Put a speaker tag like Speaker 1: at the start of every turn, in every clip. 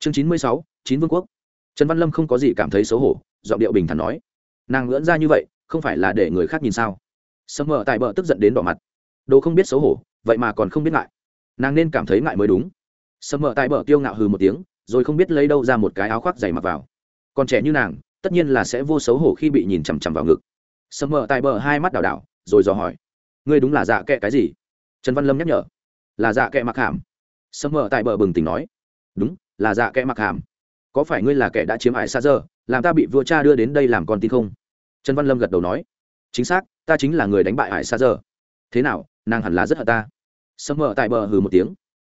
Speaker 1: chương chín mươi sáu, chín vương quốc. Trần văn lâm không có gì cảm thấy xấu hổ, giọng điệu bình thản nói. Nàng ngưỡng ra như vậy, không phải là để người khác nhìn sao? Sâm mờ tại bờ tức giận đến đỏ mặt. Đồ không biết xấu hổ, vậy mà còn không biết ngại. Nàng nên cảm thấy ngại mới đúng. Sâm mờ tại bờ tiêu ngạo hừ một tiếng, rồi không biết lấy đâu ra một cái áo khoác dày mặc vào. Còn trẻ như nàng, tất nhiên là sẽ vô xấu hổ khi bị nhìn chằm chằm vào ngực. Sâm mờ tại bờ hai mắt đảo đảo, rồi dò hỏi. Ngươi đúng là dạ kệ cái gì? Trần văn lâm nhắc nhở. Là dạ kệ mặc hàm. Sâm mờ tại bờ bừng tỉnh nói. Đúng là dạ kệ mặc hàm. Có phải ngươi là kẻ đã chiếm ải xa giờ, làm ta bị vua cha đưa đến đây làm con tin không? Trần văn lâm gật đầu nói. Chính xác, ta chính là người đánh bại ải xa giờ. Thế nào, nàng hẳn là rất hận ta. Sâm mờ tại bờ hừ một tiếng.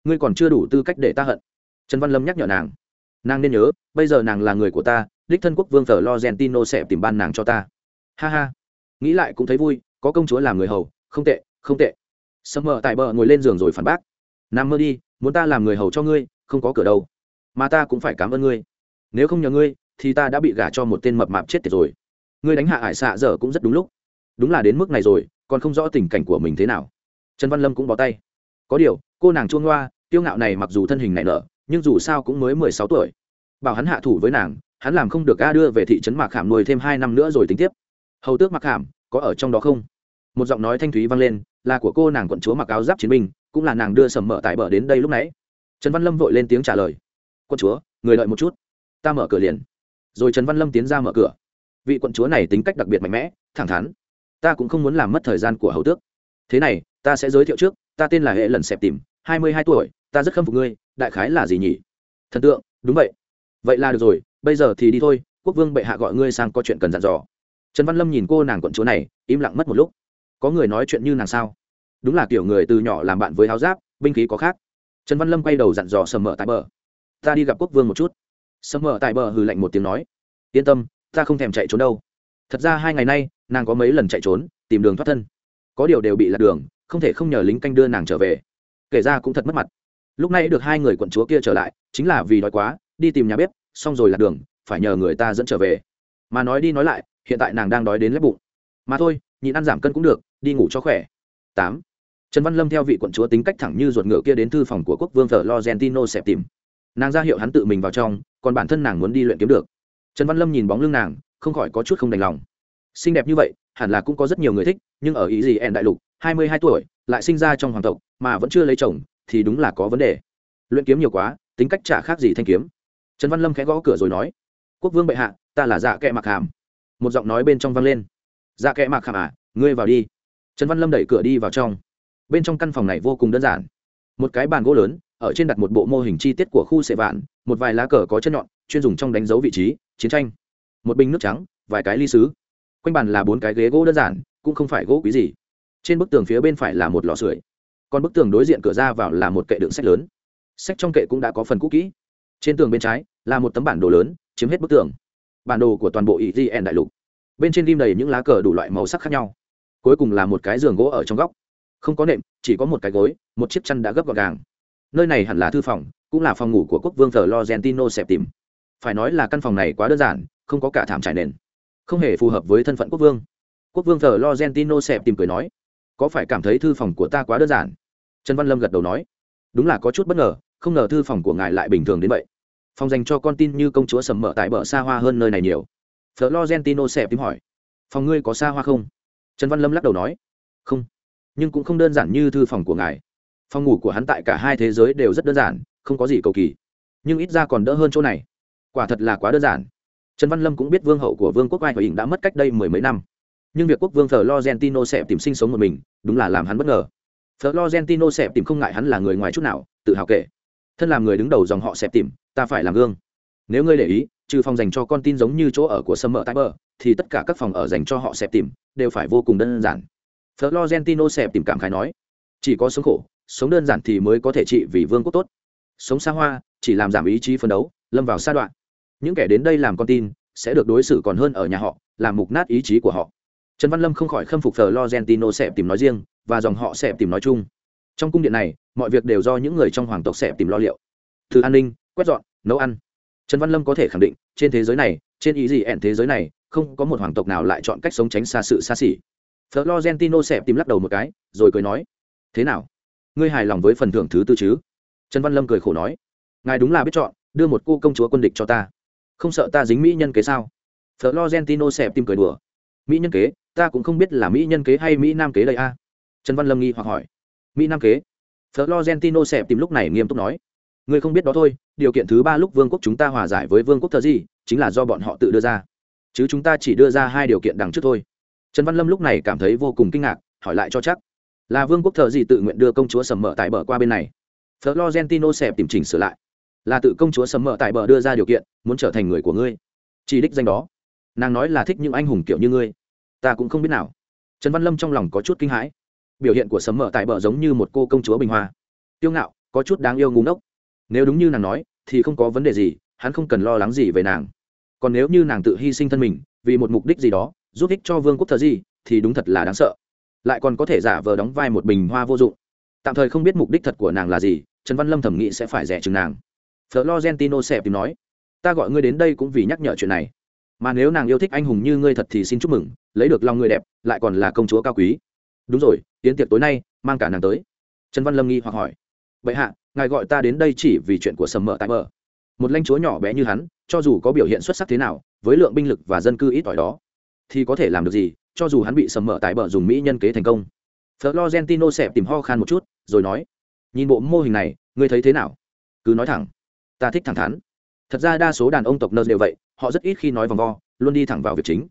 Speaker 1: Ngươi còn chưa đủ tư cách để ta hận. Trần văn lâm nhắc nhở nàng. Nàng nên nhớ, bây giờ nàng là người của ta, đích thân quốc vương thờ lo gentino sẽ tìm ban nàng cho ta. Ha ha. Nghĩ lại cũng thấy vui, có công chúa làm người hầu, không tệ không tệ. Sâm mờ tại bờ ngồi lên giường rồi phản bác. Nằm mơ đi, muốn ta làm người hầu cho ngươi, không có cửa đâu mà ta cũng phải cảm ơn ngươi. Nếu không nhờ ngươi, thì ta đã bị gả cho một tên mập mạp chết tiệt rồi. Ngươi đánh hạ ải xạ giờ cũng rất đúng lúc. Đúng là đến mức này rồi, còn không rõ tình cảnh của mình thế nào. Trần văn lâm cũng bỏ tay. Có điều, cô nàng chuông hoa tiêu ngạo này mặc dù thân hình này nở, nhưng dù sao cũng mới mười sáu tuổi. Bảo hắn hạ thủ với nàng, hắn làm không được a đưa về thị trấn mạc khảm nuôi thêm hai năm nữa rồi tính tiếp. Hầu tước mạc khảm có ở trong đó không? Một giọng nói thanh thúy vang lên, là của cô nàng quận chúa mặc áo giáp chiến binh, cũng là nàng đưa sầm mở tại bờ đến đây lúc nãy. Trần văn lâm vội lên tiếng trả lời quận chúa, người đợi một chút. Ta mở cửa liền. Rồi trần văn lâm tiến ra mở cửa. Vị quận chúa này tính cách đặc biệt mạnh mẽ, thẳng thắn. Ta cũng không muốn làm mất thời gian của hầu tước. Thế này, ta sẽ giới thiệu trước, ta tên là hệ lần xẹp tìm, hai mươi hai tuổi, ta rất khâm phục ngươi, đại khái là gì nhỉ? Thần tượng, đúng vậy. Vậy là được rồi, bây giờ thì đi thôi, quốc vương bệ hạ gọi ngươi sang có chuyện cần dặn dò. Trần văn lâm nhìn cô nàng quận chúa này, im lặng mất một lúc. Có người nói chuyện như nàng sao? Đúng là kiểu người từ nhỏ làm bạn với háo giáp, binh khí có khác. Trần văn lâm quay đầu dặn dò sầm mở tại bờ ta đi gặp quốc vương một chút. Sầm mờ tại bờ hừ lạnh một tiếng nói, yên tâm, ta không thèm chạy trốn đâu. Thật ra hai ngày nay, nàng có mấy lần chạy trốn, tìm đường thoát thân. Có điều đều bị lạc đường, không thể không nhờ lính canh đưa nàng trở về. Kể ra cũng thật mất mặt. Lúc này được hai người quận chúa kia trở lại, chính là vì đói quá, đi tìm nhà bếp, xong rồi lạc đường, phải nhờ người ta dẫn trở về. Mà nói đi nói lại, hiện tại nàng đang đói đến lép bụng. Mà thôi, nhịn ăn giảm cân cũng được, đi ngủ cho khỏe. Tám. Trần văn lâm theo vị quận chúa tính cách thẳng như ruột ngựa kia đến thư phòng của quốc vương thờ lo gentino xẹp tìm nàng ra hiệu hắn tự mình vào trong, còn bản thân nàng muốn đi luyện kiếm được. Trần văn lâm nhìn bóng lưng nàng, không khỏi có chút không đành lòng. Xinh đẹp như vậy, hẳn là cũng có rất nhiều người thích, nhưng ở ý gì ẹn đại lục, hai mươi hai tuổi, lại sinh ra trong hoàng tộc, mà vẫn chưa lấy chồng, thì đúng là có vấn đề. Luyện kiếm nhiều quá, tính cách chả khác gì thanh kiếm. Trần văn lâm khẽ gõ cửa rồi nói, quốc vương bệ hạ, ta là dạ kệ mặc hàm. Một giọng nói bên trong vang lên. Dạ kệ mặc hàm à ngươi vào đi. Trần văn lâm đẩy cửa đi vào trong. Bên trong căn phòng này vô cùng đơn giản. Một cái bàn gỗ lớn ở trên đặt một bộ mô hình chi tiết của khu sệ vạn, một vài lá cờ có chân nhọn, chuyên dùng trong đánh dấu vị trí, chiến tranh. Một bình nước trắng, vài cái ly xứ quanh bàn là bốn cái ghế gỗ đơn giản, cũng không phải gỗ quý gì. Trên bức tường phía bên phải là một lò sưởi. Còn bức tường đối diện cửa ra vào là một kệ đựng sách lớn. Sách trong kệ cũng đã có phần cũ kỹ. Trên tường bên trái là một tấm bản đồ lớn, chiếm hết bức tường. Bản đồ của toàn bộ ý gn đại lục. Bên trên ghim đầy những lá cờ đủ loại màu sắc khác nhau. Cuối cùng là một cái giường gỗ ở trong góc. Không có nệm, chỉ có một cái gối, một chiếc chăn đã gấp gọn gàng nơi này hẳn là thư phòng, cũng là phòng ngủ của quốc vương thờ lo gentino xẹp tìm. Phải nói là căn phòng này quá đơn giản, không có cả thảm trải nền. Không hề phù hợp với thân phận quốc vương. Quốc vương thờ lo gentino xẹp tìm cười nói, có phải cảm thấy thư phòng của ta quá đơn giản? Trần văn lâm gật đầu nói, đúng là có chút bất ngờ, không ngờ thư phòng của ngài lại bình thường đến vậy. Phòng dành cho con tin như công chúa sầm mỡ tại bờ xa hoa hơn nơi này nhiều. Florentino xẹp tìm hỏi, phòng ngươi có xa hoa không? Trần văn lâm lắc đầu nói, không, nhưng cũng không đơn giản như thư phòng của ngài phòng ngủ của hắn tại cả hai thế giới đều rất đơn giản, không có gì cầu kỳ. Nhưng ít ra còn đỡ hơn chỗ này. Quả thật là quá đơn giản. Trần văn lâm cũng biết vương hậu của vương quốc ai hòa ỉnh đã mất cách đây mười mấy năm. Nhưng việc quốc vương thờ florentino sẽ tìm sinh sống một mình, đúng là làm hắn bất ngờ. Thờ florentino sẽ tìm không ngại hắn là người ngoài chút nào, tự hào kệ. thân làm người đứng đầu dòng họ sẽ tìm, ta phải làm gương. Nếu ngươi để ý, trừ phòng dành cho con tin giống như chỗ ở của sâm mở tay bờ, thì tất cả các phòng ở dành cho họ sẽ tìm, đều phải vô cùng đơn giản. Florentino sẽ tìm cảm khái nói, chỉ có sống khổ sống đơn giản thì mới có thể trị vì vương quốc tốt. Sống xa hoa, chỉ làm giảm ý chí phấn đấu, lâm vào sa đoạn. Những kẻ đến đây làm con tin, sẽ được đối xử còn hơn ở nhà họ, làm mục nát ý chí của họ. Trần văn lâm không khỏi khâm phục thờ lo gentino sẽ tìm nói riêng, và dòng họ sẽ tìm nói chung. Trong cung điện này, mọi việc đều do những người trong hoàng tộc sẽ tìm lo liệu. Từ an ninh, quét dọn, nấu ăn. Trần văn lâm có thể khẳng định, trên thế giới này, trên ý gì ẹn thế giới này, không có một hoàng tộc nào lại chọn cách sống tránh xa sự xa xỉ. Florentino sẽ tìm lắc đầu một cái, rồi cười nói, thế nào? Ngươi hài lòng với phần thưởng thứ tư chứ? Trần văn lâm cười khổ nói. Ngài đúng là biết chọn, đưa một cô công chúa quân địch cho ta. Không sợ ta dính mỹ nhân kế sao? Florentino xẹp tim cười đùa. Mỹ nhân kế? Ta cũng không biết là mỹ nhân kế hay mỹ nam kế đây a. Trần văn lâm nghi hoặc hỏi. Mỹ nam kế? Florentino xẹp tìm lúc này nghiêm túc nói. Ngươi không biết đó thôi, điều kiện thứ ba lúc vương quốc chúng ta hòa giải với vương quốc thờ gì, chính là do bọn họ tự đưa ra. Chứ chúng ta chỉ đưa ra hai điều kiện đằng trước thôi. Trần văn lâm lúc này cảm thấy vô cùng kinh ngạc, hỏi lại cho chắc là vương quốc thờ gì tự nguyện đưa công chúa sầm mỡ tại bờ qua bên này. Florentino xẹp tìm chỉnh sửa lại. Là tự công chúa sầm mỡ tại bờ đưa ra điều kiện, muốn trở thành người của ngươi. Chỉ đích danh đó. Nàng nói là thích những anh hùng kiểu như ngươi. Ta cũng không biết nào. Trần văn lâm trong lòng có chút kinh hãi. Biểu hiện của sầm mỡ tại bờ giống như một cô công chúa bình hoa. Tiêu ngạo, có chút đáng yêu ngúng ốc nếu đúng như nàng nói, thì không có vấn đề gì, hắn không cần lo lắng gì về nàng. Còn nếu như nàng tự hy sinh thân mình, vì một mục đích gì đó, giúp ích cho vương quốc thờ gì, thì đúng thật là đáng sợ lại còn có thể giả vờ đóng vai một bình hoa vô dụng. Tạm thời không biết mục đích thật của nàng là gì, trần văn lâm thẩm nghĩ sẽ phải rẻ chừng nàng. Florentino sẽ tìm nói, ta gọi ngươi đến đây cũng vì nhắc nhở chuyện này. Mà nếu nàng yêu thích anh hùng như ngươi thật thì xin chúc mừng, lấy được lòng người đẹp, lại còn là công chúa cao quý. Đúng rồi tiến tiệc tối nay, mang cả nàng tới. Trần văn lâm nghi hoặc hỏi vậy hạ, ngài gọi ta đến đây chỉ vì chuyện của sầm mỡ tại mờ một lãnh chúa nhỏ bé như hắn, cho dù có biểu hiện xuất sắc thế nào, với lượng binh lực và dân cư ít ỏi đó, thì có thể làm được gì? Cho dù hắn bị sầm mỡ tại bờ dùng mỹ nhân kế thành công. Florentino xẹp tìm ho khan một chút, rồi nói, nhìn bộ mô hình này, ngươi thấy thế nào? Cứ nói thẳng, ta thích thẳng thắn. Thật ra đa số đàn ông tộc nơ đều vậy, họ rất ít khi nói vòng vo, luôn đi thẳng vào việc chính.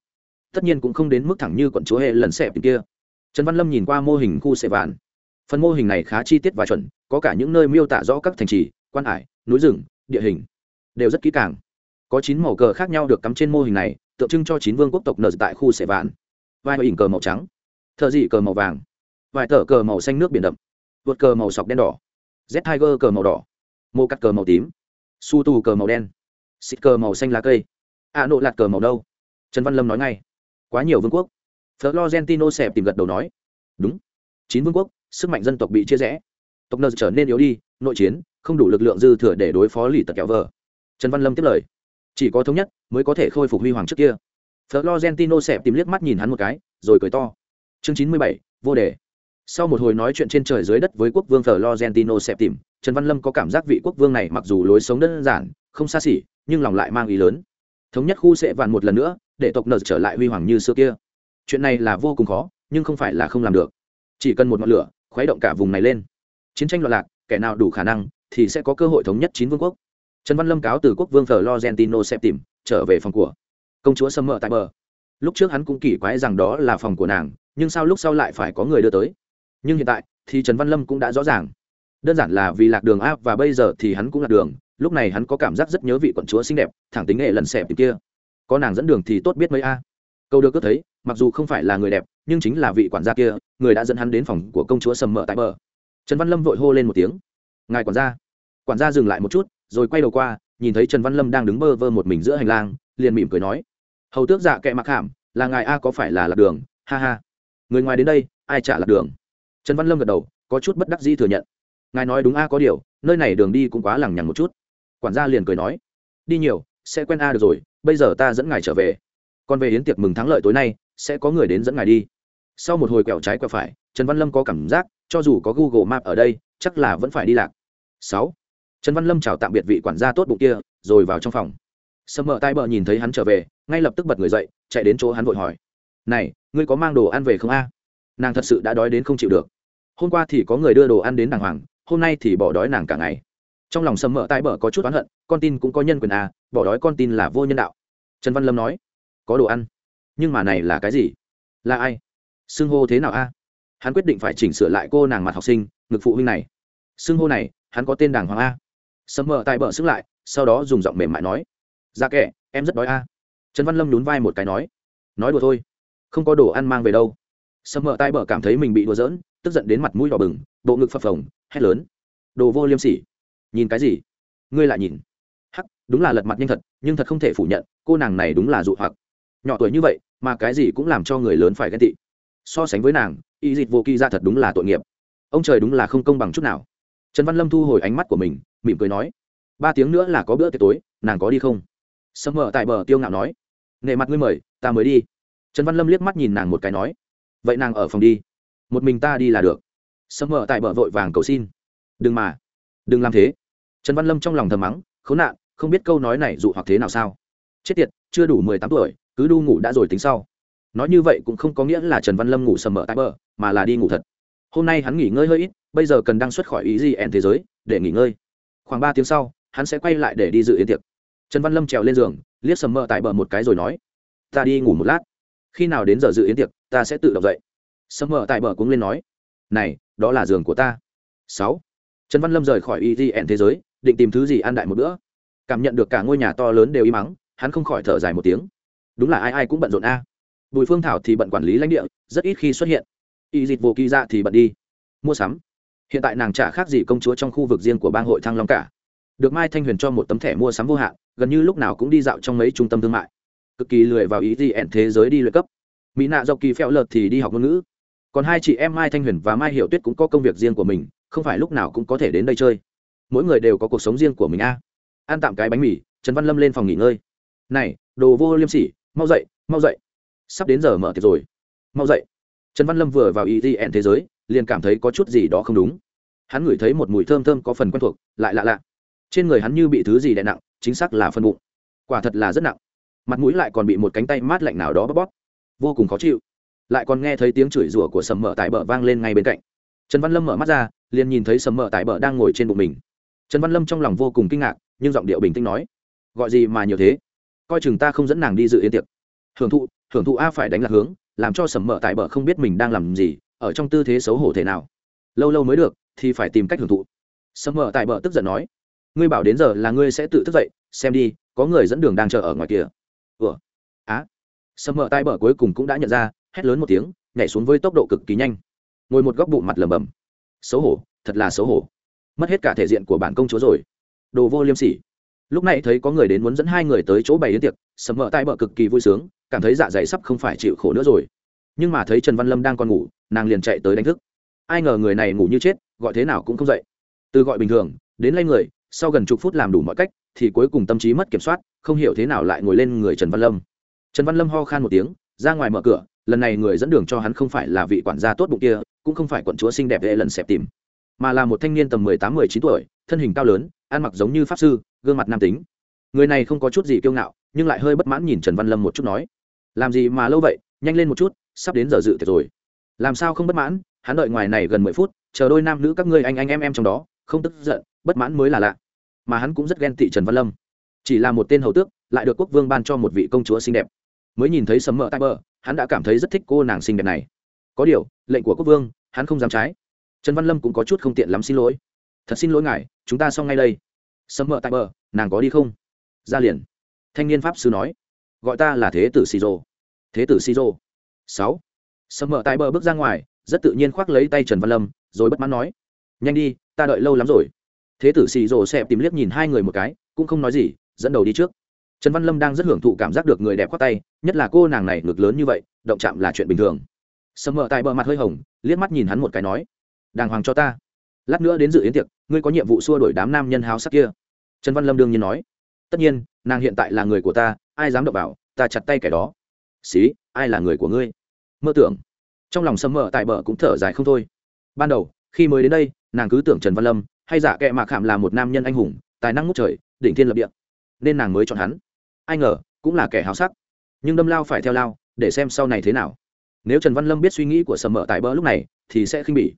Speaker 1: Tất nhiên cũng không đến mức thẳng như quận chúa hệ lần xẹp kia. Trần văn lâm nhìn qua mô hình khu xệ vạn phần mô hình này khá chi tiết và chuẩn, có cả những nơi miêu tả rõ các thành trì, quan hải núi rừng, địa hình, đều rất kỹ càng. Có chín màu cờ khác nhau được cắm trên mô hình này, tượng trưng cho chín vương quốc tộc nở tại khu sệ vạn vai hình cờ màu trắng. Thợ dị cờ màu vàng. Vài tờ cờ màu xanh nước biển đậm. Vượt cờ màu sọc đen đỏ. Z tiger cờ màu đỏ. Mô cắt cờ màu tím. Su tu cờ màu đen. Xịt cờ màu xanh lá cây. Ạ nộ lạt cờ màu đâu trần văn lâm nói ngay. Quá nhiều vương quốc. Florentino xẹp tìm gật đầu nói. Đúng. Chín vương quốc, sức mạnh dân tộc bị chia rẽ. Tộc nợ trở nên yếu đi, nội chiến, không đủ lực lượng dư thừa để đối phó lì tật kéo vờ. Trần văn lâm tiếp lời. Chỉ có thống nhất, mới có thể khôi phục huy hoàng trước kia florentino sẹp tìm liếc mắt nhìn hắn một cái, rồi cười to. Chương chín mươi bảy, vô đề. Sau một hồi nói chuyện trên trời dưới đất với quốc vương florentino sẹp tìm, trần văn lâm có cảm giác vị quốc vương này mặc dù lối sống đơn giản, không xa xỉ, nhưng lòng lại mang ý lớn. Thống nhất khu sẽ vạn một lần nữa, để tộc nợ trở lại huy hoàng như xưa kia. Chuyện này là vô cùng khó, nhưng không phải là không làm được. Chỉ cần một ngọn lửa, khuấy động cả vùng này lên. Chiến tranh loạn lạc, kẻ nào đủ khả năng, thì sẽ có cơ hội thống nhất chín vương quốc. Trần văn lâm cáo từ quốc vương florentino sẽ tìm, trở về phòng của công chúa sâm mỡ tại bờ. Lúc trước hắn cũng kỳ quái rằng đó là phòng của nàng, nhưng sao lúc sau lại phải có người đưa tới? Nhưng hiện tại, thì trần văn lâm cũng đã rõ ràng. Đơn giản là vì lạc đường áp và bây giờ thì hắn cũng lạc đường, lúc này hắn có cảm giác rất nhớ vị quận chúa xinh đẹp, thẳng tính nghệ lần xẹp kia. Có nàng dẫn đường thì tốt biết mấy a. Câu được cứ thấy, mặc dù không phải là người đẹp, nhưng chính là vị quản gia kia, người đã dẫn hắn đến phòng của công chúa sầm mỡ tại bờ. Trần văn lâm vội hô lên một tiếng. Ngài quản gia. Quản gia dừng lại một chút, rồi quay đầu qua, nhìn thấy trần văn lâm đang đứng bơ vơ một mình giữa hành lang liền mỉm cười nói, hầu tước dạ kệ mặc hàm, là ngài a có phải là lạc đường? Ha ha. Người ngoài đến đây, ai trả lạc đường? Trần văn lâm gật đầu, có chút bất đắc dĩ thừa nhận. Ngài nói đúng a có điều, nơi này đường đi cũng quá lằng nhằng một chút. Quản gia liền cười nói, đi nhiều, sẽ quen a được rồi, bây giờ ta dẫn ngài trở về. Còn về hiến tiệc mừng thắng lợi tối nay, sẽ có người đến dẫn ngài đi. Sau một hồi quẹo trái quẹo phải, trần văn lâm có cảm giác, cho dù có google map ở đây, chắc là vẫn phải đi lạc. Sáu. Trần văn lâm chào tạm biệt vị quản gia tốt bụng kia, rồi vào trong phòng sâm mỡ tai bờ nhìn thấy hắn trở về, ngay lập tức bật người dậy, chạy đến chỗ hắn vội hỏi. Này, ngươi có mang đồ ăn về không a? Nàng thật sự đã đói đến không chịu được. Hôm qua thì có người đưa đồ ăn đến đàng hoàng, hôm nay thì bỏ đói nàng cả ngày. Trong lòng sâm mỡ tai bờ có chút oán hận, con tin cũng có nhân quyền a, bỏ đói con tin là vô nhân đạo. Trần văn lâm nói, có đồ ăn, nhưng mà này là cái gì? Là ai? Xưng hô thế nào a? Hắn quyết định phải chỉnh sửa lại cô nàng mặt học sinh, ngực phụ huynh này. Xưng hô này, hắn có tên đàng hoàng a. Sầm mỡ tai bờ xứng lại, sau đó dùng giọng mềm mại nói ra dạ kệ, em rất đói a. Trần văn lâm nhún vai một cái nói nói đùa thôi, không có đồ ăn mang về đâu. Sâm mờ tai bờ cảm thấy mình bị đùa giỡn, tức giận đến mặt mũi đỏ bừng, bộ ngực phập phồng, hét lớn. Đồ vô liêm sỉ. Nhìn cái gì? Ngươi lại nhìn. Hắc, đúng là lật mặt nhanh thật, nhưng thật không thể phủ nhận, cô nàng này đúng là dụ hoặc. Nhỏ tuổi như vậy, mà cái gì cũng làm cho người lớn phải ghen tị. So sánh với nàng, y dịch vô kỳ ra thật đúng là tội nghiệp. Ông trời đúng là không công bằng chút nào. Trần văn lâm thu hồi ánh mắt của mình, mỉm cười nói, ba tiếng nữa là có bữa tiệc tối, nàng có đi không? Sâm mờ tại bờ tiêu ngạo nói nệ mặt ngươi mời, ta mới đi. Trần văn lâm liếc mắt nhìn nàng một cái nói, vậy nàng ở phòng đi, một mình ta đi là được. Sâm mờ tại bờ vội vàng cầu xin, đừng mà, đừng làm thế. Trần văn lâm trong lòng thầm mắng, khốn nạn, không biết câu nói này dụ hoặc thế nào sao? Chết tiệt, chưa đủ mười tám tuổi, cứ đu ngủ đã rồi tính sau. Nói như vậy cũng không có nghĩa là trần văn lâm ngủ sầm mờ tại bờ, mà là đi ngủ thật. Hôm nay hắn nghỉ ngơi hơi ít, bây giờ cần đăng xuất khỏi ý gì ẻn thế giới, để nghỉ ngơi. Khoảng ba tiếng sau, hắn sẽ quay lại để đi dự yến tiệc trần văn lâm trèo lên giường, liếc sầm mơ tại bờ một cái rồi nói, ta đi ngủ một lát. Khi nào đến giờ dự yến tiệc, ta sẽ tự động dậy. Sầm mơ tại bờ cũng lên nói, này, đó là giường của ta. Sáu. Trần văn lâm rời khỏi Y Di ẻn thế giới, định tìm thứ gì ăn đại một bữa. Cảm nhận được cả ngôi nhà to lớn đều im mắng, hắn không khỏi thở dài một tiếng. Đúng là ai ai cũng bận rộn a. Bùi phương thảo thì bận quản lý lãnh địa, rất ít khi xuất hiện. Y dịch vô kỳ dạ thì bận đi mua sắm. Hiện tại nàng trả khác gì công chúa trong khu vực riêng của bang hội thăng long cả được mai thanh huyền cho một tấm thẻ mua sắm vô hạn, gần như lúc nào cũng đi dạo trong mấy trung tâm thương mại. Cực kỳ lười vào ý gì ẹn thế giới đi luyện cấp. Mỹ nạ dọc kỳ phèo lợt thì đi học ngôn ngữ. Còn hai chị em mai thanh huyền và mai hiểu tuyết cũng có công việc riêng của mình, không phải lúc nào cũng có thể đến đây chơi. Mỗi người đều có cuộc sống riêng của mình a. À. ăn tạm cái bánh mì, trần văn lâm lên phòng nghỉ ngơi. Này, đồ vô liêm sỉ, mau dậy mau dậy. Sắp đến giờ mở tiệc rồi. Mau dậy. Trần văn lâm vừa vào ý gì ẹn thế giới, liền cảm thấy có chút gì đó không đúng. Hắn ngửi thấy một mùi thơm thơm có phần quen thuộc, lại lạ lạ trên người hắn như bị thứ gì đè nặng, chính xác là phân bụng. Quả thật là rất nặng. Mặt mũi lại còn bị một cánh tay mát lạnh nào đó bóp bóp. Vô cùng khó chịu. Lại còn nghe thấy tiếng chửi rủa của sầm mỡ tại bờ vang lên ngay bên cạnh. Trần văn lâm mở mắt ra, liền nhìn thấy sầm mỡ tại bờ đang ngồi trên bụng mình. Trần văn lâm trong lòng vô cùng kinh ngạc, nhưng giọng điệu bình tĩnh nói, gọi gì mà nhiều thế? Coi chừng ta không dẫn nàng đi dự yên tiệc. Hưởng thụ hưởng thụ a phải đánh lạc hướng, làm cho sầm mỡ tại bờ không biết mình đang làm gì, ở trong tư thế xấu hổ thể nào. Lâu lâu mới được, thì phải tìm cách hưởng thụ. Sầm mỡ tại bờ tức giận nói ngươi bảo đến giờ là ngươi sẽ tự thức dậy, xem đi, có người dẫn đường đang chờ ở ngoài kia. Ủa? Á? Sầm mỡ tai bờ cuối cùng cũng đã nhận ra, hét lớn một tiếng, nhảy xuống với tốc độ cực kỳ nhanh. Ngồi một góc bụng mặt lầm bầm xấu hổ, thật là xấu hổ. Mất hết cả thể diện của bản công chúa rồi. Đồ vô liêm sỉ. Lúc này thấy có người đến muốn dẫn hai người tới chỗ bày đến tiệc sầm mỡ tai bờ cực kỳ vui sướng, cảm thấy dạ dày sắp không phải chịu khổ nữa rồi. Nhưng mà thấy trần văn lâm đang còn ngủ, nàng liền chạy tới đánh thức. Ai ngờ người này ngủ như chết, gọi thế nào cũng không dậy. Từ gọi bình thường, đến lay người sau gần chục phút làm đủ mọi cách, thì cuối cùng tâm trí mất kiểm soát, không hiểu thế nào lại ngồi lên người trần văn lâm. Trần văn lâm ho khan một tiếng, ra ngoài mở cửa, lần này người dẫn đường cho hắn không phải là vị quản gia tốt bụng kia, cũng không phải quận chúa xinh đẹp hệ lần xẹp tìm, mà là một thanh niên tầm mười tám, mười chín tuổi, thân hình cao lớn, ăn mặc giống như pháp sư, gương mặt nam tính. Người này không có chút gì kiêu ngạo, nhưng lại hơi bất mãn nhìn trần văn lâm một chút nói, làm gì mà lâu vậy, nhanh lên một chút, sắp đến giờ dự tiệc rồi. Làm sao không bất mãn, hắn đợi ngoài này gần mười phút, chờ đôi nam nữ các ngươi anh anh, em em trong đó không tức giận, bất mãn mới là lạ. Mà hắn cũng rất ghen tị trần văn lâm. Chỉ là một tên hầu tước, lại được quốc vương ban cho một vị công chúa xinh đẹp. Mới nhìn thấy sấm mỡ tay bờ, hắn đã cảm thấy rất thích cô nàng xinh đẹp này. Có điều, lệnh của quốc vương, hắn không dám trái. Trần văn lâm cũng có chút không tiện lắm xin lỗi. Thật xin lỗi ngài, chúng ta xong ngay đây. Sấm mỡ tay bờ, nàng có đi không? Ra liền. Thanh niên pháp sư nói. Gọi ta là thế tử xì rồ thế tử xì rồ sáu. Sấm mỡ tay bờ bước ra ngoài, rất tự nhiên khoác lấy tay trần văn lâm, rồi bất mãn nói. Nhanh đi ta đợi lâu lắm rồi. Thế tử xì rồ xẹp tìm liếc nhìn hai người một cái, cũng không nói gì, dẫn đầu đi trước. Trần văn lâm đang rất hưởng thụ cảm giác được người đẹp khoác tay, nhất là cô nàng này ngực lớn như vậy, động chạm là chuyện bình thường. Sầm mờ tại bờ mặt hơi hồng, liếc mắt nhìn hắn một cái nói, đàng hoàng cho ta. Lát nữa đến dự yến tiệc, ngươi có nhiệm vụ xua đuổi đám nam nhân háo sắc kia. Trần văn lâm đương nhiên nói, tất nhiên, nàng hiện tại là người của ta, ai dám động vào, ta chặt tay kẻ đó. Xí, ai là người của ngươi? Mơ tưởng. Trong lòng sầm mờ tại bờ cũng thở dài không thôi. Ban đầu khi mới đến đây, nàng cứ tưởng trần văn lâm hay giả kệ mạc khảm là một nam nhân anh hùng, tài năng ngút trời, đỉnh thiên lập địa. Nên nàng mới chọn hắn. Ai ngờ, cũng là kẻ háo sắc. Nhưng đâm lao phải theo lao, để xem sau này thế nào. Nếu trần văn lâm biết suy nghĩ của sầm mỡ tại bỡ lúc này, thì sẽ khinh bỉ.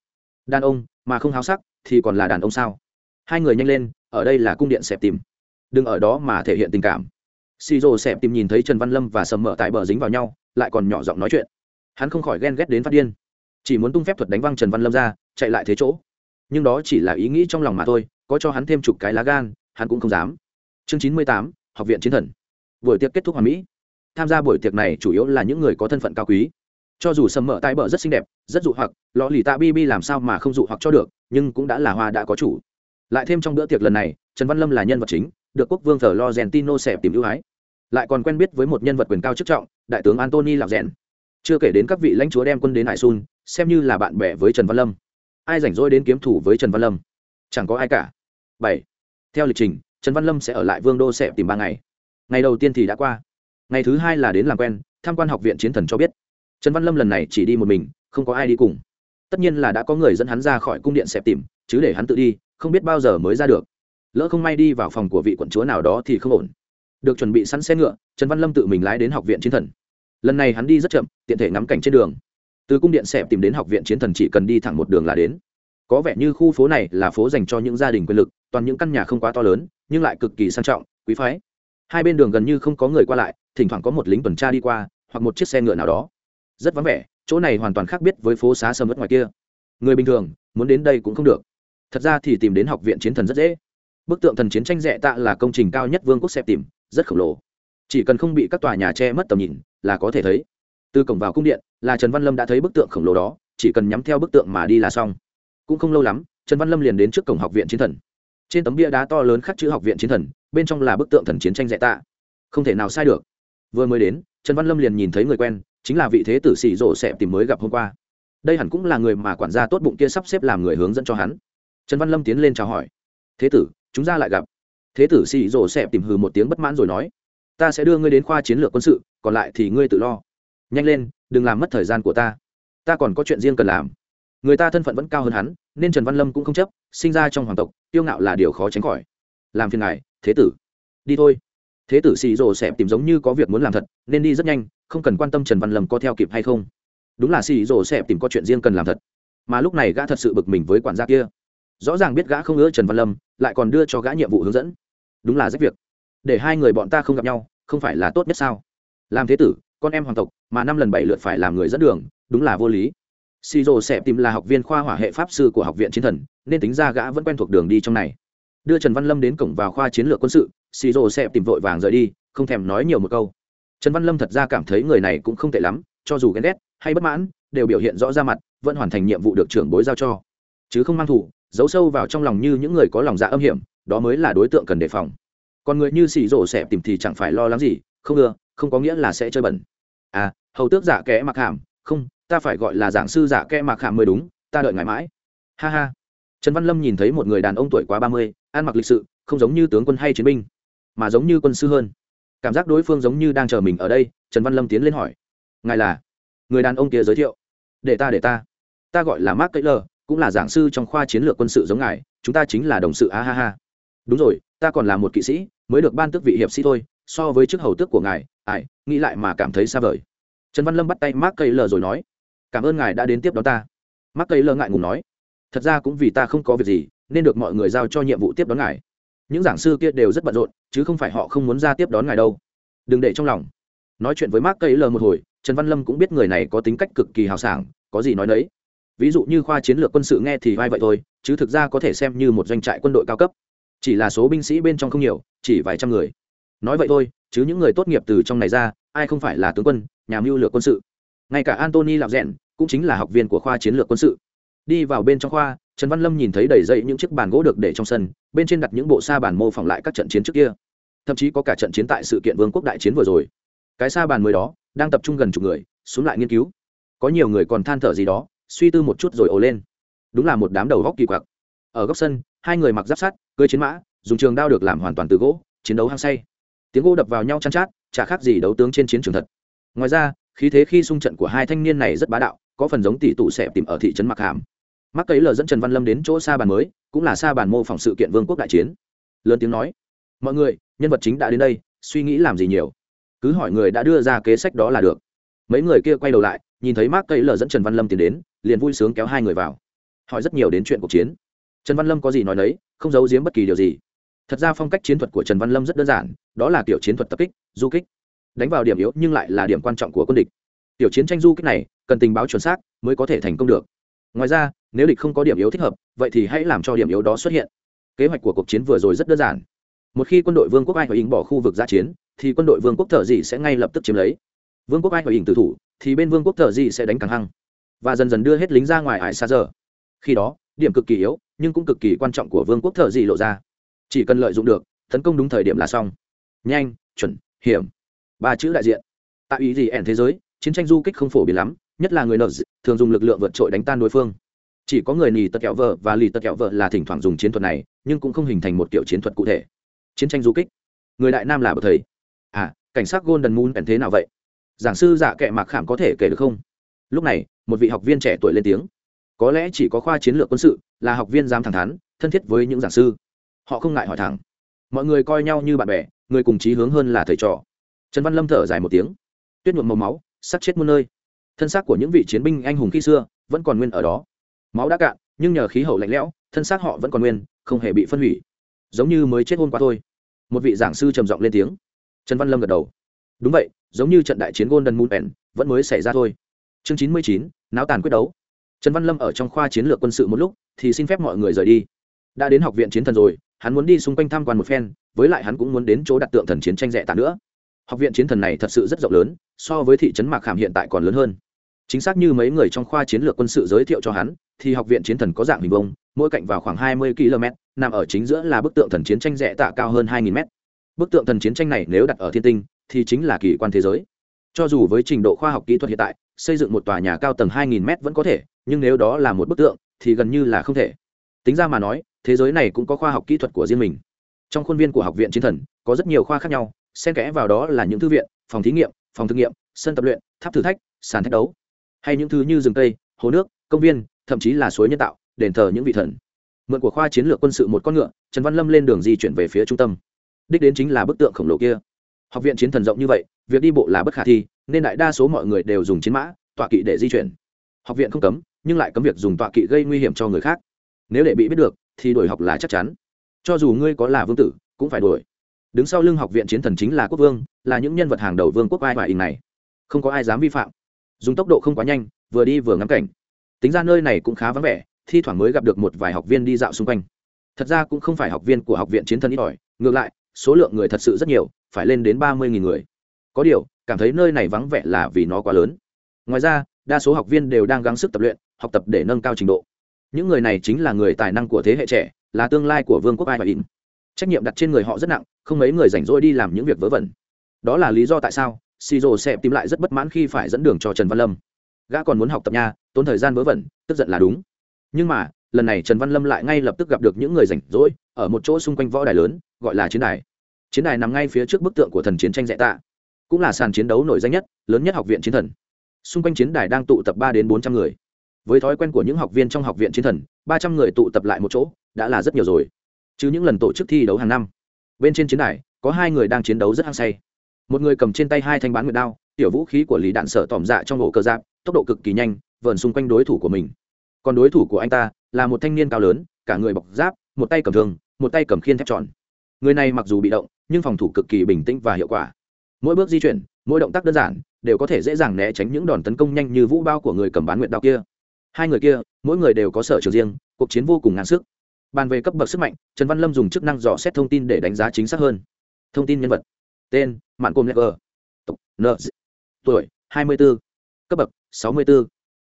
Speaker 1: Đàn ông mà không háo sắc, thì còn là đàn ông sao? Hai người nhanh lên, ở đây là cung điện xẹp tìm. Đừng ở đó mà thể hiện tình cảm. Xì rồ xẹp tìm nhìn thấy trần văn lâm và sầm mỡ tại bờ dính vào nhau, lại còn nhỏ giọng nói chuyện. Hắn không khỏi ghen ghét đến phát điên. Chỉ muốn tung phép thuật đánh văng trần văn lâm ra chạy lại thế chỗ. Nhưng đó chỉ là ý nghĩ trong lòng mà thôi, có cho hắn thêm chục cái lá gan, hắn cũng không dám. Chương chín mươi tám, học viện chiến thần. Buổi tiệc kết thúc hoàn mỹ. Tham gia buổi tiệc này chủ yếu là những người có thân phận cao quý. Cho dù sầm mỡ tai bờ rất xinh đẹp, rất dụ hoặc lò lì tạ bi bi làm sao mà không dụ hoặc cho được, nhưng cũng đã là hoa đã có chủ. Lại thêm trong bữa tiệc lần này, trần văn lâm là nhân vật chính, được quốc vương thờ lo gentino xẹp tìm ưu ái. Lại còn quen biết với một nhân vật quyền cao chức trọng, đại tướng antony lạc rèn chưa kể đến các vị lãnh chúa đem quân đến hải sun, xem như là bạn bè với trần văn lâm ai rảnh rỗi đến kiếm thủ với trần văn lâm? Chẳng có ai cả. Bảy. Theo lịch trình, trần văn lâm sẽ ở lại vương đô sẽ tìm ba ngày. Ngày đầu tiên thì đã qua. Ngày thứ hai là đến làm quen, tham quan học viện chiến thần cho biết. Trần văn lâm lần này chỉ đi một mình, không có ai đi cùng. Tất nhiên là đã có người dẫn hắn ra khỏi cung điện xẹp tìm, chứ để hắn tự đi, không biết bao giờ mới ra được. Lỡ không may đi vào phòng của vị quận chúa nào đó thì không ổn. Được chuẩn bị sẵn xe ngựa, trần văn lâm tự mình lái đến học viện chiến thần. Lần này hắn đi rất chậm, tiện thể ngắm cảnh trên đường từ cung điện xẹp tìm đến học viện chiến thần chỉ cần đi thẳng một đường là đến. Có vẻ như khu phố này là phố dành cho những gia đình quyền lực, toàn những căn nhà không quá to lớn, nhưng lại cực kỳ sang trọng, quý phái. Hai bên đường gần như không có người qua lại, thỉnh thoảng có một lính tuần tra đi qua, hoặc một chiếc xe ngựa nào đó. Rất vắng vẻ, chỗ này hoàn toàn khác biệt với phố xá sầm ớt ngoài kia. Người bình thường, muốn đến đây cũng không được. Thật ra thì tìm đến học viện chiến thần rất dễ. Bức tượng thần chiến tranh rẽ tạ là công trình cao nhất vương quốc xẹp tìm, rất khổng lồ. Chỉ cần không bị các tòa nhà che mất tầm nhìn, là có thể thấy từ cổng vào cung điện, là trần văn lâm đã thấy bức tượng khổng lồ đó, chỉ cần nhắm theo bức tượng mà đi là xong. Cũng không lâu lắm, trần văn lâm liền đến trước cổng học viện chiến thần. Trên tấm bia đá to lớn khắc chữ học viện chiến thần, bên trong là bức tượng thần chiến tranh rẽ tạ. Không thể nào sai được. Vừa mới đến, trần văn lâm liền nhìn thấy người quen, chính là vị thế tử sĩ rộ xẹp tìm mới gặp hôm qua. Đây hẳn cũng là người mà quản gia tốt bụng kia sắp xếp làm người hướng dẫn cho hắn. Trần văn lâm tiến lên chào hỏi. Thế tử, chúng ta lại gặp. Thế tử sĩ rộ xẹp tìm hừ một tiếng bất mãn rồi nói, ta sẽ đưa ngươi đến khoa chiến lược quân sự, còn lại thì ngươi tự lo nhanh lên, đừng làm mất thời gian của ta. Ta còn có chuyện riêng cần làm. Người ta thân phận vẫn cao hơn hắn, nên trần văn lâm cũng không chấp, sinh ra trong hoàng tộc tiêu ngạo là điều khó tránh khỏi. Làm phiền ngài, thế tử. Đi thôi. Thế tử xì rồ sẽ tìm giống như có việc muốn làm thật, nên đi rất nhanh, không cần quan tâm trần văn lâm có theo kịp hay không. Đúng là xì rồ sẽ tìm có chuyện riêng cần làm thật. Mà lúc này gã thật sự bực mình với quản gia kia. Rõ ràng biết gã không ngỡ trần văn lâm, lại còn đưa cho gã nhiệm vụ hướng dẫn. Đúng là rách việc. Để hai người bọn ta không gặp nhau, không phải là tốt nhất sao? Làm thế tử con em hoàng tộc, mà năm lần bảy lượt phải làm người dẫn đường, đúng là vô lý. Xì rồ sẽ tìm là học viên khoa hỏa hệ pháp sư của học viện chiến thần, nên tính ra gã vẫn quen thuộc đường đi trong này. Đưa trần văn lâm đến cổng vào khoa chiến lược quân sự xì rồ sẽ tìm vội vàng rời đi, không thèm nói nhiều một câu. Trần văn lâm thật ra cảm thấy người này cũng không tệ lắm, cho dù ghen ghét hay bất mãn, đều biểu hiện rõ ra mặt, vẫn hoàn thành nhiệm vụ được trưởng bối giao cho. Chứ không mang thủ, giấu sâu vào trong lòng như những người có lòng dạ âm hiểm, đó mới là đối tượng cần đề phòng. Còn người như xì rổ sẽ tìm thì chẳng phải lo lắng gì, không ưa, không có nghĩa là sẽ chơi bẩn à hầu tước giả kẽ mặc hàm, không, ta phải gọi là giảng sư giả kẽ mặc hàm mới đúng, ta đợi ngài mãi. Ha ha. Trần văn lâm nhìn thấy một người đàn ông tuổi quá ba mươi, ăn mặc lịch sự, không giống như tướng quân hay chiến binh, mà giống như quân sư hơn. Cảm giác đối phương giống như đang chờ mình ở đây, trần văn lâm tiến lên hỏi. Ngài là? Người đàn ông kia giới thiệu. Để ta để ta. Ta gọi là mark taylor, cũng là giảng sư trong khoa chiến lược quân sự giống ngài, chúng ta chính là đồng sự a ha ha. Đúng rồi, ta còn là một kỵ sĩ, mới được ban tước vị hiệp sĩ thôi, so với chức hầu tước của ngài ai, nghĩ lại mà cảm thấy xa vời. Trần văn lâm bắt tay mark cây lờ rồi nói, cảm ơn ngài đã đến tiếp đón ta. Mark cây lờ ngại ngùng nói, thật ra cũng vì ta không có việc gì, nên được mọi người giao cho nhiệm vụ tiếp đón ngài. Những giảng sư kia đều rất bận rộn, chứ không phải họ không muốn ra tiếp đón ngài đâu. Đừng để trong lòng. Nói chuyện với mark cây lờ một hồi, trần văn lâm cũng biết người này có tính cách cực kỳ hào sảng, có gì nói đấy ví dụ như khoa chiến lược quân sự nghe thì vai vậy thôi, chứ thực ra có thể xem như một doanh trại quân đội cao cấp. Chỉ là số binh sĩ bên trong không nhiều, chỉ vài trăm người nói vậy thôi, chứ những người tốt nghiệp từ trong này ra, ai không phải là tướng quân, nhà mưu lược quân sự. Ngay cả antony lạc rẽn cũng chính là học viên của khoa chiến lược quân sự. Đi vào bên trong khoa, trần văn lâm nhìn thấy đầy dậy những chiếc bàn gỗ được để trong sân, bên trên đặt những bộ sa bàn mô phỏng lại các trận chiến trước kia. Thậm chí có cả trận chiến tại sự kiện vương quốc đại chiến vừa rồi. Cái sa bàn mới đó, đang tập trung gần chục người, xuống lại nghiên cứu. Có nhiều người còn than thở gì đó, suy tư một chút rồi ồ lên. Đúng là một đám đầu góc kỳ quặc. Ở góc sân, hai người mặc giáp sắt, cưới chiến mã, dùng trường đao được làm hoàn toàn từ gỗ, chiến đấu hăng say tiếng gỗ đập vào nhau chăn chát, chả khác gì đấu tướng trên chiến trường thật. Ngoài ra, khí thế khi xung trận của hai thanh niên này rất bá đạo, có phần giống tỷ tụ sẽ tìm ở thị trấn mặc hàm. Mắc cấy lờ dẫn trần văn lâm đến chỗ xa bàn mới, cũng là xa bàn mô phỏng sự kiện vương quốc đại chiến. Lớn tiếng nói, mọi người, nhân vật chính đã đến đây, suy nghĩ làm gì nhiều? Cứ hỏi người đã đưa ra kế sách đó là được. Mấy người kia quay đầu lại, nhìn thấy mắc cây lờ dẫn trần văn lâm tiến đến, liền vui sướng kéo hai người vào. Hỏi rất nhiều đến chuyện cuộc chiến. Trần văn lâm có gì nói đấy không giấu giếm bất kỳ điều gì thật ra phong cách chiến thuật của trần văn lâm rất đơn giản, đó là kiểu chiến thuật tập kích, du kích. Đánh vào điểm yếu nhưng lại là điểm quan trọng của quân địch. Tiểu chiến tranh du kích này, cần tình báo chuẩn xác mới có thể thành công được. Ngoài ra, nếu địch không có điểm yếu thích hợp, vậy thì hãy làm cho điểm yếu đó xuất hiện. Kế hoạch của cuộc chiến vừa rồi rất đơn giản. Một khi quân đội vương quốc ai hòa ỉng bỏ khu vực giã chiến, thì quân đội vương quốc thợ dị sẽ ngay lập tức chiếm lấy. Vương quốc ai hòa ỉng tử thủ, thì bên vương quốc thợ dị sẽ đánh càng hăng. Và dần dần đưa hết lính ra ngoài ải xa giờ khi đó, điểm cực kỳ yếu, nhưng cũng cực kỳ quan trọng của vương quốc thợ dị lộ ra chỉ cần lợi dụng được, tấn công đúng thời điểm là xong. Nhanh, chuẩn, hiểm. Ba chữ đại diện. Tại ý gì ẻn thế giới, chiến tranh du kích không phổ biến lắm, nhất là người nợ thường dùng lực lượng vượt trội đánh tan đối phương. Chỉ có người nì tật kẹo vợ và lì tật kẹo vợ là thỉnh thoảng dùng chiến thuật này, nhưng cũng không hình thành một kiểu chiến thuật cụ thể. Chiến tranh du kích. Người đại nam là bậc thầy. À cảnh sát golden moon ẻn thế nào vậy? Giảng sư giả kệ mạc khảm có thể kể được không? Lúc này, một vị học viên trẻ tuổi lên tiếng. Có lẽ chỉ có khoa chiến lược quân sự, là học viên dám thẳng thắn, thân thiết với những giảng sư họ không ngại hỏi thẳng. Mọi người coi nhau như bạn bè, người cùng chí hướng hơn là thầy trò. Trần văn lâm thở dài một tiếng. Tuyết nhuộm màu máu sắc chết muôn nơi. Thân xác của những vị chiến binh anh hùng khi xưa vẫn còn nguyên ở đó. Máu đã cạn, nhưng nhờ khí hậu lạnh lẽo, thân xác họ vẫn còn nguyên, không hề bị phân hủy. Giống như mới chết hôm qua thôi. Một vị giảng sư trầm giọng lên tiếng. Trần văn lâm gật đầu. Đúng vậy, giống như trận đại chiến golden moon pen vẫn mới xảy ra thôi. Chương chín mươi chín, náo tàn quyết đấu. Trần văn lâm ở trong khoa chiến lược quân sự một lúc, thì xin phép mọi người rời đi. Đã đến học viện chiến thần rồi hắn muốn đi xung quanh tham quan một phen, với lại hắn cũng muốn đến chỗ đặt tượng thần chiến tranh rẻ tạ nữa. Học viện chiến thần này thật sự rất rộng lớn, so với thị trấn mạc khảm hiện tại còn lớn hơn. Chính xác như mấy người trong khoa chiến lược quân sự giới thiệu cho hắn, thì học viện chiến thần có dạng hình vông mỗi cạnh vào khoảng hai mươi km nằm ở chính giữa là bức tượng thần chiến tranh rẽ tạ cao hơn hai m bức tượng thần chiến tranh này nếu đặt ở thiên tinh, thì chính là kỳ quan thế giới. Cho dù với trình độ khoa học kỹ thuật hiện tại, xây dựng một tòa nhà cao tầng 2.000 m vẫn có thể, nhưng nếu đó là một bức tượng, thì gần như là không thể. Tính ra mà nói thế giới này cũng có khoa học kỹ thuật của riêng mình. Trong khuôn viên của học viện chiến thần, có rất nhiều khoa khác nhau, xen kẽ vào đó là những thư viện, phòng thí nghiệm, phòng thực nghiệm, sân tập luyện, tháp thử thách, sàn thách đấu. Hay những thứ như rừng tây hồ nước, công viên, thậm chí là suối nhân tạo, đền thờ những vị thần. Mượn của khoa chiến lược quân sự một con ngựa, trần văn lâm lên đường di chuyển về phía trung tâm. Đích đến chính là bức tượng khổng lồ kia. Học viện chiến thần rộng như vậy, việc đi bộ là bất khả thi, nên đại đa số mọi người đều dùng chiến mã, tọa kỵ để di chuyển. Học viện không cấm, nhưng lại cấm việc dùng tọa kỵ gây nguy hiểm cho người khác. Nếu để bị biết được thì đổi học là chắc chắn. Cho dù ngươi có là vương tử, cũng phải đổi đứng sau lưng học viện chiến thần chính là quốc vương, là những nhân vật hàng đầu vương quốc ai và in này. Không có ai dám vi phạm. Dùng tốc độ không quá nhanh, vừa đi vừa ngắm cảnh. Tính ra nơi này cũng khá vắng vẻ, thi thoảng mới gặp được một vài học viên đi dạo xung quanh. Thật ra cũng không phải học viên của học viện chiến thần ít ỏi, ngược lại, số lượng người thật sự rất nhiều, phải lên đến ba mươi người. Có điều, cảm thấy nơi này vắng vẻ là vì nó quá lớn. Ngoài ra, đa số học viên đều đang gắng sức tập luyện, học tập để nâng cao trình độ những người này chính là người tài năng của thế hệ trẻ, là tương lai của vương quốc ai và in trách nhiệm đặt trên người họ rất nặng, không mấy người rảnh rỗi đi làm những việc vớ vẩn. Đó là lý do tại sao si rô sẽ tìm lại rất bất mãn khi phải dẫn đường cho trần văn lâm. Gã còn muốn học tập nha, tốn thời gian vớ vẩn, tức giận là đúng. Nhưng mà, lần này trần văn lâm lại ngay lập tức gặp được những người rảnh rỗi ở một chỗ xung quanh võ đài lớn, gọi là chiến đài. Chiến đài nằm ngay phía trước bức tượng của thần chiến tranh dạy tạ, cũng là sàn chiến đấu nổi danh nhất, lớn nhất học viện chiến thần. Xung quanh chiến đài đang tụ tập ba đến bốn trăm người với thói quen của những học viên trong học viện chiến thần, ba trăm người tụ tập lại một chỗ, đã là rất nhiều rồi. Chứ những lần tổ chức thi đấu hàng năm, bên trên chiến đài, có hai người đang chiến đấu rất hăng say. Một người cầm trên tay hai thanh bán nguyệt đao, tiểu vũ khí của lý đạn sở tỏm dạ trong ổ cơ giáp, tốc độ cực kỳ nhanh, vờn xung quanh đối thủ của mình. Còn đối thủ của anh ta, là một thanh niên cao lớn, cả người bọc giáp, một tay cầm thương, một tay cầm khiên thép tròn. Người này mặc dù bị động, nhưng phòng thủ cực kỳ bình tĩnh và hiệu quả. Mỗi bước di chuyển, mỗi động tác đơn giản, đều có thể dễ dàng né tránh những đòn tấn công nhanh như vũ bao của người cầm bán nguyệt đao kia hai người kia, mỗi người đều có sở trường riêng, cuộc chiến vô cùng ngang sức. Bàn về cấp bậc sức mạnh, trần văn lâm dùng chức năng dò xét thông tin để đánh giá chính xác hơn. Thông tin nhân vật. Tên, mạn côm lever tộc nợ tuổi, hai mươi 24. cấp bậc, sáu mươi 64.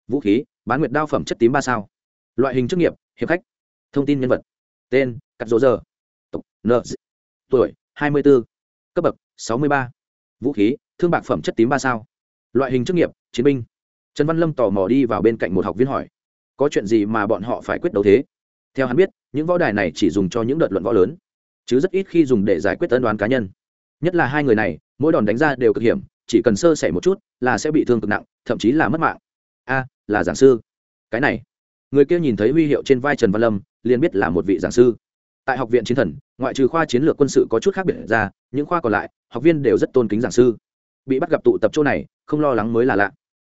Speaker 1: vũ khí, bán nguyệt đao phẩm chất tím ba sao. Loại hình chức nghiệp, hiệp khách. Thông tin nhân vật. Tên, cắt rỗ giờ. Tộc nợ tuổi, hai mươi 24. cấp bậc, sáu mươi ba. Vũ khí, thương bạc phẩm chất tím ba sao. Loại hình chức nghiệp, chiến binh trần văn lâm tò mò đi vào bên cạnh một học viên hỏi, có chuyện gì mà bọn họ phải quyết đấu thế? Theo hắn biết, những võ đài này chỉ dùng cho những đợt luận võ lớn, chứ rất ít khi dùng để giải quyết tân đoán cá nhân. Nhất là hai người này, mỗi đòn đánh ra đều cực hiểm, chỉ cần sơ sẩy một chút là sẽ bị thương cực nặng, thậm chí là mất mạng. A, là giảng sư. Cái này, người kia nhìn thấy huy hiệu trên vai trần văn lâm, liền biết là một vị giảng sư. Tại học viện chiến thần, ngoại trừ khoa chiến lược quân sự có chút khác biệt ra, những khoa còn lại, học viên đều rất tôn kính giảng sư. Bị bắt gặp tụ tập chỗ này, không lo lắng mới là lạ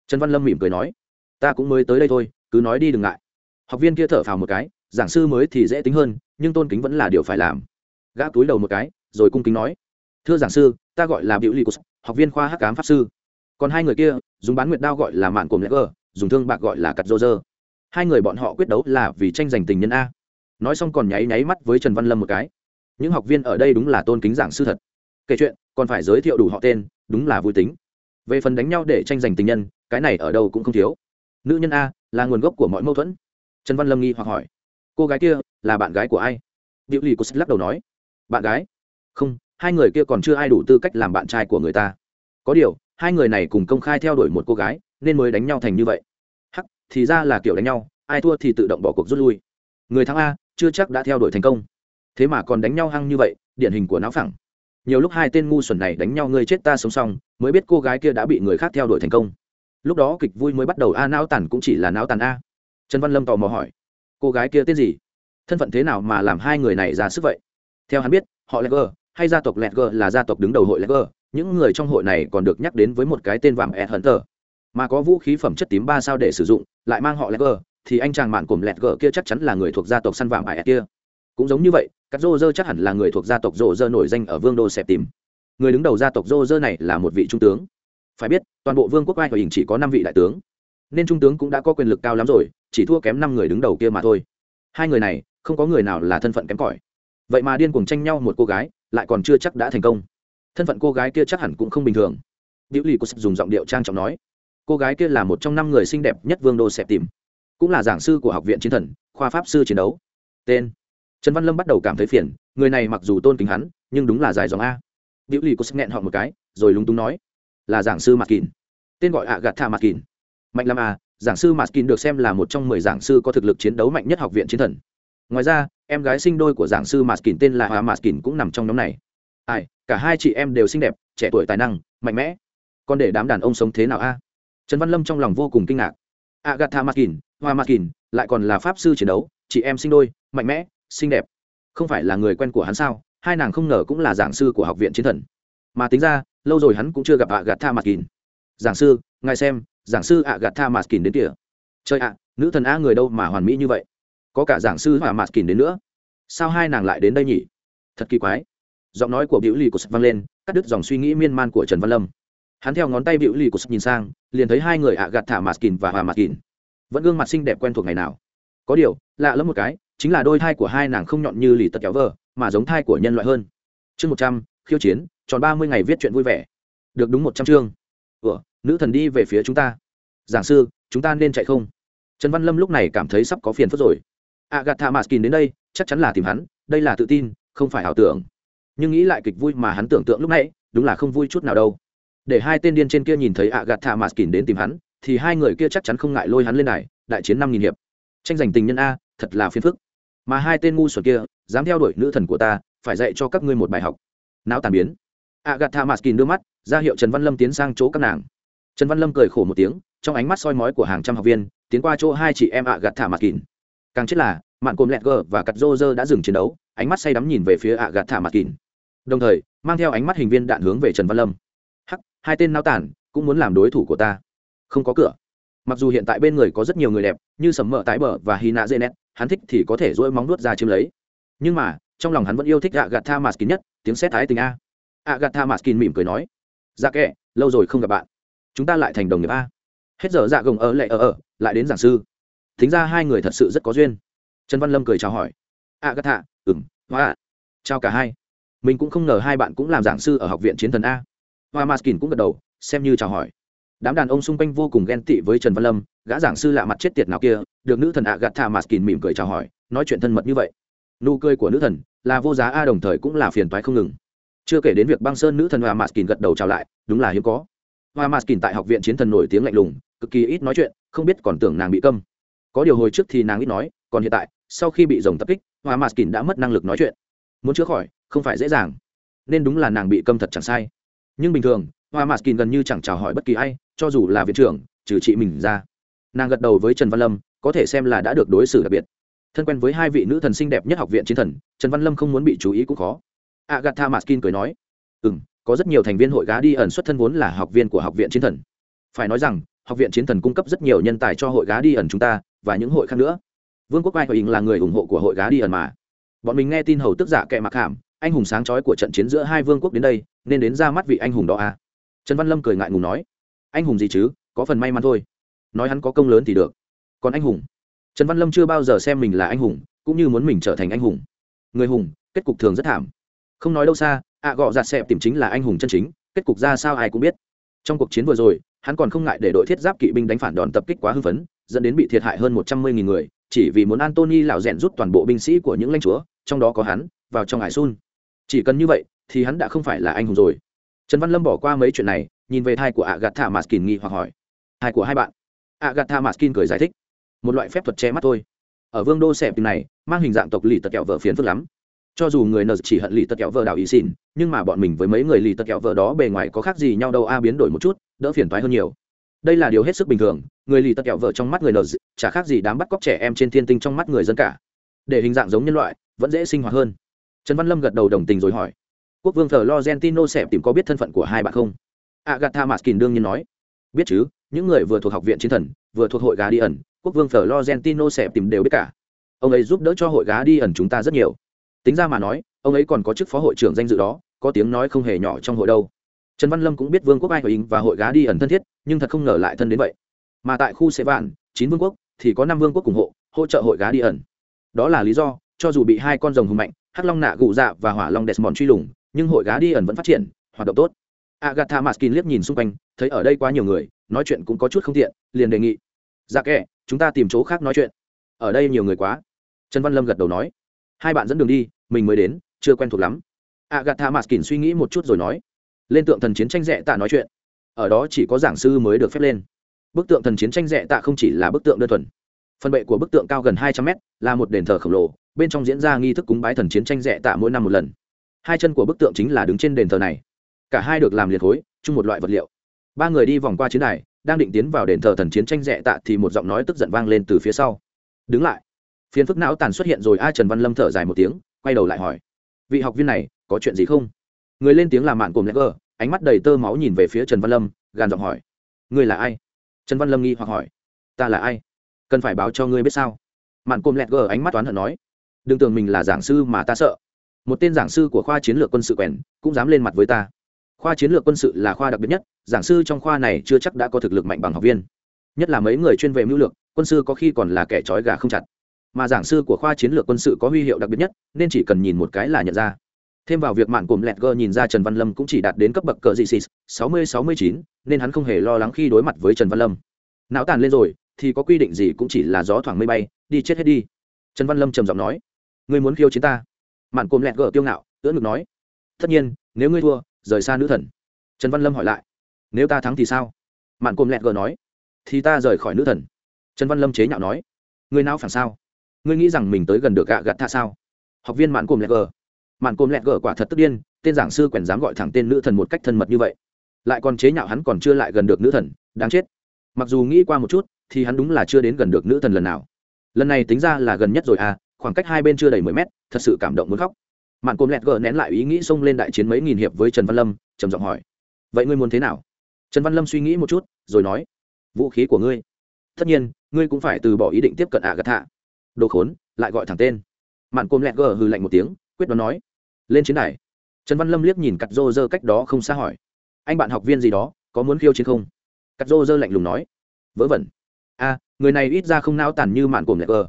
Speaker 1: trần văn lâm mỉm cười nói, ta cũng mới tới đây thôi, cứ nói đi đừng ngại. Học viên kia thở phào một cái, giảng sư mới thì dễ tính hơn, nhưng tôn kính vẫn là điều phải làm. Gã túi đầu một cái, rồi cung kính nói, thưa giảng sư, ta gọi là biểu ly học viên khoa hắc cám pháp sư. Còn hai người kia, dùng bán nguyệt đao gọi là mạn cồm lẽ gờ, dùng thương bạc gọi là cặt rô rơ. Hai người bọn họ quyết đấu là vì tranh giành tình nhân a. Nói xong còn nháy nháy mắt với trần văn lâm một cái. Những học viên ở đây đúng là tôn kính giảng sư thật. Kể chuyện, còn phải giới thiệu đủ họ tên, đúng là vui tính. Về phần đánh nhau để tranh giành tình nhân cái này ở đâu cũng không thiếu. Nữ nhân a, là nguồn gốc của mọi mâu thuẫn. Trần văn lâm nghi hoặc hỏi. Cô gái kia, là bạn gái của ai? Điệu lì cô sức lắc đầu nói. Bạn gái? Không, hai người kia còn chưa ai đủ tư cách làm bạn trai của người ta. Có điều, hai người này cùng công khai theo đuổi một cô gái, nên mới đánh nhau thành như vậy. Hắc, thì ra là kiểu đánh nhau, ai thua thì tự động bỏ cuộc rút lui. Người thắng a, chưa chắc đã theo đuổi thành công. Thế mà còn đánh nhau hăng như vậy, điển hình của não phẳng. Nhiều lúc hai tên ngu xuẩn này đánh nhau ngươi chết ta sống xong, mới biết cô gái kia đã bị người khác theo đuổi thành công lúc đó kịch vui mới bắt đầu a, não tàn cũng chỉ là não tàn a. Trần văn lâm tò mò hỏi, cô gái kia tên gì? Thân phận thế nào mà làm hai người này ra sức vậy? Theo hắn biết, họ lẹt gờ, hay gia tộc lẹt gờ là gia tộc đứng đầu hội lẹt gờ, những người trong hội này còn được nhắc đến với một cái tên vàng Ed Hunter. Mà có vũ khí phẩm chất tím ba sao để sử dụng, lại mang họ lẹt gờ, thì anh chàng mạn cùng gờ kia chắc chắn là người thuộc gia tộc săn vàng Ed kia. Cũng giống như vậy, các rô rơ chắc hẳn là người thuộc gia tộc rô rơ nổi danh ở vương đô xẹp tìm. Người đứng đầu gia tộc rô rơ này là một vị trung tướng phải biết toàn bộ vương quốc ai hình chỉ có năm vị đại tướng. Nên trung tướng cũng đã có quyền lực cao lắm rồi chỉ thua kém năm người đứng đầu kia mà thôi. Hai người này không có người nào là thân phận kém cỏi. Vậy mà điên cuồng tranh nhau một cô gái lại còn chưa chắc đã thành công. Thân phận cô gái kia chắc hẳn cũng không bình thường. Điệu Lì của dùng giọng điệu trang trọng nói, cô gái kia là một trong năm người xinh đẹp nhất Vương đô xẹp tìm, cũng là giảng sư của học viện chiến thần, khoa pháp sư chiến đấu. Tên. Trần Văn Lâm bắt đầu cảm thấy phiền, người này mặc dù tôn kính hắn, nhưng đúng là dài dòng a. điệu Lì của nghẹn họ một cái, rồi lúng túng nói, là giảng sư mặt kín Tên gọi ạ gạt thả mặt kín Mạnh lắm à, giảng sư mặt kín được xem là một trong mười giảng sư có thực lực chiến đấu mạnh nhất học viện chiến thần. Ngoài ra, em gái sinh đôi của giảng sư mặt kín tên là Hoa mặt kín cũng nằm trong nhóm này. Ai, cả hai chị em đều xinh đẹp, trẻ tuổi tài năng, mạnh mẽ. Còn để đám đàn ông sống thế nào a? Trần Văn Lâm trong lòng vô cùng kinh ngạc. Agatha Markin, Hoa Markin, lại còn là pháp sư chiến đấu, chị em sinh đôi, mạnh mẽ, xinh đẹp. Không phải là người quen của hắn sao? Hai nàng không ngờ cũng là giảng sư của học viện chiến thần. Mà tính ra, lâu rồi hắn cũng chưa gặp ạ gạt tha mặt kín Giảng sư, ngài xem, giảng sư ạ gạt tha mặt kín đến kìa. Chơi ạ, nữ thần a người đâu mà hoàn mỹ như vậy? Có cả giảng sư và mặt kín đến nữa. Sao hai nàng lại đến đây nhỉ? Thật kỳ quái. Giọng nói của Biểu Lì của Sập vang lên, cắt đứt dòng suy nghĩ miên man của Trần Văn Lâm hắn theo ngón tay biểu lì của sập nhìn sang liền thấy hai người ạ gạt thả mặt kín và hòa mặt kín vẫn gương mặt xinh đẹp quen thuộc ngày nào có điều lạ lắm một cái chính là đôi thai của hai nàng không nhọn như lì tật kéo vờ mà giống thai của nhân loại hơn chương một trăm khiêu chiến tròn ba mươi ngày viết chuyện vui vẻ. Được đúng một trăm chương. Ủa, nữ thần đi về phía chúng ta. Giảng sư, chúng ta nên chạy không? Trần văn lâm lúc này cảm thấy sắp có phiền phức rồi. A gạt mạt đến đây, chắc chắn là tìm hắn, đây là tự tin, không phải ảo tưởng. Nhưng nghĩ lại kịch vui mà hắn tưởng tượng lúc nãy, đúng là không vui chút nào đâu. Để hai tên điên trên kia nhìn thấy agatha gạt mạt đến tìm hắn, thì hai người kia chắc chắn không ngại lôi hắn lên này đại chiến năm nghìn hiệp. Tranh giành tình nhân a, thật là phiền phức. Mà hai tên ngu xuẩn kia, dám theo đuổi nữ thần của ta, phải dạy cho các ngươi một bài học. Não tàn biến agatha gạt đưa mắt ra hiệu trần văn lâm tiến sang chỗ các nàng. Trần văn lâm cười khổ một tiếng trong ánh mắt soi mói của hàng trăm học viên tiến qua chỗ hai chị em agatha gạt càng chết là mạn cồm lẹt gờ và cặt rô rơ đã dừng chiến đấu ánh mắt say đắm nhìn về phía agatha gạt thả mặt kín đồng thời mang theo ánh mắt hình viên đạn hướng về trần văn lâm. Hắc, hai tên nao tản cũng muốn làm đối thủ của ta. Không có cửa. Mặc dù hiện tại bên người có rất nhiều người đẹp như sầm mỡ tái bờ và hina dê nét hắn thích thì có thể dỗi móng nuốt ra chiếm lấy. Nhưng mà trong lòng hắn vẫn yêu thích gạ gạt tha maskin nhất tiếng xét thái tình a a tha maskin mỉm cười nói dạ kệ, lâu rồi không gặp bạn. Chúng ta lại thành đồng nghiệp a. Hết giờ dạ gồng ở lệ ở ở, lại đến giảng sư. Thính ra hai người thật sự rất có duyên. Trần văn lâm cười chào hỏi a gạt tha ừng hoa chào cả hai. Mình cũng không ngờ hai bạn cũng làm giảng sư ở học viện chiến thần a. Hoa maskin cũng gật đầu, xem như chào hỏi. Đám đàn ông xung quanh vô cùng ghen tị với trần văn lâm, gã giảng sư lạ mặt chết tiệt nào kia, được nữ thần agatha maskin mỉm cười chào hỏi, nói chuyện thân mật như vậy. Nụ cười của nữ thần là vô giá a, đồng thời cũng là phiền toái không ngừng chưa kể đến việc băng sơn nữ thần hoa maskin gật đầu chào lại, đúng là hiếm có. Hoa maskin tại học viện chiến thần nổi tiếng lạnh lùng, cực kỳ ít nói chuyện, không biết còn tưởng nàng bị câm. Có điều hồi trước thì nàng ít nói, còn hiện tại, sau khi bị rồng tập kích, hoa maskin đã mất năng lực nói chuyện. Muốn chữa khỏi, không phải dễ dàng. Nên đúng là nàng bị câm thật chẳng sai. Nhưng bình thường, hoa maskin gần như chẳng chào hỏi bất kỳ ai, cho dù là viện trưởng, trừ chị mình ra. Nàng gật đầu với trần văn lâm, có thể xem là đã được đối xử đặc biệt. Thân quen với hai vị nữ thần xinh đẹp nhất học viện chiến thần, trần văn lâm không muốn bị chú ý cũng khó agatha maskin cười nói ừ m có rất nhiều thành viên hội gá đi ẩn xuất thân vốn là học viên của học viện chiến thần. Phải nói rằng, học viện chiến thần cung cấp rất nhiều nhân tài cho hội gá đi ẩn chúng ta, và những hội khác nữa. Vương quốc vai hình là người ủng hộ của hội gá đi ẩn mà. Bọn mình nghe tin hầu tức giả kệ mặc hàm, anh hùng sáng chói của trận chiến giữa hai vương quốc đến đây, nên đến ra mắt vị anh hùng đó à? Trần văn lâm cười ngại ngùng nói, anh hùng gì chứ, có phần may mắn thôi. Nói hắn có công lớn thì được. Còn anh hùng? Trần văn lâm chưa bao giờ xem mình là anh hùng, cũng như muốn mình trở thành anh hùng. Người hùng, kết cục thường rất thảm không nói đâu xa, ạ à gọ giặt xẹp tìm chính là anh hùng chân chính, kết cục ra sao ai cũng biết. Trong cuộc chiến vừa rồi, hắn còn không ngại để đội thiết giáp kỵ binh đánh phản đòn tập kích quá hưng phấn, dẫn đến bị thiệt hại hơn một trăm mươi nghìn người, chỉ vì muốn antony lạo rèn rút toàn bộ binh sĩ của những lãnh chúa, trong đó có hắn, vào trong hải sun chỉ cần như vậy, thì hắn đã không phải là anh hùng rồi. Trần văn lâm bỏ qua mấy chuyện này, nhìn về thai của ạ gạt thả maskin nghi hoặc hỏi. Thai của hai bạn? Ạ gạt thả maskin cười giải thích. Một loại phép thuật che mắt thôi. Ở vương đô xẹp này, mang hình dạng tộc lì tật kẹo vợ phiến phức lắm cho dù người nờ chỉ hận lì tật kẹo vợ đảo ý xin nhưng mà bọn mình với mấy người lì tật kẹo vợ đó bề ngoài có khác gì nhau đâu, a, biến đổi một chút, đỡ phiền toái hơn nhiều. Đây là điều hết sức bình thường, người lì tật kẹo vợ trong mắt người nờ chả khác gì đám bắt cóc trẻ em trên thiên tinh trong mắt người dân cả. Để hình dạng giống nhân loại, vẫn dễ sinh hoạt hơn. Trần văn lâm gật đầu đồng tình rồi hỏi, quốc vương thờ logentino sẽ tìm có biết thân phận của hai bạn không? Agatha maskin đương nhiên nói, biết chứ, những người vừa thuộc học viện chiến thần, vừa thuộc hội gá đi ẩn, quốc vương thờ logentino sẽ tìm đều biết cả. Ông ấy giúp đỡ cho hội gá đi ẩn chúng ta rất nhiều tính ra mà nói, ông ấy còn có chức phó hội trưởng danh dự đó, có tiếng nói không hề nhỏ trong hội đâu. Trần văn lâm cũng biết vương quốc ai hồi và hội gá đi ẩn thân thiết, nhưng thật không ngờ lại thân đến vậy. Mà tại khu sẽ vạn, chín vương quốc, thì có năm vương quốc ủng hộ, hỗ trợ hội gá đi ẩn. Đó là lý do, cho dù bị hai con rồng hùng mạnh, hắc long nạ gụ dạ và hỏa long desmond truy lùng, nhưng hội gá đi ẩn vẫn phát triển, hoạt động tốt. Agatha maskin liếc nhìn xung quanh, thấy ở đây quá nhiều người, nói chuyện cũng có chút không tiện, liền đề nghị. Dạ kệ, chúng ta tìm chỗ khác nói chuyện. Ở đây nhiều người quá. Trần văn lâm gật đầu nói. Hai bạn dẫn đường đi mình mới đến, chưa quen thuộc lắm. Agatha maskin suy nghĩ một chút rồi nói, lên tượng thần chiến tranh rẽ tạ nói chuyện. Ở đó chỉ có giảng sư mới được phép lên. Bức tượng thần chiến tranh rẽ tạ không chỉ là bức tượng đơn thuần. Phần bệ của bức tượng cao gần hai trăm mét, là một đền thờ khổng lồ, bên trong diễn ra nghi thức cúng bái thần chiến tranh rẽ tạ mỗi năm một lần. Hai chân của bức tượng chính là đứng trên đền thờ này. Cả hai được làm liệt khối, chung một loại vật liệu. Ba người đi vòng qua chiến đài, đang định tiến vào đền thờ thần chiến tranh rẽ tạ thì một giọng nói tức giận vang lên từ phía sau. Đứng lại. Phiến phức não tàn xuất hiện rồi, A trần văn lâm thở dài một tiếng quay đầu lại hỏi, vị học viên này, có chuyện gì không? Người lên tiếng làm mạn cồm lẽ gờ ánh mắt đầy tơ máu nhìn về phía trần văn lâm, gàn giọng hỏi, ngươi là ai? Trần văn lâm nghi hoặc hỏi, ta là ai? Cần phải báo cho ngươi biết sao? Mạn cồm lẹt gờ ánh mắt toán hận nói, đừng tưởng mình là giảng sư mà ta sợ. Một tên giảng sư của khoa chiến lược quân sự quèn cũng dám lên mặt với ta. Khoa chiến lược quân sự là khoa đặc biệt nhất, giảng sư trong khoa này chưa chắc đã có thực lực mạnh bằng học viên. Nhất là mấy người chuyên về mưu lược, quân sư có khi còn là kẻ trói gà không chặt mà giảng sư của khoa chiến lược quân sự có huy hiệu đặc biệt nhất, nên chỉ cần nhìn một cái là nhận ra. Thêm vào việc mạn cồm lẹt gơ nhìn ra trần văn lâm cũng chỉ đạt đến cấp bậc cờ dị xì sáu mươi sáu mươi chín, nên hắn không hề lo lắng khi đối mặt với trần văn lâm. Não tàn lên rồi, thì có quy định gì cũng chỉ là gió thoảng mây bay, đi chết hết đi. Trần văn lâm trầm giọng nói. Ngươi muốn khiêu chiến ta? Mạn cồm lẹt gờ tiêu ngạo, ưỡn ngực nói. Tất nhiên, nếu ngươi thua, rời xa nữ thần. Trần văn lâm hỏi lại. Nếu ta thắng thì sao? Mạn cồm lẹt gờ nói. Thì ta rời khỏi nữ thần. Trần văn lâm chế nhạo nói. Ngươi nào phản sao? Ngươi nghĩ rằng mình tới gần được gạ gạt tha sao? Học viên mạn cồm lẹt gờ. Mạn cồm lẹt gờ quả thật tức điên, tên giảng sư quèn dám gọi thẳng tên nữ thần một cách thân mật như vậy. Lại còn chế nhạo hắn còn chưa lại gần được nữ thần, đáng chết. Mặc dù nghĩ qua một chút, thì hắn đúng là chưa đến gần được nữ thần lần nào. Lần này tính ra là gần nhất rồi à khoảng cách hai bên chưa đầy mười mét, thật sự cảm động muốn khóc. Mạn cồm lẹt gờ nén lại ý nghĩ xông lên đại chiến mấy nghìn hiệp với trần văn lâm, trầm giọng hỏi. Vậy ngươi muốn thế nào? Trần văn lâm suy nghĩ một chút, rồi nói. Vũ khí của ngươi. Tất nhiên, ngươi cũng phải từ bỏ ý định tiếp cận ạ gạt thạ đồ khốn, lại gọi thẳng tên. Mạn cồm lẹt gờ hừ lạnh một tiếng, quyết đoán nói, lên chiến đài. Trần văn lâm liếc nhìn cắt rô rơ cách đó không xa hỏi, anh bạn học viên gì đó, có muốn khiêu chiến không? Cắt rô rơ lạnh lùng nói, vớ vẩn. A, người này ít ra không nao tàn như mạn cồm lẹt gờ.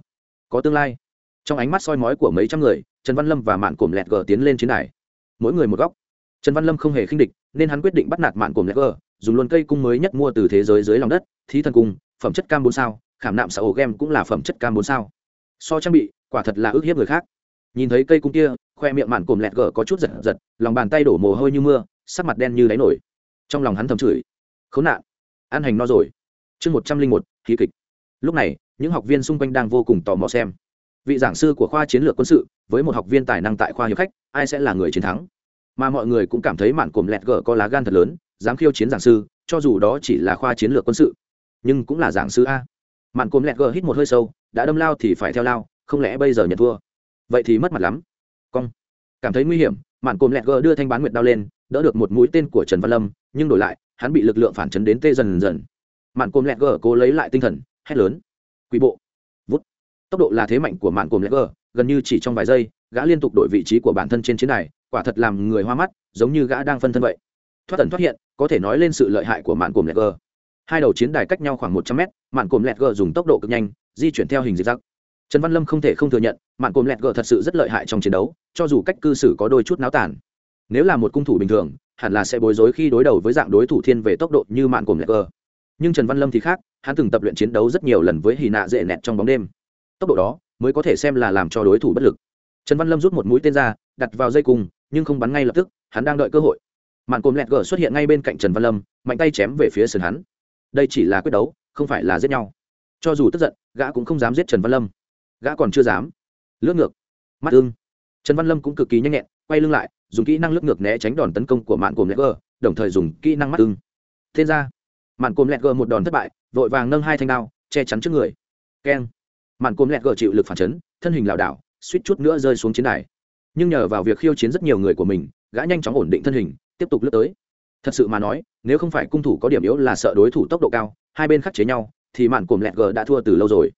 Speaker 1: Có tương lai. Trong ánh mắt soi mói của mấy trăm người, trần văn lâm và mạn cồm lẹt gờ tiến lên chiến đài. Mỗi người một góc. Trần văn lâm không hề khinh địch, nên hắn quyết định bắt nạt mạn cồm lẹt gờ, dùng luôn cây cung mới nhất mua từ thế giới dưới lòng đất, thí thần cung, phẩm chất cam bốn sao, khảm nạm xã ổ game cũng là phẩm chất cam bốn sao so trang bị, quả thật là ước hiếp người khác. Nhìn thấy cây cung kia, khoe miệng mạn cồm lẹt gở có chút giật giật, lòng bàn tay đổ mồ hôi như mưa, sắc mặt đen như đáy nổi. Trong lòng hắn thầm chửi, khốn nạn, ăn hành no rồi. Chương một trăm linh một, khí kịch. Lúc này, những học viên xung quanh đang vô cùng tò mò xem. Vị giảng sư của khoa chiến lược quân sự, với một học viên tài năng tại khoa hiệp khách, ai sẽ là người chiến thắng? Mà mọi người cũng cảm thấy mạn cồm lẹt gở có lá gan thật lớn, dám khiêu chiến giảng sư, cho dù đó chỉ là khoa chiến lược quân sự, nhưng cũng là giảng sư a mạn cồm lẹt gờ hít một hơi sâu, đã đâm lao thì phải theo lao, không lẽ bây giờ nhận thua? Vậy thì mất mặt lắm. Cong. Cảm thấy nguy hiểm, mạn cồm lẹt gờ đưa thanh bán nguyệt đao lên, đỡ được một mũi tên của trần văn lâm, nhưng đổi lại, hắn bị lực lượng phản chấn đến tê dần dần. Mạn cồm lẹt gờ cố lấy lại tinh thần, hét lớn. Quý bộ. Vút. Tốc độ là thế mạnh của mạn cồm lẹt gờ, gần như chỉ trong vài giây, gã liên tục đổi vị trí của bản thân trên chiến đài, quả thật làm người hoa mắt, giống như gã đang phân thân vậy. Thoát tần thoát hiện, có thể nói lên sự lợi hại của mạn cồm lẹt gờ. Hai đầu chiến đài cách nhau khoảng một trăm mét mạn cồm lẹt gờ dùng tốc độ cực nhanh, di chuyển theo hình dịch giặc trần văn lâm không thể không thừa nhận, mạn cồm lẹt gờ thật sự rất lợi hại trong chiến đấu, cho dù cách cư xử có đôi chút náo tàn. Nếu là một cung thủ bình thường, hẳn là sẽ bối rối khi đối đầu với dạng đối thủ thiên về tốc độ như mạn cồm lẹt gờ. Nhưng trần văn lâm thì khác, hắn từng tập luyện chiến đấu rất nhiều lần với hì nạ dễ nẹt trong bóng đêm. Tốc độ đó mới có thể xem là làm cho đối thủ bất lực. Trần văn lâm rút một mũi tên ra, đặt vào dây cung, nhưng không bắn ngay lập tức, hắn đang đợi cơ hội. Mạn cồm lẹt gờ xuất hiện ngay bên cạnh trần văn lâm, mạnh tay chém về phía sườn hắn. Đây chỉ là quyết đấu không phải là giết nhau. Cho dù tức giận, gã cũng không dám giết trần văn lâm. Gã còn chưa dám. Lướt ngược. Mắt ưng. Trần văn lâm cũng cực kỳ nhanh nhẹn, quay lưng lại, dùng kỹ năng lướt ngược né tránh đòn tấn công của mạng cồm lẹt gờ đồng thời dùng kỹ năng mắt ưng. Thiên ra mạng cồm lẹt gờ một đòn thất bại, vội vàng nâng hai thanh đao, che chắn trước người. Keng. Mạng cồm lẹt gờ chịu lực phản chấn, thân hình lảo đảo, suýt chút nữa rơi xuống chiến đài. Nhưng nhờ vào việc khiêu chiến rất nhiều người của mình, gã nhanh chóng ổn định thân hình, tiếp tục lướt tới. Thật sự mà nói, nếu không phải cung thủ có điểm yếu là sợ đối thủ tốc độ cao hai bên khắc chế nhau, thì mạn cồm lẹt g đã thua từ lâu rồi.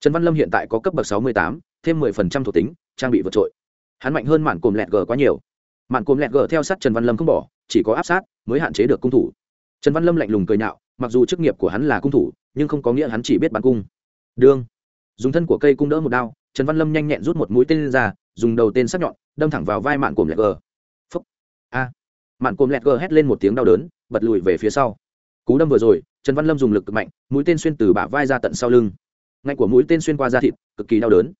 Speaker 1: Trần văn lâm hiện tại có cấp bậc sáu mươi tám, thêm mười phần trăm thuộc tính, trang bị vượt trội. Hắn mạnh hơn mạn cồm lẹt g quá nhiều. Mạn cồm lẹt g theo sát trần văn lâm không bỏ, chỉ có áp sát mới hạn chế được cung thủ. Trần văn lâm lạnh lùng cười nhạo, mặc dù chức nghiệp của hắn là cung thủ, nhưng không có nghĩa hắn chỉ biết bắn cung. Đương. Dùng thân của cây cung đỡ một đao, trần văn lâm nhanh nhẹn rút một mũi tên ra, dùng đầu tên sắc nhọn, đâm thẳng vào vai mạn cồm lẹt g phúc. A. Mạn cồm lẹt g hét lên một tiếng đau đớn, bật lùi về phía sau. Cú đâm vừa rồi trần văn lâm dùng lực cực mạnh, mũi tên xuyên từ bả vai ra tận sau lưng. Ngay của mũi tên xuyên qua da thịt, cực kỳ đau đớn.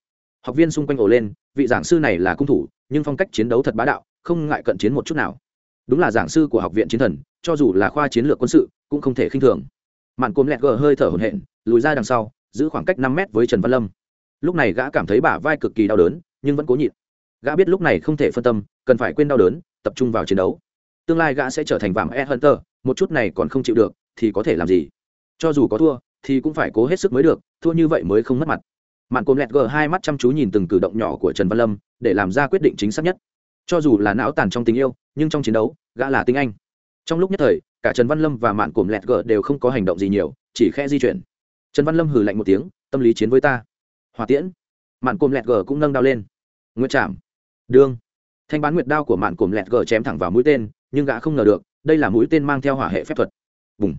Speaker 1: Học viên xung quanh ổ lên, vị giảng sư này là cung thủ, nhưng phong cách chiến đấu thật bá đạo, không ngại cận chiến một chút nào. Đúng là giảng sư của học viện chiến thần, cho dù là khoa chiến lược quân sự, cũng không thể khinh thường. Mạn côn lẹt gờ hơi thở hổn hển, lùi ra đằng sau, giữ khoảng cách năm mét với trần văn lâm. Lúc này gã cảm thấy bả vai cực kỳ đau đớn, nhưng vẫn cố nhịn. Gã biết lúc này không thể phân tâm, cần phải quên đau đớn, tập trung vào chiến đấu. Tương lai gã sẽ trở thành vàng e hunter, một chút này còn không chịu được thì có thể làm gì? Cho dù có thua, thì cũng phải cố hết sức mới được, thua như vậy mới không mất mặt. Mạn cồn lẹt g hai mắt chăm chú nhìn từng cử động nhỏ của trần văn lâm, để làm ra quyết định chính xác nhất. Cho dù là não tàn trong tình yêu, nhưng trong chiến đấu, gã là tinh anh. Trong lúc nhất thời, cả trần văn lâm và mạn cồn lẹt g đều không có hành động gì nhiều, chỉ khẽ di chuyển. Trần văn lâm hử lạnh một tiếng, tâm lý chiến với ta. Hòa tiễn. Mạn cồn lẹt g cũng nâng đao lên. Nguyệt trảm. Đương. Thanh bán nguyệt đao của mạn cồn lẹt g chém thẳng vào mũi tên, nhưng gã không ngờ được, đây là mũi tên mang theo hỏa hệ phép thuật. Bùng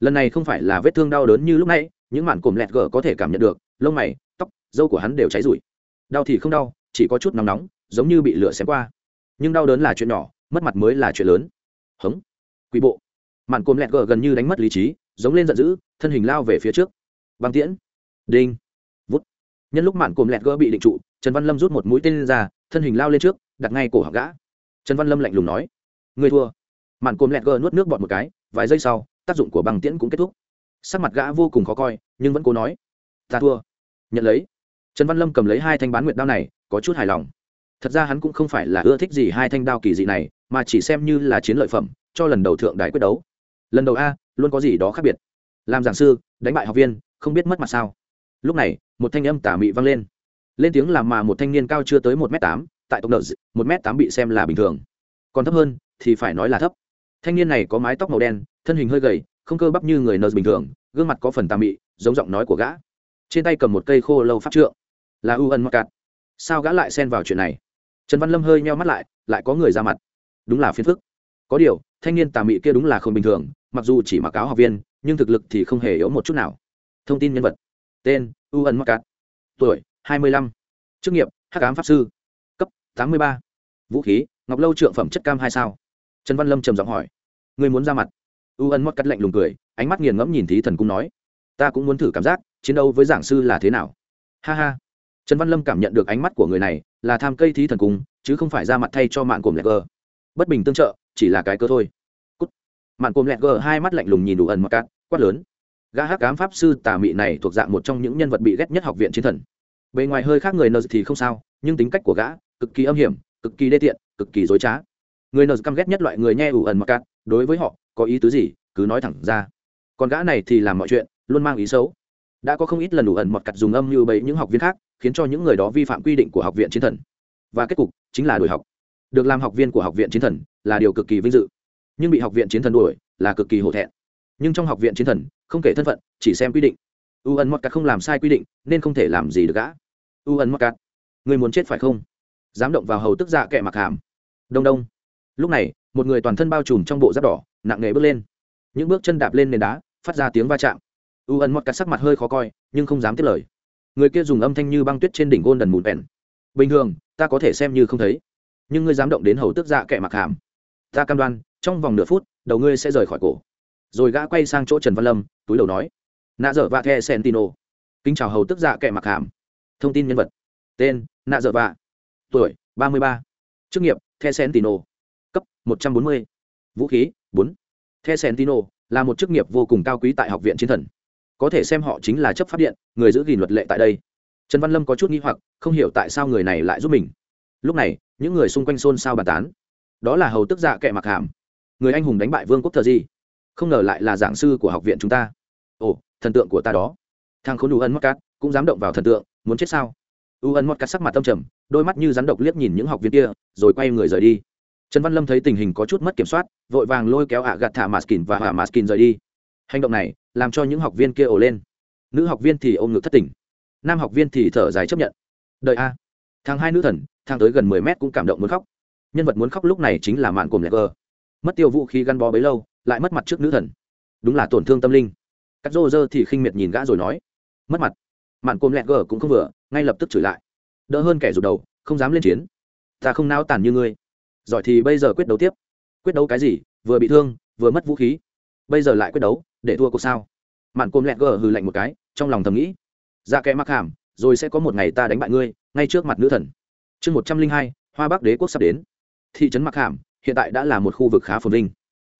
Speaker 1: lần này không phải là vết thương đau đớn như lúc nãy, những mạn cồm lẹt gờ có thể cảm nhận được, lông mày, tóc, dâu của hắn đều cháy rụi. Đau thì không đau, chỉ có chút nóng nóng, giống như bị lửa xém qua. Nhưng đau đớn là chuyện nhỏ, mất mặt mới là chuyện lớn. Hống. Quỷ bộ. Mạn cồm lẹt gờ gần như đánh mất lý trí, giống lên giận dữ, thân hình lao về phía trước. Băng tiễn. Đinh. Vút. Nhân lúc mạn cồm lẹt gờ bị định trụ, trần văn lâm rút một mũi tên ra, thân hình lao lên trước, đặt ngay cổ họng gã. Trần văn lâm lạnh lùng nói. Người thua. Mạn cồm lẹt gờ nuốt nước bọt một cái, vài giây sau tác dụng của băng tiễn cũng kết thúc. Sắc mặt gã vô cùng khó coi, nhưng vẫn cố nói, ta thua. Nhận lấy, trần văn lâm cầm lấy hai thanh bán nguyệt đao này, có chút hài lòng. Thật ra hắn cũng không phải là ưa thích gì hai thanh đao kỳ dị này, mà chỉ xem như là chiến lợi phẩm cho lần đầu thượng đài quyết đấu. Lần đầu a, luôn có gì đó khác biệt. Làm giảng sư, đánh bại học viên, không biết mất mặt sao. Lúc này, một thanh âm tả mị vang lên. Lên tiếng làm mà một thanh niên cao chưa tới một m tám, tại tộc nợ một m tám bị xem là bình thường. Còn thấp hơn thì phải nói là thấp thanh niên này có mái tóc màu đen, thân hình hơi gầy, không cơ bắp như người nợ bình thường, gương mặt có phần tà mị, giống giọng nói của gã. Trên tay cầm một cây khô lâu pháp trượng. Là u ân mặc cạt sao gã lại xen vào chuyện này? Trần văn lâm hơi meo mắt lại lại có người ra mặt. Đúng là phiền phức. Có điều, thanh niên tà mị kia đúng là không bình thường, mặc dù chỉ mặc áo học viên, nhưng thực lực thì không hề yếu một chút nào. Thông tin nhân vật. Tên, u ân mặc cạt tuổi, hai mươi lăm. Chức nghiệp, hắc ám pháp sư. Cấp, tám mươi ba. Vũ khí, ngọc lâu trượng phẩm chất cam hai sao trần văn lâm trầm giọng hỏi. Người muốn ra mặt? U ân mất cắt lạnh lùng cười, ánh mắt nghiền ngẫm nhìn thí thần cung nói. Ta cũng muốn thử cảm giác, chiến đấu với giảng sư là thế nào? Ha ha. Trần văn lâm cảm nhận được ánh mắt của người này, là tham cây thí thần cung, chứ không phải ra mặt thay cho mạng cồm lẹt gờ. Bất bình tương trợ, chỉ là cái cơ thôi. Cút. mạng cồm lẹt gờ hai mắt lạnh lùng nhìn đủ ẩn mặc cát quát lớn. Gã hắc cám pháp sư tà mị này thuộc dạng một trong những nhân vật bị ghét nhất học viện chiến thần. Bề ngoài hơi khác người nợ thì không sao, nhưng tính cách của gã cực kỳ âm hiểm, cực kỳ đê tiện, cực kỳ dối trá người nờ căm ghét nhất loại người nghe ủ ẩn mặc cạn, đối với họ, có ý tứ gì? Cứ nói thẳng ra. Còn gã này thì làm mọi chuyện, luôn mang ý xấu. Đã có không ít lần đủ ẩn mọt cặt dùng âm như bấy những học viên khác, khiến cho những người đó vi phạm quy định của học viện chiến thần. Và kết cục chính là đuổi học. Được làm học viên của học viện chiến thần là điều cực kỳ vinh dự. Nhưng bị học viện chiến thần đuổi là cực kỳ hổ thẹn. Nhưng trong học viện chiến thần, không kể thân phận, chỉ xem quy định. U ẩn mọt cặt không làm sai quy định, nên không thể làm gì được gã. U ẩn mọt cặt, người muốn chết phải không? Dám động vào hầu tức dạ kệ mặc hàm. Đông đông lúc này, một người toàn thân bao trùm trong bộ giáp đỏ, nặng nề bước lên. Những bước chân đạp lên nền đá, phát ra tiếng va chạm. U ẩn mọt cắt sắc mặt hơi khó coi, nhưng không dám tiếp lời. Người kia dùng âm thanh như băng tuyết trên đỉnh gôn đần mùn bèn bình thường, ta có thể xem như không thấy. Nhưng ngươi dám động đến hầu tức dạ kệ mặc hàm. Ta cam đoan, trong vòng nửa phút, đầu ngươi sẽ rời khỏi cổ. Rồi gã quay sang chỗ trần văn lâm, túi đầu nói. Nạ dở vạ the sentino kính chào hầu tức dạ kệ mặc hàm. Thông tin nhân vật. Tên, nạ dở vạ. Tuổi, ba mươi ba. Chức nghiệp, the sentino một trăm bốn mươi. Vũ khí, bốn. The sentino là một chức nghiệp vô cùng cao quý tại học viện chiến thần. Có thể xem họ chính là chấp pháp điện, người giữ gìn luật lệ tại đây. Trần văn lâm có chút nghi hoặc, không hiểu tại sao người này lại giúp mình. Lúc này, những người xung quanh xôn xao bàn tán. Đó là hầu tức dạ kệ mặc hàm. Người anh hùng đánh bại vương quốc thờ di. Không ngờ lại là giảng sư của học viện chúng ta. Ồ, thần tượng của ta đó. Thằng khốn đủ ân mắc cát, cũng dám động vào thần tượng, muốn chết sao? U ân mót cắt sắc mặt tâm trầm, đôi mắt như rắn độc liếc nhìn những học viên kia, rồi quay người rời đi trần văn lâm thấy tình hình có chút mất kiểm soát, vội vàng lôi kéo ạ gạt thả maskin và hạ maskin rời đi. Hành động này làm cho những học viên kia ồ lên. Nữ học viên thì ôm ngực thất tình, nam học viên thì thở dài chấp nhận. Đợi a. Thằng hai nữ thần thang tới gần mười mét cũng cảm động muốn khóc. Nhân vật muốn khóc lúc này chính là mạn cồm lẹt gờ mất tiêu vũ khí gắn bó bấy lâu, lại mất mặt trước nữ thần. Đúng là tổn thương tâm linh. Cắt rô rơ thì khinh miệt nhìn gã rồi nói. Mất mặt. Mạn cồm lẹt gờ cũng không vừa, ngay lập tức chửi lại. Đỡ hơn kẻ rụt đầu, không dám lên chiến. Ta không nao tàn như ngươi giỏi thì bây giờ quyết đấu tiếp. Quyết đấu cái gì? Vừa bị thương, vừa mất vũ khí. Bây giờ lại quyết đấu, để thua cuộc sao? Mạn côn lẹt gờ hừ lạnh một cái, trong lòng thầm nghĩ. Dạ ra kẽ mặc hàm, rồi sẽ có một ngày ta đánh bại ngươi, ngay trước mặt nữ thần. Chương một trăm linh hai, hoa bắc đế quốc sắp đến. Thị trấn mặc hàm, hiện tại đã là một khu vực khá phồn vinh.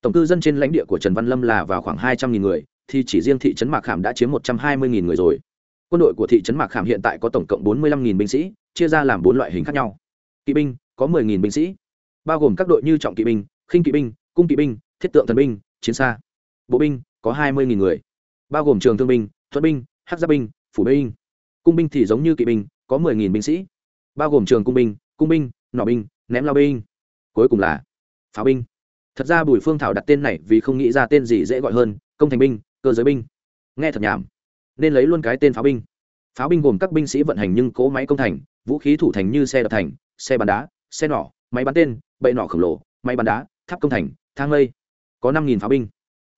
Speaker 1: Tổng cư dân trên lãnh địa của trần văn lâm là vào khoảng hai trăm nghìn người, thì chỉ riêng thị trấn mạc khảm đã chiếm một trăm hai mươi nghìn người rồi. Quân đội của thị trấn mạc khảm hiện tại có tổng cộng bốn mươi lăm nghìn binh sĩ, chia ra làm bốn loại hình khác nhau. Kỵ binh, có mười nghìn binh sĩ bao gồm các đội như trọng kỵ binh, khinh kỵ binh, cung kỵ binh, thiết tượng thần binh, chiến xa. Bộ binh có hai mươi nghìn người, bao gồm trường thương binh, thuật binh hát giáp binh, phủ binh. Cung binh thì giống như kỵ binh, có mười nghìn binh sĩ. Bao gồm trường cung binh cung binh, nỏ binh, ném lao binh. Cuối cùng là pháo binh. Thật ra bùi phương thảo đặt tên này vì không nghĩ ra tên gì dễ gọi hơn, công thành binh, cơ giới binh. Nghe thật nhảm. Nên lấy luôn cái tên pháo binh. Pháo binh gồm các binh sĩ vận hành nhưng cỗ máy công thành, vũ khí thủ thành như xe đập thành, xe bắn đá, xe nỏ, máy bắn tên bậy nỏ khổng lồ, máy bắn đá, tháp công thành, thang lây. Có năm pháo binh.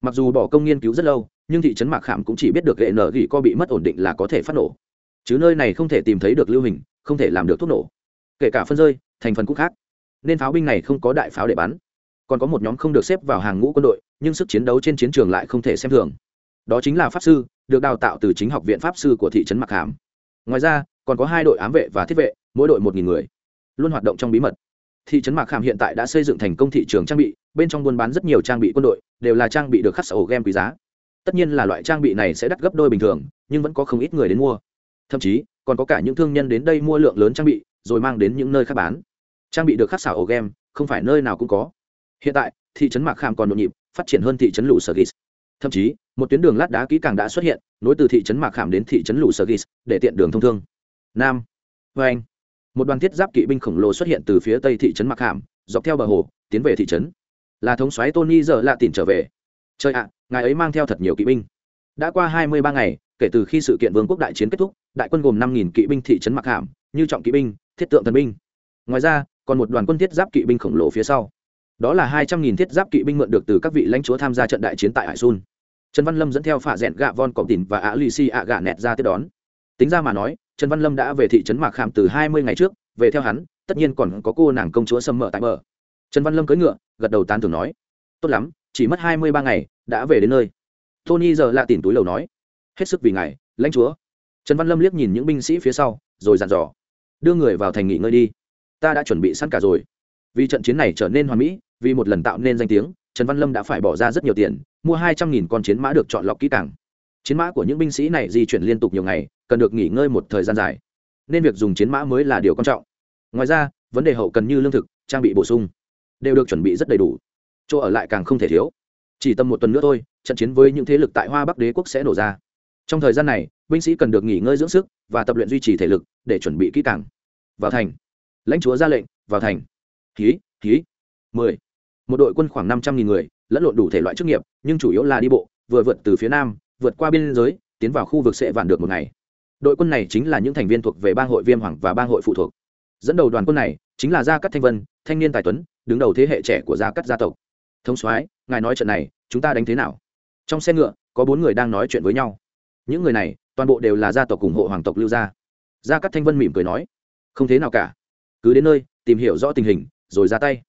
Speaker 1: Mặc dù bỏ công nghiên cứu rất lâu, nhưng thị trấn mạc khảm cũng chỉ biết được hệ nở gỉ co bị mất ổn định là có thể phát nổ. Chứ nơi này không thể tìm thấy được lưu hình, không thể làm được thuốc nổ. Kể cả phân rơi, thành phần cũng khác. Nên pháo binh này không có đại pháo để bắn. Còn có một nhóm không được xếp vào hàng ngũ quân đội, nhưng sức chiến đấu trên chiến trường lại không thể xem thường. Đó chính là pháp sư, được đào tạo từ chính học viện pháp sư của thị trấn mặc hàm ngoài ra, còn có hai đội ám vệ và thiết vệ, mỗi đội một nghìn người. Luôn hoạt động trong bí mật thị trấn mạc khảm hiện tại đã xây dựng thành công thị trường trang bị, bên trong buôn bán rất nhiều trang bị quân đội, đều là trang bị được khắc sầu game quý giá. Tất nhiên là loại trang bị này sẽ đắt gấp đôi bình thường, nhưng vẫn có không ít người đến mua. Thậm chí, còn có cả những thương nhân đến đây mua lượng lớn trang bị, rồi mang đến những nơi khác bán. Trang bị được khắc xảo ổ game, không phải nơi nào cũng có. Hiện tại, thị trấn mạc kham còn nhộn nhịp, phát triển hơn thị trấn lũ sở ghis thậm chí, một tuyến đường lát đá kỹ càng đã xuất hiện, nối từ thị trấn mạc khảm đến thị trấn lũ sở ghis để tiện đường thông thương. Nam. Vê anh một đoàn thiết giáp kỵ binh khổng lồ xuất hiện từ phía tây thị trấn mặc hàm, dọc theo bờ hồ, tiến về thị trấn. Là thống soái tony giờ lạ tìm trở về. Trời ạ, ngài ấy mang theo thật nhiều kỵ binh. Đã qua hai mươi ba ngày, kể từ khi sự kiện vương quốc đại chiến kết thúc, đại quân gồm năm nghìn kỵ binh thị trấn mặc hàm, như trọng kỵ binh, thiết tượng thần binh. Ngoài ra, còn một đoàn quân thiết giáp kỵ binh khổng lồ phía sau. Đó là hai trăm nghìn thiết giáp kỵ binh mượn được từ các vị lãnh chúa tham gia trận đại chiến tại hải sun. Trần văn lâm dẫn theo phả rẽn gạ von cọc tìn và ạ lì xì ạ gạ nẹt ra tiếp đón. Tính ra mà nói trần văn lâm đã về thị trấn mạc khảm từ hai mươi ngày trước, về theo hắn, tất nhiên còn có cô nàng công chúa sâm mở tại bờ. Trần văn lâm cưỡi ngựa, gật đầu tán thường nói, tốt lắm, chỉ mất hai mươi ba ngày, đã về đến nơi. Tony giờ lạ tìm túi lầu nói, hết sức vì ngài, lãnh chúa. Trần văn lâm liếc nhìn những binh sĩ phía sau, rồi dặn dò, đưa người vào thành nghỉ ngơi đi, ta đã chuẩn bị sẵn cả rồi. Vì trận chiến này trở nên hoàn mỹ, vì một lần tạo nên danh tiếng, trần văn lâm đã phải bỏ ra rất nhiều tiền, mua hai trăm nghìn con chiến mã được chọn lọc kỹ càng. Chiến mã của những binh sĩ này di chuyển liên tục nhiều ngày cần được nghỉ ngơi một thời gian dài. Nên việc dùng chiến mã mới là điều quan trọng. Ngoài ra, vấn đề hậu cần như lương thực, trang bị bổ sung đều được chuẩn bị rất đầy đủ. Chỗ ở lại càng không thể thiếu. Chỉ tầm một tuần nữa thôi, trận chiến với những thế lực tại hoa bắc đế quốc sẽ nổ ra. Trong thời gian này, binh sĩ cần được nghỉ ngơi dưỡng sức và tập luyện duy trì thể lực để chuẩn bị kỹ càng. Vào thành. Lãnh chúa ra lệnh, vào thành. Ký ký mười. Một đội quân khoảng năm trăm nghìn người, lẫn lộn đủ thể loại chức nghiệp, nhưng chủ yếu là đi bộ, vừa vượt từ phía nam, vượt qua biên giới, tiến vào khu vực sẽ vạn được một ngày đội quân này chính là những thành viên thuộc về bang hội viêm hoàng và bang hội phụ thuộc. Dẫn đầu đoàn quân này chính là gia cát thanh vân, thanh niên tài tuấn, đứng đầu thế hệ trẻ của gia cát gia tộc. Thông soái, ngài nói trận này, chúng ta đánh thế nào? Trong xe ngựa, có bốn người đang nói chuyện với nhau. Những người này, toàn bộ đều là gia tộc ủng hộ hoàng tộc lưu gia. Gia cát thanh vân mỉm cười nói, không thế nào cả. Cứ đến nơi, tìm hiểu rõ tình hình, rồi ra tay.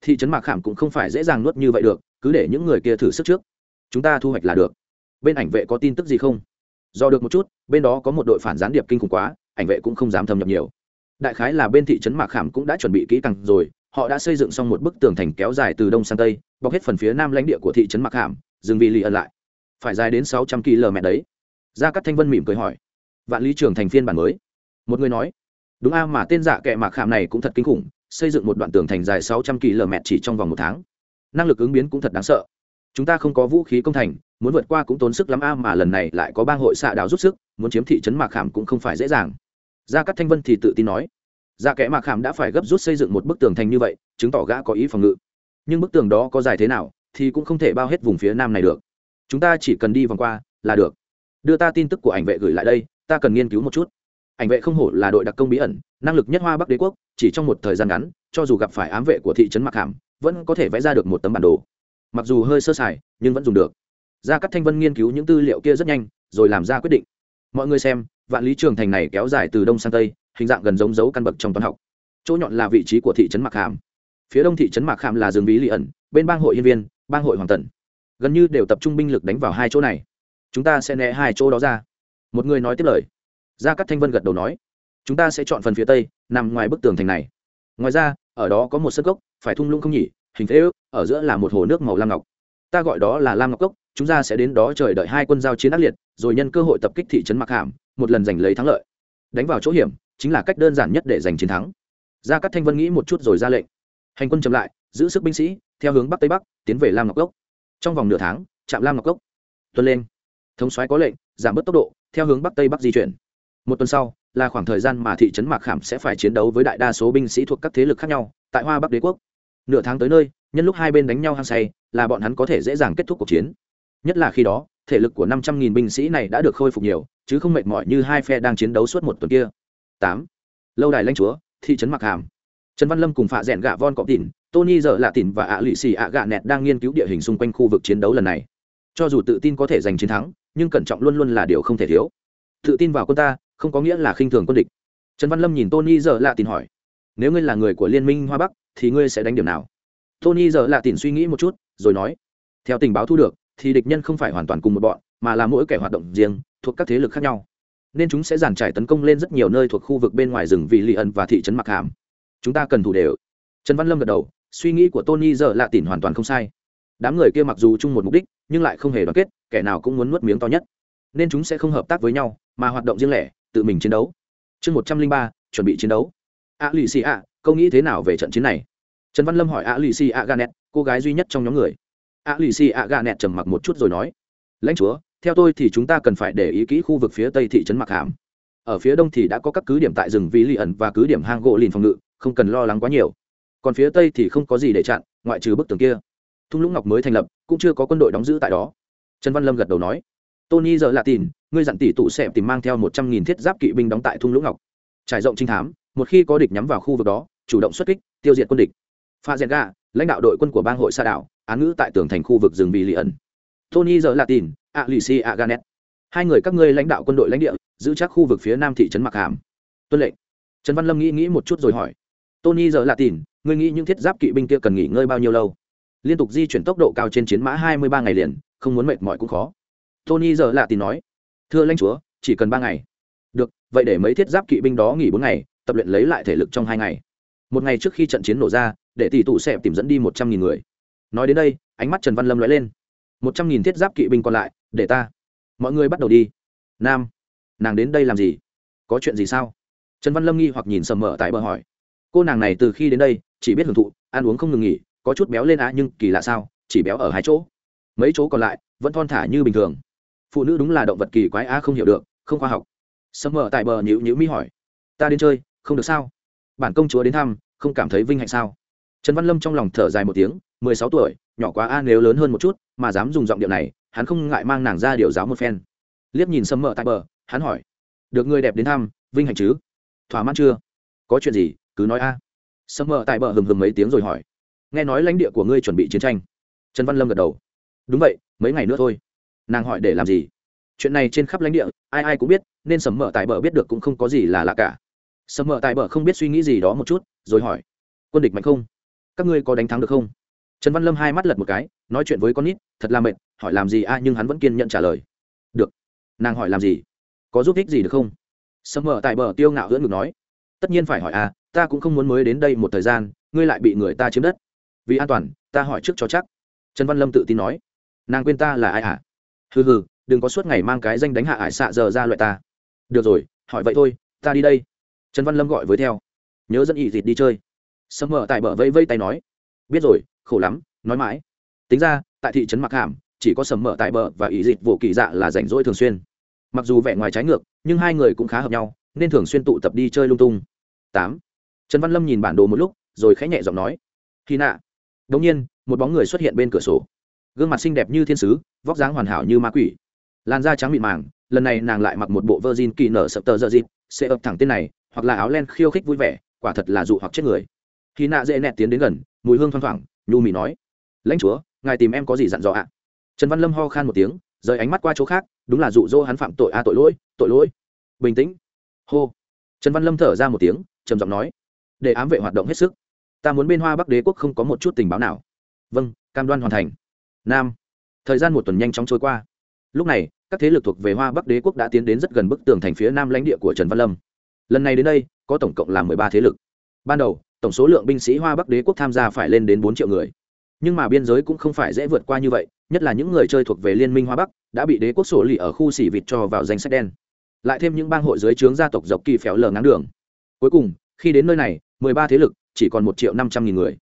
Speaker 1: Thị trấn mạc khảm cũng không phải dễ dàng nuốt như vậy được, cứ để những người kia thử sức trước. Chúng ta thu hoạch là được. Bên ảnh vệ có tin tức gì không? Do được một chút, bên đó có một đội phản gián điệp kinh khủng quá, ảnh vệ cũng không dám thâm nhập nhiều. Đại khái là bên thị trấn mạc khảm cũng đã chuẩn bị kỹ càng rồi, họ đã xây dựng xong một bức tường thành kéo dài từ đông sang tây, bọc hết phần phía nam lãnh địa của thị trấn mạc khảm, dừng vì lì ẩn lại. Phải dài đến sáu trăm km đấy. Ra các thanh vân mỉm cười hỏi. Vạn lý trường thành phiên bản mới. Một người nói. Đúng a, mà tên dạ kệ mạc khảm này cũng thật kinh khủng, xây dựng một đoạn tường thành dài sáu trăm km chỉ trong vòng một tháng. Năng lực ứng biến cũng thật đáng sợ chúng ta không có vũ khí công thành, muốn vượt qua cũng tốn sức lắm a, mà lần này lại có bang hội xạ đào giúp sức, muốn chiếm thị trấn mạc khảm cũng không phải dễ dàng. Gia cát thanh vân thì tự tin nói, gia kẽ mạc Khảm đã phải gấp rút xây dựng một bức tường thành như vậy, chứng tỏ gã có ý phòng ngự. Nhưng bức tường đó có dài thế nào, thì cũng không thể bao hết vùng phía nam này được. Chúng ta chỉ cần đi vòng qua là được. Đưa ta tin tức của ảnh vệ gửi lại đây, ta cần nghiên cứu một chút. Ảnh vệ không hổ là đội đặc công bí ẩn, năng lực nhất hoa bắc đế quốc, chỉ trong một thời gian ngắn, cho dù gặp phải ám vệ của thị trấn mạc hàm vẫn có thể vẽ ra được một tấm bản đồ mặc dù hơi sơ sài, nhưng vẫn dùng được. Gia cát thanh vân nghiên cứu những tư liệu kia rất nhanh, rồi làm ra quyết định. Mọi người xem, vạn lý trường thành này kéo dài từ đông sang tây, hình dạng gần giống dấu căn bậc trong toán học. Chỗ nhọn là vị trí của thị trấn mạc hàm phía đông thị trấn mạc hàm là rừng bí lì ẩn, bên bang hội hiên viên, bang hội hoàng tần. Gần như đều tập trung binh lực đánh vào hai chỗ này. Chúng ta sẽ né hai chỗ đó ra. Một người nói tiếp lời. Gia cát thanh vân gật đầu nói. Chúng ta sẽ chọn phần phía tây, nằm ngoài bức tường thành này. Ngoài ra, ở đó có một sân gốc, phải thung lũng không nhỉ? Hình thế ước, ở giữa là một hồ nước màu lam ngọc. Ta gọi đó là lam ngọc cốc, chúng ta sẽ đến đó chờ đợi hai quân giao chiến ác liệt, rồi nhân cơ hội tập kích thị trấn mặc hàm, một lần giành lấy thắng lợi. Đánh vào chỗ hiểm, chính là cách đơn giản nhất để giành chiến thắng. Gia cát thanh vân nghĩ một chút rồi ra lệnh. Hành quân chậm lại, giữ sức binh sĩ, theo hướng bắc tây bắc, tiến về lam ngọc cốc. Trong vòng nửa tháng, chạm lam ngọc cốc. Tuân lên, thống soái có lệnh, giảm bớt tốc độ, theo hướng bắc tây bắc di chuyển. Một tuần sau, là khoảng thời gian mà thị trấn mạc khảm sẽ phải chiến đấu với đại đa số binh sĩ thuộc các thế lực khác nhau, tại hoa bắc đế quốc nửa tháng tới nơi, nhân lúc hai bên đánh nhau hăng say, là bọn hắn có thể dễ dàng kết thúc cuộc chiến. Nhất là khi đó, thể lực của năm trăm nghìn binh sĩ này đã được khôi phục nhiều, chứ không mệt mỏi như hai phe đang chiến đấu suốt một tuần kia. Tám. Lâu đài lanh chúa, thị trấn Mặc hàm. Trần văn lâm cùng phạ rẽn gạ von cọp tỉn tony giờ lạ tỉn và ạ lụy xì ạ gạ nẹt đang nghiên cứu địa hình xung quanh khu vực chiến đấu lần này. Cho dù tự tin có thể giành chiến thắng, nhưng cẩn trọng luôn luôn là điều không thể thiếu. Tự tin vào quân ta, không có nghĩa là khinh thường quân địch. Trần văn lâm nhìn tony giờ lạ tỉn hỏi, nếu ngươi là người của liên minh hoa bắc thì ngươi sẽ đánh điểm nào? Tony giờ lạ tìm suy nghĩ một chút, rồi nói, theo tình báo thu được, thì địch nhân không phải hoàn toàn cùng một bọn, mà là mỗi kẻ hoạt động riêng, thuộc các thế lực khác nhau. Nên chúng sẽ giàn trải tấn công lên rất nhiều nơi thuộc khu vực bên ngoài rừng vị lì Ân và thị trấn mặc hàm. Chúng ta cần thủ đều. Trần văn lâm gật đầu, suy nghĩ của tony giờ lạ tỉn hoàn toàn không sai. Đám người kia mặc dù chung một mục đích, nhưng lại không hề đoàn kết, kẻ nào cũng muốn nuốt miếng to nhất. Nên chúng sẽ không hợp tác với nhau, mà hoạt động riêng lẻ, tự mình chiến đấu. Chương một trăm linh ba, chuẩn bị chiến đấu. A lì xì a câu nghĩ thế nào về trận chiến này? Trần văn lâm hỏi a lì xì a ganet cô gái duy nhất trong nhóm người. A lì xì a ganet trầm mặc một chút rồi nói, lãnh chúa, theo tôi thì chúng ta cần phải để ý kỹ khu vực phía tây thị trấn mặc hàm. Ở phía đông thì đã có các cứ điểm tại rừng vi li ẩn và cứ điểm hang gỗ lìn phòng ngự, không cần lo lắng quá nhiều. Còn phía tây thì không có gì để chặn, ngoại trừ bức tường kia. Thung lũng ngọc mới thành lập, cũng chưa có quân đội đóng giữ tại đó. Trần văn lâm gật đầu nói, tony giờ là tin, ngươi dặn tỷ tụ sẽ tìm mang theo một trăm nghìn thiết giáp kỵ binh đóng tại thung lũng ngọc. Trải rộng trinh thám, một khi có địch nhắm vào khu vực đó, chủ động xuất kích, tiêu diệt quân địch pha rèn gà lãnh đạo đội quân của bang hội sa đảo án ngữ tại tường thành khu vực rừng vì lì ẩn. Tony giờ Latin, a lì si a ganet hai người các ngươi lãnh đạo quân đội lãnh địa giữ chắc khu vực phía nam thị trấn mặc hàm. Tuân lệnh. Trần văn lâm nghĩ nghĩ một chút rồi hỏi. Tony giờ Latin, ngươi nghĩ những thiết giáp kỵ binh kia cần nghỉ ngơi bao nhiêu lâu? Liên tục di chuyển tốc độ cao trên chiến mã hai mươi ba ngày liền không muốn mệt mỏi cũng khó. Tony giờ Latin nói. Thưa lãnh chúa chỉ cần ba ngày. Được vậy để mấy thiết giáp kỵ binh đó nghỉ bốn ngày tập luyện lấy lại thể lực trong hai ngày. Một ngày trước khi trận chiến nổ ra để tỷ tụ sẽ tìm dẫn đi một trăm nghìn người. Nói đến đây, ánh mắt trần văn lâm lóe lên. Một trăm nghìn thiết giáp kỵ binh còn lại, để ta. Mọi người bắt đầu đi. Nam, nàng đến đây làm gì? Có chuyện gì sao? Trần văn lâm nghi hoặc nhìn sầm mở tại bờ hỏi. Cô nàng này từ khi đến đây, chỉ biết hưởng thụ, ăn uống không ngừng nghỉ, có chút béo lên á, nhưng kỳ lạ sao? Chỉ béo ở hai chỗ. Mấy chỗ còn lại, vẫn thon thả như bình thường. Phụ nữ đúng là động vật kỳ quái á, không hiểu được, không khoa học. Sầm mở tại bờ nhữ nhữ mi hỏi. Ta đến chơi, không được sao? Bản công chúa đến thăm, không cảm thấy vinh hạnh sao? Trần văn lâm trong lòng thở dài một tiếng, mười sáu tuổi, nhỏ quá a, nếu lớn hơn một chút, mà dám dùng giọng điệu này, hắn không ngại mang nàng ra điều giáo một phen. Liếc nhìn sầm mỡ tại bờ, hắn hỏi, được người đẹp đến thăm, vinh hạnh chứ? Thỏa mãn chưa? Có chuyện gì, cứ nói a. À. sầm mỡ tại bờ hừng hừng mấy tiếng rồi hỏi, nghe nói lãnh địa của ngươi chuẩn bị chiến tranh. Trần văn lâm gật đầu, đúng vậy, mấy ngày nữa thôi. Nàng hỏi, để làm gì? Chuyện này trên khắp lãnh địa, ai ai cũng biết, nên sầm mỡ tại bờ biết được cũng không có gì là lạ cả. Sầm mỡ tại bờ không biết suy nghĩ gì đó một chút, rồi hỏi, quân địch mạnh không? Các ngươi có đánh thắng được không? Trần văn lâm hai mắt lật một cái, nói chuyện với con nít, thật là mệt, hỏi làm gì? A nhưng hắn vẫn kiên nhận trả lời. Được. Nàng hỏi làm gì? Có giúp ích gì được không? Sầm mở tại bờ tiêu ngạo hưỡng ngực nói. Tất nhiên phải hỏi a ta cũng không muốn mới đến đây một thời gian, ngươi lại bị người ta chiếm đất. Vì an toàn, ta hỏi trước cho chắc. Trần văn lâm tự tin nói. Nàng quên ta là ai hả? Hừ hừ, đừng có suốt ngày mang cái danh đánh hạ ải xạ giờ ra loại ta. Được rồi, hỏi vậy thôi, ta đi đây. Trần văn lâm gọi với theo. Nhớ dẫn ỵ dịt đi chơi sầm mờ tại bờ vây vây tay nói, biết rồi, khổ lắm, nói mãi. Tính ra, tại thị trấn mặc hàm, chỉ có sầm mờ tại bờ và ý dịch vụ kỳ dạ là rảnh rỗi thường xuyên. Mặc dù vẻ ngoài trái ngược, nhưng hai người cũng khá hợp nhau, nên thường xuyên tụ tập đi chơi lung tung. Tám. Trần văn lâm nhìn bản đồ một lúc, rồi khẽ nhẹ giọng nói, khi nạ. Đống nhiên, một bóng người xuất hiện bên cửa sổ. Gương mặt xinh đẹp như thiên sứ, vóc dáng hoàn hảo như ma quỷ. Làn da trắng mịn màng, lần này nàng lại mặc một bộ vơ jean kỳ nở sập tờ dơ dịp, sẽ ập thẳng tên này, hoặc là áo len khiêu khích vui vẻ, quả thật là dụ hoặc chết người khi nạ dễ nẹt tiến đến gần, mùi hương thoang thoảng, nhu mì nói, lãnh chúa, ngài tìm em có gì dặn dò ạ? Trần văn lâm ho khan một tiếng, rời ánh mắt qua chỗ khác, đúng là dụ dỗ hắn phạm tội a tội lỗi tội lỗi. Bình tĩnh. Hô. Trần văn lâm thở ra một tiếng, trầm giọng nói, để ám vệ hoạt động hết sức. Ta muốn bên hoa bắc đế quốc không có một chút tình báo nào. Vâng cam đoan hoàn thành. Nam. Thời gian một tuần nhanh chóng trôi qua. Lúc này, các thế lực thuộc về hoa bắc đế quốc đã tiến đến rất gần bức tường thành phía nam lãnh địa của trần văn lâm. Lần này đến đây, có tổng cộng là mười ba thế lực. Ban đầu tổng số lượng binh sĩ hoa bắc đế quốc tham gia phải lên đến bốn triệu người. Nhưng mà biên giới cũng không phải dễ vượt qua như vậy, nhất là những người chơi thuộc về liên minh hoa bắc đã bị đế quốc sổ lì ở khu xỉ vịt cho vào danh sách đen. Lại thêm những bang hội dưới trướng gia tộc dọc kỳ phéo lờ ngáng đường. Cuối cùng, khi đến nơi này, mười ba thế lực, chỉ còn một triệu năm trăm nghìn người.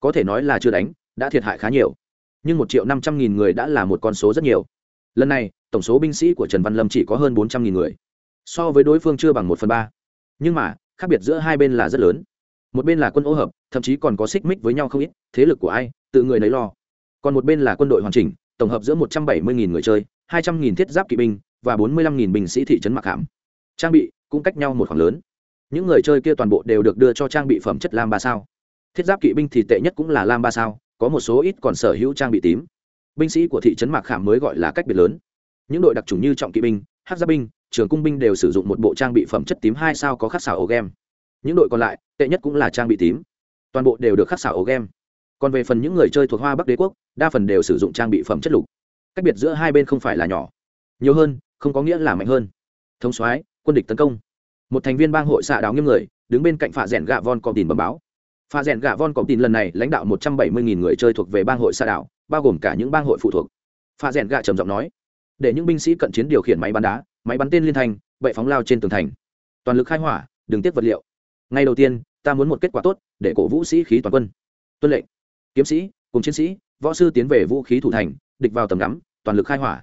Speaker 1: Có thể nói là chưa đánh, đã thiệt hại khá nhiều. Nhưng một triệu năm trăm nghìn người đã là một con số rất nhiều. Lần này, tổng số binh sĩ của trần văn lâm chỉ có hơn bốn trăm nghìn người. So với đối phương chưa bằng một phần ba. Nhưng mà, khác biệt giữa hai bên là rất lớn một bên là quân ô hợp, thậm chí còn có xích mích với nhau không ít, thế lực của ai, tự người nấy lo. Còn một bên là quân đội hoàn chỉnh, tổng hợp giữa một trăm bảy mươi người chơi, hai trăm nghìn thiết giáp kỵ binh và bốn mươi lăm nghìn binh sĩ thị trấn mặc hàm. Trang bị cũng cách nhau một khoảng lớn. Những người chơi kia toàn bộ đều được đưa cho trang bị phẩm chất lam ba sao. Thiết giáp kỵ binh thì tệ nhất cũng là lam ba sao, có một số ít còn sở hữu trang bị tím. Binh sĩ của thị trấn mạc khảm mới gọi là cách biệt lớn. Những đội đặc trùng như trọng kỵ binh hát gia binh, trường cung binh đều sử dụng một bộ trang bị phẩm chất tím hai sao có khắc xảo ổ game những đội còn lại, tệ nhất cũng là trang bị tím. Toàn bộ đều được khắc xảo ấu game. Còn về phần những người chơi thuộc hoa bắc đế quốc, đa phần đều sử dụng trang bị phẩm chất lục. Cách biệt giữa hai bên không phải là nhỏ. Nhiều hơn, không có nghĩa là mạnh hơn. Thống soái, quân địch tấn công. Một thành viên bang hội xạ đáo nghiêm người, đứng bên cạnh phạ rèn gạ von cọp tin bầm báo. Phạ rèn gạ von cọp tin lần này lãnh đạo một trăm bảy mươi nghìn người chơi thuộc về bang hội xạ đảo, bao gồm cả những bang hội phụ thuộc. Phạ rèn gạ trầm giọng nói, để những binh sĩ cận chiến điều khiển máy bắn đá, máy bắn tên liên thành bậy phóng lao trên tường thành. Toàn lực khai hỏa đừng tiếp vật liệu ngay đầu tiên, ta muốn một kết quả tốt, để cổ vũ sĩ khí toàn quân. Tuân lệnh. Kiếm sĩ, cùng chiến sĩ, võ sư tiến về vũ khí thủ thành, địch vào tầm ngắm, toàn lực khai hỏa.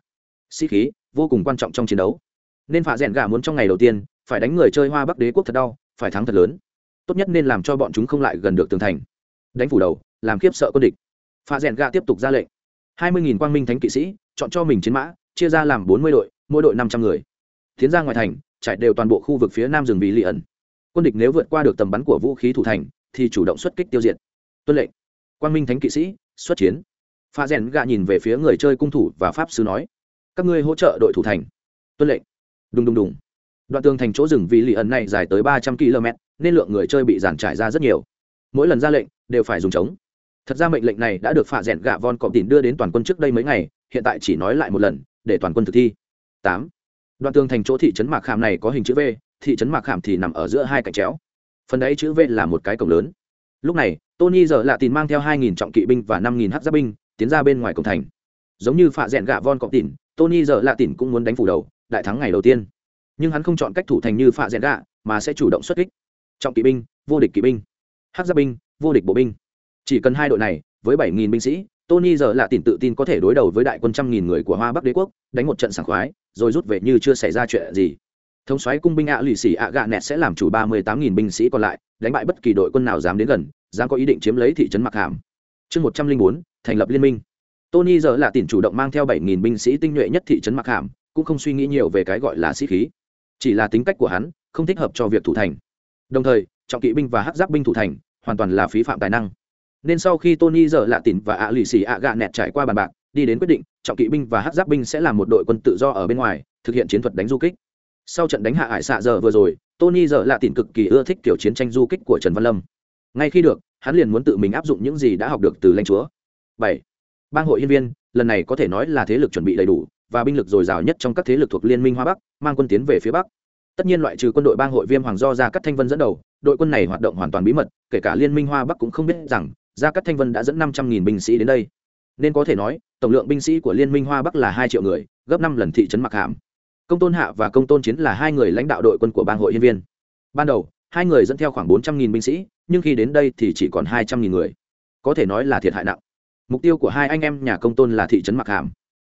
Speaker 1: Sĩ khí, vô cùng quan trọng trong chiến đấu. Nên phạ rèn gà muốn trong ngày đầu tiên, phải đánh người chơi hoa bắc đế quốc thật đau, phải thắng thật lớn. Tốt nhất nên làm cho bọn chúng không lại gần được tường thành. Đánh phủ đầu, làm khiếp sợ quân địch. Phạ rèn gà tiếp tục ra lệnh. Hai mươi quang minh thánh kỵ sĩ, chọn cho mình chiến mã, chia ra làm bốn mươi đội, mỗi đội năm trăm người. Tiến ra ngoài thành, trải đều toàn bộ khu vực phía nam rừng bị lì ẩn quân địch nếu vượt qua được tầm bắn của vũ khí thủ thành, thì chủ động xuất kích tiêu diệt. Tuân lệnh. Quang minh thánh kỵ sĩ, xuất chiến. Pha rèn gạ nhìn về phía người chơi cung thủ và pháp sư nói, các ngươi hỗ trợ đội thủ thành. Tuân lệnh. Đùng đùng đùng. Đoạn tường thành chỗ rừng vì lì ẩn này dài tới ba trăm km nên lượng người chơi bị giàn trải ra rất nhiều. Mỗi lần ra lệnh, đều phải dùng chống thật ra mệnh lệnh này đã được phạ rèn gạ von cọp tìm đưa đến toàn quân trước đây mấy ngày, hiện tại chỉ nói lại một lần, để toàn quân thực thi. Tám. Đoạn tường thành chỗ thị trấn mạc khảm này có hình chữ v thị trấn mạc khảm thì nằm ở giữa hai cạnh chéo phần đấy chữ v là một cái cổng lớn. Lúc này, tony giờ lạ tìm mang theo hai nghìn trọng kỵ binh và năm nghìn hát giáp binh, tiến ra bên ngoài cổng thành. Giống như phạ rẽn gạ von cọp tỉn tony giờ lạ tỉn cũng muốn đánh phủ đầu, đại thắng ngày đầu tiên. Nhưng hắn không chọn cách thủ thành như phạ rẽn gạ, mà sẽ chủ động xuất kích. Trọng kỵ binh, vô địch kỵ binh. Hát giáp binh, vô địch bộ binh. Chỉ cần hai đội này, với bảy nghìn binh sĩ, tony giờ lạ tỉn tự tin có thể đối đầu với đại quân trăm nghìn người của hoa bắc đế quốc, đánh một trận sảng khoái, rồi rút về như chưa xảy ra chuyện gì thống soái cung binh ạ lì xì ạ gạ nẹt sẽ làm chủ ba mươi tám nghìn binh sĩ còn lại, đánh bại bất kỳ đội quân nào dám đến gần, dám có ý định chiếm lấy thị trấn mặc hàm. Chương một trăm linh bốn, thành lập liên minh. Tony giờ là tiền chủ động mang theo bảy nghìn binh sĩ tinh nhuệ nhất thị trấn mặc hàm, cũng không suy nghĩ nhiều về cái gọi là sĩ khí. Chỉ là tính cách của hắn, không thích hợp cho việc thủ thành. Đồng thời, trọng kỵ binh và hắc giáp binh thủ thành, hoàn toàn là phí phạm tài năng. Nên sau khi tony giờ lạ tỉn và ạ lì xì ạ gạ nẹt trải qua bàn bạc, đi đến quyết định, trọng kỵ binh và hắc giáp binh sẽ là một đội quân tự do ở bên ngoài, thực hiện chiến thuật đánh du kích sau trận đánh hạ ải xạ giờ vừa rồi, tony giờ lạ tìm cực kỳ ưa thích kiểu chiến tranh du kích của trần văn lâm. Ngay khi được, hắn liền muốn tự mình áp dụng những gì đã học được từ lãnh chúa. Bảy, bang hội yên viên, lần này có thể nói là thế lực chuẩn bị đầy đủ, và binh lực dồi dào nhất trong các thế lực thuộc liên minh hoa bắc, mang quân tiến về phía bắc. Tất nhiên loại trừ quân đội bang hội viêm hoàng do gia cắt thanh vân dẫn đầu, đội quân này hoạt động hoàn toàn bí mật, kể cả liên minh hoa bắc cũng không biết rằng, gia cát thanh vân đã dẫn năm trăm nghìn binh sĩ đến đây. Nên có thể nói, tổng lượng binh sĩ của liên minh hoa bắc là hai triệu người, gấp năm lần thị trấn mặc hàm công tôn hạ và công tôn chiến là hai người lãnh đạo đội quân của bang hội yên viên. Ban đầu, hai người dẫn theo khoảng bốn trăm nghìn binh sĩ, nhưng khi đến đây thì chỉ còn hai trăm nghìn người. Có thể nói là thiệt hại nặng. Mục tiêu của hai anh em nhà công tôn là thị trấn mặc hàm.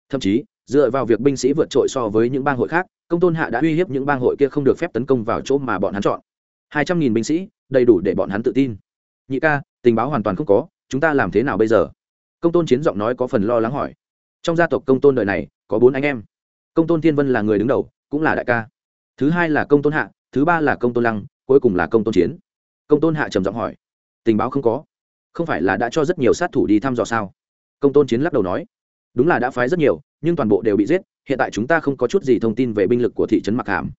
Speaker 1: Thậm chí, dựa vào việc binh sĩ vượt trội so với những bang hội khác, công tôn hạ đã uy hiếp những bang hội kia không được phép tấn công vào chỗ mà bọn hắn chọn. Hai trăm nghìn binh sĩ, đầy đủ để bọn hắn tự tin. Nhị ca, tình báo hoàn toàn không có, chúng ta làm thế nào bây giờ? Công tôn chiến giọng nói có phần lo lắng hỏi. Trong gia tộc công tôn đời này, có bốn anh em công tôn thiên vân là người đứng đầu, cũng là đại ca. Thứ hai là công tôn hạ, thứ ba là công tôn lăng, cuối cùng là công tôn chiến. Công tôn hạ trầm giọng hỏi, tình báo không có. Không phải là đã cho rất nhiều sát thủ đi thăm dò sao? Công tôn chiến lắc đầu nói, đúng là đã phái rất nhiều, nhưng toàn bộ đều bị giết, hiện tại chúng ta không có chút gì thông tin về binh lực của thị trấn mặc hàm.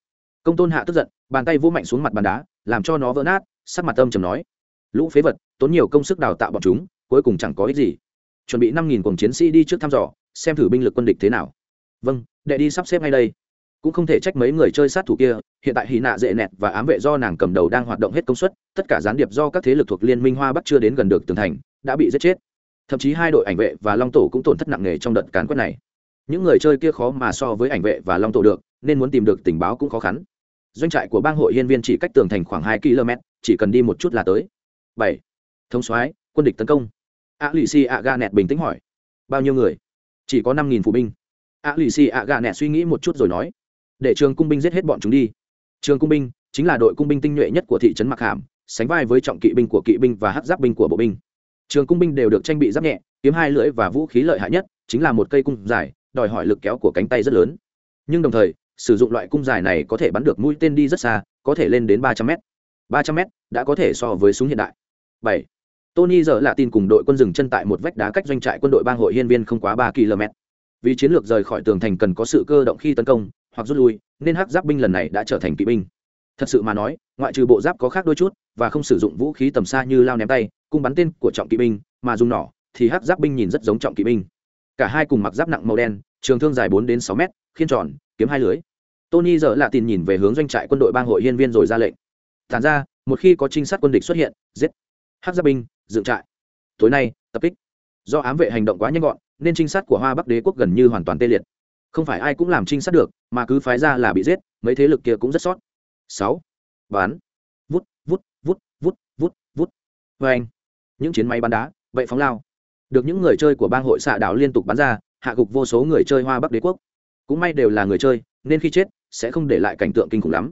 Speaker 1: Công tôn hạ tức giận, bàn tay vỗ mạnh xuống mặt bàn đá, làm cho nó vỡ nát, sắc mặt âm trầm nói, lũ phế vật, tốn nhiều công sức đào tạo bọn chúng, cuối cùng chẳng có ích gì. Chuẩn bị năm nghìn cùng chiến sĩ đi trước thăm dò, xem thử binh lực quân địch thế nào. Vâng đệ đi sắp xếp ngay đây. Cũng không thể trách mấy người chơi sát thủ kia, hiện tại hy nạ dễ nẹt và ám vệ do nàng cầm đầu đang hoạt động hết công suất, tất cả gián điệp do các thế lực thuộc liên minh hoa bắc chưa đến gần được tường thành, đã bị giết chết. Thậm chí hai đội ảnh vệ và long tổ cũng tổn thất nặng nề trong đợt cán quét này. Những người chơi kia khó mà so với ảnh vệ và long tổ được, nên muốn tìm được tình báo cũng khó khăn. Doanh trại của bang hội hiên viên chỉ cách tường thành khoảng hai km chỉ cần đi một chút là tới. Bảy. Thống soái, quân địch tấn công. A lì xì a ga nẹt bình tĩnh hỏi. Bao nhiêu người? Chỉ có năm nghìn phụ binh a lì xì a gà nẹ suy nghĩ một chút rồi nói, để trường cung binh giết hết bọn chúng đi. Trường cung binh chính là đội cung binh tinh nhuệ nhất của thị trấn mặc hàm, sánh vai với trọng kỵ binh của kỵ binh và hát giáp binh của bộ binh. Trường cung binh đều được trang bị giáp nhẹ, kiếm hai lưỡi và vũ khí lợi hại nhất, chính là một cây cung dài, đòi hỏi lực kéo của cánh tay rất lớn. Nhưng đồng thời, sử dụng loại cung dài này có thể bắn được mũi tên đi rất xa, có thể lên đến ba trăm m ba trăm m đã có thể so với súng hiện đại. Bảy. Tony giờ là tin cùng đội quân dừng chân tại một vách đá cách doanh trại quân đội bang hội hiên viên không quá ba km vì chiến lược rời khỏi tường thành cần có sự cơ động khi tấn công hoặc rút lui, nên hắc giáp binh lần này đã trở thành kỵ binh. Thật sự mà nói, ngoại trừ bộ giáp có khác đôi chút và không sử dụng vũ khí tầm xa như lao ném tay, cung bắn tên của trọng kỵ binh mà dùng nỏ, thì hắc giáp binh nhìn rất giống trọng kỵ binh. Cả hai cùng mặc giáp nặng màu đen, trường thương dài bốn đến sáu mét, khiên tròn, kiếm hai lưới. Tony giờ lạ tìm nhìn về hướng doanh trại quân đội bang hội hiên viên rồi ra lệnh. Thản ra, một khi có trinh sát quân địch xuất hiện, giết. Hắc giáp binh, dựng trại. Tối nay, tập kích do ám vệ hành động quá nhanh gọn, nên trinh sát của hoa bắc đế quốc gần như hoàn toàn tê liệt. Không phải ai cũng làm trinh sát được, mà cứ phái ra là bị giết, mấy thế lực kia cũng rất sót. Sáu. Bán vút vút vút vút vút vút. Vê anh, những chiến máy bắn đá vậy phóng lao. Được những người chơi của bang hội xạ đảo liên tục bắn ra, hạ gục vô số người chơi hoa bắc đế quốc. Cũng may đều là người chơi, nên khi chết, sẽ không để lại cảnh tượng kinh khủng lắm.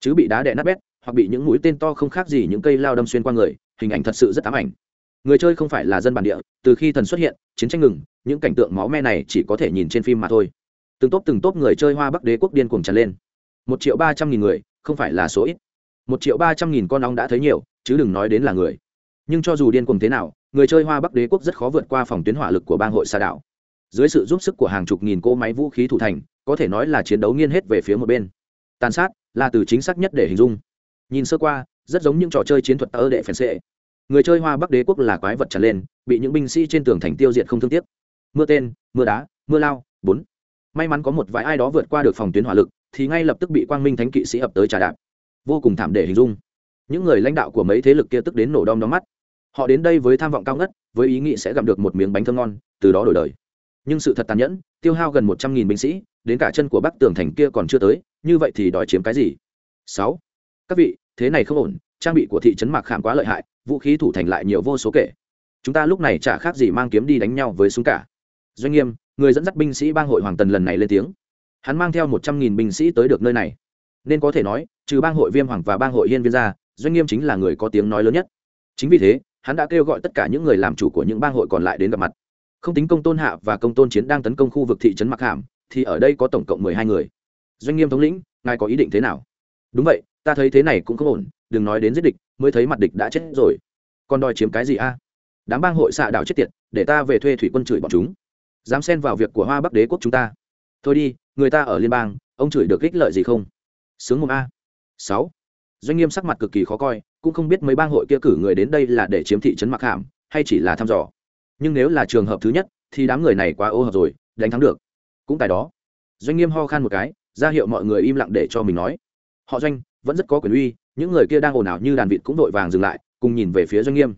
Speaker 1: Chứ bị đá đè nát bét, hoặc bị những mũi tên to không khác gì những cây lao đâm xuyên qua người, hình ảnh thật sự rất ám ảnh người chơi không phải là dân bản địa, từ khi thần xuất hiện, chiến tranh ngừng, những cảnh tượng máu me này chỉ có thể nhìn trên phim mà thôi. Từng tốp từng tốp người chơi hoa bắc đế quốc điên cuồng tràn lên. Một triệu ba trăm nghìn người, không phải là số ít. Một triệu ba trăm nghìn con ong đã thấy nhiều, chứ đừng nói đến là người. Nhưng cho dù điên cuồng thế nào, người chơi hoa bắc đế quốc rất khó vượt qua phòng tuyến hỏa lực của bang hội xa đảo. Dưới sự giúp sức của hàng chục nghìn cỗ máy vũ khí thủ thành, có thể nói là chiến đấu nghiên hết về phía một bên. Tàn sát là từ chính xác nhất để hình dung. Nhìn sơ qua, rất giống những trò chơi chiến thuật tơ đệ phèn xệ người chơi hoa bắc đế quốc là quái vật tràn lên, bị những binh sĩ trên tường thành tiêu diệt không thương tiếc. Mưa tên, mưa đá, mưa lao, bốn. May mắn có một vài ai đó vượt qua được phòng tuyến hỏa lực, thì ngay lập tức bị quang minh thánh kỵ sĩ ập tới trà đạp. Vô cùng thảm để hình dung. Những người lãnh đạo của mấy thế lực kia tức đến nổ đom đóm mắt. Họ đến đây với tham vọng cao ngất, với ý nghĩ sẽ gặm được một miếng bánh thơm ngon, từ đó đổi đời. Nhưng sự thật tàn nhẫn, tiêu hao gần một trăm nghìn binh sĩ, đến cả chân của bắc tường thành kia còn chưa tới, như vậy thì đòi chiếm cái gì? Sáu. Các vị, thế này không ổn trang bị của thị trấn mạc khảm quá lợi hại, vũ khí thủ thành lại nhiều vô số kể. Chúng ta lúc này chả khác gì mang kiếm đi đánh nhau với súng cả. Doanh nghiêm, người dẫn dắt binh sĩ bang hội hoàng tần lần này lên tiếng. Hắn mang theo một trăm nghìn binh sĩ tới được nơi này. Nên có thể nói, trừ bang hội viêm hoàng và bang hội hiên viên ra, doanh nghiêm chính là người có tiếng nói lớn nhất. Chính vì thế, hắn đã kêu gọi tất cả những người làm chủ của những bang hội còn lại đến gặp mặt. Không tính công tôn hạ và công tôn chiến đang tấn công khu vực thị trấn mặc hàm thì ở đây có tổng cộng mười hai người. Doanh nghiêm thống lĩnh, ngài có ý định thế nào? Đúng vậy, ta thấy thế này cũng không ổn đừng nói đến giết địch, mới thấy mặt địch đã chết rồi. Còn đòi chiếm cái gì a? Đám bang hội xạ đảo chết tiệt, để ta về thuê thủy quân chửi bọn chúng. Dám xen vào việc của hoa bắc đế quốc chúng ta. Thôi đi, người ta ở liên bang, ông chửi được ích lợi gì không? Sướng mồm a. Sáu. Doanh nghiêm sắc mặt cực kỳ khó coi, cũng không biết mấy bang hội kia cử người đến đây là để chiếm thị trấn mặc hàm, hay chỉ là thăm dò. Nhưng nếu là trường hợp thứ nhất, thì đám người này quá ô hợp rồi, đánh thắng được. Cũng tại đó, doanh nghiêm ho khan một cái, ra hiệu mọi người im lặng để cho mình nói. Họ doanh, vẫn rất có quyền uy những người kia đang ồn ào như đàn vịt cũng vội vàng dừng lại, cùng nhìn về phía doanh nghiêm.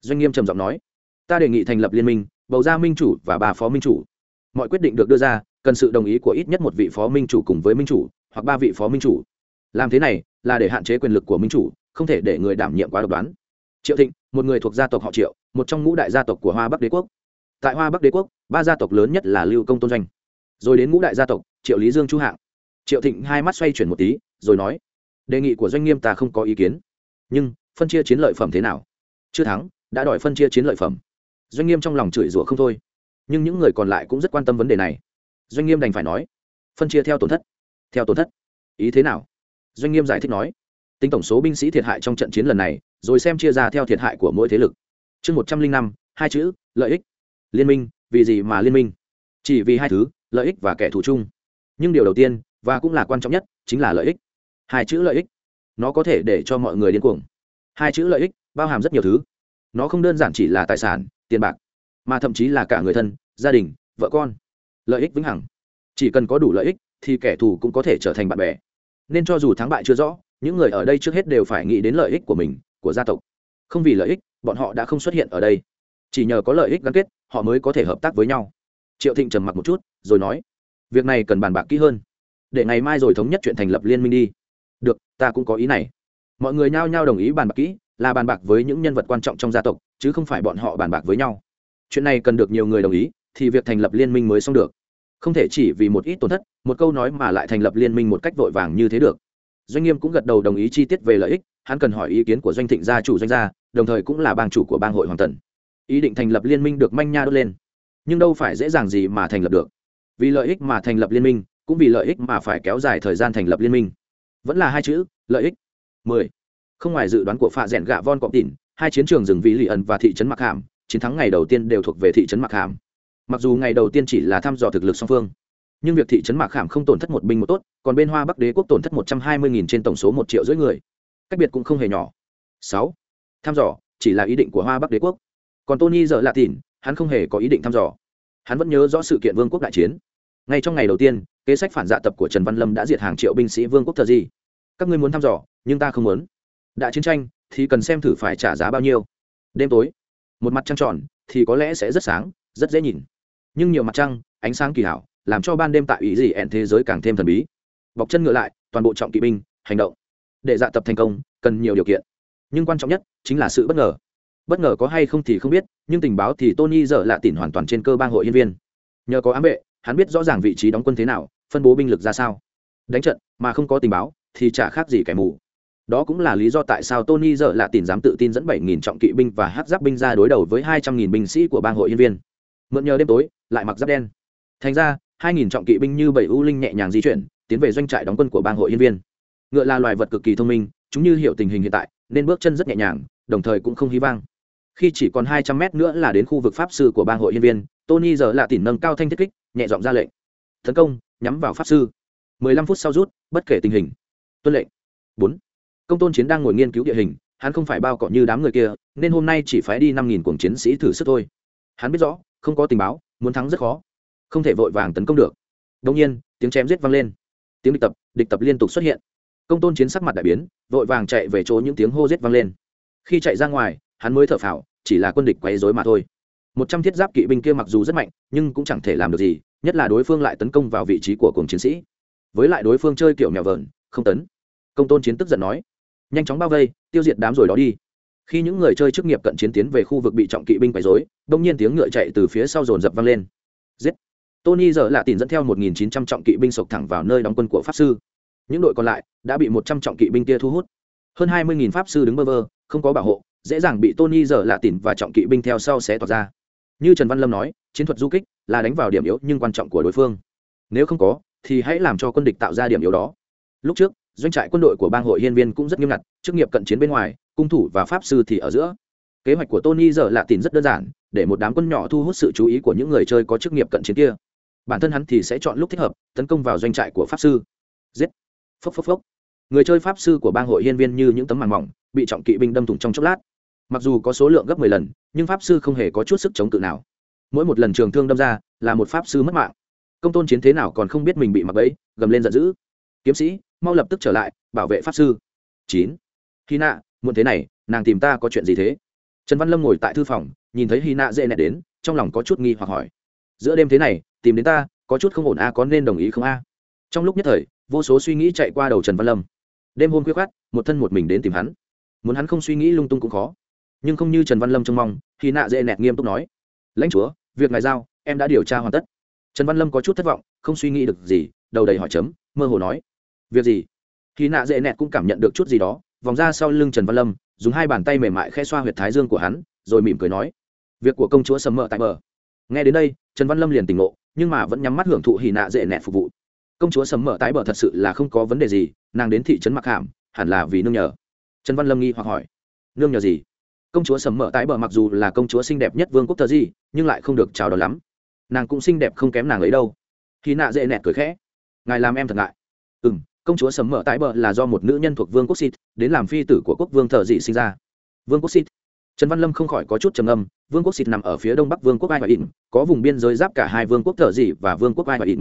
Speaker 1: Doanh nghiêm trầm giọng nói, ta đề nghị thành lập liên minh, bầu ra minh chủ và ba phó minh chủ. Mọi quyết định được đưa ra, cần sự đồng ý của ít nhất một vị phó minh chủ cùng với minh chủ, hoặc ba vị phó minh chủ. Làm thế này là để hạn chế quyền lực của minh chủ, không thể để người đảm nhiệm quá độc đoán. Triệu thịnh, một người thuộc gia tộc họ triệu, một trong ngũ đại gia tộc của hoa bắc đế quốc. Tại hoa bắc đế quốc, ba gia tộc lớn nhất là lưu công tôn doanh. Rồi đến ngũ đại gia tộc, triệu lý dương chu hạng. Triệu thịnh hai mắt xoay chuyển một tí, rồi nói đề nghị của doanh nghiêm ta không có ý kiến. Nhưng, phân chia chiến lợi phẩm thế nào? Chưa thắng, đã đòi phân chia chiến lợi phẩm. Doanh nghiêm trong lòng chửi rủa không thôi. Nhưng những người còn lại cũng rất quan tâm vấn đề này. Doanh nghiêm đành phải nói, phân chia theo tổn thất. Theo tổn thất? Ý thế nào? Doanh nghiêm giải thích nói, tính tổng số binh sĩ thiệt hại trong trận chiến lần này, rồi xem chia ra theo thiệt hại của mỗi thế lực. Chương một trăm linh năm, hai chữ, lợi ích. Liên minh, vì gì mà liên minh? Chỉ vì hai thứ, lợi ích và kẻ thù chung. Nhưng điều đầu tiên, và cũng là quan trọng nhất, chính là lợi ích hai chữ lợi ích, nó có thể để cho mọi người điên cuồng. Hai chữ lợi ích bao hàm rất nhiều thứ. Nó không đơn giản chỉ là tài sản, tiền bạc, mà thậm chí là cả người thân, gia đình, vợ con. Lợi ích vĩnh hằng. Chỉ cần có đủ lợi ích thì kẻ thù cũng có thể trở thành bạn bè. Nên cho dù thắng bại chưa rõ, những người ở đây trước hết đều phải nghĩ đến lợi ích của mình, của gia tộc. Không vì lợi ích, bọn họ đã không xuất hiện ở đây. Chỉ nhờ có lợi ích gắn kết, họ mới có thể hợp tác với nhau. Triệu thịnh trầm mặc một chút, rồi nói, việc này cần bàn bạc kỹ hơn. Để ngày mai rồi thống nhất chuyện thành lập liên minh đi được, ta cũng có ý này. Mọi người nhao nhao đồng ý bàn bạc kỹ, là bàn bạc với những nhân vật quan trọng trong gia tộc, chứ không phải bọn họ bàn bạc với nhau. Chuyện này cần được nhiều người đồng ý, thì việc thành lập liên minh mới xong được. Không thể chỉ vì một ít tổn thất, một câu nói mà lại thành lập liên minh một cách vội vàng như thế được. Doanh nghiêm cũng gật đầu đồng ý chi tiết về lợi ích, hắn cần hỏi ý kiến của doanh thịnh gia chủ doanh gia, đồng thời cũng là bang chủ của bang hội hoàng tần. Ý định thành lập liên minh được manh nha đốt lên. Nhưng đâu phải dễ dàng gì mà thành lập được. Vì lợi ích mà thành lập liên minh, cũng vì lợi ích mà phải kéo dài thời gian thành lập liên minh vẫn là hai chữ, lợi ích. Mười. Không ngoài dự đoán của pha rèn gạ von cọp tỉn, hai chiến trường rừng vì lì ẩn và thị trấn mặc hàm, chiến thắng ngày đầu tiên đều thuộc về thị trấn mặc hàm. Mặc dù ngày đầu tiên chỉ là thăm dò thực lực song phương, nhưng việc thị trấn mạc khảm không tổn thất một binh một tốt, còn bên hoa bắc đế quốc tổn thất một trăm hai mươi nghìn trên tổng số một triệu rưỡi người. Cách biệt cũng không hề nhỏ. Sáu. Thăm dò chỉ là ý định của hoa bắc đế quốc. Còn tony giờ lạ tỉn, hắn không hề có ý định thăm dò. Hắn vẫn nhớ rõ sự kiện vương quốc đại chiến. Ngay trong ngày đầu tiên, kế sách phản dạ tập của trần văn lâm đã diệt hàng triệu binh sĩ vương quốc thờ di các ngươi muốn thăm dò, nhưng ta không muốn. Đã chiến tranh, thì cần xem thử phải trả giá bao nhiêu. Đêm tối, một mặt trăng tròn, thì có lẽ sẽ rất sáng, rất dễ nhìn. Nhưng nhiều mặt trăng, ánh sáng kỳ hảo, làm cho ban đêm tại ý gì ẹn thế giới càng thêm thần bí. Bọc chân ngựa lại, toàn bộ trọng kỵ binh, hành động. Để dạ tập thành công, cần nhiều điều kiện. Nhưng quan trọng nhất, chính là sự bất ngờ. Bất ngờ có hay không thì không biết, nhưng tình báo thì tony giờ lạ tỉn hoàn toàn trên cơ bang hội nhân viên. Nhờ có ám vệ, hắn biết rõ ràng vị trí đóng quân thế nào, phân bố binh lực ra sao. Đánh trận, mà không có tình báo thì chả khác gì kẻ mù. Đó cũng là lý do tại sao tony giờ là tìm dám tự tin dẫn 7.000 trọng kỵ binh và hát giáp binh ra đối đầu với 200.000 binh sĩ của bang hội nhân viên. Mượn nhờ đêm tối, lại mặc giáp đen. Thành ra 2.000 trọng kỵ binh như bảy u linh nhẹ nhàng di chuyển, tiến về doanh trại đóng quân của bang hội nhân viên. Ngựa là loài vật cực kỳ thông minh, chúng như hiểu tình hình hiện tại, nên bước chân rất nhẹ nhàng, đồng thời cũng không hí vang. Khi chỉ còn hai trăm mét nữa là đến khu vực pháp sư của bang hội nhân viên, tony giờ là tỉn nâng cao thanh thiết kích, nhẹ giọng ra lệnh. Tấn công, nhắm vào pháp sư. mười lăm phút sau rút, bất kể tình hình tuân lệnh. Bốn. Công tôn chiến đang ngồi nghiên cứu địa hình, hắn không phải bao cọ như đám người kia, nên hôm nay chỉ phải đi năm nghìn cuồng chiến sĩ thử sức thôi. Hắn biết rõ, không có tình báo, muốn thắng rất khó. Không thể vội vàng tấn công được. Đông nhiên, tiếng chém giết vang lên. Tiếng địch tập địch tập liên tục xuất hiện. Công tôn chiến sắc mặt đại biến, vội vàng chạy về chỗ những tiếng hô giết vang lên. Khi chạy ra ngoài, hắn mới thở phào, chỉ là quân địch quấy rối mà thôi. Một trăm thiết giáp kỵ binh kia mặc dù rất mạnh, nhưng cũng chẳng thể làm được gì, nhất là đối phương lại tấn công vào vị trí của cùng chiến sĩ. Với lại đối phương chơi kiểu mèo vờn không tấn. Công tôn chiến tức giận nói, nhanh chóng bao vây, tiêu diệt đám rồi đó đi. Khi những người chơi chức nghiệp cận chiến tiến về khu vực bị trọng kỵ binh quấy rối, đông nhiên tiếng ngựa chạy từ phía sau dồn dập vang lên. Giết! Tony giờ lạ tìm dẫn theo 1.900 trọng kỵ binh sộc thẳng vào nơi đóng quân của pháp sư. Những đội còn lại đã bị 100 trọng kỵ binh kia thu hút. Hơn 20.000 pháp sư đứng bơ vơ, không có bảo hộ, dễ dàng bị tony giờ lạ tìm và trọng kỵ binh theo sau xé toạc ra. Như trần văn lâm nói, chiến thuật du kích là đánh vào điểm yếu nhưng quan trọng của đối phương. Nếu không có, thì hãy làm cho quân địch tạo ra điểm yếu đó lúc trước, doanh trại quân đội của bang hội hiên viên cũng rất nghiêm ngặt, chức nghiệp cận chiến bên ngoài, cung thủ và pháp sư thì ở giữa. Kế hoạch của tony giờ lạ tìm rất đơn giản, để một đám quân nhỏ thu hút sự chú ý của những người chơi có chức nghiệp cận chiến kia. Bản thân hắn thì sẽ chọn lúc thích hợp, tấn công vào doanh trại của pháp sư. Giết. Phốc phốc phốc. Người chơi pháp sư của bang hội hiên viên như những tấm màng mỏng, bị trọng kỵ binh đâm thủng trong chốc lát. Mặc dù có số lượng gấp mười lần, nhưng pháp sư không hề có chút sức chống cự nào. Mỗi một lần trường thương đâm ra, là một pháp sư mất mạng. Công tôn chiến thế nào còn không biết mình bị mặc bẫy, gầm lên giận dữ kiếm sĩ, mau lập tức trở lại, bảo vệ pháp sư. Chín. Hy nạ muộn thế này, nàng tìm ta có chuyện gì thế? Trần văn lâm ngồi tại thư phòng, nhìn thấy hy nạ dễ nẹ đến, trong lòng có chút nghi hoặc hỏi. Giữa đêm thế này, tìm đến ta, có chút không ổn a có nên đồng ý không a trong lúc nhất thời, vô số suy nghĩ chạy qua đầu trần văn lâm. Đêm hôm khuya khát một thân một mình đến tìm hắn. Muốn hắn không suy nghĩ lung tung cũng khó. Nhưng không như trần văn lâm trông mong hy nạ dễ nẹt nghiêm túc nói. Lãnh chúa, việc ngài giao, em đã điều tra hoàn tất. Trần văn lâm có chút thất vọng, không suy nghĩ được gì, đầu đầy hỏi chấm, mơ hồ nói việc gì? Khi nạ dễ nẹt cũng cảm nhận được chút gì đó, vòng ra sau lưng trần văn lâm, dùng hai bàn tay mềm mại khe xoa huyệt thái dương của hắn, rồi mỉm cười nói, việc của công chúa sầm mỡ tại bờ. Nghe đến đây, trần văn lâm liền tỉnh ngộ, nhưng mà vẫn nhắm mắt hưởng thụ hì nạ dễ nẹt phục vụ. Công chúa sầm mỡ tái bờ thật sự là không có vấn đề gì, nàng đến thị trấn mặc hàm, hẳn là vì nương nhờ. Trần văn lâm nghi hoặc hỏi, nương nhờ gì? Công chúa sầm mỡ tái bờ mặc dù là công chúa xinh đẹp nhất vương quốc tờ di, nhưng lại không được chào đón lắm. Nàng cũng xinh đẹp không kém nàng ấy đâu. Khi nạ dễ nẹt cười khẽ, ngài làm em thật ngại. Ừ m công chúa sầm mở tái bờ là do một nữ nhân thuộc vương quốc xịt đến làm phi tử của quốc vương thờ dị sinh ra vương quốc xịt trần văn lâm không khỏi có chút trầm âm vương quốc xịt nằm ở phía đông bắc vương quốc ai và ỉn có vùng biên giới giáp cả hai vương quốc thờ dị và vương quốc ai và ỉn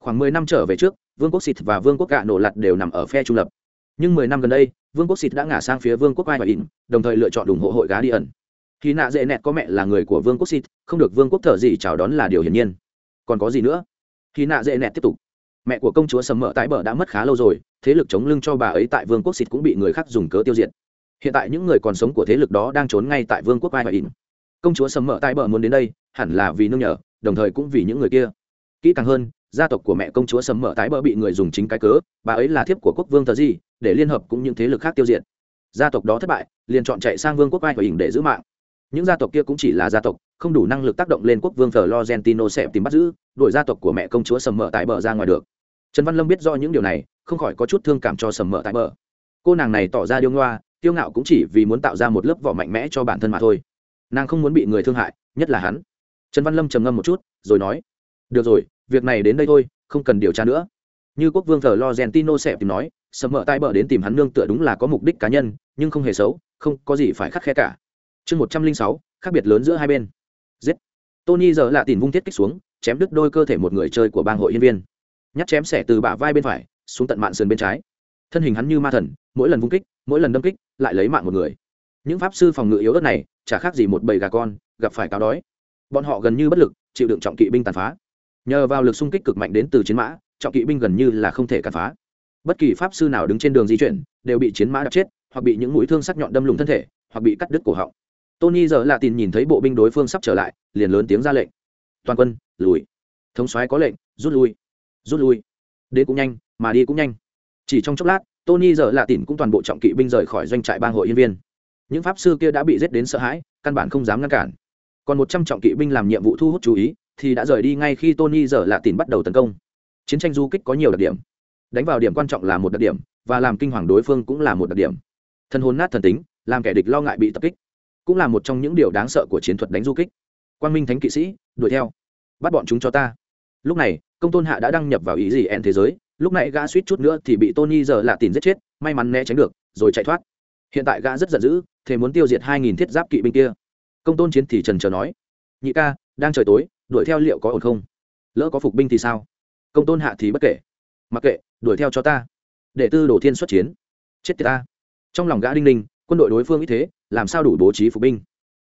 Speaker 1: khoảng mười năm trở về trước vương quốc xịt và vương quốc gạ nổ lặt đều nằm ở phe trung lập nhưng mười năm gần đây vương quốc xịt đã ngả sang phía vương quốc ai và ỉn đồng thời lựa chọn ủng hộ hội gá đi ẩn khi nạ dễ nẹt có mẹ là người của vương quốc xịt không được vương quốc thờ dị chào đón là điều hiển nhiên còn có gì nữa khi nạ dễ nẹt tiếp tục mẹ của công chúa sầm mỡ tái bờ đã mất khá lâu rồi, thế lực chống lưng cho bà ấy tại vương quốc xịt cũng bị người khác dùng cớ tiêu diệt. Hiện tại những người còn sống của thế lực đó đang trốn ngay tại vương quốc ai và ỉn công chúa sầm mỡ tái bờ muốn đến đây, hẳn là vì nương nhờ, đồng thời cũng vì những người kia. Kỹ càng hơn, gia tộc của mẹ công chúa sầm mỡ tái bờ bị người dùng chính cái cớ, bà ấy là thiếp của quốc vương thờ di, để liên hợp cũng những thế lực khác tiêu diệt. Gia tộc đó thất bại, liền chọn chạy sang vương quốc ai và ỉn để giữ mạng. Những gia tộc kia cũng chỉ là gia tộc, không đủ năng lực tác động lên quốc vương thờ lo gentino sẽ tìm bắt giữ đổi gia tộc của mẹ công chúa sầm mỡ tại bờ ra ngoài được trần văn lâm biết do những điều này, không khỏi có chút thương cảm cho sầm mỡ tại mỡ cô nàng này tỏ ra điêu ngoa tiêu ngạo cũng chỉ vì muốn tạo ra một lớp vỏ mạnh mẽ cho bản thân mà thôi. Nàng không muốn bị người thương hại, nhất là hắn. Trần văn lâm trầm ngâm một chút, rồi nói, được rồi, việc này đến đây thôi, không cần điều tra nữa. Như quốc vương thờ lo gentino sẽ tìm nói, sầm mỡ tai bờ đến tìm hắn nương tựa đúng là có mục đích cá nhân, nhưng không hề xấu, không có gì phải khắc khe cả. Chương một trăm linh sáu, khác biệt lớn giữa hai bên. Giết. Tony giờ lạ tìm vung thiết kích xuống, chém đứt đôi cơ thể một người chơi của bang hội nhân viên nhát chém xẻ từ bả vai bên phải, xuống tận mạn sườn bên trái. Thân hình hắn như ma thần, mỗi lần vung kích, mỗi lần đâm kích, lại lấy mạng một người. Những pháp sư phòng ngự yếu ớt này, chả khác gì một bầy gà con, gặp phải cáo đói. Bọn họ gần như bất lực, chịu đựng trọng kỵ binh tàn phá. Nhờ vào lực xung kích cực mạnh đến từ chiến mã, trọng kỵ binh gần như là không thể cản phá. Bất kỳ pháp sư nào đứng trên đường di chuyển, đều bị chiến mã đập chết, hoặc bị những mũi thương sắc nhọn đâm lùng thân thể, hoặc bị cắt đứt cổ họng. Tony giờ lạ tin nhìn thấy bộ binh đối phương sắp trở lại, liền lớn tiếng ra lệnh. Toàn quân, lùi. Thống soái có lệnh, rút lui rút lui. Đến cũng nhanh, mà đi cũng nhanh. Chỉ trong chốc lát, tony giờ lạ tỉn cũng toàn bộ trọng kỵ binh rời khỏi doanh trại bang hội yên viên. Những pháp sư kia đã bị giết đến sợ hãi, căn bản không dám ngăn cản. Còn một trăm trọng kỵ binh làm nhiệm vụ thu hút chú ý, thì đã rời đi ngay khi tony giờ lạ tỉn bắt đầu tấn công. Chiến tranh du kích có nhiều đặc điểm. Đánh vào điểm quan trọng là một đặc điểm, và làm kinh hoàng đối phương cũng là một đặc điểm. Thân hồn nát thần tính, làm kẻ địch lo ngại bị tập kích, cũng là một trong những điều đáng sợ của chiến thuật đánh du kích. Quang minh thánh kỵ sĩ, đuổi theo. Bắt bọn chúng cho ta lúc này, công tôn hạ đã đăng nhập vào ý gì en thế giới, lúc này gã suýt chút nữa thì bị tony giờ lạ tìm giết chết, may mắn né tránh được, rồi chạy thoát. Hiện tại gã rất giận dữ, thế muốn tiêu diệt hai nghìn thiết giáp kỵ binh kia. Công tôn chiến thì trần trờ nói, nhị ca, đang trời tối, đuổi theo liệu có ổn không? Lỡ có phục binh thì sao? Công tôn hạ thì bất kể. Mặc kệ, đuổi theo cho ta. Để tư đồ thiên xuất chiến. Chết tiệt ta. Trong lòng gã đinh ninh, quân đội đối phương ít thế, làm sao đủ bố trí phục binh?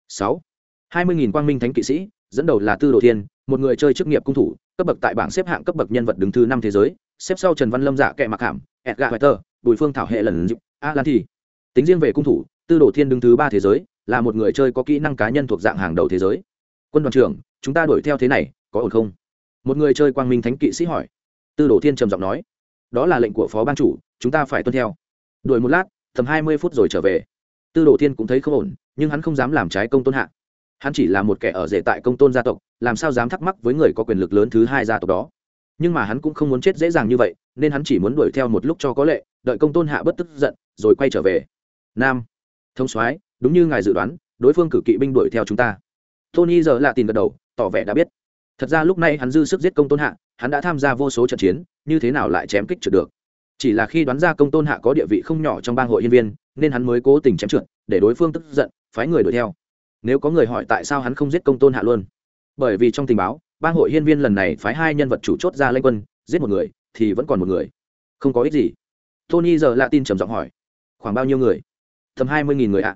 Speaker 1: Sáu. Hai mươi nghìn quang minh thánh kỵ sĩ, dẫn đầu là tư đồ thiên một người chơi chức nghiệp cung thủ cấp bậc tại bảng xếp hạng cấp bậc nhân vật đứng thứ năm thế giới xếp sau trần văn lâm dạ kệ mặc hàm edgar tơ, bùi phương thảo hệ lần dịp a lan thi. Tính riêng về cung thủ tư đồ thiên đứng thứ ba thế giới là một người chơi có kỹ năng cá nhân thuộc dạng hàng đầu thế giới. Quân đoàn trưởng chúng ta đuổi theo thế này có ổn không? Một người chơi quang minh thánh kỵ sĩ hỏi. Tư đồ thiên trầm giọng nói. Đó là lệnh của phó ban chủ chúng ta phải tuân theo. Đuổi một lát tầm hai mươi phút rồi trở về. Tư đồ thiên cũng thấy không ổn nhưng hắn không dám làm trái công tôn hạ hắn chỉ là một kẻ ở rể tại công tôn gia tộc, làm sao dám thắc mắc với người có quyền lực lớn thứ hai gia tộc đó? Nhưng mà hắn cũng không muốn chết dễ dàng như vậy, nên hắn chỉ muốn đuổi theo một lúc cho có lệ, đợi công tôn hạ bất tức giận, rồi quay trở về. Nam thông soái, đúng như ngài dự đoán, đối phương cử kỵ binh đuổi theo chúng ta. Tony giờ lạ tìm gật đầu, tỏ vẻ đã biết. Thật ra lúc này hắn dư sức giết công tôn hạ, hắn đã tham gia vô số trận chiến, như thế nào lại chém kích trượt được? Chỉ là khi đoán ra công tôn hạ có địa vị không nhỏ trong bang hội nhân viên, nên hắn mới cố tình chém trượt, để đối phương tức giận, phái người đuổi theo nếu có người hỏi tại sao hắn không giết công tôn hạ luôn? Bởi vì trong tình báo, bang hội hiên viên lần này phái hai nhân vật chủ chốt ra lanh quân, giết một người, thì vẫn còn một người. Không có ích gì. Tony giờ lạ tin trầm giọng hỏi. Khoảng bao nhiêu người? Tầm hai mươi nghìn người ạ.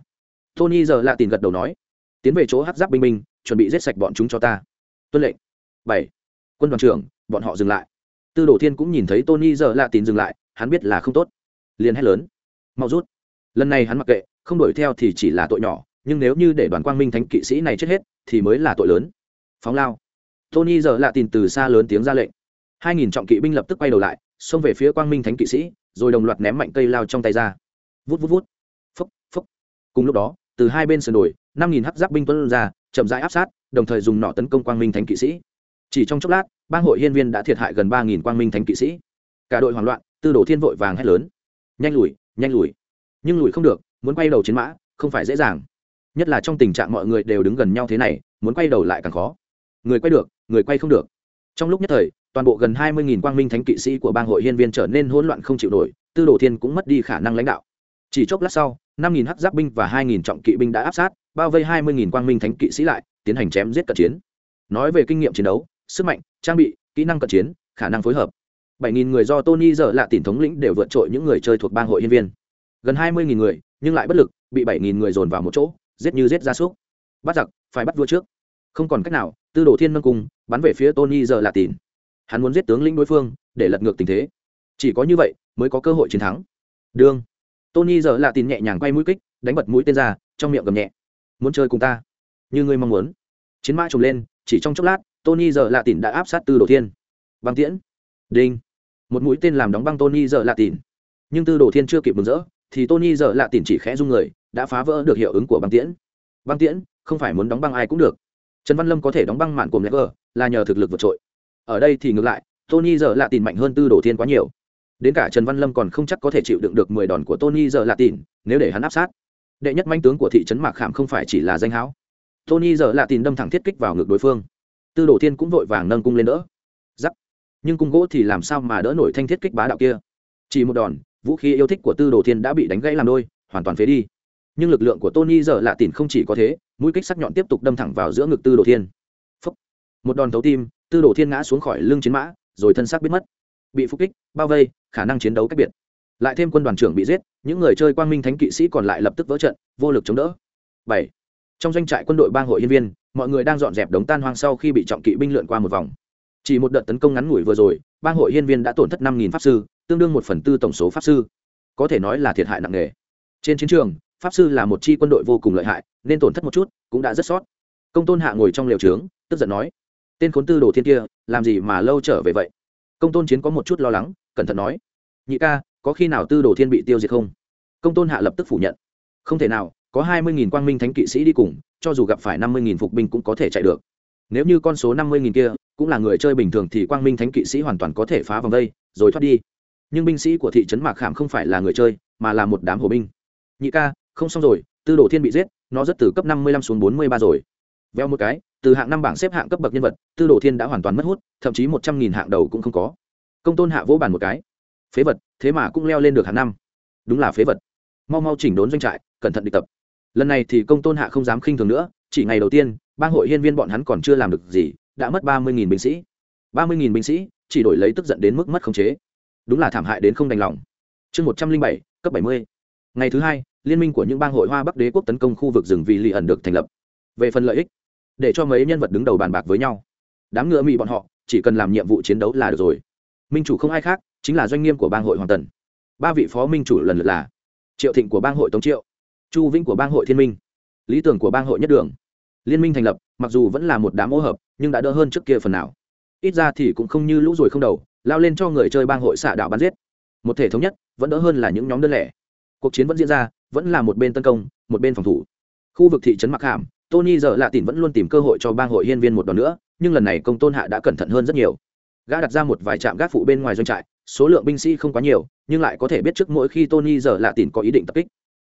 Speaker 1: Tony giờ lạ tin gật đầu nói. Tiến về chỗ hát giáp binh binh, chuẩn bị giết sạch bọn chúng cho ta. Tuân lệnh. Bảy. Quân đoàn trưởng, bọn họ dừng lại. Tư đồ thiên cũng nhìn thấy tony giờ lạ tin dừng lại, hắn biết là không tốt. Liền hét lớn. Mau rút. Lần này hắn mặc kệ, không đuổi theo thì chỉ là tội nhỏ nhưng nếu như để đoàn quang minh thánh kỵ sĩ này chết hết, thì mới là tội lớn. Phóng lao. Tony giờ lạ tìm từ xa lớn tiếng ra lệnh. Hai nghìn trọng kỵ binh lập tức quay đầu lại, xông về phía quang minh thánh kỵ sĩ, rồi đồng loạt ném mạnh cây lao trong tay ra. Vút vút vút. Phốc phốc cùng lúc đó, từ hai bên sườn đồi, năm nghìn hắc giáp binh tuân ra, chậm rãi áp sát, đồng thời dùng nỏ tấn công quang minh thánh kỵ sĩ. Chỉ trong chốc lát, bang hội hiên viên đã thiệt hại gần ba nghìn quang minh thánh kỵ sĩ. Cả đội hoảng loạn, tư đồ thiên vội vàng hét lớn. Nhanh lùi nhanh lùi. Nhưng lùi không được, muốn quay đầu chiến mã, không phải dễ dàng nhất là trong tình trạng mọi người đều đứng gần nhau thế này, muốn quay đầu lại càng khó. Người quay được, người quay không được. Trong lúc nhất thời, toàn bộ gần hai mươi quang minh thánh kỵ sĩ của bang hội hiên viên trở nên hỗn loạn không chịu nổi, tư đồ thiên cũng mất đi khả năng lãnh đạo. Chỉ chốc lát sau, năm hắc giáp binh và hai trọng kỵ binh đã áp sát, bao vây hai mươi quang minh thánh kỵ sĩ lại, tiến hành chém giết cận chiến. Nói về kinh nghiệm chiến đấu, sức mạnh, trang bị, kỹ năng cận chiến, khả năng phối hợp. bảy nghìn người do tony giờ lạ tỉnh thống lĩnh đều vượt trội những người chơi thuộc bang hội hiên viên. Gần hai mươi người, nhưng lại bất lực, bị bảy nghìn người dồn vào một chỗ giết như giết gia súc. Bắt giặc, phải bắt vua trước. Không còn cách nào, tư đồ thiên nâng cung, bắn về phía tony giờ lạ tìn. Hắn muốn giết tướng lĩnh đối phương, để lật ngược tình thế. Chỉ có như vậy, mới có cơ hội chiến thắng. Đương. Tony giờ lạ tìn nhẹ nhàng quay mũi kích, đánh bật mũi tên ra, trong miệng gầm nhẹ. Muốn chơi cùng ta? Như ngươi mong muốn. Chiến mã trùng lên, chỉ trong chốc lát, tony giờ lạ tìn đã áp sát tư đồ thiên. Băng tiễn. Đinh. Một mũi tên làm đóng băng tony giờ lạ tìn. Nhưng tư đồ thiên chưa kịp mừng rỡ, thì tony giờ lạ tìn chỉ khẽ rung người đã phá vỡ được hiệu ứng của băng tiễn. Băng tiễn, không phải muốn đóng băng ai cũng được. Trần văn lâm có thể đóng băng mạn cùng lever là nhờ thực lực vượt trội. Ở đây thì ngược lại, tony giờ lạ tìm mạnh hơn tư đồ thiên quá nhiều. Đến cả trần văn lâm còn không chắc có thể chịu đựng được mười đòn của tony giờ lạ tìm nếu để hắn áp sát. Đệ nhất manh tướng của thị trấn mạc khảm không phải chỉ là danh hão tony giờ lạ tìm đâm thẳng thiết kích vào ngực đối phương. Tư đồ thiên cũng vội vàng nâng cung lên đỡ. Giắc. Nhưng cung gỗ thì làm sao mà đỡ nổi thanh thiết kích bá đạo kia? Chỉ một đòn, vũ khí yêu thích của tư đồ thiên đã bị đánh gãy làm đôi, hoàn toàn phế đi nhưng lực lượng của tony giờ lạ tìm không chỉ có thế, mũi kích sắc nhọn tiếp tục đâm thẳng vào giữa ngực tư đồ thiên. Phúc. một đòn thấu tim, tư đồ thiên ngã xuống khỏi lưng chiến mã, rồi thân xác biết mất. Bị phục kích, bao vây, khả năng chiến đấu cách biệt. Lại thêm quân đoàn trưởng bị giết, những người chơi quang minh thánh kỵ sĩ còn lại lập tức vỡ trận, vô lực chống đỡ. Bảy. Trong doanh trại quân đội bang hội nhân viên, mọi người đang dọn dẹp đống tan hoang sau khi bị trọng kỵ binh lượn qua một vòng. Chỉ một đợt tấn công ngắn ngủi vừa rồi, bang hội Hiên viên đã tổn thất năm pháp sư, tương đương một phần tư tổng số pháp sư. Có thể nói là thiệt hại nặng nề. Trên chiến trường pháp sư là một chi quân đội vô cùng lợi hại, nên tổn thất một chút, cũng đã rất sót. Công tôn hạ ngồi trong lều trướng, tức giận nói, tên khốn tư đồ thiên kia, làm gì mà lâu trở về vậy? Công tôn chiến có một chút lo lắng, cẩn thận nói, nhị ca, có khi nào tư đồ thiên bị tiêu diệt không? Công tôn hạ lập tức phủ nhận, không thể nào, có hai mươi nghìn quang minh thánh kỵ sĩ đi cùng, cho dù gặp phải năm mươi nghìn phục binh cũng có thể chạy được. Nếu như con số năm mươi nghìn kia cũng là người chơi bình thường thì quang minh thánh kỵ sĩ hoàn toàn có thể phá vòng đây, rồi thoát đi. Nhưng binh sĩ của thị trấn mạc khảm không phải là người chơi, mà là một đám hồ binh. Nhị ca không xong rồi, tư đồ thiên bị giết, nó rất từ cấp năm mươi lăm xuống bốn mươi ba rồi. Veo một cái, từ hạng năm bảng xếp hạng cấp bậc nhân vật, tư đồ thiên đã hoàn toàn mất hút, thậm chí một trăm nghìn hạng đầu cũng không có. Công tôn hạ vỗ bàn một cái. Phế vật, thế mà cũng leo lên được hạng năm. Đúng là phế vật. Mau mau chỉnh đốn doanh trại, cẩn thận đi tập. Lần này thì công tôn hạ không dám khinh thường nữa, chỉ ngày đầu tiên, bang hội hiên viên bọn hắn còn chưa làm được gì, đã mất ba mươi nghìn binh sĩ. ba mươi nghìn binh sĩ, chỉ đổi lấy tức giận đến mức mất khống chế. Đúng là thảm hại đến không đành lòng. Chương một trăm linh bảy, cấp bảy mươi. Ngày thứ hai liên minh của những bang hội hoa bắc đế quốc tấn công khu vực rừng vì lì ẩn được thành lập. Về phần lợi ích, để cho mấy nhân vật đứng đầu bàn bạc với nhau. Đám ngựa mỹ bọn họ, chỉ cần làm nhiệm vụ chiến đấu là được rồi. Minh chủ không ai khác, chính là doanh nghiêm của bang hội hoàng tần. Ba vị phó minh chủ lần lượt là triệu thịnh của bang hội tống triệu, chu vĩnh của bang hội thiên minh, lý tưởng của bang hội nhất đường. Liên minh thành lập, mặc dù vẫn là một đám ô hợp, nhưng đã đỡ hơn trước kia phần nào. Ít ra thì cũng không như lũ ruồi không đầu, lao lên cho người chơi bang hội xạ đạo bắn giết. Một thể thống nhất, vẫn đỡ hơn là những nhóm đơn lẻ cuộc chiến vẫn diễn ra, vẫn là một bên tấn công, một bên phòng thủ. Khu vực thị trấn mặc hàm, tony giờ lạ tỉn vẫn luôn tìm cơ hội cho bang hội hiên viên một đòn nữa, nhưng lần này công tôn hạ đã cẩn thận hơn rất nhiều. Gã đặt ra một vài trạm gác phụ bên ngoài doanh trại, số lượng binh sĩ không quá nhiều, nhưng lại có thể biết trước mỗi khi tony giờ lạ tỉn có ý định tập kích.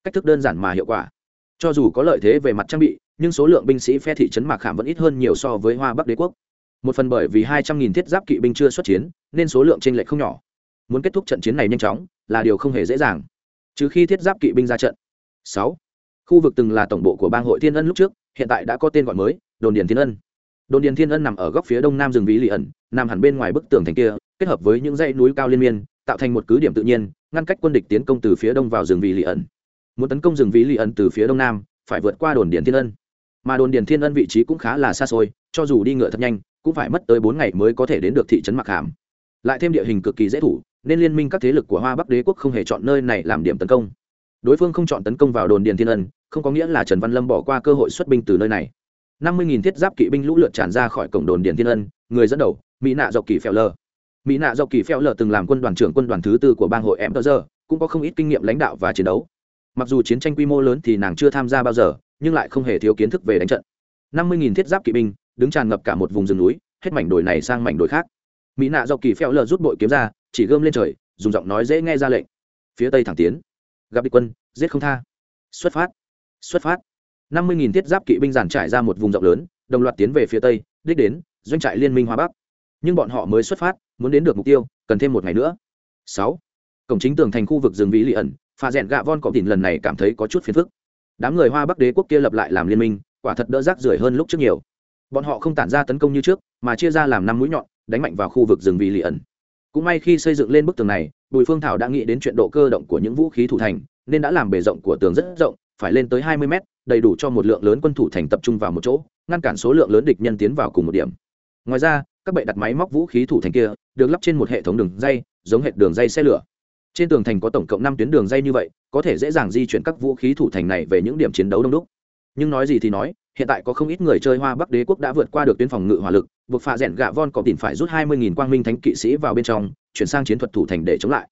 Speaker 1: Cách thức đơn giản mà hiệu quả. Cho dù có lợi thế về mặt trang bị, nhưng số lượng binh sĩ phe thị trấn mạc khảm vẫn ít hơn nhiều so với hoa bắc đế quốc. Một phần bởi vì hai trăm nghìn thiết giáp kỵ binh chưa xuất chiến, nên số lượng t r ê n lệch không nhỏ. Muốn kết thúc trận chiến này nhanh chóng, là điều không hề dễ dàng trừ khi thiết giáp kỵ binh ra trận. Sáu, khu vực từng là tổng bộ của bang hội thiên ân lúc trước, hiện tại đã có tên gọi mới, đồn điền thiên ân. Đồn điền thiên ân nằm ở góc phía đông nam rừng vĩ lì ẩn, nằm hẳn bên ngoài bức tường thành kia, kết hợp với những dãy núi cao liên miên, tạo thành một cứ điểm tự nhiên, ngăn cách quân địch tiến công từ phía đông vào rừng vĩ lì ẩn. Muốn tấn công rừng vĩ lì ẩn từ phía đông nam, phải vượt qua đồn điền thiên ân. Mà đồn điền thiên ân vị trí cũng khá là xa xôi, cho dù đi ngựa thật nhanh, cũng phải mất tới bốn ngày mới có thể đến được thị trấn mặc hàm. Lại thêm địa hình cực kỳ dễ thủ nên liên minh các thế lực của hoa bắc đế quốc không hề chọn nơi này làm điểm tấn công. Đối phương không chọn tấn công vào đồn điền thiên ân, không có nghĩa là trần văn lâm bỏ qua cơ hội xuất binh từ nơi này. Năm mươi thiết giáp kỵ binh lũ lượt tràn ra khỏi cổng đồn điền thiên ân, người dẫn đầu, mỹ nạ dọc kỳ phèo lờ. Mỹ nạ Dọc kỳ phèo lờ từng làm quân đoàn trưởng quân đoàn thứ tư của bang hội em tờ giờ cũng có không ít kinh nghiệm lãnh đạo và chiến đấu. Mặc dù chiến tranh quy mô lớn thì nàng chưa tham gia bao giờ, nhưng lại không hề thiếu kiến thức về đánh trận. Năm mươi thiết giáp kỵ binh, đứng tràn ngập cả một vùng rừng núi, hết mảnh đồi này sang mảnh đồi khác. Mỹ nạ Dọc kỳ phèo lờ rút bội kiếm ra chỉ gươm lên trời, dùng giọng nói dễ nghe ra lệnh. Phía tây thẳng tiến. Gặp địch quân, giết không tha. Xuất phát. Xuất phát. Năm mươi thiết giáp kỵ binh giản trải ra một vùng rộng lớn, đồng loạt tiến về phía tây, đích đến, doanh trại liên minh hoa bắc. Nhưng bọn họ mới xuất phát, muốn đến được mục tiêu, cần thêm một ngày nữa. Sáu. Cổng chính tường thành khu vực rừng vĩ lị ẩn, pha rẽn gạ von cọp tỉn lần này cảm thấy có chút phiền phức. Đám người hoa bắc đế quốc kia lập lại làm liên minh, quả thật đỡ rác rưởi hơn lúc trước nhiều. Bọn họ không tản ra tấn công như trước, mà chia ra làm năm mũi nhọn, đánh mạnh vào khu vực rừng vĩ lị ẩn cũng may khi xây dựng lên bức tường này, bùi phương thảo đã nghĩ đến chuyện độ cơ động của những vũ khí thủ thành, nên đã làm bề rộng của tường rất rộng, phải lên tới hai mươi mét, đầy đủ cho một lượng lớn quân thủ thành tập trung vào một chỗ, ngăn cản số lượng lớn địch nhân tiến vào cùng một điểm. Ngoài ra, các bệ đặt máy móc vũ khí thủ thành kia, được lắp trên một hệ thống đường dây, giống hệ đường dây xe lửa. Trên tường thành có tổng cộng năm tuyến đường dây như vậy, có thể dễ dàng di chuyển các vũ khí thủ thành này về những điểm chiến đấu đông đúc. Nhưng nói gì thì nói hiện tại có không ít người chơi hoa bắc đế quốc đã vượt qua được tuyến phòng ngự hỏa lực, buộc phạ rẽn gạ von có tìm phải rút hai mươi nghìn quang minh thánh kỵ sĩ vào bên trong, chuyển sang chiến thuật thủ thành để chống lại.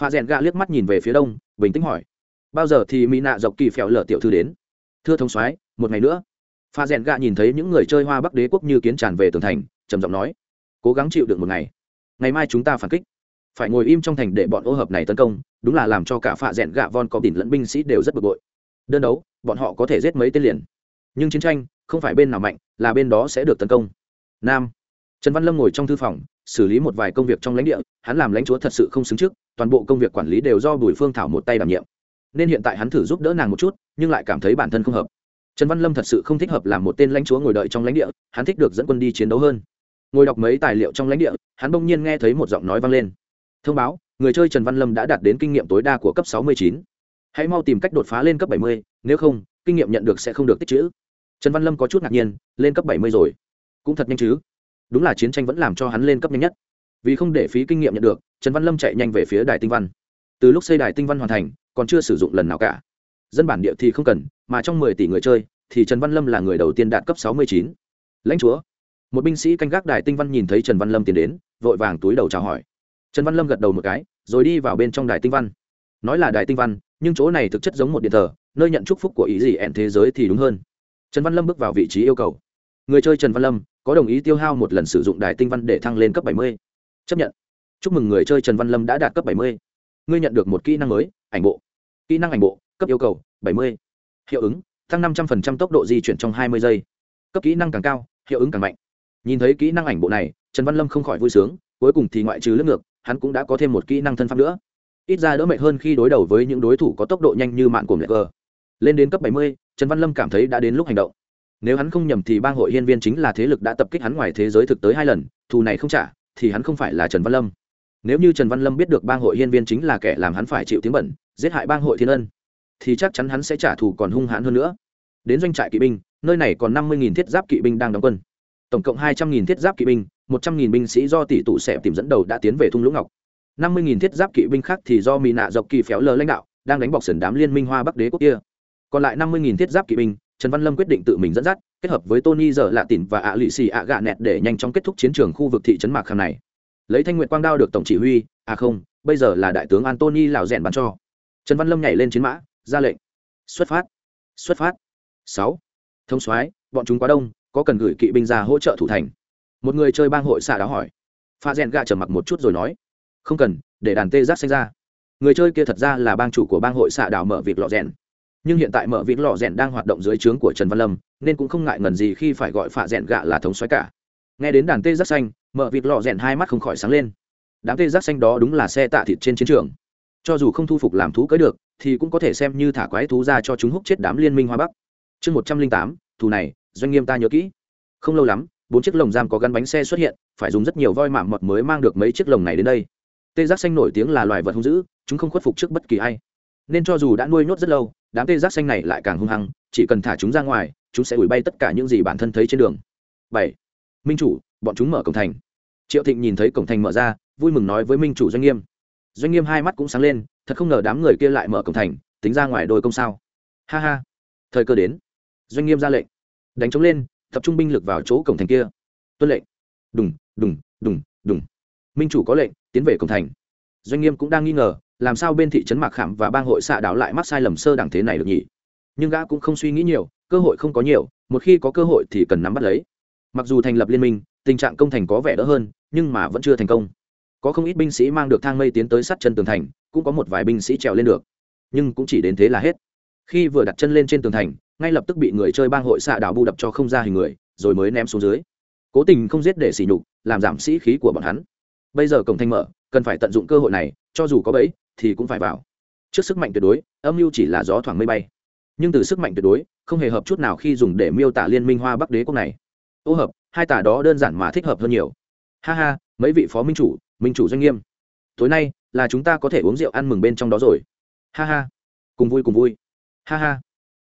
Speaker 1: Phạ rẽn gạ liếc mắt nhìn về phía đông, bình tĩnh hỏi, bao giờ thì mỹ nạ dọc kỳ phèo lở tiểu thư đến? Thưa thông soái, một ngày nữa. Pha rèn gạ nhìn thấy những người chơi hoa bắc đế quốc như kiến tràn về tường thành, trầm giọng nói, cố gắng chịu được một ngày. Ngày mai chúng ta phản kích. Phải ngồi im trong thành để bọn ô hợp này tấn công, đúng là làm cho cả pha rèn gạ von có đỉnh lẫn binh sĩ đều rất bực bội. Đơn đấu, bọn họ có thể giết mấy tên liền nhưng chiến tranh không phải bên nào mạnh là bên đó sẽ được tấn công. Nam. Trần văn lâm ngồi trong thư phòng xử lý một vài công việc trong lãnh địa hắn làm lãnh chúa thật sự không xứng trước toàn bộ công việc quản lý đều do bùi phương thảo một tay đảm nhiệm. Nên hiện tại hắn thử giúp đỡ nàng một chút nhưng lại cảm thấy bản thân không hợp. Trần văn lâm thật sự không thích hợp làm một tên lãnh chúa ngồi đợi trong lãnh địa hắn thích được dẫn quân đi chiến đấu hơn. Ngồi đọc mấy tài liệu trong lãnh địa hắn bỗng nhiên nghe thấy một giọng nói vang lên. Thông báo người chơi trần văn lâm đã đạt đến kinh nghiệm tối đa của cấp 69. hãy mau tìm cách đột phá lên cấp 70, nếu không kinh nghiệm nhận được sẽ không được tích trữ trần văn lâm có chút ngạc nhiên, lên cấp 70 rồi. Cũng thật nhanh chứ. Đúng là chiến tranh vẫn làm cho hắn lên cấp nhanh nhất. Vì không để phí kinh nghiệm nhận được, trần văn lâm chạy nhanh về phía đài tinh văn. Từ lúc xây đài tinh văn hoàn thành, còn chưa sử dụng lần nào cả. Dân bản địa thì không cần, mà trong mười tỷ người chơi, thì trần văn lâm là người đầu tiên đạt cấp sáu mươi chín. Lãnh chúa. Một binh sĩ canh gác đài tinh văn nhìn thấy trần văn lâm tiến đến, vội vàng túi đầu chào hỏi. Trần văn lâm gật đầu một cái, rồi đi vào bên trong đài tinh văn. Nói là đài tinh văn, nhưng chỗ này thực chất giống một điện thờ, nơi nhận chúc phúc của ý gì ẹn thế giới thì đúng hơn trần văn lâm bước vào vị trí yêu cầu. Người chơi trần văn lâm có đồng ý tiêu hao một lần sử dụng đài tinh văn để thăng lên cấp bảy mươi. Chấp nhận. Chúc mừng người chơi trần văn lâm đã đạt cấp bảy mươi. Ngươi nhận được một kỹ năng mới, ảnh bộ. Kỹ năng ảnh bộ, cấp yêu cầu 70. hiệu ứng tăng 500% tốc độ di chuyển trong 20 giây. Cấp kỹ năng càng cao, hiệu ứng càng mạnh. Nhìn thấy kỹ năng ảnh bộ này, trần văn lâm không khỏi vui sướng, cuối cùng thì ngoại trừ lướt ngược, hắn cũng đã có thêm một kỹ năng thân pháp nữa. Ít ra đỡ mệt hơn khi đối đầu với những đối thủ có tốc độ nhanh như mạng của lệ vờ lên đến cấp 70, trần văn lâm cảm thấy đã đến lúc hành động. Nếu hắn không nhầm thì bang hội hiên viên chính là thế lực đã tập kích hắn ngoài thế giới thực tới hai lần thù này không trả thì hắn không phải là trần văn lâm. Nếu như trần văn lâm biết được bang hội hiên viên chính là kẻ làm hắn phải chịu tiếng bẩn giết hại bang hội thiên ân thì chắc chắn hắn sẽ trả thù còn hung hãn hơn nữa. Đến doanh trại kỵ binh nơi này còn năm mươi thiết giáp kỵ binh đang đóng quân. Tổng cộng hai trăm nghìn thiết giáp kỵ binh một trăm nghìn binh sĩ do tỷ tụ sẽ tìm dẫn đầu đã tiến về thung lũng ngọc. năm mươi nghìn thiết giáp kỵ binh khác thì do mỹ nạ dọc kỳ phéo lờ lãnh đạo đang đánh bọc sườn đám liên minh hoa bắc đế quốc kia còn lại năm mươi nghìn thiết giáp kỵ binh, trần văn lâm quyết định tự mình dẫn dắt, kết hợp với tony giờ lạ tỉn và ạ lụy xì ạ gạ nẹt để nhanh chóng kết thúc chiến trường khu vực thị trấn mạc kham này. Lấy thanh nguyện quang đao được tổng chỉ huy à không, bây giờ là đại tướng antony lào rèn bắn cho. Trần văn lâm nhảy lên chiến mã, ra lệnh. Xuất phát. Xuất phát. Sáu. Thông soái, bọn chúng quá đông, có cần gửi kỵ binh ra hỗ trợ thủ thành. Một người chơi bang hội xạ đáo hỏi. Pha rèn gạ trở mặc một chút rồi nói. Không cần, để đàn tê giác sinh ra. Người chơi kia thật ra là bang chủ của bang hội xạ đảo mở việc lọ rèn nhưng hiện tại mở vịn lọ rèn đang hoạt động dưới trướng của trần văn lâm, nên cũng không ngại ngần gì khi phải gọi phạ rèn gạ là thống soái cả. Nghe đến đàn tê giác xanh, mở vịt lọ rèn hai mắt không khỏi sáng lên. Đám tê giác xanh đó đúng là xe tạ thịt trên chiến trường. Cho dù không thu phục làm thú cưới được, thì cũng có thể xem như thả quái thú ra cho chúng hút chết đám liên minh hoa bắc. Chương một trăm linh tám, thù này, doanh nghiêm ta nhớ kỹ. Không lâu lắm, bốn chiếc lồng giam có gắn bánh xe xuất hiện, phải dùng rất nhiều voi mạm mọt mới mang được mấy chiếc lồng này đến đây. Tê giác xanh nổi tiếng là loài vật hung dữ, chúng không khuất phục trước bất kỳ ai nên cho dù đã nuôi nhốt rất lâu, đám tê giác xanh này lại càng hung hăng, chỉ cần thả chúng ra ngoài, chúng sẽ ủi bay tất cả những gì bản thân thấy trên đường. Bảy, minh chủ, bọn chúng mở cổng thành. Triệu thịnh nhìn thấy cổng thành mở ra, vui mừng nói với minh chủ doanh nghiêm. Doanh nghiêm hai mắt cũng sáng lên, thật không ngờ đám người kia lại mở cổng thành, tính ra ngoài đôi công sao. Ha ha. Thời cơ đến. Doanh nghiêm ra lệnh. Đánh trống lên, tập trung binh lực vào chỗ cổng thành kia. Tuân lệnh. Đùng đùng đùng đùng. Minh chủ có lệnh, tiến về cổng thành. Doanh nghiêm cũng đang nghi ngờ làm sao bên thị trấn mạc khảm và bang hội xạ đảo lại mắc sai lầm sơ đẳng thế này được nhỉ? Nhưng gã cũng không suy nghĩ nhiều, cơ hội không có nhiều, một khi có cơ hội thì cần nắm bắt lấy. Mặc dù thành lập liên minh, tình trạng công thành có vẻ đỡ hơn, nhưng mà vẫn chưa thành công. Có không ít binh sĩ mang được thang mây tiến tới sát chân tường thành, cũng có một vài binh sĩ trèo lên được. Nhưng cũng chỉ đến thế là hết. Khi vừa đặt chân lên trên tường thành, ngay lập tức bị người chơi bang hội xạ đảo bu đập cho không ra hình người, rồi mới ném xuống dưới. Cố tình không giết để xỉ nhục, làm giảm sĩ khí của bọn hắn. Bây giờ cổng thanh mở, cần phải tận dụng cơ hội này, cho dù có bẫy thì cũng phải vào. Trước sức mạnh tuyệt đối, âm mưu chỉ là gió thoảng mây bay. Nhưng từ sức mạnh tuyệt đối, không hề hợp chút nào khi dùng để miêu tả liên minh hoa bắc đế quốc này. Ô hợp, hai tả đó đơn giản mà thích hợp hơn nhiều. Ha ha, mấy vị phó minh chủ minh chủ doanh nghiêm. Tối nay, là chúng ta có thể uống rượu ăn mừng bên trong đó rồi. Ha ha. Cùng vui cùng vui. Ha ha.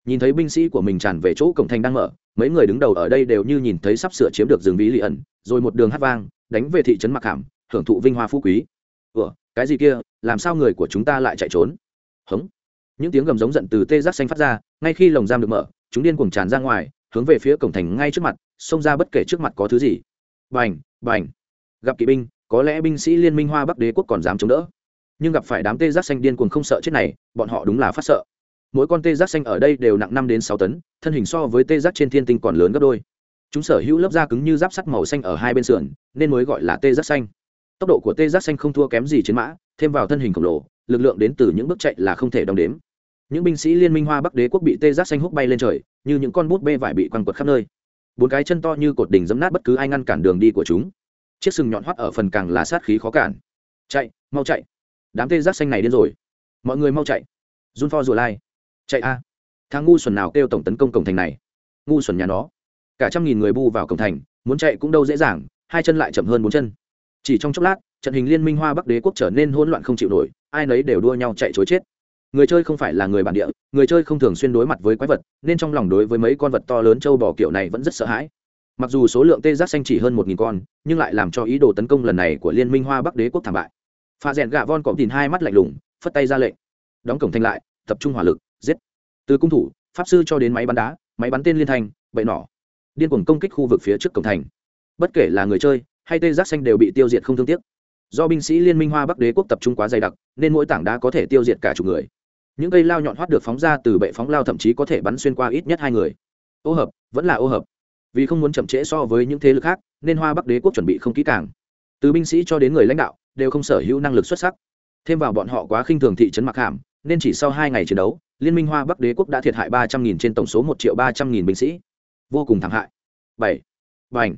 Speaker 1: Nhìn thấy binh sĩ của mình tràn về chỗ cổng thành đang mở, mấy người đứng đầu ở đây đều như nhìn thấy sắp sửa chiếm được rừng bí lì ẩn, rồi một đường hát vang, đánh về thị trấn mặc hàm, hưởng thụ vinh hoa phú quý ủa, cái gì kia? Làm sao người của chúng ta lại chạy trốn? Hống. Những tiếng gầm giống giận từ tê giác xanh phát ra, ngay khi lồng giam được mở, chúng điên cuồng tràn ra ngoài, hướng về phía cổng thành ngay trước mặt, xông ra bất kể trước mặt có thứ gì. Bành bành. Gặp kỵ binh, có lẽ binh sĩ liên minh hoa bắc đế quốc còn dám chống đỡ. Nhưng gặp phải đám tê giác xanh điên cuồng không sợ chết này, bọn họ đúng là phát sợ. Mỗi con tê giác xanh ở đây đều nặng năm đến sáu tấn, thân hình so với tê giác trên thiên tinh còn lớn gấp đôi. Chúng sở hữu lớp da cứng như giáp sắt màu xanh ở hai bên sườn, nên mới gọi là tê giác xanh tốc độ của tê giác xanh không thua kém gì chiến mã, thêm vào thân hình khổng lồ, lực lượng đến từ những bước chạy là không thể đong đếm. Những binh sĩ liên minh hoa bắc đế quốc bị tê giác xanh hút bay lên trời, như những con bút bê vải bị quăng quật khắp nơi. Bốn cái chân to như cột đỉnh dẫm nát bất cứ ai ngăn cản đường đi của chúng. Chiếc sừng nhọn hoắt ở phần càng là sát khí khó cản. Chạy, mau chạy. Đám tê giác xanh này điên rồi. Mọi người mau chạy. Run pho rùa lai chạy a. Thằng ngu xuẩn nào kêu tổng tấn công cổng thành này? Ngu xuẩn nhà nó. Cả trăm nghìn người bu vào cổng thành, muốn chạy cũng đâu dễ dàng, hai chân lại chậm hơn bốn chân chỉ trong chốc lát, trận hình liên minh hoa bắc đế quốc trở nên hỗn loạn không chịu nổi, ai nấy đều đua nhau chạy chối chết. Người chơi không phải là người bản địa, người chơi không thường xuyên đối mặt với quái vật, nên trong lòng đối với mấy con vật to lớn châu bò kiểu này vẫn rất sợ hãi. Mặc dù số lượng tê giác xanh chỉ hơn một nghìn con, nhưng lại làm cho ý đồ tấn công lần này của liên minh hoa bắc đế quốc thảm bại. Pha rèn gạ von cọm tìm hai mắt lạnh lùng, phất tay ra lệnh. Đóng cổng thanh lại, tập trung hỏa lực, giết. Từ cung thủ, pháp sư cho đến máy bắn đá, máy bắn tên liên thanh bậy nỏ. Điên cuồng công kích khu vực phía trước cổng thành. Bất kể là người chơi hay tê giác xanh đều bị tiêu diệt không thương tiếc. Do binh sĩ liên minh hoa bắc đế quốc tập trung quá dày đặc, nên mỗi tảng đá có thể tiêu diệt cả chục người. Những cây lao nhọn hoắt được phóng ra từ bệ phóng lao thậm chí có thể bắn xuyên qua ít nhất hai người. Ô hợp, vẫn là ô hợp. Vì không muốn chậm trễ so với những thế lực khác, nên hoa bắc đế quốc chuẩn bị không kỹ càng. Từ binh sĩ cho đến người lãnh đạo, đều không sở hữu năng lực xuất sắc. Thêm vào bọn họ quá khinh thường thị trấn mặc hàm, nên chỉ sau hai ngày chiến đấu, liên minh hoa bắc đế quốc đã thiệt hại ba trăm nghìn trên tổng số một triệu ba trăm nghìn binh sĩ. Vô cùng thảm hại. Bảy. Bành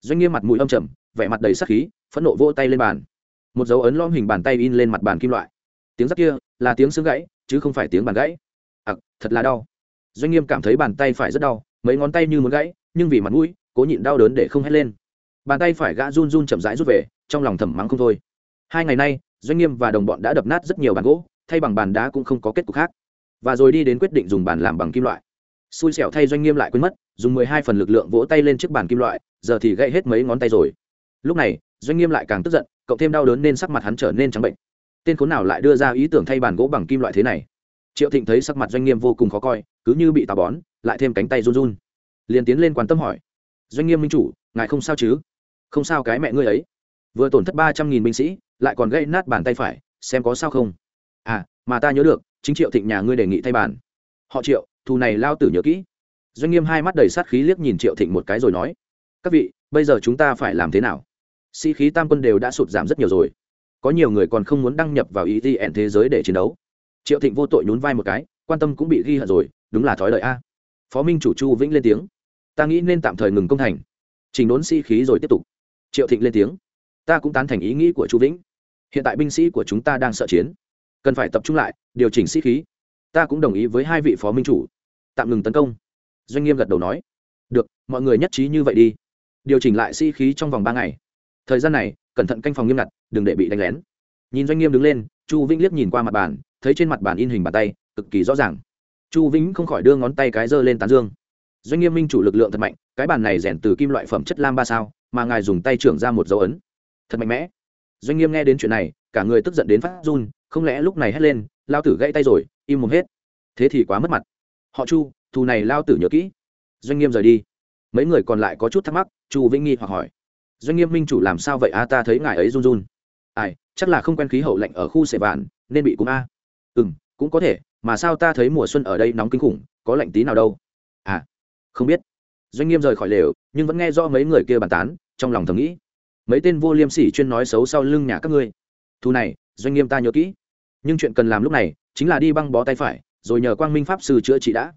Speaker 1: doanh nghiêm mặt mũi âm trầm vẻ mặt đầy sắc khí phẫn nộ vỗ tay lên bàn. Một dấu ấn lõm hình bàn tay in lên mặt bàn kim loại. Tiếng rắc kia là tiếng xương gãy chứ không phải tiếng bàn gãy. Ặc à, thật là đau. Doanh nghiêm cảm thấy bàn tay phải rất đau mấy ngón tay như muốn gãy nhưng vì mặt mũi cố nhịn đau đớn để không hét lên. Bàn tay phải gã run run chậm rãi rút về trong lòng thầm mắng không thôi. Hai ngày nay doanh nghiêm và đồng bọn đã đập nát rất nhiều bàn gỗ thay bằng bàn đá cũng không có kết cục khác. Và rồi đi đến quyết định dùng bàn làm bằng kim loại. Xui xẻo thay doanh nghiêm lại quên mất dùng mười hai phần lực lượng vỗ tay lên chiếc bàn kim loại, giờ thì gãy hết mấy ngón tay rồi. Lúc này, doanh nghiêm lại càng tức giận cộng thêm đau đớn nên sắc mặt hắn trở nên trắng bệnh. Tên khốn nào lại đưa ra ý tưởng thay bàn gỗ bằng kim loại thế này? Triệu thịnh thấy sắc mặt doanh nghiêm vô cùng khó coi, cứ như bị tà bón, lại thêm cánh tay run run. Liền tiến lên quan tâm hỏi, doanh nghiêm minh chủ, ngài không sao chứ? Không sao cái mẹ ngươi ấy. Vừa tổn thất ba trăm nghìn binh sĩ, lại còn gây nát bàn tay phải, xem có sao không? À mà ta nhớ được, chính triệu thịnh nhà ngươi đề nghị thay bàn. Họ triệu, thù này lao tử nhớ kỹ doanh nghiêm hai mắt đầy sát khí liếc nhìn triệu thịnh một cái rồi nói, các vị, bây giờ chúng ta phải làm thế nào? Sĩ、si、khí tam quân đều đã sụt giảm rất nhiều rồi. Có nhiều người còn không muốn đăng nhập vào ý tn thế giới để chiến đấu. Triệu thịnh vô tội nhún vai một cái, quan tâm cũng bị ghi hận rồi, đúng là thói lợi a. Phó minh chủ chu vĩnh lên tiếng, ta nghĩ nên tạm thời ngừng công thành. Trình đốn sĩ、si、khí rồi tiếp tục. Triệu thịnh lên tiếng, ta cũng tán thành ý nghĩ của chu vĩnh. Hiện tại binh sĩ của chúng ta đang sợ chiến. Cần phải tập trung lại, điều chỉnh sĩ、si、khí. Ta cũng đồng ý với hai vị phó minh chủ. Tạm ngừng tấn công doanh nghiêm gật đầu nói, được, mọi người nhất trí như vậy đi. Điều chỉnh lại sĩ、si、khí trong vòng ba ngày. Thời gian này, cẩn thận canh phòng nghiêm ngặt, đừng để bị đánh lén. Nhìn doanh nghiêm đứng lên, chu vĩnh liếc nhìn qua mặt bàn, thấy trên mặt bàn in hình bàn tay, cực kỳ rõ ràng. Chu vĩnh không khỏi đưa ngón tay cái giơ lên tán dương. Doanh nghiêm minh chủ lực lượng thật mạnh, cái bàn này rèn từ kim loại phẩm chất lam ba sao, mà ngài dùng tay trưởng ra một dấu ấn. Thật mạnh mẽ. Doanh nghiêm nghe đến chuyện này, cả người tức giận đến phát run, không lẽ lúc này hét lên lao tử gãy tay rồi, im mồm hết. Thế thì quá mất mặt. Họ chu thù này lao tử nhớ kỹ. Doanh nghiêm rời đi. Mấy người còn lại có chút thắc mắc, chu vĩnh nghi hoặc hỏi. Doanh nghiêm minh chủ làm sao vậy? A ta thấy ngài ấy run run. Ai, chắc là không quen khí hậu lạnh ở khu sệ vạn, nên bị cúm a. Ừ m cũng có thể, mà sao ta thấy mùa xuân ở đây nóng kinh khủng, có lạnh tí nào đâu? À không biết. Doanh nghiêm rời khỏi lều, nhưng vẫn nghe rõ mấy người kia bàn tán, trong lòng thầm nghĩ. Mấy tên vô liêm sỉ chuyên nói xấu sau lưng nhà các ngươi. Thu này, doanh nghiêm ta nhớ kỹ. Nhưng chuyện cần làm lúc này, chính là đi băng bó tay phải, rồi nhờ quang minh pháp sư chữa trị đã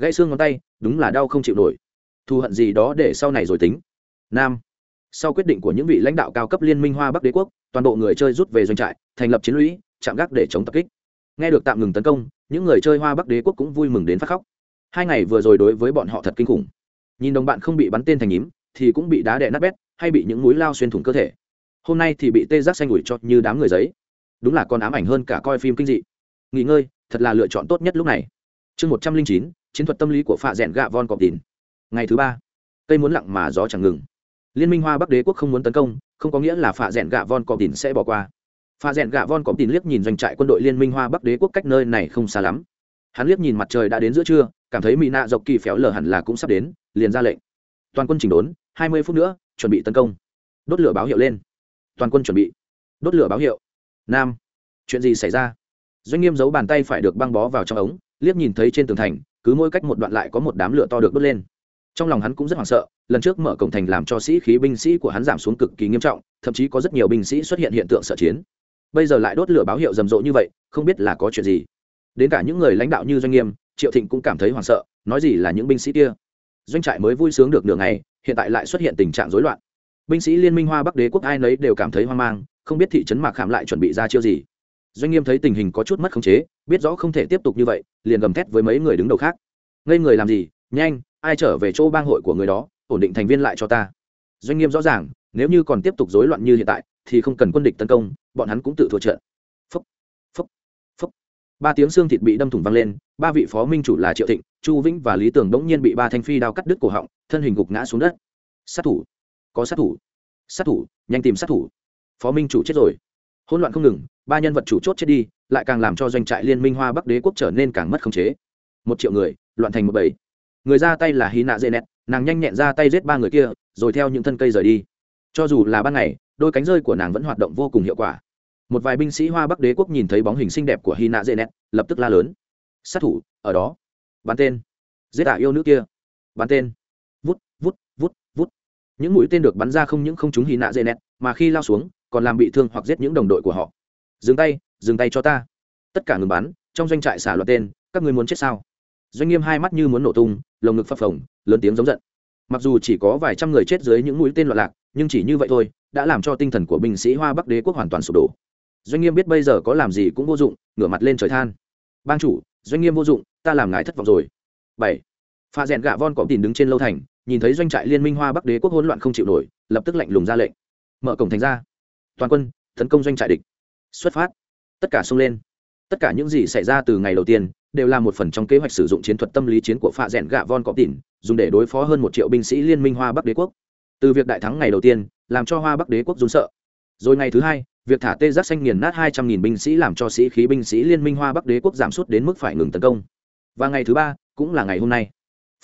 Speaker 1: gãy xương ngón tay, đúng là đau không chịu nổi. Thù hận gì đó để sau này rồi tính. Nam. Sau quyết định của những vị lãnh đạo cao cấp liên minh hoa bắc đế quốc, toàn bộ người chơi rút về doanh trại, thành lập chiến lũy, chạm gác để chống tập kích. Nghe được tạm ngừng tấn công, những người chơi hoa bắc đế quốc cũng vui mừng đến phát khóc. Hai ngày vừa rồi đối với bọn họ thật kinh khủng. Nhìn đồng bạn không bị bắn tên thành nhím, thì cũng bị đá đè nát bét, hay bị những mũi lao xuyên thủng cơ thể. Hôm nay thì bị tê giác xanh ủi cho như đám người giấy. Đúng là còn ám ảnh hơn cả coi phim kinh dị. Nghỉ ngơi, thật là lựa chọn tốt nhất lúc này. Chương một trăm linh chín chiến thuật tâm lý của phạ rèn gạ von cọp tín ngày thứ ba, cây muốn lặng mà gió chẳng ngừng. Liên minh hoa bắc đế quốc không muốn tấn công, không có nghĩa là phạ rèn gạ von cọp tín sẽ bỏ qua. Phạ rèn gạ von cọp tín liếc nhìn doanh trại quân đội liên minh hoa bắc đế quốc cách nơi này không xa lắm. Hắn liếc nhìn mặt trời đã đến giữa trưa, cảm thấy mỹ nạ dọc kỳ phéo lở hẳn là cũng sắp đến, liền ra lệnh. Toàn quân chỉnh đốn, hai mươi phút nữa, chuẩn bị tấn công. Đốt lửa báo hiệu lên. Toàn quân chuẩn bị. Đốt lửa báo hiệu. Nam, chuyện gì xảy ra? Doanh nghiêm giấu bàn tay phải được băng bó vào trong ống, liếc nhìn thấy trên tường thành cứ mỗi cách một đoạn lại có một đám lửa to được đốt lên. Trong lòng hắn cũng rất hoảng sợ, lần trước mở cổng thành làm cho sĩ khí binh sĩ của hắn giảm xuống cực kỳ nghiêm trọng, thậm chí có rất nhiều binh sĩ xuất hiện hiện tượng sợ chiến. Bây giờ lại đốt lửa báo hiệu rầm rộ như vậy, không biết là có chuyện gì. Đến cả những người lãnh đạo như doanh nghiêm, triệu thịnh cũng cảm thấy hoảng sợ, nói gì là những binh sĩ kia? Doanh trại mới vui sướng được nửa ngày, hiện tại lại xuất hiện tình trạng rối loạn. Binh sĩ liên minh hoa bắc đế quốc ai nấy đều cảm thấy hoang mang, không biết thị trấn mạc khảm lại chuẩn bị ra chiêu gì doanh nghiêm thấy tình hình có chút mất khống chế biết rõ không thể tiếp tục như vậy liền gầm thét với mấy người đứng đầu khác. Ngây người làm gì? Nhanh ai trở về chỗ bang hội của người đó ổn định thành viên lại cho ta. Doanh nghiêm rõ ràng nếu như còn tiếp tục rối loạn như hiện tại thì không cần quân địch tấn công bọn hắn cũng tự thua trận. Phúc, phúc, phúc. ba tiếng xương thịt bị đâm thủng văng lên ba vị phó minh chủ là triệu thịnh chu vĩnh và lý tường bỗng nhiên bị ba thanh phi đao cắt đứt cổ họng thân hình gục ngã xuống đất. Sát thủ có sát thủ sát thủ nhanh tìm sát thủ. Phó minh chủ chết rồi. Hỗn loạn không ngừng ba nhân vật chủ chốt chết đi, lại càng làm cho doanh trại liên minh hoa bắc đế quốc trở nên càng mất khống chế. Một triệu người, loạn thành một bầy. Người ra tay là hy nạ dê nẹt nàng nhanh nhẹn ra tay giết ba người kia, rồi theo những thân cây rời đi. Cho dù là ban ngày, đôi cánh rơi của nàng vẫn hoạt động vô cùng hiệu quả. Một vài binh sĩ hoa bắc đế quốc nhìn thấy bóng hình xinh đẹp của hy nạ dê nẹt lập tức la lớn. Sát thủ, ở đó. Bắn tên. Giết ả yêu nữ kia. Bắn tên. Vút vút vút vút. Những mũi tên được bắn ra không những không trúng hy nạ dê nẹt mà khi lao xuống, còn làm bị thương hoặc giết những đồng đội của họ dừng tay dừng tay cho ta. Tất cả ngừng bắn, trong doanh trại xả loạt tên, các ngươi muốn chết sao? Doanh nghiêm hai mắt như muốn nổ tung, lồng ngực phập phồng, lớn tiếng giống giận. Mặc dù chỉ có vài trăm người chết dưới những mũi tên loạn lạc, nhưng chỉ như vậy thôi, đã làm cho tinh thần của binh sĩ hoa bắc đế quốc hoàn toàn sụp đổ. Doanh nghiêm biết bây giờ có làm gì cũng vô dụng, ngửa mặt lên trời than. Ban chủ, doanh nghiêm vô dụng, ta làm ngài thất vọng rồi. Bảy. Pha rèn gạ von cọm tìm đứng trên lâu thành, nhìn thấy doanh trại liên minh hoa bắc đế quốc hỗn loạn không chịu nổi, lập tức lạnh lùng ra lệnh. Mở cổng thành ra. Toàn quân, tấn công doanh trại địch xuất phát. Tất cả xông lên. Tất cả những gì xảy ra từ ngày đầu tiên, đều là một phần trong kế hoạch sử dụng chiến thuật tâm lý chiến của pha rèn gạ von cọp tỉn dùng để đối phó hơn một triệu binh sĩ liên minh hoa bắc đế quốc. Từ việc đại thắng ngày đầu tiên, làm cho hoa bắc đế quốc run sợ. Rồi ngày thứ hai, việc thả tê giác xanh nghiền nát hai trăm nghìn binh sĩ làm cho sĩ khí binh sĩ liên minh hoa bắc đế quốc giảm sút đến mức phải ngừng tấn công. Và ngày thứ ba, cũng là ngày hôm nay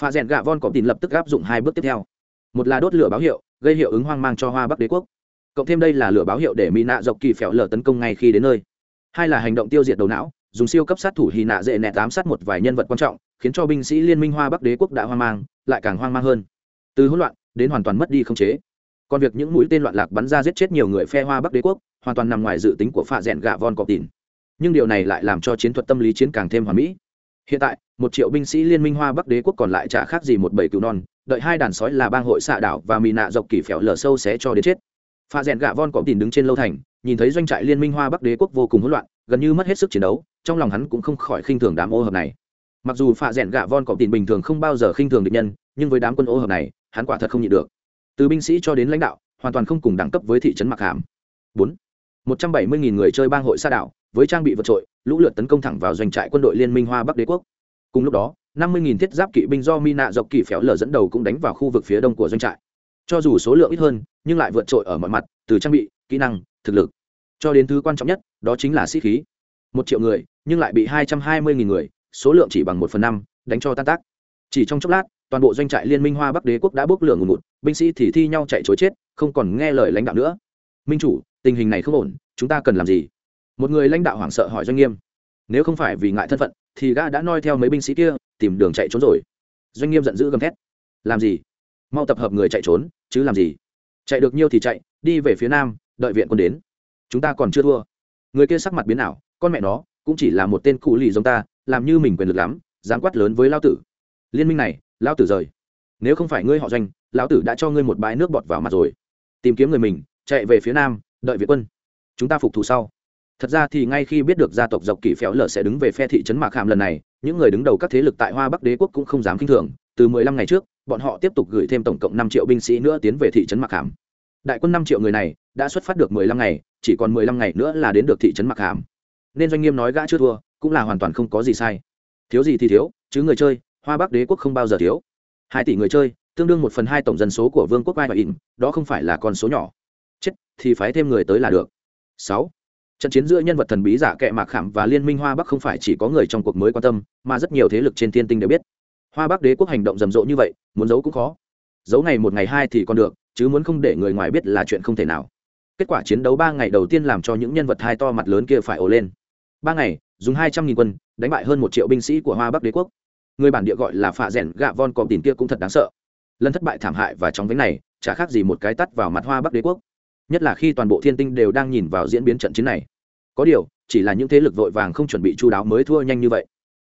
Speaker 1: pha rèn gạ von cọp tỉn lập tức áp dụng hai bước tiếp theo. Một là đốt lửa báo hiệu, gây hiệu ứng hoang mang cho hoa bắc đế quốc cộng thêm đây là lửa báo hiệu để mỹ nạ dọc kỳ phèo lở tấn công ngay khi đến nơi. Hai là hành động tiêu diệt đầu não, dùng siêu cấp sát thủ hy nạ dễ nẹt tám sát một vài nhân vật quan trọng, khiến cho binh sĩ liên minh hoa bắc đế quốc đã hoang mang, lại càng hoang mang hơn. Từ hỗn loạn, đến hoàn toàn mất đi không chế. Còn việc những mũi tên loạn lạc bắn ra giết chết nhiều người phe hoa bắc đế quốc, hoàn toàn nằm ngoài dự tính của pha rẽn gạ von cọp tìn nhưng điều này lại làm cho chiến thuật tâm lý chiến càng thêm hoàn mỹ. Hiện tại, một triệu binh sĩ liên minh hoa bắc đế quốc còn lại chả khác gì một bầy cứu non, đợi hai đàn sói là bang hội xạ đảo và mì nạ dọc kỳ phèo lở sâu xé cho đến chết pha rèn gạ von cọp tìm đứng trên lâu thành, nhìn thấy doanh trại liên minh hoa bắc đế quốc vô cùng hỗn loạn, gần như mất hết sức chiến đấu, trong lòng hắn cũng không khỏi khinh thường đám ô hợp này. Mặc dù pha rèn gạ von cọp tìm bình thường không bao giờ khinh thường địch nhân, nhưng với đám quân ô hợp này, hắn quả thật không nhịn được. Từ binh sĩ cho đến lãnh đạo, hoàn toàn không cùng đẳng cấp với thị trấn mặc hàm. Bốn. Một trăm bảy mươi nghìn người chơi bang hội sa đảo, với trang bị vượt trội, lũ lượt tấn công thẳng vào doanh trại quân đội liên minh hoa bắc đế quốc. Cùng lúc đó, năm mươi nghìn thiết giáp kỵ binh do Mina dọc kỳ phéo lở dẫn đầu cũng đánh vào khu vực phía đông của doanh trại cho dù số lượng ít hơn, nhưng lại vượt trội ở mọi mặt, từ trang bị, kỹ năng, thực lực. Cho đến thứ quan trọng nhất, đó chính là sĩ khí. Một triệu người, nhưng lại bị hai trăm hai mươi nghìn người, số lượng chỉ bằng một phần năm, đánh cho tan tác. Chỉ trong chốc lát, toàn bộ doanh trại liên minh hoa bắc đế quốc đã bốc lửa ngùn ngụt, binh sĩ thì thi nhau chạy chối chết, không còn nghe lời lãnh đạo nữa. Minh chủ, tình hình này không ổn, chúng ta cần làm gì? Một người lãnh đạo hoảng sợ hỏi doanh nghiêm. Nếu không phải vì ngại thân phận, thì gã đã noi theo mấy binh sĩ kia, tìm đường chạy trốn rồi. Doanh nghiêm giận dữ gầm thét. Làm gì? Mau tập hợp người chạy trốn, chứ làm gì? Chạy được nhiêu thì chạy, đi về phía nam, đợi viện quân đến. Chúng ta còn chưa thua. Người kia sắc mặt biến ảo, con mẹ nó, cũng chỉ là một tên cụ lì giống ta, làm như mình quyền lực lắm, dám quát lớn với lao tử. Liên minh này lao tử rời. Nếu không phải ngươi họ doanh, lão tử đã cho ngươi một bãi nước bọt vào mặt rồi. Tìm kiếm người mình, chạy về phía nam, đợi viện quân. Chúng ta phục thù sau. Thật ra thì ngay khi biết được gia tộc dọc kỳ phéo lở sẽ đứng về phe thị trấn mạc hàm lần này, những người đứng đầu các thế lực tại hoa bắc đế quốc cũng không dám k i n h thường. Từ mười lăm ngày trước bọn họ tiếp tục gửi thêm tổng cộng năm triệu binh sĩ nữa tiến về thị trấn mạc hàm. Đại quân năm triệu người này đã xuất phát được mười lăm ngày, chỉ còn mười lăm ngày nữa là đến được thị trấn mạc hàm. Nên doanh nghiêm nói gã chưa thua, cũng là hoàn toàn không có gì sai. Thiếu gì thì thiếu, chứ người chơi, hoa bắc đế quốc không bao giờ thiếu. Hai tỷ người chơi, tương đương một phần hai tổng dân số của vương quốc vai và ỉn, đó không phải là con số nhỏ. Chết, thì phái thêm người tới là được. Sáu, trận chiến giữa nhân vật thần bí giả kệ mạc khảm và liên minh hoa bắc không phải chỉ có người trong cuộc mới quan tâm, mà rất nhiều thế lực trên thiên tinh đều biết hoa bắc đế quốc hành động rầm rộ như vậy, muốn giấu cũng khó. Giấu ngày một ngày hai thì còn được, chứ muốn không để người ngoài biết là chuyện không thể nào. Kết quả chiến đấu ba ngày đầu tiên làm cho những nhân vật hai to mặt lớn kia phải ồ lên. Ba ngày, dùng hai trăm nghìn quân, đánh bại hơn một triệu binh sĩ của hoa bắc đế quốc. Người bản địa gọi là phạ rèn gạ von cọp tìm kia cũng thật đáng sợ. Lần thất bại thảm hại và trong vánh này, chả khác gì một cái tắt vào mặt hoa bắc đế quốc. Nhất là khi toàn bộ thiên tinh đều đang nhìn vào diễn biến trận chiến này. Có điều, chỉ là những thế lực vội vàng không chuẩn bị chú đáo mới thua nhanh như vậy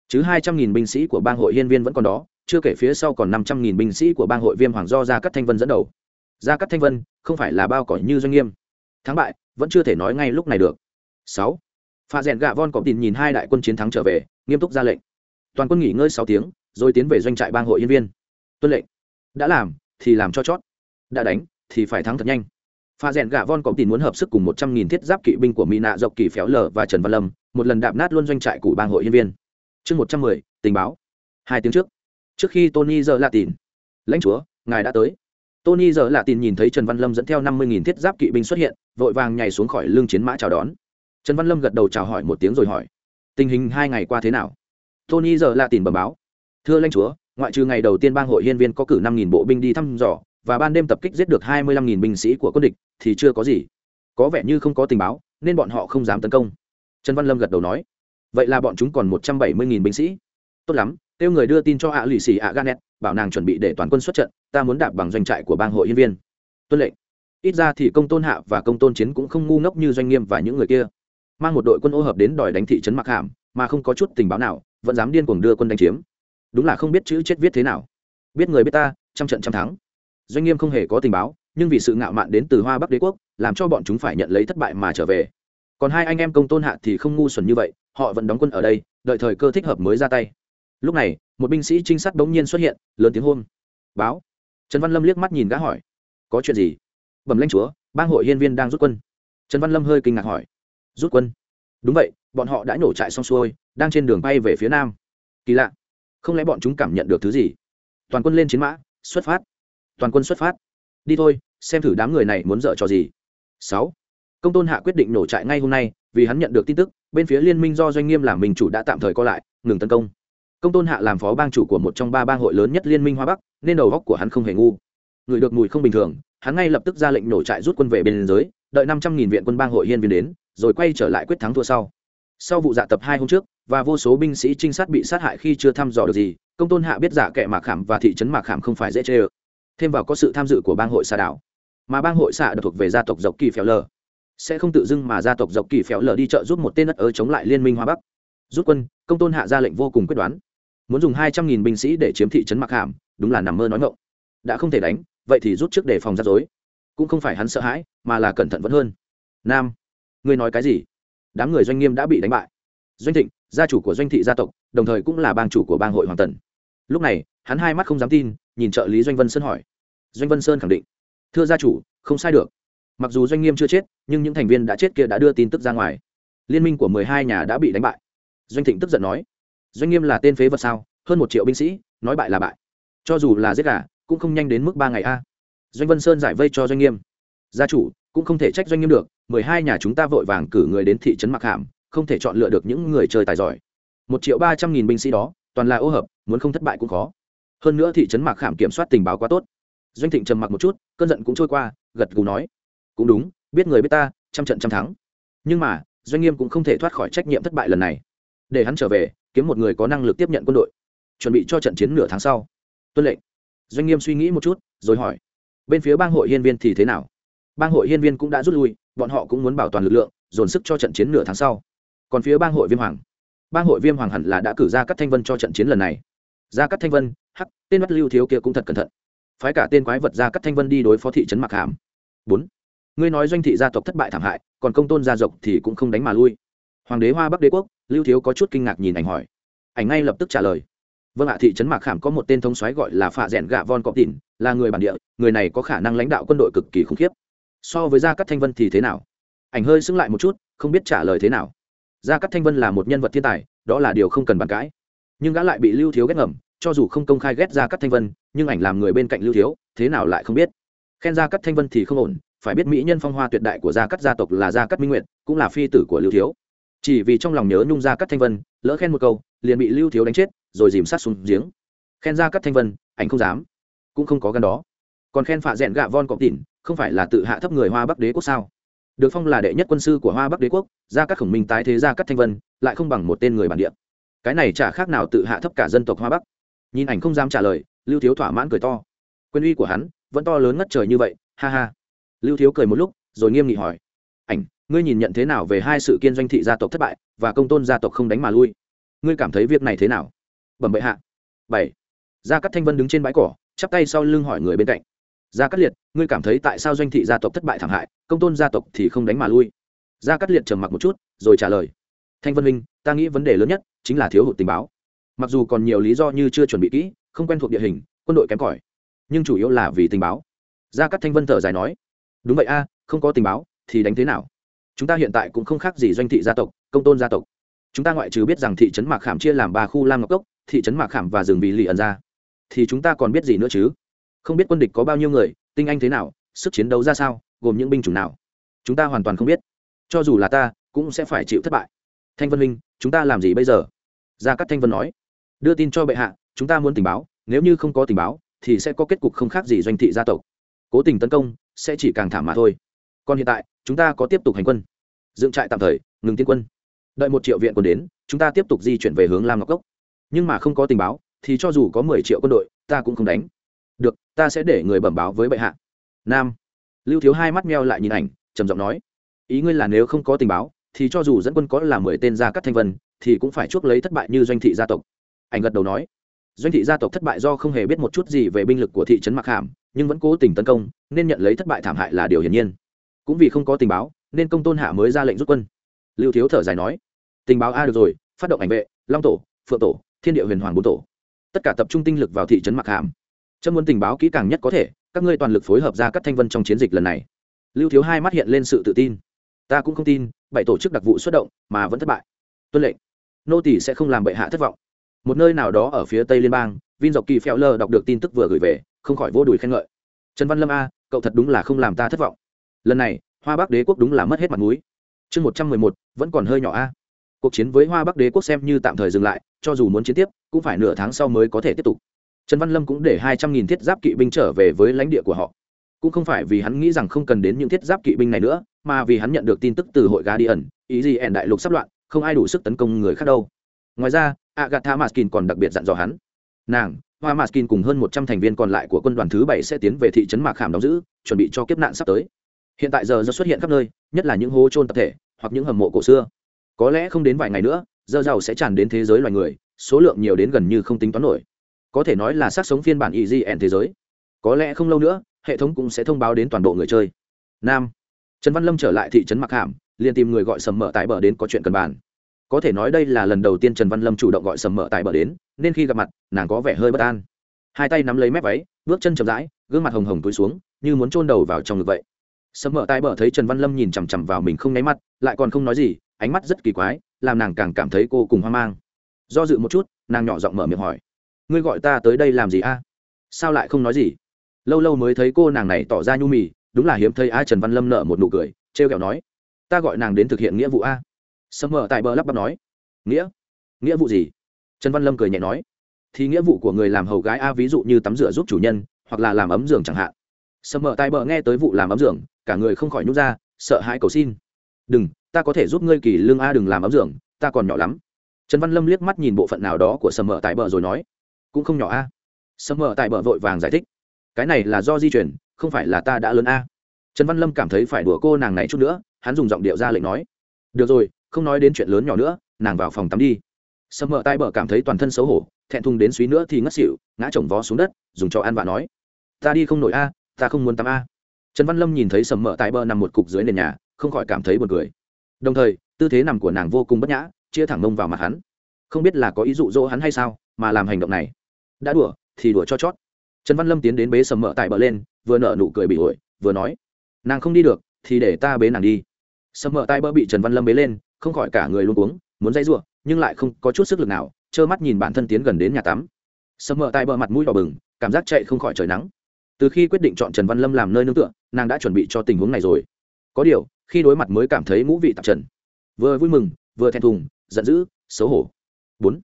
Speaker 1: chứ hai trăm nghìn binh sĩ của bang hội hiên viên vẫn còn đó, chưa kể phía sau còn năm trăm nghìn binh sĩ của bang hội viêm hoàng do gia cắt thanh vân dẫn đầu. Gia cắt thanh vân không phải là bao cỏi như doanh nghiêm. Thắng bại, vẫn chưa thể nói ngay lúc này được. Sáu. Pha rèn gạ von cọp tin nhìn hai đại quân chiến thắng trở về, nghiêm túc ra lệnh. Toàn quân nghỉ ngơi sáu tiếng, rồi tiến về doanh trại bang hội hiên viên. Tuân lệnh. Đã làm, thì làm cho chót. Đã đánh, thì phải thắng thật nhanh. Pha rèn gạ von cọp tin muốn hợp sức cùng một trăm nghìn thiết giáp kỵ binh của mỹ nạ dọc kỳ phéo lờ và trần văn lâm, một lần đạp nát luôn doanh trại của bang hội hiên viên chương một trăm mười, tình báo. Hai tiếng trước. Trước khi tony giờ lạ tìm lãnh chúa, ngài đã tới. Tony giờ lạ tìm nhìn thấy trần văn lâm dẫn theo năm mươi nghìn thiết giáp kỵ binh xuất hiện, vội vàng nhảy xuống khỏi lưng chiến mã chào đón. Trần văn lâm gật đầu chào hỏi một tiếng rồi hỏi, tình hình hai ngày qua thế nào? Tony giờ lạ tìm bẩm báo, thưa lãnh chúa, ngoại trừ ngày đầu tiên bang hội hiên viên có cử năm nghìn bộ binh đi thăm dò và ban đêm tập kích giết được hai mươi lăm nghìn binh sĩ của quân địch, thì chưa có gì. Có vẻ như không có tình báo, nên bọn họ không dám tấn công. Trần văn lâm gật đầu nói vậy là bọn chúng còn một trăm bảy mươi nghìn binh sĩ. Tốt lắm, kêu người đưa tin cho ạ lì xì ạ ganet bảo nàng chuẩn bị để toàn quân xuất trận, ta muốn đạp bằng doanh trại của bang hội nhân viên. Tuân lệnh. Ít ra thì công tôn hạ và công tôn chiến cũng không ngu ngốc như doanh nghiêm và những người kia. Mang một đội quân ô hợp đến đòi đánh thị trấn mặc hàm, mà không có chút tình báo nào, vẫn dám điên cuồng đưa quân đánh chiếm. Đúng là không biết chữ chết viết thế nào. Biết người biết ta, trăm trận trăm thắng. Doanh nghiêm không hề có tình báo, nhưng vì sự ngạo mạn đến từ hoa bắc đế quốc, làm cho bọn chúng phải nhận lấy thất bại mà trở về còn hai anh em công tôn hạ thì không ngu xuẩn như vậy, họ vẫn đóng quân ở đây, đợi thời cơ thích hợp mới ra tay. Lúc này, một binh sĩ trinh sát bỗng nhiên xuất hiện, lớn tiếng hôn. Báo. Trần văn lâm liếc mắt nhìn gã hỏi. Có chuyện gì? Bẩm lãnh chúa, bang hội hiên viên đang rút quân. Trần văn lâm hơi kinh ngạc hỏi. Rút quân? Đúng vậy, bọn họ đã nổ trại xong xuôi, đang trên đường bay về phía nam. Kỳ lạ. Không lẽ bọn chúng cảm nhận được thứ gì? Toàn quân lên chiến mã, xuất phát. Toàn quân xuất phát. Đi thôi, xem thử đám người này muốn dở trò gì. Sáu công tôn hạ quyết định nổ trại ngay hôm nay, vì hắn nhận được tin tức, bên phía liên minh do doanh nghiêm làm mình chủ đã tạm thời co lại, ngừng tấn công. Công tôn hạ làm phó bang chủ của một trong ba bang hội lớn nhất liên minh hoa bắc, nên đầu góc của hắn không hề ngu. Người được mùi không bình thường, hắn ngay lập tức ra lệnh nổ trại rút quân về bên giới, đợi năm trăm nghìn viện quân bang hội hiên viên đến, rồi quay trở lại quyết thắng thua sau. Sau vụ dạ tập hai hôm trước, và vô số binh sĩ trinh sát bị sát hại khi chưa thăm dò được gì, công tôn hạ biết giả kệ mạc khảm và thị trấn mạc khảm không phải dễ chê ơ. Thêm vào có sự tham dự của bang hội xà đảo. Mà bang hội xạ được thuộc về gia tộc dọc kỳ phèo lờ sẽ không tự dưng mà gia tộc dọc kỳ phèo lờ đi chợ giúp một tên đất ớ chống lại liên minh hoa bắc. Rút quân, công tôn hạ ra lệnh vô cùng quyết đoán. Muốn dùng hai trăm nghìn binh sĩ để chiếm thị trấn mặc hàm, đúng là nằm mơ nói ngộng. Đã không thể đánh, vậy thì rút trước để phòng rắc rối. Cũng không phải hắn sợ hãi, mà là cẩn thận vẫn hơn. Nam, ngươi nói cái gì? Đám người doanh nghiêm đã bị đánh bại. Doanh thịnh, gia chủ của doanh thị gia tộc, đồng thời cũng là bang chủ của bang hội hoàng tần. Lúc này, hắn hai mắt không dám tin, nhìn trợ lý doanh vân sơn hỏi. Doanh vân sơn khẳng định. Thưa gia chủ, không sai được mặc dù doanh nghiêm chưa chết, nhưng những thành viên đã chết kia đã đưa tin tức ra ngoài. Liên minh của mười hai nhà đã bị đánh bại. Doanh thịnh tức giận nói, doanh nghiêm là tên phế vật sao? Hơn một triệu binh sĩ, nói bại là bại. Cho dù là giết gà, cũng không nhanh đến mức ba ngày a. Doanh vân sơn giải vây cho doanh nghiêm. Gia chủ, cũng không thể trách doanh nghiêm được, mười hai nhà chúng ta vội vàng cử người đến thị trấn mặc hàm, không thể chọn lựa được những người chơi tài giỏi. Một triệu ba trăm nghìn binh sĩ đó, toàn là ô hợp, muốn không thất bại cũng khó. Hơn nữa thị trấn mạc khảm kiểm soát tình báo quá tốt. Doanh thịnh trầm mặc một chút, cơn giận cũng trôi qua, gật gù nói cũng đúng, biết người biết ta, trăm trận trăm thắng. Nhưng mà, doanh nghiêm cũng không thể thoát khỏi trách nhiệm thất bại lần này. Để hắn trở về, kiếm một người có năng lực tiếp nhận quân đội. Chuẩn bị cho trận chiến nửa tháng sau. Tuân lệnh. Doanh nghiêm suy nghĩ một chút, rồi hỏi. Bên phía bang hội hiên viên thì thế nào? Bang hội hiên viên cũng đã rút lui, bọn họ cũng muốn bảo toàn lực lượng, dồn sức cho trận chiến nửa tháng sau. Còn phía bang hội viêm hoàng. Bang hội viêm hoàng hẳn là đã cử ra các thanh vân cho trận chiến lần này. Ra các thanh vân, hắc, tên bắt lưu thiếu kia cũng thật cẩn thận. Phái cả tên quái vật ra các thanh vân đi đối phó thị trấn mặc hàm. Bốn ngươi nói doanh thị gia tộc thất bại thảm hại, còn công tôn gia tộc thì cũng không đánh mà lui. Hoàng đế hoa bắc đế quốc, lưu thiếu có chút kinh ngạc nhìn ảnh hỏi. Ảnh ngay lập tức trả lời. Vâng ạ, thị trấn mạc khảm có một tên thống soái gọi là phạ rẽn gạ von cọp tỉn là người bản địa, người này có khả năng lãnh đạo quân đội cực kỳ khủng khiếp. So với gia cát thanh vân thì thế nào? Ảnh hơi xứng lại một chút, không biết trả lời thế nào. Gia cát thanh vân là một nhân vật thiên tài, đó là điều không cần bàn cãi. Nhưng gã lại bị lưu thiếu ghét ngầm, cho dù không công khai ghét gia cát thanh vân, nhưng ảnh làm người bên cạnh lưu thiếu, thế nào lại không biết. Khen gia cát thanh vân thì không ổn phải biết mỹ nhân phong hoa tuyệt đại của gia cát gia tộc là gia cát minh nguyệt, cũng là phi tử của lưu thiếu. Chỉ vì trong lòng nhớ nhung gia cát thanh vân, lỡ khen một câu, liền bị lưu thiếu đánh chết, rồi dìm sát xuống giếng. Khen gia cát thanh vân, ảnh không dám. Cũng không có gan đó. Còn khen phạ rẽn gạ von cọp tỉn, không phải là tự hạ thấp người hoa bắc đế quốc sao? Được phong là đệ nhất quân sư của hoa bắc đế quốc, gia cát khổng minh tái thế gia cát thanh vân, lại không bằng một tên người bản địa. Cái này chả khác nào tự hạ thấp cả dân tộc hoa bắc. Nhìn ảnh không dám trả lời, lưu thiếu thỏa mãn cười to. Quyền uy của hắn vẫn to lớn ngất trời như vậy, ha ha lưu thiếu cười một lúc, rồi nghiêm nghị hỏi, ảnh, ngươi nhìn nhận thế nào về hai sự kiên doanh thị gia tộc thất bại và công tôn gia tộc không đánh mà lui? Ngươi cảm thấy việc này thế nào? Bẩm bệ hạ. Bảy. Gia cát thanh vân đứng trên bãi cỏ, chắp tay sau lưng hỏi người bên cạnh, gia cát liệt, ngươi cảm thấy tại sao doanh thị gia tộc thất bại thảm hại, công tôn gia tộc thì không đánh mà lui? Gia cát liệt trầm mặc một chút, rồi trả lời, thanh vân minh ta nghĩ vấn đề lớn nhất chính là thiếu hụt tình báo. Mặc dù còn nhiều lý do như chưa chuẩn bị kỹ, không quen thuộc địa hình, quân đội kém cỏi, nhưng chủ yếu là vì tình báo. Gia cát thanh vân thở dài nói đúng vậy a, không có tình báo, thì đánh thế nào? Chúng ta hiện tại cũng không khác gì doanh thị gia tộc, công tôn gia tộc. Chúng ta ngoại trừ biết rằng thị trấn mạc khảm chia làm ba khu lam ngọc cốc, thị trấn mạc khảm và rừng bị lì ẩn ra. Thì chúng ta còn biết gì nữa chứ? Không biết quân địch có bao nhiêu người, tinh anh thế nào, sức chiến đấu ra sao, gồm những binh chủng nào? Chúng ta hoàn toàn không biết. Cho dù là ta, cũng sẽ phải chịu thất bại. Thanh vân minh, chúng ta làm gì bây giờ? Gia cát thanh vân nói. Đưa tin cho bệ hạ, chúng ta muốn tình báo, nếu như không có tình báo, thì sẽ có kết cục không khác gì doanh thị gia tộc cố tình tấn công, sẽ chỉ càng thảm mà thôi. Còn hiện tại, chúng ta có tiếp tục hành quân. Dựng trại tạm thời, ngừng tiến quân. Đợi một triệu viện quân đến, chúng ta tiếp tục di chuyển về hướng lam ngọc cốc. Nhưng mà không có tình báo, thì cho dù có mười triệu quân đội, ta cũng không đánh. Được, ta sẽ để người bẩm báo với bệ hạ. Nam. Lưu thiếu hai mắt meo lại nhìn ảnh, trầm giọng nói. Ý ngươi là nếu không có tình báo, thì cho dù dẫn quân có là mười tên gia cắt thanh vân, thì cũng phải chuốc lấy thất bại như doanh thị gia tộc. Ảnh gật đầu nói. Doanh thị gia tộc thất bại do không hề biết một chút gì về binh lực của thị trấn mặc hàm nhưng vẫn cố tình tấn công, nên nhận lấy thất bại thảm hại là điều hiển nhiên. Cũng vì không có tình báo, nên công tôn hạ mới ra lệnh rút quân. Lưu thiếu thở dài nói, tình báo a được rồi, phát động ảnh vệ, long tổ, phượng tổ, thiên địa huyền hoàng bốn tổ. Tất cả tập trung tinh lực vào thị trấn mặc hàm. Chấm muốn tình báo kỹ càng nhất có thể, các ngươi toàn lực phối hợp ra các thanh vân trong chiến dịch lần này. Lưu thiếu hai mắt hiện lên sự tự tin. Ta cũng không tin, bảy tổ chức đặc vụ xuất động, mà vẫn thất bại. Tuân lệnh, nô tỷ sẽ không làm bệ hạ thất vọng. Một nơi nào đó ở phía tây liên bang, vin dọc kỳ phèo lơ đọc được tin tức vừa gửi về không khỏi vô đùi khen ngợi. Trần văn lâm a, cậu thật đúng là không làm ta thất vọng. Lần này, hoa bắc đế quốc đúng là mất hết mặt mũi. Chương một trăm mười một, vẫn còn hơi nhỏ a. Cuộc chiến với hoa bắc đế quốc xem như tạm thời dừng lại, cho dù muốn chiến tiếp, cũng phải nửa tháng sau mới có thể tiếp tục. Trần văn lâm cũng để hai trăm nghìn thiết giáp kỵ binh trở về với lãnh địa của họ. Cũng không phải vì hắn nghĩ rằng không cần đến những thiết giáp kỵ binh này nữa, mà vì hắn nhận được tin tức từ hội gá đi ẩn ý gì ẻn đại lục sắp loạn, không ai đủ sức tấn công người khác đâu. Ngoài ra, agatha maskin còn đặc biệt dặn dò hắn nàng, hoa maskin cùng hơn một trăm thành viên còn lại của quân đoàn thứ bảy sẽ tiến về thị trấn mạc khảm đóng giữ, chuẩn bị cho kiếp nạn sắp tới. Hiện tại giờ do xuất hiện khắp nơi, nhất là những hố trôn tập thể, hoặc những hầm mộ cổ xưa. Có lẽ không đến vài ngày nữa dơ giàu sẽ tràn đến thế giới loài người, số lượng nhiều đến gần như không tính toán nổi. Có thể nói là sát sống phiên bản egn thế giới. Có lẽ không lâu nữa, hệ thống cũng sẽ thông báo đến toàn bộ người chơi. Nam. Trần văn lâm trở lại thị trấn mặc hàm liền tìm người gọi sầm mở tại bờ đến có chuyện cần bàn có thể nói đây là lần đầu tiên trần văn lâm chủ động gọi sầm mỡ tại bờ đến, nên khi gặp mặt, nàng có vẻ hơi bất an. Hai tay nắm lấy mép váy, bước chân chậm rãi, gương mặt hồng hồng túi xuống, như muốn chôn đầu vào trong ngực vậy. Sầm mỡ tại bờ thấy trần văn lâm nhìn chằm chằm vào mình không nháy mắt, lại còn không nói gì, ánh mắt rất kỳ quái, làm nàng càng cảm thấy cô cùng hoang mang. Do dự một chút, nàng nhỏ giọng mở miệng hỏi, ngươi gọi ta tới đây làm gì a? Sao lại không nói gì? Lâu lâu mới thấy cô nàng này tỏ ra nhu mì, đúng là hiếm thấy a trần văn lâm nợ một nụ cười, trêu kẹo nói, ta gọi nàng đến thực hiện nghĩa vụ a sâm mờ tại bờ lắp bắp nói. Nghĩa? Nghĩa vụ gì? Trần văn lâm cười nhẹ nói. Thì nghĩa vụ của người làm hầu gái a, ví dụ như tắm rửa giúp chủ nhân, hoặc là làm ấm giường chẳng hạn. Sầm mờ tại bờ nghe tới vụ làm ấm giường, cả người không khỏi nhút ra, sợ hãi cầu xin. Đừng, ta có thể giúp ngươi kỳ lương a đừng làm ấm giường, ta còn nhỏ lắm. Trần văn lâm liếc mắt nhìn bộ phận nào đó của sầm mờ tại bờ rồi nói. Cũng không nhỏ a. Sầm mờ tại bờ vội vàng giải thích. Cái này là do di chuyển, không phải là ta đã lớn a. Trần văn lâm cảm thấy phải đùa cô nàng này chút nữa, hắn dùng giọng điệu ra lệnh nói. Được rồi không nói đến chuyện lớn nhỏ nữa, nàng vào phòng tắm đi. Sầm Mỡ tai bờ cảm thấy toàn thân xấu hổ, thẹn thùng đến suý nữa thì ngất xỉu, ngã chồng vó xuống đất, dùng cho ăn và nói. Ta đi không nổi a, ta không muốn tắm a. Trần văn lâm nhìn thấy sầm Mỡ tai bờ nằm một cục dưới nền nhà, không khỏi cảm thấy buồn cười. Đồng thời, tư thế nằm của nàng vô cùng bất nhã, chia thẳng mông vào mặt hắn. Không biết là có ý dụ dỗ hắn hay sao, mà làm hành động này. Đã đùa, thì đùa cho chót. Trần văn lâm tiến đến bế sầm mỡ tại bờ lên, vừa nở nụ cười bị ổi, vừa nói. Nàng không đi được, thì để ta bế nàng đi. Sầm mỡ tại bờ bị trần văn lâm bế lên không khỏi cả người luôn cuống, muốn dây giụa nhưng lại không có chút sức lực nào, trơ mắt nhìn bản thân tiến gần đến nhà tắm. Sầm mỡ tại bờ mặt mũi đỏ bừng, cảm giác chạy không khỏi trời nắng. Từ khi quyết định chọn trần văn lâm làm nơi nương tựa, nàng đã chuẩn bị cho tình huống này rồi. Có điều, khi đối mặt mới cảm thấy ngũ vị tạp trần. Vừa vui mừng, vừa thẹn thùng, giận dữ, xấu hổ. Bốn.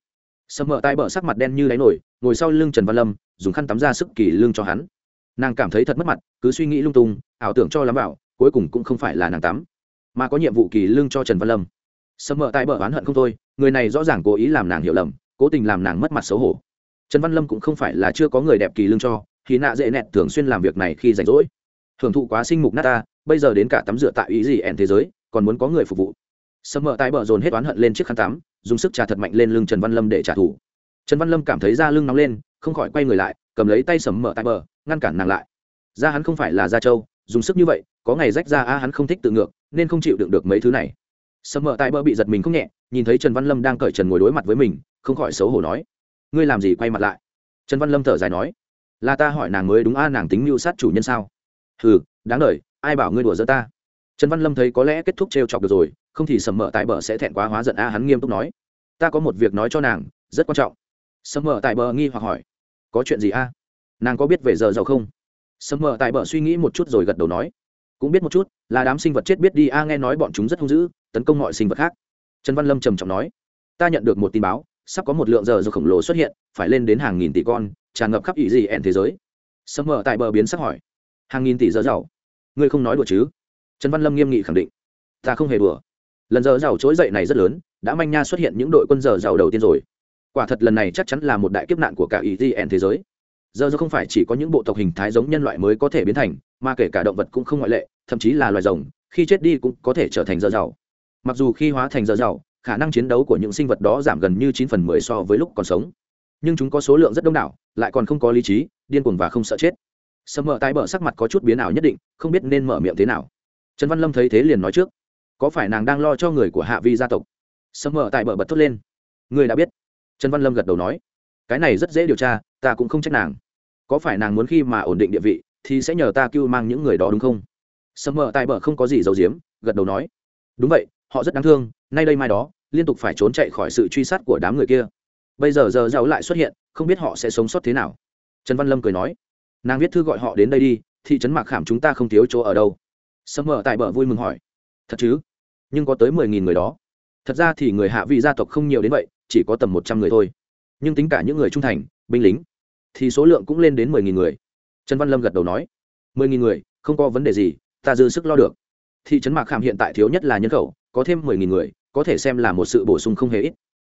Speaker 1: Sầm mỡ tai bờ sắc mặt đen như đáy nổi, ngồi sau lưng trần văn lâm, dùng khăn tắm ra sức kỳ lưng cho hắn. Nàng cảm thấy thật mất mặt, cứ suy nghĩ lung tung, ảo tưởng cho lắm vào, cuối cùng cũng không phải là nàng tắm, mà có nhiệm vụ kỳ lưng cho trần văn lâm sầm mỡ tai bờ oán hận không thôi, người này rõ ràng cố ý làm nàng hiểu lầm, cố tình làm nàng mất mặt xấu hổ. Trần văn lâm cũng không phải là chưa có người đẹp kỳ lương cho, thì nạ dễ nẹt thường xuyên làm việc này khi rảnh rỗi. Hưởng thụ quá sinh mục nát ta, bây giờ đến cả tắm rửa tại ý gì ẻn thế giới, còn muốn có người phục vụ. Sầm mỡ tai bờ dồn hết oán hận lên chiếc khăn tắm, dùng sức trà thật mạnh lên lưng trần văn lâm để trả thù. Trần văn lâm cảm thấy da lưng nóng lên, không khỏi quay người lại, cầm lấy tay sầm mỡ tại bờ, ngăn cản nàng lại. Da hắn không phải là da trâu, dùng sức như vậy, có ngày rách ra a, hắn không thích tự ngược, nên không chịu đựng được mấy thứ này sầm mở tại bờ bị giật mình không nhẹ, nhìn thấy trần văn lâm đang cởi trần ngồi đối mặt với mình, không khỏi xấu hổ nói, ngươi làm gì quay mặt lại? Trần văn lâm thở dài nói, là ta hỏi nàng mới đúng a, nàng tính mưu sát chủ nhân sao? Ừ đáng đời ai bảo ngươi đùa giỡn ta? Trần văn lâm thấy có lẽ kết thúc trêu chọc được rồi, không thì sầm mở tại bờ sẽ thẹn quá hóa giận a, hắn nghiêm túc nói, ta có một việc nói cho nàng, rất quan trọng. Sầm mở tại bờ nghi hoặc hỏi, có chuyện gì a? Nàng có biết về giờ giàu không? Sầm mở tại bờ suy nghĩ một chút rồi gật đầu nói, cũng biết một chút, là đám sinh vật chết biết đi a, nghe nói bọn chúng rất hung dữ tấn công mọi sinh vật khác. Trần văn lâm trầm trọng nói, ta nhận được một tin báo, sắp có một lượng giờ dầu khổng lồ xuất hiện, phải lên đến hàng nghìn tỷ con, tràn ngập khắp ỷ gì ẻn thế giới. Sấm mở tại bờ biến sắc hỏi, hàng nghìn tỷ giờ giàu ngươi không nói đùa chứ? Trần văn lâm nghiêm nghị khẳng định, ta không hề đùa. Lần giờ giàu trỗi dậy này rất lớn, đã manh nha xuất hiện những đội quân giờ giàu đầu tiên rồi. Quả thật lần này chắc chắn là một đại kiếp nạn của cả ý ẹn thế giới. Giờ do không phải chỉ có những bộ tộc hình thái giống nhân loại mới có thể biến thành, mà kể cả động vật cũng không ngoại lệ, thậm chí là loài rồng, khi chết đi cũng có thể trở thành giờ giàu mặc dù khi hóa thành dở giàu khả năng chiến đấu của những sinh vật đó giảm gần như chín phần mười so với lúc còn sống. Nhưng chúng có số lượng rất đông đảo, lại còn không có lý trí, điên cuồng và không sợ chết. Sầm Mỡ tai bờ sắc mặt có chút biến ảo nhất định, không biết nên mở miệng thế nào. Trần văn lâm thấy thế liền nói trước. Có phải nàng đang lo cho người của hạ vi gia tộc? Sầm Mỡ tại bờ bật thốt lên. Người đã biết. Trần văn lâm gật đầu nói. Cái này rất dễ điều tra, ta cũng không trách nàng. Có phải nàng muốn khi mà ổn định địa vị, thì sẽ nhờ ta cứu mang những người đó đúng không? Sầm Mỡ tại bờ không có gì giấu giếm, gật đầu nói. Đúng vậy họ rất đáng thương, nay đây mai đó, liên tục phải trốn chạy khỏi sự truy sát của đám người kia. Bây giờ giờ giàu lại xuất hiện, không biết họ sẽ sống sót thế nào. Trần văn lâm cười nói. Nàng viết thư gọi họ đến đây đi, thị trấn mạc khảm chúng ta không thiếu chỗ ở đâu. Sâm mở tại bờ vui mừng hỏi. Thật chứ? Nhưng có tới mười nghìn người đó. Thật ra thì người hạ vị gia tộc không nhiều đến vậy, chỉ có tầm một trăm người thôi. Nhưng tính cả những người trung thành, binh lính, thì số lượng cũng lên đến mười nghìn người. Trần văn lâm gật đầu nói. Mười nghìn người, không có vấn đề gì, ta dư sức lo được thị trấn mạc khảm hiện tại thiếu nhất là nhân khẩu, có thêm mười nghìn người, có thể xem là một sự bổ sung không hề ít.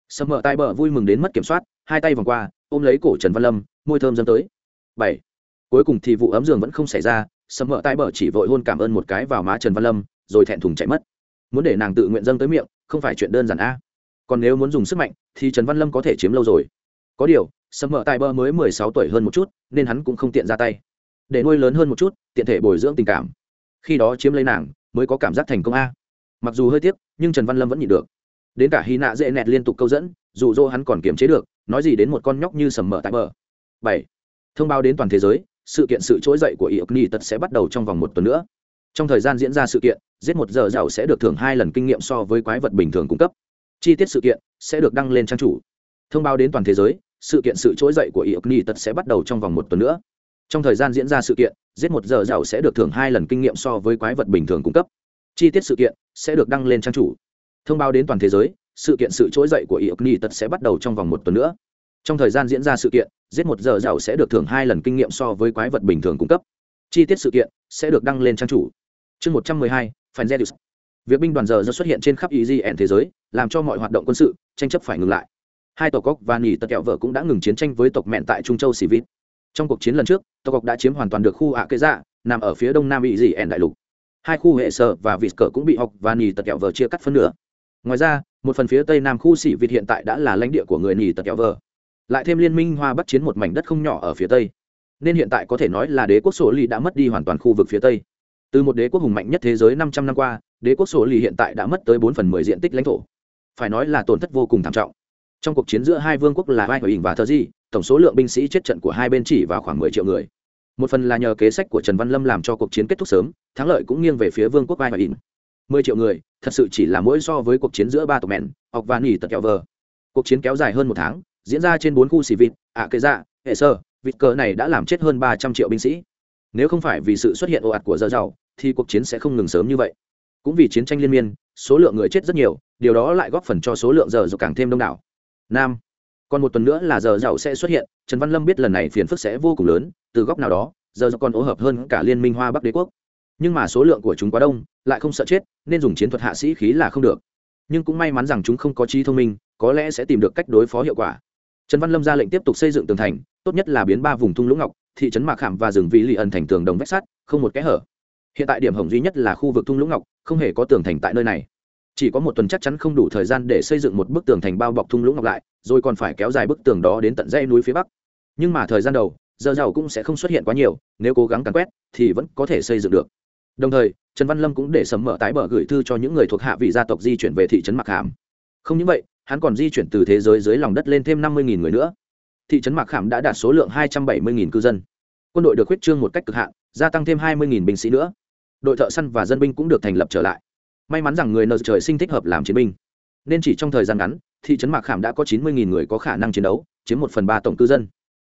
Speaker 1: Sầm Mỡ tai bờ vui mừng đến mất kiểm soát, hai tay vòng qua, ôm lấy cổ trần văn lâm, môi thơm dâng tới. Bảy. Cuối cùng thì vụ ấm giường vẫn không xảy ra sầm Mỡ tai bờ chỉ vội hôn cảm ơn một cái vào má trần văn lâm, rồi thẹn thùng chạy mất. Muốn để nàng tự nguyện dâng tới miệng, không phải chuyện đơn giản a. Còn nếu muốn dùng sức mạnh, thì trần văn lâm có thể chiếm lâu rồi. Có điều sầm mỡ Tai Bờ mới mười sáu tuổi hơn một chút, nên hắn cũng không tiện ra tay. Để nuôi lớn hơn một chút, tiện thể bồi dưỡng tình cảm. Khi đó chiếm lấy nàng mới có cảm giác thành công a. Mặc dù hơi tiếc, nhưng trần văn lâm vẫn nhịn được. Đến cả hy nạ dễ nẹt liên tục câu dẫn, dù dỗ hắn còn kiềm chế được, nói gì đến một con nhóc như sầm mở tại bờ. Bảy. Thông báo đến toàn thế giới, sự kiện sự trỗi dậy của iok ni tật sẽ bắt đầu trong vòng một tuần nữa. Trong thời gian diễn ra sự kiện, giết một giờ giàu sẽ được thưởng hai lần kinh nghiệm so với quái vật bình thường cung cấp. Chi tiết sự kiện sẽ được đăng lên trang chủ. Thông báo đến toàn thế giới, sự kiện sự trỗi dậy của iok ni tật sẽ bắt đầu trong vòng một tuần nữa trong thời gian diễn ra sự kiện, giết một giờ giàu sẽ được thưởng hai lần kinh nghiệm so với quái vật bình thường cung cấp. Chi tiết sự kiện sẽ được đăng lên trang chủ. Thông báo đến toàn thế giới, sự kiện sự trỗi dậy của iok ni tật sẽ bắt đầu trong vòng một tuần nữa. Trong thời gian diễn ra sự kiện, giết một giờ giàu sẽ được thưởng hai lần kinh nghiệm so với quái vật bình thường cung cấp. Chi tiết sự kiện sẽ được đăng lên trang chủ. Chương một trăm mười hai fanzedus việc binh đoàn giờ do xuất hiện trên khắp egn thế giới, làm cho mọi hoạt động quân sự, tranh chấp phải ngừng lại. Hai tộc cóc và nỉ tật kẹo vợ cũng đã ngừng chiến tranh với tộc mẹn tại trung châu xì vít trong cuộc chiến lần trước tộc cọc đã chiếm hoàn toàn được khu ạ Kế dạ nằm ở phía đông nam bị dị ẻn đại lục. Hai khu hệ sở và vịt cờ cũng bị học và nì tật kẹo vờ chia cắt phân nửa. Ngoài ra, một phần phía tây nam khu xỉ vịt hiện tại đã là lãnh địa của người nì tật kẹo vờ. Lại thêm liên minh hoa bắt chiến một mảnh đất không nhỏ ở phía tây. Nên hiện tại có thể nói là đế quốc sổ ly đã mất đi hoàn toàn khu vực phía tây. Từ một đế quốc hùng mạnh nhất thế giới năm trăm năm qua, đế quốc sổ ly hiện tại đã mất tới bốn phần mười diện tích lãnh thổ. Phải nói là tổn thất vô cùng thảm trọng. Trong cuộc chiến giữa hai vương quốc là vai và thơ di tổng số lượng binh sĩ chết trận của hai bên chỉ vào khoảng mười triệu người. Một phần là nhờ kế sách của trần văn lâm làm cho cuộc chiến kết thúc sớm, thắng lợi cũng nghiêng về phía vương quốc vai và in mười triệu người, thật sự chỉ là mỗi so với cuộc chiến giữa ba tộc mẹn học và nỉ tật kẹo vờ. Cuộc chiến kéo dài hơn một tháng, diễn ra trên bốn khu xì vịt, ạ kê dạ hệ sơ, vịt cờ này đã làm chết hơn ba trăm triệu binh sĩ. Nếu không phải vì sự xuất hiện ồ ạt của dơ giàu, thì cuộc chiến sẽ không ngừng sớm như vậy. Cũng vì chiến tranh liên miên, số lượng người chết rất nhiều, điều đó lại góp phần cho số lượng giờ dù càng thêm đông đảo. Nam còn một tuần nữa là giờ giàu sẽ xuất hiện, trần văn lâm biết lần này phiền phức sẽ vô cùng lớn, từ góc nào đó, giờ giàu còn ố hợp hơn cả liên minh hoa bắc đế quốc. Nhưng mà số lượng của chúng quá đông, lại không sợ chết, nên dùng chiến thuật hạ sĩ khí là không được. Nhưng cũng may mắn rằng chúng không có trí thông minh, có lẽ sẽ tìm được cách đối phó hiệu quả. Trần văn lâm ra lệnh tiếp tục xây dựng tường thành, tốt nhất là biến ba vùng thung lũng ngọc, thị trấn mạc khảm và rừng vị lì ẩn thành tường đồng vách sắt, không một kẽ hở. Hiện tại điểm hỏng duy nhất là khu vực thung lũng ngọc, không hề có tường thành tại nơi này. Chỉ có một tuần chắc chắn không đủ thời gian để xây dựng một bức tường thành bao bọc thung lũng ngọc lại rồi còn phải kéo dài bức tường đó đến tận dãy núi phía bắc. Nhưng mà thời gian đầu, giờ giàu cũng sẽ không xuất hiện quá nhiều, nếu cố gắng càn quét, thì vẫn có thể xây dựng được. Đồng thời, trần văn lâm cũng để sấm mở tái bờ gửi thư cho những người thuộc hạ vị gia tộc di chuyển về thị trấn mạc hàm không những vậy, hắn còn di chuyển từ thế giới dưới lòng đất lên thêm năm mươi người nữa. Thị trấn mạc Hàm đã đạt số lượng hai trăm bảy mươi cư dân. Quân đội được huyết trương một cách cực hạn, gia tăng thêm hai mươi binh sĩ nữa. Đội thợ săn và dân binh cũng được thành lập trở lại. May mắn rằng người nợ trời sinh thích hợp làm chiến binh. Nên chỉ trong thời gian ngắn thị trấn mạc khảm đã có chín mươi người có khả năng chiến đấu, chiếm một phần ba tổng cư dân.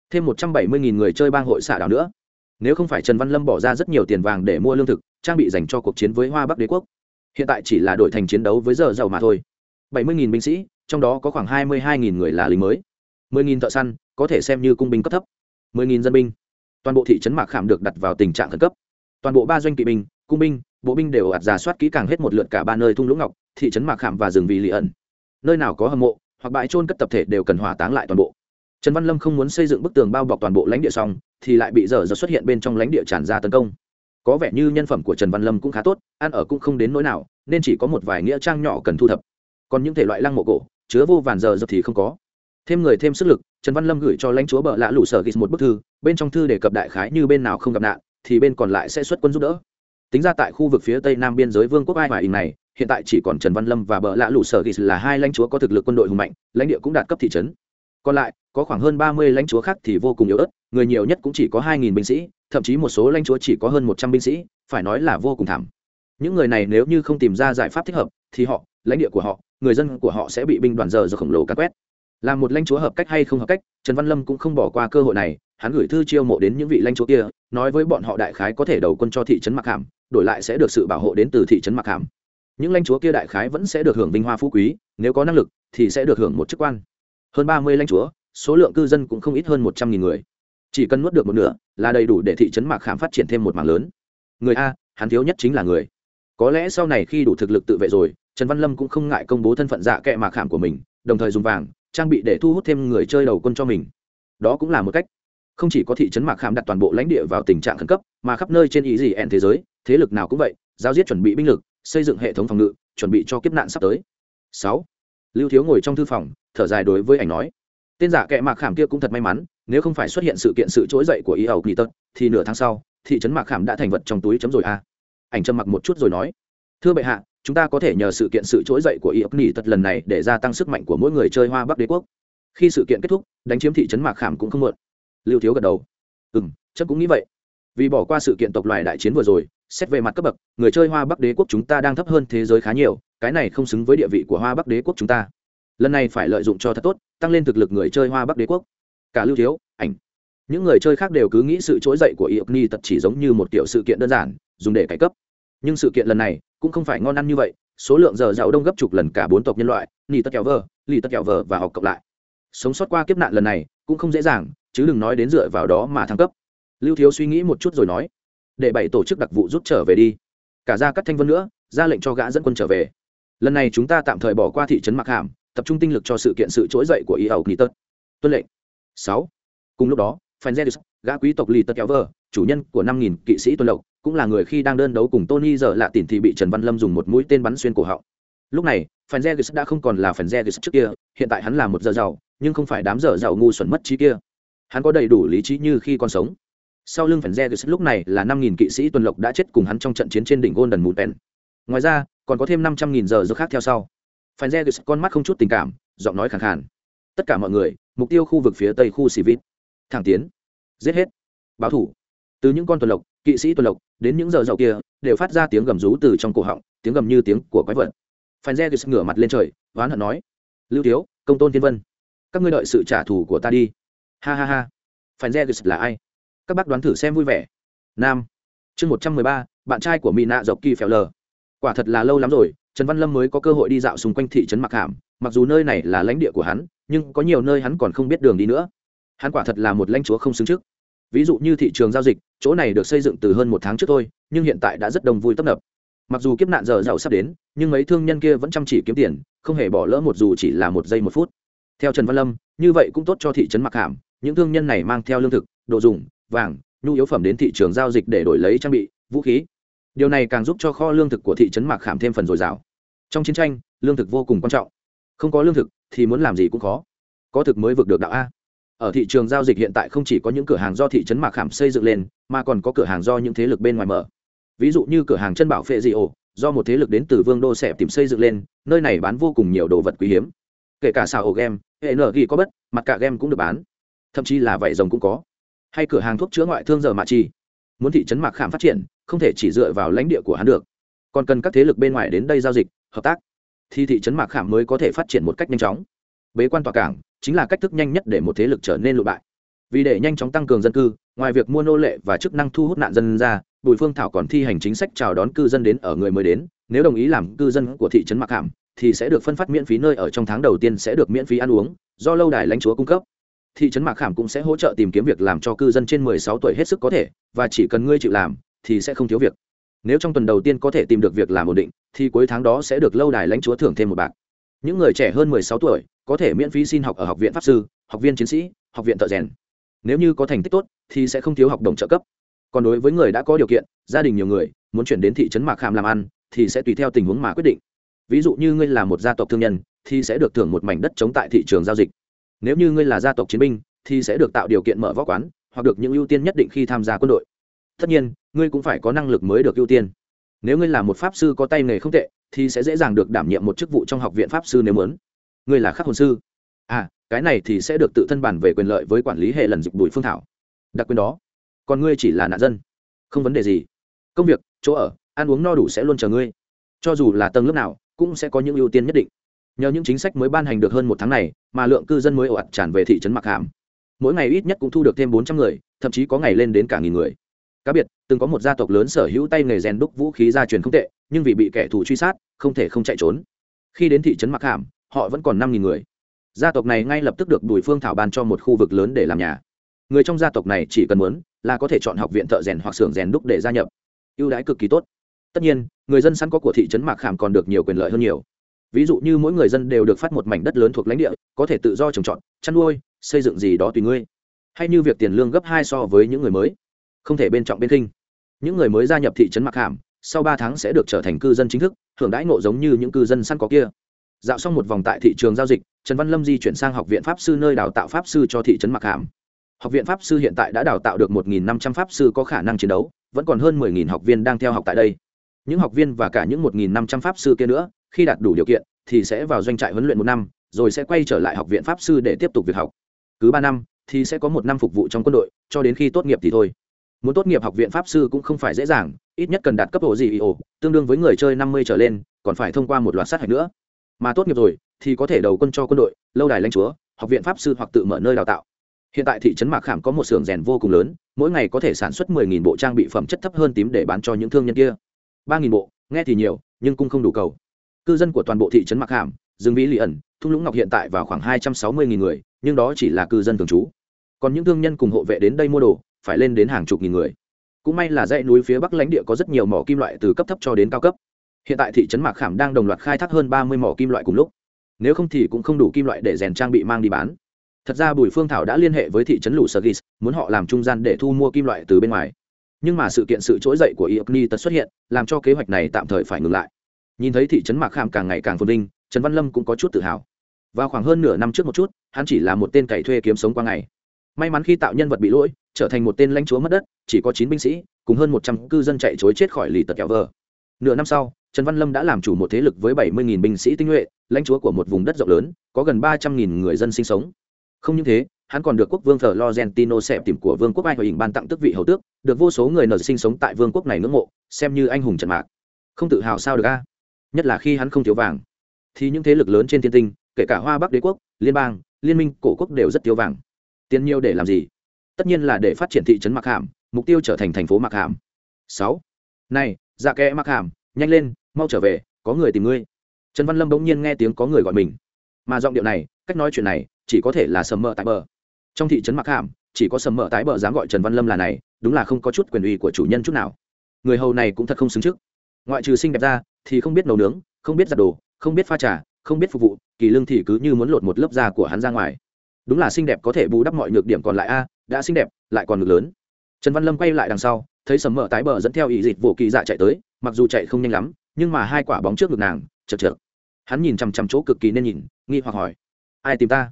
Speaker 1: Thêm một trăm bảy mươi người chơi bang hội xạ đảo nữa. Nếu không phải trần văn lâm bỏ ra rất nhiều tiền vàng để mua lương thực, trang bị dành cho cuộc chiến với hoa bắc đế quốc. Hiện tại chỉ là đội thành chiến đấu với giờ giàu mà thôi. Bảy mươi binh sĩ, trong đó có khoảng hai mươi hai người là lính mới. mười nghìn thợ săn, có thể xem như cung binh cấp thấp. mười nghìn dân binh. Toàn bộ thị trấn mạc khảm được đặt vào tình trạng khẩn cấp. Toàn bộ ba doanh kỵ binh, cung binh, bộ binh đều ạt giả soát kỹ càng hết một lượt cả ba nơi thung lũng ngọc, thị trấn mạc khảm và rừng vì lì ẩn nơi nào có hầm mộ, hoặc bãi trôn cất tập thể đều cần hỏa táng lại toàn bộ. Trần văn lâm không muốn xây dựng bức tường bao bọc toàn bộ lãnh địa xong, thì lại bị dở dở xuất hiện bên trong lãnh địa tràn ra tấn công. Có vẻ như nhân phẩm của trần văn lâm cũng khá tốt, ăn ở cũng không đến nỗi nào, nên chỉ có một vài nghĩa trang nhỏ cần thu thập. Còn những thể loại lăng mộ cổ, chứa vô vàn giờ dập thì không có. Thêm người thêm sức lực, trần văn lâm gửi cho lãnh chúa bợ lạ lũ sở ghis một bức thư, bên trong thư đề cập đại khái như bên nào không gặp nạn, thì bên còn lại sẽ xuất quân giúp đỡ. Tính ra tại khu vực phía tây nam biên giới vương quốc ai hòa ình này hiện tại chỉ còn trần văn lâm và bợ lạ lũ sở ghis là hai lãnh chúa có thực lực quân đội hùng mạnh, lãnh địa cũng đạt cấp thị trấn. Còn lại, có khoảng hơn ba mươi lãnh chúa khác thì vô cùng yếu ớt, người nhiều nhất cũng chỉ có hai nghìn binh sĩ, thậm chí một số lãnh chúa chỉ có hơn một trăm binh sĩ, phải nói là vô cùng thảm. Những người này nếu như không tìm ra giải pháp thích hợp, thì họ, lãnh địa của họ, người dân của họ sẽ bị binh đoàn giờ do khổng lồ cắt quét. Là một lãnh chúa hợp cách hay không hợp cách, trần văn lâm cũng không bỏ qua cơ hội này, hắn gửi thư chiêu mộ đến những vị lãnh chúa kia, nói với bọn họ đại khái có thể đầu quân cho thị trấn mặc hàm, đổi lại sẽ được sự bảo hộ đến từ thị trấn mặc hàm những lãnh chúa kia đại khái vẫn sẽ được hưởng vinh hoa phú quý, nếu có năng lực thì sẽ được hưởng một chức quan. Hơn ba mươi lãnh chúa, số lượng cư dân cũng không ít hơn một trăm nghìn người. Chỉ cần nuốt được một nửa là đầy đủ để thị trấn mạc khảm phát triển thêm một mảng lớn. Người a, hắn thiếu nhất chính là người. Có lẽ sau này khi đủ thực lực tự vệ rồi, trần văn lâm cũng không ngại công bố thân phận dạ kệ mạc khảm của mình, đồng thời dùng vàng, trang bị để thu hút thêm người chơi đầu quân cho mình. Đó cũng là một cách. Không chỉ có thị trấn mạc khảm đặt toàn bộ lãnh địa vào tình trạng khẩn cấp, mà khắp nơi trên ý gì ẹn thế giới, thế lực nào cũng vậy, giao diết chuẩn bị binh lực xây dựng hệ thống phòng ngự, chuẩn bị cho kiếp nạn sắp tới. Sáu, lưu thiếu ngồi trong thư phòng, thở dài đối với ảnh nói, tên giả kệ mạc khảm kia cũng thật may mắn, nếu không phải xuất hiện sự kiện sự trỗi dậy của y ẩu kỳ tật, thì nửa tháng sau, thị trấn mạc khảm đã thành vật trong túi chấm rồi a à. ảnh trầm mặc một chút rồi nói, thưa bệ hạ, chúng ta có thể nhờ sự kiện sự trỗi dậy của y ẩu kỳ tật lần này để gia tăng sức mạnh của mỗi người chơi hoa bắc đế quốc. Khi sự kiện kết thúc, đánh chiếm thị trấn mạc khảm cũng không muộn. Lưu thiếu gật đầu ừ m chắc cũng nghĩ vậy. Vì bỏ qua sự kiện tộc loài đại chiến vừa rồi xét về mặt cấp bậc, người chơi hoa bắc đế quốc chúng ta đang thấp hơn thế giới khá nhiều, cái này không xứng với địa vị của hoa bắc đế quốc chúng ta. Lần này phải lợi dụng cho thật tốt, tăng lên thực lực người chơi hoa bắc đế quốc. Cả lưu thiếu, ảnh. Những người chơi khác đều cứ nghĩ sự trỗi dậy của iộc ni tật chỉ giống như một kiểu sự kiện đơn giản, dùng để cải cấp. Nhưng sự kiện lần này cũng không phải ngon ăn như vậy, số lượng giờ giàu đông gấp chục lần cả bốn tộc nhân loại, ni tật kẹo vờ lì tật kẹo vờ và học cộng lại. Sống sót qua kiếp nạn lần này cũng không dễ dàng, chứ đừng nói đến dựa vào đó mà thăng cấp. Lưu thiếu suy nghĩ một chút rồi nói để bảy tổ chức đặc vụ rút trở về đi cả ra cắt thanh vân nữa ra lệnh cho gã dẫn quân trở về lần này chúng ta tạm thời bỏ qua thị trấn mặc hàm tập trung tinh lực cho sự kiện sự trỗi dậy của y ẩu nghị tớt tuân lệnh sáu cùng lúc đó Fenzeris, gã quý tộc lì tật kéo vờ chủ nhân của 5000 kỵ sĩ tuân lộc, cũng là người khi đang đơn đấu cùng Tony giờ lạ tỉnh thì bị Trần Văn Lâm dùng một mũi tên bắn xuyên cổ họng. Lúc này, Fenzeris đã không còn là Fenzeris trước kia, hiện tại hắn là một giờ giàu, nhưng không phải đám giờ giàu ngu xuẩn mất trí kia. Hắn có đầy đủ lý trí như khi còn sống. Sau lưng Fenzeris lúc này là 5000 kỵ sĩ tuần lộc đã chết cùng hắn trong trận chiến trên đỉnh Golden Mountain. Ngoài ra, còn có thêm 500.000 giờ giấc khác theo sau. Fenzeris con mắt không chút tình cảm, giọng nói khàn khàn. Tất cả mọi người, mục tiêu khu vực phía tây khu Sivit. Thẳng tiến giết hết báo thủ từ những con tuần lộc kỵ sĩ tuần lộc đến những giờ dậu kia đều phát ra tiếng gầm rú từ trong cổ họng tiếng gầm như tiếng của quái vật phan re ngửa mặt lên trời oán hận nói lưu thiếu công tôn thiên vân các ngươi đợi sự trả thù của ta đi ha ha ha phan re là ai các bác đoán thử xem vui vẻ. Nam. Chương một trăm mười ba, bạn trai của mỹ nạ dọc kỳ phèo lờ. Quả thật là lâu lắm rồi, trần văn lâm mới có cơ hội đi dạo xung quanh thị trấn mặc hàm. Mặc dù nơi này là lãnh địa của hắn, nhưng có nhiều nơi hắn còn không biết đường đi nữa. Hắn quả thật là một lãnh chúa không xứng trước. Ví dụ như thị trường giao dịch, chỗ này được xây dựng từ hơn một tháng trước thôi, nhưng hiện tại đã rất đông vui tấp nập. Mặc dù kiếp nạn giờ giàu sắp đến, nhưng mấy thương nhân kia vẫn chăm chỉ kiếm tiền, không hề bỏ lỡ một dù chỉ là một giây một phút. Theo trần văn lâm, như vậy cũng tốt cho thị trấn mặc hàm. Những thương nhân này mang theo lương thực, đồ dùng vàng, nhu yếu phẩm đến thị trường giao dịch để đổi lấy trang bị, vũ khí. Điều này càng giúp cho kho lương thực của thị trấn mạc khảm thêm phần dồi dào. Trong chiến tranh, lương thực vô cùng quan trọng. Không có lương thực thì muốn làm gì cũng khó. Có thực mới vượt được đạo a. Ở thị trường giao dịch hiện tại không chỉ có những cửa hàng do thị trấn mạc khảm xây dựng lên, mà còn có cửa hàng do những thế lực bên ngoài mở. Ví dụ như cửa hàng chân bảo phệ dị ổ, do một thế lực đến từ vương đô xẹp tìm xây dựng lên, nơi này bán vô cùng nhiều đồ vật quý hiếm. Kể cả xào ổ game hệ nở ghi có bất, mặt cả game cũng được bán. Thậm chí là vải rồng cũng có hay cửa hàng thuốc chữa ngoại thương giờ mạ chi. Muốn thị trấn mạc khảm phát triển, không thể chỉ dựa vào lãnh địa của hắn được. Còn cần các thế lực bên ngoài đến đây giao dịch, hợp tác. Thì thị trấn mạc khảm mới có thể phát triển một cách nhanh chóng. Bế quan tòa cảng chính là cách thức nhanh nhất để một thế lực trở nên lụ bại. Vì để nhanh chóng tăng cường dân cư, ngoài việc mua nô lệ và chức năng thu hút nạn dân ra, bùi phương thảo còn thi hành chính sách chào đón cư dân đến ở người mới đến. Nếu đồng ý làm cư dân của thị trấn mạc hàm thì sẽ được phân phát miễn phí nơi ở trong tháng đầu tiên sẽ được miễn phí ăn uống, do lâu đài lãnh chúa cung cấp thị trấn mạc khảm cũng sẽ hỗ trợ tìm kiếm việc làm cho cư dân trên 16 tuổi hết sức có thể, và chỉ cần ngươi chịu làm, thì sẽ không thiếu việc. Nếu trong tuần đầu tiên có thể tìm được việc làm ổn định, thì cuối tháng đó sẽ được lâu đài lãnh chúa thưởng thêm một bạc. Những người trẻ hơn 16 tuổi, có thể miễn phí xin học ở học viện pháp sư, học viên chiến sĩ, học viện thợ rèn. Nếu như có thành tích tốt, thì sẽ không thiếu học đồng trợ cấp. Còn đối với người đã có điều kiện, gia đình nhiều người, muốn chuyển đến thị trấn mạc khảm làm ăn, thì sẽ tùy theo tình huống mà quyết định. Ví dụ như ngươi là một gia tộc thương nhân, thì sẽ được thưởng một mảnh đất chống tại thị trường giao dịch nếu như ngươi là gia tộc chiến binh, thì sẽ được tạo điều kiện mở võ quán, hoặc được những ưu tiên nhất định khi tham gia quân đội. Tất nhiên, ngươi cũng phải có năng lực mới được ưu tiên. Nếu ngươi là một pháp sư có tay nghề không tệ, thì sẽ dễ dàng được đảm nhiệm một chức vụ trong học viện pháp sư nếu muốn. Ngươi là khắc hồn sư. À cái này thì sẽ được tự thân bản về quyền lợi với quản lý hệ lần dịch bùi phương thảo. Đặc quyền đó. Còn ngươi chỉ là nạn dân. Không vấn đề gì. Công việc, chỗ ở, ăn uống no đủ sẽ luôn chờ ngươi. Cho dù là tầng lớp nào, cũng sẽ có những ưu tiên nhất định nhờ những chính sách mới ban hành được hơn một tháng này mà lượng cư dân mới ồ ạt tràn về thị trấn mặc hàm. Mỗi ngày ít nhất cũng thu được thêm bốn trăm người, thậm chí có ngày lên đến cả nghìn người. Cá biệt, từng có một gia tộc lớn sở hữu tay nghề rèn đúc vũ khí gia truyền không tệ, nhưng vì bị kẻ thù truy sát, không thể không chạy trốn. Khi đến thị trấn mặc hàm, họ vẫn còn năm nghìn người. Gia tộc này ngay lập tức được bùi phương thảo ban cho một khu vực lớn để làm nhà. Người trong gia tộc này chỉ cần muốn là có thể chọn học viện thợ rèn hoặc xưởng rèn đúc để gia nhập. Ưu đãi cực kỳ tốt. Tất nhiên, người dân sẵn có của thị trấn mạc khảm còn được nhiều quyền lợi hơn nhiều ví dụ như mỗi người dân đều được phát một mảnh đất lớn thuộc lãnh địa có thể tự do trồng trọt chăn nuôi xây dựng gì đó tùy ngươi. Hay như việc tiền lương gấp hai so với những người mới. Không thể bên trọng bên kinh những người mới gia nhập thị trấn Mặc Hàm, sau ba tháng sẽ được trở thành cư dân chính thức hưởng đãi ngộ giống như những cư dân săn có kia. Dạo xong một vòng tại thị trường giao dịch trần văn lâm di chuyển sang học viện pháp sư nơi đào tạo pháp sư cho thị trấn mặc hàm. Học viện pháp sư hiện tại đã đào tạo được một năm trăm pháp sư có khả năng chiến đấu vẫn còn hơn 10.000 học viên đang theo học tại đây. Những học viên và cả những 1.500 pháp sư kia nữa khi đạt đủ điều kiện, thì sẽ vào doanh trại huấn luyện một năm, rồi sẽ quay trở lại học viện pháp sư để tiếp tục việc học. Cứ ba năm, thì sẽ có một năm phục vụ trong quân đội, cho đến khi tốt nghiệp thì thôi. Muốn tốt nghiệp học viện pháp sư cũng không phải dễ dàng, ít nhất cần đạt cấp độ gì ồ, tương đương với người chơi năm mươi trở lên, còn phải thông qua một loạt sát hạch nữa. Mà tốt nghiệp rồi, thì có thể đầu quân cho quân đội, lâu đài lãnh chúa, học viện pháp sư hoặc tự mở nơi đào tạo. Hiện tại thị trấn mạc khảm có một xưởng rèn vô cùng lớn, mỗi ngày có thể sản xuất 10.000 bộ trang bị phẩm chất thấp hơn tím để bán cho những thương nhân kia. 3.000 bộ, nghe thì nhiều, nhưng cũng không đủ cầu cư dân của toàn bộ thị trấn mặc hàm dương vĩ lì ẩn, thung lũng ngọc hiện tại vào khoảng hai trăm sáu mươi nghìn người, nhưng đó chỉ là cư dân thường trú. Còn những thương nhân cùng hộ vệ đến đây mua đồ, phải lên đến hàng chục nghìn người. Cũng may là dãy núi phía bắc lãnh địa có rất nhiều mỏ kim loại từ cấp thấp cho đến cao cấp. Hiện tại thị trấn mạc khảm đang đồng loạt khai thác hơn ba mươi mỏ kim loại cùng lúc. Nếu không thì cũng không đủ kim loại để rèn trang bị mang đi bán. Thật ra bùi phương thảo đã liên hệ với thị trấn lũ sơ muốn họ làm trung gian để thu mua kim loại từ bên ngoài. Nhưng mà sự kiện sự trỗi dậy của iokni tật xuất hiện, làm cho kế hoạch này tạm thời phải ngừng lại nhìn thấy thị trấn mạc khảm càng ngày càng phồn vinh trần văn lâm cũng có chút tự hào vào khoảng hơn nửa năm trước một chút hắn chỉ là một tên cày thuê kiếm sống qua ngày may mắn khi tạo nhân vật bị lỗi trở thành một tên lãnh chúa mất đất chỉ có chín binh sĩ cùng hơn một trăm cư dân chạy chối chết khỏi lì tật kẹo vờ nửa năm sau trần văn lâm đã làm chủ một thế lực với bảy mươi binh sĩ tinh nhuệ lãnh chúa của một vùng đất rộng lớn có gần ba trăm nghìn người dân sinh sống không những thế hắn còn được quốc vương thờ Lorentino xẹp tìm của vương quốc Anh và hình ban tặng tước vị hầu tước, được vô số người nở sinh sống tại vương quốc này ngưỡng mộ, xem như anh hùng trận mạc. Không tự hào sao được a? Nhất là khi hắn không thiếu vàng, thì những thế lực lớn trên thiên tinh, kể cả Hoa Bắc đế quốc, liên bang, liên minh, cổ quốc đều rất thiếu vàng. Tiền nhiều để làm gì? Tất nhiên là để phát triển thị trấn mặc Hàm, mục tiêu trở thành thành phố mặc Hàm. Sáu, Này, dạ kẽ mặc Hàm, nhanh lên, mau trở về, có người tìm ngươi. Trần Văn Lâm bỗng nhiên nghe tiếng có người gọi mình. Mà giọng điệu này, cách nói chuyện này, chỉ có thể là sầm mờ tại bờ trong thị trấn mặc hàm chỉ có sầm mỡ tái bờ dám gọi trần văn lâm là này đúng là không có chút quyền uy của chủ nhân chút nào người hầu này cũng thật không xứng trước ngoại trừ xinh đẹp ra thì không biết nấu nướng, không biết giặt đồ, không biết pha trà, không biết phục vụ, kỳ lương thì cứ như muốn lột một lớp da của hắn ra ngoài. Đúng là xinh đẹp có thể bù đắp mọi nhược điểm còn lại a, đã xinh đẹp, lại còn ngực lớn. Trần văn lâm quay lại đằng sau, thấy sầm mỡ tái bờ dẫn theo ý dịch vụ kỳ dạ chạy tới, mặc dù chạy không nhanh lắm, nhưng mà hai quả bóng trước ngực nàng, chật chật hắn nhìn chằm chằm chỗ cực kỳ nên nhìn, nghi hoặc hỏi, ai tìm ta?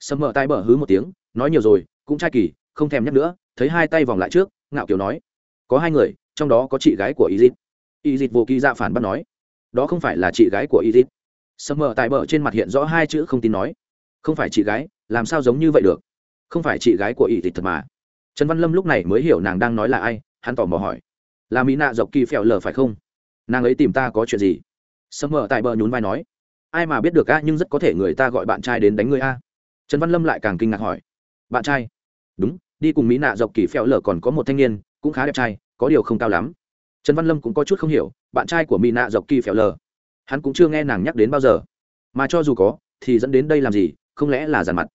Speaker 1: Sầm mỡ tái bờ hứ một tiếng, nói nhiều rồi, cũng trai kỳ, không thèm nhắc nữa. Thấy hai tay vòng lại trước, ngạo kiều nói, có hai người, trong đó có chị gái của ý dịch. Ý dịch vô kỳ dạ phản bác nói đó không phải là chị gái của y dít sầm mờ tại bờ trên mặt hiện rõ hai chữ không tin nói. Không phải chị gái, làm sao giống như vậy được? Không phải chị gái của y thật mà. Trần văn lâm lúc này mới hiểu nàng đang nói là ai, hắn tỏ mò hỏi. Là mỹ nạ dọc kỳ phèo lờ phải không? Nàng ấy tìm ta có chuyện gì? Sầm mờ tại bờ nhún vai nói. Ai mà biết được a nhưng rất có thể người ta gọi bạn trai đến đánh người a. Trần văn lâm lại càng kinh ngạc hỏi. Bạn trai? Đúng, đi cùng mỹ nạ dọc kỳ phèo lở còn có một thanh niên, cũng khá đẹp trai, có điều không cao lắm trần văn lâm cũng có chút không hiểu bạn trai của mỹ nạ dọc kỳ phèo lờ, hắn cũng chưa nghe nàng nhắc đến bao giờ. Mà cho dù có thì dẫn đến đây làm gì không lẽ là giàn mặt?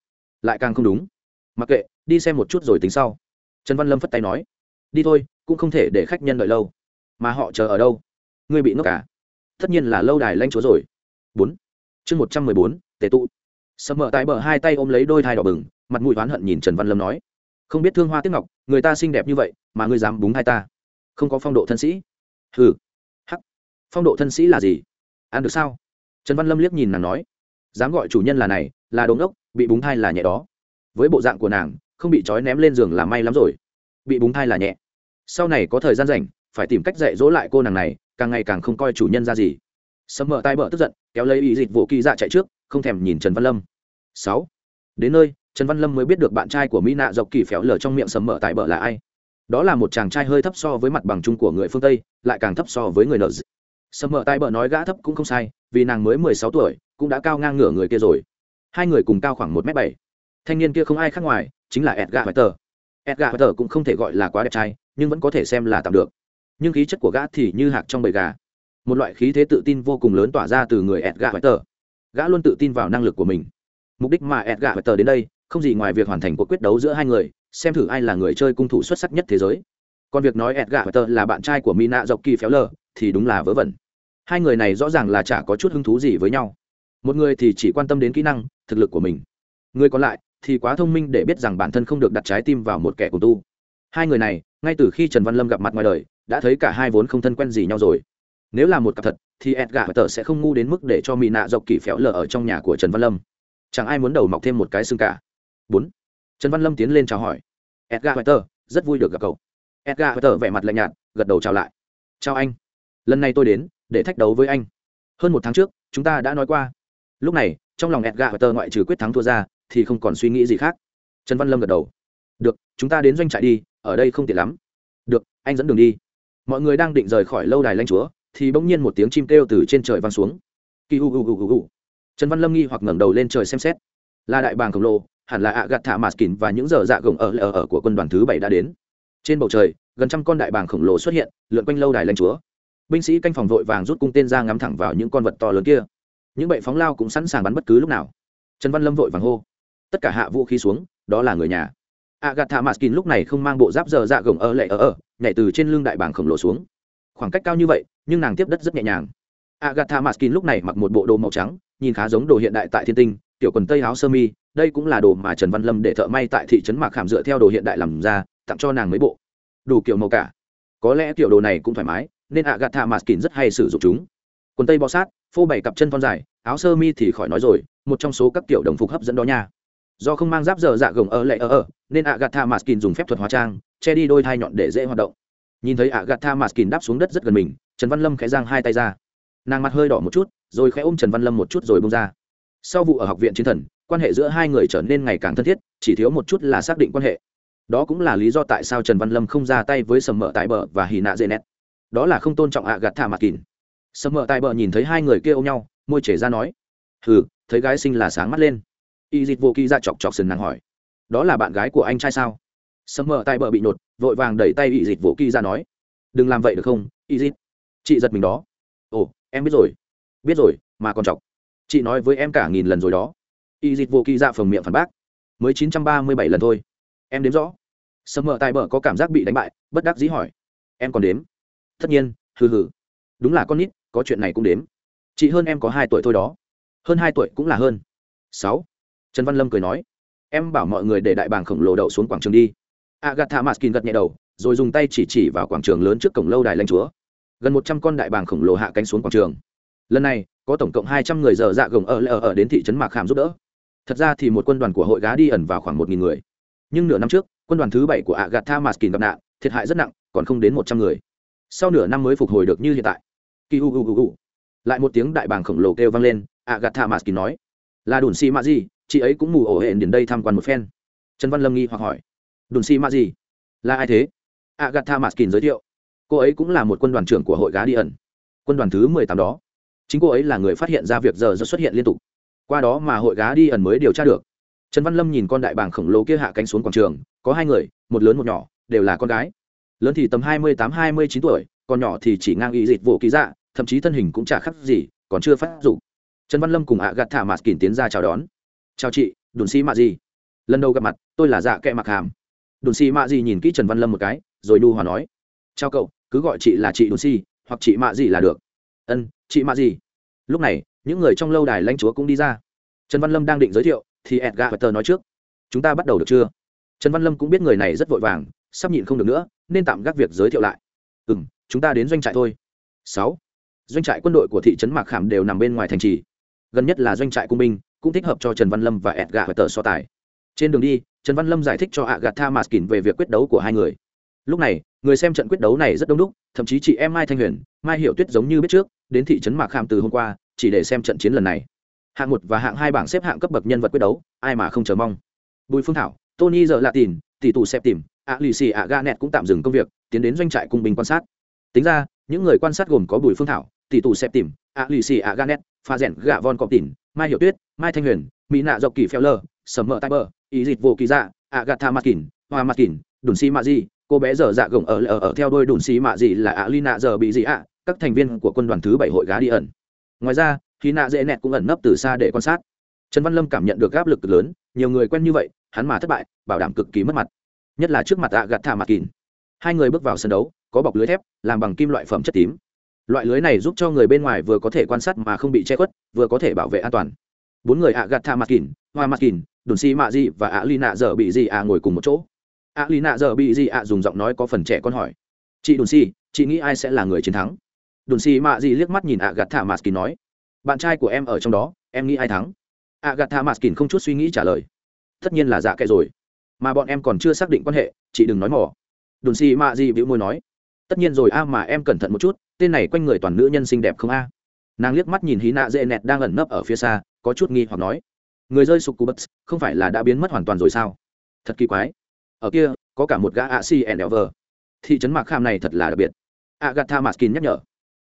Speaker 1: Lại càng không đúng. Mặc kệ đi xem một chút rồi tính sau. Trần văn lâm phất tay nói. Đi thôi cũng không thể để khách nhân đợi lâu. Mà họ chờ ở đâu? Ngươi bị ngốc cả tất nhiên là lâu đài lanh chúa rồi. Bốn. Chương một trăm mười bốn tệ tụ. Sầm mỡ tại bờ hai tay ôm lấy đôi thai đỏ bừng mặt mũi oán hận nhìn trần văn lâm nói. Không biết thương hoa tiếc ngọc người ta xinh đẹp như vậy mà ngươi dám búng hai ta không có phong độ thân sĩ. Hừ. Hắc. Phong độ thân sĩ là gì? Ăn được sao? Trần văn lâm liếc nhìn nàng nói. Dám gọi chủ nhân là này, là đống ốc bị búng thai là nhẹ đó. Với bộ dạng của nàng, không bị trói ném lên giường là may lắm rồi. Bị búng thai là nhẹ. Sau này có thời gian rảnh, phải tìm cách dạy dỗ lại cô nàng này, càng ngày càng không coi chủ nhân ra gì. Sầm mờ tai bờ tức giận, kéo lấy ý dịch vụ kỳ dạ chạy trước, không thèm nhìn trần văn lâm. Sáu. Đến nơi, trần văn lâm mới biết được bạn trai của mỹ nạ dọc kỳ phéo lở trong miệng sầm mờ tại bờ là ai đó là một chàng trai hơi thấp so với mặt bằng chung của người phương tây, lại càng thấp so với người nợ sầm mỡ tai bợ nói gã thấp cũng không sai, vì nàng mới mười sáu tuổi, cũng đã cao ngang ngửa người kia rồi. Hai người cùng cao khoảng một m bảy. Thanh niên kia không ai khác ngoài, chính là edgar Wetter. edgar Wetter cũng không thể gọi là quá đẹp trai, nhưng vẫn có thể xem là tạm được. Nhưng khí chất của gã thì như hạc trong bầy gà. Một loại khí thế tự tin vô cùng lớn tỏa ra từ người edgar Wetter. gã luôn tự tin vào năng lực của mình. Mục đích mà edgar Wetter đến đây, không gì ngoài việc hoàn thành cuộc quyết đấu giữa hai người xem thử ai là người chơi cung thủ xuất sắc nhất thế giới. Còn việc nói edgar tờ là bạn trai của mina dọc kỳ phéo lờ thì đúng là vớ vẩn. Hai người này rõ ràng là chả có chút hứng thú gì với nhau. Một người thì chỉ quan tâm đến kỹ năng, thực lực của mình. Người còn lại thì quá thông minh để biết rằng bản thân không được đặt trái tim vào một kẻ cùng tu. Hai người này, ngay từ khi trần văn lâm gặp mặt ngoài đời, đã thấy cả hai vốn không thân quen gì nhau rồi. Nếu là một cặp thật, thì edgar tờ sẽ không ngu đến mức để cho mỹ nạ dọc kỳ phéo lờ ở trong nhà của trần văn lâm. Chẳng ai muốn đầu mọc thêm một cái xương cả. Bốn trần văn lâm tiến lên chào hỏi. Edgar Wetter, rất vui được gặp cậu. Edgar Wetter vẻ mặt lạnh nhạt gật đầu chào lại. Chào anh. Lần này tôi đến để thách đấu với anh. Hơn một tháng trước chúng ta đã nói qua. Lúc này trong lòng edgar Wetter ngoại trừ quyết thắng thua ra thì không còn suy nghĩ gì khác. Trần văn lâm gật đầu. Được chúng ta đến doanh trại đi ở đây không tiện lắm. Được anh dẫn đường đi. Mọi người đang định rời khỏi lâu đài lanh chúa thì bỗng nhiên một tiếng chim kêu từ trên trời vang xuống. Kỳ u u u u trần văn lâm nghi hoặc ngẩng đầu lên trời xem xét. Là đại bàng khổng lồ hẳn là ạ gạt thả mạt kín và những giờ dạ gồng ở ở ở của quân đoàn thứ bảy đã đến. Trên bầu trời, gần trăm con đại bàng khổng lồ xuất hiện, lượn quanh lâu đài lãnh chúa. Binh sĩ canh phòng vội vàng rút cung tên ra ngắm thẳng vào những con vật to lớn kia. Những bệ phóng lao cũng sẵn sàng bắn bất cứ lúc nào. Trần văn lâm vội vàng hô, tất cả hạ vũ khí xuống, đó là người nhà. Agatha maskin lúc này không mang bộ giáp giờ dạ gồng ở lệ ở ở, nhảy từ trên lưng đại bàng khổng lồ xuống. Khoảng cách cao như vậy, nhưng nàng tiếp đất rất nhẹ nhàng. Agatha maskin lúc này mặc một bộ đồ màu trắng, nhìn khá giống đồ hiện đại tại thiên tinh, tiểu quần tây áo sơ mi đây cũng là đồ mà trần văn lâm để thợ may tại thị trấn mạc khảm dựa theo đồ hiện đại làm ra, tặng cho nàng mấy bộ. Đủ kiểu màu cả. Có lẽ kiểu đồ này cũng thoải mái, nên agatha maskin rất hay sử dụng chúng. Quần tây bó sát, phô bảy cặp chân thon dài, áo sơ mi thì khỏi nói rồi, một trong số các kiểu đồng phục hấp dẫn đó nha. Do không mang giáp giờ dạ gồng ở lại ở ở, nên agatha maskin dùng phép thuật hóa trang, che đi đôi thai nhọn để dễ hoạt động. Nhìn thấy agatha maskin đáp xuống đất rất gần mình, trần văn lâm khẽ giang hai tay ra. Nàng mặt hơi đỏ một chút, rồi khẽ ôm trần văn lâm một chút rồi bông ra. Sau vụ ở học viện chiến thần quan hệ giữa hai người trở nên ngày càng thân thiết, chỉ thiếu một chút là xác định quan hệ. Đó cũng là lý do tại sao trần văn lâm không ra tay với sầm mỡ tại bờ và hì nạ dê nét. Đó là không tôn trọng ạ gạt thả mặt kín sầm mỡ tại bờ nhìn thấy hai người kia ôm nhau, môi trẻ ra nói, hừ, thấy gái sinh là sáng mắt lên. Y dịch vô kỳ ra chọc chọc sừng nàng hỏi, đó là bạn gái của anh trai sao? Sầm mỡ tại bờ bị nột, vội vàng đẩy tay y dịch vô kỳ ra nói, đừng làm vậy được không, y dịch? Chị giật mình đó. Ồ, em biết rồi. Biết rồi, mà còn chọc. Chị nói với em cả nghìn lần rồi đó y dịch vô kỳ dạ phồng miệng phản bác. Mới chín trăm ba mươi bảy lần thôi. Em đếm rõ. Sầm mờ tài bờ có cảm giác bị đánh bại, bất đắc dĩ hỏi. Em còn đếm? Tất nhiên, hừ hừ. Đúng là con nít, có chuyện này cũng đếm. Chị hơn em có hai tuổi thôi đó. Hơn hai tuổi cũng là hơn. Sáu. Trần văn lâm cười nói. Em bảo mọi người để đại bàng khổng lồ đậu xuống quảng trường đi. Agatha maskin gật nhẹ đầu, rồi dùng tay chỉ chỉ vào quảng trường lớn trước cổng lâu đài lãnh chúa. Gần một trăm con đại bàng khổng lồ hạ cánh xuống quảng trường. Lần này, có tổng cộng hai trăm người dở dạ gồng ở ở ở đến thị trấn mạc khảm giúp đỡ thật ra thì một quân đoàn của hội gá đi ẩn vào khoảng một nghìn người. Nhưng nửa năm trước, quân đoàn thứ bảy của agatha maskin gặp nạn, thiệt hại rất nặng, còn không đến một trăm người. Sau nửa năm mới phục hồi được như hiện tại. Kỳ u u u lại một tiếng đại bàng khổng lồ kêu vang lên agatha maskin nói. Là đùn xì mạ gì chị ấy cũng mù ổ hển đến đây tham quan một phen. Trần văn lâm nghi hoặc hỏi. Đùn xì mạ gì là ai thế? Agatha maskin giới thiệu. Cô ấy cũng là một quân đoàn trưởng của hội gá đi ẩn. Quân đoàn thứ mười tám đó. Chính cô ấy là người phát hiện ra việc giờ xuất hiện liên tục qua đó mà hội gá đi ẩn mới điều tra được. Trần văn lâm nhìn con đại bàng khổng lồ kia hạ cánh xuống quảng trường, có hai người, một lớn một nhỏ, đều là con gái. Lớn thì tầm hai mươi tám, hai mươi chín tuổi, còn nhỏ thì chỉ ngang y dịch vụ ký dạ thậm chí thân hình cũng chả khác gì, còn chưa phát dụng trần văn lâm cùng ạ gạt thả mạt kỳn tiến ra chào đón. Chào chị, đồn xi mạ gì? Lần đầu gặp mặt, tôi là dạ kệ mặc hàm. Đồn xi mạ gì nhìn kỹ trần văn lâm một cái, rồi đu hòa nói. Chào cậu, cứ gọi chị là chị đồn xi hoặc chị mạ gì là được. Ân, chị mạ gì? Lúc này những người trong lâu đài lãnh chúa cũng đi ra. Trần văn lâm đang định giới thiệu, thì edgar tờ nói trước. Chúng ta bắt đầu được chưa? Trần văn lâm cũng biết người này rất vội vàng, sắp nhịn không được nữa, nên tạm gác việc giới thiệu lại. Ừ m chúng ta đến doanh trại thôi. Sáu. Doanh trại quân đội của thị trấn mạc khảm đều nằm bên ngoài thành trì. Gần nhất là doanh trại cung binh, cũng thích hợp cho trần văn lâm và edgar tờ so tài. Trên đường đi, trần văn lâm giải thích cho agatha maskin về việc quyết đấu của hai người. Lúc này, người xem trận quyết đấu này rất đông đúc, thậm chí chị em mai thanh huyền, mai hiểu tuyết giống như biết trước, đến thị trấn mạc khảm từ hôm qua chỉ để xem trận chiến lần này. Hạng một và hạng hai bảng xếp hạng cấp bậc nhân vật quyết đấu, ai mà không chờ mong. Bùi phương thảo, tony giờ lạ tìm tỷ tù xếp tìm ạ lì xì ạ ga nẹt cũng tạm dừng công việc, tiến đến doanh trại cung binh quan sát. Tính ra, những người quan sát gồm có bùi phương thảo, tỷ tù xếp tìm ạ lì xì ạ ga nẹt pha rèn gạ von cọp tỉn mai hiểu tuyết, mai thanh huyền, mỹ nạ dọc kỳ phèo lơ, sầm mỡ tai bờ, ý dịch vô kỳ dạ ạ gà tha mặt kỳn hoa mặt kỳn đùn xi mạ gì cô bé giờ dạ gồng ở ở ở theo đôi đùn xi mạ gì là ạ lina giờ bị gì ạ các thành viên của quân đoàn thứ bảy hội gá đi ẩn ngoài ra, khi nạ dễ nẹt cũng ẩn nấp từ xa để quan sát. Trần văn lâm cảm nhận được áp lực cực lớn, nhiều người quen như vậy, hắn mà thất bại, bảo đảm cực kỳ mất mặt. Nhất là trước mặt ạ gạt thả mặt kín hai người bước vào sân đấu, có bọc lưới thép, làm bằng kim loại phẩm chất tím. Loại lưới này giúp cho người bên ngoài vừa có thể quan sát mà không bị che khuất, vừa có thể bảo vệ an toàn. Bốn người ạ gạt thả mặt kín hoa mặt kín đồn xi mạ di và ạ ly nạ giờ bị gì ạ ngồi cùng một chỗ. Ạ ly nạ giờ bị gì ạ dùng giọng nói có phần trẻ con hỏi. Chị đồn xi chị nghĩ ai sẽ là người chiến thắng? Đồn xì mạ gì liếc mắt nhìn ạ gạt thả mạt kín nói, bạn trai của em ở trong đó, em nghĩ ai thắng? Agatha maskin không chút suy nghĩ trả lời, tất nhiên là dạ kệ rồi, mà bọn em còn chưa xác định quan hệ, chị đừng nói mỏ đồn xì mạ gì bĩu môi nói, tất nhiên rồi a, mà em cẩn thận một chút, tên này quanh người toàn nữ nhân xinh đẹp không a? Nàng liếc mắt nhìn hí nạ dễ nẹt đang ẩn nấp ở phía xa, có chút nghi hoặc nói, người rơi sục cú bất không phải là đã biến mất hoàn toàn rồi sao? Thật kỳ quái. Ở kia, có cả một gã a si đèo ever thị trấn mạc kham này thật là đặc biệt. Agatha maskin nhắc nhở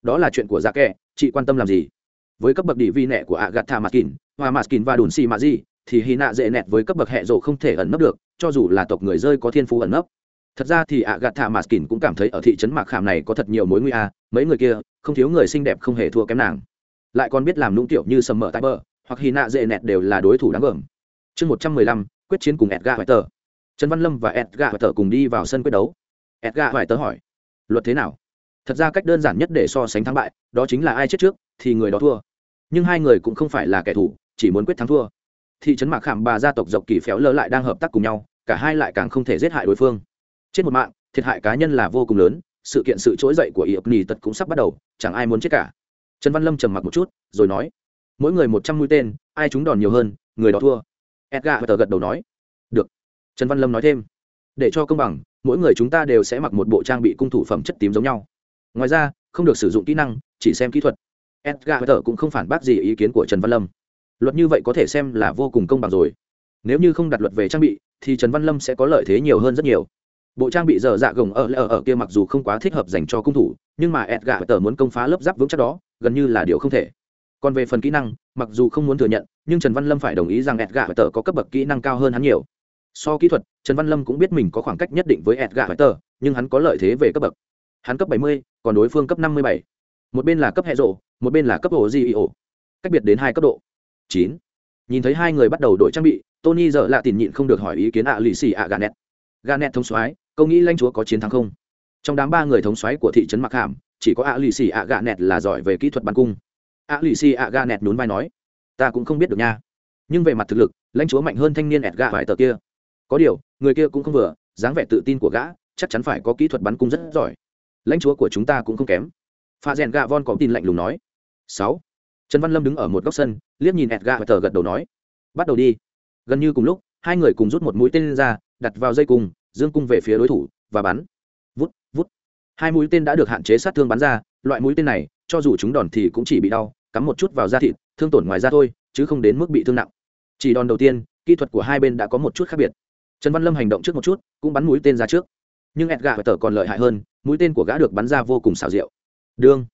Speaker 1: đó là chuyện của dạ kệ chị quan tâm làm gì? Với cấp bậc địa vi nẹ của agatha maskin, hoa maskin và đùn xì mạ gì thì hy nạ dễ nẹt với cấp bậc hẹ rộ không thể ẩn nấp được, cho dù là tộc người rơi có thiên phú ẩn nấp. Thật ra thì agatha maskin cũng cảm thấy ở thị trấn mạc khảm này có thật nhiều mối nguy a, mấy người kia, không thiếu người xinh đẹp không hề thua kém nàng. Lại còn biết làm nũng tiểu như sầm mở tay bờ, hoặc hy nạ dễ nẹt đều là đối thủ đáng gờm chương một trăm mười lăm, quyết chiến cùng edgar hoài tờ trần văn lâm và edgar hoài tờ cùng đi vào sân quyết đấu. Edgar hoài tờ hỏi, luật thế nào? Thật ra cách đơn giản nhất để so sánh thắng bại, đó chính là ai chết trước thì người đó thua. Nhưng hai người cũng không phải là kẻ thù, chỉ muốn quyết thắng thua. Thị trấn mạc khảm bà gia tộc dọc kỳ phéo lơ lại đang hợp tác cùng nhau, cả hai lại càng không thể giết hại đối phương. Chết một mạng, thiệt hại cá nhân là vô cùng lớn, sự kiện sự trỗi dậy của iệp nỉ tật cũng sắp bắt đầu, chẳng ai muốn chết cả. Trần văn lâm trầm mặc một chút, rồi nói, mỗi người một trăm mũi tên, ai chúng đòn nhiều hơn, người đó thua. Edgar và tờ gật đầu nói, được. Trần văn lâm nói thêm, để cho công bằng, mỗi người chúng ta đều sẽ mặc một bộ trang bị cung thủ phẩm chất tím giống nhau ngoài ra không được sử dụng kỹ năng chỉ xem kỹ thuật. Edgar tờ cũng không phản bác gì ý kiến của trần văn lâm. Luật như vậy có thể xem là vô cùng công bằng rồi. Nếu như không đặt luật về trang bị thì trần văn lâm sẽ có lợi thế nhiều hơn rất nhiều. Bộ trang bị dở dạ gồng ở ở ở kia mặc dù không quá thích hợp dành cho cung thủ nhưng mà edgar tờ muốn công phá lớp giáp vững chắc đó gần như là điều không thể. Còn về phần kỹ năng mặc dù không muốn thừa nhận nhưng trần văn lâm phải đồng ý rằng edgar tờ có cấp bậc kỹ năng cao hơn hắn nhiều. So kỹ thuật trần văn lâm cũng biết mình có khoảng cách nhất định với edgar tờ nhưng hắn có lợi thế về cấp bậc. Hắn cấp 70, còn đối phương cấp 57. một bên là cấp hệ rộ, một bên là cấp ổ di ổ. Cách biệt đến hai cấp độ. Chín. Nhìn thấy hai người bắt đầu đổi trang bị, tony giờ lạ tìm nhịn không được hỏi ý kiến ạ lì xì ạ gà nẹt. Gà nẹt thống soái, câu nghĩ lanh chúa có chiến thắng không? Trong đám ba người thống soái của thị trấn mặc hàm, chỉ có ạ lì xì ạ gà nẹt là giỏi về kỹ thuật bắn cung. Ạ lì xì ạ gà nẹt nhún vai nói, ta cũng không biết được nha. Nhưng về mặt thực lực, lãnh chúa mạnh hơn thanh niên ẹt gà phải tờ kia. Có điều, người kia cũng không vừa, dáng vẻ tự tin của gã, chắc chắn phải có kỹ thuật bắn cung rất giỏi lãnh chúa của chúng ta cũng không kém. Pha rèn gà von có tin lạnh lùng nói. Sáu. Trần văn lâm đứng ở một góc sân, liếc nhìn edgar và tờ gật đầu nói. Bắt đầu đi. Gần như cùng lúc, hai người cùng rút một mũi tên ra, đặt vào dây cung, dương cung về phía đối thủ, và bắn. Vút vút. Hai mũi tên đã được hạn chế sát thương bắn ra, loại mũi tên này, cho dù chúng đòn thì cũng chỉ bị đau, cắm một chút vào da thịt, thương tổn ngoài da thôi, chứ không đến mức bị thương nặng. Chỉ đòn đầu tiên, kỹ thuật của hai bên đã có một chút khác biệt. Trần văn lâm hành động trước một chút, cũng bắn mũi tên ra trước nhưng edgar và tờ còn lợi hại hơn, mũi tên của gã được bắn ra vô cùng xảo diệu. Đương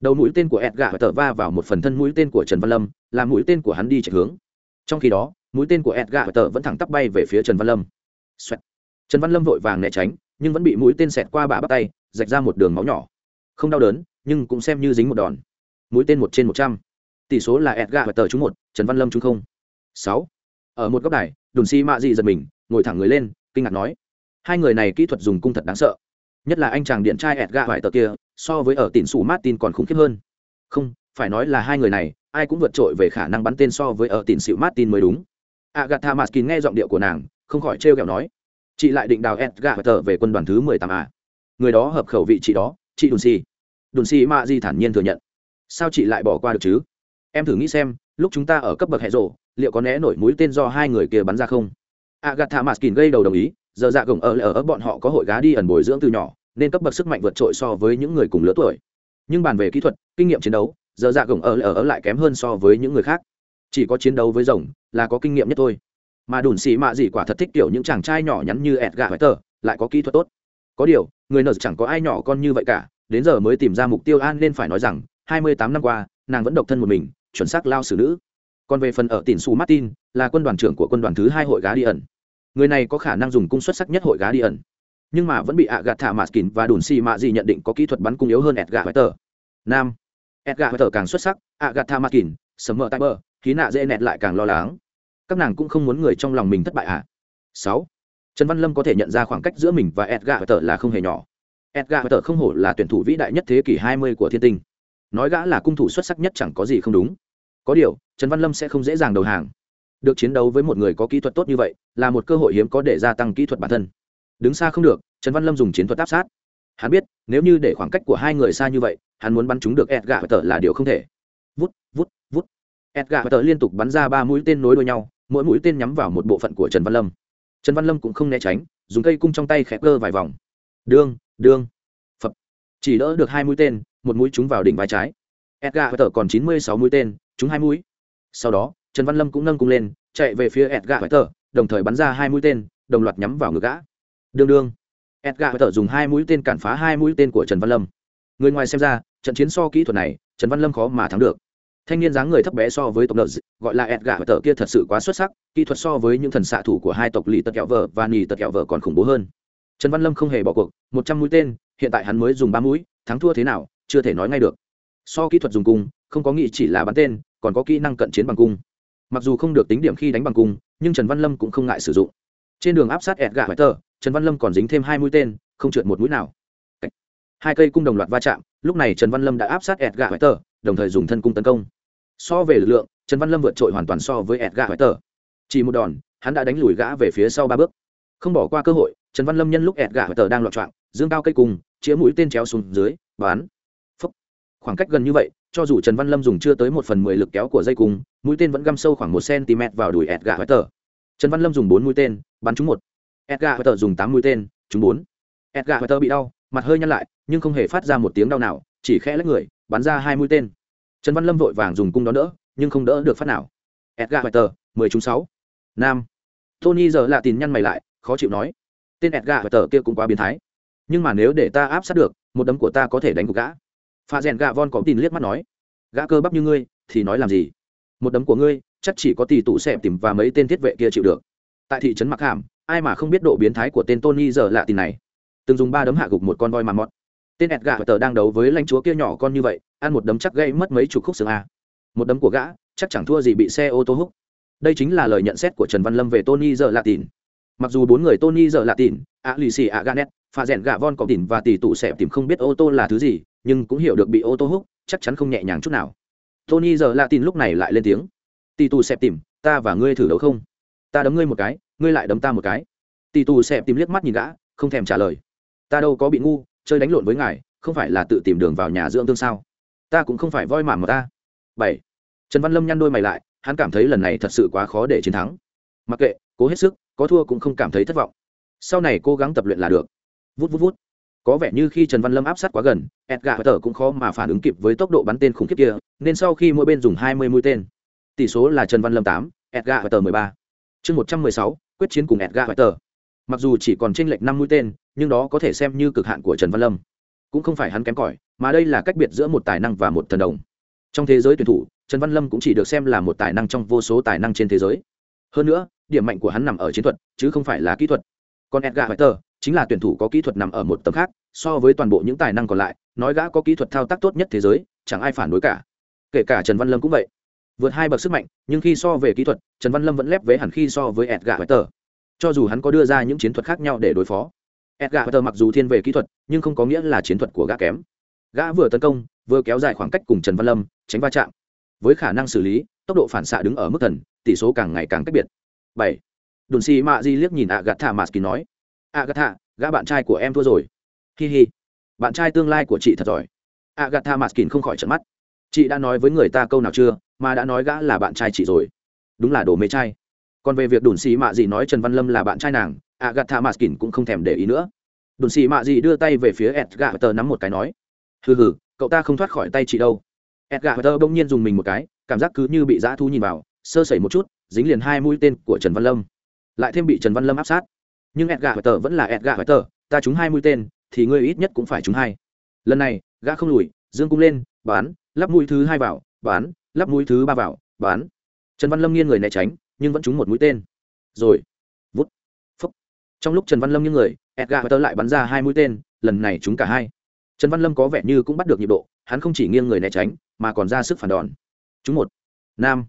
Speaker 1: đầu mũi tên của edgar tờ va vào một phần thân mũi tên của trần văn lâm làm mũi tên của hắn đi chạy hướng. Trong khi đó, mũi tên của edgar tờ vẫn thẳng tắp bay về phía trần văn lâm、Xoẹt. trần văn lâm vội vàng né tránh, nhưng vẫn bị mũi tên xẹt qua bả bắt tay, rạch ra một đường máu nhỏ. Không đau đớn, nhưng cũng xem như dính một đòn. Mũi tên một trên một trăm. Tỷ số là edgar tờ trúng một, trần văn lâm trúng không. Sáu. Ở một góc đài đồn si mạ dị giật mình, ngồi thẳng người lên, kinh ngạc nói hai người này kỹ thuật dùng cung thật đáng sợ. Nhất là anh chàng điện trai edgar vải tờ kia, so với ở tỉn sủ martin còn khủng khiếp hơn. Không, phải nói là hai người này, ai cũng vượt trội về khả năng bắn tên so với ở tỉn sủ martin mới đúng. Agatha maskin nghe giọng điệu của nàng, không khỏi trêu ghẹo nói, chị lại định đào edgar vải tờ về quân đoàn thứ mười tám à? Người đó hợp khẩu vị chị đó, chị đùn xì đùn xì ma di thản nhiên thừa nhận. Sao chị lại bỏ qua được chứ? Em thử nghĩ xem, lúc chúng ta ở cấp bậc hệ rộ liệu có né nổi mũi tên do hai người kia bắn ra không? Agatha maskin gây đầu đồng ý giờ dạ gồng ở ở bọn họ có hội gá đi ẩn bồi dưỡng từ nhỏ, nên cấp bậc sức mạnh vượt trội so với những người cùng lứa tuổi. Nhưng bàn về kỹ thuật, kinh nghiệm chiến đấu, giờ dạ gồng ở ở lại kém hơn so với những người khác. Chỉ có chiến đấu với rồng là có kinh nghiệm nhất thôi. Mà đùn xì mạ gì quả thật thích kiểu những chàng trai nhỏ nhắn như ẹt gãy tờ lại có kỹ thuật tốt. Có điều, người nợ chẳng có ai nhỏ con như vậy cả, đến giờ mới tìm ra mục tiêu an nên phải nói rằng, hai mươi tám năm qua, nàng vẫn độc thân một mình, chuẩn xác lao xử nữ. Còn về phần ở tỉnh su martin, là quân đoàn trưởng của quân đoàn thứ hai hội gá đi ẩn người này có khả năng dùng cung xuất sắc nhất hội gá đi ẩn. Nhưng mà vẫn bị ạ gạt thả mạt kín và đùn xì mạ gì nhận định có kỹ thuật bắn cung yếu hơn edgar Wetter. nam, edgar Wetter càng xuất sắc, ạ gạt thả mạt kín sấm mờ tay bờ, khí nạ dễ nẹt lại càng lo lắng. Các nàng cũng không muốn người trong lòng mình thất bại ạ à. sáu, trần văn lâm có thể nhận ra khoảng cách giữa mình và edgar Wetter là không hề nhỏ. Edgar Wetter không hổ là tuyển thủ vĩ đại nhất thế kỷ 20 của thiên tinh. Nói gã là cung thủ xuất sắc nhất chẳng có gì không đúng. Có điều, trần văn lâm sẽ không dễ dàng đầu hàng được chiến đấu với một người có kỹ thuật tốt như vậy, là một cơ hội hiếm có để gia tăng kỹ thuật bản thân. Đứng xa không được, trần văn lâm dùng chiến thuật áp sát. Hắn biết, nếu như để khoảng cách của hai người xa như vậy, hắn muốn bắn chúng được edgar tờ là điều không thể. Vút vút vút. Edgar tờ liên tục bắn ra ba mũi tên nối đuôi nhau, mỗi mũi tên nhắm vào một bộ phận của trần văn lâm. Trần văn lâm cũng không né tránh, dùng cây cung trong tay khẽ cơ vài vòng. Đương đương. Phập. Chỉ đỡ được hai mũi tên, một mũi trúng vào đỉnh vai trái. Edgar tờ còn chín mươi sáu mũi tên, trúng hai mũi. Sau đó trần văn lâm cũng nâng cung lên, chạy về phía edgar tờ đồng thời bắn ra hai mũi tên, đồng loạt nhắm vào ngực gã. Đương đương. Edgar tờ dùng hai mũi tên cản phá hai mũi tên của trần văn lâm. Người ngoài xem ra, trận chiến so kỹ thuật này, trần văn lâm khó mà thắng được. Thanh niên dáng người thấp bé so với tộc nợ gọi là edgar tờ kia thật sự quá xuất sắc, kỹ thuật so với những thần xạ thủ của hai tộc lì tật kẹo vợ và nì tật kẹo vợ còn khủng bố hơn. Trần văn lâm không hề bỏ cuộc, một trăm mũi tên, hiện tại hắn mới dùng ba mũi, thắng thua thế nào, chưa thể nói ngay được. So kỹ thuật dùng cung, không có nghĩ chỉ là bắn tên, còn có kỹ năng cận chiến bằng cung mặc dù không được tính điểm khi đánh bằng cung, nhưng trần văn lâm cũng không ngại sử dụng. Trên đường áp sát ẹt gà tờ trần văn lâm còn dính thêm hai mũi tên, không trượt một mũi nào. Hai cây cung đồng loạt va chạm, lúc này trần văn lâm đã áp sát ẹt gà tờ đồng thời dùng thân cung tấn công. So về lực lượng, trần văn lâm vượt trội hoàn toàn so với ẹt gà tờ chỉ một đòn, hắn đã đánh lùi gã về phía sau ba bước. Không bỏ qua cơ hội, trần văn lâm nhân lúc ẹt gà tờ đang loạt trạng dương cao cây cung, chĩa mũi tên chéo xuống dưới bán Phúc. khoảng cách gần như vậy cho dù trần văn lâm dùng chưa tới một phần mười lực kéo của dây cung, mũi tên vẫn găm sâu khoảng một cm vào đùi ẹt gà tờ trần văn lâm dùng bốn mũi tên, bắn trúng một. Edgar tờ dùng tám mũi tên, trúng bốn. Edgar tờ bị đau, mặt hơi nhăn lại, nhưng không hề phát ra một tiếng đau nào, chỉ khẽ lấy người, bắn ra hai mũi tên. Trần văn lâm vội vàng dùng cung đón đỡ, nhưng không đỡ được phát nào. Edgar tờ mười trúng sáu. Nam. Tony giờ lạ tìm nhăn mày lại, khó chịu nói. Tên edgar tờ kia cũng quá biến thái. Nhưng mà nếu để ta áp sát được, một đấm của ta có thể đánh gục gã pha rèn gạ von có tin liếc mắt nói, gã cơ bắp như ngươi, thì nói làm gì? Một đấm của ngươi, chắc chỉ có tỷ tụ xẹp tìm và mấy tên thiết vệ kia chịu được. Tại thị trấn mặc hàm, ai mà không biết độ biến thái của tên tony giờ lạ tin này. Từng dùng ba đấm hạ gục một con voi mà mọt. Tên ẹt gà tờ đang đấu với lãnh chúa kia nhỏ con như vậy, ăn một đấm chắc gây mất mấy chục khúc xương a. Một đấm của gã, chắc chẳng thua gì bị xe ô tô húc đây chính là lời nhận xét của trần văn lâm về tony giờ lạ tin. Mặc dù bốn người tony giờ lạ tin, a lì xì, a ganet pha rèn gạ von có tỉn và tỷ tụ xẹp tìm không biết ô tô là thứ gì nhưng cũng hiểu được bị ô tô húc, chắc chắn không nhẹ nhàng chút nào. Tony giờ lạ tin lúc này lại lên tiếng. Tỷ tù xẹp tìm, ta và ngươi thử đấu không? Ta đấm ngươi một cái, ngươi lại đấm ta một cái. Tỷ tù xẹp tìm liếc mắt nhìn gã, không thèm trả lời. Ta đâu có bị ngu, chơi đánh lộn với ngài, không phải là tự tìm đường vào nhà dưỡng thương sao? Ta cũng không phải voi mảm mà ta. Bảy. Trần văn lâm nhăn đôi mày lại, hắn cảm thấy lần này thật sự quá khó để chiến thắng. Mặc kệ, cố hết sức, có thua cũng không cảm thấy thất vọng. Sau này cố gắng tập luyện là được. Vút vút vút có vẻ như khi trần văn lâm áp sát quá gần, edgar tờ cũng khó mà phản ứng kịp với tốc độ bắn tên khủng khiếp kia, nên sau khi mỗi bên dùng hai mươi mũi tên, tỷ số là trần văn lâm tám, edgar tờ mười ba. Chương một trăm mười sáu, quyết chiến cùng edgar tờ mặc dù chỉ còn tranh lệch năm mũi tên, nhưng đó có thể xem như cực hạn của trần văn lâm. Cũng không phải hắn kém cỏi, mà đây là cách biệt giữa một tài năng và một thần đồng. Trong thế giới tuyển thủ, trần văn lâm cũng chỉ được xem là một tài năng trong vô số tài năng trên thế giới. Hơn nữa, điểm mạnh của hắn nằm ở chiến thuật, chứ không phải là kỹ thuật. Còn edgar Whiter chính là tuyển thủ có kỹ thuật nằm ở một tầm khác, so với toàn bộ những tài năng còn lại, nói gã có kỹ thuật thao tác tốt nhất thế giới, chẳng ai phản đối cả. Kể cả trần văn lâm cũng vậy. Vượt hai bậc sức mạnh, nhưng khi so về kỹ thuật, trần văn lâm vẫn lép vế hẳn khi so với edgar Whiter cho dù hắn có đưa ra những chiến thuật khác nhau để đối phó, edgar Whiter mặc dù thiên về kỹ thuật, nhưng không có nghĩa là chiến thuật của gã kém. Gã vừa tấn công, vừa kéo dài khoảng cách cùng trần văn lâm, tránh va chạm. Với khả năng xử lý, tốc độ phản xạ đứng ở mức thần, tỷ số càng ngày càng cách biệt. Bảy. Đồn xì mạ di liếc nhìn ạ gạt thả mạt kín nói agatha, gã bạn trai của em thua rồi. Hi hi. Bạn trai tương lai của chị thật giỏi. Agatha maskin không khỏi trận mắt. Chị đã nói với người ta câu nào chưa, mà đã nói gã là bạn trai chị rồi. Đúng là đồ mê trai. Còn về việc đồn xì mạ gì nói trần văn lâm là bạn trai nàng, agatha maskin cũng không thèm để ý nữa. Đồn xì mạ gì đưa tay về phía edgar tờ nắm một cái nói, hừ hừ, cậu ta không thoát khỏi tay chị đâu. Edgar tờ bỗng nhiên dùng mình một cái, cảm giác cứ như bị dã thu nhìn vào, sơ sẩy một chút, dính liền hai mũi tên của trần văn lâm. Lại thêm bị trần văn lâm áp sát nhưng edgar tờ vẫn là edgar tờ ta trúng hai mũi tên, thì ngươi ít nhất cũng phải trúng hai. Lần này, gã không lùi, dương cung lên, bán, lắp mũi thứ hai vào, bán, lắp mũi thứ ba vào, bán. Trần văn lâm nghiêng người né tránh, nhưng vẫn trúng một mũi tên. Rồi, vút, phúc. Trong lúc trần văn lâm nghiêng người, edgar tờ lại bắn ra hai mũi tên, lần này trúng cả hai. Trần văn lâm có vẻ như cũng bắt được nhịp độ, hắn không chỉ nghiêng người né tránh, mà còn ra sức phản đòn. Trúng một, nam.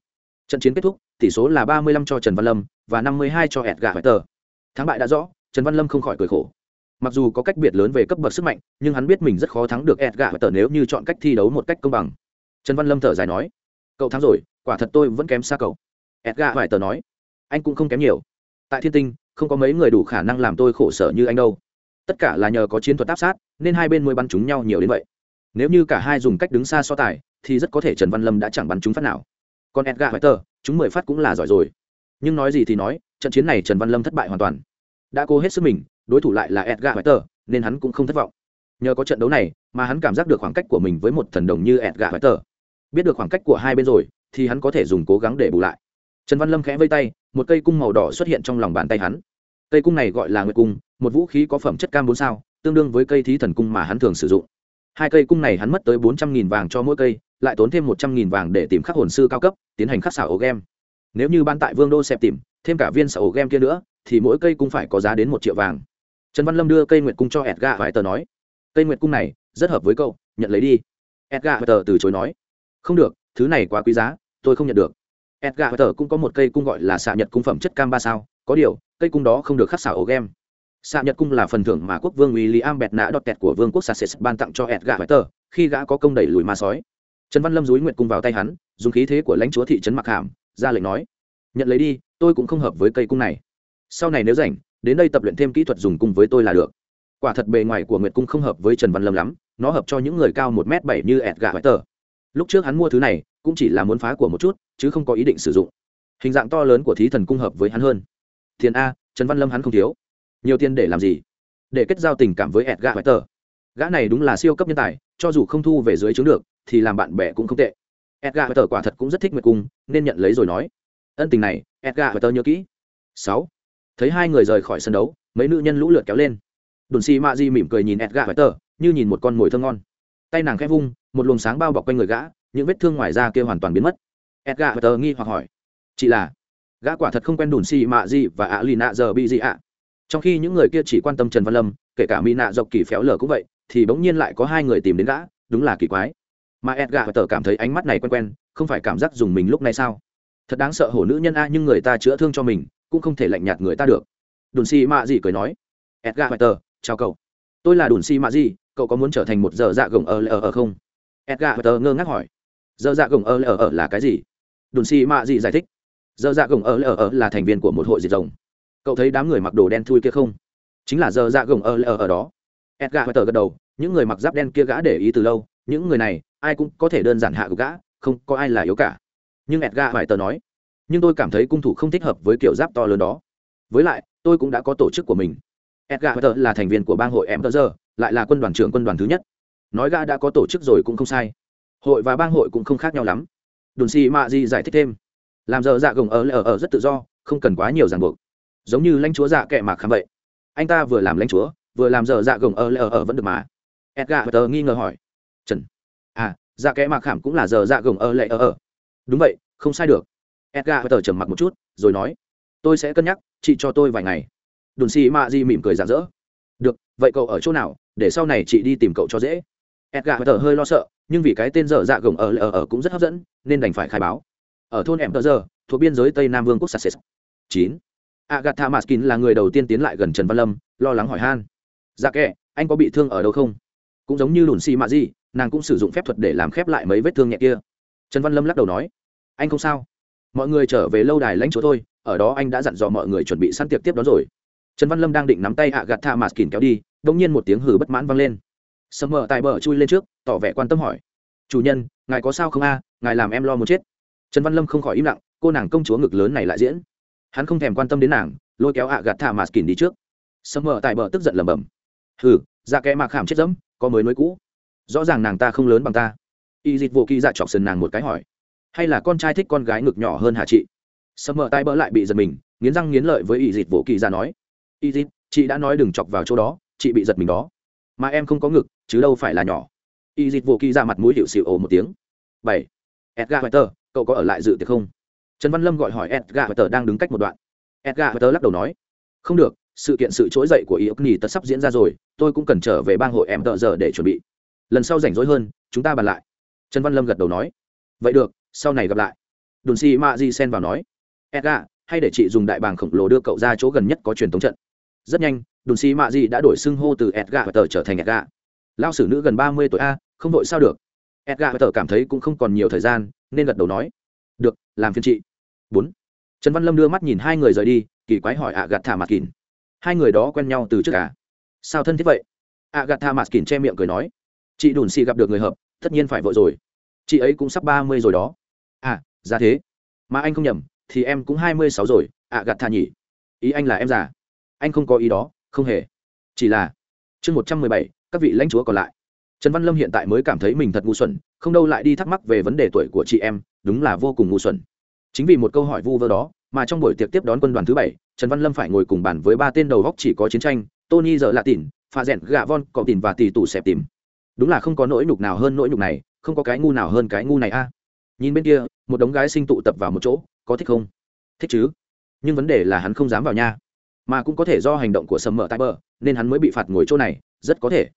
Speaker 1: Trận chiến kết thúc, tỷ số là ba mươi lăm cho trần văn lâm và năm mươi hai cho edgar tờ thắng bại đã rõ, trần văn lâm không khỏi cười khổ. Mặc dù có cách biệt lớn về cấp bậc sức mạnh, nhưng hắn biết mình rất khó thắng được edgar tờ nếu như chọn cách thi đấu một cách công bằng. Trần văn lâm thở dài nói, cậu thắng rồi, quả thật tôi vẫn kém xa cậu. Edgar tờ nói, anh cũng không kém nhiều. Tại thiên tinh, không có mấy người đủ khả năng làm tôi khổ sở như anh đâu. Tất cả là nhờ có chiến thuật áp sát, nên hai bên mới bắn chúng nhau nhiều đến vậy. Nếu như cả hai dùng cách đứng xa so tài, thì rất có thể trần văn lâm đã chẳng bắn chúng phát nào. Còn edgar tờ chúng mười phát cũng là giỏi rồi nhưng nói gì thì nói, trận chiến này trần văn lâm thất bại hoàn toàn. Đã cố hết sức mình, đối thủ lại là edgar tờ nên hắn cũng không thất vọng. Nhờ có trận đấu này mà hắn cảm giác được khoảng cách của mình với một thần đồng như edgar tờ biết được khoảng cách của hai bên rồi, thì hắn có thể dùng cố gắng để bù lại. Trần văn lâm khẽ vây tay, một cây cung màu đỏ xuất hiện trong lòng bàn tay hắn. Cây cung này gọi là nguyệt cung, một vũ khí có phẩm chất cam bốn sao, tương đương với cây thí thần cung mà hắn thường sử dụng. Hai cây cung này hắn mất tới bốn trăm nghìn vàng cho mỗi cây, lại tốn thêm một trăm nghìn vàng để tìm khắc hồn sư cao cấp, tiến hành khắc xảo ô game nếu như ban tại vương đô xẹp tìm, thêm cả viên xảo ổ game kia nữa, thì mỗi cây cũng phải có giá đến một triệu vàng. Trần văn lâm đưa cây nguyệt cung cho edga vải tờ nói. Cây nguyệt cung này, rất hợp với cậu, nhận lấy đi. Edga vải tờ từ chối nói. Không được, thứ này quá quý giá, tôi không nhận được. Edgar tờ cũng có một cây cung gọi là xạ nhật cung phẩm chất cam ba sao, có điều, cây cung đó không được khắc xảo ổ game. Xạ nhật cung là phần thưởng mà quốc vương william bẹt nã đọt kẹt của vương quốc sasset ban tặng cho edgar tờ, khi gã có công đẩy lùi ma sói. Trần văn lâm dúi nguyệt cung vào tay hắn, dùng khí thế của lãnh chúa thị trấn mặc hàm ra lệnh nói, nhận lấy đi, tôi cũng không hợp với cây cung này. Sau này nếu rảnh, đến đây tập luyện thêm kỹ thuật dùng cung với tôi là được. Quả thật bề ngoài của nguyệt cung không hợp với trần văn lâm lắm, nó hợp cho những người cao một m bảy như ẹt gã hoài tờ lúc trước hắn mua thứ này, cũng chỉ là muốn phá của một chút, chứ không có ý định sử dụng. Hình dạng to lớn của thí thần cung hợp với hắn hơn. Tiền a, trần văn lâm hắn không thiếu. Nhiều tiền để làm gì? Để kết giao tình cảm với ẹt gã hoài tờ gã này đúng là siêu cấp nhân tài, cho dù không thu về dưới chứng được, thì làm bạn bè cũng không tệ edgar tờ quả thật cũng rất thích nguyệt cung, nên nhận lấy rồi nói. Ân tình này, edgar tờ nhớ kỹ. Sáu. Thấy hai người rời khỏi sân đấu, mấy nữ nhân lũ lượt kéo lên. Đồn xì mạ di mỉm cười nhìn edgar tờ như nhìn một con mồi thơm ngon. Tay nàng khẽ vung, một luồng sáng bao bọc quanh người gã, những vết thương ngoài da kia hoàn toàn biến mất. Edgar tờ nghi hoặc hỏi, chị là? Gã quả thật không quen đồn xì mạ di và ạ lì nạ giờ bị gì ạ trong khi những người kia chỉ quan tâm trần văn lâm, kể cả mỹ nạ dọc kỳ phéo lở cũng vậy, thì bỗng nhiên lại có hai người tìm đến gã, đúng là kỳ quái mà edgar tờ cảm thấy ánh mắt này quen quen, không phải cảm giác dùng mình lúc này sao? Thật đáng sợ hổ nữ nhân a, nhưng người ta chữa thương cho mình, cũng không thể lạnh nhạt người ta được. Đồn xì mạ gì cười nói. Edgar tờ, chào cậu. Tôi là đồn xì mạ gì, cậu có muốn trở thành một giờ dạ gồng ở ở ở không? Edgar tờ ngơ ngác hỏi. Giờ dạ gồng ở ở ở là cái gì? Đồn xì mạ gì giải thích. Giờ dạ gồng ở ở ở là thành viên của một hội diệt rồng. Cậu thấy đám người mặc đồ đen thui kia không? Chính là giờ dạ gồng ở ở ở đó. Edgar tờ gật đầu, những người mặc giáp đen kia gã để ý từ lâu, những người này ai cũng có thể đơn giản hạ gã, không có ai là yếu cả. Nhưng edgar phải tờ nói, nhưng tôi cảm thấy cung thủ không thích hợp với kiểu giáp to lớn đó. Với lại, tôi cũng đã có tổ chức của mình. Edgar phải tờ là thành viên của bang hội em tờ giờ, lại là quân đoàn trưởng quân đoàn thứ nhất. Nói gã đã có tổ chức rồi cũng không sai. Hội và bang hội cũng không khác nhau lắm. Đồn xì mạ di giải thích thêm, làm giờ dạ gồng ở ở ở rất tự do, không cần quá nhiều ràng buộc. Giống như lãnh chúa dạ kệ mạc khám vậy. Anh ta vừa làm lãnh chúa, vừa làm giờ dạ gồng ở ở ở vẫn được mà. Edgar tờ nghi ngờ hỏi, trần à dạ kẽ mạc khảm cũng là giờ dạ gồng ở lệ ở ở đúng vậy, không sai được. Edgar tờ trầm mặc một chút, rồi nói, tôi sẽ cân nhắc, chị cho tôi vài ngày. Đùn xì mạ di mỉm cười rạng rỡ. Được, vậy cậu ở chỗ nào? Để sau này chị đi tìm cậu cho dễ. Edgar tờ hơi lo sợ, nhưng vì cái tên dở dạ gồng ở ở ở cũng rất hấp dẫn, nên đành phải khai báo. Ở thôn em tờ giờ, thuộc biên giới tây nam vương quốc sasset chín. Agatha maskin là người đầu tiên tiến lại gần trần văn lâm, lo lắng hỏi han. Dạ kệ anh có bị thương ở đâu không? Cũng giống như lùn xì mạ gì nàng cũng sử dụng phép thuật để làm khép lại mấy vết thương nhẹ kia. Trần văn lâm lắc đầu nói, anh không sao. Mọi người trở về lâu đài lãnh chúa thôi, ở đó anh đã dặn dò mọi người chuẩn bị săn tiệc tiếp đó rồi. Trần văn lâm đang định nắm tay ạ gạt tha mà kìm kéo đi đ ỗ n g nhiên một tiếng hừ bất mãn vang lên. Sầm mờ tại bờ chui lên trước, tỏ vẻ quan tâm hỏi, chủ nhân, ngài có sao không a? Ngài làm em lo muốn chết. Trần văn lâm không khỏi im lặng, cô nàng công chúa ngực lớn này lại diễn. Hắn không thèm quan tâm đến nàng, lôi kéo ạ gạt tha mà kìm đi trước. Sầm mờ tại bờ tức giận lầm bầm: hừ ra kẽ mạc khảm chết dẫm, có mới nối cũ rõ ràng nàng ta không lớn bằng ta. Y dịch vô kỳ dạ chọc sần nàng một cái hỏi hay là con trai thích con gái ngực nhỏ hơn hả chị? Sầm mờ tay bỡ lại bị giật mình nghiến răng nghiến lợi với y dịch vô kỳ dạ nói y dịch chị đã nói đừng chọc vào chỗ đó chị bị giật mình đó. Mà em không có ngực chứ đâu phải là nhỏ. Y dịch vô kỳ dạ mặt mũi hiệu xịu ồ một tiếng bảy edgar Wetter, cậu có ở lại dự tiệc không? Trần văn lâm gọi hỏi edgar Wetter đang đứng cách một đoạn. Edgar Wetter lắc đầu nói không được sự kiện sự trỗi dậy của y ốc nỉ tật sắp diễn ra rồi tôi cũng cần trở về bang hội em tợ giờ để chuẩn bị lần sau rảnh rỗi hơn, chúng ta bàn lại. Trần văn lâm gật đầu nói. Vậy được, sau này gặp lại. Đồn xì mạ di sen vào nói. Edga hay để chị dùng đại bàng khổng lồ đưa cậu ra chỗ gần nhất có truyền thống trận. Rất nhanh, đồn xì mạ di đã đổi xưng hô từ edga và tờ trở thành edga lao sử nữ gần ba mươi tuổi a, không vội sao được. Edga và tờ cảm thấy cũng không còn nhiều thời gian, nên gật đầu nói. Được, làm phiên chị. Bốn. Trần văn lâm đưa mắt nhìn hai người rời đi, kỳ quái hỏi ạ gạt thả mặt kín hai người đó quen nhau từ trước cả sao thân thiết vậy? Ạ gạt thả mặt kín che miệng cười nói chị đùn xì gặp được người hợp, tất nhiên phải vội rồi. Chị ấy cũng sắp ba mươi rồi đó. À ra thế. Mà anh không nhầm, thì em cũng hai mươi sáu rồi. Ạ gạt thà nhỉ. Ý anh là em già. Anh không có ý đó, không hề. Chỉ là, chương một trăm mười bảy, các vị lãnh chúa còn lại. Trần văn lâm hiện tại mới cảm thấy mình thật ngu xuẩn, không đâu lại đi thắc mắc về vấn đề tuổi của chị em, đúng là vô cùng ngu xuẩn. Chính vì một câu hỏi vu vơ đó, mà trong buổi tiệc tiếp đón quân đoàn thứ bảy, trần văn lâm phải ngồi cùng bàn với ba tên đầu góc chỉ có chiến tranh, tony giờ lạ tỉn pha rẽn gạ von cọ tỉn và tỷ tủ xẹp tìm đúng là không có nỗi nhục nào hơn nỗi nhục này, không có cái ngu nào hơn cái ngu này a. Nhìn bên kia, một đống gái sinh tụ tập vào một chỗ, có thích không? Thích chứ. Nhưng vấn đề là hắn không dám vào nha mà cũng có thể do hành động của sầm mờ tay bờ nên hắn mới bị phạt ngồi chỗ này, rất có thể.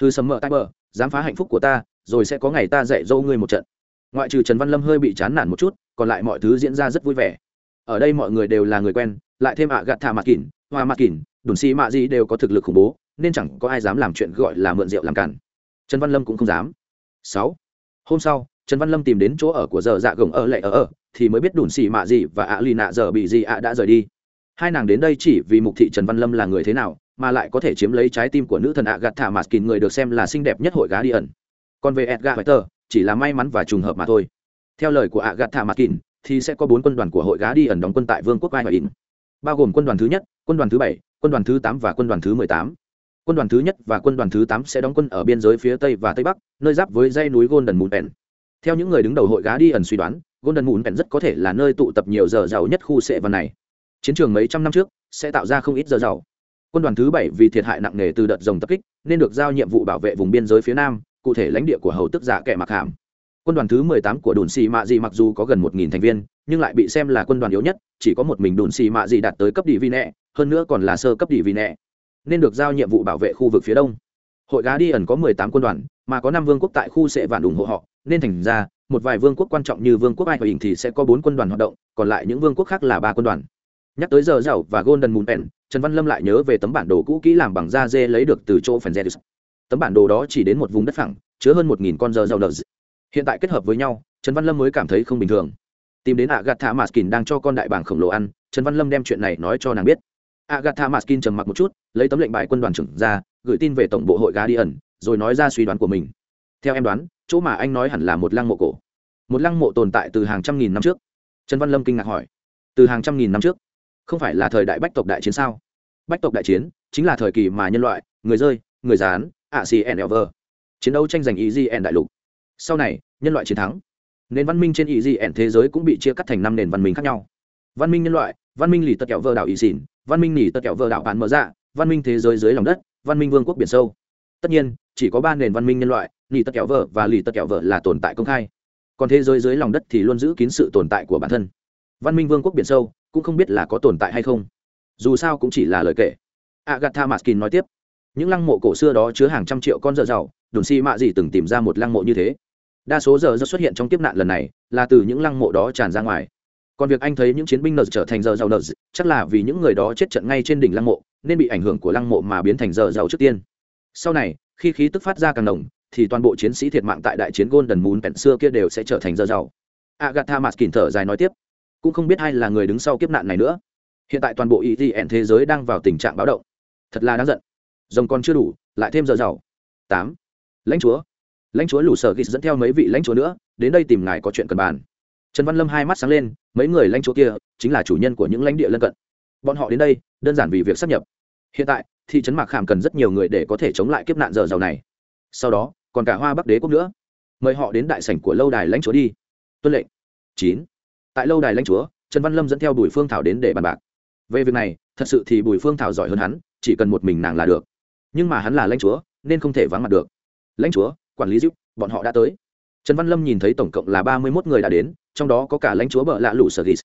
Speaker 1: Hư sầm mờ tay bờ dám phá hạnh phúc của ta, rồi sẽ có ngày ta dạy dỗ ngươi một trận. Ngoại trừ trần văn lâm hơi bị chán nản một chút, còn lại mọi thứ diễn ra rất vui vẻ. Ở đây mọi người đều là người quen, lại thêm ạ gạt thà mặt kỉn, hoa mặt kỉn, đùn xì mạ gì đều có thực lực khủng bố, nên chẳng có ai dám làm chuyện gọi là mượn rượu làm cản trần văn lâm cũng không dám. Sáu. Hôm sau trần văn lâm tìm đến chỗ ở của giờ dạ gồng ở lệ ở ở thì mới biết đùn xì mạ gì và ạ lì nạ giờ bị gì ạ đã rời đi. Hai nàng đến đây chỉ vì mục thị trần văn lâm là người thế nào mà lại có thể chiếm lấy trái tim của nữ thần ạ gạt thả mạt kín người được xem là xinh đẹp nhất hội gá đi ẩn. Còn về edgar Wetter, chỉ là may mắn và trùng hợp mà thôi. Theo lời của ạ gạt thả mạt kín thì sẽ có bốn quân đoàn của hội gá đi ẩn đóng quân tại vương quốc ai hòa in bao gồm quân đoàn thứ nhất quân đoàn thứ bảy quân đoàn thứ tám và quân đoàn thứ mười tám quân đoàn thứ nhất và quân đoàn thứ tám sẽ đóng quân ở biên giới phía tây và tây bắc, nơi giáp với dãy núi golden moon pen. Theo những người đứng đầu hội gá đi ẩn suy đoán, golden moon pen rất có thể là nơi tụ tập nhiều giờ giàu nhất khu sệ văn này. Chiến trường mấy trăm năm trước sẽ tạo ra không ít giờ giàu. Quân đoàn thứ bảy vì thiệt hại nặng nề từ đợt rồng tập kích, nên được giao nhiệm vụ bảo vệ vùng biên giới phía nam, cụ thể lãnh địa của hầu tức giả kẻ mặc hàm. Quân đoàn thứ mười tám của đồn xì mạ dị mặc dù có gần một nghìn thành viên, nhưng lại bị xem là quân đoàn yếu nhất, chỉ có một mình đồn xì mạ dị đạt tới cấp địa vi nẹ, hơn nữa còn là sơ cấp địa vi nẹ nên được giao nhiệm vụ bảo vệ khu vực phía đông. Hội gá đi ẩn có mười tám quân đoàn, mà có năm vương quốc tại khu sẽ vạn ủng hộ họ. Nên thành ra, một vài vương quốc quan trọng như vương quốc ai hình thì sẽ có bốn quân đoàn hoạt động, còn lại những vương quốc khác là ba quân đoàn. Nhắc tới giờ giàu và golden moon pen, trần văn lâm lại nhớ về tấm bản đồ cũ kỹ làm bằng da dê lấy được từ chỗ phần dê tấm bản đồ đó chỉ đến một vùng đất phẳng, chứa hơn một nghìn con giờ giàu đờ. Hiện tại kết hợp với nhau, trần văn lâm mới cảm thấy không bình thường. Tìm đến ạ Gạt Thảm agatha kín đang cho con đại bảng khổng lồ ăn, trần văn lâm đem chuyện này nói cho nàng biết agatha maskin trầm mặc một chút lấy tấm lệnh bài quân đoàn trưởng ra gửi tin về tổng bộ hội guardian rồi nói ra suy đoán của mình. Theo em đoán chỗ mà anh nói hẳn là một lăng mộ cổ. Một lăng mộ tồn tại từ hàng trăm nghìn năm trước. Trần văn lâm kinh ngạc hỏi. Từ hàng trăm nghìn năm trước? Không phải là thời đại bách tộc đại chiến sao? Bách tộc đại chiến chính là thời kỳ mà nhân loại người rơi người gián, ạ xì ẻn ever chiến đấu tranh giành ý ẻn đại lục. Sau này nhân loại chiến thắng. Nền văn minh trên ý ẻn thế giới cũng bị chia cắt thành năm nền văn minh khác nhau. Văn minh nhân loại văn minh lì tật kẹo vơ đảo ý xỉn văn minh nỉ tật kẹo vợ đảo bạn mở dạ văn minh thế giới dưới lòng đất, văn minh vương quốc biển sâu. Tất nhiên, chỉ có ba nền văn minh nhân loại, nỉ tật kẹo vợ và lì tật kẹo vợ là tồn tại công khai. Còn thế giới dưới lòng đất thì luôn giữ kín sự tồn tại của bản thân. Văn minh vương quốc biển sâu cũng không biết là có tồn tại hay không. Dù sao cũng chỉ là lời kể. Agatha maskin nói tiếp, những lăng mộ cổ xưa đó chứa hàng trăm triệu con dợ giàu đồn si mạ gì từng tìm ra một lăng mộ như thế. Đa số giờ xuất hiện trong kiếp nạn lần này là từ những lăng mộ đó tràn ra ngoài còn việc anh thấy những chiến binh nợ trở thành giờ giàu nợ chắc là vì những người đó chết trận ngay trên đỉnh lăng mộ, nên bị ảnh hưởng của lăng mộ mà biến thành giờ giàu trước tiên. Sau này, khi khí tức phát ra càng nồng, thì toàn bộ chiến sĩ thiệt mạng tại đại chiến golden moon pẹn xưa kia đều sẽ trở thành giờ giàu. Agatha maskin thở dài nói tiếp. Cũng không biết ai là người đứng sau kiếp nạn này nữa. Hiện tại toàn bộ ý thì ẻn thế giới đang vào tình trạng báo động. Thật là đáng giận. Rồng còn chưa đủ, lại thêm giờ giàu. Tám. Lãnh chúa. Lãnh chúa lù sở ghis dẫn theo mấy vị lãnh chúa nữa, đến đây tìm ngài có chuyện cần bàn trần văn lâm hai mắt sáng lên, mấy người lãnh chúa kia chính là chủ nhân của những lãnh địa lân cận. Bọn họ đến đây, đơn giản vì việc sắp nhập. Hiện tại, thị trấn mạc khảm cần rất nhiều người để có thể chống lại kiếp nạn giờ giàu này. Sau đó, còn cả hoa bắc đế quốc nữa. Mời họ đến đại sảnh của lâu đài lãnh chúa đi. Tuân lệnh. Chín. Tại lâu đài lãnh chúa, trần văn lâm dẫn theo bùi phương thảo đến để bàn bạc. Về việc này, thật sự thì bùi phương thảo giỏi hơn hắn, chỉ cần một mình nàng là được. Nhưng mà hắn là lãnh chúa, nên không thể vắng mặt được. Lãnh chúa, quản lý giúp bọn họ đã tới trần văn lâm nhìn thấy tổng cộng là ba mươi một người đã đến, trong đó có cả lãnh chúa bợ lạ lũ sở ghis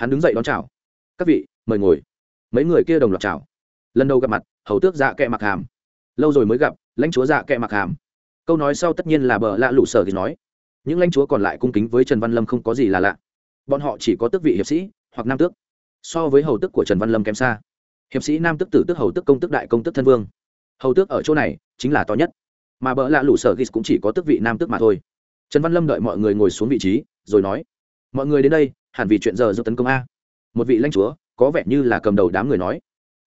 Speaker 1: hắn đứng dậy đón chào. Các vị, mời ngồi. Mấy người kia đồng loạt chào. Lần đầu gặp mặt, hầu tước dạ kẹ mặc hàm. Lâu rồi mới gặp, lãnh chúa dạ kẹ mặc hàm. Câu nói sau tất nhiên là bợ lạ lũ sở ghis nói. Những lãnh chúa còn lại cung kính với trần văn lâm không có gì là lạ. Bọn họ chỉ có tước vị hiệp sĩ, hoặc nam tước. So với hầu tước của trần văn lâm kém xa. Hiệp sĩ nam tước tử tước hầu tước công tước đại công tước thân vương. Hầu tước ở chỗ này, chính là to nhất. Mà bợ lạ lũ sở ghis cũng chỉ có tước vị nam tước mà thôi trần văn lâm đợi mọi người ngồi xuống vị trí, rồi nói, mọi người đến đây, hẳn vì chuyện giờ do tấn công a. Một vị lãnh chúa, có vẻ như là cầm đầu đám người nói,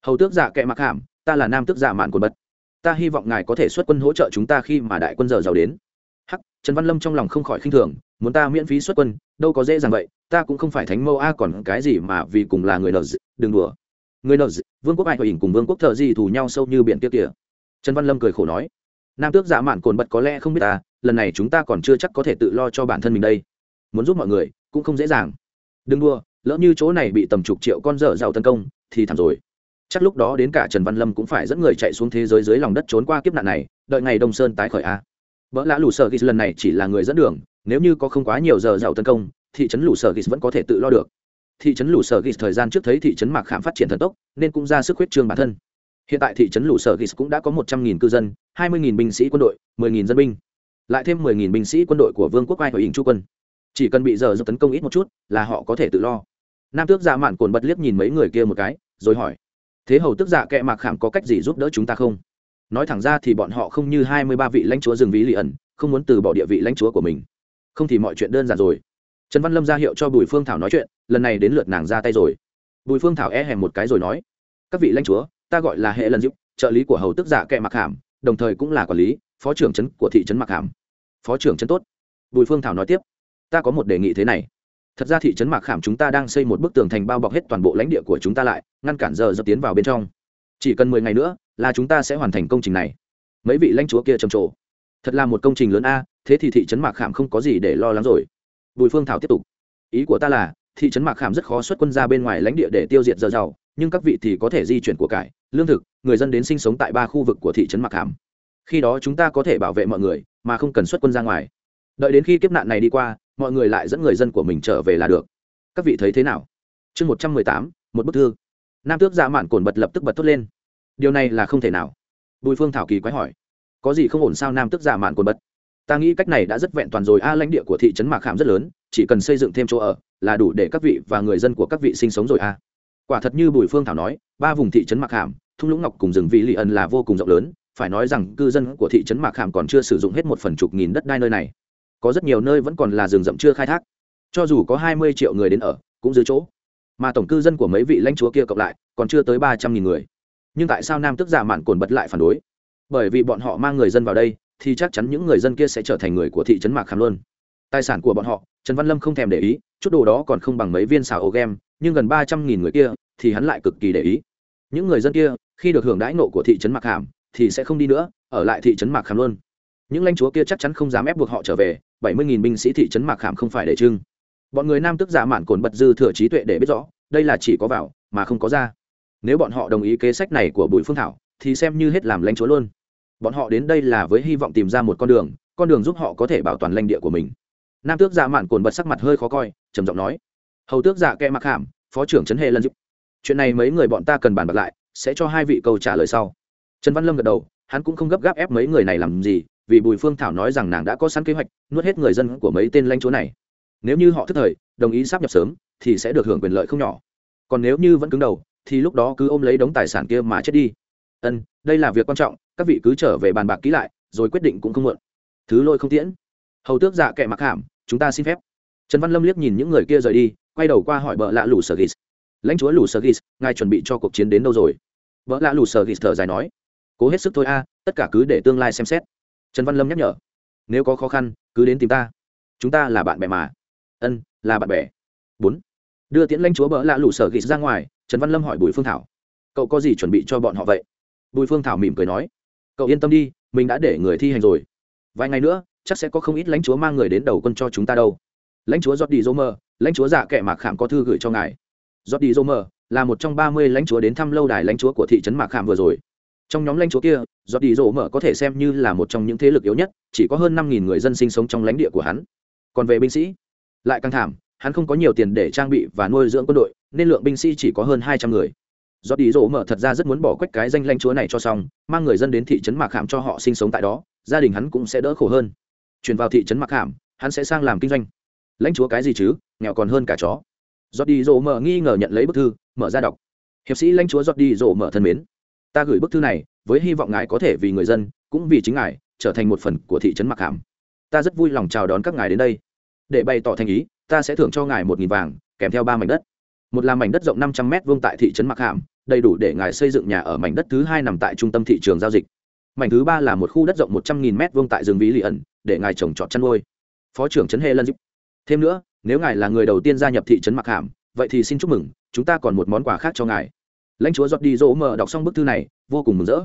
Speaker 1: hầu tước giả kệ mặc hàm, ta là nam tước giả mạn quần bật. Ta hy vọng ngài có thể xuất quân hỗ trợ chúng ta khi mà đại quân giờ giàu đến. Hắc, trần văn lâm trong lòng không khỏi khinh thường, muốn ta miễn phí xuất quân, đâu có dễ dàng vậy, ta cũng không phải thánh mâu a, còn cái gì mà vì cùng là người nợ đừng đùa. Người nợ vương quốc ai hình cùng vương quốc thợ gì thù nhau sâu như biển kia kìa. Trần văn lâm cười khổ nói nam tước giả mạn cồn bật có lẽ không biết ta, lần này chúng ta còn chưa chắc có thể tự lo cho bản thân mình đây. Muốn giúp mọi người, cũng không dễ dàng. Đừng đua lỡ như chỗ này bị tầm chục triệu con dở giàu tấn công, thì thảm rồi. Chắc lúc đó đến cả trần văn lâm cũng phải dẫn người chạy xuống thế giới dưới lòng đất trốn qua kiếp nạn này, đợi ngày đông sơn tái khởi a. Vợ lã lù sợ ghis lần này chỉ là người dẫn đường, nếu như có không quá nhiều giờ giàu tấn công, thị trấn lù sở ghis vẫn có thể tự lo được. Thị trấn lù sở ghis thời gian trước thấy thị trấn mạc khảm phát triển thần tốc, nên cũng ra sức huyết trương bản thân. Hiện tại thị trấn lù sở ghis cũng đã có một trăm nghìn cư dân hai mươi nghìn binh sĩ quân đội, mười nghìn dân binh. Lại thêm mười nghìn binh sĩ quân đội của vương quốc ai hội hình chu quân. Chỉ cần bị giờ giật tấn công ít một chút là họ có thể tự lo. Nam tước dạ mạn cồn bật liếc nhìn mấy người kia một cái, rồi hỏi, thế hầu tức dạ kệ mạc khảm có cách gì giúp đỡ chúng ta không? Nói thẳng ra thì bọn họ không như hai mươi ba vị lãnh chúa rừng Vĩ lì ẩn, không muốn từ bỏ địa vị lãnh chúa của mình. Không thì mọi chuyện đơn giản rồi. Trần văn lâm ra hiệu cho bùi phương thảo nói chuyện, lần này đến lượt nàng ra tay rồi. Bùi phương thảo e hèm một cái rồi nói, các vị lãnh chúa, ta gọi là hệ lần giúp trợ lý của hầu tức giả dạ kệ mặc hàm đồng thời cũng là quản lý, phó trưởng trấn của thị trấn mặc hàm. Phó trưởng trấn tốt. Bùi phương thảo nói tiếp, ta có một đề nghị thế này. Thật ra thị trấn mạc khảm chúng ta đang xây một bức tường thành bao bọc hết toàn bộ lãnh địa của chúng ta lại, ngăn cản giờ dập tiến vào bên trong. Chỉ cần mười ngày nữa là chúng ta sẽ hoàn thành công trình này. Mấy vị lãnh chúa kia trầm trồ, thật là một công trình lớn a, thế thì thị trấn mạc khảm không có gì để lo lắng rồi. Bùi phương thảo tiếp tục, ý của ta là, thị trấn mạc khảm rất khó xuất quân ra bên ngoài lãnh địa để tiêu diệt giờ giàu, nhưng các vị thì có thể di chuyển của cải lương thực, người dân đến sinh sống tại ba khu vực của thị trấn mặc hàm. Khi đó chúng ta có thể bảo vệ mọi người, mà không cần xuất quân ra ngoài. Đợi đến khi kiếp nạn này đi qua, mọi người lại dẫn người dân của mình trở về là được. Các vị thấy thế nào? Chương một trăm mười tám, một bức thư. Nam tước dạ mạn cồn bật lập tức bật thốt lên. Điều này là không thể nào. Bùi phương thảo kỳ quái hỏi. Có gì không ổn sao nam tước dạ mạn cồn bật? Ta nghĩ cách này đã rất vẹn toàn rồi. A, lãnh địa của thị trấn mạc khảm rất lớn, chỉ cần xây dựng thêm chỗ ở là đủ để các vị và người dân của các vị sinh sống rồi, a. Quả thật như bùi phương thảo nói, ba vùng thị trấn mạc khảm thung lũng ngọc cùng rừng vị lì ẩn là vô cùng rộng lớn, phải nói rằng cư dân của thị trấn mạc khảm còn chưa sử dụng hết một phần chục nghìn đất đai nơi này. Có rất nhiều nơi vẫn còn là rừng rậm chưa khai thác. Cho dù có hai mươi triệu người đến ở, cũng giữ chỗ. Mà tổng cư dân của mấy vị lãnh chúa kia cộng lại, còn chưa tới ba trăm nghìn người. Nhưng tại sao nam tức giả mạn cồn bật lại phản đối? Bởi vì bọn họ mang người dân vào đây, thì chắc chắn những người dân kia sẽ trở thành người của thị trấn mạc khảm luôn. Tài sản của bọn họ, trần văn lâm không thèm để ý, chút đồ đó còn không bằng mấy viên xào ô game nhưng gần ba trăm nghìn người kia, thì hắn lại cực kỳ để ý những người dân kia, khi được hưởng đãi nộ của thị trấn mạc hàm, thì sẽ không đi nữa, ở lại thị trấn mạc hàm luôn. Những lãnh chúa kia chắc chắn không dám ép buộc họ trở về, bảy mươi nghìn binh sĩ thị trấn mạc hàm không phải để trưng. Bọn người nam tức giả mạn cồn bật dư thừa trí tuệ để biết rõ, đây là chỉ có vào, mà không có ra. Nếu bọn họ đồng ý kế sách này của bùi phương thảo, thì xem như hết làm lãnh chúa luôn. Bọn họ đến đây là với hy vọng tìm ra một con đường con đường giúp họ có thể bảo toàn lãnh địa của mình. Nam tước giả mạn cồn bật sắc mặt hơi khó coi, trầm giọng nói. Hầu tước giả kẽ mặc hàm, phó trưởng trấn hệ lân giúp chuyện này mấy người bọn ta cần bàn bạc lại, sẽ cho hai vị câu trả lời sau. Trần văn lâm gật đầu, hắn cũng không gấp gáp ép mấy người này làm gì, vì bùi phương thảo nói rằng nàng đã có sẵn kế hoạch, nuốt hết người dân của mấy tên lãnh chúa này. Nếu như họ thức thời, đồng ý sắp nhập sớm, thì sẽ được hưởng quyền lợi không nhỏ. Còn nếu như vẫn cứng đầu, thì lúc đó cứ ôm lấy đống tài sản kia mà chết đi. Ân, đây là việc quan trọng, các vị cứ trở về bàn bạc kỹ lại, rồi quyết định cũng không muộn. Thứ lôi không tiễn. Hầu tước dạ kệ mặc hàm chúng ta xin phép. Trần văn lâm liếc nhìn những người kia rời đi, quay đầu qua hỏi bợ lạ lù sở ghis lãnh chúa Lù Sơ ghis ngài chuẩn bị cho cuộc chiến đến đâu rồi? Vợ lạ Lù Sơ ghis thở dài nói, cố hết sức thôi a, tất cả cứ để tương lai xem xét. Trần văn lâm nhắc nhở, nếu có khó khăn, cứ đến tìm ta. Chúng ta là bạn bè mà. Ân, là bạn bè. Bốn, đưa tiễn lãnh chúa bỡ lạ lũ sở ghis ra ngoài, trần văn lâm hỏi bùi phương thảo, cậu có gì chuẩn bị cho bọn họ vậy? Bùi phương thảo mỉm cười nói, cậu yên tâm đi, mình đã để người thi hành rồi. Vài ngày nữa, chắc sẽ có không ít lãnh chúa mang người đến đầu quân cho chúng ta đâu. Lãnh chúa giọt đi dô mơ lãnh chúa giả kệ mạc khảm có thư gửi cho ngài giọt đi là một trong ba mươi lãnh chúa đến thăm lâu đài lãnh chúa của thị trấn mạc khảm vừa rồi. Trong nhóm lãnh chúa kia giọt đi có thể xem như là một trong những thế lực yếu nhất, chỉ có hơn năm nghìn người dân sinh sống trong lãnh địa của hắn. Còn về binh sĩ, lại căng thảm, hắn không có nhiều tiền để trang bị và nuôi dưỡng quân đội, nên lượng binh sĩ chỉ có hơn hai trăm người. Jordi đi thật ra rất muốn bỏ quách cái danh lãnh chúa này cho xong, mang người dân đến thị trấn mạc khảm cho họ sinh sống tại đó, gia đình hắn cũng sẽ đỡ khổ hơn. Chuyển vào thị trấn mạc khảm, hắn sẽ sang làm kinh doanh. Lãnh chúa cái gì chứ? Nghèo còn hơn cả chó giọt đi rổ mở nghi ngờ nhận lấy bức thư, mở ra đọc. Hiệp sĩ lãnh chúa giọt đi rổ mở thân mến, ta gửi bức thư này với hy vọng ngài có thể vì người dân, cũng vì chính ngài, trở thành một phần của thị trấn mặc hàm. Ta rất vui lòng chào đón các ngài đến đây. Để bày tỏ thành ý, ta sẽ thưởng cho ngài một nghìn vàng, kèm theo ba mảnh đất. Một là mảnh đất rộng năm trăm m vuông tại thị trấn mặc hàm, đầy đủ để ngài xây dựng nhà ở mảnh đất thứ hai nằm tại trung tâm thị trường giao dịch. Mảnh thứ ba là một khu đất rộng một trăm nghìn m vuông tại rừng ví lì ẩn, để ngài trồng trọt chăn nuôi. Phó trưởng trấn hê lân giúp thêm nữa nếu ngài là người đầu tiên gia nhập thị trấn mặc hàm, vậy thì xin chúc mừng, chúng ta còn một món quà khác cho ngài. Lãnh chúa giọt đi dỗ mờ đọc xong bức thư này, vô cùng mừng rỡ.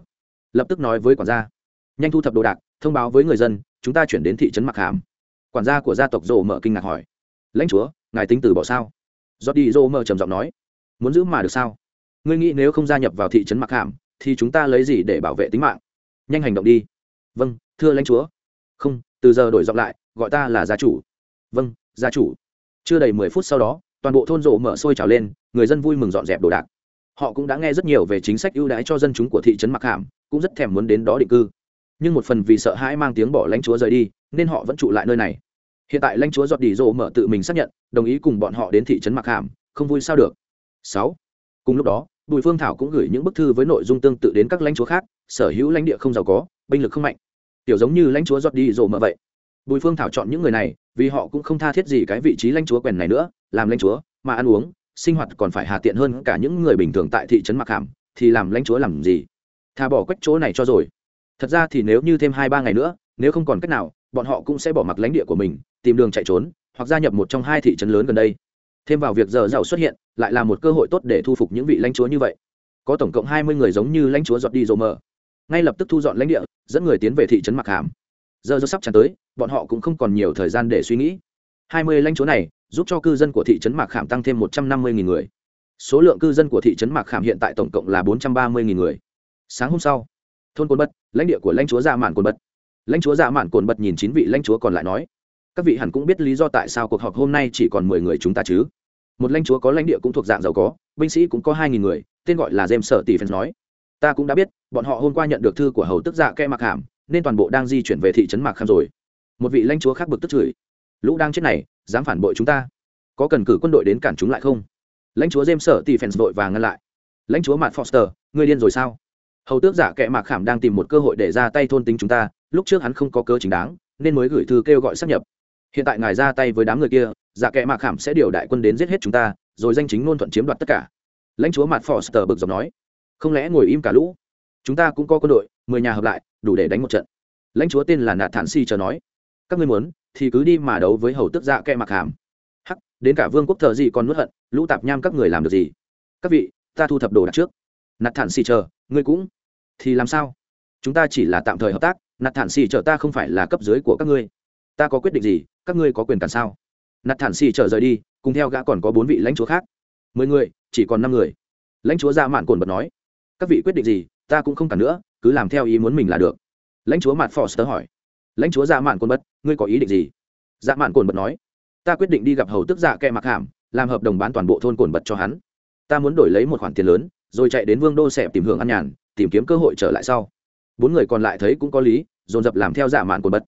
Speaker 1: Lập tức nói với quản gia. Nhanh thu thập đồ đạc, thông báo với người dân, chúng ta chuyển đến thị trấn mặc hàm. Quản gia của gia tộc dỗ mờ kinh ngạc hỏi. Lãnh chúa, ngài tính từ bỏ sao? Giọt đi dỗ mờ trầm giọng nói. Muốn giữ mà được sao? Ngươi nghĩ nếu không gia nhập vào thị trấn mặc hàm, thì chúng ta lấy gì để bảo vệ tính mạng? Nhanh hành động đi. Vâng thưa lãnh chúa. Không, từ giờ đổi giọng lại, gọi ta là gia chủ. Vâng gia chủ chưa đầy mười phút sau đó, toàn bộ thôn rộ mở sôi trào lên, người dân vui mừng dọn dẹp đồ đạc. Họ cũng đã nghe rất nhiều về chính sách ưu đãi cho dân chúng của thị trấn mặc hàm, cũng rất thèm muốn đến đó định cư. Nhưng một phần vì sợ hãi mang tiếng bỏ lãnh chúa rời đi, nên họ vẫn trụ lại nơi này. Hiện tại lãnh chúa giọt đi rộ mở tự mình xác nhận, đồng ý cùng bọn họ đến thị trấn mặc hàm, không vui sao được. Sáu. Cùng lúc đó, bùi phương thảo cũng gửi những bức thư với nội dung tương tự đến các lãnh chúa khác, sở hữu lãnh địa không giàu có, binh lực không mạnh. Tiểu giống như lãnh chúa giọt đi rộ mở vậy. Bùi phương thảo chọn những người này vì họ cũng không tha thiết gì cái vị trí lãnh chúa quèn này nữa, làm lãnh chúa, mà ăn uống, sinh hoạt còn phải hà tiện hơn cả những người bình thường tại thị trấn mặc hàm, thì làm lãnh chúa làm gì? Thà bỏ quách chỗ này cho rồi. Thật ra thì nếu như thêm hai ba ngày nữa, nếu không còn cách nào, bọn họ cũng sẽ bỏ mặc lãnh địa của mình, tìm đường chạy trốn, hoặc gia nhập một trong hai thị trấn lớn gần đây. Thêm vào việc giờ giàu xuất hiện, lại là một cơ hội tốt để thu phục những vị lãnh chúa như vậy. Có tổng cộng hai mươi người giống như lãnh chúa giọt đi dồ mờ. Ngay lập tức thu dọn lãnh địa, dẫn người tiến về thị trấn mặc hàm giờ do sắp tràn tới, bọn họ cũng không còn nhiều thời gian để suy nghĩ. Hai mươi lãnh chúa này, giúp cho cư dân của thị trấn mạc khảm tăng thêm một trăm năm mươi người. Số lượng cư dân của thị trấn mạc khảm hiện tại tổng cộng là bốn trăm ba mươi người. Sáng hôm sau, thôn cồn bật, lãnh địa của lãnh chúa dạ mạn cồn bật. Lãnh chúa dạ mạn cồn bật nhìn chín vị lãnh chúa còn lại nói, các vị hẳn cũng biết lý do tại sao cuộc họp hôm nay chỉ còn mười người chúng ta chứ? Một lãnh chúa có lãnh địa cũng thuộc dạng giàu có, binh sĩ cũng có hai nghìn người, tên gọi là james sở tỷ phèn nói. Ta cũng đã biết, bọn họ hôm qua nhận được thư của hầu tức dạ kẽ mặc hàm nên toàn bộ đang di chuyển về thị trấn mạc kham rồi. Một vị lãnh chúa khác bực tức chửi, lũ đang chết này, dám phản bội chúng ta? Có cần cử quân đội đến cản chúng lại không? Lãnh chúa james sở tỷ phèn vội và ngăn lại, lãnh chúa matt foster, ngươi điên rồi sao? Hầu tước giả kệ mạc khảm đang tìm một cơ hội để ra tay thôn tính chúng ta, lúc trước hắn không có cơ chính đáng, nên mới gửi thư kêu gọi sắp nhập. Hiện tại ngài ra tay với đám người kia, giả kệ mạc khảm sẽ điều đại quân đến giết hết chúng ta, rồi danh chính ngôn thuận chiếm đoạt tất cả. Lãnh chúa mặt foster bực dọc nói, không lẽ ngồi im cả lũ? Chúng ta cũng có quân đội, mười nhà hợp lại đủ để đánh một trận. Lãnh chúa tên là nạt thản si chờ nói, các ngươi muốn thì cứ đi mà đấu với hầu tước dạ kệ mặc hàm. Hắc, đến cả vương quốc thờ gì còn nuốt hận, lũ tạp nham các người làm được gì? Các vị, ta thu thập đồ đặt trước. Nạt thản si chờ, ngươi cũng thì làm sao? Chúng ta chỉ là tạm thời hợp tác, nạt thản si chờ ta không phải là cấp dưới của các ngươi. Ta có quyết định gì, các ngươi có quyền cản sao? Nạt thản si chờ rời đi, cùng theo gã còn có bốn vị lãnh chúa khác. Mười người, chỉ còn năm người. Lãnh chúa ra mạn cồn bật nói, các vị quyết định gì, ta cũng không cản nữa cứ làm theo ý muốn mình là được. Lãnh chúa mạn forster hỏi. Lãnh chúa dạ mạn cồn bật, ngươi có ý định gì? Dạ mạn cồn bật nói. Ta quyết định đi gặp hầu tức dạ kẹ mặc hàm, làm hợp đồng bán toàn bộ thôn cồn bật cho hắn. Ta muốn đổi lấy một khoản tiền lớn, rồi chạy đến vương đô xẹp tìm hưởng ăn nhàn, tìm kiếm cơ hội trở lại sau. Bốn người còn lại thấy cũng có lý, dồn dập làm theo dạ mạn cồn bật.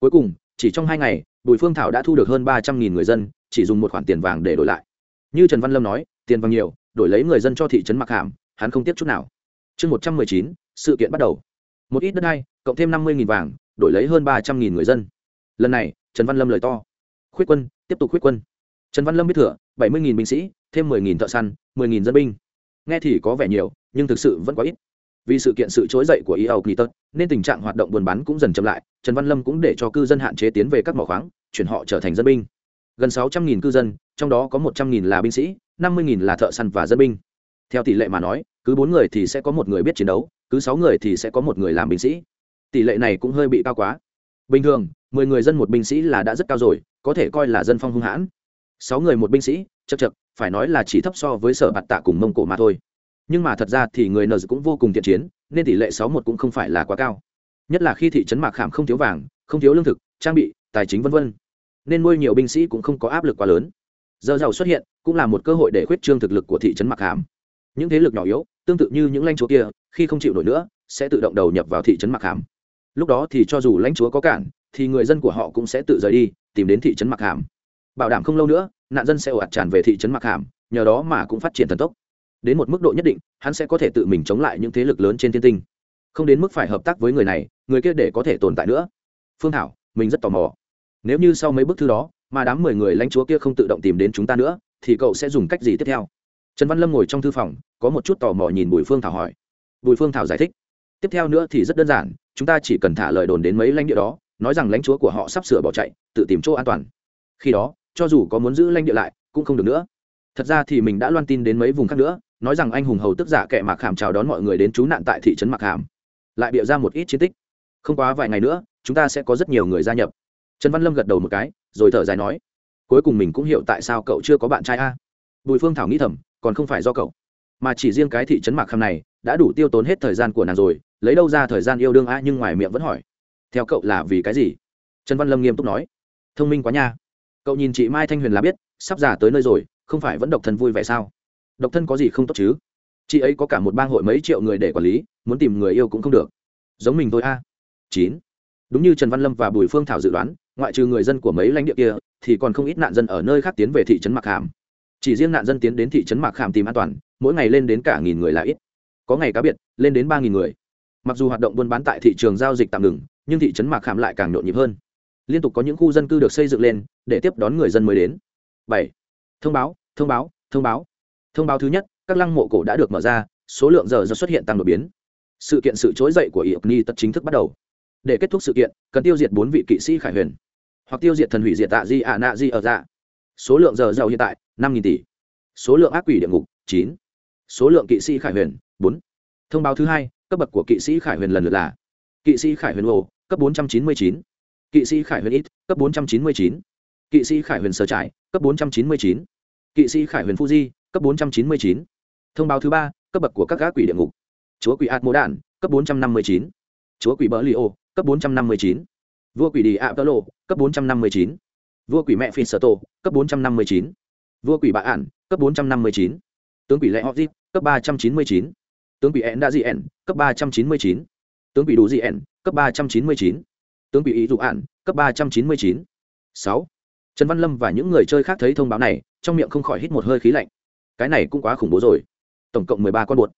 Speaker 1: Cuối cùng, chỉ trong hai ngày, bùi phương thảo đã thu được hơn ba trăm nghìn người dân, chỉ dùng một khoản tiền vàng để đổi lại. Như trần văn lâm nói, tiền vàng nhiều, đổi lấy người dân cho thị trấn mặc hàm, hắn không tiếp chút nào. Chương một trăm mười chín sự kiện bắt đầu. Một ít đất đai, cộng thêm năm mươi nghìn vàng, đổi lấy hơn ba trăm nghìn người dân. Lần này, trần văn lâm lời to. Khuyết quân, tiếp tục khuyết quân. Trần văn lâm biết thừa, bảy mươi nghìn binh sĩ, thêm mười nghìn thợ săn, mười nghìn dân binh. Nghe thì có vẻ nhiều, nhưng thực sự vẫn quá ít. Vì sự kiện sự trỗi dậy của ý âu tật nên tình trạng hoạt động buôn bán cũng dần chậm lại, trần văn lâm cũng để cho cư dân hạn chế tiến về các mỏ khoáng, chuyển họ trở thành dân binh. Gần sáu trăm nghìn cư dân, trong đó có một trăm nghìn là binh sĩ, năm mươi nghìn là thợ săn và dân binh. Theo tỷ lệ mà nói, cứ bốn người thì sẽ có một người biết chiến đấu cứ sáu người thì sẽ có một người làm binh sĩ. Tỷ lệ này cũng hơi bị cao quá. Bình thường, mười người dân một binh sĩ là đã rất cao rồi, có thể coi là dân phong hung hãn. Sáu người một binh sĩ chật chật phải nói là chỉ thấp so với sở bạt tạ cùng mông cổ mà thôi. Nhưng mà thật ra thì người nờ cũng vô cùng thiện chiến, nên tỷ lệ sáu một cũng không phải là quá cao. Nhất là khi thị trấn mạc khảm không thiếu vàng, không thiếu lương thực, trang bị, tài chính v v nên nuôi nhiều binh sĩ cũng không có áp lực quá lớn. Giờ giàu xuất hiện, cũng là một cơ hội để khuyết trương thực lực của thị trấn mạc khảm. Những thế lực nhỏ yếu, tương tự như những lãnh chúa kia khi không chịu nổi nữa, sẽ tự động đầu nhập vào thị trấn Mặc Hàm. Lúc đó thì cho dù lãnh chúa có cản, thì người dân của họ cũng sẽ tự rời đi, tìm đến thị trấn Mặc hàm. Bảo đảm không lâu nữa, nạn dân sẽ ồ ạt tràn về thị trấn Mặc hàm, nhờ đó mà cũng phát triển thần tốc. Đến một mức độ nhất định, hắn sẽ có thể tự mình chống lại những thế lực lớn trên thiên tinh. Không đến mức phải hợp tác với người này, người kia để có thể tồn tại nữa. Phương thảo, mình rất tò mò. Nếu như sau mấy bức thư đó, mà đám mười người lãnh chúa kia không tự động tìm đến chúng ta nữa, thì cậu sẽ dùng cách gì tiếp theo? Trần văn lâm ngồi trong thư phòng, có một chút tò mò nhìn bùi phương thảo hỏi bùi phương thảo giải thích. Tiếp theo nữa thì rất đơn giản, chúng ta chỉ cần thả lời đồn đến mấy lãnh địa đó, nói rằng lãnh chúa của họ sắp sửa bỏ chạy, tự tìm chỗ an toàn. Khi đó, cho dù có muốn giữ lãnh địa lại, cũng không được nữa. Thật ra thì mình đã loan tin đến mấy vùng khác nữa, nói rằng anh hùng hầu tức giả kệ mạc hàm chào đón mọi người đến trú nạn tại thị trấn mạc hàm. Lại bịa ra một ít chiến tích. Không quá vài ngày nữa, chúng ta sẽ có rất nhiều người gia nhập. Trần văn lâm gật đầu một cái, rồi thở dài nói, cuối cùng mình cũng hiểu tại sao cậu chưa có bạn trai a. Bùi phương thảo nghĩ thầm, còn không phải do cậu, mà chỉ riêng cái thị trấn mạc hàm này đã đủ tiêu tốn hết thời gian của nàng rồi, lấy đâu ra thời gian yêu đương a nhưng ngoài miệng vẫn hỏi. Theo cậu là vì cái gì? Trần văn lâm nghiêm túc nói. Thông minh quá nha. Cậu nhìn chị mai thanh huyền là biết, sắp già tới nơi rồi, không phải vẫn độc thân vui vẻ sao? Độc thân có gì không tốt chứ? Chị ấy có cả một bang hội mấy triệu người để quản lý, muốn tìm người yêu cũng không được. Giống mình thôi a. Chín. Đúng như trần văn lâm và bùi phương thảo dự đoán, ngoại trừ người dân của mấy lãnh địa kia, thì còn không ít nạn dân ở nơi khác tiến về thị trấn mạc hàm. Chỉ riêng nạn dân tiến đến thị trấn mạc hàm tìm an toàn, mỗi ngày lên đến cả nghìn người là ít có ngày cá biệt, lên đến ba nghìn người. Mặc dù hoạt động buôn bán tại thị trường giao dịch tạm ngừng, nhưng thị trấn mạc khảm lại càng nhộn nhịp hơn. Liên tục có những khu dân cư được xây dựng lên, để tiếp đón người dân mới đến. Bảy. Thông báo thông báo thông báo. Thông báo thứ nhất, các lăng mộ cổ đã được mở ra, số lượng giờ do xuất hiện tăng đột biến. Sự kiện sự trỗi dậy của iộc ni tất chính thức bắt đầu. Để kết thúc sự kiện, cần tiêu diệt bốn vị kỵ sĩ khải huyền. Hoặc tiêu diệt thần hủy diệt tạ di ạ nạ di ở dạ. Số lượng giờ giàu hiện tại, năm tỷ. Số lượng ác quỷ địa ngục, chín. Số lượng kỵ sĩ khải huyền bốn thông báo thứ hai cấp bậc của kỵ sĩ khải huyền lần lượt là kỵ sĩ khải huyền ồ cấp bốn trăm chín mươi chín kỵ sĩ khải huyền ít cấp bốn trăm chín mươi chín kỵ sĩ khải huyền sở trải cấp bốn trăm chín mươi chín kỵ sĩ khải huyền fuji cấp bốn trăm chín mươi chín thông báo thứ ba cấp bậc của các gã quỷ địa ngục chúa quỷ ạt mô đạn cấp bốn trăm năm mươi chín chúa quỷ bỡ li ô cấp bốn trăm năm mươi chín vua quỷ đi ạ tơ lộ cấp bốn trăm năm mươi chín vua quỷ mẹ phin sở tổ cấp bốn trăm năm mươi chín vua quỷ bạ ản cấp bốn trăm năm mươi chín tướng quỷ lệ họ dip cấp ba trăm chín mươi chín tướng quỷ ẹn đã dị ẹn cấp ba trăm chín mươi chín. Tướng quỷ đủ dị ẹn cấp ba trăm chín mươi chín. Tướng quỷ ý dụ ạn, cấp ba trăm chín mươi chín. Sáu. Trần văn lâm và những người chơi khác thấy thông báo này, trong miệng không khỏi hít một hơi khí lạnh. Cái này cũng quá khủng bố rồi. Tổng cộng mười ba con bột.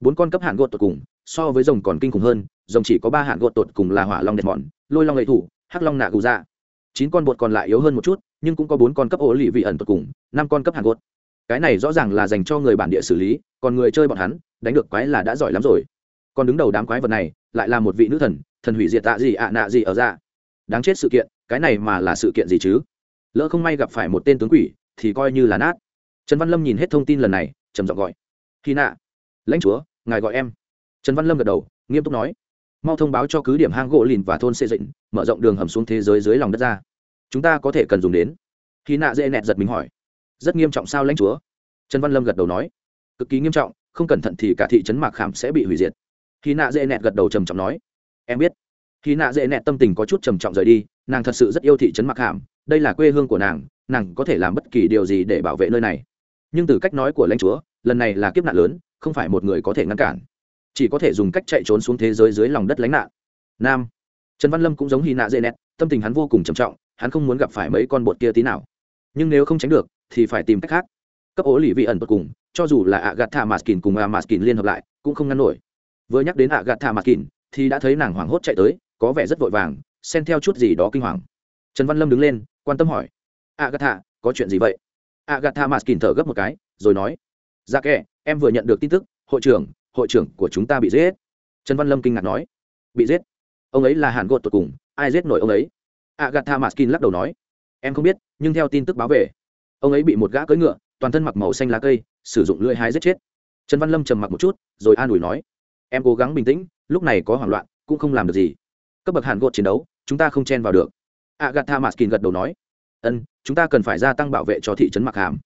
Speaker 1: Bốn con cấp hạn gột tột cùng, so với rồng còn kinh khủng hơn, rồng chỉ có ba hạn gột tột cùng là hỏa long đẹp mòn, lôi long lệ thủ, hắc long nạ gù ra chín con bột còn lại yếu hơn một chút, nhưng cũng có bốn con cấp ổ lì vị ẩn tột cùng, năm con cấp hạn gột cái này rõ ràng là dành cho người bản địa xử lý, còn người chơi bọn hắn, đánh được quái là đã giỏi lắm rồi. Còn đứng đầu đám quái vật này, lại là một vị nữ thần thần hủy diệt tạ gì ạ nạ gì ở ra đáng chết sự kiện, cái này mà là sự kiện gì chứ? Lỡ không may gặp phải một tên tướng quỷ, thì coi như là nát. Trần văn lâm nhìn hết thông tin lần này, trầm giọng gọi. Khi nạ. Lãnh chúa, ngài gọi em. Trần văn lâm gật đầu, nghiêm túc nói. Mau thông báo cho cứ điểm hang gỗ lìn và thôn xây dựng mở rộng đường hầm xuống thế giới dưới lòng đất ra. Chúng ta có thể cần dùng đến. Khi nạ dễ nẹt giật mình hỏi rất nghiêm trọng sao lãnh chúa? Trần văn lâm gật đầu nói, cực kỳ nghiêm trọng, không cẩn thận thì cả thị trấn mạc khảm sẽ bị hủy diệt. Khi nạ dễ nẹt gật đầu trầm trọng nói, em biết. Khi nạ dễ nẹt tâm tình có chút trầm trọng rời đi, nàng thật sự rất yêu thị trấn mạc khảm, đây là quê hương của nàng nàng có thể làm bất kỳ điều gì để bảo vệ nơi này. Nhưng từ cách nói của lãnh chúa, lần này là kiếp nạn lớn, không phải một người có thể ngăn cản. Chỉ có thể dùng cách chạy trốn xuống thế giới dưới lòng đất lánh nạn. Nam. Trần văn lâm cũng giống hy nạ dễ nẹt, tâm tình hắn vô cùng trầm trọng, hắn không muốn gặp phải mấy con bột kia tí nào. Nhưng nếu không tránh được thì phải tìm cách khác. Cấp ố lì vị ẩn tột cùng, cho dù là ạ gạt thả mạt kín cùng ạ mạt kín liên hợp lại, cũng không ngăn nổi. Vừa nhắc đến ạ gạt thả mạt kín thì đã thấy nàng hoảng hốt chạy tới, có vẻ rất vội vàng, xen theo chút gì đó kinh hoàng. Trần văn lâm đứng lên, quan tâm hỏi, ạ gạt thả, có chuyện gì vậy? Ạ gạt thả mạt kín thở gấp một cái, rồi nói Ra kệ, em vừa nhận được tin tức, hội trưởng hội trưởng của chúng ta bị giết. Trần văn lâm kinh ngạc nói, bị giết? Ông ấy là hàn gột tột cùng, ai giết nổi ông ấy? Agatha maskin lắc đầu nói, em không biết, nhưng theo tin tức báo về ông ấy bị một gã cưỡi ngựa, toàn thân mặc màu xanh lá cây, sử dụng lưỡi hái giết chết. Trần văn lâm trầm mặc một chút, rồi an ủi nói, em cố gắng bình tĩnh, lúc này có hoảng loạn, cũng không làm được gì. Cấp bậc hàn gột chiến đấu, chúng ta không chen vào được. Agatha maskin gật đầu nói, ân, chúng ta cần phải gia tăng bảo vệ cho thị trấn mặc hàm.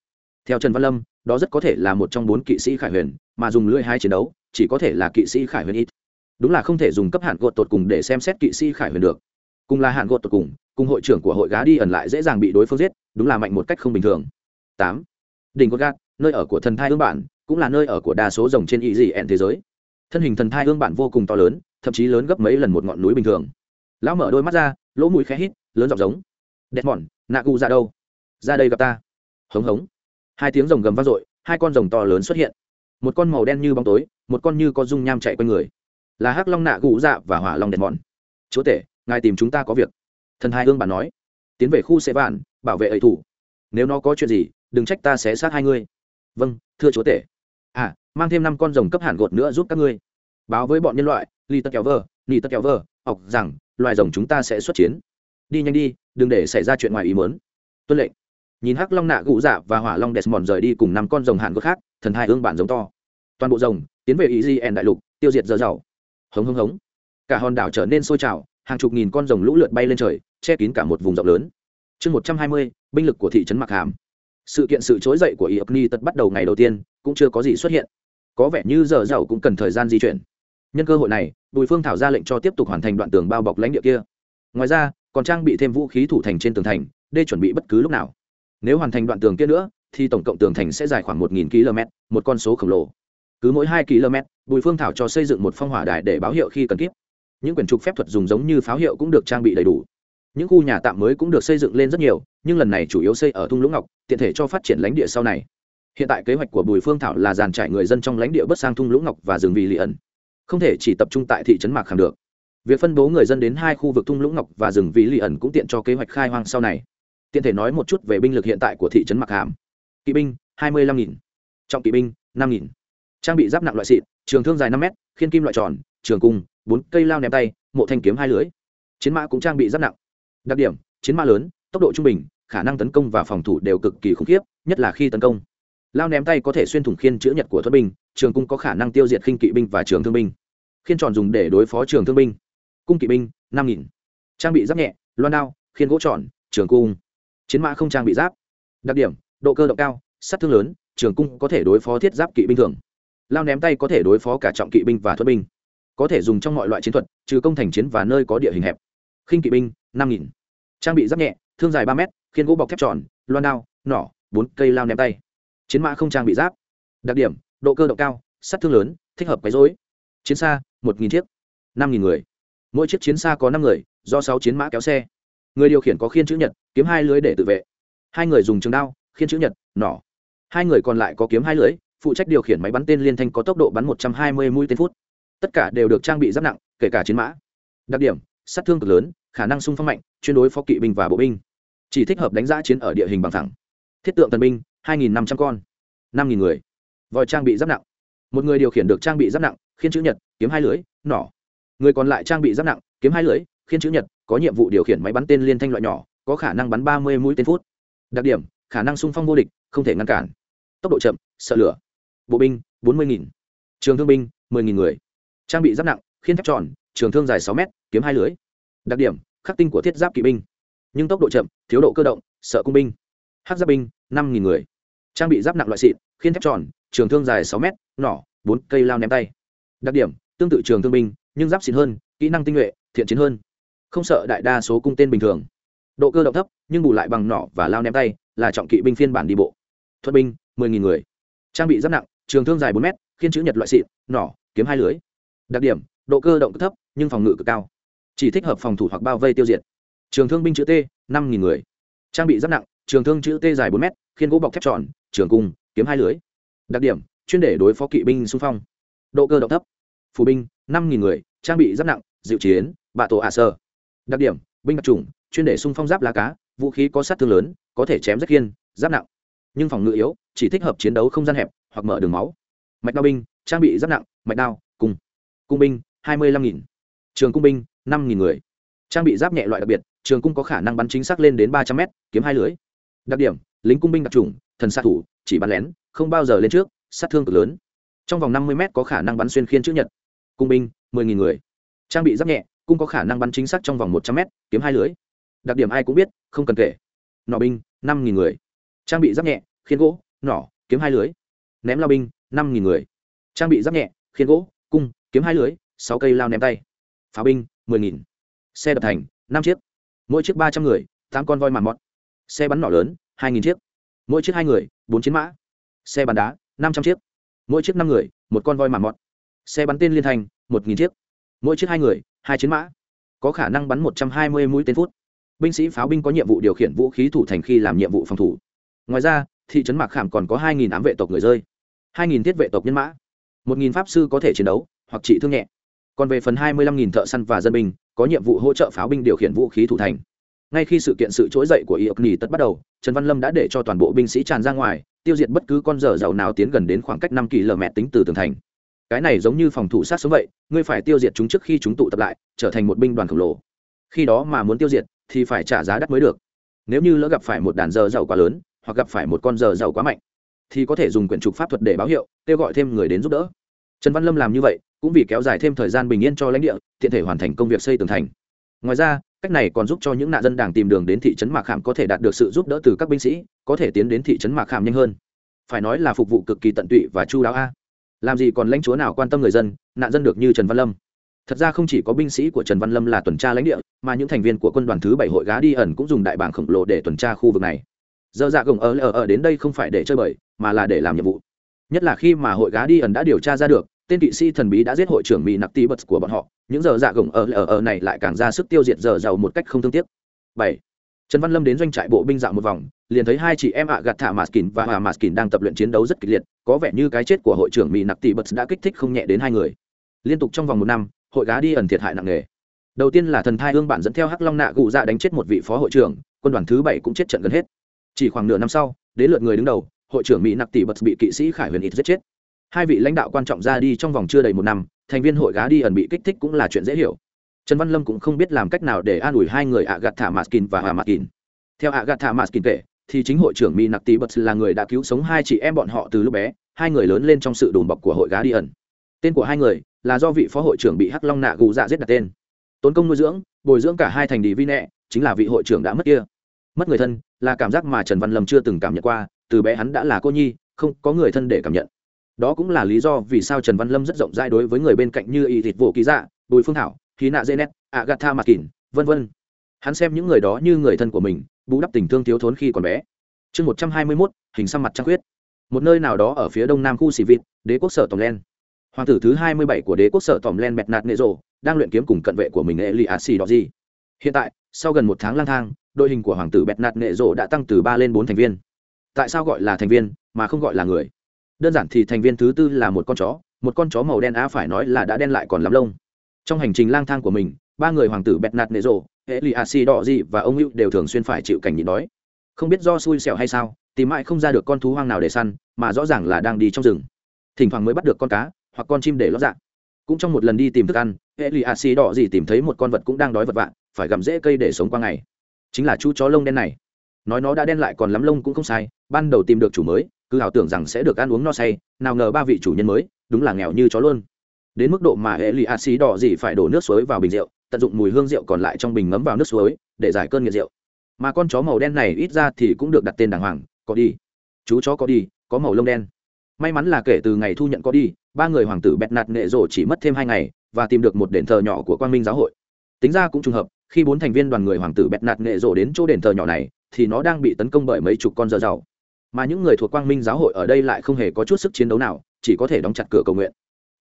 Speaker 1: Theo trần văn lâm, đó rất có thể là một trong bốn kỵ sĩ khải huyền, mà dùng lưỡi hai chiến đấu, chỉ có thể là kỵ sĩ khải huyền ít. Đúng là không thể dùng cấp hạn gột tột cùng để xem xét kỵ sĩ khải huyền được. Cùng là hạn gột tột cùng cùng hội trưởng của hội gá đi ẩn lại dễ dàng bị đối phương giết, đúng là mạnh một cách không bình thường. Tám. Đỉnh cốt gác, nơi ở của thần thai ương bản, cũng là nơi ở của đa số rồng trên ý dị ẹn thế giới. Thân hình thần thai ương bản vô cùng to lớn, thậm chí lớn gấp mấy lần một ngọn núi bình thường. Lão mở đôi mắt ra, lỗ mũi khẽ hít, lớn giọng giống. Đẹp mòn nạ gu ra đâu? Ra đây gặp ta. Hống hống. Hai tiếng rồng gầm vang dội, hai con rồng to lớn xuất hiện. Một con màu đen như bóng tối, một con như có dung nham chạy quanh người. Là hắc long nạ gũ dạ và hỏa long đèn mòn chúa tể, ngài tìm chúng ta có việc thần hai hương bản nói, tiến về khu xe vạn, bảo vệ ấy thủ. Nếu nó có chuyện gì, đừng trách ta sẽ sát hai ngươi. Vâng thưa chúa tể. À mang thêm năm con rồng cấp hạn gột nữa giúp các ngươi. Báo với bọn nhân loại li tất kéo vờ li tất kéo vờ học rằng, loài rồng chúng ta sẽ xuất chiến. Đi nhanh đi, đừng để xảy ra chuyện ngoài ý mớn tuân lệnh. Nhìn hắc long nạ gụ dạ và hỏa long desmond rời đi cùng năm con rồng hạn gột khác, thần hai hương bản giống to. Toàn bộ rồng, tiến về ý di ẻn đại lục, tiêu diệt dở giàu. Hống hống hống. Cả hòn đảo trở nên sôi trào, hàng chục nghìn con rồng lũ lượt bay lên trời che kín cả một vùng rộng lớn. Chương một trăm hai mươi, binh lực của thị trấn mặc hàm. Sự kiện sự trỗi dậy của iopni tật bắt đầu ngày đầu tiên, cũng chưa có gì xuất hiện. Có vẻ như giờ giàu cũng cần thời gian di chuyển. Nhân cơ hội này, bùi phương thảo ra lệnh cho tiếp tục hoàn thành đoạn tường bao bọc lãnh địa kia. Ngoài ra, còn trang bị thêm vũ khí thủ thành trên tường thành, để chuẩn bị bất cứ lúc nào. Nếu hoàn thành đoạn tường kia nữa, thì tổng cộng tường thành sẽ dài khoảng một km một con số khổng lồ. Cứ mỗi hai km bùi phương thảo cho xây dựng một phong hỏa đài để báo hiệu khi cần thiết. những quyển trục phép thuật dùng giống như pháo hiệu cũng được trang bị đầy đủ những khu nhà tạm mới cũng được xây dựng lên rất nhiều, nhưng lần này chủ yếu xây ở thung lũng ngọc, tiện thể cho phát triển lãnh địa sau này. Hiện tại kế hoạch của bùi phương thảo là dàn trải người dân trong lãnh địa bất sang thung lũng ngọc và rừng vì lì ẩn. Không thể chỉ tập trung tại thị trấn mạc khảm được. Việc phân bố người dân đến hai khu vực thung lũng ngọc và rừng vì lì ẩn cũng tiện cho kế hoạch khai hoang sau này. Tiện thể nói một chút về binh lực hiện tại của thị trấn mạc hàm kỵ binh, hai mươi lăm nghìn. Trọng kỵ binh, năm nghìn. Trang bị giáp nặng loại xịn, trường thương dài năm m khiên kim loại tròn, trường cung, bốn cây lao ném tay, mộ thanh kiếm hai lưới. Chiến mã cũng trang bị giáp nặng đặc điểm, chiến mã lớn, tốc độ trung bình, khả năng tấn công và phòng thủ đều cực kỳ khủng khiếp, nhất là khi tấn công. Lao ném tay có thể xuyên thủng khiên chữ nhật của thuật binh, trường cung có khả năng tiêu diệt khinh kỵ binh và trường thương binh. Khiên tròn dùng để đối phó trường thương binh. Cung kỵ binh, năm nghìn. Trang bị giáp nhẹ, loan đao, khiên gỗ tròn, trường cung. Chiến mã không trang bị giáp. Đặc điểm, độ cơ động cao, sát thương lớn, trường cung có thể đối phó thiết giáp kỵ binh thường. Lao ném tay có thể đối phó cả trọng kỵ binh và thuật binh. Có thể dùng trong mọi loại chiến thuật, trừ công thành chiến và nơi có địa hình hẹp khinh kỵ binh, năm nghìn. Trang bị giáp nhẹ, thương dài ba m khiên gỗ bọc thép tròn, loan đao, nỏ, bốn cây lao ném tay. Chiến mã không trang bị giáp. Đặc điểm, độ cơ động cao, sát thương lớn, thích hợp quấy dối chiến xa, một nghìn chiếc, năm nghìn người. Mỗi chiếc chiến xa có năm người, do sáu chiến mã kéo xe. Người điều khiển có khiên chữ nhật, kiếm hai lưới để tự vệ. Hai người dùng trường đao, khiên chữ nhật, nỏ. Hai người còn lại có kiếm hai lưới, phụ trách điều khiển máy bắn tên liên thanh có tốc độ bắn một trăm hai mươi mũi tên phút. Tất cả đều được trang bị giáp nặng, kể cả chiến mã. Đặc điểm sát thương cực lớn, khả năng sung phong mạnh, chuyên đối phó kỵ binh và bộ binh. Chỉ thích hợp đánh giá chiến ở địa hình bằng thẳng. Thiết tượng tần binh, hai nghìn năm trăm con, năm nghìn người. Vòi trang bị giáp nặng. Một người điều khiển được trang bị giáp nặng, khiên chữ nhật, kiếm hai lưới nỏ. Người còn lại trang bị giáp nặng, kiếm hai lưới khiên chữ nhật, có nhiệm vụ điều khiển máy bắn tên liên thanh loại nhỏ, có khả năng bắn ba mươi mũi tên phút. Đặc điểm, khả năng sung phong vô địch, không thể ngăn cản. Tốc độ chậm, sợ lửa. Bộ binh, bốn mươi nghìn. Trường thương binh 10.000 người. Trang bị giáp nặng, khiên thép tròn trường thương dài sáu mét, kiếm hai lưới. Đặc điểm khắc tinh của thiết giáp kỵ binh. Nhưng tốc độ chậm thiếu độ cơ động sợ cung binh. Hát giáp binh năm nghìn người. Trang bị giáp nặng loại xịn khiên thép tròn trường thương dài sáu mét, nỏ bốn cây lao ném tay. Đặc điểm tương tự trường thương binh nhưng giáp xịn hơn kỹ năng tinh nhuệ thiện chiến hơn. Không sợ đại đa số cung tên bình thường. Độ cơ động thấp nhưng bù lại bằng nỏ và lao ném tay là trọng kỵ binh phiên bản đi bộ. Thuật binh mười nghìn người. Trang bị giáp nặng trường thương dài bốn mét, khiên chữ nhật loại xịn nỏ kiếm hai lưới. Đặc điểm độ cơ động thấp, nhưng phòng ngự cực cao. Chỉ thích hợp phòng thủ hoặc bao vây tiêu diệt. Trường thương binh chữ t, năm nghìn người. Trang bị giáp nặng, trường thương chữ t dài bốn m khiên gỗ bọc thép tròn, trường cung, kiếm hai lưới. Đặc điểm, chuyên để đối phó kỵ binh xung phong. Độ cơ động thấp. Phù binh, năm nghìn người, trang bị giáp nặng, dịu chiến, bạ tổ ả sơ đặc điểm, binh đặc trùng chuyên để xung phong giáp lá cá, vũ khí có sát thương lớn, có thể chém rất khiên, giáp nặng. Nhưng phòng ngự yếu, chỉ thích hợp chiến đấu không gian hẹp, hoặc mở đường máu. Mạch đao binh, trang bị giáp nặng, mạch đao, cung. Cung binh hai mươi lăm nghìn. Trường cung binh, năm nghìn người. Trang bị giáp nhẹ loại đặc biệt, trường cung có khả năng bắn chính xác lên đến ba trăm m kiếm hai lưới. Đặc điểm, lính cung binh đặc trùng, thần sát thủ, chỉ bắn lén, không bao giờ lên trước, sát thương cực lớn. Trong vòng năm mươi m có khả năng bắn xuyên khiên chữ nhật. Cung binh, mười nghìn người. Trang bị giáp nhẹ, cung có khả năng bắn chính xác trong vòng một trăm m kiếm hai lưới. Đặc điểm ai cũng biết, không cần kể. Nỏ binh, năm nghìn người. Trang bị giáp nhẹ, khiên gỗ, nỏ, kiếm hai lưới. Ném lao binh, năm nghìn người. Trang bị giáp nhẹ, khiên gỗ, cung, kiếm hai lưới sáu cây lao ném tay. Pháo binh, mười nghìn. Xe đập thành, năm chiếc. Mỗi chiếc ba trăm người, tám con voi màn mọt. Xe bắn nỏ lớn, hai nghìn chiếc. Mỗi chiếc hai người, bốn chiến mã. Xe bắn đá, năm trăm chiếc. Mỗi chiếc năm người, một con voi màn mọt. Xe bắn tên liên thành, một nghìn chiếc. Mỗi chiếc hai người, hai chiến mã. Có khả năng bắn một trăm hai mươi mũi tên phút. Binh sĩ pháo binh có nhiệm vụ điều khiển vũ khí thủ thành khi làm nhiệm vụ phòng thủ. Ngoài ra, thị trấn mạc khảm còn có hai nghìn ám vệ tộc người rơi, hai nghìn thiết vệ tộc nhân mã. Một nghìn pháp sư có thể chiến đấu, hoặc trị thương nhẹ còn về phần hai mươi lăm nghìn thợ săn và dân binh, có nhiệm vụ hỗ trợ pháo binh điều khiển vũ khí thủ thành. Ngay khi sự kiện sự trỗi dậy của iok nghỉ tất bắt đầu, trần văn lâm đã để cho toàn bộ binh sĩ tràn ra ngoài, tiêu diệt bất cứ con dở giàu nào tiến gần đến khoảng cách năm kỳ lờ mẹ tính từ tường thành. Cái này giống như phòng thủ sát sống vậy, ngươi phải tiêu diệt chúng trước khi chúng tụ tập lại, trở thành một binh đoàn khổng lồ. Khi đó mà muốn tiêu diệt, thì phải trả giá đắt mới được. Nếu như lỡ gặp phải một đàn dơ giàu quá lớn, hoặc gặp phải một con dơ giàu quá mạnh, thì có thể dùng quyển trục pháp thuật để báo hiệu, kêu gọi thêm người đến giúp đỡ. Trần văn lâm làm như vậy cũng vì kéo dài thêm thời gian bình yên cho lãnh địa, tiện thể hoàn thành công việc xây tường thành. Ngoài ra, cách này còn giúp cho những nạn dân đảng tìm đường đến thị trấn mạc khảm có thể đạt được sự giúp đỡ từ các binh sĩ, có thể tiến đến thị trấn mạc khảm nhanh hơn. Phải nói là phục vụ cực kỳ tận tụy và chu đáo a. Làm gì còn lãnh chúa nào quan tâm người dân, nạn dân được như trần văn lâm. Thật ra không chỉ có binh sĩ của trần văn lâm là tuần tra lãnh địa, mà những thành viên của quân đoàn thứ bảy hội gá đi ẩn cũng dùng đại bảng khổng lồ để tuần tra khu vực này. Giờ dạ gồng ở ở ở đến đây không phải để chơi bời, mà là để làm nhiệm vụ. Nhất là khi mà hội gá đi ẩn đã điều tra ra được tên kỵ sĩ thần bí đã giết hội trưởng mỹ nặc tí bật của bọn họ, những giờ dạ gồng ở ở ở này lại càng ra sức tiêu diệt giờ giàu một cách không thương tiếc. Bảy. Trần văn lâm đến doanh trại bộ binh dạo một vòng, liền thấy hai chị em ạ gạt thả maskin và hà maskin đang tập luyện chiến đấu rất kịch liệt, có vẻ như cái chết của hội trưởng mỹ nặc tỷ bật đã kích thích không nhẹ đến hai người. Liên tục trong vòng một năm, hội gá đi ẩn thiệt hại nặng nề. Đầu tiên là thần thai hương bản dẫn theo hắc long nạ gụ dạ đánh chết một vị phó hội trưởng, quân đoàn thứ bảy cũng chết trận gần hết. Chỉ khoảng nửa năm sau, đến lượt người đứng đầu, hội trưởng mỹ nặc tỷ bật bị kỵ sĩ khải huyền ít giết chết hai vị lãnh đạo quan trọng ra đi trong vòng chưa đầy một năm, thành viên hội gá đi ẩn bị kích thích cũng là chuyện dễ hiểu. Trần văn lâm cũng không biết làm cách nào để an ủi hai người ạ gạt thả maskin và hà maskin theo ạ gạt thả maskin kể, thì chính hội trưởng mỹ nặc tí bật là người đã cứu sống hai chị em bọn họ từ lúc bé, hai người lớn lên trong sự đùm bọc của hội gá đi ẩn. Tên của hai người là do vị phó hội trưởng bị hắc long nạ gù dạ giết đặt tên. Tốn công nuôi dưỡng, bồi dưỡng cả hai thành đi vi nẹ chính là vị hội trưởng đã mất kia. Mất người thân là cảm giác mà trần văn lâm chưa từng cảm nhận qua, từ bé hắn đã là cô nhi, không có người thân để cảm nhận đó cũng là lý do vì sao trần văn lâm rất rộng rãi đối với người bên cạnh như y thịt vỗ ký dạ bùi phương thảo khí nạ dê nét, agatha mặt kín vân vân. Hắn xem những người đó như người thân của mình, bù đắp tình thương thiếu thốn khi còn bé. Chương một trăm hai mươi mốt, hình xăm mặt trăng khuyết. Một nơi nào đó ở phía đông nam khu xì vịt, đế quốc sở tổng len. Hoàng tử thứ hai mươi bảy của đế quốc sở tổng len bẹt nạt nệ rộ, đang luyện kiếm cùng cận vệ của mình hệ lì a xì đó gì hiện tại, sau gần một tháng lang thang, đội hình của hoàng tử bẹt nạt nệ rộ đã tăng từ ba lên bốn thành viên. Tại sao gọi là thành viên, mà không gọi là người? Đơn giản thì thành viên thứ tư là một con chó một con chó màu đen á phải nói là đã đen lại còn lắm lông. Trong hành trình lang thang của mình ba người hoàng tử bẹt nạt nệ rộ hệ lì a si đỏ gì và ông hữu đều thường xuyên phải chịu cảnh nhịn đói. Không biết do xui xẻo hay sao tìm mãi không ra được con thú hoang nào để săn mà rõ ràng là đang đi trong rừng. Thỉnh thoảng mới bắt được con cá hoặc con chim để lót dạng cũng trong một lần đi tìm thức ăn hệ lì a si đỏ gì tìm thấy một con vật cũng đang đói vật vạ, phải gặm rễ cây để sống qua ngày. Chính là chú chó lông đen này. Nói nó đã đen lại còn lắm lông cũng không sai ban đầu tìm được chủ mới cứ ảo tưởng rằng sẽ được ăn uống no say, nào ngờ ba vị chủ nhân mới, đúng là nghèo như chó luôn. Đến mức độ mà hệ lụy a xì đỏ gì phải đổ nước suối vào bình rượu, tận dụng mùi hương rượu còn lại trong bình ngấm vào nước suối, để giải cơn nghiện rượu. Mà con chó màu đen này ít ra thì cũng được đặt tên đàng hoàng, có đi. Chú chó có đi, có màu lông đen. May mắn là kể từ ngày thu nhận có đi, ba người hoàng tử bẹt nạt nghệ rổ chỉ mất thêm hai ngày, và tìm được một đền thờ nhỏ của quang minh giáo hội. Tính ra cũng trùng hợp, khi bốn thành viên đoàn người hoàng tử bẹt nạt nghệ rổ đến chỗ đền thờ nhỏ này, thì nó đang bị tấn công bởi mấy chục con dơ giàu mà những người thuộc quang minh giáo hội ở đây lại không hề có chút sức chiến đấu nào, chỉ có thể đóng chặt cửa cầu nguyện.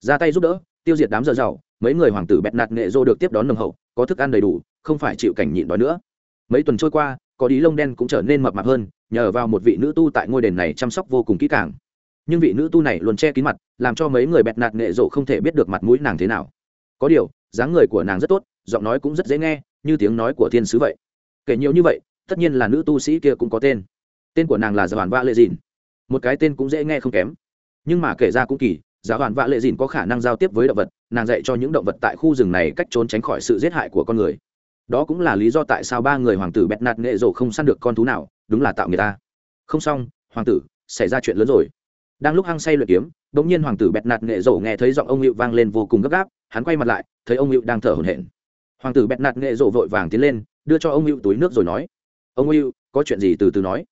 Speaker 1: Ra tay giúp đỡ, tiêu diệt đám dơ giàu mấy người hoàng tử bẹt nạt nghệ dô được tiếp đón nồng hậu, có thức ăn đầy đủ, không phải chịu cảnh nhịn đói nữa. Mấy tuần trôi qua, có đi lông đen cũng trở nên mập mạp hơn, nhờ vào một vị nữ tu tại ngôi đền này chăm sóc vô cùng kỹ càng. Nhưng vị nữ tu này luôn che kín mặt, làm cho mấy người bẹt nạt nghệ dỗ không thể biết được mặt mũi nàng thế nào. Có điều, dáng người của nàng rất tốt, giọng nói cũng rất dễ nghe, như tiếng nói của thiên sứ vậy. Kể nhiều như vậy, tất nhiên là nữ tu sĩ kia cũng có tên tên của nàng là giáo hoàn vạ lệ dìn. Một cái tên cũng dễ nghe không kém. Nhưng mà kể ra cũng kỳ, giáo hoàn vạ lệ dìn có khả năng giao tiếp với động vật, nàng dạy cho những động vật tại khu rừng này cách trốn tránh khỏi sự giết hại của con người. Đó cũng là lý do tại sao ba người hoàng tử bẹt nạt nghệ rộ không săn được con thú nào, đúng là tạo người ta. Không xong, hoàng tử, xảy ra chuyện lớn rồi. Đang lúc hăng say luyện kiếm đ ỗ n g nhiên hoàng tử bẹt nạt nghệ rộ nghe thấy giọng ông hiệu vang lên vô cùng gấp gáp, hắn quay mặt lại, thấy ông hiệu đang thở hổn hển. Hoàng tử bẹt nạt nghệ rộ vội vàng tiến lên, đưa cho ông hiệu túi nước rồi nói, ông hiệu có chuyện gì từ từ nói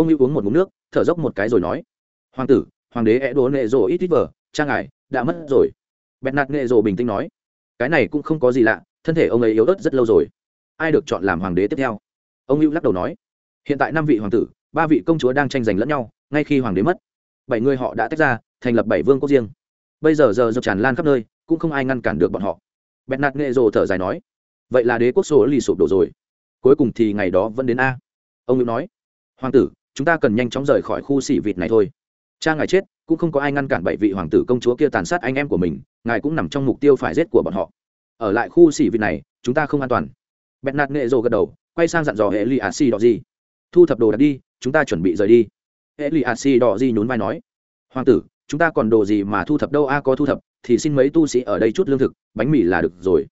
Speaker 1: ông hiệu uống một mụn nước, thở dốc một cái rồi nói, hoàng tử, hoàng đế é đố nệ rồ ít ít vờ, cha ngài, đã mất rồi. Bẹt nạt nệ rồ bình tĩnh nói, cái này cũng không có gì lạ, thân thể ông ấy yếu ớt rất lâu rồi. Ai được chọn làm hoàng đế tiếp theo? Ông hữu lắc đầu nói, hiện tại năm vị hoàng tử, ba vị công chúa đang tranh giành lẫn nhau, ngay khi hoàng đế mất, bảy người họ đã tách ra, thành lập bảy vương quốc riêng. Bây giờ giờ dập tràn lan khắp nơi, cũng không ai ngăn cản được bọn họ. Bẹt nạt nghệ rồ thở dài nói, vậy là đế quốc số lì sụp đổ rồi. Cuối cùng thì ngày đó vẫn đến a. Ông hữu nói, hoàng tử chúng ta cần nhanh chóng rời khỏi khu xỉ vịt này thôi. Cha ngài chết, cũng không có ai ngăn cản bảy vị hoàng tử công chúa kia tàn sát anh em của mình, ngài cũng nằm trong mục tiêu phải giết của bọn họ. Ở lại khu xỉ vịt này, chúng ta không an toàn. Bẹt nạt nghệ rồ gật đầu, quay sang dặn dò hệ lì a xì đỏ gì. Thu thập đồ đạc đi, chúng ta chuẩn bị rời đi. Hệ lì a xì đỏ gì nhún vai nói. Hoàng tử, chúng ta còn đồ gì mà thu thập đâu? A, có thu thập, thì xin mấy tu sĩ ở đây chút lương thực, bánh mì là được rồi.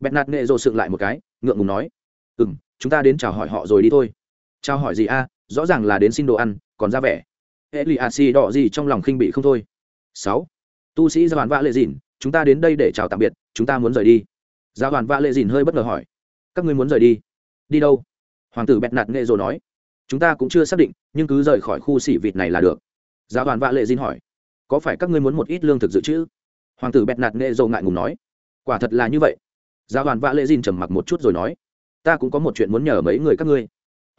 Speaker 1: Bẹt nạt nghệ rồ sượng lại một cái, ngượng ngùng nói. Ừ m chúng ta đến chào hỏi họ rồi đi thôi trao hỏi gì a, rõ ràng là đến xin đồ ăn, còn ra vẻ. Hệ lì a xì đỏ gì trong lòng khinh bị không thôi. Sáu. Tu sĩ gia đoàn vã lệ dìn, chúng ta đến đây để chào tạm biệt, chúng ta muốn rời đi. Gia đoàn vã lệ dìn hơi bất ngờ hỏi. Các ngươi muốn rời đi? Đi đâu? Hoàng tử bẹt nạt nghệ rồi nói. Chúng ta cũng chưa xác định, nhưng cứ rời khỏi khu xỉ vịt này là được. Gia đoàn vã lệ dìn hỏi. Có phải các ngươi muốn một ít lương thực dự trữ? Hoàng tử bẹt nạt nghệ rồi ngại ngùng nói. Quả thật là như vậy. Gia đoàn vã lệ dìn trầm mặc một chút rồi nói. Ta cũng có một chuyện muốn nhờ mấy người các ngươi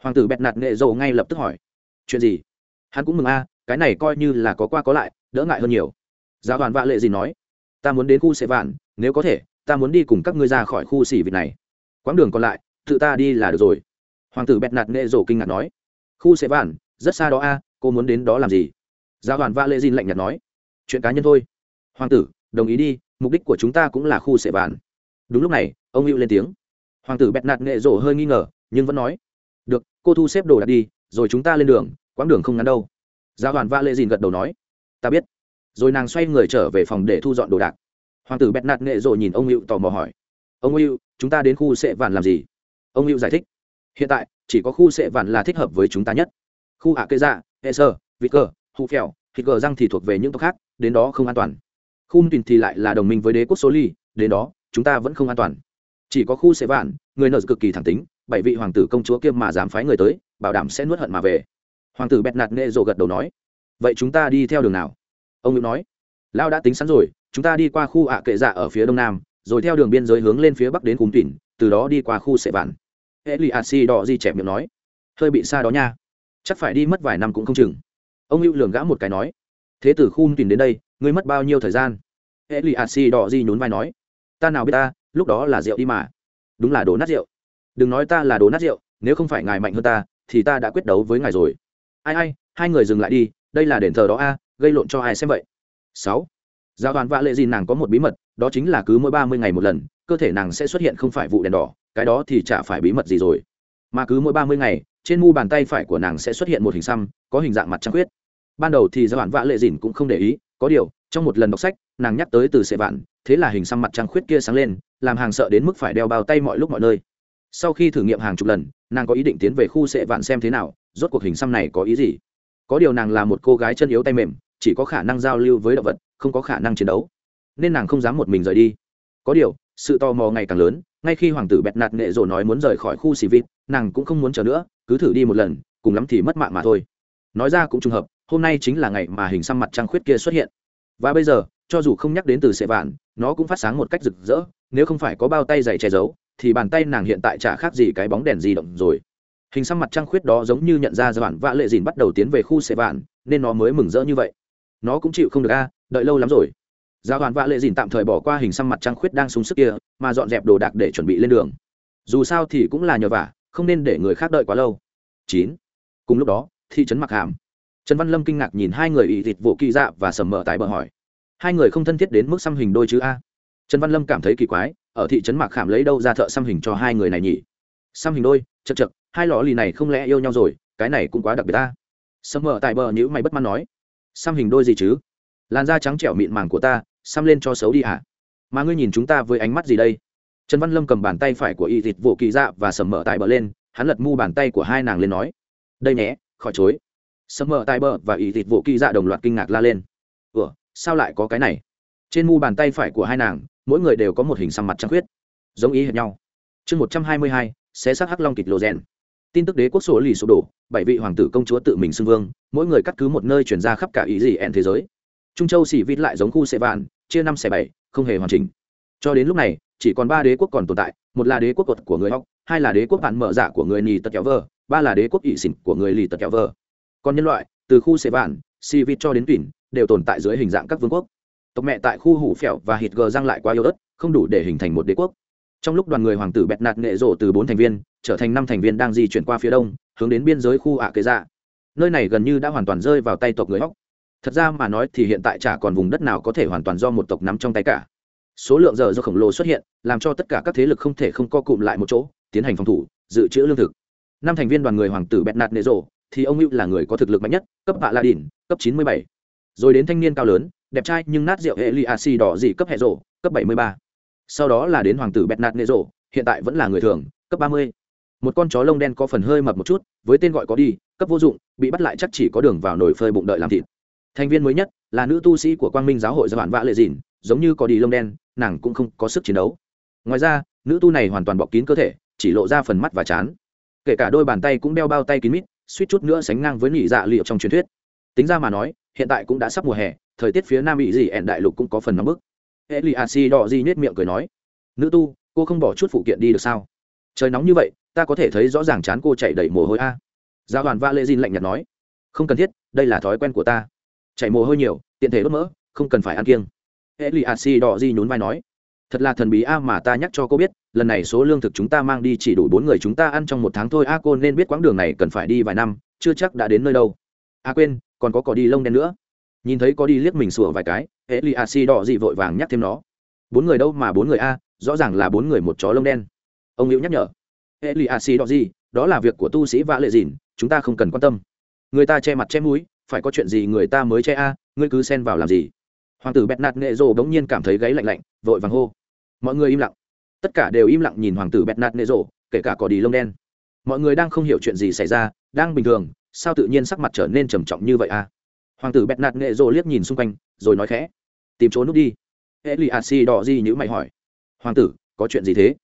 Speaker 1: hoàng tử bẹt nạt nghệ dầu ngay lập tức hỏi, chuyện gì? Hắn cũng mừng a, cái này coi như là có qua có lại, đỡ ngại hơn nhiều. Gia Đoàn Vạ lệ gì nói, ta muốn đến khu xệ vạn, nếu có thể, ta muốn đi cùng các ngươi ra khỏi khu xỉ vịt này. Quãng đường còn lại, tự ta đi là được rồi. Hoàng tử bẹt nạt nghệ rổ kinh ngạc nói, khu xệ vạn, rất xa đó a, cô muốn đến đó làm gì? Giáo đoàn vạ lệ dìn lạnh nhạt nói, chuyện cá nhân thôi. Hoàng tử, đồng ý đi, mục đích của chúng ta cũng là khu xệ vạn. Đúng lúc này, ông hữu lên tiếng. Hoàng tử bẹt nạt nghệ rổ hơi nghi ngờ, nhưng vẫn nói được, cô thu xếp đồ đạc đi, rồi chúng ta lên đường, quãng đường không ngắn đâu. Giáo hoàn va lệ dìn gật đầu nói. Ta biết. Rồi nàng xoay người trở về phòng để thu dọn đồ đạc. Hoàng tử bẹt nạt nệ rồi nhìn ông hữu tò mò hỏi. Ông hữu, chúng ta đến khu sẽ vạn làm gì? Ông hữu giải thích. Hiện tại, chỉ có khu sẽ vạn là thích hợp với chúng ta nhất. Khu hạ kê dạ hệ sơ, vị cơ hụ phèo, thịt gờ răng thì thuộc về những tộc khác, đến đó không an toàn. Khu tùy thì lại là đồng minh với đế quốc số ly đến đó, chúng ta vẫn không an toàn. Chỉ có khu sẽ vạn, người nợ cực kỳ thẳng tính bảy vị hoàng tử công chúa kiêm mà dám phái người tới, bảo đảm sẽ nuốt hận mà về. Hoàng tử bẹt nạt nghệ rồ gật đầu nói, vậy chúng ta đi theo đường nào? Ông hữu nói lao đã tính sẵn rồi, chúng ta đi qua khu ạ kệ dạ ở phía đông nam, rồi theo đường biên giới hướng lên phía bắc đến cùng tỉn, từ đó đi qua khu sệ vạn. Hệ lì a si đỏ di chẹp miệng nói, hơi bị xa đó nha, chắc phải đi mất vài năm cũng không chừng. Ông hữu lường gã một cái nói, thế từ khu tỉn đến đây, ngươi mất bao nhiêu thời gian? Hệ lì a si đỏ di nhún vai nói, ta nào biết ta, lúc đó là rượu đi mà. Đúng là đồ nát rượu đừng nói ta là đồ nát rượu, nếu không phải ngài mạnh hơn ta, thì ta đã quyết đấu với ngài rồi. Ai ai, hai người dừng lại đi, đây là đền thờ đó a, gây lộn cho ai xem vậy? Sáu. Giáo đoàn vạ lệ gì nàng có một bí mật, đó chính là cứ mỗi ba mươi ngày một lần, cơ thể nàng sẽ xuất hiện không phải vụ đèn đỏ, cái đó thì chả phải bí mật gì rồi. Mà cứ mỗi ba mươi ngày, trên mu bàn tay phải của nàng sẽ xuất hiện một hình xăm, có hình dạng mặt trăng khuyết. Ban đầu thì giáo đoàn vạ lệ dìn cũng không để ý, có điều, trong một lần đọc sách, nàng nhắc tới từ sệ vạn, thế là hình xăm mặt trăng khuyết kia sáng lên, làm hàng sợ đến mức phải đeo bao tay mọi lúc mọi nơi sau khi thử nghiệm hàng chục lần, nàng có ý định tiến về khu sệ vạn xem thế nào, rốt cuộc hình xăm này có ý gì? Có điều nàng là một cô gái chân yếu tay mềm, chỉ có khả năng giao lưu với động vật, không có khả năng chiến đấu. Nên nàng không dám một mình rời đi. Có điều, sự tò mò ngày càng lớn, ngay khi hoàng tử bẹt nạt nệ rồi nói muốn rời khỏi khu xì vịt, nàng cũng không muốn chờ nữa, cứ thử đi một lần, cùng lắm thì mất mạng mà thôi. Nói ra cũng trùng hợp, hôm nay chính là ngày mà hình xăm mặt trăng khuyết kia xuất hiện. Và bây giờ, cho dù không nhắc đến từ sệ vạn, nó cũng phát sáng một cách rực rỡ, nếu không phải có bao tay dày che giấu thì bàn tay nàng hiện tại chả khác gì cái bóng đèn di động rồi. Hình xăm mặt trăng khuyết đó giống như nhận ra giai đoạn vã lệ dìn bắt đầu tiến về khu xe vạn, nên nó mới mừng rỡ như vậy. Nó cũng chịu không được a, đợi lâu lắm rồi. Giao hoàn vã lệ dìn tạm thời bỏ qua hình xăm mặt trăng khuyết đang súng sức kia, mà dọn dẹp đồ đạc để chuẩn bị lên đường. Dù sao thì cũng là nhờ vả, không nên để người khác đợi quá lâu. Chín. Cùng lúc đó, thị trấn mặc hàm. Trần văn lâm kinh ngạc nhìn hai người ỵ thịt vụ kỳ dạ và sầm mờ tại bờ hỏi. Hai người không thân thiết đến mức xăm hình đôi chứ a. Trần văn lâm cảm thấy kỳ quái ở thị trấn mặc Khảm lấy đâu ra thợ xăm hình cho hai người này nhỉ? Xăm hình đôi, chật chật, hai lò lì này không lẽ yêu nhau rồi, cái này cũng quá đặc biệt ta. Sầm mờ tại bờ nhữ mày bất mãn nói. Xăm hình đôi gì chứ? Làn da trắng trẻo mịn màng của ta, xăm lên cho xấu đi hả? Mà ngươi nhìn chúng ta với ánh mắt gì đây? Trần văn lâm cầm bàn tay phải của y thịt vụ kỳ dạ và sầm mở tại bờ lên, hắn lật mu bàn tay của hai nàng lên nói. Đây nhé, khỏi chối. Sầm mở tại bờ và y thịt vụ kỳ dạ đồng loạt kinh ngạc la lên. Ủa, sao lại có cái này? Trên mu bàn tay phải của hai nàng mỗi người đều có một hình xăm mặt trăng khuyết, giống ý hệt nhau. Chương một trăm hai mươi hai, xé xác hắc long kịch lộ rèn. Tin tức đế quốc sổ lì sụp đổ, bảy vị hoàng tử công chúa tự mình xưng vương, mỗi người cắt cứ một nơi chuyển ra khắp cả ý gì ẹn thế giới. Trung châu xỉ vít lại giống khu xe vạn, chia năm xẻ bảy, không hề hoàn chỉnh. Cho đến lúc này, chỉ còn ba đế quốc còn tồn tại, một là đế quốc quật của người học hai là đế quốc bạn mở dạ của người nì tật kéo vờ ba là đế quốc ỵ xỉn của người lì tật kéo vờ còn nhân loại, từ khu xe vạn, xỉ vít cho đến tuyển, đều tồn tại dưới hình dạng các vương quốc tộc mẹ tại khu hủ phèo và hít gờ giang lại quá yếu ớt không đủ để hình thành một đế quốc. Trong lúc đoàn người hoàng tử bẹt nạt nghệ rộ từ bốn thành viên trở thành năm thành viên đang di chuyển qua phía đông hướng đến biên giới khu ạ kế dạ. Nơi này gần như đã hoàn toàn rơi vào tay tộc người hóc thật ra mà nói thì hiện tại chả còn vùng đất nào có thể hoàn toàn do một tộc nắm trong tay cả. Số lượng giờ do khổng lồ xuất hiện làm cho tất cả các thế lực không thể không co cụm lại một chỗ tiến hành phòng thủ dự trữ lương thực. Năm thành viên đoàn người hoàng tử bẹt nạt nệ rộ thì ông hữu là người có thực lực mạnh nhất cấp hạ la đỉnh, cấp chín mươi bảy rồi đến thanh niên cao lớn, đẹp trai nhưng nát rượu hệ li a đỏ dị cấp hệ rộ cấp bảy mươi ba. Sau đó là đến hoàng tử bẹt nạt nệ rộ hiện tại vẫn là người thường, cấp ba mươi. Một con chó lông đen có phần hơi mập một chút, với tên gọi có đi, cấp vô dụng, bị bắt lại chắc chỉ có đường vào nồi phơi bụng đợi làm thịt. Thành viên mới nhất là nữ tu sĩ của quang minh giáo hội do bản vã lệ dìn, giống như có đi lông đen, nàng cũng không có sức chiến đấu. Ngoài ra, nữ tu này hoàn toàn bọc kín cơ thể, chỉ lộ ra phần mắt và chán. Kể cả đôi bàn tay cũng đeo bao tay kín mít, suýt chút nữa sánh ngang với nỉ dạ liệu trong truyền thuyết. Tính ra mà nói hiện tại cũng đã sắp mùa hè, thời tiết phía nam bị gì ẹn đại lục cũng có phần nóng bức. Eli a si đỏ di nết miệng cười nói, nữ tu, cô không bỏ chút phụ kiện đi được sao? Trời nóng như vậy, ta có thể thấy rõ ràng chán cô chạy đầy mồ hôi a. Giáo đoàn va lê dinh lạnh nhạt nói, không cần thiết, đây là thói quen của ta. Chạy mồ hôi nhiều, tiện thể đốt mỡ, không cần phải ăn kiêng. E li a si đỏ di nhún vai nói, thật là thần bí a mà ta nhắc cho cô biết, lần này số lương thực chúng ta mang đi chỉ đủ bốn người chúng ta ăn trong một tháng thôi a, cô nên biết quãng đường này cần phải đi vài năm, chưa chắc đã đến nơi đâu. A quên còn có cỏ đi lông đen nữa. Nhìn thấy có đi liếc mình sủa vài cái hệ li a si đỏ dị vội vàng nhắc thêm nó. Bốn người đâu mà bốn người a, rõ ràng là bốn người một chó lông đen. Ông hữu nhắc nhở. Hệ li a si đỏ dị, đó là việc của tu sĩ vã lệ dìn, chúng ta không cần quan tâm. Người ta che mặt che mũi, phải có chuyện gì người ta mới che a, ngươi cứ xen vào làm gì. Hoàng tử bẹt nạt nghệ rồ bỗng nhiên cảm thấy gáy lạnh lạnh, vội vàng hô. Mọi người im lặng. Tất cả đều im lặng nhìn hoàng tử bẹt nạt nghệ rồ, kể cả cỏ đi lông đen. Mọi người đang không hiểu chuyện gì xảy ra, đang bình thường sao tự nhiên sắc mặt trở nên trầm trọng như vậy a hoàng tử bẹt nạt nghệ rồ liếc nhìn xung quanh, rồi nói khẽ. Tìm chỗ nút đi. Hệ lì a si đỏ gì nhữ mày hỏi. Hoàng tử, có chuyện gì thế?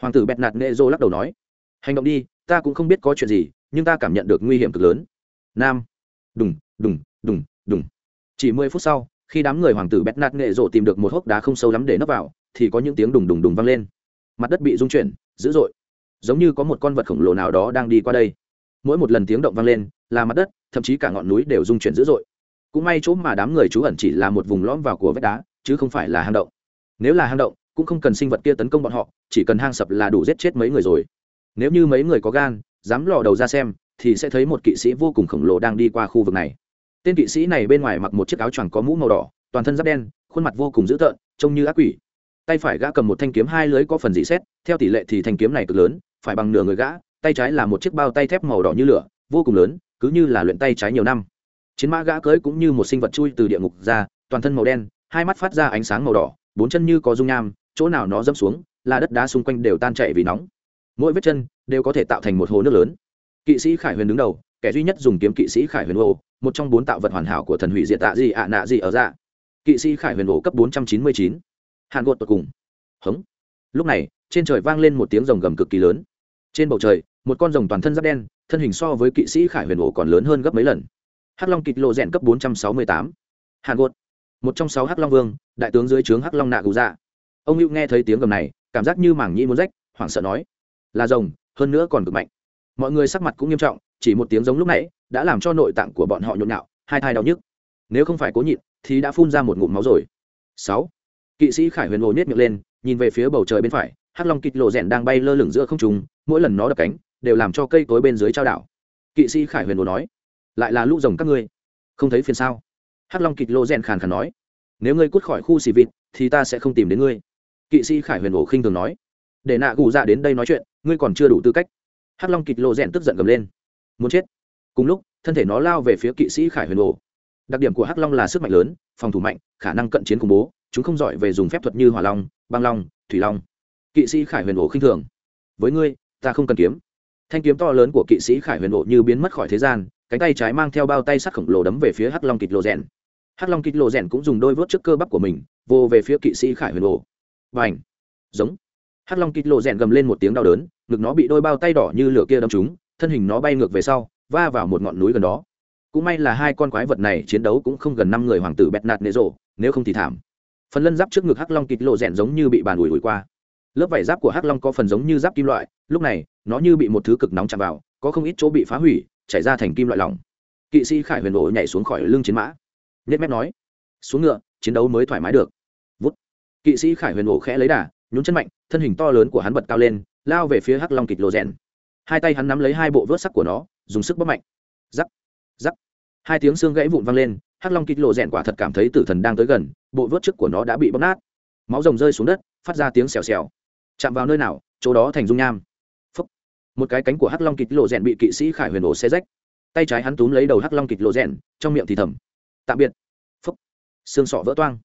Speaker 1: Hoàng tử bẹt nạt nghệ rồ lắc đầu nói. Hành động đi, ta cũng không biết có chuyện gì, nhưng ta cảm nhận được nguy hiểm cực lớn. Nam. Đùng đùng đùng đùng. Chỉ mười phút sau, khi đám người hoàng tử bẹt nạt nghệ rộ tìm được một hốc đá không sâu lắm để nấp vào, thì có những tiếng đùng đùng đùng vang lên. Mặt đất bị rung chuyển, dữ dội. Giống như có một con vật khổng lồ nào đó đang đi qua đây. Mỗi một lần tiếng động vang lên là mặt đất, thậm chí cả ngọn núi đều rung chuyển dữ dội. Cũng may chỗ mà đám người trú ẩn chỉ là một vùng lõm vào của vách đá, chứ không phải là hang động. Nếu là hang động, cũng không cần sinh vật kia tấn công bọn họ, chỉ cần hang sập là đủ giết chết mấy người rồi. Nếu như mấy người có gan, dám lò đầu ra xem, thì sẽ thấy một kỵ sĩ vô cùng khổng lồ đang đi qua khu vực này. Tên kỵ sĩ này bên ngoài mặc một chiếc áo choàng có mũ màu đỏ, toàn thân giáp đen, khuôn mặt vô cùng dữ tợn, trông như ác quỷ. Tay phải gã cầm một thanh kiếm hai lưới có phần dị xét, theo tỷ lệ thì thanh kiếm này cực lớn, phải bằng nửa người gã, tay trái là một chiếc bao tay thép màu đỏ như lửa, vô cùng lớn cứ như là luyện tay trái nhiều năm. Chiến mã gã cưới cũng như một sinh vật chui từ địa ngục ra, toàn thân màu đen, hai mắt phát ra ánh sáng màu đỏ, bốn chân như có dung nham, chỗ nào nó dâm xuống, là đất đá xung quanh đều tan chảy vì nóng. Mỗi vết chân đều có thể tạo thành một hồ nước lớn. Kỵ sĩ khải huyền đứng đầu, kẻ duy nhất dùng kiếm kỵ sĩ khải huyền ô một trong bốn tạo vật hoàn hảo của thần hủy diệt tạ gì ạ nạ gì ở dạ. Kỵ sĩ khải huyền ổ cấp bốn trăm chín mươi chín. Hàn gột tột cùng. Hống. Lúc này, trên trời vang lên một tiếng rồng gầm cực kỳ lớn. Trên bầu trời một con rồng toàn thân giáp đen, thân hình so với kỵ sĩ khải huyền ổ còn lớn hơn gấp mấy lần. Hắc long kịch lộ rèn cấp bốn trăm sáu mươi tám. Hàn gột. Một trong sáu hắc long vương, đại tướng dưới trướng hắc long nạ gù dạ. Ông hữu nghe thấy tiếng gầm này, cảm giác như mảng nhĩ muốn rách, hoảng sợ nói, là rồng, hơn nữa còn cực mạnh. Mọi người sắc mặt cũng nghiêm trọng, chỉ một tiếng giống lúc nãy, đã làm cho nội tạng của bọn họ nhộn nhạo, hai thai đau nhức. Nếu không phải cố nhịn, thì đã phun ra một ngụm máu rồi. Sáu. Kỵ sĩ khải huyền ồ nhét miệng lên, nhìn về phía bầu trời bên phải, hắc long kịch lộ rèn đang bay lơ lửng giữa không trung, mỗi lần nó đập cánh đều làm cho cây cối bên dưới trao đảo. Kỵ sĩ khải huyền đồ nói, lại là lũ rồng các ngươi. Không thấy phiền sao? Hắc long kịch Lô rèn khàn khàn nói, nếu ngươi cút khỏi khu xì vịt, thì ta sẽ không tìm đến ngươi. Kỵ sĩ khải huyền ồ khinh thường nói, để nạ gù ra dạ đến đây nói chuyện, ngươi còn chưa đủ tư cách. Hắc long kịch lộ rèn tức giận gầm lên, muốn chết. Cùng lúc, thân thể nó lao về phía kỵ sĩ khải huyền ồ đặc điểm của hắc long là sức mạnh lớn, phòng thủ mạnh, khả năng cận chiến khủng bố, chúng không giỏi về dùng phép thuật như hỏa long, băng long, thủy long. Kỵ sĩ khải huyền ổ khinh thường, với ngươi, ta không cần kiếm thanh kiếm to lớn của kỵ sĩ khải huyền ổ như biến mất khỏi thế gian, cánh tay trái mang theo bao tay sắt khổng lồ đấm về phía hắc long kịch lộ rèn. Hắc long kịch lộ rèn cũng dùng đôi vớt trước cơ bắp của mình, vô về phía kỵ sĩ khải huyền ổ và ảnh giống! Hắc long kịch lộ rèn gầm lên một tiếng đau đớn, ngực nó bị đôi bao tay đỏ như lửa kia đâm trúng, thân hình nó bay ngược về sau, va vào một ngọn núi gần đó. Cũng may là hai con quái vật này chiến đấu cũng không gần năm người hoàng tử bẹt nạt nệ rộ, nếu không thì thảm. Phần lân giáp trước ngực hắc long kịch lộ rèn giống như bị bàn ủi ủi qua lớp vải giáp của hắc long có phần giống như giáp kim loại, lúc này, nó như bị một thứ cực nóng chạm vào, có không ít chỗ bị phá hủy, chảy ra thành kim loại lỏng. Kỵ sĩ khải huyền ổ nhảy xuống khỏi lưng chiến mã. Nhất mép nói, xuống ngựa, chiến đấu mới thoải mái được. Vút. Kỵ sĩ khải huyền ổ khẽ lấy đà, nhún chân mạnh, thân hình to lớn của hắn bật cao lên, lao về phía hắc long kịch lộ rèn. Hai tay hắn nắm lấy hai bộ vớt sắc của nó, dùng sức bóp mạnh. Giắc giắc hai tiếng xương gãy vụn vang lên, hắc long kịch lộ rèn quả thật cảm thấy tử thần đang tới gần, bộ vớt trước của nó đã bị bóp nát. Máu rồng rơi xuống đất, phát ra tiếng xèo xèo chạm vào nơi nào, chỗ đó thành dung nham. Phúc. một cái cánh của hắc long kịch lộ rèn bị kỵ sĩ khải huyền ổ xe rách. Tay trái hắn túm lấy đầu hắc long kịch lộ rèn, trong miệng thì thầm. Tạm biệt. Phúc. xương sọ vỡ toang.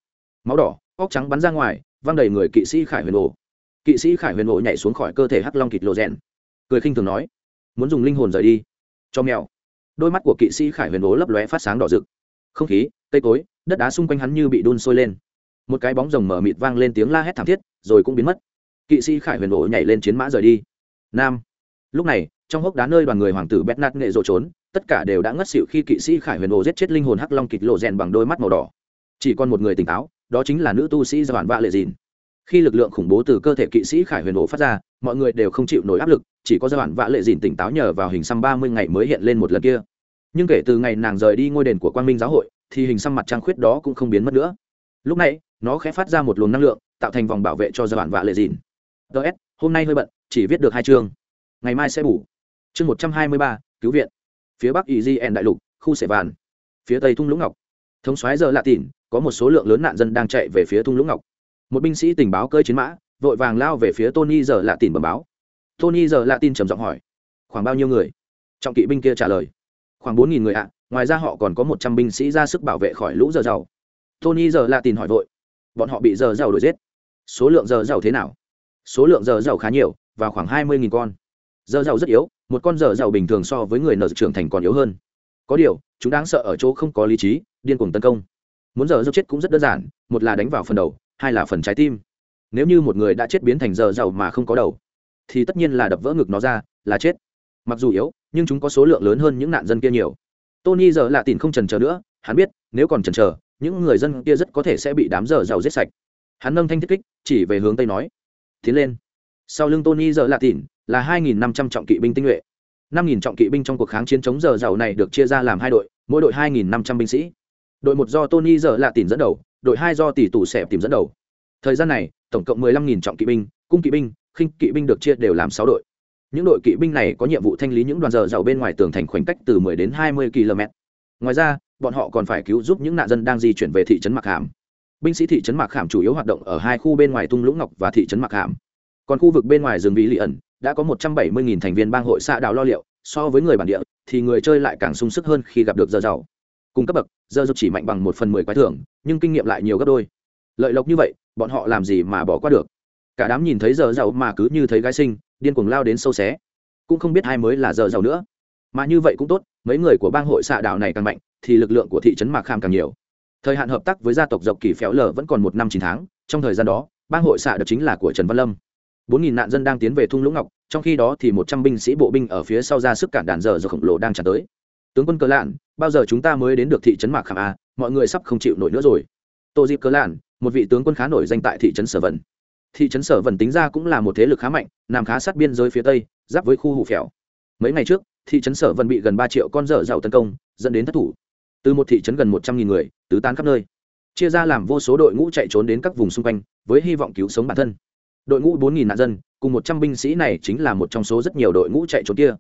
Speaker 1: Máu đỏ, óc trắng bắn ra ngoài, văng đầy người kỵ sĩ khải huyền ổ. Kỵ sĩ khải huyền ổ nhảy xuống khỏi cơ thể hắc long kịch lộ rèn. Cười khinh thường nói, muốn dùng linh hồn rời đi, cho mèo. Đôi mắt của kỵ sĩ khải huyền ố lấp lóe phát sáng đỏ rực. Không khí, cây cối, đất đá xung quanh hắn như bị đun sôi lên. Một cái bóng rồng mở mịt vang lên tiếng la hét thảm thiết, rồi cũng biến mất kỵ sĩ khải huyền ố nhảy lên chiến mã rời đi. Nam. Lúc này, trong hốc đá nơi đoàn người hoàng tử bét nát nghệ rộ trốn, tất cả đều đã ngất xỉu khi kỵ sĩ khải huyền ố giết chết linh hồn hắc long kịch lộ rèn bằng đôi mắt màu đỏ. Chỉ còn một người tỉnh táo, đó chính là nữ tu sĩ giản vạ lệ dìn. Khi lực lượng khủng bố từ cơ thể kỵ sĩ khải huyền ổ phát ra, mọi người đều không chịu nổi áp lực, chỉ có giai đoạn vạ lệ dìn tỉnh táo nhờ vào hình xăm ba mươi ngày mới hiện lên một lần kia. Nhưng kể từ ngày nàng rời đi ngôi đền của quang minh giáo hội, thì hình xăm mặt trăng khuyết đó cũng không biến mất nữa. Lúc này, nó khẽ phát ra một luồng năng lượng, tạo thành vòng bảo vệ cho giai đoạn vạ lệ dìn ts hôm nay hơi bận, chỉ viết được hai chương. Ngày mai sẽ bù. Chương một trăm hai mươi ba, cứu viện. Phía bắc ý đại lục, khu sệ vàn phía tây thung lũng ngọc. Thống xoáy giờ lạ tỉn, có một số lượng lớn nạn dân đang chạy về phía thung lũng ngọc. Một binh sĩ tình báo cơi chiến mã, vội vàng lao về phía tony giờ lạ tỉn bầm báo. Tony giờ lạ tin trầm giọng hỏi, khoảng bao nhiêu người? Trọng kỵ binh kia trả lời, khoảng bốn nghìn người ạ, ngoài ra họ còn có một trăm binh sĩ ra sức bảo vệ khỏi lũ giờ giàu. Tony giờ lạ tin hỏi vội, bọn họ bị giờ giàu đuổi giết. Số lượng giờ giàu thế nào? Số lượng giờ giàu khá nhiều và khoảng hai mươi con. Giờ giàu rất yếu, một con giờ giàu bình thường so với người nợ trưởng thành còn yếu hơn. Có điều, chúng đáng sợ ở chỗ không có lý trí, điên cuồng tấn công. Muốn giờ giàu chết cũng rất đơn giản, một là đánh vào phần đầu, hai là phần trái tim. Nếu như một người đã chết biến thành giờ giàu mà không có đầu, thì tất nhiên là đập vỡ ngực nó ra, là chết. Mặc dù yếu, nhưng chúng có số lượng lớn hơn những nạn dân kia nhiều. Tony giờ lạ tìm không trần chờ nữa, hắn biết, nếu còn trần chờ, những người dân kia rất có thể sẽ bị đám giờ giàu giết sạch. Hắn nâng thanh thiết kích, chỉ về hướng tây nói tiến lên. Sau lưng tony giờ lạ tỉn, là hai nghìn năm trăm trọng kỵ binh tinh nhuệ. năm nghìn trọng kỵ binh trong cuộc kháng chiến chống giờ giàu này được chia ra làm hai đội, mỗi đội hai nghìn năm trăm binh sĩ. Đội một do tony giờ lạ tỉn dẫn đầu, đội hai do tỷ tủ xẹp tìm dẫn đầu. Thời gian này, tổng cộng mười lăm nghìn trọng kỵ binh, cung kỵ binh, khinh kỵ binh được chia đều làm sáu đội. Những đội kỵ binh này có nhiệm vụ thanh lý những đoàn giờ giàu bên ngoài tường thành khoảnh cách từ 10 đến 20 km ngoài ra, bọn họ còn phải cứu giúp những nạn dân đang di chuyển về thị trấn mạc hàm binh sĩ thị trấn mạc hàm chủ yếu hoạt động ở hai khu bên ngoài tung lũng ngọc và thị trấn mạc hàm còn khu vực bên ngoài rừng vĩ lì ẩn đã có 170.000 thành viên bang hội xạ đào lo liệu, so với người bản địa thì người chơi lại càng sung sức hơn khi gặp được giờ giàu. Cùng cấp bậc, giờ giàu chỉ mạnh bằng một phần mười quái thưởng, nhưng kinh nghiệm lại nhiều gấp đôi. Lợi lộc như vậy, bọn họ làm gì mà bỏ qua được? Cả đám nhìn thấy giờ giàu mà cứ như thấy gái sinh, điên cuồng lao đến sâu xé. Cũng không biết ai mới là giờ giàu nữa. Mà như vậy cũng tốt, mấy người của bang hội xạ đạo này càng mạnh, thì lực lượng của thị trấn mạc kham càng nhiều thời hạn hợp tác với gia tộc dọc kỳ phéo lờ vẫn còn một năm chín tháng, trong thời gian đó, bang hội xạ đập chính là của trần văn lâm. Bốn nghìn nạn dân đang tiến về thung lũng ngọc, trong khi đó thì một trăm binh sĩ bộ binh ở phía sau ra sức cản đàn giờ do khổng lồ đang tràn tới. Tướng quân cờ lạn, bao giờ chúng ta mới đến được thị trấn mạc khảm a? Mọi người sắp không chịu nổi nữa rồi. Tô dịp cờ lạn, một vị tướng quân khá nổi danh tại thị trấn sở vần thị trấn sở vần tính ra cũng là một thế lực khá mạnh, nằm khá sát biên giới phía tây, giáp với khu hủ phèo. Mấy ngày trước, thị trấn sở vần bị gần ba triệu con dở dạo tấn công, dẫn đến thất thủ từ một thị trấn gần một trăm nghìn người, tứ tán khắp nơi. Chia ra làm vô số đội ngũ chạy trốn đến các vùng xung quanh, với hy vọng cứu sống bản thân. Đội ngũ bốn nghìn nạn dân, cùng một trăm binh sĩ này chính là một trong số rất nhiều đội ngũ chạy trốn kia.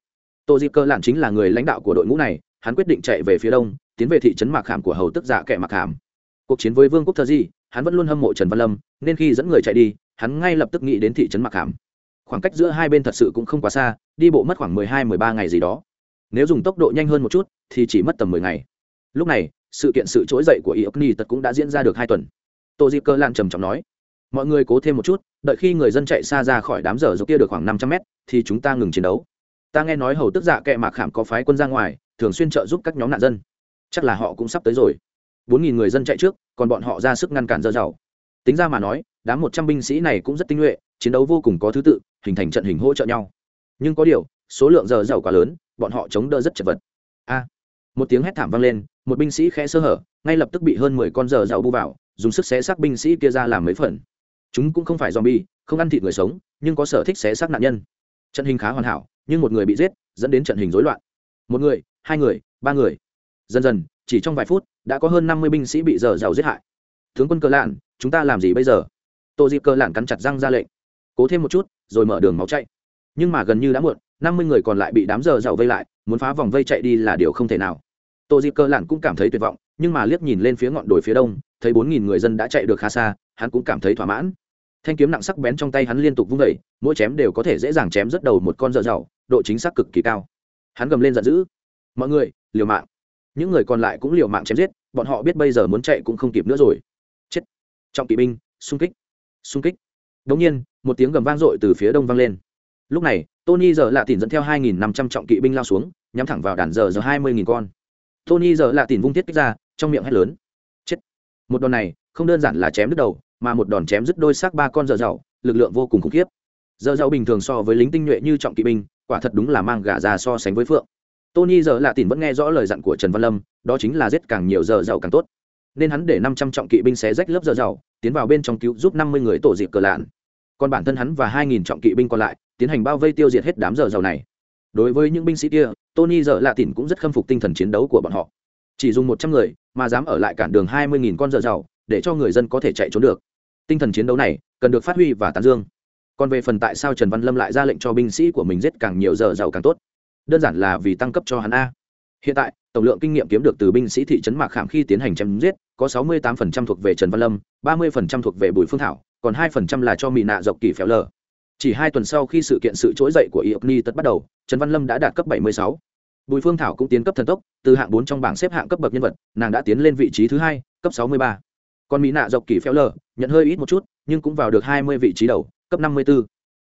Speaker 1: Tô di cơ lạn chính là người lãnh đạo của đội ngũ này, hắn quyết định chạy về phía đông, tiến về thị trấn mạc hàm của hầu tức giả kẻ mạc hàm. Cuộc chiến với vương quốc thơ di, hắn vẫn luôn hâm mộ trần văn lâm, nên khi dẫn người chạy đi, hắn ngay lập tức nghĩ đến thị trấn mặc hàm. Khoảng cách giữa hai bên thật sự cũng không quá xa, đi bộ mất khoảng mười hai, mười ba ngày gì đó. Nếu dùng tốc độ nhanh hơn một chút, thì chỉ mất tầm mười ngày lúc này, sự kiện sự trỗi dậy của iocni tật cũng đã diễn ra được hai tuần. Tô di cơ lan trầm trọng nói, mọi người cố thêm một chút, đợi khi người dân chạy xa ra khỏi đám giờ dốc kia được khoảng năm trăm mét, thì chúng ta ngừng chiến đấu. Ta nghe nói hầu tức dạ kệ mạc khảm có phái quân ra ngoài, thường xuyên trợ giúp các nhóm nạn dân. Chắc là họ cũng sắp tới rồi. Bốn nghìn người dân chạy trước, còn bọn họ ra sức ngăn cản dơ giàu tính ra mà nói, đám một trăm binh sĩ này cũng rất tinh nhuệ, chiến đấu vô cùng có thứ tự, hình thành trận hình hỗ trợ nhau. Nhưng có điều, số lượng giờ giàu quá lớn, bọn họ chống đỡ rất chật vật. A một tiếng hét thảm vang lên, một binh sĩ khẽ sơ hở, ngay lập tức bị hơn mười con giờ dạo bu vào, dùng sức xé xác binh sĩ kia ra làm mấy phần. Chúng cũng không phải zombie, không ăn thịt người sống, nhưng có sở thích xé xác nạn nhân. Trận hình khá hoàn hảo, nhưng một người bị giết, dẫn đến trận hình rối loạn. Một người, hai người, ba người. Dần dần, chỉ trong vài phút, đã có hơn năm mươi binh sĩ bị dở dầu giết hại. Tướng quân cơ lạn, chúng ta làm gì bây giờ? Tô dịp cơ lạn cắn chặt răng ra lệnh. Cố thêm một chút, rồi mở đường máu chạy. Nhưng mà gần như đã muộn năm mươi người còn lại bị đám dở dầu vây lại, muốn phá vòng vây chạy đi là điều không thể nào. Tô dịp cơ lạn cũng cảm thấy tuyệt vọng, nhưng mà liếc nhìn lên phía ngọn đồi phía đông, thấy bốn nghìn người dân đã chạy được khá xa, hắn cũng cảm thấy thỏa mãn. Thanh kiếm nặng sắc bén trong tay hắn liên tục vung vẩy mỗi chém đều có thể dễ dàng chém rất đầu một con dở dầu độ chính xác cực kỳ cao. Hắn gầm lên giận dữ. Mọi người, liều mạng. Những người còn lại cũng liều mạng chém giết, bọn họ biết bây giờ muốn chạy cũng không kịp nữa rồi. Chết. Trọng kỵ binh, xung kích. Xung kích. Đống nhiên, một tiếng gầm vang dội từ phía đông vang lên lúc này, tony giờ lạ tìm dẫn theo hai nghìn năm trăm trọng kỵ binh lao xuống, nhắm thẳng vào đàn giờ giờ hai mươi nghìn con. Tony giờ lạ tìm vung thiết kích ra, trong miệng hét lớn. Chết. Một đòn này, không đơn giản là chém đứt đầu, mà một đòn chém dứt đôi xác ba con giờ giàu, lực lượng vô cùng khủng khiếp. Giờ giàu bình thường so với lính tinh nhuệ như trọng kỵ binh, quả thật đúng là mang gà ra so sánh với phượng. Tony giờ lạ tìm vẫn nghe rõ lời dặn của trần văn lâm, đó chính là giết càng nhiều giờ giàu càng tốt. Nên hắn để năm trăm trọng kỵ binh xé rách lớp giờ giàu, tiến vào bên trong cứu giúp năm mươi người tổ dịp cờ lạn. Còn bản thân hắn và hai nghìn trọng kỵ binh còn lại tiến hành bao vây tiêu diệt hết đám giờ giàu này. Đối với những binh sĩ kia, tony giờ lạ tỉn cũng rất khâm phục tinh thần chiến đấu của bọn họ. Chỉ dùng một trăm người mà dám ở lại cản đường hai mươi nghìn con giờ giàu, để cho người dân có thể chạy trốn được. Tinh thần chiến đấu này cần được phát huy và tán dương. Còn về phần tại sao trần văn lâm lại ra lệnh cho binh sĩ của mình giết càng nhiều giờ giàu càng tốt? Đơn giản là vì tăng cấp cho hắn a. Hiện tại, tổng lượng kinh nghiệm kiếm được từ binh sĩ thị trấn mạc khảm khi tiến hành chém giết có 68% thuộc về trần văn lâm 30% thuộc về bùi phương thảo, còn 2% là cho mỹ nạ dọc kỳ phéo lờ chỉ hai tuần sau khi sự kiện sự trỗi dậy của iocni tật bắt đầu, trần văn lâm đã đạt cấp 76. bùi phương thảo cũng tiến cấp thần tốc, từ hạng 4 trong bảng xếp hạng cấp bậc nhân vật, nàng đã tiến lên vị trí thứ hai, cấp 63. còn mỹ nạ dọc kỳ phéo lờ, nhận hơi ít một chút, nhưng cũng vào được 20 vị trí đầu, cấp 54.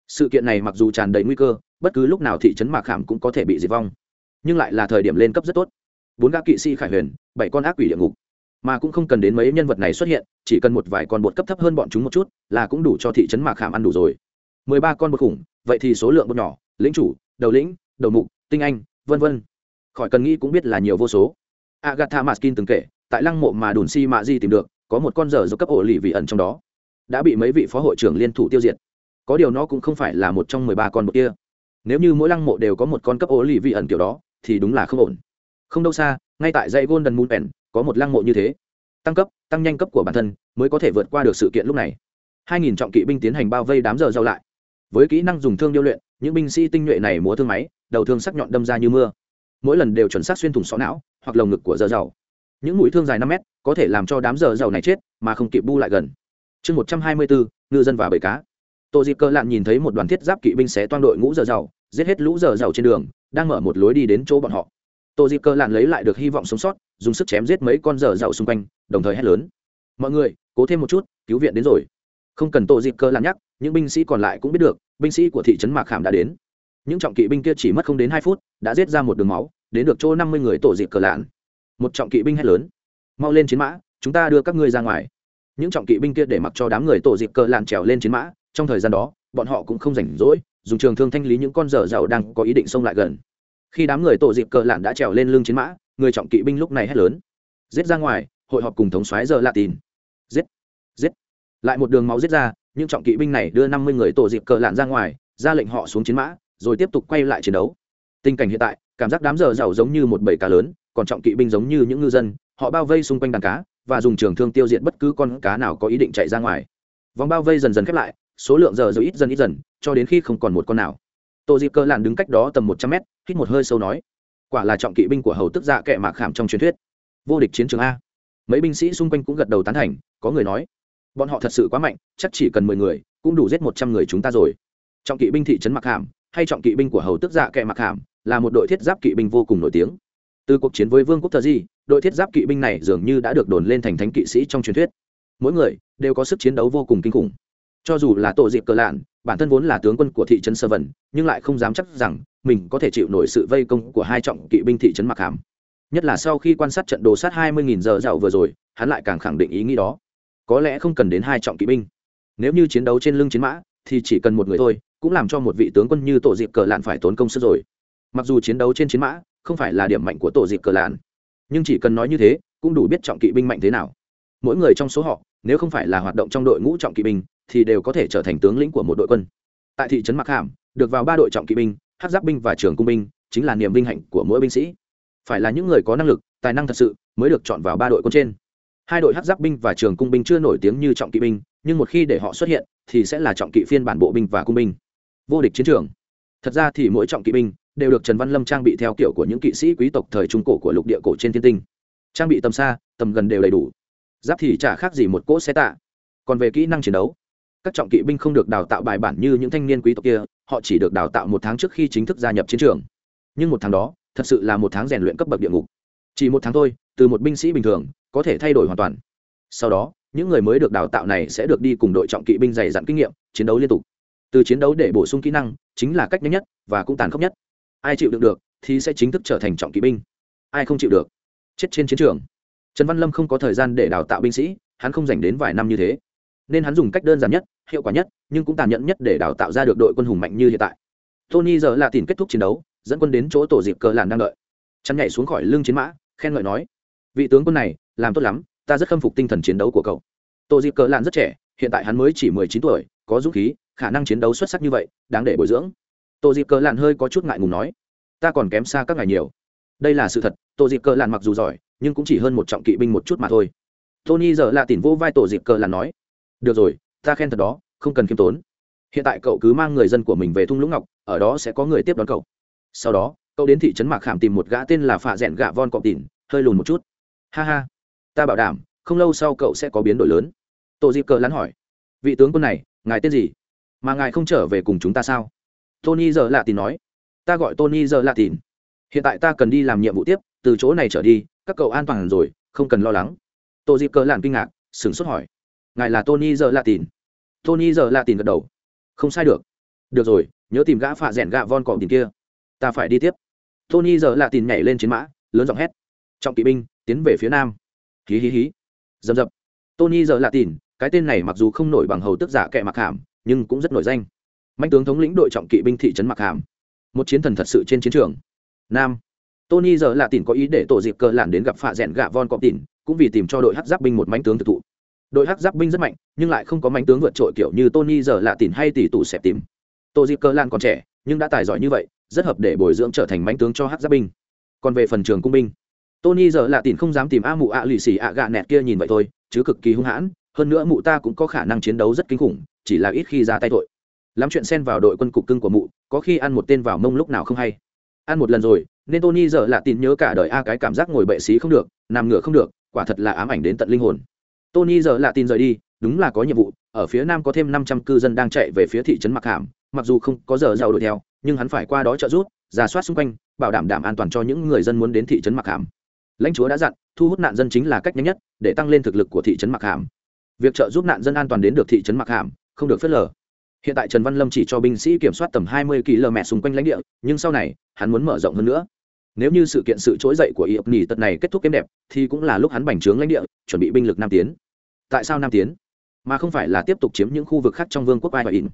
Speaker 1: sự kiện này mặc dù tràn đầy nguy cơ, bất cứ lúc nào thị trấn mạc khảm cũng có thể bị diệt vong nhưng lại là thời điểm lên cấp rất tốt bốn gã kỵ sĩ khải huyền, bảy con ác quỷ địa ngục mà cũng không cần đến mấy nhân vật này xuất hiện, chỉ cần một vài con bột cấp thấp hơn bọn chúng một chút, là cũng đủ cho thị trấn mạc khảm ăn đủ rồi mười ba con bột khủng, vậy thì số lượng bột nhỏ, lĩnh chủ, đầu lĩnh, đầu mục, tinh anh, vân vân. Khỏi cần nghĩ cũng biết là nhiều vô số. Agatha maskin từng kể, tại lăng mộ mà đùn si mạ di tìm được, có một con dở do cấp ổ lì vị ẩn trong đó. Đã bị mấy vị phó hội trưởng liên thủ tiêu diệt. Có điều nó cũng không phải là một trong mười ba con bột kia. Nếu như mỗi lăng mộ đều có một con cấp ổ lì vị ẩn kiểu đó, thì đúng là không ổn. Không đâu xa, ngay tại dãy golden moon pen, có một lăng mộ như thế. Tăng cấp, tăng nhanh cấp của bản thân, mới có thể vượt qua được sự kiện lúc này. Hai nghìn trọng kỵ binh tiến hành bao vây đám giờ giao lại với kỹ năng dùng thương điêu luyện, những binh sĩ tinh nhuệ này múa thương máy, đầu thương sắc nhọn đâm ra như mưa. Mỗi lần đều chuẩn xác xuyên thủng sọ não, hoặc lồng ngực của giờ giàu. Những mũi thương dài năm mét, có thể làm cho đám giờ giàu này chết, mà không kịp bu lại gần. Chương một trăm hai mươi bốn, ngư dân và bầy cá. Tô dịp cơ lạn nhìn thấy một đoàn thiết giáp kỵ binh xé toan đội ngũ giờ giàu, giết hết lũ giờ giàu trên đường, đang mở một lối đi đến chỗ bọn họ. Tô dịp cơ lạn lấy lại được hy vọng sống sót, dùng sức chém giết mấy con giờ giàu xung quanh, đồng thời hét lớn. Mọi người, cố thêm một chút, cứu viện đến rồi không cần tổ dịp cơ lạn nhắc, những binh sĩ còn lại cũng biết được, binh sĩ của thị trấn mạc khảm đã đến. Những trọng kỵ binh kia chỉ mất không đến hai phút, đã giết ra một đường máu, đến được chỗ năm mươi người tổ dịp cờ lạn. Một trọng kỵ binh hét lớn, mau lên chiến mã, chúng ta đưa các ngươi ra ngoài. Những trọng kỵ binh kia để mặc cho đám người tổ dịp cờ lạn trèo lên chiến mã, trong thời gian đó, bọn họ cũng không rảnh rỗi, dùng trường thương thanh lý những con dở dạo đang có ý định xông lại gần. Khi đám người tổ dịp cờ lạn đã trèo lên lưng chiến mã, người trọng kỵ binh lúc này hét lớn, giết ra ngoài, hội họp cùng thống soái giờ lạ tin giết giết lại một đường máu giết ra, những trọng kỵ binh này đưa năm mươi người tổ dịp cờ lạn ra ngoài, ra lệnh họ xuống chiến mã, rồi tiếp tục quay lại chiến đấu. Tình cảnh hiện tại, cảm giác đám giờ giàu giống như một bầy cá lớn, còn trọng kỵ binh giống như những ngư dân, họ bao vây xung quanh đàn cá, và dùng trường thương tiêu diệt bất cứ con cá nào có ý định chạy ra ngoài. Vòng bao vây dần dần khép lại, số lượng giờ rồi ít dần ít dần, cho đến khi không còn một con nào. Tổ dịp cờ lạn đứng cách đó tầm một trăm mét, hít một hơi sâu nói, quả là trọng kỵ binh của hầu tức dạ kệ mạc khảm trong truyền thuyết. Vô địch chiến trường a. Mấy binh sĩ xung quanh cũng gật đầu tán thành, có người nói bọn họ thật sự quá mạnh, chắc chỉ cần mười người, cũng đủ giết một trăm người chúng ta rồi. Trọng kỵ binh thị trấn Mặc hàm, hay trọng kỵ binh của hầu tức dạ kệ Mặc hàm, là một đội thiết giáp kỵ binh vô cùng nổi tiếng. Từ cuộc chiến với vương quốc thờ di, đội thiết giáp kỵ binh này dường như đã được đồn lên thành thánh kỵ sĩ trong truyền thuyết. Mỗi người đều có sức chiến đấu vô cùng kinh khủng. Cho dù là tổ dịp cờ lạn, bản thân vốn là tướng quân của thị trấn sơ vần nhưng lại không dám chắc rằng mình có thể chịu nổi sự vây công của hai trọng kỵ binh thị trấn mặc hàm. Nhất là sau khi quan sát trận đồ sát hai mươi giờ dạo vừa rồi, hắn lại càng khẳng định ý nghĩ đó có lẽ không cần đến hai trọng kỵ binh. Nếu như chiến đấu trên lưng chiến mã, thì chỉ cần một người thôi, cũng làm cho một vị tướng quân như tổ dịp cờ lạn phải tốn công sức rồi. Mặc dù chiến đấu trên chiến mã, không phải là điểm mạnh của tổ dịp cờ lạn, nhưng chỉ cần nói như thế, cũng đủ biết trọng kỵ binh mạnh thế nào. Mỗi người trong số họ, nếu không phải là hoạt động trong đội ngũ trọng kỵ binh, thì đều có thể trở thành tướng lĩnh của một đội quân. Tại thị trấn mặc hàm, được vào ba đội trọng kỵ binh hát giáp binh và trường cung binh, chính là niềm vinh hạnh của mỗi binh sĩ. Phải là những người có năng lực, tài năng thật sự, mới được chọn vào ba đội quân trên hai đội hát giáp binh và trường cung binh chưa nổi tiếng như trọng kỵ binh, nhưng một khi để họ xuất hiện, thì sẽ là trọng kỵ phiên bản bộ binh và cung binh. Vô địch chiến trường. Thật ra thì mỗi trọng kỵ binh đều được trần văn lâm trang bị theo kiểu của những kỵ sĩ quý tộc thời trung cổ của lục địa cổ trên thiên tinh. Trang bị tầm xa, tầm gần đều đầy đủ. Giáp thì chả khác gì một cỗ xe tạ. Còn về kỹ năng chiến đấu, các trọng kỵ binh không được đào tạo bài bản như những thanh niên quý tộc kia, họ chỉ được đào tạo một tháng trước khi chính thức gia nhập chiến trường. Nhưng một tháng đó, thật sự là một tháng rèn luyện cấp bậc địa ngục. Chỉ một tháng thôi từ một binh sĩ bình thường, có thể thay đổi hoàn toàn. Sau đó, những người mới được đào tạo này sẽ được đi cùng đội trọng kỵ binh dày dặn kinh nghiệm, chiến đấu liên tục. Từ chiến đấu để bổ sung kỹ năng, chính là cách nhanh nhất và cũng tàn khốc nhất. Ai chịu đựng được thì sẽ chính thức trở thành trọng kỵ binh. Ai không chịu được, chết trên chiến trường. Trần văn lâm không có thời gian để đào tạo binh sĩ, hắn không dành đến vài năm như thế. Nên hắn dùng cách đơn giản nhất, hiệu quả nhất, nhưng cũng tàn nhẫn nhất để đào tạo ra được đội quân hùng mạnh như hiện tại. Tony giờ là tìm kết thúc chiến đấu, dẫn quân đến chỗ tổ dịp cờ làn đang đợi. Chắn nhảy xuống khỏi lưng chiến mã, khen ngợi nói vị tướng quân này, làm tốt lắm, ta rất khâm phục tinh thần chiến đấu của cậu. Tô dịp cờ Lạn rất trẻ, hiện tại hắn mới chỉ mười chín tuổi, có dũng khí, khả năng chiến đấu xuất sắc như vậy, đáng để bồi dưỡng. Tô dịp cờ Lạn hơi có chút ngại ngùng nói, ta còn kém xa các ngài nhiều. Đây là sự thật, Tô dịp cờ Lạn mặc dù giỏi, nhưng cũng chỉ hơn một trọng kỵ binh một chút mà thôi. Tony giờ là tìm vô vai tổ dịp cờ Lạn nói, được rồi, ta khen thật đó, không cần khiêm tốn. Hiện tại cậu cứ mang người dân của mình về thung lũng ngọc, ở đó sẽ có người tiếp đón cậu. Sau đó, cậu đến thị trấn mạc khảm tìm một gã tên là phạ rẽn gạ von cọp tỉn, hơi lùn một chút ha ha, ta bảo đảm, không lâu sau cậu sẽ có biến đổi lớn. Tổ dịp cờ lắn hỏi, vị tướng quân này, ngài tên gì? Mà ngài không trở về cùng chúng ta sao? Tony giờ lạ tìm nói, ta gọi tony giờ lạ tìm hiện tại ta cần đi làm nhiệm vụ tiếp, từ chỗ này trở đi, các cậu an toàn rồi, không cần lo lắng. Tổ dịp cờ lạn kinh ngạc, sửng sốt hỏi, ngài là tony giờ lạ tìm tony giờ lạ tìm gật đầu, không sai được. Được rồi, nhớ tìm gã phạ rẽn gạ von cọp tìm kia. Ta phải đi tiếp. Tony giờ lạ tìm nhảy lên chiến mã, lớn giọng hét, trọng kỵ binh tiến về phía nam. Hí hí hí. Dầm dập. Tony giờ lạ tìn cái tên này mặc dù không nổi bằng hầu tức giả kệ mặc hàm, nhưng cũng rất nổi danh. Mạnh tướng thống lĩnh đội trọng kỵ binh thị trấn mặc hàm. Một chiến thần thật sự trên chiến trường. Nam. Tony giờ là tìn có ý để tổ dịp cờ làn đến gặp phạ rẽn gạ von cọp tìn cũng vì tìm cho đội hắc giáp binh một mạnh tướng thực thụ. Đội hắc giáp binh rất mạnh, nhưng lại không có mạnh tướng vượt trội kiểu như tony giờ là tìn hay tỷ tù xẹp tím. tổ dịp cờ làn còn trẻ, nhưng đã tài giỏi như vậy, rất hợp để bồi dưỡng trở thành mạnh tướng cho hắc giáp binh. Còn về phần trường cung binh tony giờ là tìm không dám tìm a mụ a lì xì a gạ nẹt kia nhìn vậy thôi, chứ cực kỳ hung hãn, hơn nữa mụ ta cũng có khả năng chiến đấu rất kinh khủng, chỉ là ít khi ra tay tội lắm chuyện xen vào đội quân cục cưng của mụ, có khi ăn một tên vào mông lúc nào không hay. Ăn một lần rồi, nên tony giờ là tin nhớ cả đời a cái cảm giác ngồi bệ xí không được, nằm ngửa không được, quả thật là ám ảnh đến tận linh hồn. Tony giờ là tin rời đi, đúng là có nhiệm vụ, ở phía nam có thêm năm trăm cư dân đang chạy về phía thị trấn mặc hàm, mặc dù không có giờ giàu đuổi theo, nhưng hắn phải qua đó trợ giúp, giả soát xung quanh, bảo đảm đảm an toàn cho những người dân muốn đến thị trấn mặc hàm lãnh chúa đã dặn, thu hút nạn dân chính là cách nhanh nhất, để tăng lên thực lực của thị trấn mặc hàm. Việc trợ giúp nạn dân an toàn đến được thị trấn mặc hàm, không được phớt lờ. Hiện tại trần văn lâm chỉ cho binh sĩ kiểm soát tầm hai mươi km xung quanh lãnh địa, nhưng sau này, hắn muốn mở rộng hơn nữa. Nếu như sự kiện sự trỗi dậy của y ập nhì tật này kết thúc kém đẹp, thì cũng là lúc hắn bành trướng lãnh địa, chuẩn bị binh lực nam tiến. Tại sao nam tiến? Mà không phải là tiếp tục chiếm những khu vực khác trong vương quốc ai và in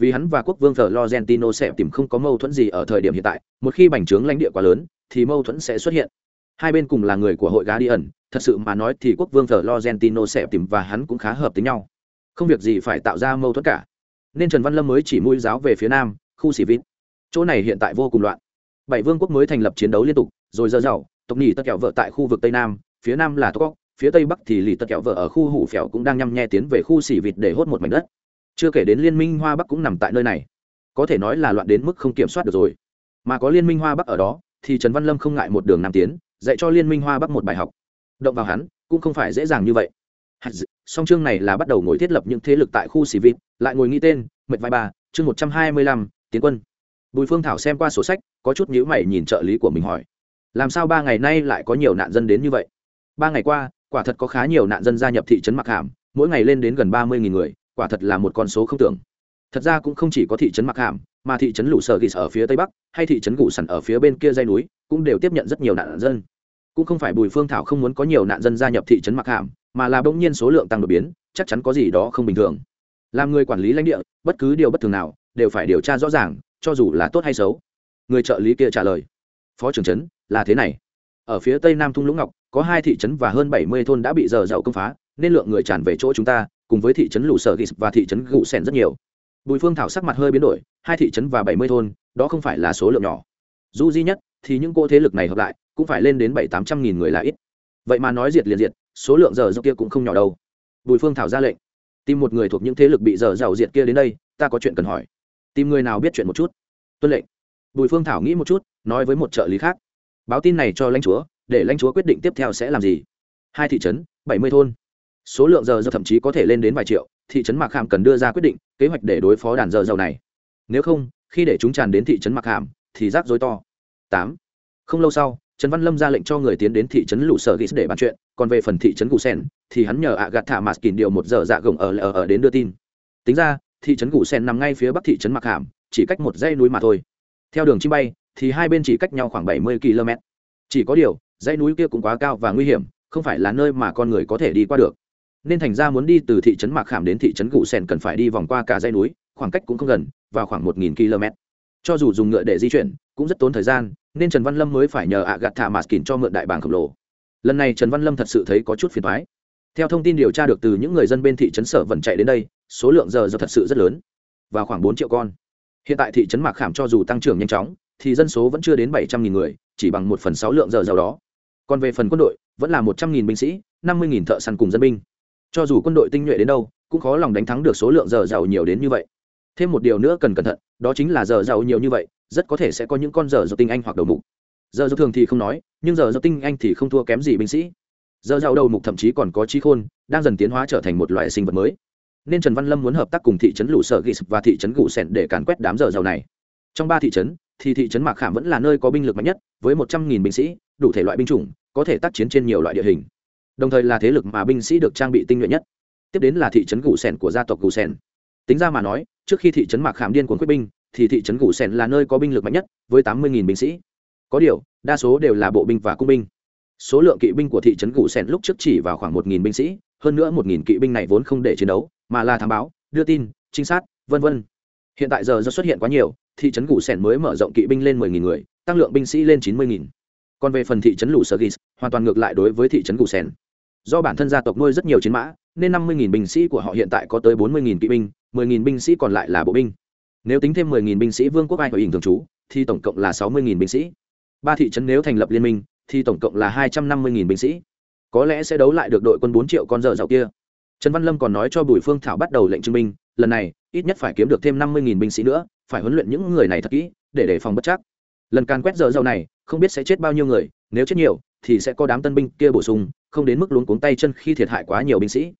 Speaker 1: vì hắn và quốc vương thờ sẽ tìm không có mâu thuẫn gì ở thời điểm hiện tại, một khi bành trướng lãnh địa quá lớn, thì mâu thuẫn sẽ xuất hiện hai bên cùng là người của hội gá đi ẩn thật sự mà nói thì quốc vương thờ logentino sẽ tìm và hắn cũng khá hợp tính nhau. Không việc gì phải tạo ra mâu thuẫn cả. Nên trần văn lâm mới chỉ mũi giáo về phía nam, khu xỉ vít chỗ này hiện tại vô cùng loạn. Bảy vương quốc mới thành lập chiến đấu liên tục, rồi dơ dầu tộc nhì tất kẹo vợ tại khu vực tây nam, phía nam là tóc phía tây bắc thì lì tất kẹo vợ ở khu hủ phèo cũng đang nhăm nhe tiến về khu xỉ vịt để hốt một mảnh đất. Chưa kể đến liên minh hoa bắc cũng nằm tại nơi này. Có thể nói là loạn đến mức không kiểm soát được rồi. Mà có liên minh hoa bắc ở đó, thì trần văn lâm không ngại một đường nam tiến dạy cho liên minh hoa bắc một bài học. Động vào hắn, cũng không phải dễ dàng như vậy. Song chương này là bắt đầu ngồi thiết lập những thế lực tại khu xì vịt, lại ngồi nghĩ tên, mệt vai ba, chương một trăm hai mươi lăm, tiến quân. Bùi phương thảo xem qua sổ sách, có chút nhữ mày nhìn trợ lý của mình hỏi, làm sao ba ngày nay lại có nhiều nạn dân đến như vậy? Ba ngày qua, quả thật có khá nhiều nạn dân gia nhập thị trấn mặc hàm, mỗi ngày lên đến gần ba mươi người, quả thật là một con số không tưởng. Thật ra cũng không chỉ có thị trấn mặc hàm mà thị trấn lũ sở ghis ở phía tây bắc, hay thị trấn gù sẵn ở phía bên kia dây núi, cũng đều tiếp nhận rất nhiều nạn dân. Cũng không phải bùi phương thảo không muốn có nhiều nạn dân gia nhập thị trấn mặc hàm, mà là bỗng nhiên số lượng tăng đột biến, chắc chắn có gì đó không bình thường. Làm người quản lý lãnh địa, bất cứ điều bất thường nào, đều phải điều tra rõ ràng, cho dù là tốt hay xấu. Người trợ lý kia trả lời, phó trưởng trấn, là thế này. Ở phía tây nam thung lũng ngọc, có hai thị trấn và hơn bảy mươi thôn đã bị dở dậu công phá, nên lượng người tràn về chỗ chúng ta, cùng với thị trấn lũ sở ghis và thị trấn gụ sen rất nhiều bùi phương thảo sắc mặt hơi biến đổi, hai thị trấn và bảy mươi thôn, đó không phải là số lượng nhỏ. Dù duy nhất, thì những cô thế lực này hợp lại, cũng phải lên đến bảy tám trăm nghìn người là ít. Vậy mà nói diệt liền diệt, số lượng giờ dậu kia cũng không nhỏ đâu. Bùi phương thảo ra lệnh, tìm một người thuộc những thế lực bị dở giàu diệt kia đến đây, ta có chuyện cần hỏi. Tìm người nào biết chuyện một chút? Tuân lệnh. Bùi phương thảo nghĩ một chút, nói với một trợ lý khác. Báo tin này cho lãnh chúa, để lãnh chúa quyết định tiếp theo sẽ làm gì. Hai thị trấn, bảy mươi thôn. Số lượng giờ dậu thậm chí có thể lên đến vài triệu thị trấn mạc hàm cần đưa ra quyết định, kế hoạch để đối phó đàn giờ dầu này. Nếu không, khi để chúng tràn đến thị trấn mạc hàm, thì rắc rối to. Tám. Không lâu sau, trần văn lâm ra lệnh cho người tiến đến thị trấn lũ sở ghis để bàn chuyện, còn về phần thị trấn gù sen, thì hắn nhờ ạ gạt thả mạt kìm điều một giờ dạ gồng ở lờ ở đến đưa tin. Tính ra, thị trấn gù sen nằm ngay phía bắc thị trấn mặc hàm, chỉ cách một dãy núi mà thôi. Theo đường chim bay, thì hai bên chỉ cách nhau khoảng bảy mươi km chỉ có điều, dãy núi kia cũng quá cao và nguy hiểm, không phải là nơi mà con người có thể đi qua được nên thành ra muốn đi từ thị trấn mạc khảm đến thị trấn gù sen cần phải đi vòng qua cả dãy núi, khoảng cách cũng không gần và khoảng một nghìn km cho dù dùng ngựa để di chuyển, cũng rất tốn thời gian, nên trần văn lâm mới phải nhờ ạ gạt thả mạt kín cho mượn đại bàng khổng lồ. Lần này trần văn lâm thật sự thấy có chút phiền thoái theo thông tin điều tra được từ những người dân bên thị trấn sở vận chạy đến đây, số lượng giờ giờ thật sự rất lớn và khoảng bốn triệu con. Hiện tại thị trấn mạc khảm cho dù tăng trưởng nhanh chóng, thì dân số vẫn chưa đến bảy trăm nghìn người, chỉ bằng một phần sáu lượng giờ giàu đó. Còn về phần quân đội, vẫn là một trăm nghìn binh sĩ, năm mươi nghìn thợ săn cùng dân binh cho dù quân đội tinh nhuệ đến đâu, cũng khó lòng đánh thắng được số lượng giờ giàu nhiều đến như vậy. Thêm một điều nữa cần cẩn thận, đó chính là giờ giàu nhiều như vậy, rất có thể sẽ có những con giờ giàu tinh anh hoặc đầu mục. Giờ giàu thường thì không nói, nhưng giờ giàu tinh anh thì không thua kém gì binh sĩ. Giờ giàu đầu mục thậm chí còn có trí khôn, đang dần tiến hóa trở thành một loại sinh vật mới. Nên trần văn lâm muốn hợp tác cùng thị trấn lũ sở ghi và thị trấn gù sẻn để càn quét đám giờ giàu này. Trong ba thị trấn, thì thị trấn mạc khảm vẫn là nơi có binh lực mạnh nhất, với một trăm nghìn binh sĩ, đủ thể loại binh chủng, có thể tác chiến trên nhiều loại địa hình đồng thời là thế lực mà binh sĩ được trang bị tinh nhuệ nhất. Tiếp đến là thị trấn gù sèn của gia tộc gù sèn. Tính ra mà nói, trước khi thị trấn mạc khảm điên cuồng quyết binh, thì thị trấn gù sèn là nơi có binh lực mạnh nhất, với tám mươi binh sĩ. Có điều, đa số đều là bộ binh và cung binh. Số lượng kỵ binh của thị trấn gù sèn lúc trước chỉ vào khoảng một binh sĩ, hơn nữa một kỵ binh này vốn không để chiến đấu, mà là thám báo, đưa tin, trinh sát, vân vân. Hiện tại giờ do xuất hiện quá nhiều, thị trấn gù sèn mới mở rộng kỵ binh lên mười nghìn người, tăng lượng binh sĩ lên chín mươi nghìn. Còn về phần thị trấn lũ sở gis, hoàn toàn ngược lại đối với thị trấn gù sèn do bản thân gia tộc nuôi rất nhiều chiến mã, nên năm mươi nghìn binh sĩ của họ hiện tại có tới bốn mươi nghìn kỵ binh, mười nghìn binh sĩ còn lại là bộ binh. Nếu tính thêm mười nghìn binh sĩ vương quốc ai ở hình thường trú, thì tổng cộng là sáu mươi nghìn binh sĩ. Ba thị trấn nếu thành lập liên minh, thì tổng cộng là hai trăm năm mươi nghìn binh sĩ. Có lẽ sẽ đấu lại được đội quân bốn triệu con dở dạo kia. Trần văn lâm còn nói cho bùi phương thảo bắt đầu lệnh trưng binh, lần này, ít nhất phải kiếm được thêm năm mươi nghìn binh sĩ nữa, phải huấn luyện những người này thật kỹ, để đề phòng bất chắc. Lần càn quét dở dạo này, không biết sẽ chết bao nhiêu người, nếu chết nhiều, thì sẽ có đám tân binh kia bổ sung không đến mức luống cuống tay chân khi thiệt hại quá nhiều binh sĩ.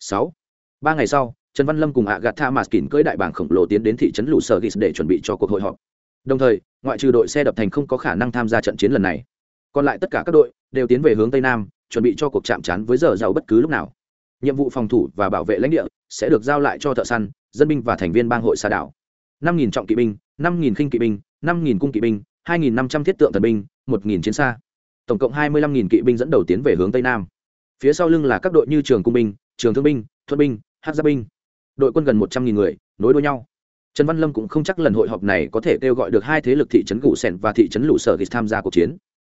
Speaker 1: Sáu. Ba ngày sau, trần văn lâm cùng agatha gạt tha cưỡi đại bảng khổng lồ tiến đến thị trấn lũ sở gis để chuẩn bị cho cuộc hội họp. Đồng thời, ngoại trừ đội xe đập thành không có khả năng tham gia trận chiến lần này, còn lại tất cả các đội đều tiến về hướng tây nam, chuẩn bị cho cuộc chạm trán với giờ giàu bất cứ lúc nào. Nhiệm vụ phòng thủ và bảo vệ lãnh địa sẽ được giao lại cho thợ săn, dân binh và thành viên bang hội xa đảo. Năm nghìn trọng kỵ binh, năm nghìn khinh kỵ binh, năm nghìn cung kỵ binh, hai nghìn năm trăm thiết tượng thần binh, một nghìn chiến xa tổng cộng hai mươi lăm nghìn kỵ binh dẫn đầu tiến về hướng tây nam. Phía sau lưng là các đội như trường cung binh, trường thương binh, thuận binh hát gia binh. Đội quân gần một trăm nghìn người, nối đuôi nhau. Trần văn lâm cũng không chắc lần hội họp này có thể kêu gọi được hai thế lực thị trấn gù sèn và thị trấn lũ sở ghis tham gia cuộc chiến.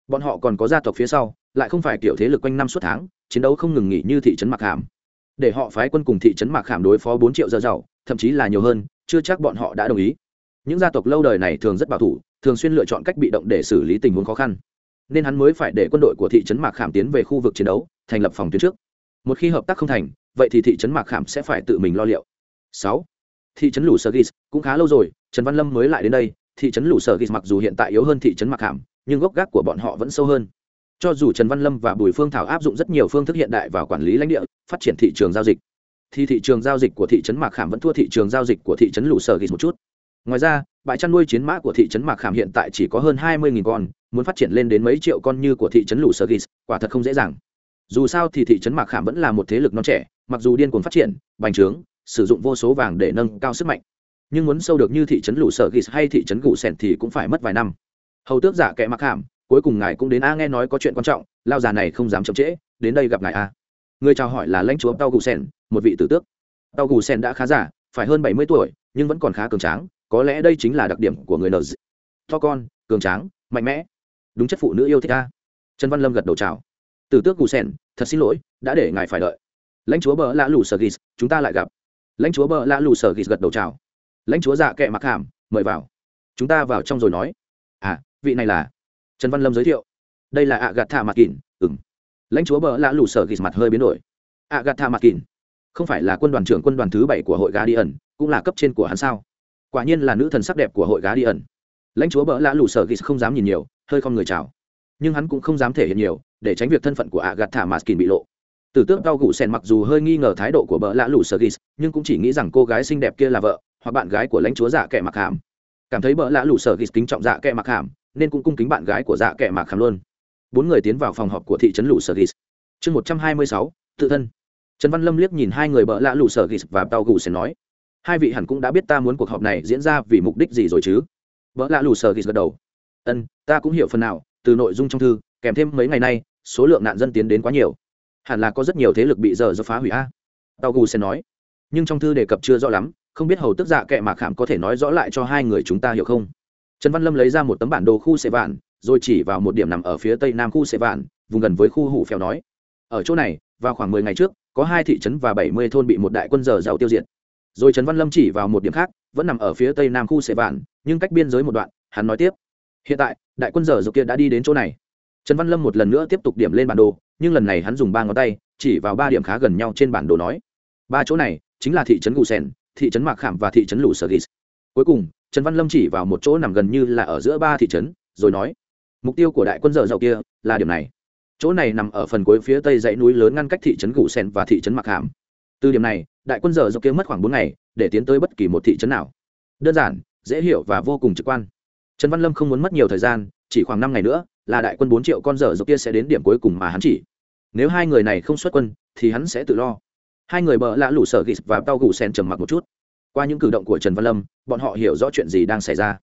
Speaker 1: Bọn họ còn có gia tộc phía sau, lại không phải kiểu thế lực quanh năm suốt tháng, chiến đấu không ngừng nghỉ như thị trấn mạc hàm. Để họ phái quân cùng thị trấn mạc hàm đối phó bốn triệu giờ giàu thậm chí là nhiều hơn, chưa chắc bọn họ đã đồng ý. Những gia tộc lâu đời này thường rất bảo thủ, thường xuyên lựa chọn cách bị động để xử lý tình huống khó khăn nên hắn mới phải để quân đội của thị trấn mạc khảm tiến về khu vực chiến đấu, thành lập phòng tuyến trước. Một khi hợp tác không thành, vậy thì thị trấn mạc khảm sẽ phải tự mình lo liệu. Sáu, thị trấn lũ sở ghis cũng khá lâu rồi, trần văn lâm mới lại đến đây. Thị trấn lũ sở ghis mặc dù hiện tại yếu hơn thị trấn mạc khảm, nhưng gốc gác của bọn họ vẫn sâu hơn. Cho dù trần văn lâm và bùi phương thảo áp dụng rất nhiều phương thức hiện đại vào quản lý lãnh địa, phát triển thị trường giao dịch, thì thị trường giao dịch của thị trấn mạc khảm vẫn thua thị trường giao dịch của thị trấn lũ sở ghis một chút ngoài ra, bãi chăn nuôi chiến mã của thị trấn mạc khảm hiện tại chỉ có hơn hai mươi con, muốn phát triển lên đến mấy triệu con như của thị trấn lũ sơ ghis quả thật không dễ dàng. Dù sao thì thị trấn mạc khảm vẫn là một thế lực non trẻ, mặc dù điên cuồng phát triển, bành trướng, sử dụng vô số vàng để nâng cao sức mạnh. Nhưng muốn sâu được như thị trấn lũ sở ghis hay thị trấn gù sèn thì cũng phải mất vài năm. Hầu tước giả kẻ mặc khảm, cuối cùng ngài cũng đến a nghe nói có chuyện quan trọng, lao già này không dám chậm trễ, đến đây gặp ngài a. Người chào hỏi là lãnh chúa tao gù sèn, một vị tử tước. Tao gù sèn đã khá giả phải hơn bảy mươi tuổi, nhưng vẫn còn khá cường tráng có lẽ đây chính là đặc điểm của người nờ to con, cường tráng, mạnh mẽ. Đúng chất phụ nữ yêu thích ta. Trần văn lâm gật đầu chào. Tử tước gù sen thật xin lỗi, đã để ngài phải đợi. Lãnh chúa bờ lạ lù sở ghis chúng ta lại gặp. Lãnh chúa bờ lạ lù sở ghis gật đầu chào. Lãnh chúa dạ kệ mặc hàm, mời vào. Chúng ta vào trong rồi nói. À vị này là? Trần văn lâm giới thiệu. Đây là ạ gạt thả mặt kỳn ừng lãnh chúa bờ lạ lù sở ghis mặt hơi biến đổi. Ạ gạt thả mặt kỳn, không phải là quân đoàn trưởng quân đoàn thứ bảy của hội gà đi ẩn cũng là cấp trên của hắn sao? Quả nhiên là nữ thần sắc đẹp của hội gá đi ẩn. Lãnh chúa bỡ lã lù sở ghis không dám nhìn nhiều, hơi không người chào. Nhưng hắn cũng không dám thể hiện nhiều, để tránh việc thân phận của ạ gạt thả maskin bị lộ. Tử tước đau gụ sen mặc dù hơi nghi ngờ thái độ của bỡ lã lù sở ghis nhưng cũng chỉ nghĩ rằng cô gái xinh đẹp kia là vợ, hoặc bạn gái của lãnh chúa dạ kẻ mặc hàm. Cảm thấy bỡ lã lù sở ghis kính trọng dạ kẻ mặc hàm, nên cũng cung kính bạn gái của dạ kẻ mặc hàm luôn. Bốn người tiến vào phòng họp của thị trấn lù sở ghis chương một trăm hai mươi sáu, tự thân. Trần văn lâm liếc nhìn hai người bỡ lã lù sở ghis và đau gụ sen nói hai vị hẳn cũng đã biết ta muốn cuộc họp này diễn ra vì mục đích gì rồi chứ? Vợ lạ lù sờ ghi gật đầu. Ân, ta cũng hiểu phần nào, từ nội dung trong thư, kèm thêm mấy ngày nay, số lượng nạn dân tiến đến quá nhiều. Hẳn là có rất nhiều thế lực bị dở do phá hủy a. Tao gù sẽ nói. Nhưng trong thư đề cập chưa rõ lắm, không biết hầu tức dạ kệ mạc khảm có thể nói rõ lại cho hai người chúng ta hiểu không? Trần văn lâm lấy ra một tấm bản đồ khu sệ vạn, rồi chỉ vào một điểm nằm ở phía tây nam khu sệ vạn, vùng gần với khu hủ phèo nói. Ở chỗ này, vào khoảng mười ngày trước, có hai thị trấn và bảy mươi thôn bị một đại quân dở giàu tiêu diệt rồi trần văn lâm chỉ vào một điểm khác, vẫn nằm ở phía tây nam khu sệ vạn, nhưng cách biên giới một đoạn, hắn nói tiếp. Hiện tại, đại quân dở dục kia đã đi đến chỗ này. Trần văn lâm một lần nữa tiếp tục điểm lên bản đồ, nhưng lần này hắn dùng ba ngón tay, chỉ vào ba điểm khá gần nhau trên bản đồ nói. Ba chỗ này, chính là thị trấn gù sèn, thị trấn mạc khảm và thị trấn lù sở ghis cuối cùng, trần văn lâm chỉ vào một chỗ nằm gần như là ở giữa ba thị trấn, rồi nói, mục tiêu của đại quân dở dậu kia là điểm này. Chỗ này nằm ở phần cuối phía tây dãy núi lớn ngăn cách thị trấn gù sèn và thị trấn mạc Khảm. từ điểm này đại quân dở dọc kia mất khoảng bốn ngày, để tiến tới bất kỳ một thị trấn nào. Đơn giản, dễ hiểu và vô cùng trực quan. Trần văn lâm không muốn mất nhiều thời gian, chỉ khoảng năm ngày nữa, là đại quân bốn triệu con dở dọc kia sẽ đến điểm cuối cùng mà hắn chỉ. Nếu hai người này không xuất quân, thì hắn sẽ tự lo. Hai người bợ lạ lũ sở ghis và tao gù sen trầm mặc một chút. Qua những cử động của trần văn lâm, bọn họ hiểu rõ chuyện gì đang xảy ra.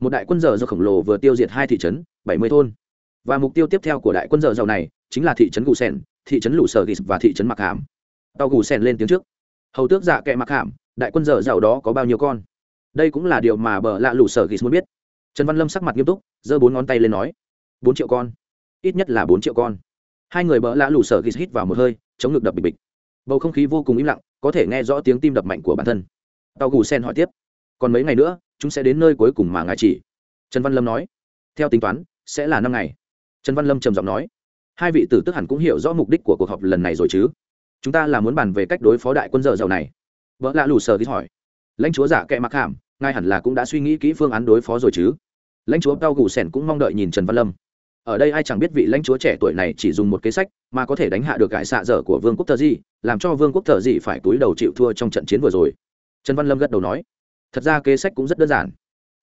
Speaker 1: Một đại quân dở do khổng lồ vừa tiêu diệt hai thị trấn, bảy mươi thôn. Và mục tiêu tiếp theo của đại quân dở giàu này chính là thị trấn gù sen, thị trấn lũ sở ghis và thị trấn mặc hàm. Tao gù sen lên tiếng trước hầu tước dạ kệ mặc hàm đại quân dở giàu đó có bao nhiêu con? Đây cũng là điều mà bờ lạ lũ sở ghis muốn biết. Trần văn lâm sắc mặt nghiêm túc, giơ bốn ngón tay lên nói, bốn triệu con. Ít nhất là bốn triệu con. Hai người bờ lạ lũ sở ghis hít vào một hơi, chống ngực đập bịch bịch. Bầu không khí vô cùng im lặng, có thể nghe rõ tiếng tim đập mạnh của bản thân. Tàu gù sen hỏi tiếp, còn mấy ngày nữa, chúng sẽ đến nơi cuối cùng mà ngài chỉ. Trần văn lâm nói, theo tính toán, sẽ là năm ngày. Trần văn lâm trầm giọng nói, hai vị tử tức hẳn cũng hiểu rõ mục đích của cuộc họp lần này rồi chứ? Chúng ta là muốn bàn về cách đối phó đại quân dở dầu này. Vợ lạ lù sờ thì hỏi. Lãnh chúa giả kệ mặc hàm ngài hẳn là cũng đã suy nghĩ kỹ phương án đối phó rồi chứ? Lãnh chúa cao gù sẻn cũng mong đợi nhìn trần văn lâm. Ở đây ai chẳng biết vị lãnh chúa trẻ tuổi này chỉ dùng một kế sách mà có thể đánh hạ được cải xạ dở của vương quốc thợ di, làm cho vương quốc thợ di phải túi đầu chịu thua trong trận chiến vừa rồi. Trần văn lâm gật đầu nói. Thật ra kế sách cũng rất đơn giản.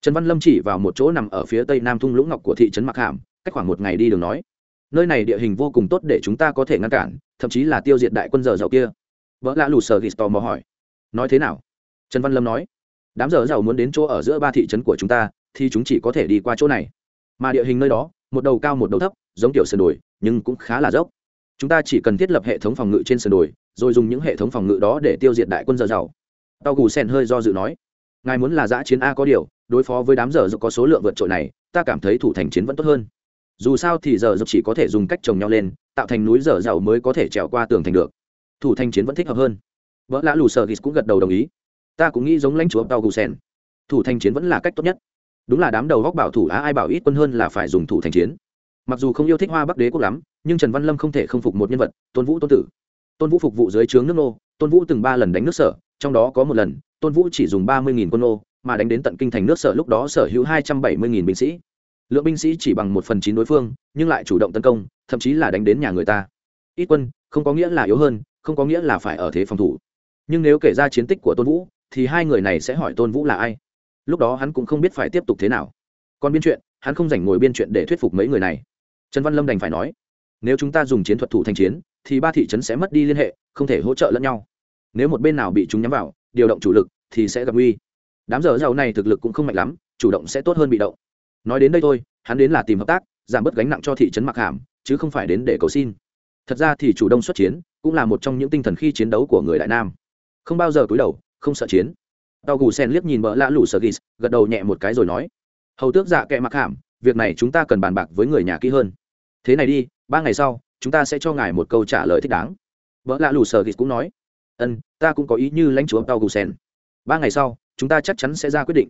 Speaker 1: Trần văn lâm chỉ vào một chỗ nằm ở phía tây nam thung lũng ngọc của thị trấn mặc hàm cách khoảng một ngày đi đường nói nơi này địa hình vô cùng tốt để chúng ta có thể ngăn cản, thậm chí là tiêu diệt đại quân dở giàu kia. Vợ lạ lù sờ ghis tò mò hỏi. Nói thế nào? Trần văn lâm nói. Đám dở giàu muốn đến chỗ ở giữa ba thị trấn của chúng ta, thì chúng chỉ có thể đi qua chỗ này. Mà địa hình nơi đó, một đầu cao một đầu thấp, giống kiểu sườn đồi, nhưng cũng khá là dốc. Chúng ta chỉ cần thiết lập hệ thống phòng ngự trên sườn đồi, rồi dùng những hệ thống phòng ngự đó để tiêu diệt đại quân dở giàu tàu gù sen hơi do dự nói. Ngài muốn là giã chiến a có điều, đối phó với đám giờ giàu có số lượng vượt trội này, ta cảm thấy thủ thành chiến vẫn tốt hơn dù sao thì giờ dập chỉ có thể dùng cách trồng nhau lên, tạo thành núi dở dầu mới có thể trèo qua tường thành được. Thủ thành chiến vẫn thích hợp hơn. Vợ lã lù sờ ghis cũng gật đầu đồng ý. Ta cũng nghĩ giống lãnh chúa tàu gù sen. Thủ thành chiến vẫn là cách tốt nhất. Đúng là đám đầu góc bảo thủ á ai bảo ít quân hơn là phải dùng thủ thành chiến. Mặc dù không yêu thích hoa bắc đế quốc lắm, nhưng trần văn lâm không thể không phục một nhân vật, tôn vũ tôn tử. Tôn vũ phục vụ dưới trướng nước nô, tôn vũ từng ba lần đánh nước sở, trong đó có một lần, tôn vũ chỉ dùng ba mươi quân nô, mà đánh đến tận kinh thành nước sở lúc đó sở hữu hai trăm bảy mươi binh sĩ lượng binh sĩ chỉ bằng một phần chín đối phương, nhưng lại chủ động tấn công, thậm chí là đánh đến nhà người ta. Ít quân, không có nghĩa là yếu hơn, không có nghĩa là phải ở thế phòng thủ. Nhưng nếu kể ra chiến tích của tôn vũ, thì hai người này sẽ hỏi tôn vũ là ai. Lúc đó hắn cũng không biết phải tiếp tục thế nào. Còn biên chuyện, hắn không dành ngồi biên chuyện để thuyết phục mấy người này. Trần văn lâm đành phải nói, nếu chúng ta dùng chiến thuật thủ thành chiến, thì ba thị trấn sẽ mất đi liên hệ, không thể hỗ trợ lẫn nhau. Nếu một bên nào bị chúng nhắm vào, điều động chủ lực, thì sẽ gặp nguy. Đám giờ giàu này thực lực cũng không mạnh lắm, chủ động sẽ tốt hơn bị động nói đến đây thôi, hắn đến là tìm hợp tác, giảm bớt gánh nặng cho thị trấn mặc hàm, chứ không phải đến để cầu xin. Thật ra thì chủ động xuất chiến, cũng là một trong những tinh thần khi chiến đấu của người đại nam. Không bao giờ cúi đầu, không sợ chiến. Tàu gù sen liếc nhìn bỡ lã lủ sơ ghis gật đầu nhẹ một cái rồi nói, hầu tước dạ kệ mặc hàm, việc này chúng ta cần bàn bạc với người nhà kỹ hơn. Thế này đi, ba ngày sau, chúng ta sẽ cho ngài một câu trả lời thích đáng. Vợ lạ lù sờ ghis cũng nói ân ta cũng có ý như lãnh chúa tàu gù sen. Ba ngày sau, chúng ta chắc chắn sẽ ra quyết định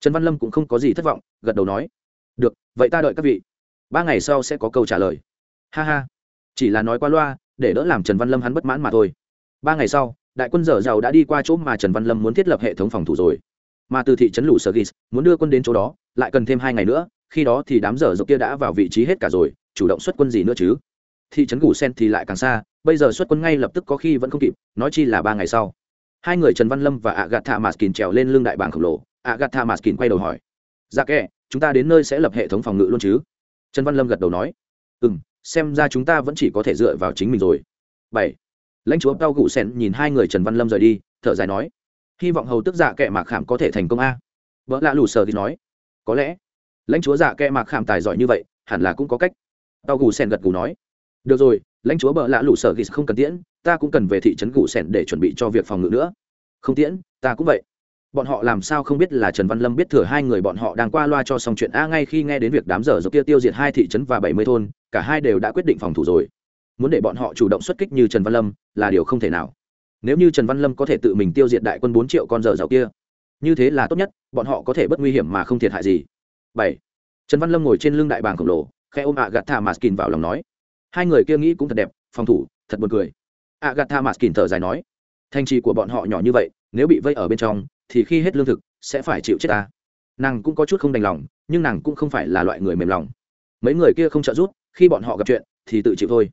Speaker 1: trần văn lâm cũng không có gì thất vọng, gật đầu nói, được, vậy ta đợi các vị. Ba ngày sau sẽ có câu trả lời. Ha ha, chỉ là nói qua loa, để đỡ làm trần văn lâm hắn bất mãn mà thôi. Ba ngày sau, đại quân dở giàu đã đi qua chỗ mà trần văn lâm muốn thiết lập hệ thống phòng thủ rồi. Mà từ thị trấn lũ sở gis, muốn đưa quân đến chỗ đó, lại cần thêm hai ngày nữa, khi đó thì đám dở dầu kia đã vào vị trí hết cả rồi, chủ động xuất quân gì nữa chứ? Thị trấn gủ sen thì lại càng xa, bây giờ xuất quân ngay lập tức có khi vẫn không kịp, nói chi là ba ngày sau hai người trần văn lâm và ạ gạt thạ mạt trèo lên lưng đại bảng khổng lồ. Ạ gạt thạ mạt quay đầu hỏi dạ kệ, chúng ta đến nơi sẽ lập hệ thống phòng ngự luôn chứ? Trần văn lâm gật đầu nói ừ m xem ra chúng ta vẫn chỉ có thể dựa vào chính mình rồi. Bảy, lãnh chúa tao Cụ sen nhìn hai người trần văn lâm rời đi, thở dài nói, hy vọng hầu tức dạ kệ mạc khảm có thể thành công a. Vợ lạ lù sờ thì nói, có lẽ. Lãnh chúa dạ kệ mạc khảm tài giỏi như vậy, hẳn là cũng có cách. Tao gù sen gật gù nói, được rồi, lãnh chúa bợ lạ lũ sở ghis không cần tiễn ta cũng cần về thị trấn gù Sẻn để chuẩn bị cho việc phòng ngự nữa. Không tiễn, ta cũng vậy. Bọn họ làm sao không biết là trần văn lâm biết thừa hai người bọn họ đang qua loa cho xong chuyện a ngay khi nghe đến việc đám dở dốc kia tiêu diệt hai thị trấn và bảy mươi thôn, cả hai đều đã quyết định phòng thủ rồi. Muốn để bọn họ chủ động xuất kích như trần văn lâm là điều không thể nào. Nếu như trần văn lâm có thể tự mình tiêu diệt đại quân bốn triệu con dở dọc kia, như thế là tốt nhất, bọn họ có thể bất nguy hiểm mà không thiệt hại gì. Bảy. Trần văn lâm ngồi trên lưng đại bàng khổng lồ khe ôm ạ gạt thả mà skin vào lòng nói. Hai người kia nghĩ cũng thật đẹp, phòng thủ, thật buồn cười agatha maskin thở dài nói, thành trì của bọn họ nhỏ như vậy, nếu bị vây ở bên trong, thì khi hết lương thực, sẽ phải chịu chết ta. Nàng cũng có chút không đành lòng, nhưng nàng cũng không phải là loại người mềm lòng. Mấy người kia không trợ giúp, khi bọn họ gặp chuyện, thì tự chịu thôi.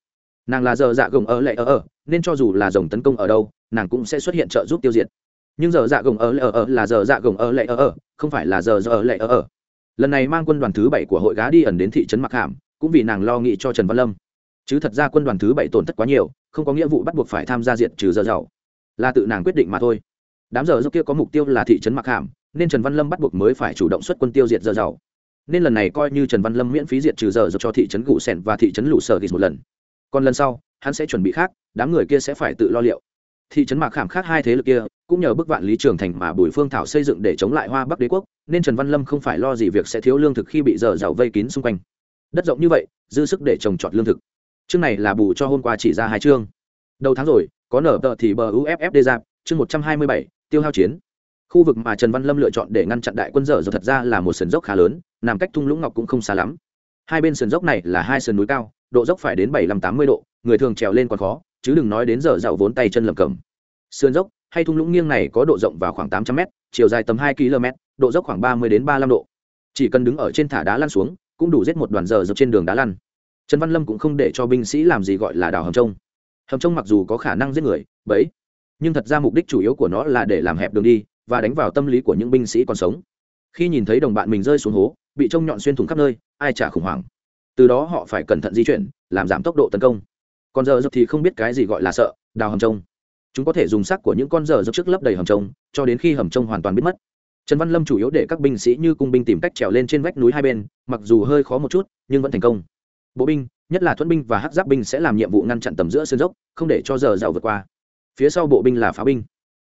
Speaker 1: Nàng là giờ dạ gồng ở lệ ở ở, nên cho dù là rồng tấn công ở đâu, nàng cũng sẽ xuất hiện trợ giúp tiêu diệt. Nhưng giờ dạ gồng ở lệ ở ở là giờ dạ gồng ở lệ ở ở, không phải là giờ giờ ở lệ ở ở. Lần này mang quân đoàn thứ bảy của hội gá đi ẩn đến thị trấn mặc hàm, cũng vì nàng lo nghĩ cho trần văn lâm chứ thật ra quân đoàn thứ bảy tổn thất quá nhiều, không có nghĩa vụ bắt buộc phải tham gia diện trừ giờ giàu. Là tự nàng quyết định mà thôi. Đám giờ giúp kia có mục tiêu là thị trấn mặc hàm, nên trần văn lâm bắt buộc mới phải chủ động xuất quân tiêu diệt giờ giàu. Nên lần này coi như trần văn lâm miễn phí diệt trừ giờ cho thị trấn gù sẻn và thị trấn lũ sở ghis một lần. Còn lần sau, hắn sẽ chuẩn bị khác, đám người kia sẽ phải tự lo liệu. Thị trấn mạc khảm khác hai thế lực kia, cũng nhờ bức vạn lý trường thành mà bùi phương thảo xây dựng để chống lại hoa bắc đế quốc, nên trần văn lâm không phải lo gì việc sẽ thiếu lương thực khi bị dở dạo vây kín xung quanh. Đất rộng như vậy, dư sức để trồng trọt lương thực chương này là bù cho hôm qua chỉ ra hai chương. Đầu tháng rồi, có nở tờ thì bờ uff đê ra, chương một trăm hai mươi bảy, tiêu hao chiến. Khu vực mà trần văn lâm lựa chọn để ngăn chặn đại quân dở dở thật ra là một sườn dốc khá lớn, nằm cách thung lũng ngọc cũng không xa lắm. Hai bên sườn dốc này là hai sườn núi cao, độ dốc phải đến bảy trăm tám mươi độ, người thường trèo lên còn khó, chứ đừng nói đến giờ dạo vốn tay chân lầm cầm sườn dốc hay thung lũng nghiêng này có độ rộng vào khoảng tám trăm m chiều dài tầm hai km độ dốc khoảng ba mươi đến ba mươi năm độ. Chỉ cần đứng ở trên thả đá lăn xuống, cũng đủ giết một đoàn giờ dập trên đường đá lăn trần văn lâm cũng không để cho binh sĩ làm gì gọi là đào hầm trông. Hầm trông mặc dù có khả năng giết người, bẫy, nhưng thật ra mục đích chủ yếu của nó là để làm hẹp đường đi và đánh vào tâm lý của những binh sĩ còn sống. Khi nhìn thấy đồng bạn mình rơi xuống hố, bị trông nhọn xuyên thủng khắp nơi, ai chả khủng hoảng. Từ đó họ phải cẩn thận di chuyển, làm giảm tốc độ tấn công. Còn giờ giật thì không biết cái gì gọi là sợ, đào hầm trông. Chúng có thể dùng sắc của những con giờ giật trước lấp đầy hầm trông, cho đến khi hầm trông hoàn toàn biến mất. Trần văn lâm chủ yếu để các binh sĩ như cung binh tìm cách trèo lên trên vách núi hai bên, mặc dù hơi khó một chút, nhưng vẫn thành công bộ binh, nhất là thuẫn binh và hắc giáp binh sẽ làm nhiệm vụ ngăn chặn tầm giữa sườn dốc, không để cho giờ giàu vượt qua. Phía sau bộ binh là pháo binh.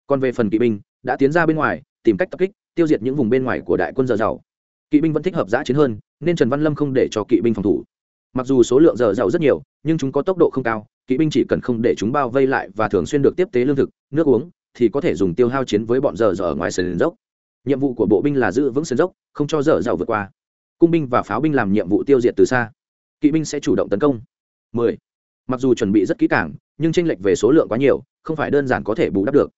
Speaker 1: Còn về phần kỵ binh, đã tiến ra bên ngoài, tìm cách tập kích, tiêu diệt những vùng bên ngoài của đại quân giờ giàu kỵ binh vẫn thích hợp giã chiến hơn, nên trần văn lâm không để cho kỵ binh phòng thủ. Mặc dù số lượng giờ giàu rất nhiều, nhưng chúng có tốc độ không cao, kỵ binh chỉ cần không để chúng bao vây lại và thường xuyên được tiếp tế lương thực, nước uống, thì có thể dùng tiêu hao chiến với bọn giờ dở ở ngoài sườn dốc. Nhiệm vụ của bộ binh là giữ vững sườn dốc, không cho dở giàu vượt qua. Cung binh và pháo binh làm nhiệm vụ tiêu diệt từ xa kỵ binh sẽ chủ động tấn công. 10. mặc dù chuẩn bị rất kỹ càng, nhưng tranh lệch về số lượng quá nhiều, không phải đơn giản có thể bù đắp được.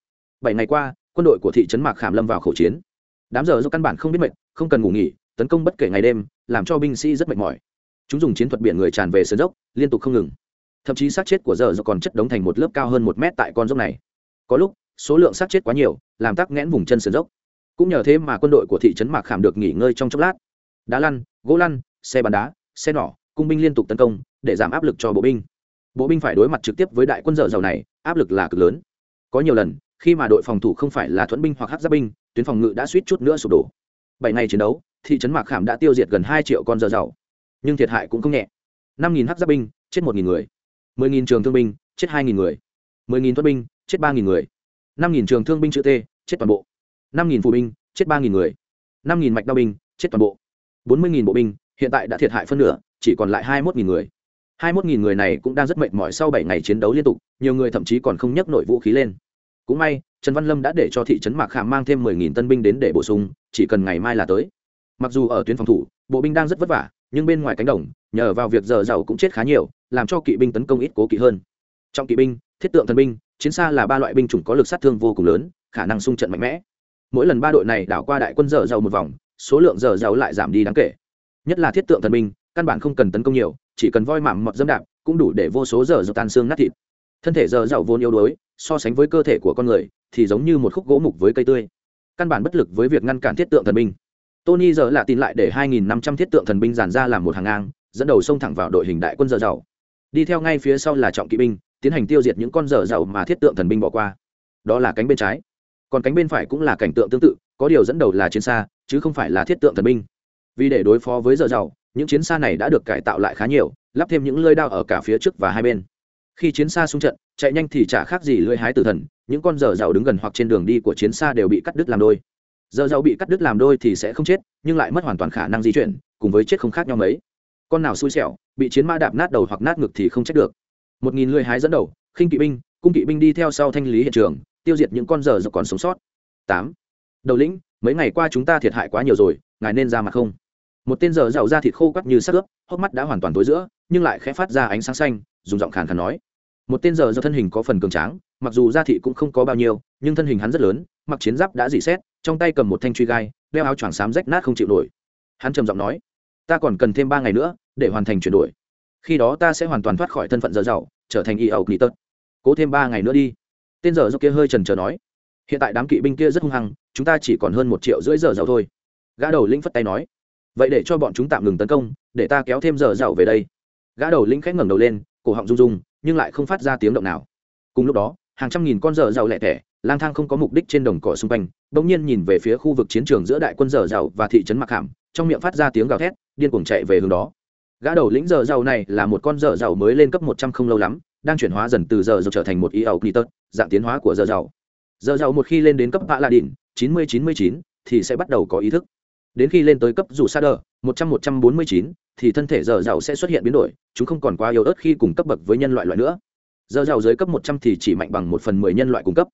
Speaker 1: Bảy ngày qua, quân đội của thị trấn mạc khảm lâm vào khẩu chiến. Đám giờ do căn bản không biết mệt, không cần ngủ nghỉ, tấn công bất kể ngày đêm, làm cho binh sĩ rất mệt mỏi. Chúng dùng chiến thuật biển người tràn về sườn dốc, liên tục không ngừng. Thậm chí xác chết của giờ do còn chất đống thành một lớp cao hơn một mét tại con dốc này. Có lúc, số lượng xác chết quá nhiều, làm tắc nghẽn vùng chân sườn dốc. Cũng nhờ thế mà quân đội của thị trấn mạc khảm được nghỉ ngơi trong chốc lát. Đá lăn, gỗ lăn, xe bắn đá, xe nỏ cung binh liên tục tấn công, để giảm áp lực cho bộ binh. Bộ binh phải đối mặt trực tiếp với đại quân dở dầu này, áp lực là cực lớn. Có nhiều lần, khi mà đội phòng thủ không phải là thuẫn binh hoặc hát giáp binh, tuyến phòng ngự đã suýt chút nữa sụp đổ. Bảy ngày chiến đấu, thị trấn mạc khảm đã tiêu diệt gần hai triệu con dở dầu. Nhưng thiệt hại cũng không nhẹ. Năm nghìn hát giáp binh, chết một nghìn người. Mười nghìn trường thương binh, chết hai nghìn người. Mười nghìn thuẫn binh, chết ba nghìn người. Năm nghìn trường thương binh chữ t, chết toàn bộ. Năm nghìn phụ binh, chết ba nghìn người. Năm nghìn mạch đao binh, chết toàn bộ. Bốn mươi nghìn bộ binh hiện tại đã thiệt hại phân nửa, chỉ còn lại hai mươi một nghìn người. hai mươi một nghìn người này cũng đang rất mệt mỏi sau bảy ngày chiến đấu liên tục, nhiều người thậm chí còn không nhấc nổi vũ khí lên. Cũng may, trần văn lâm đã để cho thị trấn mạc khảm mang thêm mười nghìn tân binh đến để bổ sung, chỉ cần ngày mai là tới. Mặc dù ở tuyến phòng thủ, bộ binh đang rất vất vả, nhưng bên ngoài cánh đồng, nhờ vào việc giờ giàu cũng chết khá nhiều, làm cho kỵ binh tấn công ít cố kỵ hơn. Trong kỵ binh, thiết tượng thần binh, chiến xa là ba loại binh chủng có lực sát thương vô cùng lớn, khả năng xung trận mạnh mẽ. Mỗi lần ba đội này đảo qua đại quân dở giàu một vòng, số lượng dở giàu lại giảm đi đáng kể nhất là thiết tượng thần binh căn bản không cần tấn công nhiều, chỉ cần voi mạm mọt dâm đạp, cũng đủ để vô số dở dầu tan xương nát thịt. Thân thể dở giàu vốn yếu đuối, so sánh với cơ thể của con người, thì giống như một khúc gỗ mục với cây tươi. Căn bản bất lực với việc ngăn cản thiết tượng thần binh tony giờ là tin lại để 2.500 thiết tượng thần binh dàn ra làm một hàng ngang, dẫn đầu xông thẳng vào đội hình đại quân dở dầu đi theo ngay phía sau là trọng kỵ binh, tiến hành tiêu diệt những con dở dầu mà thiết tượng thần binh bỏ qua. Đó là cánh bên trái. Còn cánh bên phải cũng là cảnh tượng tương tự, có điều dẫn đầu là chiến xa, chứ không phải là thiết tượng thần binh vì để đối phó với dở giàu, những chiến xa này đã được cải tạo lại khá nhiều, lắp thêm những lơi đao ở cả phía trước và hai bên. Khi chiến xa xung trận, chạy nhanh thì chả khác gì lưỡi hái tử thần, những con dở giàu đứng gần hoặc trên đường đi của chiến xa đều bị cắt đứt làm đôi. Dở giàu bị cắt đứt làm đôi thì sẽ không chết, nhưng lại mất hoàn toàn khả năng di chuyển, cùng với chết không khác nhau mấy. Con nào xui xẻo, bị chiến mã đạp nát đầu hoặc nát ngực thì không chết được. Một nghìn lưỡi hái dẫn đầu, khinh kỵ binh, cung kỵ binh đi theo sau thanh lý hiện trường, tiêu diệt những con dở giàu còn sống sót. Tám. Đầu lĩnh, mấy ngày qua chúng ta thiệt hại quá nhiều rồi, ngài nên ra mặt không? Một tên giờ giàu da thịt khô quắt như sắc ướp, hốc mắt đã hoàn toàn tối giữa, nhưng lại khẽ phát ra ánh sáng xanh, dùng giọng khàn khàn nói. Một tên giờ do thân hình có phần cường tráng, mặc dù da thị cũng không có bao nhiêu, nhưng thân hình hắn rất lớn, mặc chiến giáp đã dị xét, trong tay cầm một thanh truy gai, đeo áo choàng xám rách nát không chịu nổi. Hắn trầm giọng nói, ta còn cần thêm ba ngày nữa, để hoàn thành chuyển đổi. Khi đó ta sẽ hoàn toàn thoát khỏi thân phận giờ giàu trở thành y ẩu kỳ tật. Cố thêm ba ngày nữa đi. Tên giờ do kia hơi trần trờ nói, hiện tại đám kỵ binh kia rất hung hăng, chúng ta chỉ còn hơn một triệu rưỡi giờ giàu thôi. Gã đầu linh phất tay nói vậy để cho bọn chúng tạm ngừng tấn công, để ta kéo thêm giờ giàu về đây. Gã đầu lĩnh khẽ ngẩng đầu lên, cổ họng rung rung, nhưng lại không phát ra tiếng động nào. Cùng lúc đó, hàng trăm nghìn con giờ giàu lẻ tẻ lang thang không có mục đích trên đồng cỏ xung quanh, bỗng nhiên nhìn về phía khu vực chiến trường giữa đại quân giờ giàu và thị trấn mặc hàm, trong miệng phát ra tiếng gào thét, điên cuồng chạy về hướng đó. Gã đầu lĩnh giờ giàu này là một con giờ giàu mới lên cấp một trăm không lâu lắm, đang chuyển hóa dần từ giờ giàu trở thành một y ẩu tớt dạng tiến hóa của giờ giàu giờ giàu một khi lên đến cấp hạ la đỉnh chín mươi chín mươi chín, thì sẽ bắt đầu có ý thức đến khi lên tới cấp dù sa đờ, một trăm một trăm bốn mươi chín, thì thân thể giờ giàu sẽ xuất hiện biến đổi, chúng không còn quá yếu ớt khi cùng cấp bậc với nhân loại loại nữa. Giờ giàu dưới cấp một trăm thì chỉ mạnh bằng một phần mười nhân loại cung cấp.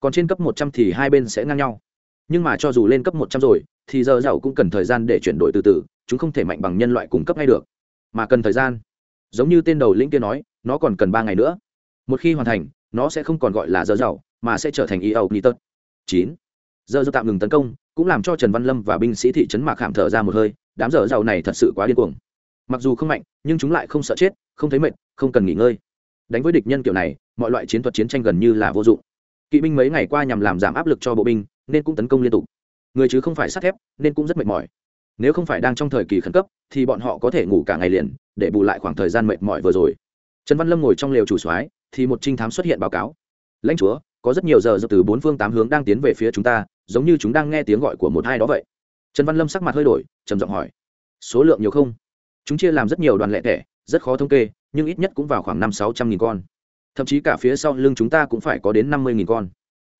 Speaker 1: Còn trên cấp một trăm thì hai bên sẽ ngang nhau. Nhưng mà cho dù lên cấp một trăm rồi, thì giờ giàu cũng cần thời gian để chuyển đổi từ từ, chúng không thể mạnh bằng nhân loại cung cấp ngay được. Mà cần thời gian. Giống như tên đầu lĩnh kia nói, nó còn cần ba ngày nữa. Một khi hoàn thành, nó sẽ không còn gọi là giờ giàu, mà sẽ trở thành y âu tớt chín giờ giàu tạm ngừng tấn công, cũng làm cho trần văn lâm và binh sĩ thị trấn mạc hạm thở ra một hơi, đám giờ giàu này thật sự quá điên cuồng. Mặc dù không mạnh, nhưng chúng lại không sợ chết, không thấy mệt, không cần nghỉ ngơi. Đánh với địch nhân kiểu này, mọi loại chiến thuật chiến tranh gần như là vô dụng. Kỵ binh mấy ngày qua nhằm làm giảm áp lực cho bộ binh, nên cũng tấn công liên tục. Người chứ không phải sắt thép, nên cũng rất mệt mỏi. Nếu không phải đang trong thời kỳ khẩn cấp, thì bọn họ có thể ngủ cả ngày liền, để bù lại khoảng thời gian mệt mỏi vừa rồi. Trần văn lâm ngồi trong lều chủ soái, thì một trinh thám xuất hiện báo cáo. Lãnh chúa, có rất nhiều giờ giờ từ bốn phương tám hướng đang tiến về phía chúng ta giống như chúng đang nghe tiếng gọi của một hai đó vậy. Trần văn lâm sắc mặt hơi đổi, trầm giọng hỏi, số lượng nhiều không? Chúng chia làm rất nhiều đoàn lẻ tẻ rất khó thống kê, nhưng ít nhất cũng vào khoảng năm sáu trăm nghìn con. Thậm chí cả phía sau lưng chúng ta cũng phải có đến năm mươi nghìn con.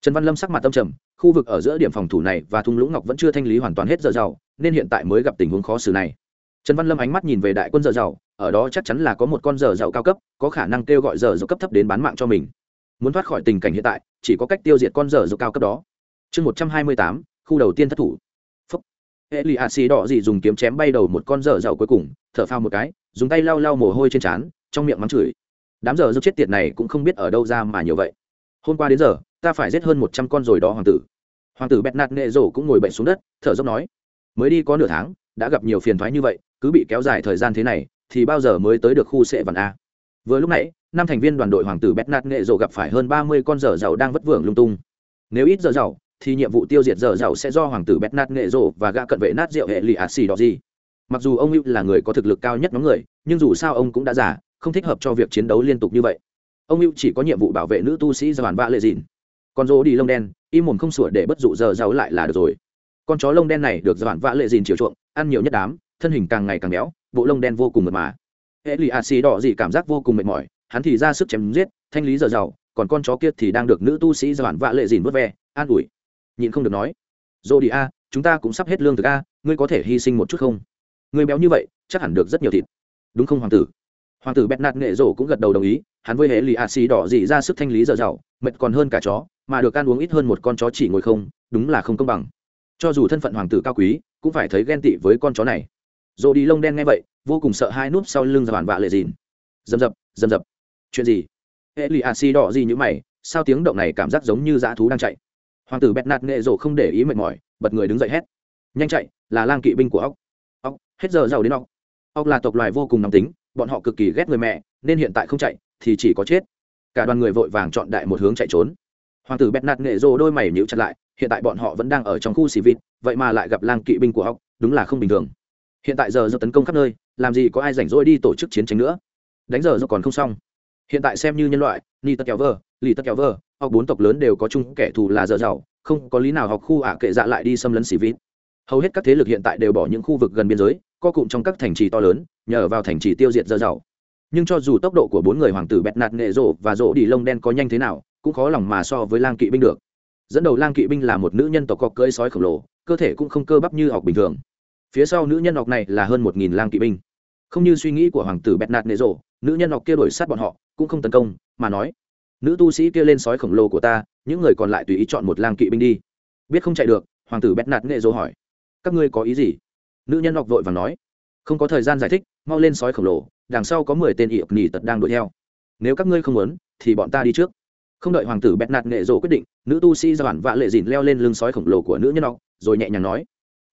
Speaker 1: Trần văn lâm sắc mặt tâm trầm, khu vực ở giữa điểm phòng thủ này và thung lũng ngọc vẫn chưa thanh lý hoàn toàn hết giờ giàu, nên hiện tại mới gặp tình huống khó xử này. Trần văn lâm ánh mắt nhìn về đại quân giờ giàu, ở đó chắc chắn là có một con giờ giàu cao cấp, có khả năng kêu gọi giờ giàu cấp thấp đến bán mạng cho mình. Muốn thoát khỏi tình cảnh hiện tại, chỉ có cách tiêu diệt con giờ giàu cao cấp đó chương một trăm hai mươi tám, khu đầu tiên thất thủ. Phúc. Hệ lì a xì đỏ dị dùng kiếm chém bay đầu một con dở dạo cuối cùng, thở phao một cái, dùng tay lau lau mồ hôi trên trán, trong miệng mắng chửi. Đám giờ dốc chết tiệt này cũng không biết ở đâu ra mà nhiều vậy. Hôm qua đến giờ, ta phải giết hơn một trăm con rồi đó hoàng tử. Hoàng tử bẹt nạt nghệ rổ cũng ngồi bệnh xuống đất, thở dốc nói, mới đi có nửa tháng, đã gặp nhiều phiền thoái như vậy, cứ bị kéo dài thời gian thế này, thì bao giờ mới tới được khu sệ vằn a? Vừa lúc nãy, năm thành viên đoàn đội hoàng tử bẹt nạt nghệ rổ gặp phải hơn ba mươi con dở giàu đang vất vưởng lung tung. Nếu ít dở giàu thì nhiệm vụ tiêu diệt dở dạo sẽ do hoàng tử bét nát nghệ rộ và gã cận vệ nát rượu hệ lì ạt xì đỏ gì mặc dù ông hữu là người có thực lực cao nhất nhóm người, nhưng dù sao ông cũng đã giả không thích hợp cho việc chiến đấu liên tục như vậy. Ông hữu chỉ có nhiệm vụ bảo vệ nữ tu sĩ giàn vạ lệ dịn còn rỗ đi lông đen, im mồm không sủa để bất dụ giờ giàu lại là được rồi. Con chó lông đen này được giàn vạ lệ dịn chiều chuộng, ăn nhiều nhất đám, thân hình càng ngày càng béo, bộ lông đen vô cùng mượt mà. Hệ lì ạt xì đỏ gì cảm giác vô cùng mệt mỏi, hắn thì ra sức chém giết, thanh lý giờ giàu còn con chó kia thì đang được nữ tu sĩ giàn vạ lệ dịn vớt ve, an ủi nhịn không được nói. Dô đi a, chúng ta cũng sắp hết lương thực a, ngươi có thể hy sinh một chút không? Ngươi béo như vậy, chắc hẳn được rất nhiều thịt. Đúng không, hoàng tử? Hoàng tử bẹt nạt nghệ rổ cũng gật đầu đồng ý, hắn với hệ lì a xì đỏ dị ra sức thanh lý dở dạo mệt còn hơn cả chó, mà được ăn uống ít hơn một con chó chỉ ngồi không, đúng là không công bằng. Cho dù thân phận hoàng tử cao quý, cũng phải thấy ghen tị với con chó này. Rổ đi lông đen nghe vậy, vô cùng sợ hai núp sau lưng ra bàn vạ lệ dìn. Dầm dập dầm dập. Chuyện gì? Hệ lì a xì đỏ gì như mày, sao tiếng động này cảm giác giống như dã thú đang chạy? Hoàng tử bẹt nạt nghệ rổ không để ý mệt mỏi, bật người đứng dậy hét. Nhanh chạy, là lang kỵ binh của ốc. Ốc, hết giờ giàu đến ốc. Ốc là tộc loài vô cùng nóng tính, bọn họ cực kỳ ghét người mẹ, nên hiện tại không chạy, thì chỉ có chết. Cả đoàn người vội vàng chọn đại một hướng chạy trốn. Hoàng tử bẹt nạt nghệ rổ đôi mày nhíu chặt lại, hiện tại bọn họ vẫn đang ở trong khu xì vịt, vậy mà lại gặp lang kỵ binh của ốc, đúng là không bình thường. Hiện tại giờ do tấn công khắp nơi, làm gì có ai rảnh rỗi đi tổ chức chiến tranh nữa. Đánh giờ do còn không xong hiện tại xem như nhân loại, ni tật kéo vơ, lì tật kéo vơ hoặc bốn tộc lớn đều có chung kẻ thù là giờ giàu không có lý nào học khu ả kệ dạ lại đi xâm lấn xỉ vít hầu hết các thế lực hiện tại đều bỏ những khu vực gần biên giới, co cụm trong các thành trì to lớn, nhờ vào thành trì tiêu diệt dơ dầu. Nhưng cho dù tốc độ của bốn người hoàng tử bẹt nạt nghệ rộ và rộ đi lông đen có nhanh thế nào, cũng khó lòng mà so với lang kỵ binh được. Dẫn đầu lang kỵ binh là một nữ nhân tộc cọc cưỡi sói khổng lồ, cơ thể cũng không cơ bắp như học bình thường. Phía sau nữ nhân học này là hơn một nghìn lang kỵ binh. Không như suy nghĩ của hoàng tử bẹt nạt nghệ rộ nữ nhân ngọc kia đuổi sát bọn họ, cũng không tấn công, mà nói, nữ tu sĩ kia lên sói khổng lồ của ta, những người còn lại tùy ý chọn một lang kỵ binh đi. Biết không chạy được, hoàng tử bét nạt nghệ dỗ hỏi, các ngươi có ý gì? Nữ nhân ngọc vội và nói, không có thời gian giải thích, mau lên sói khổng lồ, đằng sau có mười tên ị nỉ tật đang đuổi theo. Nếu các ngươi không muốn, thì bọn ta đi trước. Không đợi hoàng tử bẹt nạt nghệ rộ quyết định, nữ tu sĩ ra bản vạ lệ dìn leo lên lưng sói khổng lồ của nữ nhân ngọc rồi nhẹ nhàng nói,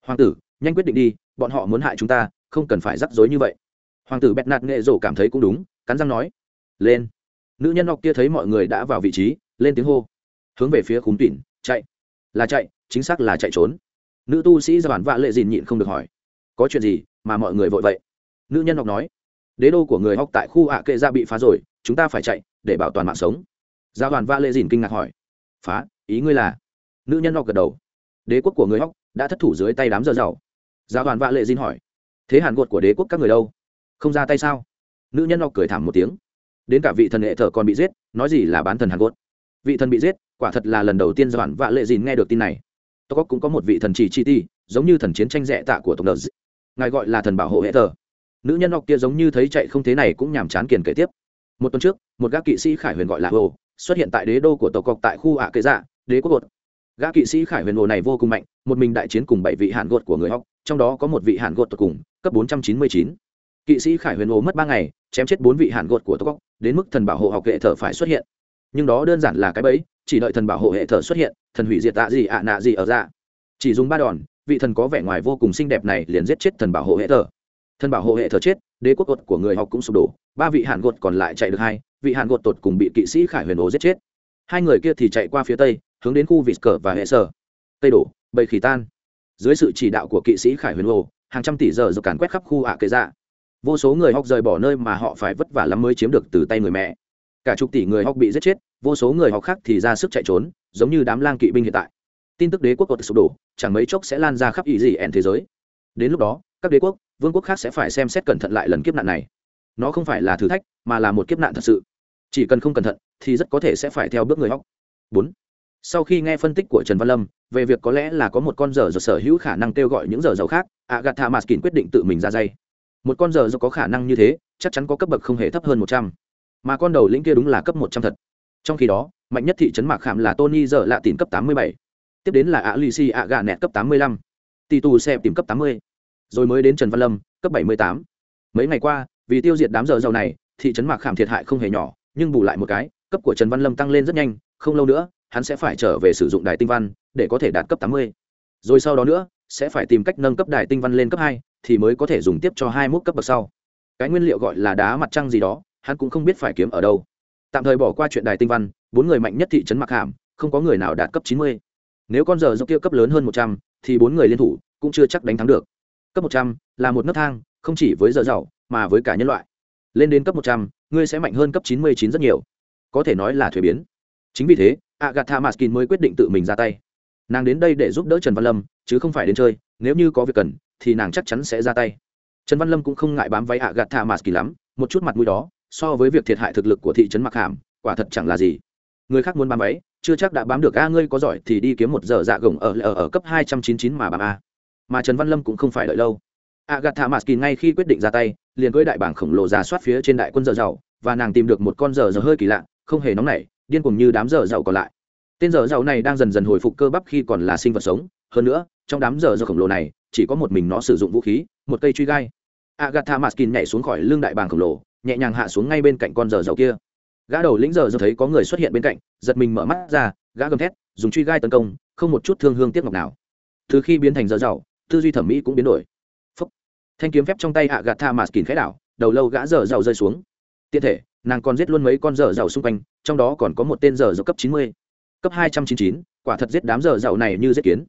Speaker 1: hoàng tử, nhanh quyết định đi, bọn họ muốn hại chúng ta, không cần phải rắc rối như vậy hoàng tử bẹt nạt nghệ rổ cảm thấy cũng đúng, cắn răng nói, lên. Nữ nhân học kia thấy mọi người đã vào vị trí, lên tiếng hô, hướng về phía khúng tỉn chạy. Là chạy, chính xác là chạy trốn. Nữ tu sĩ ra bản vạ lệ dìn nhịn không được hỏi, có chuyện gì mà mọi người vội vậy? Nữ nhân học nói, đế đô của người học tại khu ạ kệ ra bị phá rồi, chúng ta phải chạy để bảo toàn mạng sống. Gia đoàn Vạ lệ dìn kinh ngạc hỏi, phá, ý ngươi là? Nữ nhân học gật đầu, đế quốc của người học đã thất thủ dưới tay đám dơ giàu gia đoàn Vạ lệ dìn hỏi, thế hàn gột của đế quốc các người đâu? không ra tay sao? Nữ nhân lo cười thảm một tiếng. Đến cả vị thần hệ thờ còn bị giết, nói gì là bán thần hàn cốt vị thần bị giết, quả thật là lần đầu tiên doãn vạ lệ dìn nghe được tin này. Tộc cóc cũng có một vị thần chỉ chi ti, giống như thần chiến tranh rẽ tạ của tổng đợt ngài gọi là thần bảo hộ hệ thờ. Nữ nhân học kia giống như thấy chạy không thế này cũng nhàm chán kiền kể tiếp. Một tuần trước, một gác kỵ sĩ khải huyền gọi là hồ, xuất hiện tại đế đô của tộc cọc tại khu ạ kế dạ đế quốc gột. gác kỵ sĩ khải huyền hồ này vô cùng mạnh, một mình đại chiến cùng bảy vị hạn gột của người học trong đó có một vị hạn gột tột cùng, cấp 499 kỵ sĩ khải huyền hồ mất ba ngày, chém chết bốn vị hạn gột của tổ góc đến mức thần bảo hộ học hệ thờ phải xuất hiện. Nhưng đó đơn giản là cái bẫy, chỉ đợi thần bảo hộ hệ thờ xuất hiện, thần hủy diệt tạ gì ạ nạ gì ở dạ. Chỉ dùng ba đòn, vị thần có vẻ ngoài vô cùng xinh đẹp này liền giết chết thần bảo hộ hệ thờ thần bảo hộ hệ thờ chết, đế quốc gột của người học cũng sụp đổ, ba vị hạn gột còn lại chạy được hai, vị hạn gột tột cùng bị kỵ sĩ khải huyền ố giết chết. Hai người kia thì chạy qua phía tây, hướng đến khu vịt cờ và hệ sở. Tây đổ, bầy khỉ tan. Dưới sự chỉ đạo của kỵ sĩ khải huyền ồ hàng trăm tỷ giờ do càn quét khắp khu ạ à dạ vô số người học rời bỏ nơi mà họ phải vất vả lắm mới chiếm được từ tay người mẹ. Cả chục tỷ người học bị giết chết, vô số người học khác thì ra sức chạy trốn, giống như đám lang kỵ binh hiện tại. Tin tức đế quốc cột sụp đổ, chẳng mấy chốc sẽ lan ra khắp ý gì ẻn thế giới. Đến lúc đó, các đế quốc, vương quốc khác sẽ phải xem xét cẩn thận lại lần kiếp nạn này. Nó không phải là thử thách, mà là một kiếp nạn thật sự. Chỉ cần không cẩn thận, thì rất có thể sẽ phải theo bước người học bốn. Sau khi nghe phân tích của trần văn lâm, về việc có lẽ là có một con giờ do sở hữu khả năng kêu gọi những giờ giàu khác, agatha maskin quyết định tự mình ra dây một con giờ do có khả năng như thế, chắc chắn có cấp bậc không hề thấp hơn một trăm. Mà con đầu lĩnh kia đúng là cấp một trăm thật. Trong khi đó, mạnh nhất thị trấn mạc khảm là tony giờ lạ tìm cấp tám mươi bảy. Tiếp đến là a lì xì a gà nẹt cấp tám mươi lăm. Tỷ tù xe tìm cấp tám mươi. Rồi mới đến trần văn lâm, cấp bảy mươi tám. Mấy ngày qua, vì tiêu diệt đám giờ giàu này, thị trấn mạc khảm thiệt hại không hề nhỏ, nhưng bù lại một cái, cấp của trần văn lâm tăng lên rất nhanh, không lâu nữa, hắn sẽ phải trở về sử dụng đài tinh văn, để có thể đạt cấp tám mươi. Rồi sau đó nữa, sẽ phải tìm cách nâng cấp đài tinh văn lên cấp hai thì mới có thể dùng tiếp cho hai mốc cấp bậc sau. Cái nguyên liệu gọi là đá mặt trăng gì đó, hắn cũng không biết phải kiếm ở đâu. Tạm thời bỏ qua chuyện đài tinh văn, bốn người mạnh nhất thị trấn mặc hàm, không có người nào đạt cấp chín mươi. Nếu con giờ dốc kia cấp lớn hơn một trăm, thì bốn người liên thủ cũng chưa chắc đánh thắng được. Cấp một trăm là một nấc thang, không chỉ với giờ giàu, mà với cả nhân loại. Lên đến cấp một trăm, ngươi sẽ mạnh hơn cấp chín mươi chín rất nhiều. Có thể nói là thuế biến. Chính vì thế, agatha maskin mới quyết định tự mình ra tay. Nàng đến đây để giúp đỡ trần văn lâm, chứ không phải đến chơi, nếu như có việc cần thì nàng chắc chắn sẽ ra tay. Trần văn lâm cũng không ngại bám váy agatha kỳ lắm một chút mặt mũi đó so với việc thiệt hại thực lực của thị trấn mặc hàm quả thật chẳng là gì. Người khác muốn bám váy chưa chắc đã bám được. A ngươi có giỏi thì đi kiếm một giờ dạ gồng ở ở, ở cấp hai trăm chín chín mà bám a. Mà trần văn lâm cũng không phải đợi lâu. Agatha maskin ngay khi quyết định ra tay liền cưỡi đại bảng khổng lồ ra soát phía trên đại quân dở dầu và nàng tìm được một con giờ dầu hơi kỳ lạ không hề nóng nảy điên cuồng như đám giờ dầu còn lại. Tên giờ dầu này đang dần dần hồi phục cơ bắp khi còn là sinh vật sống. Hơn nữa trong đám giờ dầu khổng lồ này chỉ có một mình nó sử dụng vũ khí, một cây truy gai. Agatha maskin nhảy xuống khỏi lưng đại bàng khổng lồ, nhẹ nhàng hạ xuống ngay bên cạnh con giờ giàu kia. Gã đầu lĩnh giờ dầu thấy có người xuất hiện bên cạnh, giật mình mở mắt ra, gã gầm thét, dùng truy gai tấn công, không một chút thương hương tiếc ngọc nào. Từ khi biến thành giờ giàu, tư duy thẩm mỹ cũng biến đổi. Phúc. thanh kiếm phép trong tay Agatha Maskin khẽ đảo, đầu lâu gã giờ giàu rơi xuống. Tiện thể, nàng còn giết luôn mấy con giờ giàu xung quanh, trong đó còn có một tên giờ giàu cấp chín mươi. Cấp hai trăm chín chín, quả thật giết đám giờ giàu này như giết kiến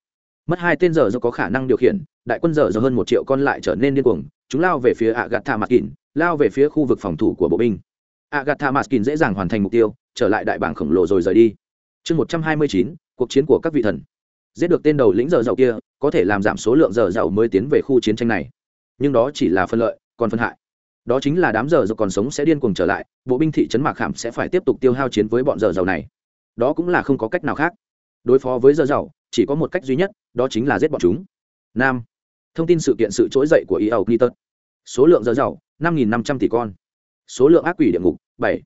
Speaker 1: mất hai tên giờ do có khả năng điều khiển, đại quân giờ do hơn một triệu con lại trở nên điên cuồng, chúng lao về phía agatha maskin, lao về phía khu vực phòng thủ của bộ binh. Agatha maskin dễ dàng hoàn thành mục tiêu, trở lại đại bảng khổng lồ rồi rời đi. Chương một trăm hai mươi chín, cuộc chiến của các vị thần. Giết được tên đầu lĩnh giờ giàu kia, có thể làm giảm số lượng giờ giàu mới tiến về khu chiến tranh này. Nhưng đó chỉ là phân lợi, còn phân hại. Đó chính là đám giờ giàu còn sống sẽ điên cuồng trở lại, bộ binh thị trấn mạc khảm sẽ phải tiếp tục tiêu hao chiến với bọn giờ giàu này. Đó cũng là không có cách nào khác. Đối phó với giờ giàu chỉ có một cách duy nhất, đó chính là giết bọn chúng. Nam. Thông tin sự kiện sự trỗi dậy của y ẩu clitus số lượng giờ giàu năm nghìn năm trăm tỷ con. Số lượng ác quỷ địa ngục, bảy.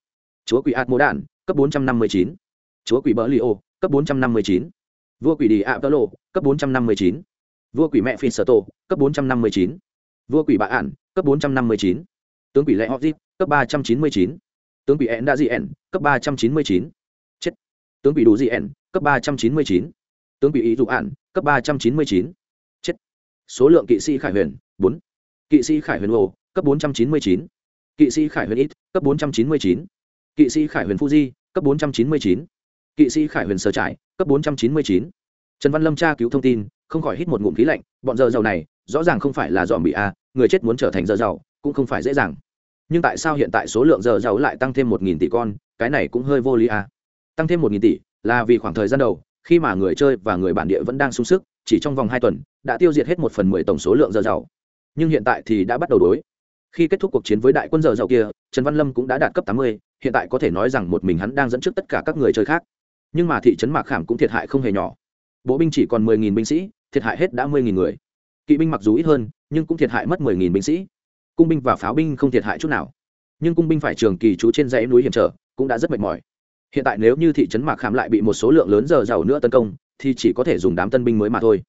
Speaker 1: Chúa quỷ ạt mô đản cấp bốn trăm năm mươi chín. Chúa quỷ bỡ li ô cấp bốn trăm năm mươi chín. Vua quỷ đi ạ tơ lộ cấp bốn trăm năm mươi chín. Vua quỷ mẹ phin sở tổ cấp bốn trăm năm mươi chín. Vua quỷ bạ ản, cấp bốn trăm năm mươi chín. Tướng quỷ lệ họ cấp ba trăm chín mươi chín. Tướng quỷ ẻn đa dị ẻn cấp ba trăm chín mươi chín. Chết. Tướng quỷ đủ dị ẻn cấp ba trăm chín mươi chín tướng bị ý dụ ạn, cấp ba trăm chín mươi chín. Chết. Số lượng kỵ sĩ khải huyền, bốn. Kỵ sĩ khải huyền ô cấp bốn trăm chín mươi chín. Kỵ sĩ khải huyền ít, cấp bốn trăm chín mươi chín. Kỵ sĩ khải huyền fuji cấp bốn trăm chín mươi chín. Kỵ sĩ khải huyền sở trải cấp bốn trăm chín mươi chín. Trần văn lâm tra cứu thông tin, không khỏi hít một ngụm khí lạnh, bọn giờ giàu này, rõ ràng không phải là dòm bị a, người chết muốn trở thành giờ giàu, cũng không phải dễ dàng. Nhưng tại sao hiện tại số lượng giờ giàu lại tăng thêm một nghìn tỷ con, cái này cũng hơi vô lý a. Tăng thêm một nghìn tỷ là vì khoảng thời gian đầu khi mà người chơi và người bản địa vẫn đang sung sức, chỉ trong vòng hai tuần, đã tiêu diệt hết một phần mười tổng số lượng giờ giàu. Nhưng hiện tại thì đã bắt đầu đối. Khi kết thúc cuộc chiến với đại quân giờ giàu kia, trần văn lâm cũng đã đạt cấp tám mươi, hiện tại có thể nói rằng một mình hắn đang dẫn trước tất cả các người chơi khác. Nhưng mà thị trấn mạc khảm cũng thiệt hại không hề nhỏ. Bộ binh chỉ còn mười nghìn binh sĩ, thiệt hại hết đã mười nghìn người. Kỵ binh mặc dù ít hơn, nhưng cũng thiệt hại mất mười nghìn binh sĩ. Cung binh và pháo binh không thiệt hại chút nào. Nhưng cung binh phải trường kỳ trú trên dãy núi hiểm trở, cũng đã rất mệt mỏi hiện tại nếu như thị trấn mạc khảm lại bị một số lượng lớn giờ giàu nữa tấn công, thì chỉ có thể dùng đám tân binh mới mà thôi.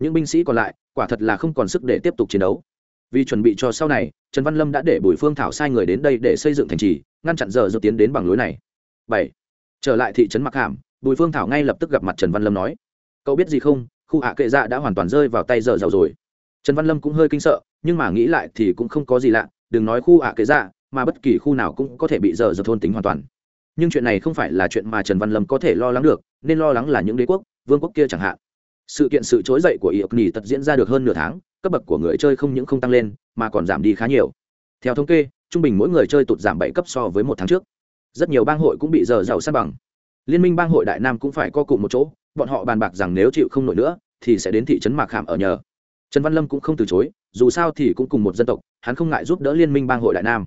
Speaker 1: Những binh sĩ còn lại, quả thật là không còn sức để tiếp tục chiến đấu. Vì chuẩn bị cho sau này, trần văn lâm đã để bùi phương thảo sai người đến đây để xây dựng thành trì, ngăn chặn giờ dự tiến đến bằng lối này. Bảy. Trở lại thị trấn mặc hàm bùi phương thảo ngay lập tức gặp mặt trần văn lâm nói, cậu biết gì không? Khu hạ kệ dạ đã hoàn toàn rơi vào tay giờ giàu rồi. Trần văn lâm cũng hơi kinh sợ, nhưng mà nghĩ lại thì cũng không có gì lạ, đừng nói khu hạ kệ dạ mà bất kỳ khu nào cũng có thể bị giờ giật thôn tính hoàn toàn nhưng chuyện này không phải là chuyện mà trần văn lâm có thể lo lắng được, nên lo lắng là những đế quốc, vương quốc kia chẳng hạn. Sự kiện, sự trỗi dậy của ý ực nỉ tật diễn ra được hơn nửa tháng, cấp bậc của người chơi không những không tăng lên, mà còn giảm đi khá nhiều. Theo thống kê, trung bình mỗi người chơi tụt giảm bảy cấp so với một tháng trước. Rất nhiều bang hội cũng bị giờ giàu sát bằng. Liên minh bang hội đại nam cũng phải co cụm một chỗ, bọn họ bàn bạc rằng nếu chịu không nổi nữa, thì sẽ đến thị trấn mạc hàm ở nhờ. Trần văn lâm cũng không từ chối, dù sao thì cũng cùng một dân tộc, hắn không ngại giúp đỡ liên minh bang hội đại nam.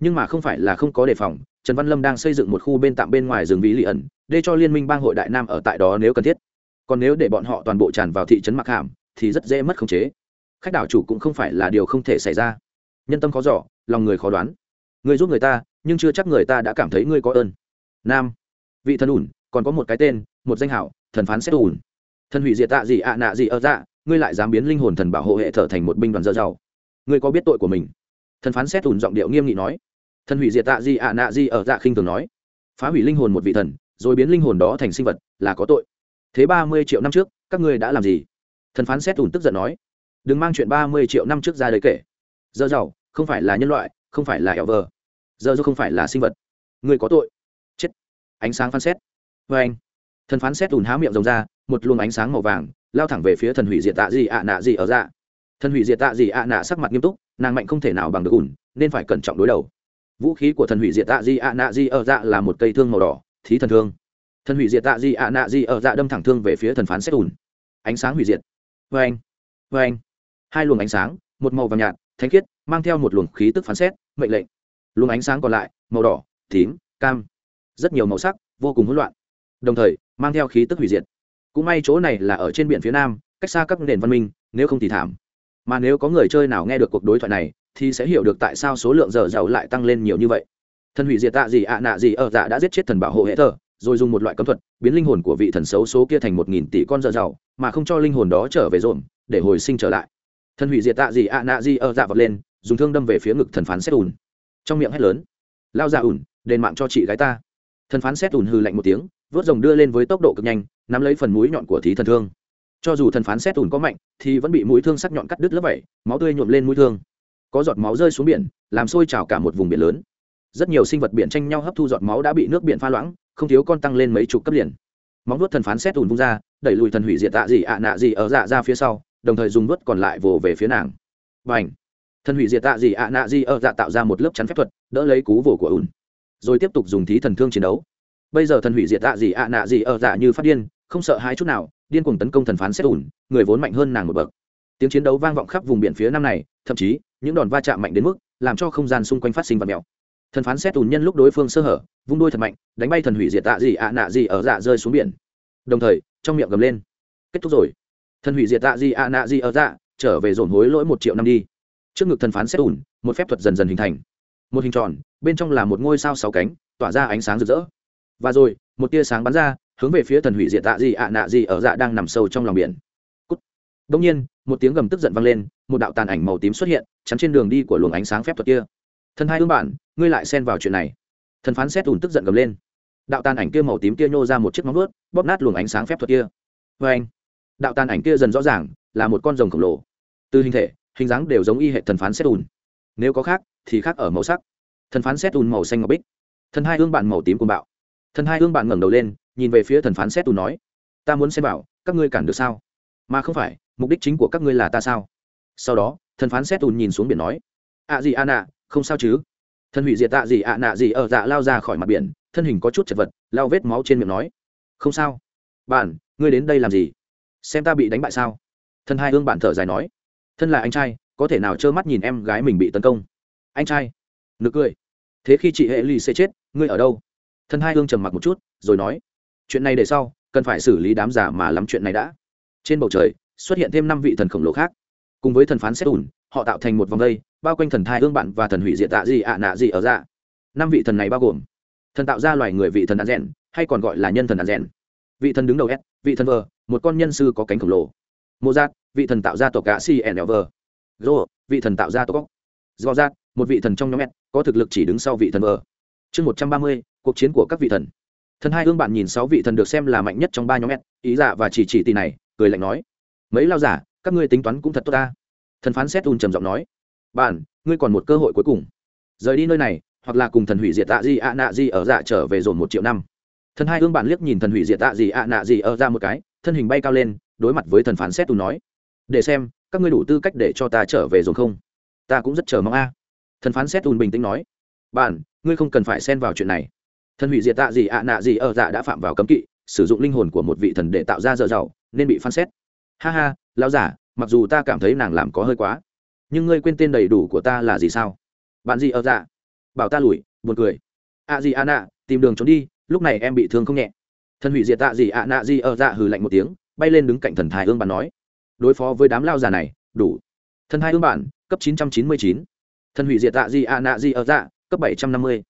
Speaker 1: Nhưng mà không phải là không có đề phòng trần văn lâm đang xây dựng một khu bên tạm bên ngoài rừng vĩ lị ẩn, để cho liên minh bang hội đại nam ở tại đó nếu cần thiết. Còn nếu để bọn họ toàn bộ tràn vào thị trấn mạc hàm, thì rất dễ mất khống chế. Khách đảo chủ cũng không phải là điều không thể xảy ra. Nhân tâm khó giỏ lòng người khó đoán. Người giúp người ta, nhưng chưa chắc người ta đã cảm thấy ngươi có ơn. Nam. Vị thần ủn, còn có một cái tên, một danh hảo, thần phán xét ủn. Thần hủy diệt tạ gì ạ, nạ gì ở dạ ngươi lại dám biến linh hồn thần bảo hộ hệ thở thành một binh đoàn dơ giàu ngươi có biết tội của mình? Thần phán xét ủn giọng điệu nghiêm nghị nói thần hủy diệt tạ di ạ nạ Di ở dạ khinh thường nói. Phá hủy linh hồn một vị thần, rồi biến linh hồn đó thành sinh vật, là có tội. Thế ba mươi triệu năm trước, các ngươi đã làm gì? Thần phán xét ủn tức giận nói. Đừng mang chuyện ba mươi triệu năm trước ra đấy kể. Giờ giàu không phải là nhân loại, không phải là ẻo vờ. Giờ dơ không phải là sinh vật. Người có tội. Chết. Ánh sáng phán xét. Vê anh. Thần phán xét ùn há miệng rồng ra, một luồng ánh sáng màu vàng, lao thẳng về phía thần hủy diệt tạ gì ạ nạ gì ở dạ. Thần hủy diệt tạ gì ạ nạ sắc mặt nghiêm túc, nàng mạnh không thể nào bằng được ùn nên phải cẩn trọng đối đầu vũ khí của thần hủy diệt tạ di ạ nạ di ở dạ là một cây thương màu đỏ, thí thần thương. Thần hủy diệt tạ di ạ nạ di ở dạ đâm thẳng thương về phía thần phán xét ùn ánh sáng hủy diệt. Vê anh vê anh hai luồng ánh sáng, một màu vàng nhạt, thánh khiết, mang theo một luồng khí tức phán xét, mệnh lệnh. Luồng ánh sáng còn lại, màu đỏ, tím, cam. Rất nhiều màu sắc, vô cùng hỗn loạn. Đồng thời, mang theo khí tức hủy diệt. Cũng may chỗ này là ở trên biển phía nam, cách xa các nền văn minh, nếu không thì thảm. Mà nếu có người chơi nào nghe được cuộc đối thoại này thì sẽ hiểu được tại sao số lượng giờ giàu lại tăng lên nhiều như vậy. Thần hủy diệt tạ gì ạ, nạ gì ở dạ đã giết chết thần bảo hộ hệ thờ, rồi dùng một loại cấm thuật, biến linh hồn của vị thần xấu số kia thành một nghìn tỷ con giờ giàu, mà không cho linh hồn đó trở về rộn để hồi sinh trở lại. Thần hủy diệt tạ gì ạ, nạ gì ở dạ vọt lên, dùng thương đâm về phía ngực thần phán xét ùn. Trong miệng hét lớn, lao ra ùn, đền mạng cho chị gái ta. Thần phán xét ùn hư lạnh một tiếng, vớt rồng đưa lên với tốc độ cực nhanh, nắm lấy phần mũi nhọn của thí thần thương. Cho dù thần phán xét ùn có mạnh, thì vẫn bị mũi thương sắc nhọn cắt đứt lớp vẩy máu tươi nhuộm lên mũi thương có giọt máu rơi xuống biển, làm sôi trào cả một vùng biển lớn. Rất nhiều sinh vật biển tranh nhau hấp thu giọt máu đã bị nước biển pha loãng, không thiếu con tăng lên mấy chục cấp liền. Móng vuốt thần phán xét ùn vung ra, đẩy lùi thần hủy diệt tạ gì ạ nạ gì ở dạ ra phía sau, đồng thời dùng vuốt còn lại vồ về phía nàng. Và ảnh thần hủy diệt tạ gì ạ nạ gì ở dạ tạo ra một lớp chắn phép thuật, đỡ lấy cú vồ của ùn. Rồi tiếp tục dùng thí thần thương chiến đấu. Bây giờ thần hủy diệt tạ gì ạ nạ gì ở dạ như phát điên, không sợ hãi chút nào, điên cuồng tấn công thần phán xét ùn, người vốn mạnh hơn nàng một bậc. Tiếng chiến đấu vang vọng khắp vùng biển phía nam này thậm chí, những đòn va chạm mạnh đến mức, làm cho không gian xung quanh phát sinh vật mèo. Thần phán xét tù nhân lúc đối phương sơ hở, vung đôi thật mạnh, đánh bay thần hủy diệt tạ gì ạ nạ gì ở dạ rơi xuống biển. Đồng thời, trong miệng gầm lên. Kết thúc rồi. Thần hủy diệt tạ gì ạ nạ gì ở dạ trở về dồn hối lỗi một triệu năm đi. Trước ngực thần phán xét ùn một phép thuật dần dần hình thành. Một hình tròn, bên trong là một ngôi sao sáu cánh, tỏa ra ánh sáng rực rỡ. Và rồi, một tia sáng bắn ra, hướng về phía thần hủy diệt tạ gì ạ nạ gì ở dạ đang nằm sâu trong lòng biển. Cút. đông nhiên một tiếng gầm tức giận vang lên, một đạo tàn ảnh màu tím xuất hiện, chắn trên đường đi của luồng ánh sáng phép thuật kia. Thần hai ương bản, ngươi lại xen vào chuyện này. Thần phán xét ùn tức giận gầm lên. Đạo tàn ảnh kia màu tím kia nhô ra một chiếc móng vuốt, bóp nát luồng ánh sáng phép thuật kia. Vê anh, đạo tàn ảnh kia dần rõ ràng, là một con rồng khổng lồ. Từ hình thể, hình dáng đều giống y hệ thần phán xét ùn. Nếu có khác, thì khác ở màu sắc. Thần phán xét ùn màu xanh ngọc bích. Thần hai hương bạn màu tím cùng bạo. Thần hai hương bạn ngẩng đầu lên, nhìn về phía thần phán xét ùn nói, ta muốn xem bảo các ngươi cản được sao? Mà không phải mục đích chính của các ngươi là ta sao? Sau đó, thần phán xét ùn nhìn xuống biển nói ạ gì ạ nạ không sao chứ? Thần hủy diệt tạ gì ạ nạ gì ở dạ lao ra khỏi mặt biển, thân hình có chút chật vật lao vết máu trên miệng nói, không sao. Bạn, ngươi đến đây làm gì? Xem ta bị đánh bại sao? Thần hai hương bạn thở dài nói, thân là anh trai, có thể nào trơ mắt nhìn em gái mình bị tấn công? Anh trai? Nực cười, thế khi chị hệ ly sẽ chết, ngươi ở đâu? Thần hai hương trầm mặc một chút, rồi nói, chuyện này để sau, cần phải xử lý đám giả mà lắm chuyện này đã. Trên bầu trời xuất hiện thêm năm vị thần khổng lồ khác. Cùng với thần phán xét ủn, họ tạo thành một vòng dây bao quanh thần thai hương bạn và thần hủy diệt tạ gì ạ nạ gì ở dạ. Năm vị thần này bao gồm, thần tạo ra loài người vị thần đàn rèn, hay còn gọi là nhân thần đàn rèn. Vị thần đứng đầu s, vị thần vờ một con nhân sư có cánh khổng lồ. Mô giác vị thần tạo ra tộc gã si n vờ rô vị thần tạo ra tộc do giác một vị thần trong nhóm s, có thực lực chỉ đứng sau vị thần vờ chương một trăm ba mươi, cuộc chiến của các vị thần. Thần hai hương bạn nhìn sáu vị thần được xem là mạnh nhất trong ba nhóm s, ý dạ và chỉ chỉ tỷ này, cười lạnh nói mấy lao giả, các ngươi tính toán cũng thật tốt ta. Thần phán xét un trầm giọng nói. Bạn, ngươi còn một cơ hội cuối cùng. Rời đi nơi này, hoặc là cùng thần hủy diệt tạ di ạ nạ di ở dạ trở về dồn một triệu năm. Thần hai ương bạn liếc nhìn thần hủy diệt tạ di ạ nạ di ở ra một cái, thân hình bay cao lên, đối mặt với thần phán xét un nói. Để xem, các ngươi đủ tư cách để cho ta trở về dồn không? Ta cũng rất chờ mong a. Thần phán xét un bình tĩnh nói. Bạn, ngươi không cần phải xen vào chuyện này. Thần hủy diệt tạ gì ạ nạ gì ở dạ đã phạm vào cấm kỵ, sử dụng linh hồn của một vị thần để tạo ra dở giàu nên bị phán xét ha ha, lão giả, mặc dù ta cảm thấy nàng làm có hơi quá, nhưng ngươi quên tên đầy đủ của ta là gì sao bạn gì ở dạ bảo ta lùi buồn cười a gì a nạ, tìm đường trốn đi, lúc này em bị thương không nhẹ thần hủy diệt tạ gì ạ nạ gì ở dạ hừ lạnh một tiếng, bay lên đứng cạnh thần thái ương bản nói đối phó với đám lao già này, đủ thần hai ương bản, cấp 999. thần hủy diệt tạ gì ạ nạ gì ở dạ cấp 750.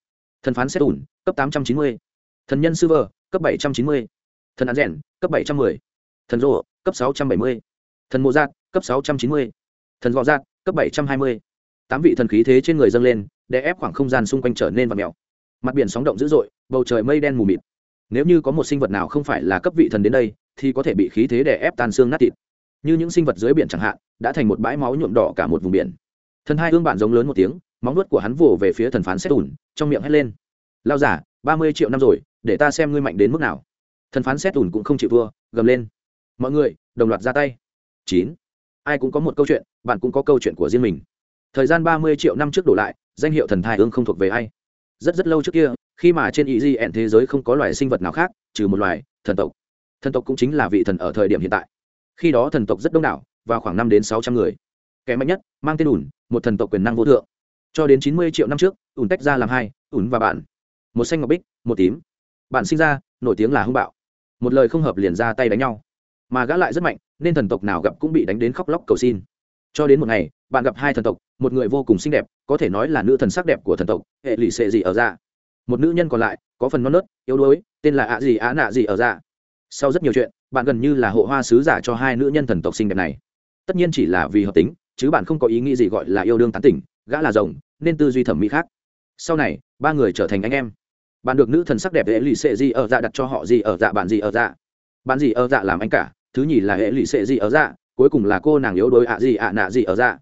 Speaker 1: thần phán xét ủn, cấp 890. thần nhân sư vờ cấp 790. thần án rèn, cấp 710 thần rộ cấp 670. thần mộ giác, cấp 690. thần gò giác, cấp 720. tám vị thần khí thế trên người dâng lên, để ép khoảng không gian xung quanh trở nên vặn mèo. Mặt biển sóng động dữ dội, bầu trời mây đen mù mịt. Nếu như có một sinh vật nào không phải là cấp vị thần đến đây, thì có thể bị khí thế đè ép tan xương nát thịt. Như những sinh vật dưới biển chẳng hạn, đã thành một bãi máu nhuộm đỏ cả một vùng biển. Thần hai ương bản giống lớn một tiếng, móng nuốt của hắn vồ về phía thần phán xét ủn trong miệng hét lên. Lao giả ba mươi triệu năm rồi, để ta xem ngươi mạnh đến mức nào. Thần phán xét ủn cũng không chịu thua, gầm lên mọi người, đồng loạt ra tay. Chín. Ai cũng có một câu chuyện, bạn cũng có câu chuyện của riêng mình. Thời gian ba mươi triệu năm trước đổ lại, danh hiệu thần thai ương không thuộc về ai. Rất rất lâu trước kia, khi mà trên ý di ẹn thế giới không có loài sinh vật nào khác, trừ một loài, thần tộc. Thần tộc cũng chính là vị thần ở thời điểm hiện tại. Khi đó thần tộc rất đông đảo, vào khoảng năm đến sáu trăm người. Kẻ mạnh nhất, mang tên ủn một thần tộc quyền năng vô thượng. Cho đến chín mươi triệu năm trước ủn tách ra làm hai ủn và bạn. Một xanh ngọc bích, một tím. Bạn sinh ra, nổi tiếng là hung bạo. Một lời không hợp liền ra tay đánh nhau mà gã lại rất mạnh, nên thần tộc nào gặp cũng bị đánh đến khóc lóc cầu xin. Cho đến một ngày, bạn gặp hai thần tộc, một người vô cùng xinh đẹp, có thể nói là nữ thần sắc đẹp của thần tộc, hệ lụy xệ gì ở ra một nữ nhân còn lại, có phần non nớt, yếu đuối, tên là ạ gì á nạ gì ở ra sau rất nhiều chuyện, bạn gần như là hộ hoa sứ giả cho hai nữ nhân thần tộc xinh đẹp này. Tất nhiên chỉ là vì hợp tính, chứ bạn không có ý nghĩ gì gọi là yêu đương tán tỉnh, gã là rồng, nên tư duy thẩm mỹ khác. Sau này, ba người trở thành anh em. Bạn được nữ thần sắc đẹp hệ lụy xệ gì ở dạ đặt cho họ gì ở dạ bạn gì ở dạ. Bạn gì ở dạ làm anh cả thứ nhì là hệ lụy sệ gì ở dạ cuối cùng là cô nàng yếu đuối ạ gì ạ nạ gì ở dạ.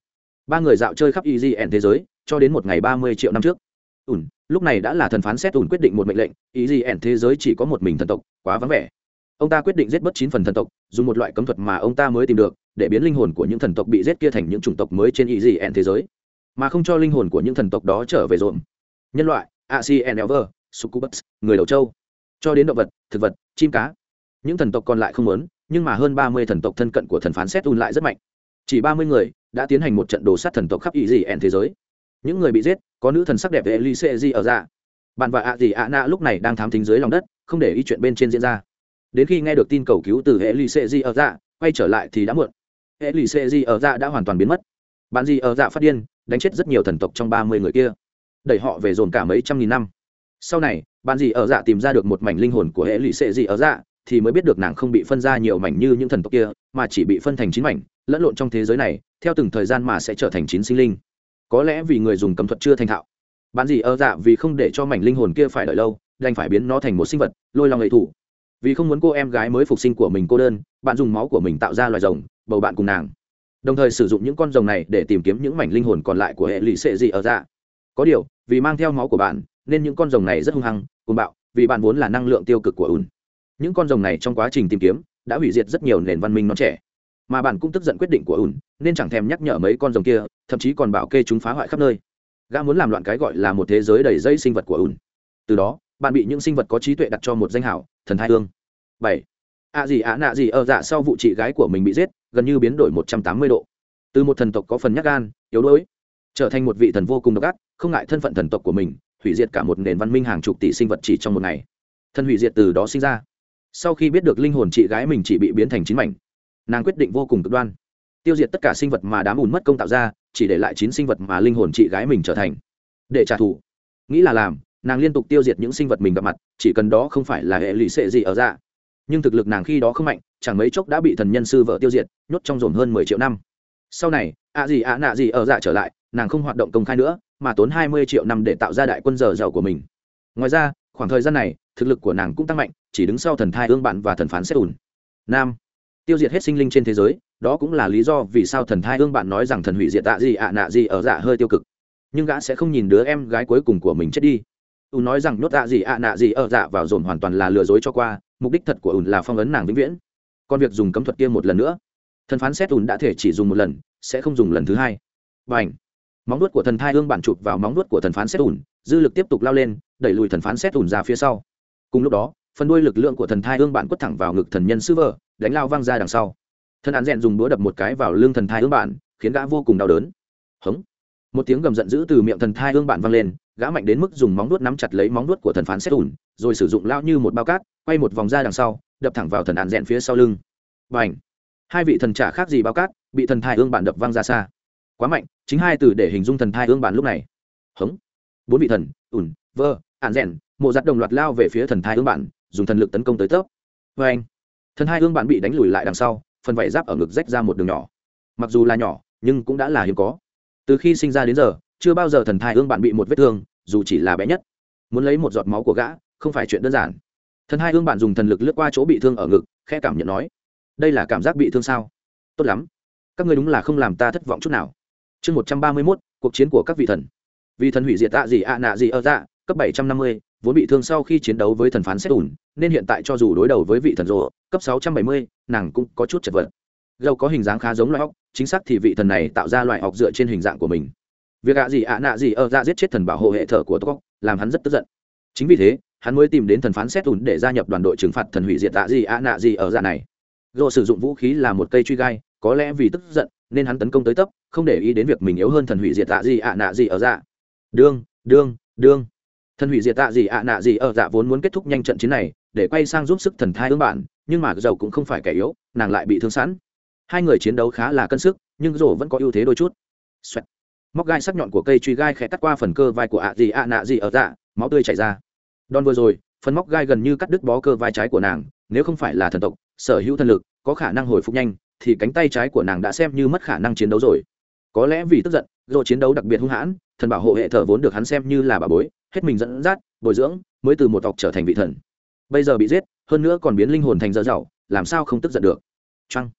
Speaker 1: Ba người dạo chơi khắp egn thế giới, cho đến một ngày ba mươi triệu năm trước. Ủn, lúc này đã là thần phán xét ủn quyết định một mệnh lệnh egn thế giới chỉ có một mình thần tộc, quá vắng vẻ. Ông ta quyết định giết bất chín phần thần tộc, dùng một loại cấm thuật mà ông ta mới tìm được, để biến linh hồn của những thần tộc bị giết kia thành những chủng tộc mới trên egn thế giới. Mà không cho linh hồn của những thần tộc đó trở về rộn nhân loại acn elver succubus, người đầu châu cho đến động vật, thực vật, chim cá. Những thần tộc còn lại không muốn nhưng mà hơn ba mươi thần tộc thân cận của thần phán xét un lại rất mạnh. Chỉ ba mươi người đã tiến hành một trận đồ sát thần tộc khắp ý gì ẻn thế giới. Những người bị giết, có nữ thần sắc đẹp elise di ở ra bạn và ạ gì ạ nạ lúc này đang thám thính dưới lòng đất, không để ý chuyện bên trên diễn ra. Đến khi nghe được tin cầu cứu từ elise di ở ra quay trở lại thì đã muộn. Elise di ở ra đã hoàn toàn biến mất. Bạn gì ở dạ phát điên, đánh chết rất nhiều thần tộc trong ba mươi người kia. Đẩy họ về dồn cả mấy trăm nghìn năm. Sau này, bạn gì ở dạ tìm ra được một mảnh linh hồn của hệ lụy sệ gì ở dạ thì mới biết được nàng không bị phân ra nhiều mảnh như những thần tộc kia, mà chỉ bị phân thành chín mảnh, lẫn lộn trong thế giới này, theo từng thời gian mà sẽ trở thành chín sinh linh. Có lẽ vì người dùng cấm thuật chưa thành thạo. Bạn gì ở dạ vì không để cho mảnh linh hồn kia phải đợi lâu, đành phải biến nó thành một sinh vật, lôi lòng nghệ thủ. Vì không muốn cô em gái mới phục sinh của mình cô đơn, bạn dùng máu của mình tạo ra loài rồng, bầu bạn cùng nàng. Đồng thời sử dụng những con rồng này để tìm kiếm những mảnh linh hồn còn lại của hệ lụy sệ dị ở dạ. Có điều, vì mang theo máu của bạn, nên những con rồng này rất hung hăng cùng bạo, vì bạn vốn là năng lượng tiêu cực của ùn những con rồng này trong quá trình tìm kiếm đã hủy diệt rất nhiều nền văn minh non trẻ. Mà bạn cũng tức giận quyết định của ùn, nên chẳng thèm nhắc nhở mấy con rồng kia, thậm chí còn bảo kê chúng phá hoại khắp nơi. Gã muốn làm loạn cái gọi là một thế giới đầy dây sinh vật của ùn. Từ đó, bạn bị những sinh vật có trí tuệ đặt cho một danh hảo, thần thái hương. Bảy. Ạ gì ạ nạ gì ở dạ sau vụ chị gái của mình bị giết, gần như biến đổi một trăm tám mươi độ. Từ một thần tộc có phần nhắc gan, yếu đuối, trở thành một vị thần vô cùng độc ác, không ngại thân phận thần tộc của mình, hủy diệt cả một nền văn minh hàng chục tỷ sinh vật chỉ trong một ngày. Thân hủy diệt từ đó sinh ra sau khi biết được linh hồn chị gái mình chỉ bị biến thành chín mảnh, nàng quyết định vô cùng cực đoan. Tiêu diệt tất cả sinh vật mà đám ùn mất công tạo ra, chỉ để lại chín sinh vật mà linh hồn chị gái mình trở thành. Để trả thù. Nghĩ là làm, nàng liên tục tiêu diệt những sinh vật mình gặp mặt, chỉ cần đó không phải là hệ lụy sệ gì ở dạ. Nhưng thực lực nàng khi đó không mạnh, chẳng mấy chốc đã bị thần nhân sư vợ tiêu diệt, nhốt trong dồn hơn mười triệu năm. Sau này, ạ gì ạ nạ gì ở dạ trở lại, nàng không hoạt động công khai nữa, mà tốn hai mươi triệu năm để tạo ra đại quân giờ giàu của mình. Ngoài ra, khoảng thời gian này, thực lực của nàng cũng tăng mạnh chỉ đứng sau thần thai ương bạn và thần phán xét ùn. Nam. Tiêu diệt hết sinh linh trên thế giới, đó cũng là lý do vì sao thần thai ương bạn nói rằng thần hủy diệt tạ gì ạ, nạ gì ở dạ hơi tiêu cực. Nhưng gã sẽ không nhìn đứa em gái cuối cùng của mình chết đi. Ùn nói rằng nhốt tạ gì ạ, nạ gì ở dạ vào dồn hoàn toàn là lừa dối cho qua, mục đích thật của ùn là phong ấn nàng vĩnh viễn. Còn việc dùng cấm thuật kia một lần nữa. Thần phán xét ùn đã thể chỉ dùng một lần, sẽ không dùng lần thứ hai. Và ảnh móng nuốt của thần thai ương bản chụp vào móng nuốt của thần phán xét ùn, dư lực tiếp tục lao lên, đẩy lùi thần phán xét ùn ra phía sau. Cùng lúc đó phần đuôi lực lượng của thần thai ương bạn quất thẳng vào ngực thần nhân sư vợ, đánh lao văng ra đằng sau. Thần án rèn dùng đũa đập một cái vào lưng thần thai ương bạn, khiến gã vô cùng đau đớn. Hống. Một tiếng gầm giận dữ từ miệng thần thai ương bạn vang lên, gã mạnh đến mức dùng móng nuốt nắm chặt lấy móng nuốt của thần phán xét ùn rồi sử dụng lao như một bao cát, quay một vòng ra đằng sau, đập thẳng vào thần án rèn phía sau lưng. Và ảnh hai vị thần trả khác gì bao cát, bị thần thai ương bạn đập văng ra xa. Quá mạnh, chính hai từ để hình dung thần thai ương bạn lúc này. Hống. Bốn vị thần ủn vơ ạn rèn, mộ giặt đồng loạt lao về phía thần thai ương bạn dùng thần lực tấn công tới tớp vê anh, thần hai hương bạn bị đánh lùi lại đằng sau, phần vảy giáp ở ngực rách ra một đường nhỏ. Mặc dù là nhỏ, nhưng cũng đã là hiếm có. Từ khi sinh ra đến giờ, chưa bao giờ thần thai hương bạn bị một vết thương, dù chỉ là bé nhất. Muốn lấy một giọt máu của gã, không phải chuyện đơn giản. Thần hai hương bạn dùng thần lực lướt qua chỗ bị thương ở ngực khe cảm nhận nói, đây là cảm giác bị thương sao? Tốt lắm. Các ngươi đúng là không làm ta thất vọng chút nào. Chương một trăm ba mươi mốt, cuộc chiến của các vị thần. Vì thần hủy diệt tạ gì ạ nạ gì ở dạ cấp bảy trăm năm mươi vốn bị thương sau khi chiến đấu với thần phán xét ủn nên hiện tại cho dù đối đầu với vị thần rộ cấp sáu trăm bảy mươi, nàng cũng có chút chật vật. Dầu có hình dáng khá giống loại óc, chính xác thì vị thần này tạo ra loại ốc dựa trên hình dạng của mình. Việc ạ gì ạ nạ gì ở dạ giết chết thần bảo hộ hệ thở của tóc làm hắn rất tức giận. Chính vì thế, hắn mới tìm đến thần phán xét ủn để gia nhập đoàn đội trừng phạt thần hủy diệt ạ gì ạ nạ gì ở dạ này. Dồ sử dụng vũ khí là một cây truy gai, có lẽ vì tức giận, nên hắn tấn công tới tấp, không để ý đến việc mình yếu hơn thần hủy diệt ạ gì ạ nạ gì ở dạ. Đương đương đương thần hủy diệt tạ gì ạ, nạ gì ở dạ vốn muốn kết thúc nhanh trận chiến này, để quay sang giúp sức thần thai ương bản, nhưng mà dầu cũng không phải kẻ yếu, nàng lại bị thương sẵn. Hai người chiến đấu khá là cân sức, nhưng rổ vẫn có ưu thế đôi chút. Xoẹt. móc gai sắc nhọn của cây truy gai khẽ cắt qua phần cơ vai của ạ gì ạ, nạ gì ở dạ máu tươi chảy ra. Đòn vừa rồi, phần móc gai gần như cắt đứt bó cơ vai trái của nàng, nếu không phải là thần tộc, sở hữu thần lực, có khả năng hồi phục nhanh, thì cánh tay trái của nàng đã xem như mất khả năng chiến đấu rồi có lẽ vì tức giận rồi chiến đấu đặc biệt hung hãn, thần bảo hộ hệ thờ vốn được hắn xem như là bà bối, hết mình dẫn dắt, bồi dưỡng, mới từ một tộc trở thành vị thần. Bây giờ bị giết, hơn nữa còn biến linh hồn thành dơ dầu, làm sao không tức giận được? Trăng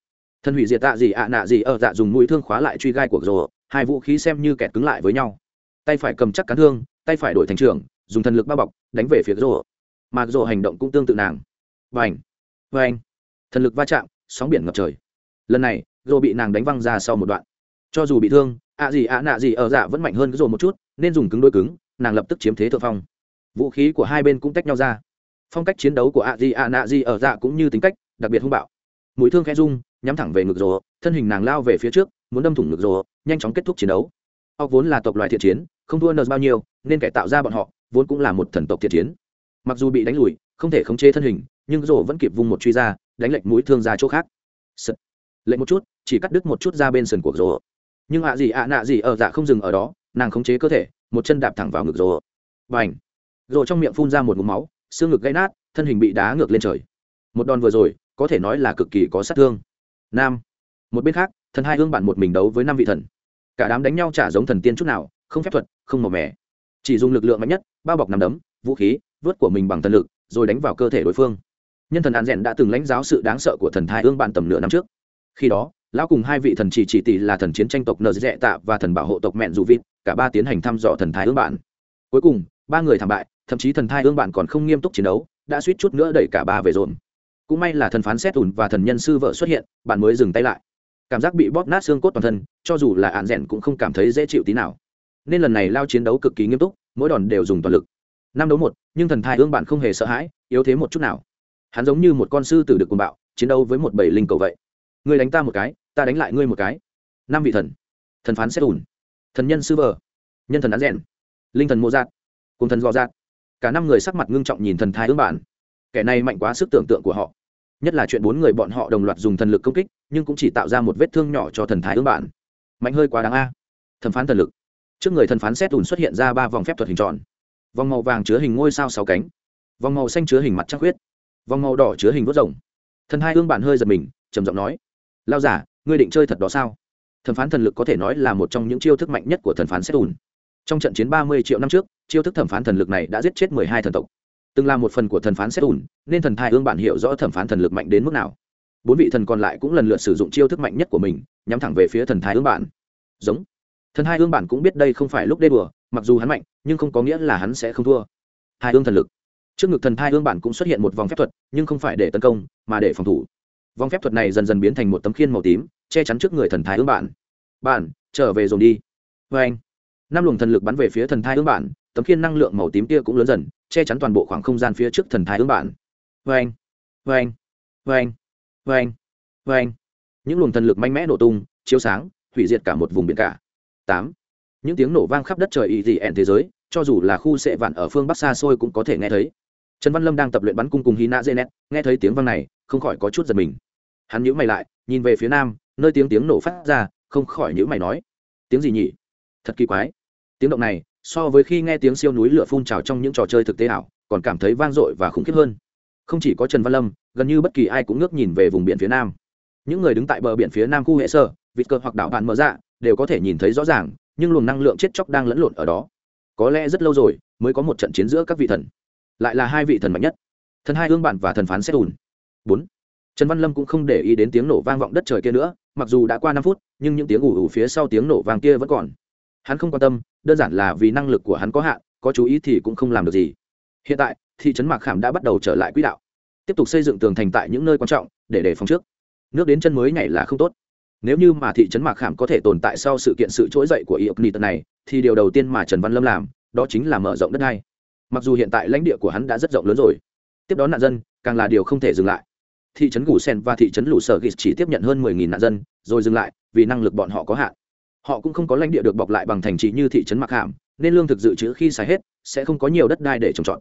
Speaker 1: thần hủy diệt tạ gì ạ nạ gì ở dạ dùng mũi thương khóa lại truy gai của rồ hai vũ khí xem như kẹt cứng lại với nhau. Tay phải cầm chắc cán thương, tay phải đổi thành trường, dùng thần lực bao bọc, đánh về phía rồ mà rồ hành động cũng tương tự nàng. Vành. Vành. Thần lực va chạm, sóng biển ngập trời. Lần này rồ bị nàng đánh văng ra sau một đoạn cho dù bị thương, ạ gì ạ nạ gì ở dạ vẫn mạnh hơn rồ một chút, nên dùng cứng đôi cứng, nàng lập tức chiếm thế thượng phong. Vũ khí của hai bên cũng tách nhau ra. Phong cách chiến đấu của ạ gì ạ nạ gì ở dạ cũng như tính cách, đặc biệt hung bạo. Mũi thương khẽ rung, nhắm thẳng về ngực rồ, thân hình nàng lao về phía trước, muốn đâm thủng ngực rồ, nhanh chóng kết thúc chiến đấu. Họ vốn là tộc loại thiện chiến, không thua nợ bao nhiêu, nên cải tạo ra bọn họ vốn cũng là một thần tộc thiện chiến. Mặc dù bị đánh lùi, không thể khống chế thân hình, nhưng rồ vẫn kịp vung một truy ra, đánh lệnh mũi thương ra chỗ khác. Sật. lệnh một chút, chỉ cắt đứt một chút ra bên sườn của rồ nhưng ạ gì ạ nạ gì ở dạ không dừng ở đó, nàng khống chế cơ thể, một chân đạp thẳng vào ngực rồ. Và ảnh rồ trong miệng phun ra một mũ máu, xương ngực gãy nát, thân hình bị đá ngược lên trời. Một đòn vừa rồi, có thể nói là cực kỳ có sát thương. Nam! Một bên khác, thần hai hương bản một mình đấu với năm vị thần. Cả đám đánh nhau chả giống thần tiên chút nào, không phép thuật, không màu mẻ chỉ dùng lực lượng mạnh nhất, bao bọc nằm đấm, vũ khí, vớt của mình bằng thần lực, rồi đánh vào cơ thể đối phương. Nhân thần an rèn đã từng lãnh giáo sự đáng sợ của thần thai ương bạn tầm nửa năm trước. Khi đó lão cùng hai vị thần chỉ chỉ tỷ là thần chiến tranh tộc nợ dẹ tạ và thần bảo hộ tộc mẹn dù vịt, cả ba tiến hành thăm dò thần thái ương bạn. Cuối cùng, ba người thảm bại, thậm chí thần thai ương bạn còn không nghiêm túc chiến đấu, đã suýt chút nữa đẩy cả ba về dồn. Cũng may là thần phán xét ủn và thần nhân sư vợ xuất hiện, bạn mới dừng tay lại. Cảm giác bị bóp nát xương cốt toàn thân, cho dù là ạn rẽn cũng không cảm thấy dễ chịu tí nào. Nên lần này lao chiến đấu cực kỳ nghiêm túc, mỗi đòn đều dùng toàn lực. Năm đấu một, nhưng thần thai ương bạn không hề sợ hãi, yếu thế một chút nào. Hắn giống như một con sư tử được cuồng bạo, chiến đấu với một bầy linh cầu vậy. Người đánh ta một cái ta đánh lại ngươi một cái. Năm vị thần. Thần phán xét ủn. Thần nhân sư vờ nhân thần án rèn. Linh thần mô giác cùng thần gò giác cả năm người sắc mặt ngưng trọng nhìn thần thái ương bản. Kẻ này mạnh quá sức tưởng tượng của họ. Nhất là chuyện bốn người bọn họ đồng loạt dùng thần lực công kích, nhưng cũng chỉ tạo ra một vết thương nhỏ cho thần thái ương bản. Mạnh hơi quá đáng a. Thần phán thần lực. Trước người thần phán xét ùn xuất hiện ra ba vòng phép thuật hình tròn. Vòng màu vàng chứa hình ngôi sao sáu cánh. Vòng màu xanh chứa hình mặt trăng huyết vòng màu đỏ chứa hình vớt rồng. Thần hai ương bản hơi giật mình, trầm giọng nói, lao giả ngươi định chơi thật đó sao? Thẩm phán thần lực có thể nói là một trong những chiêu thức mạnh nhất của thần phán xét ùn trong trận chiến ba mươi triệu năm trước, chiêu thức thẩm phán thần lực này đã giết chết mười hai thần tộc. Từng là một phần của thần phán xét ùn nên thần thai ương bản hiểu rõ thẩm phán thần lực mạnh đến mức nào. Bốn vị thần còn lại cũng lần lượt sử dụng chiêu thức mạnh nhất của mình, nhắm thẳng về phía thần thai ương bản. Giống. Thần hai ương bản cũng biết đây không phải lúc đê đùa, mặc dù hắn mạnh, nhưng không có nghĩa là hắn sẽ không thua. Hai ương thần lực. Trước ngực thần thai ương bản cũng xuất hiện một vòng phép thuật, nhưng không phải để tấn công, mà để phòng thủ vòng phép thuật này dần dần biến thành một tấm khiên màu tím, che chắn trước người thần thái ương bản bản trở về dồn đi. Vê anh, năm luồng thần lực bắn về phía thần thái ương bản tấm khiên năng lượng màu tím kia cũng lớn dần, che chắn toàn bộ khoảng không gian phía trước thần thái ương bản vê anh vê anh vê anh vê anh vê anh. Những luồng thần lực mạnh mẽ nổ tung, chiếu sáng, hủy diệt cả một vùng biển cả. Tám, những tiếng nổ vang khắp đất trời ỵ dị ẹn thế giới, cho dù là khu sệ vạn ở phương bắc xa xôi cũng có thể nghe thấy. Trần văn lâm đang tập luyện bắn cung cùng hy nạ dê nét nghe thấy tiếng vang này không khỏi có chút giật mình. Hắn nhữ mày lại, nhìn về phía nam, nơi tiếng tiếng nổ phát ra, không khỏi nhữ mày nói, tiếng gì nhỉ? Thật kỳ quái. Tiếng động này, so với khi nghe tiếng siêu núi lửa phun trào trong những trò chơi thực tế ảo, còn cảm thấy vang dội và khủng khiếp hơn. Không chỉ có trần văn lâm, gần như bất kỳ ai cũng ngước nhìn về vùng biển phía nam. Những người đứng tại bờ biển phía nam khu hệ sơ vịt cơ hoặc đảo bạn mở dạ đều có thể nhìn thấy rõ ràng, nhưng luồng năng lượng chết chóc đang lẫn lộn ở đó. Có lẽ rất lâu rồi, mới có một trận chiến giữa các vị thần. Lại là hai vị thần mạnh nhất. Thần hai hương bản và thần phán xét ùn bốn. Trần văn lâm cũng không để ý đến tiếng nổ vang vọng đất trời kia nữa, mặc dù đã qua năm phút, nhưng những tiếng ủ ủ phía sau tiếng nổ vang kia vẫn còn. Hắn không quan tâm, đơn giản là vì năng lực của hắn có hạn, có chú ý thì cũng không làm được gì. Hiện tại, thị trấn mạc khảm đã bắt đầu trở lại quỹ đạo. Tiếp tục xây dựng tường thành tại những nơi quan trọng, để đề phòng trước. Nước đến chân mới nhảy là không tốt. Nếu như mà thị trấn mạc khảm có thể tồn tại sau sự kiện sự trỗi dậy của iộc nít này, thì điều đầu tiên mà trần văn lâm làm, đó chính là mở rộng đất đai mặc dù hiện tại lãnh địa của hắn đã rất rộng lớn rồi, tiếp đón nạn dân, càng là điều không thể dừng lại thị trấn gù sen và thị trấn lũ sở ghis chỉ tiếp nhận hơn 10.000 nạn dân, rồi dừng lại, vì năng lực bọn họ có hạn. Họ cũng không có lãnh địa được bọc lại bằng thành trì như thị trấn mặc hàm, nên lương thực dự trữ khi xài hết, sẽ không có nhiều đất đai để trồng trọt.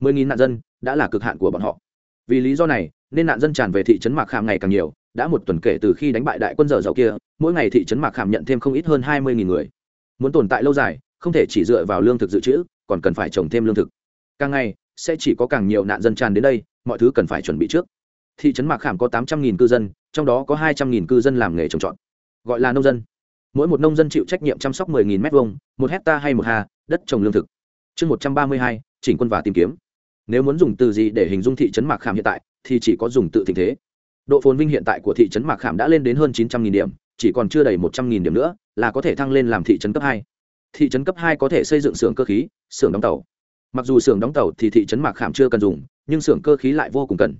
Speaker 1: 10.000 nạn dân đã là cực hạn của bọn họ. Vì lý do này, nên nạn dân tràn về thị trấn mạc khảm ngày càng nhiều, đã một tuần kể từ khi đánh bại đại quân dở dậu kia, mỗi ngày thị trấn mạc khảm nhận thêm không ít hơn hai mươi người. Muốn tồn tại lâu dài, không thể chỉ dựa vào lương thực dự trữ, còn cần phải trồng thêm lương thực. Càng ngày, sẽ chỉ có càng nhiều nạn dân tràn đến đây, mọi thứ cần phải chuẩn bị trước thị trấn mạc khảm có tám trăm nghìn cư dân, trong đó có hai trăm nghìn cư dân làm nghề trồng trọt, gọi là nông dân. Mỗi một nông dân chịu trách nhiệm chăm sóc mười nghìn m hai một hecta hay một ha đất trồng lương thực. Chương một trăm ba mươi hai, chỉnh quân và tìm kiếm. Nếu muốn dùng từ gì để hình dung thị trấn mạc khảm hiện tại, thì chỉ có dùng tự tình thế. Độ phồn vinh hiện tại của thị trấn mạc khảm đã lên đến hơn chín trăm nghìn điểm, chỉ còn chưa đầy một trăm nghìn điểm nữa, là có thể thăng lên làm thị trấn cấp hai. Thị trấn cấp hai có thể xây dựng xưởng cơ khí, xưởng đóng tàu. Mặc dù xưởng đóng tàu thì thị trấn mạc khảm chưa cần dùng, nhưng xưởng cơ khí lại vô cùng cần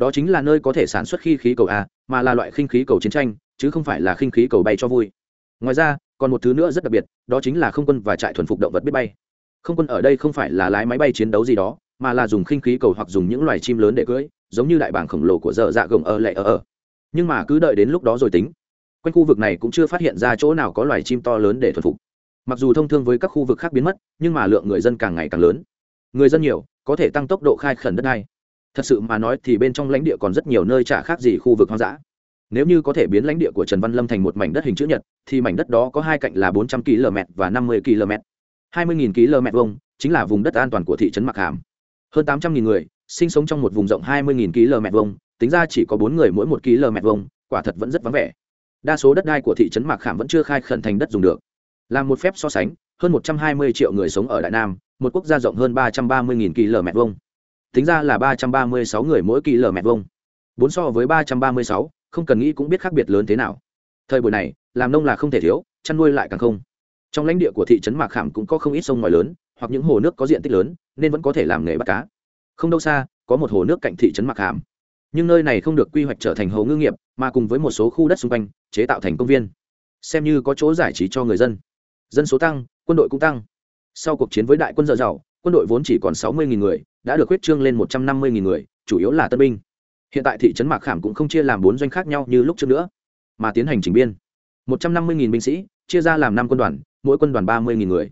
Speaker 1: đó chính là nơi có thể sản xuất khí khí cầu a, mà là loại khinh khí cầu chiến tranh, chứ không phải là khinh khí cầu bay cho vui. Ngoài ra, còn một thứ nữa rất đặc biệt, đó chính là không quân và trại thuần phục động vật biết bay. Không quân ở đây không phải là lái máy bay chiến đấu gì đó, mà là dùng khinh khí cầu hoặc dùng những loài chim lớn để cưỡi, giống như đại bảng khổng lồ của dở dạ gồng ở lệ ở ở. Nhưng mà cứ đợi đến lúc đó rồi tính. Quanh khu vực này cũng chưa phát hiện ra chỗ nào có loài chim to lớn để thuần phục. Mặc dù thông thương với các khu vực khác biến mất, nhưng mà lượng người dân càng ngày càng lớn. Người dân nhiều, có thể tăng tốc độ khai khẩn đất này thật sự mà nói thì bên trong lãnh địa còn rất nhiều nơi chả khác gì khu vực hoang dã. Nếu như có thể biến lãnh địa của trần văn lâm thành một mảnh đất hình chữ nhật, thì mảnh đất đó có hai cạnh là bốn trăm km và năm mươi km hai mươi km vông chính là vùng đất an toàn của thị trấn mặc hàm. Hơn tám trăm người sinh sống trong một vùng rộng hai mươi km vông tính ra chỉ có bốn người mỗi một km vông quả thật vẫn rất vắng vẻ. Đa số đất đai của thị trấn mạc khảm vẫn chưa khai khẩn thành đất dùng được. Làm một phép so sánh, hơn một trăm hai mươi triệu người sống ở đại nam, một quốc gia rộng hơn ba trăm ba mươi nghìn km vuông tính ra là ba trăm ba mươi sáu người mỗi km vuông bốn so với ba trăm ba mươi sáu, không cần nghĩ cũng biết khác biệt lớn thế nào. Thời buổi này, làm nông là không thể thiếu, chăn nuôi lại càng không. Trong lãnh địa của thị trấn mạc khảm cũng có không ít sông ngòi lớn, hoặc những hồ nước có diện tích lớn, nên vẫn có thể làm nghề bắt cá. Không đâu xa, có một hồ nước cạnh thị trấn mạc khảm. Nhưng nơi này không được quy hoạch trở thành hồ ngư nghiệp, mà cùng với một số khu đất xung quanh, chế tạo thành công viên. Xem như có chỗ giải trí cho người dân. Dân số tăng, quân đội cũng tăng. Sau cuộc chiến với đại quân dợ giàu quân đội vốn chỉ còn sáu mươi người đã được huyết trương lên một trăm năm mươi nghìn người chủ yếu là tân binh hiện tại thị trấn mạc khảm cũng không chia làm bốn doanh khác nhau như lúc trước nữa mà tiến hành chỉnh biên một trăm năm mươi nghìn binh sĩ chia ra làm năm quân đoàn mỗi quân đoàn ba mươi nghìn người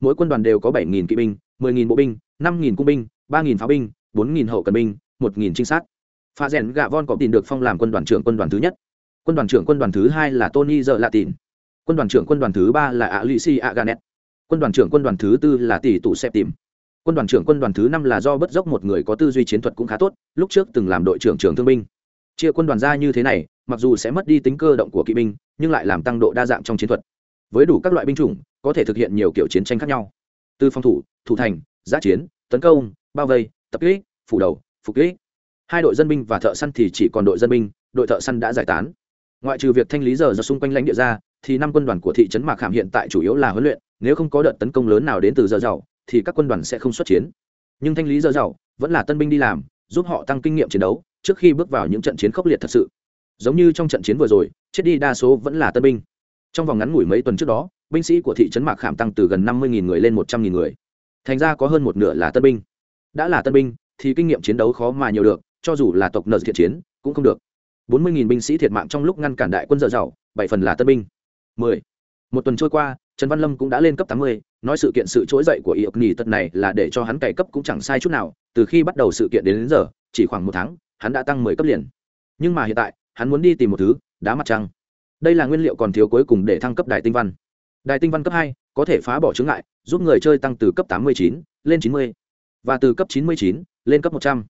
Speaker 1: mỗi quân đoàn đều có bảy nghìn kỵ binh 10.000 bộ binh, 5.000 cung binh, 3.000 pháo binh, 4.000 hậu cần binh, 1.000 trinh sát. Pha rèn gạ von có tìm được phong làm quân đoàn trưởng quân đoàn thứ nhất. Quân đoàn trưởng quân đoàn thứ hai là Tony giờ Latin. Quân đoàn trưởng quân đoàn thứ ba là Alicia Ganet. Quân đoàn trưởng quân đoàn thứ tư là tỷ tụ xếp tìm quân đoàn trưởng quân đoàn thứ năm là do bất dốc một người có tư duy chiến thuật cũng khá tốt, lúc trước từng làm đội trưởng trưởng thương binh. Chia quân đoàn ra như thế này, mặc dù sẽ mất đi tính cơ động của kỵ binh, nhưng lại làm tăng độ đa dạng trong chiến thuật. Với đủ các loại binh chủng, có thể thực hiện nhiều kiểu chiến tranh khác nhau. Từ phòng thủ thủ thành, giã chiến, tấn công, bao vây, tập kích, phủ đầu, phục kích. Hai đội dân binh và thợ săn thì chỉ còn đội dân binh, đội thợ săn đã giải tán. Ngoại trừ việc thanh lý giờ ra xung quanh lãnh địa ra, thì năm quân đoàn của thị trấn mạc Khảm hiện tại chủ yếu là huấn luyện, nếu không có đợt tấn công lớn nào đến từ giờ giàu thì các quân đoàn sẽ không xuất chiến. Nhưng thanh lý dơ dầu vẫn là tân binh đi làm, giúp họ tăng kinh nghiệm chiến đấu trước khi bước vào những trận chiến khốc liệt thật sự. Giống như trong trận chiến vừa rồi, chết đi đa số vẫn là tân binh. Trong vòng ngắn ngủi mấy tuần trước đó, binh sĩ của thị trấn mạc khảm tăng từ gần năm mươi người lên một trăm nghìn người. Thành ra có hơn một nửa là tân binh. Đã là tân binh thì kinh nghiệm chiến đấu khó mà nhiều được, cho dù là tộc nợ thiện chiến cũng không được. bốn mươi binh sĩ thiệt mạng trong lúc ngăn cản đại quân dợ dầu bảy phần là tân binh. mười. Một tuần trôi qua, trần văn lâm cũng đã lên cấp tám mươi nói sự kiện sự trỗi dậy của y ốc nhì tật này là để cho hắn cày cấp cũng chẳng sai chút nào từ khi bắt đầu sự kiện đến, đến giờ chỉ khoảng một tháng hắn đã tăng mười cấp liền. Nhưng mà hiện tại hắn muốn đi tìm một thứ đá mặt trăng. Đây là nguyên liệu còn thiếu cuối cùng để thăng cấp đài tinh văn. Đài tinh văn cấp hai có thể phá bỏ chướng ngại giúp người chơi tăng từ cấp tám mươi chín lên chín mươi và từ cấp chín mươi chín lên cấp một trăm.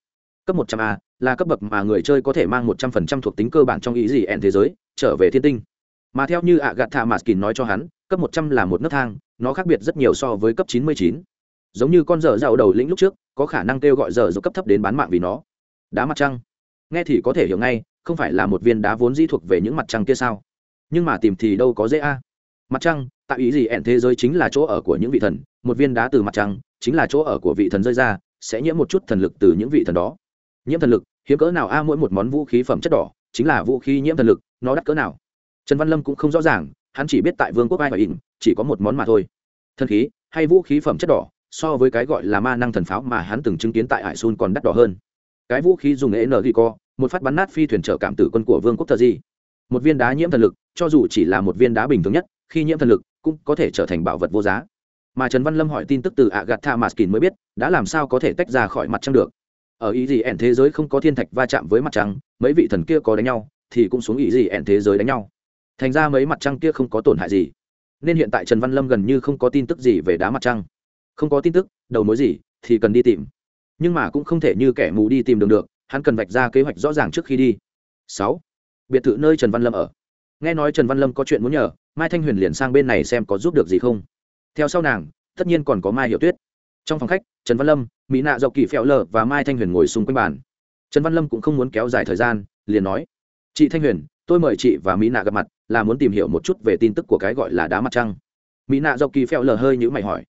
Speaker 1: Cấp một trăm a là cấp bậc mà người chơi có thể mang một trăm phần trăm thuộc tính cơ bản trong ý gì ẹn thế giới trở về thiên tinh. Mà theo như ạ gạt thạ kín nói cho hắn cấp một trăm là một nấc thang nó khác biệt rất nhiều so với cấp chín mươi chín. Giống như con dở dạo đầu lĩnh lúc trước, có khả năng kêu gọi dở dạo cấp thấp đến bán mạng vì nó. Đá mặt trăng. Nghe thì có thể hiểu ngay, không phải là một viên đá vốn dĩ thuộc về những mặt trăng kia sao? Nhưng mà tìm thì đâu có dễ a. Mặt trăng, tại ý gì ẻn thế giới chính là chỗ ở của những vị thần, một viên đá từ mặt trăng, chính là chỗ ở của vị thần rơi ra, sẽ nhiễm một chút thần lực từ những vị thần đó. Nhiễm thần lực, hiếm cỡ nào a, mỗi một món vũ khí phẩm chất đỏ, chính là vũ khí nhiễm thần lực, nó đắt cỡ nào? Trần văn lâm cũng không rõ ràng, hắn chỉ biết tại vương quốc ai và ỉn chỉ có một món mà thôi. Thần khí hay vũ khí phẩm chất đỏ, so với cái gọi là ma năng thần pháo mà hắn từng chứng kiến tại hải sun còn đắt đỏ hơn. Cái vũ khí dùng n ghi co một phát bắn nát phi thuyền trở cảm tử quân của vương quốc thờ di. Một viên đá nhiễm thần lực, cho dù chỉ là một viên đá bình thường nhất, khi nhiễm thần lực cũng có thể trở thành bảo vật vô giá. Mà trần văn lâm hỏi tin tức từ agatha maskin mới biết, đã làm sao có thể tách ra khỏi mặt trăng được. Ở ý gì ẻn thế giới không có thiên thạch va chạm với mặt trăng, mấy vị thần kia có đánh nhau, thì cũng xuống ý gì ẻn thế giới đánh nhau. Thành ra mấy mặt trăng kia không có tổn hại gì nên hiện tại trần văn lâm gần như không có tin tức gì về đá mặt trăng. Không có tin tức, đầu mối gì, thì cần đi tìm. Nhưng mà cũng không thể như kẻ mù đi tìm đường được, hắn cần vạch ra kế hoạch rõ ràng trước khi đi. Sáu. Biệt thự nơi trần văn lâm ở. Nghe nói trần văn lâm có chuyện muốn nhờ, mai thanh huyền liền sang bên này xem có giúp được gì không. Theo sau nàng, tất nhiên còn có mai hiệu tuyết. Trong phòng khách, trần văn lâm, mỹ nạ dọc kỳ phèo lờ và mai thanh huyền ngồi xung quanh bàn. Trần văn lâm cũng không muốn kéo dài thời gian, liền nói, chị thanh huyền tôi mời chị và mỹ nạ gặp mặt, là muốn tìm hiểu một chút về tin tức của cái gọi là đá mặt trăng. Mỹ nạ dọc kỳ phèo lờ hơi nhữ mày hỏi,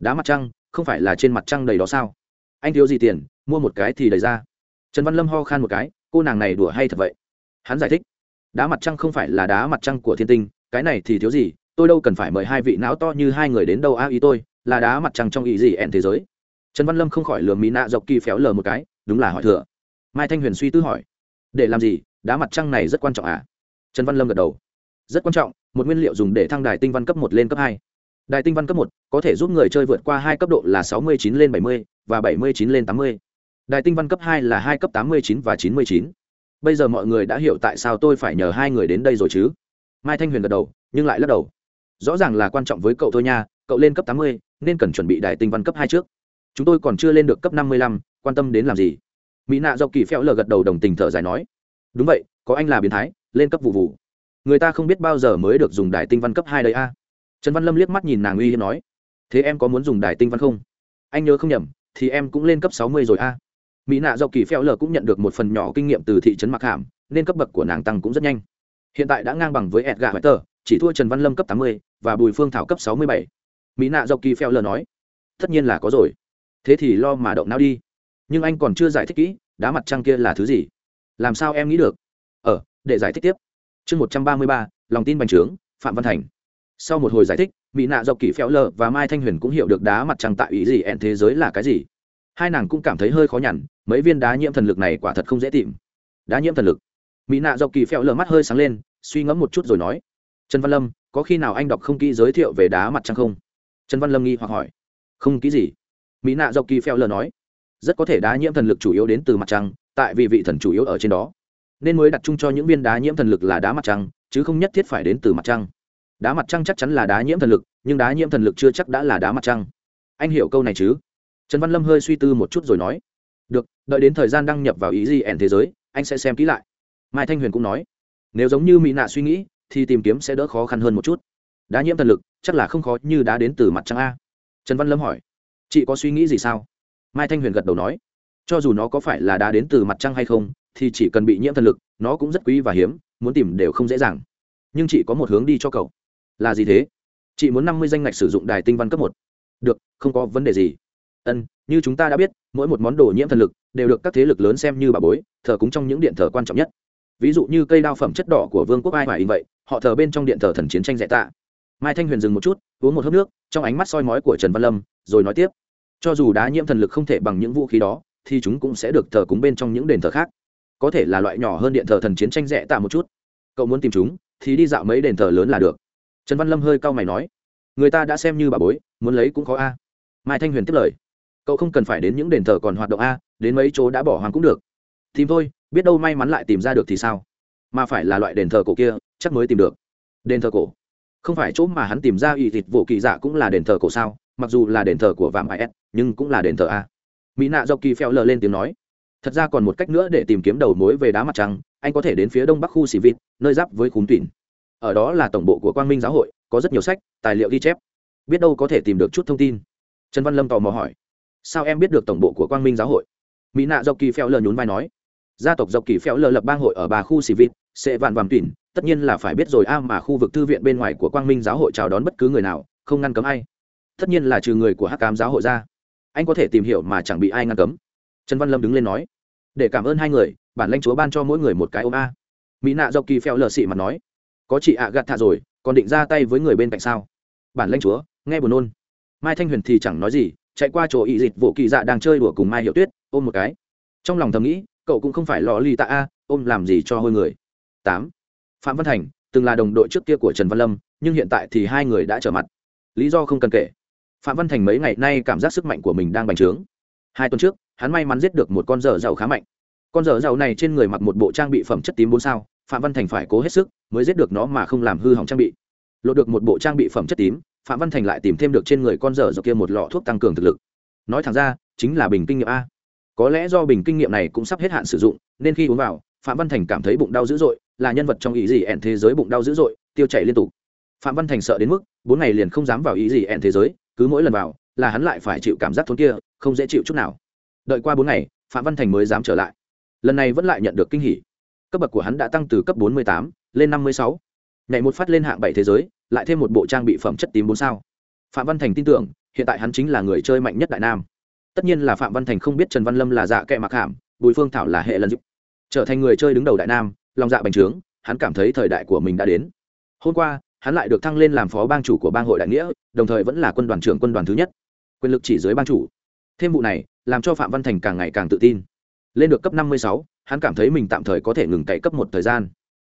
Speaker 1: đá mặt trăng? Không phải là trên mặt trăng đầy đó sao? Anh thiếu gì tiền, mua một cái thì đầy ra. Trần văn lâm ho khan một cái, cô nàng này đùa hay thật vậy? Hắn giải thích, đá mặt trăng không phải là đá mặt trăng của thiên tinh, cái này thì thiếu gì, tôi đâu cần phải mời hai vị não to như hai người đến đâu a, ý tôi, là đá mặt trăng trong ý gì ẹn thế giới? Trần văn lâm không khỏi lừa mỹ nạ dọc kỳ phéo lờ một cái, đúng là hỏi thừa. Mai thanh huyền suy tư hỏi, để làm gì? Đá mặt trăng này rất quan trọng à? Trần văn lâm gật đầu. Rất quan trọng, một nguyên liệu dùng để thăng đài tinh văn cấp một lên cấp hai. Đài tinh văn cấp một có thể giúp người chơi vượt qua hai cấp độ là sáu mươi chín lên bảy mươi và bảy mươi chín lên tám mươi. Đài tinh văn cấp hai là hai cấp tám mươi chín và chín mươi chín. Bây giờ mọi người đã hiểu tại sao tôi phải nhờ hai người đến đây rồi chứ? Mai thanh huyền gật đầu, nhưng lại lắc đầu. Rõ ràng là quan trọng với cậu thôi nha, cậu lên cấp tám mươi, nên cần chuẩn bị đài tinh văn cấp hai trước. Chúng tôi còn chưa lên được cấp năm mươi lăm, quan tâm đến làm gì? Mỹ nạ do kỳ phèo lờ gật đầu đồng tình thở dài nói đúng vậy, có anh là biến thái, lên cấp vụ vụ. Người ta không biết bao giờ mới được dùng đài tinh văn cấp hai đấy a. Trần văn lâm liếc mắt nhìn nàng uy hiếp nói, thế em có muốn dùng đài tinh văn không? Anh nhớ không nhầm, thì em cũng lên cấp sáu mươi rồi a. Mỹ nạ do kỳ phèo lờ cũng nhận được một phần nhỏ kinh nghiệm từ thị trấn mặc hàm, nên cấp bậc của nàng tăng cũng rất nhanh. Hiện tại đã ngang bằng với edgar hoài tờ chỉ thua trần văn lâm cấp tám mươi và bùi phương thảo cấp sáu mươi bảy. Mỹ nạ do kỳ phèo lờ nói, tất nhiên là có rồi. Thế thì lo mà động não đi. Nhưng anh còn chưa giải thích kỹ, đá mặt trăng kia là thứ gì? Làm sao em nghĩ được? Ờ để giải thích tiếp. Chương một trăm ba mươi ba, lòng tin bành trướng, phạm văn thành. Sau một hồi giải thích, mỹ nạ dọc Kỷ phéo lờ và mai thanh huyền cũng hiểu được đá mặt trăng tại ý gì ẹn thế giới là cái gì. Hai nàng cũng cảm thấy hơi khó nhằn, mấy viên đá nhiễm thần lực này quả thật không dễ tìm. Đá nhiễm thần lực. Mỹ nạ dọc kỳ phéo lờ mắt hơi sáng lên, suy ngẫm một chút rồi nói. Trần văn lâm, có khi nào anh đọc không kỹ giới thiệu về đá mặt trăng không? Trần văn lâm nghi hoặc hỏi. Không kỹ gì. Mỹ nạ dọc kỳ phéo lờ nói. Rất có thể đá nhiễm thần lực chủ yếu đến từ mặt trăng tại vì vị thần chủ yếu ở trên đó. Nên mới đặt chung cho những viên đá nhiễm thần lực là đá mặt trăng, chứ không nhất thiết phải đến từ mặt trăng. Đá mặt trăng chắc chắn là đá nhiễm thần lực, nhưng đá nhiễm thần lực chưa chắc đã là đá mặt trăng. Anh hiểu câu này chứ? Trần văn lâm hơi suy tư một chút rồi nói. Được, đợi đến thời gian đăng nhập vào ý gì ẻn thế giới, anh sẽ xem kỹ lại. Mai thanh huyền cũng nói. Nếu giống như mỹ nạ suy nghĩ, thì tìm kiếm sẽ đỡ khó khăn hơn một chút. Đá nhiễm thần lực, chắc là không khó như đá đến từ mặt trăng a. Trần văn lâm hỏi. Chị có suy nghĩ gì sao? Mai thanh huyền gật đầu nói cho dù nó có phải là đá đến từ mặt trăng hay không, thì chỉ cần bị nhiễm thần lực, nó cũng rất quý và hiếm, muốn tìm đều không dễ dàng. Nhưng chị có một hướng đi cho cậu. Là gì thế? Chị muốn năm mươi danh ngạch sử dụng đài tinh văn cấp một. Được, không có vấn đề gì. Ân, như chúng ta đã biết, mỗi một món đồ nhiễm thần lực đều được các thế lực lớn xem như bà bối, thờ cúng trong những điện thờ quan trọng nhất. Ví dụ như cây đao phẩm chất đỏ của vương quốc ai hoài in vậy, họ thờ bên trong điện thờ thần chiến tranh dạy tạ. Mai thanh huyền dừng một chút, uống một hớp nước, trong ánh mắt soi mói của trần văn lâm, rồi nói tiếp. Cho dù đá nhiễm thần lực không thể bằng những vũ khí đó thì chúng cũng sẽ được thờ cúng bên trong những đền thờ khác. Có thể là loại nhỏ hơn điện thờ thần chiến tranh rẻ tạ một chút. Cậu muốn tìm chúng, thì đi dạo mấy đền thờ lớn là được. Trần văn lâm hơi cau mày nói, người ta đã xem như bà bối, muốn lấy cũng khó a. Mai thanh huyền tiếp lời, cậu không cần phải đến những đền thờ còn hoạt động a, đến mấy chỗ đã bỏ hoàng cũng được. Tìm thôi, biết đâu may mắn lại tìm ra được thì sao? Mà phải là loại đền thờ cổ kia, chắc mới tìm được. Đền thờ cổ? Không phải chỗ mà hắn tìm ra ủy thịt vụ kỳ dạ cũng là đền thờ cổ sao? Mặc dù là đền thờ của vàng is nhưng cũng là đền thờ a mỹ nạ do kỳ phèo lờ lên tiếng nói, thật ra còn một cách nữa để tìm kiếm đầu mối về đá mặt trăng, anh có thể đến phía đông bắc khu xì vịt, nơi giáp với khún tùy ở đó là tổng bộ của quang minh giáo hội, có rất nhiều sách, tài liệu ghi chép. Biết đâu có thể tìm được chút thông tin. Trần văn lâm tò mò hỏi, sao em biết được tổng bộ của quang minh giáo hội? Mỹ nạ dọc kỳ phèo lờ nhún vai nói, gia tộc dọc kỳ phèo lờ lập bang hội ở bà khu xì vịt sẽ vạn vàm tùy tất nhiên là phải biết rồi a, mà khu vực thư viện bên ngoài của quang minh giáo hội chào đón bất cứ người nào, không ngăn cấm ai. Tất nhiên là trừ người của hắc cám giáo hội ra anh có thể tìm hiểu mà chẳng bị ai ngăn cấm. Trần văn lâm đứng lên nói, để cảm ơn hai người, bản lãnh chúa ban cho mỗi người một cái ôm a. Mỹ nạ Dọc kỳ phèo lờ xị mặt nói, có chị ạ, gạt thạ rồi, còn định ra tay với người bên cạnh sao? Bản lãnh chúa, nghe buồn nôn. Mai thanh huyền thì chẳng nói gì, chạy qua chỗ ị dịch vỗ kỳ dạ đang chơi đùa cùng mai hiệu tuyết, ôm một cái. Trong lòng thầm nghĩ, cậu cũng không phải lò lì tạ a, ôm làm gì cho hôi người. Tám. Phạm văn thành, từng là đồng đội trước kia của trần văn lâm, nhưng hiện tại thì hai người đã trở mặt. Lý do không cần kể phạm văn thành mấy ngày nay cảm giác sức mạnh của mình đang bành trướng. Hai tuần trước, hắn may mắn giết được một con dở giàu khá mạnh. Con dở giàu này trên người mặc một bộ trang bị phẩm chất tím bốn sao, phạm văn thành phải cố hết sức mới giết được nó mà không làm hư hỏng trang bị. Lột được một bộ trang bị phẩm chất tím, phạm văn thành lại tìm thêm được trên người con dở giàu kia một lọ thuốc tăng cường thực lực. Nói thẳng ra, chính là bình kinh nghiệm a. Có lẽ do bình kinh nghiệm này cũng sắp hết hạn sử dụng, nên khi uống vào, phạm văn thành cảm thấy bụng đau dữ dội, là nhân vật trong ý gì ẹn thế giới bụng đau dữ dội, tiêu chảy liên tục. Phạm văn thành sợ đến mức, bốn ngày liền không dám vào ý gì ẹn thế giới cứ mỗi lần vào, là hắn lại phải chịu cảm giác thốn kia, không dễ chịu chút nào. Đợi qua bốn ngày, phạm văn thành mới dám trở lại. Lần này vẫn lại nhận được kinh hỉ. Cấp bậc của hắn đã tăng từ cấp bốn mươi tám lên năm mươi sáu. Nhảy một phát lên hạng bảy thế giới, lại thêm một bộ trang bị phẩm chất tím bốn sao. Phạm văn thành tin tưởng, hiện tại hắn chính là người chơi mạnh nhất đại nam. Tất nhiên là phạm văn thành không biết trần văn lâm là dạ kệ mặc hàm, bùi phương thảo là hệ lần giúp trở thành người chơi đứng đầu đại nam, lòng dạ bành trướng, hắn cảm thấy thời đại của mình đã đến. Hôm qua, hắn lại được thăng lên làm phó bang chủ của bang hội đại nghĩa đồng thời vẫn là quân đoàn trưởng quân đoàn thứ nhất, quyền lực chỉ dưới ban chủ. Thêm vụ này, làm cho phạm văn thành càng ngày càng tự tin. Lên được cấp năm mươi sáu, hắn cảm thấy mình tạm thời có thể ngừng cậy cấp một thời gian.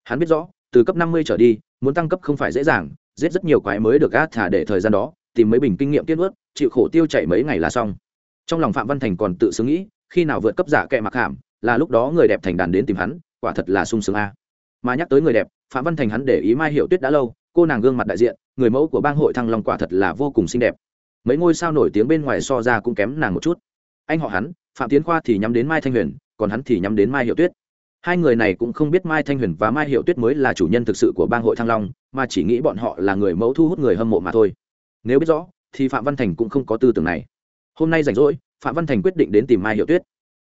Speaker 1: Hắn biết rõ, từ cấp năm mươi trở đi, muốn tăng cấp không phải dễ dàng, giết rất nhiều quái mới được gác thả để thời gian đó, tìm mấy bình kinh nghiệm tiết ướt chịu khổ tiêu chảy mấy ngày là xong. Trong lòng phạm văn thành còn tự xứng nghĩ, khi nào vượt cấp giả kệ mặc hàm, là lúc đó người đẹp thành đàn đến tìm hắn, quả thật là sung sướng a. Mà nhắc tới người đẹp, phạm văn thành hắn để ý mai hiểu tuyết đã lâu cô nàng gương mặt đại diện, người mẫu của bang hội thăng long quả thật là vô cùng xinh đẹp. Mấy ngôi sao nổi tiếng bên ngoài so ra cũng kém nàng một chút. Anh họ hắn, phạm tiến khoa thì nhắm đến mai thanh huyền, còn hắn thì nhắm đến mai hiệu tuyết. Hai người này cũng không biết mai thanh huyền và mai hiệu tuyết mới là chủ nhân thực sự của bang hội thăng long, mà chỉ nghĩ bọn họ là người mẫu thu hút người hâm mộ mà thôi. Nếu biết rõ, thì phạm văn thành cũng không có tư tưởng này. Hôm nay rảnh rỗi, phạm văn thành quyết định đến tìm mai hiệu tuyết.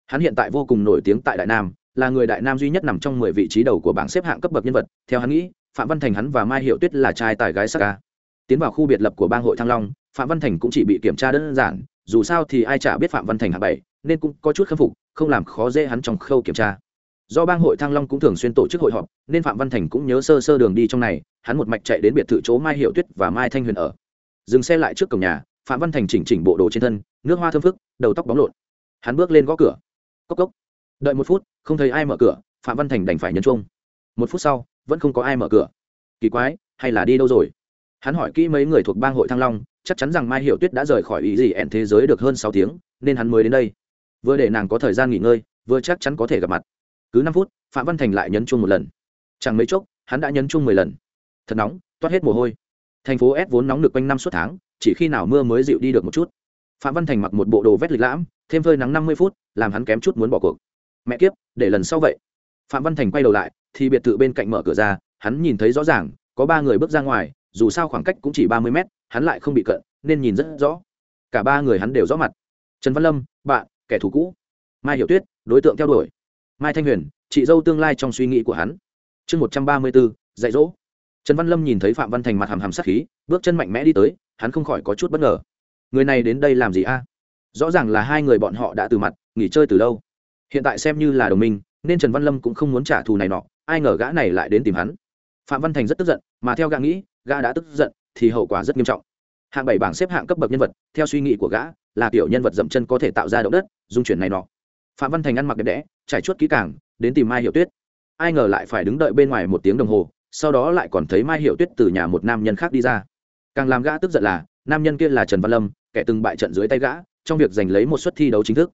Speaker 1: Hắn hiện tại vô cùng nổi tiếng tại đại nam, là người đại nam duy nhất nằm trong mười vị trí đầu của bảng xếp hạng cấp bậc nhân vật, theo hắn nghĩ phạm văn thành hắn và mai hiệu tuyết là trai tài gái sắc ca. Tiến vào khu biệt lập của bang hội thăng long, phạm văn thành cũng chỉ bị kiểm tra đơn giản, dù sao thì ai chả biết phạm văn thành hạng bảy, nên cũng có chút khâm phục, không làm khó dễ hắn trong khâu kiểm tra. Do bang hội thăng long cũng thường xuyên tổ chức hội họp, nên phạm văn thành cũng nhớ sơ sơ đường đi trong này, hắn một mạch chạy đến biệt thự chỗ mai hiệu tuyết và mai thanh huyền ở. Dừng xe lại trước cổng nhà, phạm văn thành chỉnh chỉnh bộ đồ trên thân, nước hoa thơm phức, đầu tóc bóng lộn. Hắn bước lên gõ cửa. Cốc cốc. Đợi một phút, không thấy ai mở cửa, phạm văn thành đành phải nhấn chuông. Một phút sau vẫn không có ai mở cửa. Kỳ quái, hay là đi đâu rồi? Hắn hỏi kỹ mấy người thuộc bang hội thăng long, chắc chắn rằng mai hiểu tuyết đã rời khỏi ý gì ẹn thế giới được hơn sáu tiếng, nên hắn mới đến đây. Vừa để nàng có thời gian nghỉ ngơi, vừa chắc chắn có thể gặp mặt. Cứ năm phút, phạm văn thành lại nhấn chuông một lần. Chẳng mấy chốc, hắn đã nhấn chuông mười lần. Thật nóng, toát hết mồ hôi. Thành phố s vốn nóng được quanh năm suốt tháng, chỉ khi nào mưa mới dịu đi được một chút. Phạm văn thành mặc một bộ đồ vét lịch lãm, thêm phơi nắng năm mươi phút, làm hắn kém chút muốn bỏ cuộc. Mẹ kiếp, để lần sau vậy. Phạm văn thành quay đầu lại thì biệt thự bên cạnh mở cửa ra, hắn nhìn thấy rõ ràng, có ba người bước ra ngoài, dù sao khoảng cách cũng chỉ ba mươi mét, hắn lại không bị cận, nên nhìn rất rõ. Cả ba người hắn đều rõ mặt. Trần văn lâm, bạn, kẻ thù cũ. Mai hiểu tuyết, đối tượng theo đuổi. Mai thanh huyền, chị dâu tương lai trong suy nghĩ của hắn. Chương một trăm ba mươi bốn, dạy dỗ. Trần văn lâm nhìn thấy phạm văn thành mặt hàm hàm sát khí, bước chân mạnh mẽ đi tới, hắn không khỏi có chút bất ngờ. Người này đến đây làm gì a? Rõ ràng là hai người bọn họ đã từ mặt, nghỉ chơi từ lâu. Hiện tại xem như là đồng minh nên trần văn lâm cũng không muốn trả thù này nọ, ai ngờ gã này lại đến tìm hắn. Phạm văn thành rất tức giận, mà theo gã nghĩ, gã đã tức giận, thì hậu quả rất nghiêm trọng. Hạng bảy bảng xếp hạng cấp bậc nhân vật, theo suy nghĩ của gã, là kiểu nhân vật dậm chân có thể tạo ra động đất, dung chuyển này nọ. Phạm văn thành ăn mặc đẹp đẽ, trải chuốt kỹ càng, đến tìm mai hiệu tuyết. Ai ngờ lại phải đứng đợi bên ngoài một tiếng đồng hồ, sau đó lại còn thấy mai hiệu tuyết từ nhà một nam nhân khác đi ra. Càng làm gã tức giận là, nam nhân kia là trần văn lâm, kẻ từng bại trận dưới tay gã, trong việc giành lấy một suất thi đấu chính thức.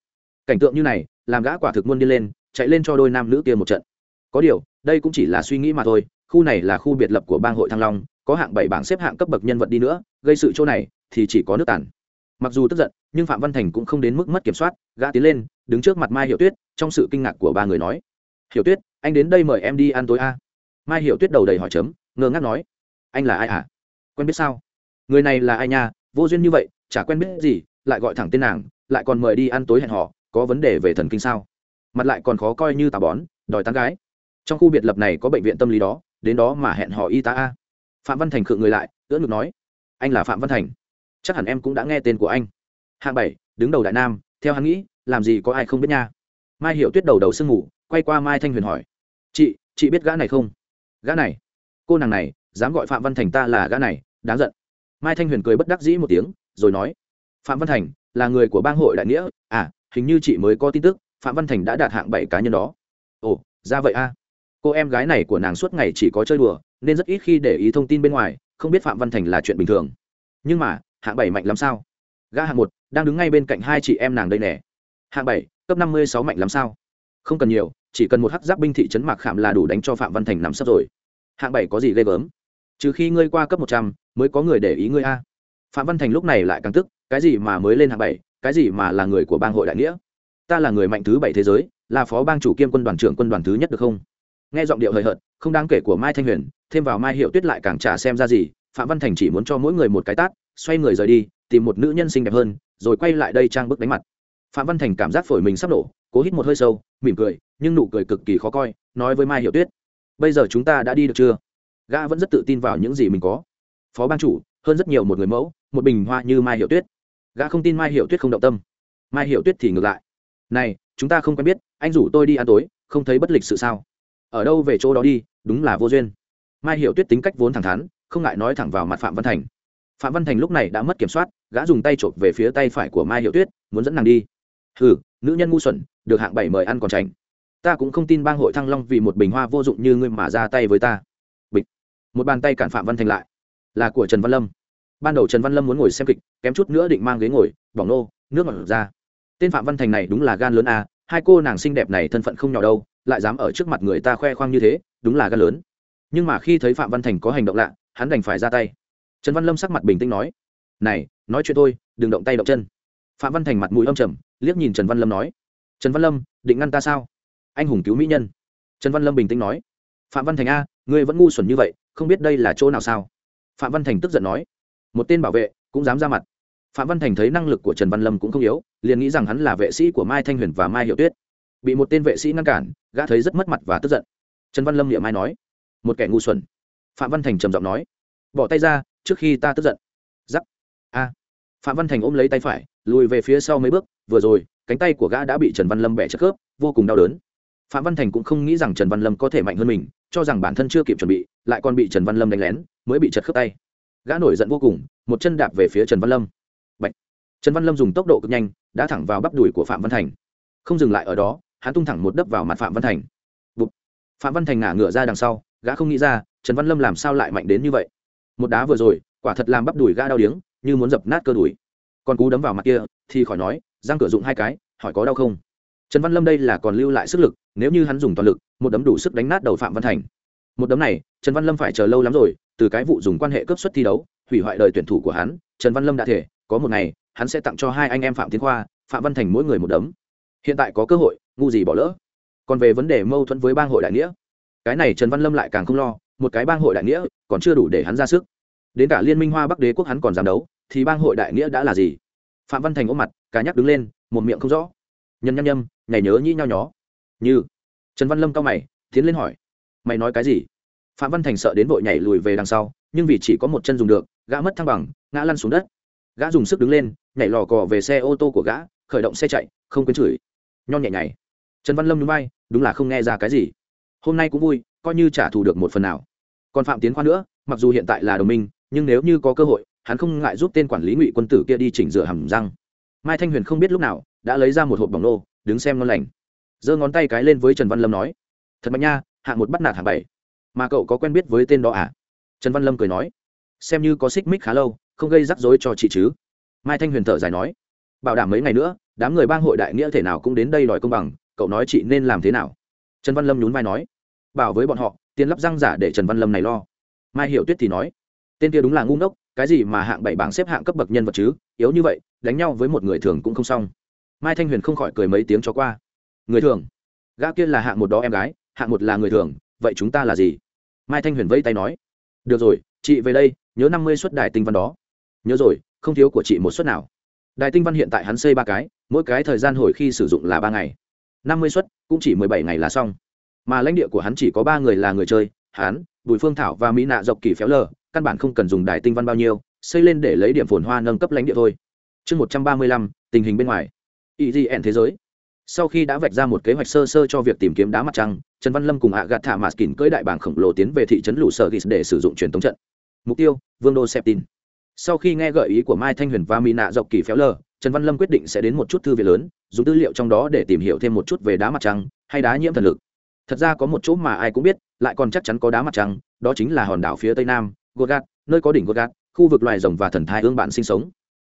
Speaker 1: Cảnh tượng như này, làm gã quả thực muôn đi lên chạy lên cho đôi nam nữ kia một trận. Có điều, đây cũng chỉ là suy nghĩ mà thôi, khu này là khu biệt lập của bang hội thăng long, có hạng bảy bảng xếp hạng cấp bậc nhân vật đi nữa, gây sự chỗ này thì chỉ có nước tàn. Mặc dù tức giận, nhưng phạm văn thành cũng không đến mức mất kiểm soát, gã tiến lên, đứng trước mặt mai hiểu tuyết, trong sự kinh ngạc của ba người nói, hiểu tuyết, anh đến đây mời em đi ăn tối a. Mai hiểu tuyết đầu đầy hỏi chấm, ngơ ngác nói, anh là ai à? Quen biết sao? Người này là ai nha? Vô duyên như vậy, chả quen biết gì, lại gọi thẳng tên nàng, lại còn mời đi ăn tối hẹn họ có vấn đề về thần kinh sao? Mặt lại còn khó coi như tà bón, đòi tán gái. Trong khu biệt lập này có bệnh viện tâm lý đó, đến đó mà hẹn hò y tá a. Phạm văn thành khựng người lại, ưỡn ngực nói, anh là phạm văn thành. Chắc hẳn em cũng đã nghe tên của anh. Hạng bảy, đứng đầu đại nam, theo hắn nghĩ, làm gì có ai không biết nha. Mai hiểu tuyết đầu đầu sương ngủ, quay qua mai thanh huyền hỏi, chị chị biết gã này không? Gã này? Cô nàng này, dám gọi phạm văn thành ta là gã này, đáng giận. Mai thanh huyền cười bất đắc dĩ một tiếng, rồi nói, phạm văn thành là người của bang hội đại nghĩa à hình như chị mới có tin tức phạm văn thành đã đạt hạng bảy cá nhân đó. Ồ, ra vậy a. Cô em gái này của nàng suốt ngày chỉ có chơi đùa, nên rất ít khi để ý thông tin bên ngoài, không biết phạm văn thành là chuyện bình thường. Nhưng mà, hạng bảy mạnh lắm sao? Gã hạng một, đang đứng ngay bên cạnh hai chị em nàng đây nè. Hạng bảy, cấp năm mươi sáu mạnh lắm sao? Không cần nhiều, chỉ cần một hắc giáp binh thị trấn mạc khảm là đủ đánh cho phạm văn thành nằm sấp rồi. Hạng bảy có gì ghê gớm? Trừ khi ngươi qua cấp một trăm, mới có người để ý ngươi a. Phạm văn thành lúc này lại càng tức, cái gì mà mới lên hạng bảy, cái gì mà là người của bang hội đại nghĩa? Ta là người mạnh thứ bảy thế giới, là phó bang chủ kiêm quân đoàn trưởng quân đoàn thứ nhất được không? Nghe giọng điệu hời hợt, không đáng kể của mai thanh huyền, thêm vào mai hiệu tuyết lại càng trả xem ra gì, phạm văn thành chỉ muốn cho mỗi người một cái tát, xoay người rời đi, tìm một nữ nhân xinh đẹp hơn, rồi quay lại đây trang bức đánh mặt. Phạm văn thành cảm giác phổi mình sắp nổ cố hít một hơi sâu, mỉm cười, nhưng nụ cười cực kỳ khó coi, nói với mai hiệu tuyết, bây giờ chúng ta đã đi được chưa? Gã vẫn rất tự tin vào những gì mình có. Phó ban chủ, hơn rất nhiều một người mẫu, một bình hoa như mai hiệu tuyết. Gã không tin mai hiệu tuyết không động tâm. Mai hiệu tuyết thì ngược lại này, chúng ta không quen biết, anh rủ tôi đi ăn tối, không thấy bất lịch sự sao? Ở đâu về chỗ đó đi, đúng là vô duyên. Mai Hiểu tuyết tính cách vốn thẳng thắn, không ngại nói thẳng vào mặt phạm văn thành. Phạm văn thành lúc này đã mất kiểm soát, gã dùng tay chộp về phía tay phải của mai Hiểu tuyết, muốn dẫn nàng đi. Ừ nữ nhân ngu xuẩn, được hạng bảy mời ăn còn tránh ta cũng không tin bang hội thăng long vì một bình hoa vô dụng như ngươi mà ra tay với ta. Bịch. Một bàn tay cản phạm văn thành lại. Là của trần văn lâm. Ban đầu trần văn lâm muốn ngồi xem kịch, kém chút nữa định mang ghế ngồi, bỏng nô, nước ngọt ra tên phạm văn thành này đúng là gan lớn à hai cô nàng xinh đẹp này thân phận không nhỏ đâu, lại dám ở trước mặt người ta khoe khoang như thế, đúng là gan lớn. Nhưng mà khi thấy phạm văn thành có hành động lạ, hắn đành phải ra tay. Trần văn lâm sắc mặt bình tĩnh nói, này, nói chuyện tôi đừng động tay động chân. Phạm văn thành mặt mũi âm trầm, liếc nhìn trần văn lâm nói, trần văn lâm, định ngăn ta sao? Anh hùng cứu mỹ nhân. Trần văn lâm bình tĩnh nói, phạm văn thành a, ngươi vẫn ngu xuẩn như vậy, không biết đây là chỗ nào sao? Phạm văn thành tức giận nói, một tên bảo vệ cũng dám ra mặt. Phạm văn thành thấy năng lực của trần văn lâm cũng không yếu liền nghĩ rằng hắn là vệ sĩ của mai thanh huyền và mai hiệu tuyết. Bị một tên vệ sĩ ngăn cản, gã thấy rất mất mặt và tức giận. Trần văn lâm niệm mai nói, một kẻ ngu xuẩn. Phạm văn thành trầm giọng nói, bỏ tay ra, trước khi ta tức giận. Giắc. A. Phạm văn thành ôm lấy tay phải, lùi về phía sau mấy bước, vừa rồi, cánh tay của gã đã bị trần văn lâm bẻ chất khớp, vô cùng đau đớn. Phạm văn thành cũng không nghĩ rằng trần văn lâm có thể mạnh hơn mình, cho rằng bản thân chưa kịp chuẩn bị, lại còn bị trần văn lâm đánh lén, mới bị chật khớp tay. Gã nổi giận vô cùng, một chân đạp về phía trần văn lâm. Bạch. trần văn lâm dùng tốc độ cực nhanh đã thẳng vào bắp đùi của phạm văn thành. Không dừng lại ở đó, hắn tung thẳng một đấp vào mặt phạm văn thành. Bụt. phạm văn thành ngả ngửa ra đằng sau, gã không nghĩ ra, trần văn lâm làm sao lại mạnh đến như vậy. Một đá vừa rồi, quả thật làm bắp đùi gã đau điếng, như muốn dập nát cơ đùi. Còn cú đấm vào mặt kia, thì khỏi nói giang cửa dụng hai cái, hỏi có đau không? Trần văn lâm đây là còn lưu lại sức lực, nếu như hắn dùng toàn lực, một đấm đủ sức đánh nát đầu phạm văn thành. Một đấm này, trần văn lâm phải chờ lâu lắm rồi, từ cái vụ dùng quan hệ cấp suất thi đấu, hủy hoại đời tuyển thủ của hắn, trần văn lâm đã thể, có một ngày hắn sẽ tặng cho hai anh em phạm tiến khoa, phạm văn thành mỗi người một đấm. Hiện tại có cơ hội, ngu gì bỏ lỡ. Còn về vấn đề mâu thuẫn với bang hội đại nghĩa, cái này trần văn lâm lại càng không lo, một cái bang hội đại nghĩa còn chưa đủ để hắn ra sức. Đến cả liên minh hoa bắc đế quốc hắn còn dám đấu, thì bang hội đại nghĩa đã là gì? Phạm văn thành ôm mặt cá nhắc đứng lên, một miệng không rõ. Nhân nhăm nhâm, nhảy nhớ nhĩ nhau nhó. Như. Trần văn lâm cao mày, tiến lên hỏi. Mày nói cái gì? Phạm văn thành sợ đến vội nhảy lùi về đằng sau, nhưng vì chỉ có một chân dùng được, gã mất thăng bằng, ngã lăn xuống đất gã dùng sức đứng lên, nhảy lò cò về xe ô tô của gã, khởi động xe chạy, không quên chửi. Nhon nhẹ nhảy. Trần văn lâm núi bay đúng là không nghe ra cái gì. Hôm nay cũng vui, coi như trả thù được một phần nào. Còn phạm tiến khoa nữa, mặc dù hiện tại là đồng minh, nhưng nếu như có cơ hội, hắn không ngại giúp tên quản lý ngụy quân tử kia đi chỉnh rửa hầm răng. Mai thanh huyền không biết lúc nào, đã lấy ra một hộp bỏng nô, đứng xem ngon lành. Giơ ngón tay cái lên với trần văn lâm nói, thật mạnh nha, hạng một bắt nạt hạng bảy. Mà cậu có quen biết với tên đó à? Trần văn lâm cười nói, xem như có xích mích khá lâu không gây rắc rối cho chị chứ? Mai thanh huyền thở dài nói, bảo đảm mấy ngày nữa, đám người bang hội đại nghĩa thể nào cũng đến đây đòi công bằng, cậu nói chị nên làm thế nào? Trần văn lâm nhún vai nói, bảo với bọn họ, tiền lắp răng giả để trần văn lâm này lo. Mai hiểu tuyết thì nói, tên kia đúng là ngu ngốc, cái gì mà hạng bảy bảng xếp hạng cấp bậc nhân vật chứ, yếu như vậy, đánh nhau với một người thường cũng không xong. Mai thanh huyền không khỏi cười mấy tiếng cho qua. Người thường? Gã kia là hạng một đó em gái, hạng một là người thường, vậy chúng ta là gì? Mai thanh huyền vây tay nói, được rồi, chị về đây, nhớ năm mươi suất đài tinh văn đó nhớ rồi, không thiếu của chị một suất nào. Đài tinh văn hiện tại hắn xây ba cái, mỗi cái thời gian hồi khi sử dụng là ba ngày. Năm mươi suất, cũng chỉ mười bảy ngày là xong. Mà lãnh địa của hắn chỉ có ba người là người chơi, hắn, bùi phương thảo và mỹ nạ dọc kỳ phéo lờ, căn bản không cần dùng đài tinh văn bao nhiêu, xây lên để lấy điểm phồn hoa nâng cấp lãnh địa thôi. Chương một trăm ba mươi lăm, tình hình bên ngoài. Ý gì ẻn thế giới. Sau khi đã vạch ra một kế hoạch sơ sơ cho việc tìm kiếm đá mặt trăng, trần văn lâm cùng ạ gạt thả mạt kín cưỡi đại bảng khổng lồ tiến về thị trấn lũ sở ghis để sử dụng truyền thống trận. Mục tiêu, vương đô septin sau khi nghe gợi ý của mai thanh huyền và mỹ nạ dọc kỳ phéo lờ trần văn lâm quyết định sẽ đến một chút thư viện lớn dùng tư liệu trong đó để tìm hiểu thêm một chút về đá mặt trăng hay đá nhiễm thần lực. Thật ra có một chỗ mà ai cũng biết lại còn chắc chắn có đá mặt trăng đó chính là hòn đảo phía tây nam gogat nơi có đỉnh gogat khu vực loài rồng và thần thai ương bạn sinh sống.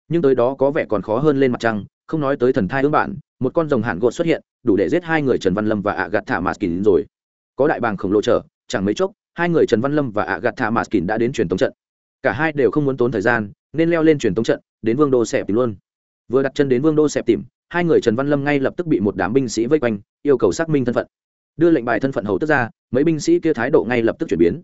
Speaker 1: Nhưng tới đó có vẻ còn khó hơn lên mặt trăng không nói tới thần thai ương bạn một con rồng hạn gột xuất hiện đủ để giết hai người trần văn lâm và ạ gạt thả mạt kín rồi. Có đại bàng khổng lồ chở, chẳng mấy chốc hai người trần văn lâm và ạ gạt thả mạt kín đã đến truyền tống trận cả hai đều không muốn tốn thời gian, nên leo lên truyền tống trận, đến vương đô xẹp tìm luôn. Vừa đặt chân đến vương đô xẹp tìm, hai người trần văn lâm ngay lập tức bị một đám binh sĩ vây quanh, yêu cầu xác minh thân phận. Đưa lệnh bài thân phận hầu tức ra, mấy binh sĩ kia thái độ ngay lập tức chuyển biến.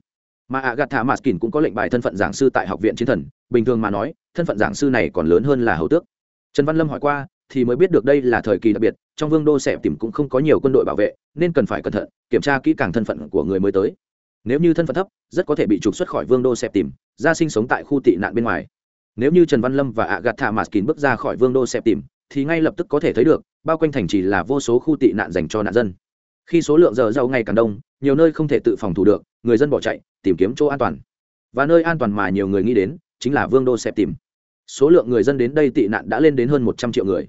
Speaker 1: Mà ạ gạt thả mạt kín cũng có lệnh bài thân phận giảng sư tại học viện chiến thần, bình thường mà nói, thân phận giảng sư này còn lớn hơn là hầu tước. Trần văn lâm hỏi qua, thì mới biết được đây là thời kỳ đặc biệt, trong vương đô xẹp tìm cũng không có nhiều quân đội bảo vệ, nên cần phải cẩn thận, kiểm tra kỹ càng thân phận của người mới tới. Nếu như thân phận thấp, rất có thể bị trục xuất khỏi vương đô xẹp tìm ra sinh sống tại khu tị nạn bên ngoài. Nếu như trần văn lâm và ạ gạt thả mạt kín bước ra khỏi vương đô xẹp tìm, thì ngay lập tức có thể thấy được, bao quanh thành chỉ là vô số khu tị nạn dành cho nạn dân. Khi số lượng giờ giàu ngày càng đông, nhiều nơi không thể tự phòng thủ được, người dân bỏ chạy, tìm kiếm chỗ an toàn. Và nơi an toàn mà nhiều người nghĩ đến, chính là vương đô xẹp tìm. Số lượng người dân đến đây tị nạn đã lên đến hơn một trăm triệu người.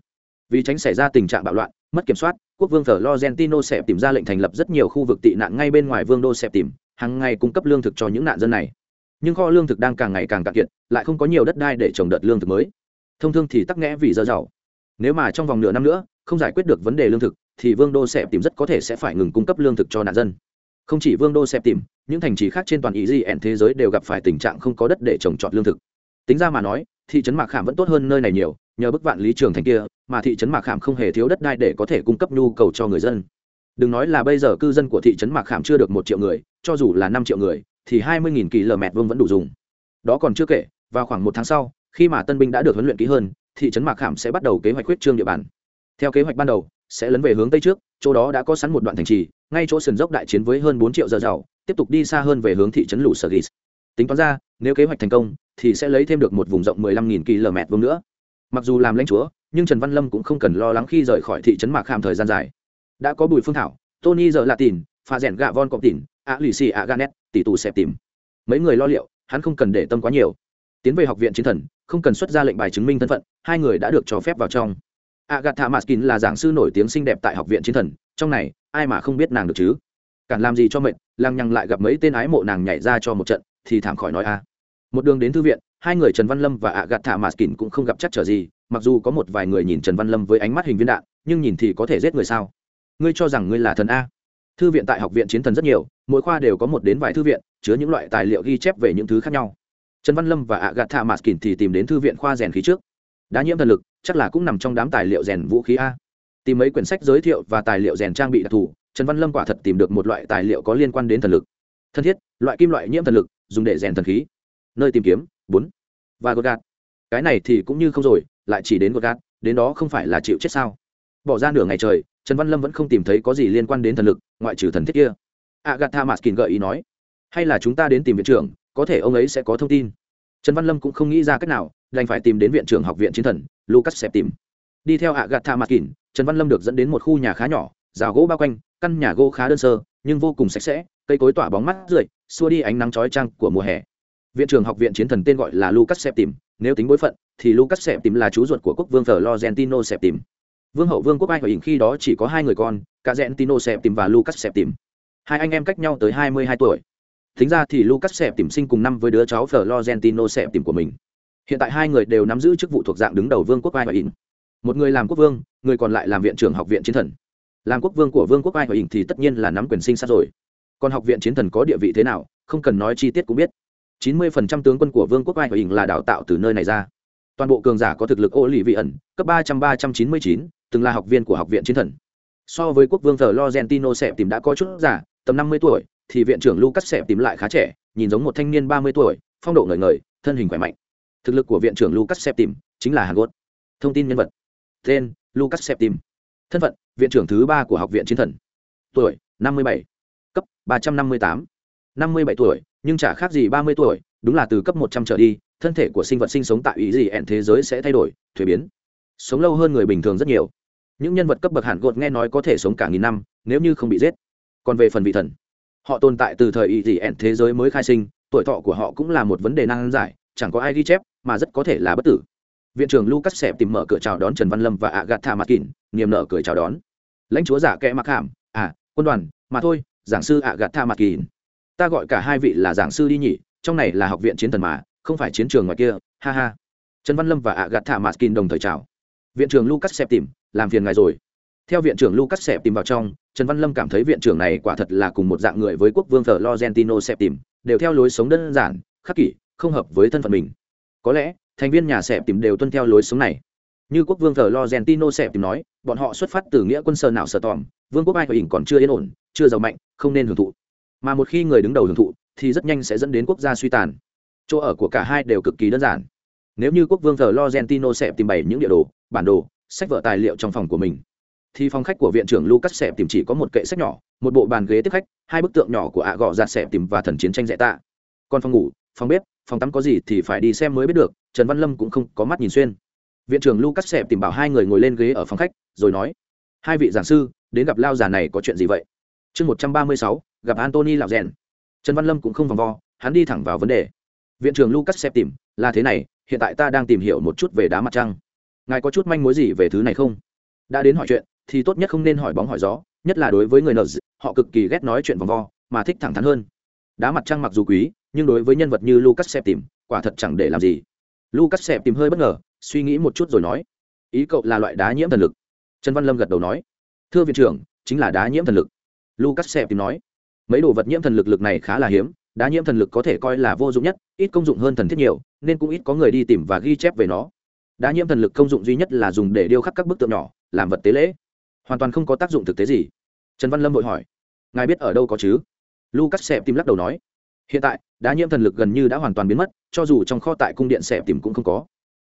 Speaker 1: Vì tránh xảy ra tình trạng bạo loạn, mất kiểm soát, quốc vương thờ logentino sẽ tìm ra lệnh thành lập rất nhiều khu vực tị nạn ngay bên ngoài vương đô sẽ tìm hàng ngày cung cấp lương thực cho những nạn dân này nhưng kho lương thực đang càng ngày càng cạn kiệt, lại không có nhiều đất đai để trồng đợt lương thực mới. Thông thường thì tắc nghẽ vì dơ giàu. Nếu mà trong vòng nửa năm nữa, không giải quyết được vấn đề lương thực, thì vương đô sẽ tìm rất có thể sẽ phải ngừng cung cấp lương thực cho nạn dân. Không chỉ vương đô sẽ tìm, những thành trì khác trên toàn ý gì ẹn thế giới đều gặp phải tình trạng không có đất để trồng trọt lương thực. Tính ra mà nói, thị trấn mạc khảm vẫn tốt hơn nơi này nhiều, nhờ bức vạn lý trường thành kia, mà thị trấn mạc khảm không hề thiếu đất đai để có thể cung cấp nhu cầu cho người dân. Đừng nói là bây giờ cư dân của thị trấn mạc khảm chưa được một triệu người, cho dù là năm triệu người thì hai mươi nghìn km vuông vẫn đủ dùng. Đó còn chưa kể vào khoảng một tháng sau khi mà tân binh đã được huấn luyện kỹ hơn thị trấn mạc khảm sẽ bắt đầu kế hoạch quyết trương địa bàn. Theo kế hoạch ban đầu sẽ lấn về hướng tây trước chỗ đó đã có sẵn một đoạn thành trì ngay chỗ sườn dốc đại chiến với hơn bốn triệu giờ giàu tiếp tục đi xa hơn về hướng thị trấn lũ sở gis. Tính toán ra nếu kế hoạch thành công thì sẽ lấy thêm được một vùng rộng 15.000 km vuông nữa. Mặc dù làm lãnh chúa nhưng trần văn lâm cũng không cần lo lắng khi rời khỏi thị trấn mạc khảm thời gian dài. Đã có bùi phương thảo tony giờ là tìn, pha rèn gạ von cọp tìn, ạ lì xì a ganet tỷ tù xẹp tìm. Mấy người lo liệu, hắn không cần để tâm quá nhiều. Tiến về học viện chiến thần, không cần xuất ra lệnh bài chứng minh thân phận, hai người đã được cho phép vào trong. Agatha maskin là giảng sư nổi tiếng xinh đẹp tại học viện chiến thần, trong này, ai mà không biết nàng được chứ? Cản làm gì cho mệnh lăng nhăng lại gặp mấy tên ái mộ nàng nhảy ra cho một trận, thì thảm khỏi nói a. Một đường đến thư viện, hai người trần văn lâm và agatha maskin cũng không gặp chắc trở gì, mặc dù có một vài người nhìn trần văn lâm với ánh mắt hình viên đạn, nhưng nhìn thì có thể giết người sao? Ngươi cho rằng ngươi là thần a? Thư viện tại học viện chiến thần rất nhiều, mỗi khoa đều có một đến vài thư viện, chứa những loại tài liệu ghi chép về những thứ khác nhau. Trần văn lâm và ạ gạt thạ mạt kỳn thì tìm đến thư viện khoa rèn khí trước. Đã nhiễm thần lực, chắc là cũng nằm trong đám tài liệu rèn vũ khí a. Tìm mấy quyển sách giới thiệu và tài liệu rèn trang bị đặc thù, trần văn lâm quả thật tìm được một loại tài liệu có liên quan đến thần lực. Thân thiết, loại kim loại nhiễm thần lực, dùng để rèn thần khí. Nơi tìm kiếm, bốn. Và gột gạt cái này thì cũng như không rồi, lại chỉ đến gột gạt đến đó không phải là chịu chết sao? Bỏ ra nửa ngày trời trần văn lâm vẫn không tìm thấy có gì liên quan đến thần lực, ngoại trừ thần thiết kia. Agatha maskin gợi ý nói, hay là chúng ta đến tìm viện trưởng, có thể ông ấy sẽ có thông tin. Trần văn lâm cũng không nghĩ ra cách nào, đành phải tìm đến viện trưởng học viện chiến thần, lucas sẽ tìm. Đi theo agatha maskin, trần văn lâm được dẫn đến một khu nhà khá nhỏ, rào gỗ bao quanh, căn nhà gỗ khá đơn sơ, nhưng vô cùng sạch sẽ, cây cối tỏa bóng mắt rượi, xua đi ánh nắng chói trăng của mùa hè. Viện trưởng học viện chiến thần tên gọi là lucas sẽ tìm, nếu tính bối phận, thì lucas sẽ tìm là chú ruột của quốc vương florentino sẽ tìm vương hậu vương quốc ai hồi khi đó chỉ có hai người con, cả rẽn tino sẽ tìm và lucas sẽ tìm. Hai anh em cách nhau tới hai mươi hai tuổi. Thính ra thì lucas sẽ tìm sinh cùng năm với đứa cháu florentino sẽ tìm của mình. Hiện tại hai người đều nắm giữ chức vụ thuộc dạng đứng đầu vương quốc ai hồi một người làm quốc vương, người còn lại làm viện trưởng học viện chiến thần. Làm quốc vương của vương quốc ai hồi thì tất nhiên là nắm quyền sinh sát rồi. Còn học viện chiến thần có địa vị thế nào, không cần nói chi tiết cũng biết. chín mươi phần trăm tướng quân của vương quốc ai hồi là đào tạo từ nơi này ra. Toàn bộ cường giả có thực lực ô lì vị ẩn, cấp ba trăm ba trăm chín mươi chín từng là học viên của học viện chiến thần. So với quốc vương thờ logentino sẽ tìm đã có chút giả tầm năm mươi tuổi, thì viện trưởng lucas sẽ tìm lại khá trẻ, nhìn giống một thanh niên ba mươi tuổi, phong độ ngời ngời, thân hình khỏe mạnh. Thực lực của viện trưởng lucas sẽ tìm chính là hàn gốt thông tin nhân vật. Tên, lucas sẽ tìm. Thân phận, viện trưởng thứ ba của học viện chiến thần. Tuổi, năm mươi bảy. Cấp, ba trăm năm mươi tám. Năm mươi bảy tuổi, nhưng chả khác gì ba mươi tuổi, đúng là từ cấp một trăm trở đi, thân thể của sinh vật sinh sống tại ý gì ẹn thế giới sẽ thay đổi, thuế biến sống lâu hơn người bình thường rất nhiều. Những nhân vật cấp bậc hẳn gột nghe nói có thể sống cả nghìn năm, nếu như không bị giết. Còn về phần vị thần, họ tồn tại từ thời ý gì ẹn thế giới mới khai sinh, tuổi thọ của họ cũng là một vấn đề nan giải, chẳng có ai ghi chép, mà rất có thể là bất tử. Viện trưởng lucas sẽ tìm mở cửa chào đón trần văn lâm và ạ gạt thả mặt kín niềm nở cười chào đón. Lãnh chúa giả kẽ mặc hàm à quân đoàn, mà thôi, giảng sư ạ gạt thả mặt kín ta gọi cả hai vị là giảng sư đi nhỉ, trong này là học viện chiến thần mà, không phải chiến trường ngoài kia, ha ha. Trần văn lâm và ạ gạt thả mặt kín đồng thời chào viện trưởng lucas sẽ tìm, làm phiền ngài rồi. Theo viện trưởng lucas sẽ tìm vào trong, trần văn lâm cảm thấy viện trưởng này quả thật là cùng một dạng người với quốc vương thờ logentino sẽ tìm, đều theo lối sống đơn giản, khắc kỷ, không hợp với thân phận mình. Có lẽ, thành viên nhà sẽ tìm đều tuân theo lối sống này. Như quốc vương thờ logentino sẽ tìm nói, bọn họ xuất phát từ nghĩa quân sơ nào sơ tòm, vương quốc ai hình còn chưa yên ổn, chưa giàu mạnh, không nên hưởng thụ. Mà một khi người đứng đầu hưởng thụ, thì rất nhanh sẽ dẫn đến quốc gia suy tàn. Chỗ ở của cả hai đều cực kỳ đơn giản nếu như quốc vương thờ logentino sẽ tìm bày những địa đồ, bản đồ, sách vở tài liệu trong phòng của mình, thì phòng khách của viện trưởng lucas sẽ tìm chỉ có một kệ sách nhỏ, một bộ bàn ghế tiếp khách, hai bức tượng nhỏ của ạ gọ giặt sẽ tìm và thần chiến tranh dạy tạ. Còn phòng ngủ, phòng bếp, phòng tắm có gì thì phải đi xem mới biết được, trần văn lâm cũng không có mắt nhìn xuyên. Viện trưởng lucas sẽ tìm bảo hai người ngồi lên ghế ở phòng khách, rồi nói, hai vị giảng sư, đến gặp lao già này có chuyện gì vậy? Chương một trăm ba mươi sáu, gặp antony lạc rèn trần văn lâm cũng không vòng vo, hắn đi thẳng vào vấn đề viện trưởng lucas xem tìm, là thế này, hiện tại ta đang tìm hiểu một chút về đá mặt trăng. Ngài có chút manh mối gì về thứ này không? Đã đến hỏi chuyện, thì tốt nhất không nên hỏi bóng hỏi gió, nhất là đối với người nợ họ cực kỳ ghét nói chuyện vòng vo, mà thích thẳng thắn hơn. Đá mặt trăng mặc dù quý, nhưng đối với nhân vật như lucas xem tìm, quả thật chẳng để làm gì. Lucas xem tìm hơi bất ngờ, suy nghĩ một chút rồi nói, ý cậu là loại đá nhiễm thần lực? Trần văn lâm gật đầu nói, thưa viện trưởng, chính là đá nhiễm thần lực. Lucas xem tìm nói, mấy đồ vật nhiễm thần lực lực này khá là hiếm đá nhiễm thần lực có thể coi là vô dụng nhất, ít công dụng hơn thần thiết nhiều, nên cũng ít có người đi tìm và ghi chép về nó. Đá nhiễm thần lực công dụng duy nhất là dùng để điêu khắc các bức tượng nhỏ, làm vật tế lễ. Hoàn toàn không có tác dụng thực tế gì. Trần văn lâm vội hỏi, ngài biết ở đâu có chứ? Lucas xẹp tìm lắc đầu nói, hiện tại, đá nhiễm thần lực gần như đã hoàn toàn biến mất, cho dù trong kho tại cung điện xẹp tìm cũng không có.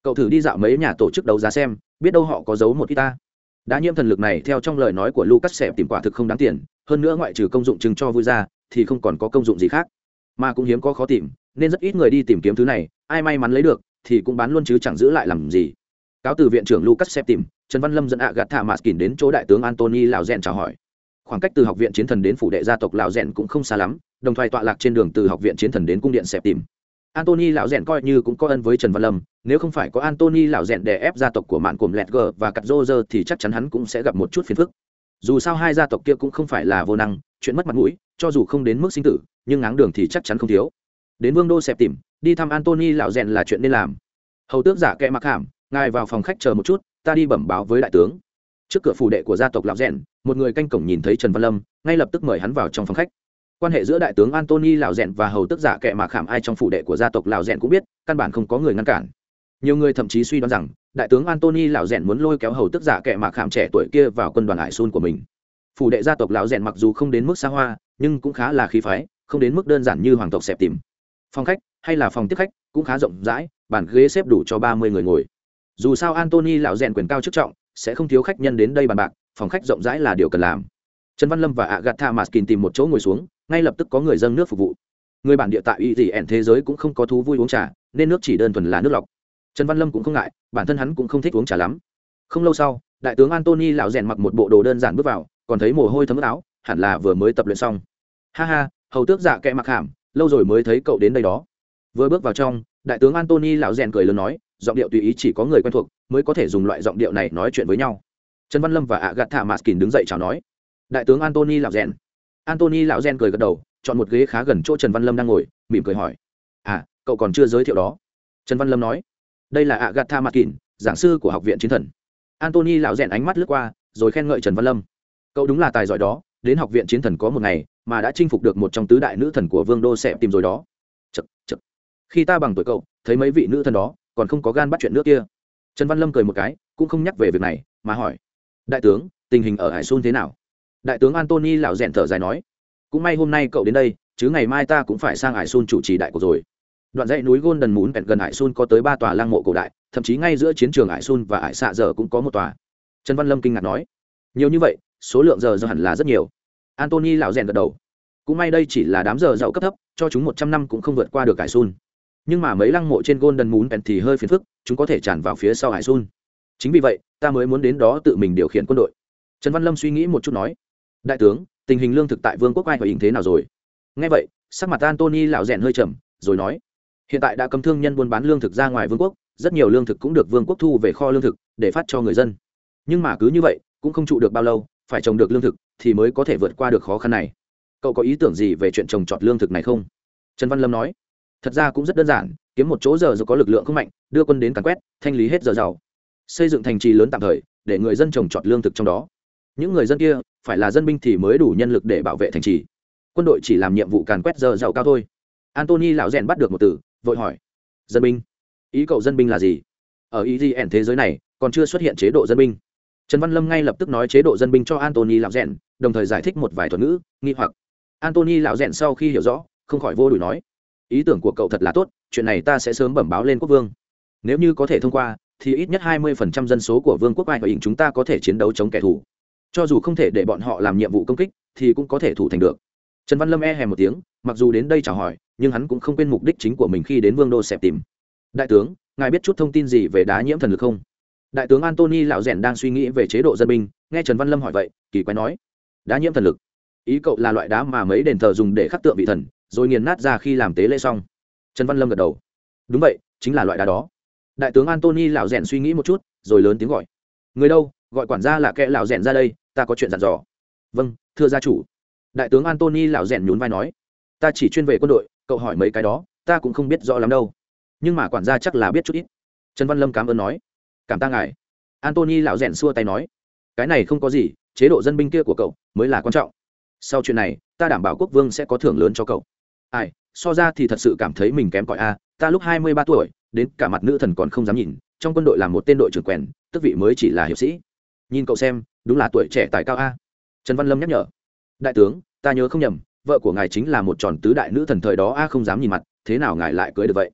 Speaker 1: Cậu thử đi dạo mấy nhà tổ chức đấu giá xem, biết đâu họ có giấu một ít ta. Đá nhiễm thần lực này theo trong lời nói của lucas sẽ tìm quả thực không đáng tiền, hơn nữa ngoại trừ công dụng chừng cho vui ra, thì không còn có công dụng gì khác mà cũng hiếm có khó tìm, nên rất ít người đi tìm kiếm thứ này, ai may mắn lấy được, thì cũng bán luôn chứ chẳng giữ lại làm gì. Cáo từ viện trưởng lucas xem tìm, trần văn lâm dẫn ạ gạt thả mạt kín đến chỗ đại tướng antony lào rèn chào hỏi. Khoảng cách từ học viện chiến thần đến phủ đệ gia tộc lào rèn cũng không xa lắm, đồng thời tọa lạc trên đường từ học viện chiến thần đến cung điện xẹp tìm. Antony lão rèn coi như cũng có ân với trần văn lâm, nếu không phải có antony lão rèn đè ép gia tộc của mạn cồm lẹt g và cặt rô rơ thì chắc chắn hắn cũng sẽ gặp một chút phiền phức dù sao hai gia tộc kia cũng không phải là vô năng, chuyện mất mặt mũi, cho dù không đến mức sinh tử, nhưng ngáng đường thì chắc chắn không thiếu. Đến vương đô xẹp tìm, đi thăm antony lão rèn là chuyện nên làm. Hầu tước giả kệ mặc hàm, ngài vào phòng khách chờ một chút, ta đi bẩm báo với đại tướng. Trước cửa phủ đệ của gia tộc lão rèn, một người canh cổng nhìn thấy trần văn lâm, ngay lập tức mời hắn vào trong phòng khách. Quan hệ giữa đại tướng antony lão rèn và hầu tước giả kệ mặc khảm ai trong phủ đệ của gia tộc lão rèn cũng biết, căn bản không có người ngăn cản nhiều người thậm chí suy đoán rằng, đại tướng antony lão rèn muốn lôi kéo hầu tức giả kẻ mạc khảm trẻ tuổi kia vào quân đoàn hải xun của mình. Phủ đệ gia tộc lão rèn mặc dù không đến mức xa hoa, nhưng cũng khá là khí phái, không đến mức đơn giản như hoàng tộc xẹp tìm. Phòng khách hay là phòng tiếp khách cũng khá rộng rãi, bàn ghế xếp đủ cho ba mươi người ngồi. Dù sao antony lão rèn quyền cao chức trọng, sẽ không thiếu khách nhân đến đây bàn bạc, phòng khách rộng rãi là điều cần làm. Trần văn lâm và agatha maskin tìm một chỗ ngồi xuống, ngay lập tức có người dâng nước phục vụ. Người bản địa tại y dị ẻn thế giới cũng không có thú vui uống trà, nên nước chỉ đơn thuần là nước lọc trần văn lâm cũng không ngại, bản thân hắn cũng không thích uống trà lắm. Không lâu sau, đại tướng antony lão rèn mặc một bộ đồ đơn giản bước vào, còn thấy mồ hôi thấm ướt áo, hẳn là vừa mới tập luyện xong. Ha ha, hầu tước dạ kệ mặc hàm, lâu rồi mới thấy cậu đến đây đó. Vừa bước vào trong, đại tướng antony lão rèn cười lớn nói, giọng điệu tùy ý chỉ có người quen thuộc mới có thể dùng loại giọng điệu này nói chuyện với nhau. Trần văn lâm và ạ gạt thả maskin đứng dậy chào nói. Đại tướng antony lão rèn. Antony lão rèn cười gật đầu, chọn một ghế khá gần chỗ trần văn lâm đang ngồi, mỉm cười hỏi. À cậu còn chưa giới thiệu đó. Trần văn lâm nói đây là agatha gạt giảng sư của học viện chiến thần. Antony lão rèn ánh mắt lướt qua, rồi khen ngợi trần văn lâm. Cậu đúng là tài giỏi đó, đến học viện chiến thần có một ngày, mà đã chinh phục được một trong tứ đại nữ thần của vương đô sẽ tìm rồi đó. Chật chật khi ta bằng tuổi cậu, thấy mấy vị nữ thần đó, còn không có gan bắt chuyện nước kia. Trần văn lâm cười một cái, cũng không nhắc về việc này, mà hỏi. Đại tướng, tình hình ở hải xuân thế nào? Đại tướng antony lão rèn thở dài nói. Cũng may hôm nay cậu đến đây, chứ ngày mai ta cũng phải sang hải xuân chủ trì đại cuộc rồi đoạn dãy núi golden mún gần hải sun có tới ba tòa lăng mộ cổ đại, thậm chí ngay giữa chiến trường hải sun và hải xạ giờ cũng có một tòa. Trần văn lâm kinh ngạc nói, nhiều như vậy, số lượng giờ giờ hẳn là rất nhiều. Antony lão rèn gật đầu, cũng may đây chỉ là đám giờ giàu cấp thấp, cho chúng một trăm năm cũng không vượt qua được hải sun. Nhưng mà mấy lăng mộ trên golden moon pen thì hơi phiền phức, chúng có thể tràn vào phía sau hải sun. Chính vì vậy, ta mới muốn đến đó tự mình điều khiển quân đội. Trần văn lâm suy nghĩ một chút nói, đại tướng, tình hình lương thực tại vương quốc ai và hình thế nào rồi? Nghe vậy, sắc mặt antony lão rèn hơi trầm, rồi nói hiện tại đã cấm thương nhân buôn bán lương thực ra ngoài vương quốc, rất nhiều lương thực cũng được vương quốc thu về kho lương thực để phát cho người dân. Nhưng mà cứ như vậy, cũng không trụ được bao lâu, phải trồng được lương thực thì mới có thể vượt qua được khó khăn này. Cậu có ý tưởng gì về chuyện trồng trọt lương thực này không? Trần văn lâm nói. Thật ra cũng rất đơn giản, kiếm một chỗ giờ rồi có lực lượng không mạnh, đưa quân đến càn quét, thanh lý hết giờ giàu. Xây dựng thành trì lớn tạm thời, để người dân trồng trọt lương thực trong đó. Những người dân kia, phải là dân binh thì mới đủ nhân lực để bảo vệ thành trì. Quân đội chỉ làm nhiệm vụ càn quét giờ giàu cao thôi. Antony lão rèn bắt được một từ vội hỏi. Dân binh? Ý cậu dân binh là gì? Ở ý gì ẻn thế giới này, còn chưa xuất hiện chế độ dân binh. Trần văn lâm ngay lập tức nói chế độ dân binh cho antony lão rèn đồng thời giải thích một vài thuật ngữ, nghi hoặc. Antony lão rèn sau khi hiểu rõ, không khỏi vô đùi nói, ý tưởng của cậu thật là tốt, chuyện này ta sẽ sớm bẩm báo lên quốc vương. Nếu như có thể thông qua, thì ít nhất hai mươi phần trăm dân số của vương quốc ai và hình chúng ta có thể chiến đấu chống kẻ thù. Cho dù không thể để bọn họ làm nhiệm vụ công kích, thì cũng có thể thủ thành được. Trần văn lâm e hèm một tiếng, mặc dù đến đây chào hỏi nhưng hắn cũng không quên mục đích chính của mình khi đến vương đô xẹp tìm. Đại tướng, ngài biết chút thông tin gì về đá nhiễm thần lực không? Đại tướng antony lão rèn đang suy nghĩ về chế độ dân binh, nghe trần văn lâm hỏi vậy, kỳ quái nói, đá nhiễm thần lực? Ý cậu là loại đá mà mấy đền thờ dùng để khắc tượng vị thần, rồi nghiền nát ra khi làm tế lễ xong. Trần văn lâm gật đầu. Đúng vậy, chính là loại đá đó. Đại tướng antony lão rèn suy nghĩ một chút, rồi lớn tiếng gọi. Người đâu? Gọi quản gia là kẻ lão rèn ra đây, ta có chuyện dặn dò. Vâng thưa gia chủ. Đại tướng antony lão rèn nhún vai nói. Ta chỉ chuyên về quân đội cậu hỏi mấy cái đó, ta cũng không biết rõ lắm đâu. Nhưng mà quản gia chắc là biết chút ít. Trần văn lâm cảm ơn nói. Cảm ta ngài. Antony lão rèn xua tay nói. Cái này không có gì, chế độ dân binh kia của cậu mới là quan trọng. Sau chuyện này, ta đảm bảo quốc vương sẽ có thưởng lớn cho cậu. Ai, so ra thì thật sự cảm thấy mình kém cỏi a, ta lúc hai mươi ba tuổi, đến cả mặt nữ thần còn không dám nhìn, trong quân đội là một tên đội trưởng quèn tức vị mới chỉ là hiệp sĩ. Nhìn cậu xem, đúng là tuổi trẻ tài cao a. Trần văn lâm nhắc nhở. Đại tướng, ta nhớ không nhầm vợ của ngài chính là một tròn tứ đại nữ thần thời đó, a, không dám nhìn mặt, thế nào ngài lại cưới được vậy?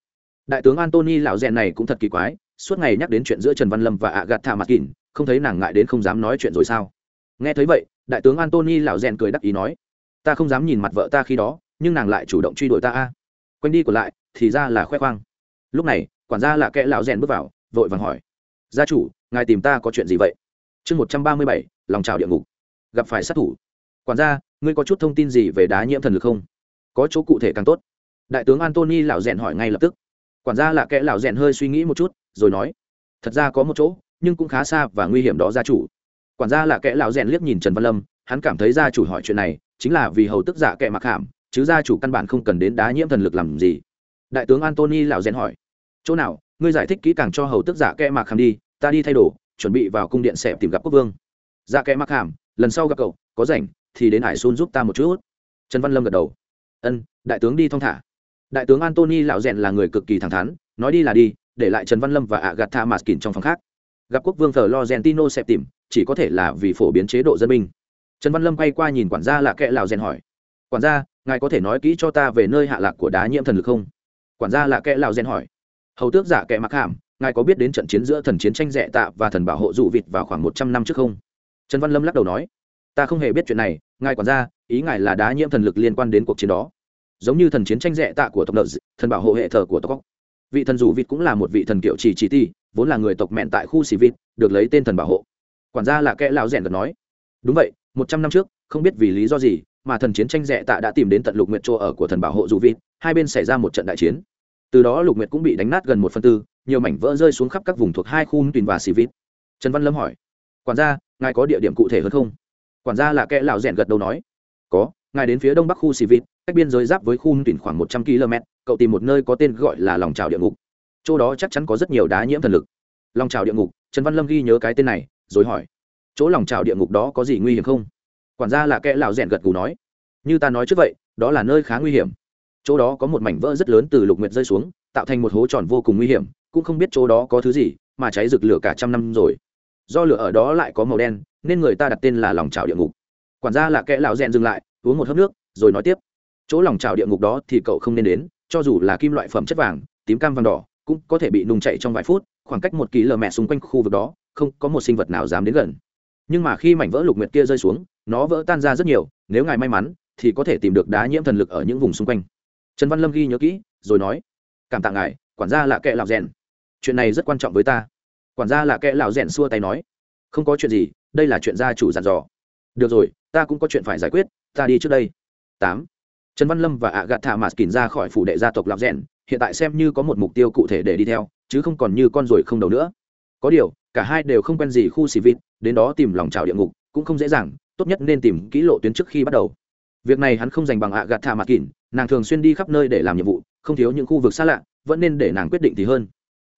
Speaker 1: Đại tướng antony lão rèn này cũng thật kỳ quái, suốt ngày nhắc đến chuyện giữa trần văn lâm và ạ gạt thả mặt kỳn không thấy nàng ngại đến không dám nói chuyện rồi sao? Nghe thấy vậy, đại tướng antony lão rèn cười đắc ý nói, ta không dám nhìn mặt vợ ta khi đó, nhưng nàng lại chủ động truy đuổi ta, a. Quanh đi còn lại, thì ra là khoe khoang. Lúc này, quản gia là kẽ lão rèn bước vào, vội vàng hỏi, gia chủ, ngài tìm ta có chuyện gì vậy? Chương một trăm ba mươi bảy, lòng trào địa ngục. Gặp phải sát thủ. Quản gia ngươi có chút thông tin gì về đá nhiễm thần lực không? Có chỗ cụ thể càng tốt. Đại tướng antony lão rèn hỏi ngay lập tức. Quản gia là kẽ lão rèn hơi suy nghĩ một chút, rồi nói, thật ra có một chỗ, nhưng cũng khá xa và nguy hiểm đó gia chủ. Quản gia là kẽ lão rèn liếc nhìn trần văn lâm, hắn cảm thấy gia chủ hỏi chuyện này chính là vì hầu tức giả kệ mặc hàm chứ gia chủ căn bản không cần đến đá nhiễm thần lực làm gì. Đại tướng antony lão rèn hỏi, chỗ nào, ngươi giải thích kỹ càng cho hầu tức giả kệ mặc hàm đi, ta đi thay đồ, chuẩn bị vào cung điện sẽ tìm gặp quốc vương. Dạ kệ mặc hàm lần sau gặp cậu, có rảnh thì đến hải xôn giúp ta một chút. Trần văn lâm gật đầu. Ân, đại tướng đi thong thả. Đại tướng antony lão rèn là người cực kỳ thẳng thắn, nói đi là đi, để lại trần văn lâm và ạ gạt tha maskin trong phòng khác. Gặp quốc vương thờ logentino sẽ tìm, chỉ có thể là vì phổ biến chế độ dân binh. Trần văn lâm quay qua nhìn quản gia lạ kệ lào rèn hỏi. Quản gia, ngài có thể nói kỹ cho ta về nơi hạ lạc của đá nhiễm thần lực không? Quản gia lạ kệ lào rèn hỏi. Hầu tước giả kệ mặc hàm, ngài có biết đến trận chiến giữa thần chiến tranh rẻ tạ và thần bảo hộ dụ vịt vào khoảng một trăm năm trước không? Trần văn lâm lắc đầu nói ta không hề biết chuyện này, ngài quản gia, ý ngài là đá nhiễm thần lực liên quan đến cuộc chiến đó. Giống như thần chiến tranh rẻ tạ của tộc nợ thần bảo hộ hệ thờ của tộc vị thần rủ vịt cũng là một vị thần kiệu chỉ chỉ ti, vốn là người tộc mẹn tại khu xì vịt, được lấy tên thần bảo hộ. Quản gia là kẽ lão rèn gật nói. Đúng vậy, một trăm năm trước, không biết vì lý do gì, mà thần chiến tranh rẻ tạ đã tìm đến tận lục nguyệt chỗ ở của thần bảo hộ dù vịt, hai bên xảy ra một trận đại chiến. Từ đó lục nguyệt cũng bị đánh nát gần một phần tư, nhiều mảnh vỡ rơi xuống khắp các vùng thuộc hai khu tùn và xì vịt. Trần văn lâm hỏi, quản gia, ngài có địa điểm cụ thể hơn không? Quản gia là kẽ lão rèn gật đầu nói. Có, ngài đến phía đông bắc khu xì vịt cách biên giới giáp với khu tuyển khoảng một trăm km cậu tìm một nơi có tên gọi là lòng trào địa ngục. Chỗ đó chắc chắn có rất nhiều đá nhiễm thần lực. Lòng trào địa ngục, trần văn lâm ghi nhớ cái tên này, rồi hỏi. Chỗ lòng trào địa ngục đó có gì nguy hiểm không? Quản gia là kẽ lão rèn gật gù nói. Như ta nói trước vậy, đó là nơi khá nguy hiểm. Chỗ đó có một mảnh vỡ rất lớn từ lục nguyệt rơi xuống, tạo thành một hố tròn vô cùng nguy hiểm, cũng không biết chỗ đó có thứ gì, mà cháy rực lửa cả trăm năm rồi do lửa ở đó lại có màu đen, nên người ta đặt tên là lòng trào địa ngục. Quản gia là kẽ lão rèn dừng lại, uống một hớp nước, rồi nói tiếp. Chỗ lòng trào địa ngục đó thì cậu không nên đến, cho dù là kim loại phẩm chất vàng, tím cam vàng đỏ, cũng có thể bị nung chạy trong vài phút, khoảng cách một ký lờ mẹ xung quanh khu vực đó, không có một sinh vật nào dám đến gần. Nhưng mà khi mảnh vỡ lục nguyệt kia rơi xuống, nó vỡ tan ra rất nhiều, nếu ngài may mắn, thì có thể tìm được đá nhiễm thần lực ở những vùng xung quanh. Trần văn lâm ghi nhớ kỹ, rồi nói, cảm tạ ngài, quản gia là kệ lạo rèn. Chuyện này rất quan trọng với ta quản gia là kẽ lão rèn xua tay nói. Không có chuyện gì, đây là chuyện gia chủ dặn dò. Được rồi, ta cũng có chuyện phải giải quyết, ta đi trước đây. Tám. Trần văn lâm và ạ gạt thả mạt kín ra khỏi phủ đệ gia tộc lão rèn, hiện tại xem như có một mục tiêu cụ thể để đi theo, chứ không còn như con ruồi không đầu nữa. Có điều, cả hai đều không quen gì khu xì vịt, đến đó tìm lòng trào địa ngục, cũng không dễ dàng, tốt nhất nên tìm kỹ lộ tuyến trước khi bắt đầu. Việc này hắn không dành bằng ạ gạt thả mạt kín, nàng thường xuyên đi khắp nơi để làm nhiệm vụ, không thiếu những khu vực xa lạ, vẫn nên để nàng quyết định thì hơn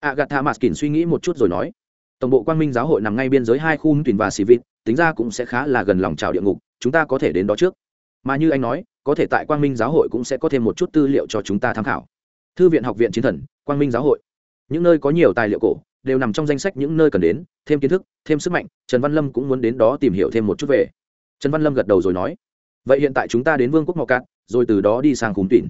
Speaker 1: agatha gạt thả mạt kìm suy nghĩ một chút rồi nói, tổng bộ quang minh giáo hội nằm ngay biên giới hai khu tuyển và xì vịt, tính ra cũng sẽ khá là gần lòng trào địa ngục, chúng ta có thể đến đó trước. Mà như anh nói, có thể tại quang minh giáo hội cũng sẽ có thêm một chút tư liệu cho chúng ta tham khảo. Thư viện học viện chiến thần, quang minh giáo hội. Những nơi có nhiều tài liệu cổ, đều nằm trong danh sách những nơi cần đến, thêm kiến thức, thêm sức mạnh, trần văn lâm cũng muốn đến đó tìm hiểu thêm một chút về. Trần văn lâm gật đầu rồi nói, vậy hiện tại chúng ta đến vương quốc Mộc cát rồi từ đó đi sang khúm tuyển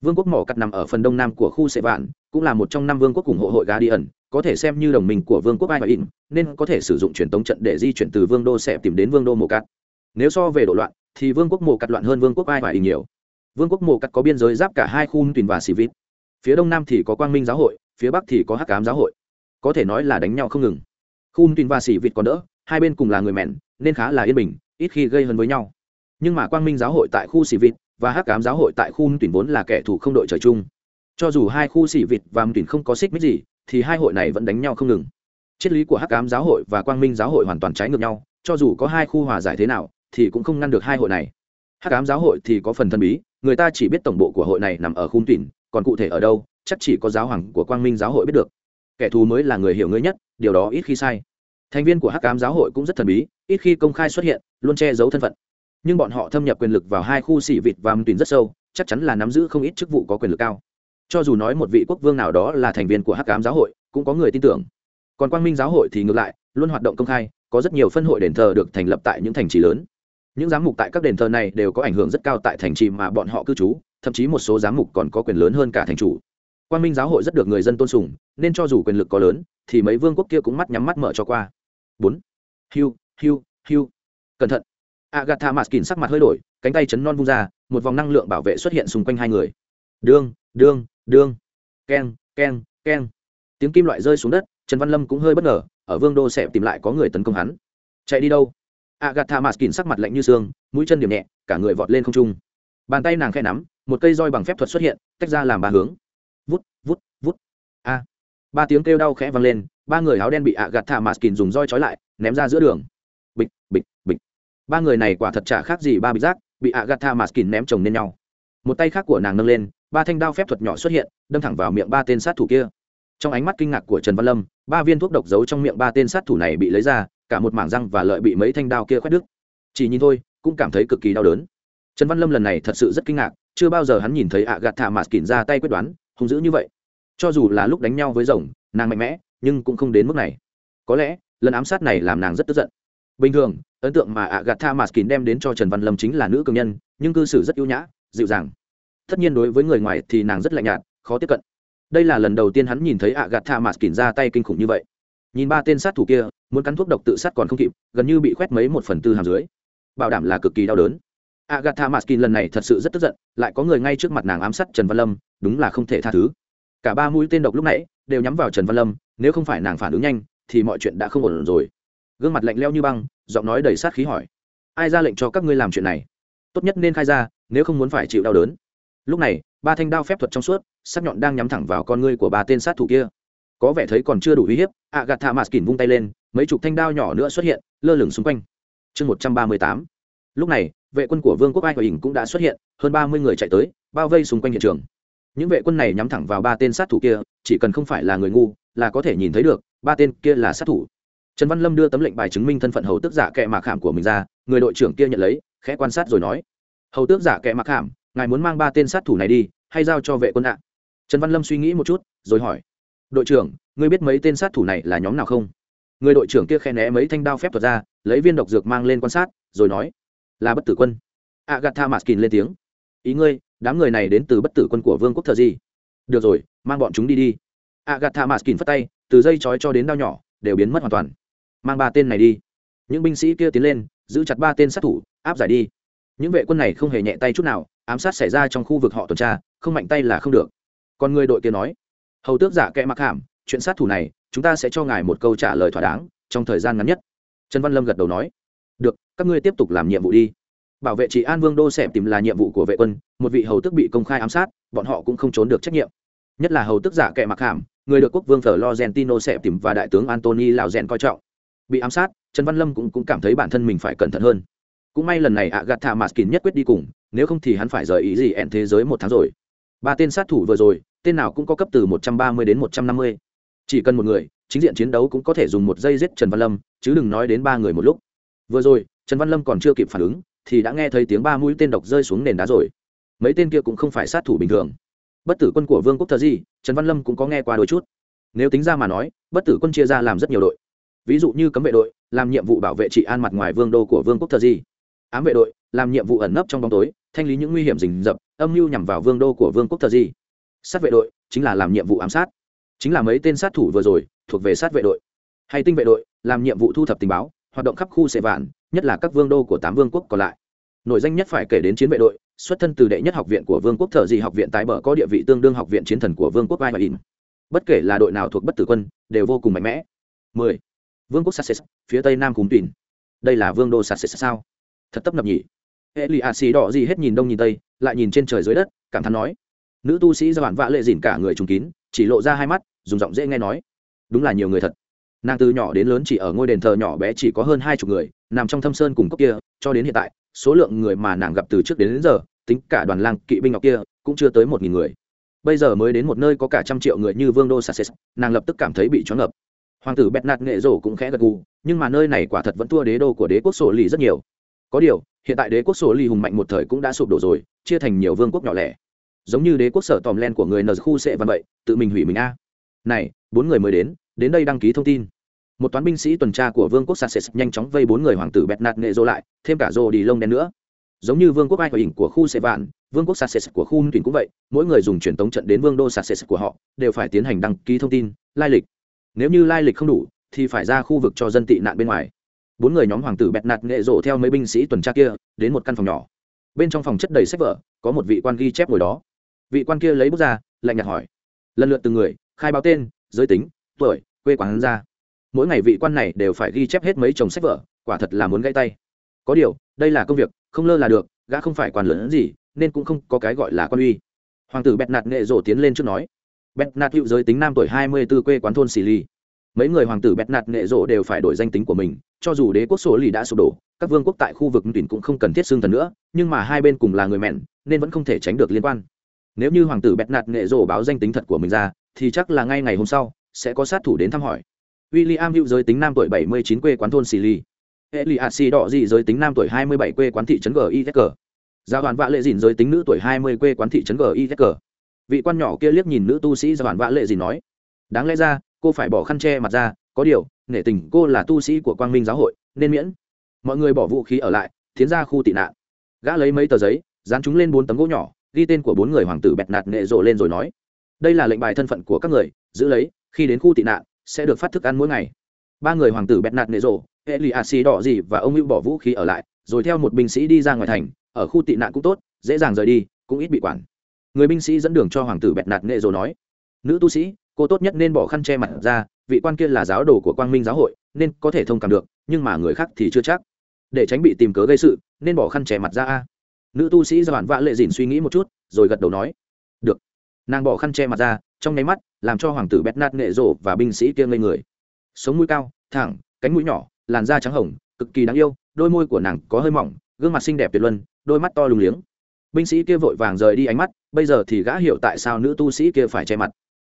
Speaker 1: vương quốc mỏ cát nằm ở phần đông nam của khu sệ vạn, cũng là một trong năm vương quốc ủng hộ hội gà đi ẩn, có thể xem như đồng minh của vương quốc ai và in nên có thể sử dụng truyền tống trận để di chuyển từ vương đô sẽ tìm đến vương đô mộ cát nếu so về độ loạn, thì vương quốc mộ cát loạn hơn vương quốc ai và in nhiều. Vương quốc mộ cát có biên giới giáp cả hai khu tuyển và xì vít. Phía đông nam thì có quang minh giáo hội, phía bắc thì có hắc cám giáo hội. Có thể nói là đánh nhau không ngừng. Khu tuyển và xì vít còn đỡ, hai bên cùng là người mẹn, nên khá là yên bình, ít khi gây hấn với nhau. Nhưng mà quang minh giáo hội tại khu xì vịt và hắc cám giáo hội tại khu tuyển vốn là kẻ thù không đội trời chung. Cho dù hai khu xỉ vịt và tuyển không có xích mích gì, thì hai hội này vẫn đánh nhau không ngừng. Triết lý của hắc cám giáo hội và quang minh giáo hội hoàn toàn trái ngược nhau, cho dù có hai khu hòa giải thế nào, thì cũng không ngăn được hai hội này. Hắc cám giáo hội thì có phần thân bí, người ta chỉ biết tổng bộ của hội này nằm ở khung tuyển, còn cụ thể ở đâu, chắc chỉ có giáo hoàng của quang minh giáo hội biết được. Kẻ thù mới là người hiểu người nhất, điều đó ít khi sai. Thành viên của hắc cám giáo hội cũng rất thần bí, ít khi công khai xuất hiện, luôn che giấu thân phận nhưng bọn họ thâm nhập quyền lực vào hai khu xỉ vịt và mtuyển rất sâu, chắc chắn là nắm giữ không ít chức vụ có quyền lực cao. Cho dù nói một vị quốc vương nào đó là thành viên của hắc cám giáo hội, cũng có người tin tưởng. Còn quang minh giáo hội thì ngược lại, luôn hoạt động công khai, có rất nhiều phân hội đền thờ được thành lập tại những thành trì lớn. Những giám mục tại các đền thờ này đều có ảnh hưởng rất cao tại thành trì mà bọn họ cư trú, thậm chí một số giám mục còn có quyền lớn hơn cả thành chủ. Quan minh giáo hội rất được người dân tôn sùng, nên cho dù quyền lực có lớn, thì mấy vương quốc kia cũng mắt nhắm mắt mở cho qua. Bốn. Hiu hiu hiu. Cẩn thận agatha maskin sắc mặt hơi đổi, cánh tay chấn non vung ra, một vòng năng lượng bảo vệ xuất hiện xung quanh hai người. Đương đương đương. Keng keng keng. Tiếng kim loại rơi xuống đất, trần văn lâm cũng hơi bất ngờ, ở vương đô sẽ tìm lại có người tấn công hắn. Chạy đi đâu? Agatha maskin sắc mặt lạnh như xương, mũi chân điểm nhẹ, cả người vọt lên không trung. Bàn tay nàng khẽ nắm, một cây roi bằng phép thuật xuất hiện, tách ra làm ba hướng. Vút vút vút. A. Ba tiếng kêu đau khẽ vang lên, ba người áo đen bị agatha maskin dùng roi trói lại, ném ra giữa đường. Bịch bịch bịch ba người này quả thật chả khác gì ba bị rác, bị agatha maskin ném chồng lên nhau. Một tay khác của nàng nâng lên, ba thanh đao phép thuật nhỏ xuất hiện, đâm thẳng vào miệng ba tên sát thủ kia. Trong ánh mắt kinh ngạc của trần văn lâm, ba viên thuốc độc giấu trong miệng ba tên sát thủ này bị lấy ra, cả một mảng răng và lợi bị mấy thanh đao kia khoét đứt. Chỉ nhìn thôi, cũng cảm thấy cực kỳ đau đớn. Trần văn lâm lần này thật sự rất kinh ngạc, chưa bao giờ hắn nhìn thấy ạ gạt thả mạt kỉn ra tay quyết đoán, hung dữ như vậy. Cho dù là lúc đánh nhau với rồng, nàng mạnh mẽ, nhưng cũng không đến mức này. Có lẽ, lần ám sát này làm nàng rất tức giận bình thường, ấn tượng mà ạ gạt tha mạt kín đem đến cho trần văn lâm chính là nữ cường nhân, nhưng cư xử rất ưu nhã, dịu dàng. Tất nhiên đối với người ngoài thì nàng rất lạnh nhạt, khó tiếp cận. Đây là lần đầu tiên hắn nhìn thấy ạ gạt tha mạt kín ra tay kinh khủng như vậy. Nhìn ba tên sát thủ kia, muốn cắn thuốc độc tự sát còn không kịp, gần như bị khoét mấy một phần tư hàm dưới. Bảo đảm là cực kỳ đau đớn. Agatha maskin lần này thật sự rất tức giận, lại có người ngay trước mặt nàng ám sát trần văn lâm, đúng là không thể tha thứ. Cả ba mũi tên độc lúc nãy đều nhắm vào trần văn lâm, nếu không phải nàng phản ứng nhanh, thì mọi chuyện đã không ổn rồi gương mặt lạnh leo như băng, giọng nói đầy sát khí hỏi, ai ra lệnh cho các ngươi làm chuyện này? Tốt nhất nên khai ra, nếu không muốn phải chịu đau đớn. Lúc này, ba thanh đao phép thuật trong suốt, sắc nhọn đang nhắm thẳng vào con ngươi của ba tên sát thủ kia. Có vẻ thấy còn chưa đủ uy hiếp, agatha maskin vung tay lên, mấy chục thanh đao nhỏ nữa xuất hiện, lơ lửng xung quanh. Chương một trăm ba mươi tám. Lúc này, vệ quân của vương quốc ai hòa ỉnh cũng đã xuất hiện, hơn ba mươi người chạy tới, bao vây xung quanh hiện trường. Những vệ quân này nhắm thẳng vào ba tên sát thủ kia, chỉ cần không phải là người ngu, là có thể nhìn thấy được, ba tên kia là sát thủ trần văn lâm đưa tấm lệnh bài chứng minh thân phận hầu tước giả kệ mạc khảm của mình ra, người đội trưởng kia nhận lấy, khẽ quan sát rồi nói, hầu tước giả kệ mạc khảm ngài muốn mang ba tên sát thủ này đi, hay giao cho vệ quân ạ? Trần văn lâm suy nghĩ một chút, rồi hỏi, đội trưởng, ngươi biết mấy tên sát thủ này là nhóm nào không? Người đội trưởng kia khen né mấy thanh đao phép thuật ra, lấy viên độc dược mang lên quan sát, rồi nói, là bất tử quân. Agatha maskin lên tiếng, ý ngươi, đám người này đến từ bất tử quân của vương quốc thờ gì? Được rồi, mang bọn chúng đi đi. Agatha maskin phất tay, từ dây trói cho đến đao nhỏ, đều biến mất hoàn toàn mang ba tên này đi. Những binh sĩ kia tiến lên, giữ chặt ba tên sát thủ, áp giải đi. Những vệ quân này không hề nhẹ tay chút nào, ám sát xảy ra trong khu vực họ tuần tra, không mạnh tay là không được. Còn người đội kia nói, hầu tước giả kẽ mặc hàm, chuyện sát thủ này, chúng ta sẽ cho ngài một câu trả lời thỏa đáng, trong thời gian ngắn nhất. Trần văn lâm gật đầu nói, được, các ngươi tiếp tục làm nhiệm vụ đi. Bảo vệ chị an vương đô xẻm tìm là nhiệm vụ của vệ quân, một vị hầu tước bị công khai ám sát, bọn họ cũng không trốn được trách nhiệm. Nhất là hầu tước giả kệ mặc hàm, người được quốc vương thờ lo gentino xẻm tìm và đại tướng antony lào rèn coi trọng bị ám sát trần văn lâm cũng, cũng cảm thấy bản thân mình phải cẩn thận hơn. Cũng may lần này ạ gạt thả thạ maskin nhất quyết đi cùng nếu không thì hắn phải rời ý gì ẹn thế giới một tháng rồi. Ba tên sát thủ vừa rồi tên nào cũng có cấp từ một trăm ba mươi đến một trăm năm mươi. Chỉ cần một người chính diện chiến đấu cũng có thể dùng một giây giết trần văn lâm chứ đừng nói đến ba người một lúc. Vừa rồi trần văn lâm còn chưa kịp phản ứng thì đã nghe thấy tiếng ba mũi tên độc rơi xuống nền đá rồi. Mấy tên kia cũng không phải sát thủ bình thường. Bất tử quân của vương quốc thờ gì trần văn lâm cũng có nghe qua đôi chút. Nếu tính ra mà nói bất tử quân chia ra làm rất nhiều đội ví dụ như cấm vệ đội, làm nhiệm vụ bảo vệ trị an mặt ngoài vương đô của vương quốc thờ di. Ám vệ đội, làm nhiệm vụ ẩn nấp trong bóng tối, thanh lý những nguy hiểm rình rập, âm mưu nhằm vào vương đô của vương quốc thờ di. Sát vệ đội chính là làm nhiệm vụ ám sát. Chính là mấy tên sát thủ vừa rồi, thuộc về sát vệ đội. Hay tinh vệ đội, làm nhiệm vụ thu thập tình báo, hoạt động khắp khu sệ vạn, nhất là các vương đô của tám vương quốc còn lại. Nổi danh nhất phải kể đến chiến vệ đội, xuất thân từ đệ nhất học viện của vương quốc thợ dị học viện tái bờ có địa vị tương đương học viện chiến thần của vương quốc vai và in bất kể là đội nào thuộc bất tử quân, đều vô cùng mạnh mẽ. 10 vương quốc sasset phía tây nam cúm tùy đây là vương đô sasset sao? thật tấp nập nhỉ. Hệ lì ạ xì đỏ gì hết nhìn đông nhìn tây lại nhìn trên trời dưới đất cảm thán nói. nữ tu sĩ do bản vạ lệ dìn cả người trùng kín chỉ lộ ra hai mắt dùng giọng dễ nghe nói. đúng là nhiều người thật. nàng từ nhỏ đến lớn chỉ ở ngôi đền thờ nhỏ bé chỉ có hơn hai chục người nằm trong thâm sơn cùng cốc kia cho đến hiện tại số lượng người mà nàng gặp từ trước đến, đến giờ tính cả đoàn lang kỵ binh ngọc kia cũng chưa tới một nghìn người. bây giờ mới đến một nơi có cả trăm triệu người như vương đô sasset nàng lập tức cảm thấy bị choáng ngợp hoàng tử bẹt nạt nghệ rổ cũng khẽ gật gù, nhưng mà nơi này quả thật vẫn thua đế đô của đế quốc sổ lì rất nhiều. Có điều, hiện tại đế quốc sổ lì hùng mạnh một thời cũng đã sụp đổ rồi, chia thành nhiều vương quốc nhỏ lẻ. Giống như đế quốc sở tòm len của người nờ khu sệ văn vậy, tự mình hủy mình a. Này, bốn người mới đến đến đây đăng ký thông tin. Một toán binh sĩ tuần tra của vương quốc sasset nhanh chóng vây bốn người hoàng tử bẹt nạt nghệ rô lại, thêm cả rô đi lông đen nữa. Giống như vương quốc ai hình của khu sệ vạn, vương quốc sasset của khu Thuyền cũng vậy, mỗi người dùng truyền tống trận đến vương đô sasset của họ, đều phải tiến hành đăng ký thông tin, lai lịch nếu như lai lịch không đủ, thì phải ra khu vực cho dân tị nạn bên ngoài. Bốn người nhóm hoàng tử bẹt nạt nghệ rộ theo mấy binh sĩ tuần tra kia, đến một căn phòng nhỏ. Bên trong phòng chất đầy sách vở, có một vị quan ghi chép ngồi đó. Vị quan kia lấy bút ra, lạnh nhạt hỏi. Lần lượt từng người, khai báo tên, giới tính, tuổi, quê quán ra. Mỗi ngày vị quan này đều phải ghi chép hết mấy chồng sách vở, quả thật là muốn gãy tay. Có điều, đây là công việc, không lơ là được, gã không phải quan lớn gì, nên cũng không có cái gọi là quan uy. Hoàng tử bẹt nạt nghệ rộ tiến lên trước nói bẹt nạt hữu giới tính nam tuổi hai mươi b ố quê quán thôn xì ly mấy người hoàng tử bẹt nạt nghệ rộ đều phải đổi danh tính của mình, cho dù đế quốc số lì đã sụp đổ, các vương quốc tại khu vực tuyển cũng không cần thiết xương thần nữa, nhưng mà hai bên cùng là người mẹn, nên vẫn không thể tránh được liên quan nếu như hoàng tử bẹt nạt nghệ rộ báo danh tính thật của mình ra, thì chắc là ngay ngày hôm sau, sẽ có sát thủ đến thăm hỏi William hữu giới tính nam tuổi 79 quê quán thôn Xì Ly. Eliasi đỏ dị giới tính nam tuổi 27 quê quán thị trấn GIZK. Gia đoàn vạ lệ dìn giới tính nữ tuổi 20 quê quán thị trấn GIZK. Vị quan nhỏ kia liếc nhìn nữ tu sĩ ra bản vã lệ gì nói: "Đáng lẽ ra, cô phải bỏ khăn che mặt ra, có điều, nể tình cô là tu sĩ của Quang Minh giáo hội, nên miễn." Mọi người bỏ vũ khí ở lại, tiến ra khu tị nạn. Gã lấy mấy tờ giấy, dán chúng lên bốn tấm gỗ nhỏ, ghi tên của bốn người hoàng tử bẹt nạt nệ rộ lên rồi nói: "Đây là lệnh bài thân phận của các người, giữ lấy, khi đến khu tị nạn, sẽ được phát thức ăn mỗi ngày." Ba người hoàng tử bẹt nạt nệ rộ, hệ lì a xì đỏ gì và ông hữu bỏ vũ khí ở lại rồi theo một binh sĩ đi ra ngoài thành ở khu tị nạn cũng tốt dễ dàng rời đi cũng ít bị quản người binh sĩ dẫn đường cho hoàng tử bẹt nạt nghệ rồi nói, nữ tu sĩ, cô tốt nhất nên bỏ khăn che mặt ra, vị quan kia là giáo đồ của quang minh giáo hội, nên có thể thông cảm được, nhưng mà người khác thì chưa chắc. Để tránh bị tìm cớ gây sự, nên bỏ khăn che mặt ra a. Nữ tu sĩ do bản vã lệ dìn suy nghĩ một chút, rồi gật đầu nói, được. Nàng bỏ khăn che mặt ra, trong nháy mắt, làm cho hoàng tử bét nạt nghệ rộ và binh sĩ kia ngây người. Sống mũi cao, thẳng, cánh mũi nhỏ, làn da trắng hồng, cực kỳ đáng yêu, đôi môi của nàng có hơi mỏng, gương mặt xinh đẹp tuyệt luân, đôi mắt to lùng liếng. Binh sĩ kia vội vàng rời đi ánh mắt bây giờ thì gã hiểu tại sao nữ tu sĩ kia phải che mặt.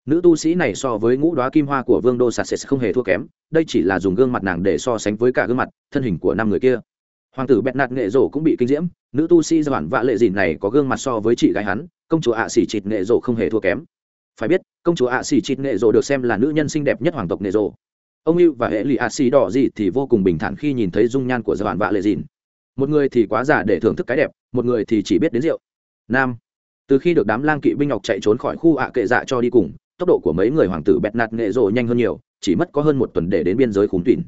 Speaker 1: Nữ tu sĩ này so với ngũ đoá kim hoa của vương đô sạt sệt không hề thua kém, đây chỉ là dùng gương mặt nàng để so sánh với cả gương mặt, thân hình của năm người kia. Hoàng tử bẹt nạt nghệ rổ cũng bị kinh diễm, nữ tu sĩ giản vạ lệ dìn này có gương mặt so với chị gái hắn, công chúa ạ à xỉ trịt nghệ rổ không hề thua kém. Phải biết, công chúa ạ à xỉ trịt nghệ rổ được xem là nữ nhân xinh đẹp nhất hoàng tộc nghệ rổ. Ông yêu và hệ lì a xỉ đỏ gì thì vô cùng bình thản khi nhìn thấy dung nhan của giàn vạ lệ dìn. Một người thì quá giả để thưởng thức cái đẹp, một người thì chỉ biết đến rượu. Nam từ khi được đám lang kỵ binh ngọc chạy trốn khỏi khu ạ kệ dạ cho đi cùng, tốc độ của mấy người hoàng tử bẹt nạt nghệ rộ nhanh hơn nhiều, chỉ mất có hơn một tuần để đến biên giới khủng tuyển.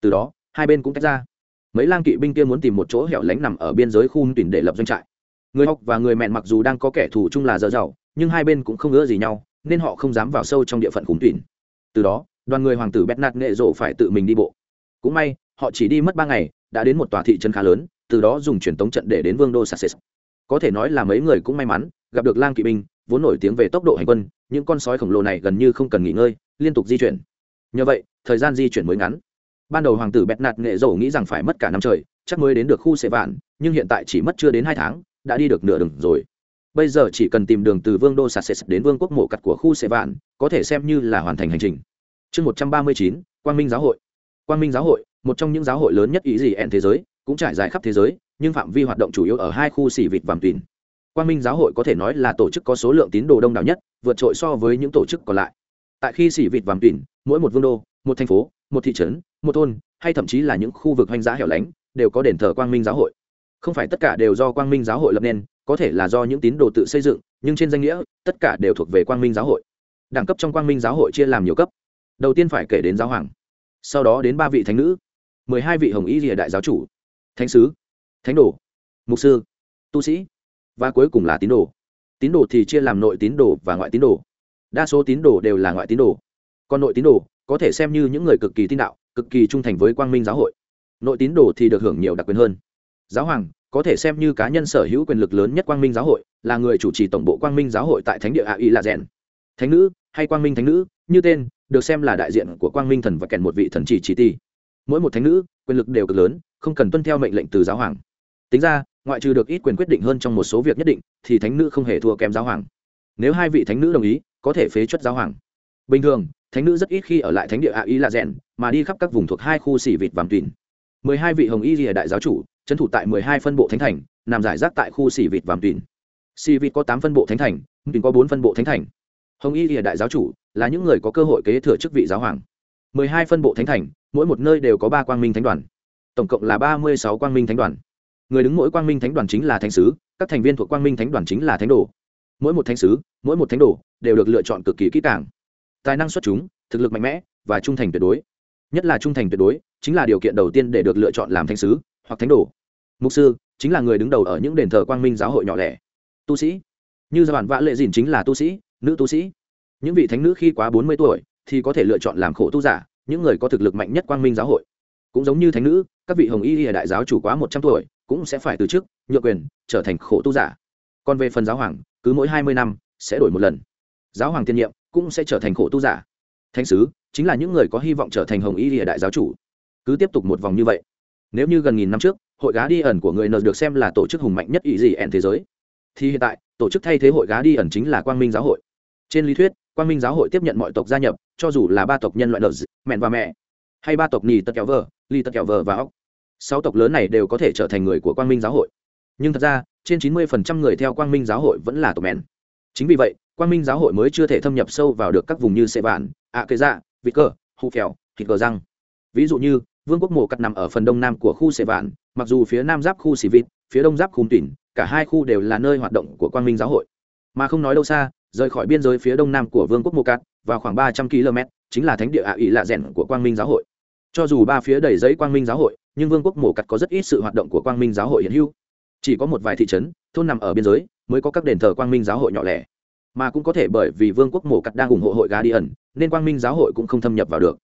Speaker 1: Từ đó, hai bên cũng tách ra. Mấy lang kỵ binh kia muốn tìm một chỗ hẻo lánh nằm ở biên giới khu tuyển để lập doanh trại. Người học và người mẹn mặc dù đang có kẻ thù chung là dở giàu nhưng hai bên cũng không ngỡ gì nhau, nên họ không dám vào sâu trong địa phận khủng tuyển. Từ đó, đoàn người hoàng tử bét nạt nghệ rộ phải tự mình đi bộ. Cũng may, họ chỉ đi mất ba ngày, đã đến một tòa thị trấn khá lớn, từ đó dùng truyền tống trận để đến vương đô sasses có thể nói là mấy người cũng may mắn, gặp được lang kỵ binh, vốn nổi tiếng về tốc độ hành quân, những con sói khổng lồ này gần như không cần nghỉ ngơi, liên tục di chuyển. Nhờ vậy, thời gian di chuyển mới ngắn. Ban đầu hoàng tử bẹt nạt nghệ dầu nghĩ rằng phải mất cả năm trời, chắc mới đến được khu xệ vạn, nhưng hiện tại chỉ mất chưa đến hai tháng, đã đi được nửa đường rồi. Bây giờ chỉ cần tìm đường từ vương đô sasset đến vương quốc mộ cặt của khu xệ vạn, có thể xem như là hoàn thành hành trình. Chương một trăm ba mươi chín, quang minh giáo hội. Quang minh giáo hội, một trong những giáo hội lớn nhất ý gì ẹn thế giới cũng trải dài khắp thế giới, nhưng phạm vi hoạt động chủ yếu ở hai khu xỉ vịt vàm tùy quang minh giáo hội có thể nói là tổ chức có số lượng tín đồ đông đảo nhất, vượt trội so với những tổ chức còn lại. Tại khi xỉ vịt vàm tùy mỗi một vương đô, một thành phố, một thị trấn, một thôn, hay thậm chí là những khu vực hoang dã hẻo lánh, đều có đền thờ quang minh giáo hội. Không phải tất cả đều do quang minh giáo hội lập nên, có thể là do những tín đồ tự xây dựng, nhưng trên danh nghĩa, tất cả đều thuộc về quang minh giáo hội. Đẳng cấp trong quang minh giáo hội chia làm nhiều cấp. Đầu tiên phải kể đến giáo hoàng, sau đó đến ba vị thánh nữ, mười hai vị hồng y rìa đại giáo chủ thánh sứ, thánh đồ, mục sư, tu sĩ, và cuối cùng là tín đồ. Tín đồ thì chia làm nội tín đồ và ngoại tín đồ. Đa số tín đồ đều là ngoại tín đồ. Còn nội tín đồ có thể xem như những người cực kỳ tin đạo, cực kỳ trung thành với quang minh giáo hội. Nội tín đồ thì được hưởng nhiều đặc quyền hơn. Giáo hoàng có thể xem như cá nhân sở hữu quyền lực lớn nhất quang minh giáo hội, là người chủ trì tổng bộ quang minh giáo hội tại thánh địa a y là rèn. Thánh nữ hay quang minh thánh nữ, như tên, được xem là đại diện của quang minh thần và kèn một vị thần chỉ trí ti. Mỗi một thánh nữ, quyền lực đều cực lớn không cần tuân theo mệnh lệnh từ giáo hoàng. Tính ra, ngoại trừ được ít quyền quyết định hơn trong một số việc nhất định, thì thánh nữ không hề thua kém giáo hoàng. Nếu hai vị thánh nữ đồng ý, có thể phế chuất giáo hoàng. Bình thường, thánh nữ rất ít khi ở lại thánh địa ạ ý là rèn mà đi khắp các vùng thuộc hai khu xỉ vịt vàm tùy mười hai vị hồng y rìa đại giáo chủ, trấn thủ tại mười hai phân bộ thánh thành, nằm giải rác tại khu xỉ vịt vàm tùy xỉ vịt có tám phân bộ thánh thành tùy có bốn phân bộ thánh thành. Hồng y rìa đại giáo chủ là những người có cơ hội kế thừa chức vị giáo hoàng. Mười hai phân bộ thánh thành, mỗi một nơi đều có ba quang minh thánh đoàn tổng cộng là ba mươi sáu quang minh thánh đoàn. Người đứng mỗi quang minh thánh đoàn chính là thánh sứ, các thành viên thuộc quang minh thánh đoàn chính là thánh đồ. Mỗi một thánh sứ, mỗi một thánh đồ đều được lựa chọn cực kỳ kỹ càng. Tài năng xuất chúng, thực lực mạnh mẽ và trung thành tuyệt đối. Nhất là trung thành tuyệt đối chính là điều kiện đầu tiên để được lựa chọn làm thánh sứ hoặc thánh đồ. Mục sư chính là người đứng đầu ở những đền thờ quang minh giáo hội nhỏ lẻ. Tu sĩ. Như gia bản vã lệ dìn chính là tu sĩ, nữ tu sĩ. Những vị thánh nữ khi quá bốn mươi tuổi thì có thể lựa chọn làm khổ tu giả, những người có thực lực mạnh nhất quang minh giáo hội cũng giống như thánh nữ, các vị hồng y y đại giáo chủ quá một trăm tuổi, cũng sẽ phải từ chức, nhượng quyền, trở thành khổ tu giả. Còn về phần giáo hoàng, cứ mỗi hai mươi năm, sẽ đổi một lần. Giáo hoàng tiên nhiệm, cũng sẽ trở thành khổ tu giả. Thánh sứ, chính là những người có hy vọng trở thành hồng y y đại giáo chủ. Cứ tiếp tục một vòng như vậy. Nếu như gần nghìn năm trước, hội gá đi ẩn của người nờ được xem là tổ chức hùng mạnh nhất ý gì ẻn thế giới, thì hiện tại, tổ chức thay thế hội gá đi ẩn chính là quang minh giáo hội. Trên lý thuyết, quang minh giáo hội tiếp nhận mọi tộc gia nhập, cho dù là ba tộc nhân loại nợ mẹn và mẹ, hay ba tộc nì tật kéo vờ ly tật kẹo vờ và óc sáu tộc lớn này đều có thể trở thành người của quang minh giáo hội. Nhưng thật ra, trên chín mươi phần trăm người theo quang minh giáo hội vẫn là tộc mẹn chính vì vậy, quang minh giáo hội mới chưa thể thâm nhập sâu vào được các vùng như sệ vạn ạ cây dạ vịt cơ hụ phèo, thịt cờ răng. Ví dụ như, vương quốc mộ cắt nằm ở phần đông nam của khu sệ vạn, mặc dù phía nam giáp khu xì vịt, phía đông giáp khung tỉn cả hai khu đều là nơi hoạt động của quang minh giáo hội. Mà không nói đâu xa, rời khỏi biên giới phía đông nam của vương quốc mộ cát vào khoảng ba trăm km chính là thánh địa ạ ỵ lạ rèn của quang minh giáo hội cho dù ba phía đầy giấy quang minh giáo hội, nhưng vương quốc mổ cặt có rất ít sự hoạt động của quang minh giáo hội hiện hữu. Chỉ có một vài thị trấn, thôn nằm ở biên giới, mới có các đền thờ quang minh giáo hội nhỏ lẻ. Mà cũng có thể bởi vì vương quốc mổ cặt đang ủng hộ hội gá đi ẩn nên quang minh giáo hội cũng không thâm nhập vào được.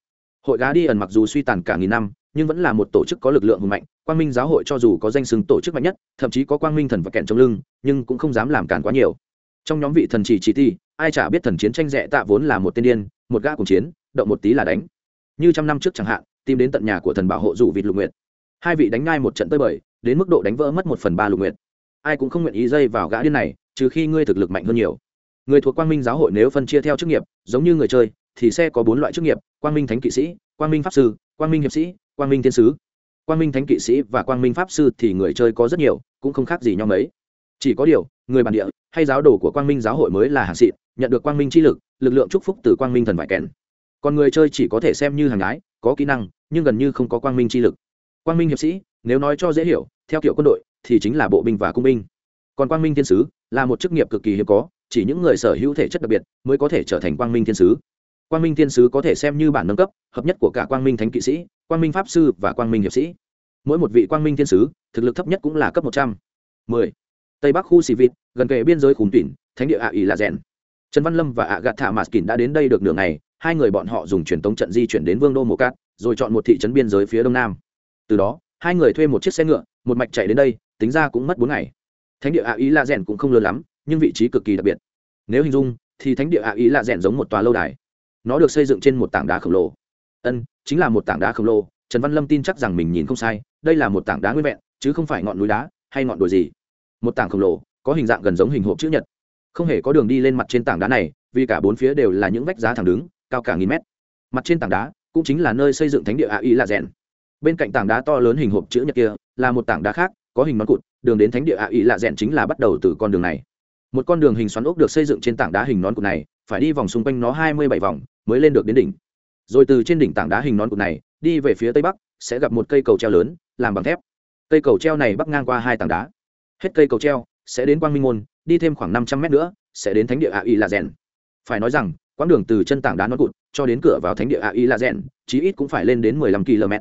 Speaker 1: Hội gá đi ẩn mặc dù suy tàn cả nghìn năm, nhưng vẫn là một tổ chức có lực lượng hùng mạnh. Quang minh giáo hội cho dù có danh xứng tổ chức mạnh nhất, thậm chí có quang minh thần và kẹn trong lưng, nhưng cũng không dám làm cản quá nhiều. Trong nhóm vị thần chỉ chỉ ti ai chả biết thần chiến tranh rẽ tạ vốn là một tên điên, một gã cùng chiến, động một tí là đánh. Như trăm năm trước chẳng hạn tìm đến tận nhà của thần bảo hộ dụ vịt lục nguyệt hai vị đánh ngai một trận tơi bời đến mức độ đánh vỡ mất một phần ba lục nguyệt ai cũng không nguyện ý dây vào gã điên này trừ khi ngươi thực lực mạnh hơn nhiều người thuộc quang minh giáo hội nếu phân chia theo chức nghiệp giống như người chơi thì sẽ có bốn loại chức nghiệp quang minh thánh kỵ sĩ quang minh pháp sư quang minh hiệp sĩ quang minh thiên sứ quang minh thánh kỵ sĩ và quang minh pháp sư thì người chơi có rất nhiều cũng không khác gì nhau mấy chỉ có điều người bản địa hay giáo đồ của quang minh giáo hội mới là hàng xịn nhận được quang minh chi lực lực lượng chúc phúc từ quang minh thần vải kèn còn người chơi chỉ có thể xem như hàng gái có kỹ năng nhưng gần như không có quang minh chi lực. Quang minh hiệp sĩ, nếu nói cho dễ hiểu, theo kiểu quân đội, thì chính là bộ binh và cung binh. Còn quang minh thiên sứ là một chức nghiệp cực kỳ hiếm có, chỉ những người sở hữu thể chất đặc biệt mới có thể trở thành quang minh thiên sứ. Quang minh thiên sứ có thể xem như bản nâng cấp, hợp nhất của cả quang minh thánh kỵ sĩ, quang minh pháp sư và quang minh hiệp sĩ. Mỗi một vị quang minh thiên sứ, thực lực thấp nhất cũng là cấp một trăm. Mười. Tây bắc khu xì vịt, gần kề biên giới khủng tỉn thánh địa ạ ỉ là rèn trần văn lâm và ạ gạt thả mạt kín đã đến đây được nửa ngày, hai người bọn họ dùng truyền tống trận di chuyển đến vương đô mộ cát rồi chọn một thị trấn biên giới phía đông nam. Từ đó, hai người thuê một chiếc xe ngựa, một mạch chạy đến đây, tính ra cũng mất bốn ngày. Thánh địa ạ ý lạ rèn cũng không lớn lắm, nhưng vị trí cực kỳ đặc biệt. Nếu hình dung, thì thánh địa ạ ý lạ rèn giống một tòa lâu đài. Nó được xây dựng trên một tảng đá khổng lồ. Ân, chính là một tảng đá khổng lồ, trần văn lâm tin chắc rằng mình nhìn không sai, đây là một tảng đá nguyên vẹn, chứ không phải ngọn núi đá, hay ngọn đồi gì. Một tảng khổng lồ, có hình dạng gần giống hình hộp chữ nhật. Không hề có đường đi lên mặt trên tảng đá này, vì cả bốn phía đều là những vách giá thẳng đứng, cao cả nghìn mét. Mặt trên tảng đá cũng chính là nơi xây dựng thánh địa a y là rèn. Bên cạnh tảng đá to lớn hình hộp chữ nhật kia, là một tảng đá khác, có hình nón cụt, đường đến thánh địa a y là rèn chính là bắt đầu từ con đường này. Một con đường hình xoắn ốc được xây dựng trên tảng đá hình nón cụt này, phải đi vòng xung quanh nó hai mươi bảy vòng, mới lên được đến đỉnh. Rồi từ trên đỉnh tảng đá hình nón cụt này, đi về phía tây bắc, sẽ gặp một cây cầu treo lớn, làm bằng thép. Cây cầu treo này bắc ngang qua hai tảng đá. Hết cây cầu treo, sẽ đến quang minh môn, đi thêm khoảng năm trăm mét nữa, sẽ đến thánh địa a y là rèn. Phải nói rằng quãng đường từ chân tảng đá nó cụt cho đến cửa vào thánh địa a y la rèn chí ít cũng phải lên đến mười lăm km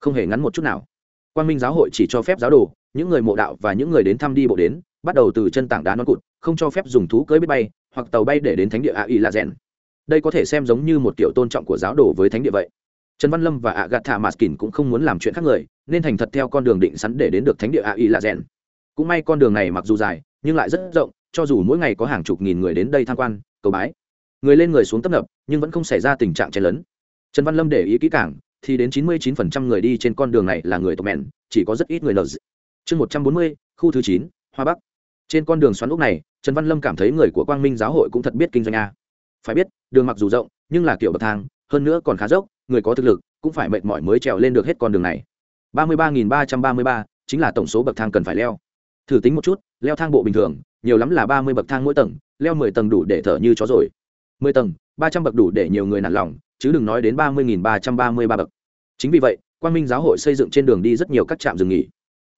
Speaker 1: không hề ngắn một chút nào. Quang minh giáo hội chỉ cho phép giáo đồ, những người mộ đạo và những người đến thăm đi bộ đến, bắt đầu từ chân tảng đá nó cụt, không cho phép dùng thú cưỡi biết bay, hoặc tàu bay để đến thánh địa a y la rèn đây có thể xem giống như một kiểu tôn trọng của giáo đồ với thánh địa vậy. Trần văn lâm và ạ gạt thả maskin cũng không muốn làm chuyện khác người, nên thành thật theo con đường định sẵn để đến được thánh địa a y la rèn cũng may con đường này mặc dù dài, nhưng lại rất rộng, cho dù mỗi ngày có hàng chục nghìn người đến đây tham quan, cầu bái người lên người xuống tấp nập, nhưng vẫn không xảy ra tình trạng chen lấn. Trần văn lâm để ý kỹ càng, thì đến chín mươi 99% người đi trên con đường này là người tộc mẹn, chỉ có rất ít người lờ chương một trăm bốn mươi, khu thứ chín, hoa bắc. Trên con đường xoắn ốc này, trần văn lâm cảm thấy người của quang minh giáo hội cũng thật biết kinh doanh a. Phải biết, đường mặc dù rộng, nhưng là kiểu bậc thang, hơn nữa còn khá dốc, người có thực lực, cũng phải mệt mỏi mới trèo lên được hết con đường này. ba mươi ba nghìn ba trăm ba mươi ba, chính là tổng số bậc thang cần phải leo. Thử tính một chút, leo thang bộ bình thường, nhiều lắm là ba mươi bậc thang mỗi tầng, leo mười tầng đủ để thở như chó rồi mười tầng, ba trăm bậc đủ để nhiều người nản lòng, chứ đừng nói đến ba mươi nghìn ba trăm ba mươi ba bậc. Chính vì vậy quan minh giáo hội xây dựng trên đường đi rất nhiều các trạm dừng nghỉ.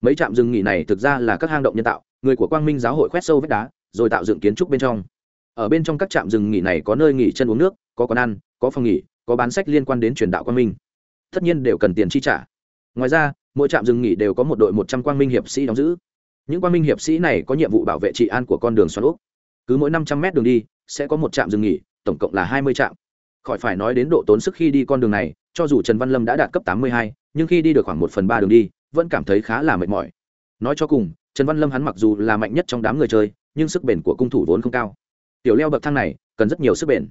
Speaker 1: Mấy trạm dừng nghỉ này thực ra là các hang động nhân tạo, người của quang minh giáo hội khoét sâu vách đá, rồi tạo dựng kiến trúc bên trong. Ở bên trong các trạm dừng nghỉ này có nơi nghỉ chân uống nước, có quán ăn, có phòng nghỉ, có bán sách liên quan đến truyền đạo quang minh. Tất nhiên đều cần tiền chi trả. Ngoài ra, mỗi trạm dừng nghỉ đều có một đội một trăm quang minh hiệp sĩ đóng giữ. Những quang minh hiệp sĩ này có nhiệm vụ bảo vệ trị an của con đường xoắn úp. Cứ mỗi năm trăm mét đường đi, sẽ có một trạm dừng nghỉ tổng cộng là hai mươi trạm. Khỏi phải nói đến độ tốn sức khi đi con đường này, cho dù trần văn lâm đã đạt cấp tám mươi hai, nhưng khi đi được khoảng một phần ba đường đi, vẫn cảm thấy khá là mệt mỏi. Nói cho cùng, trần văn lâm hắn mặc dù là mạnh nhất trong đám người chơi, nhưng sức bền của cung thủ vốn không cao. Tiểu leo bậc thang này, cần rất nhiều sức bền.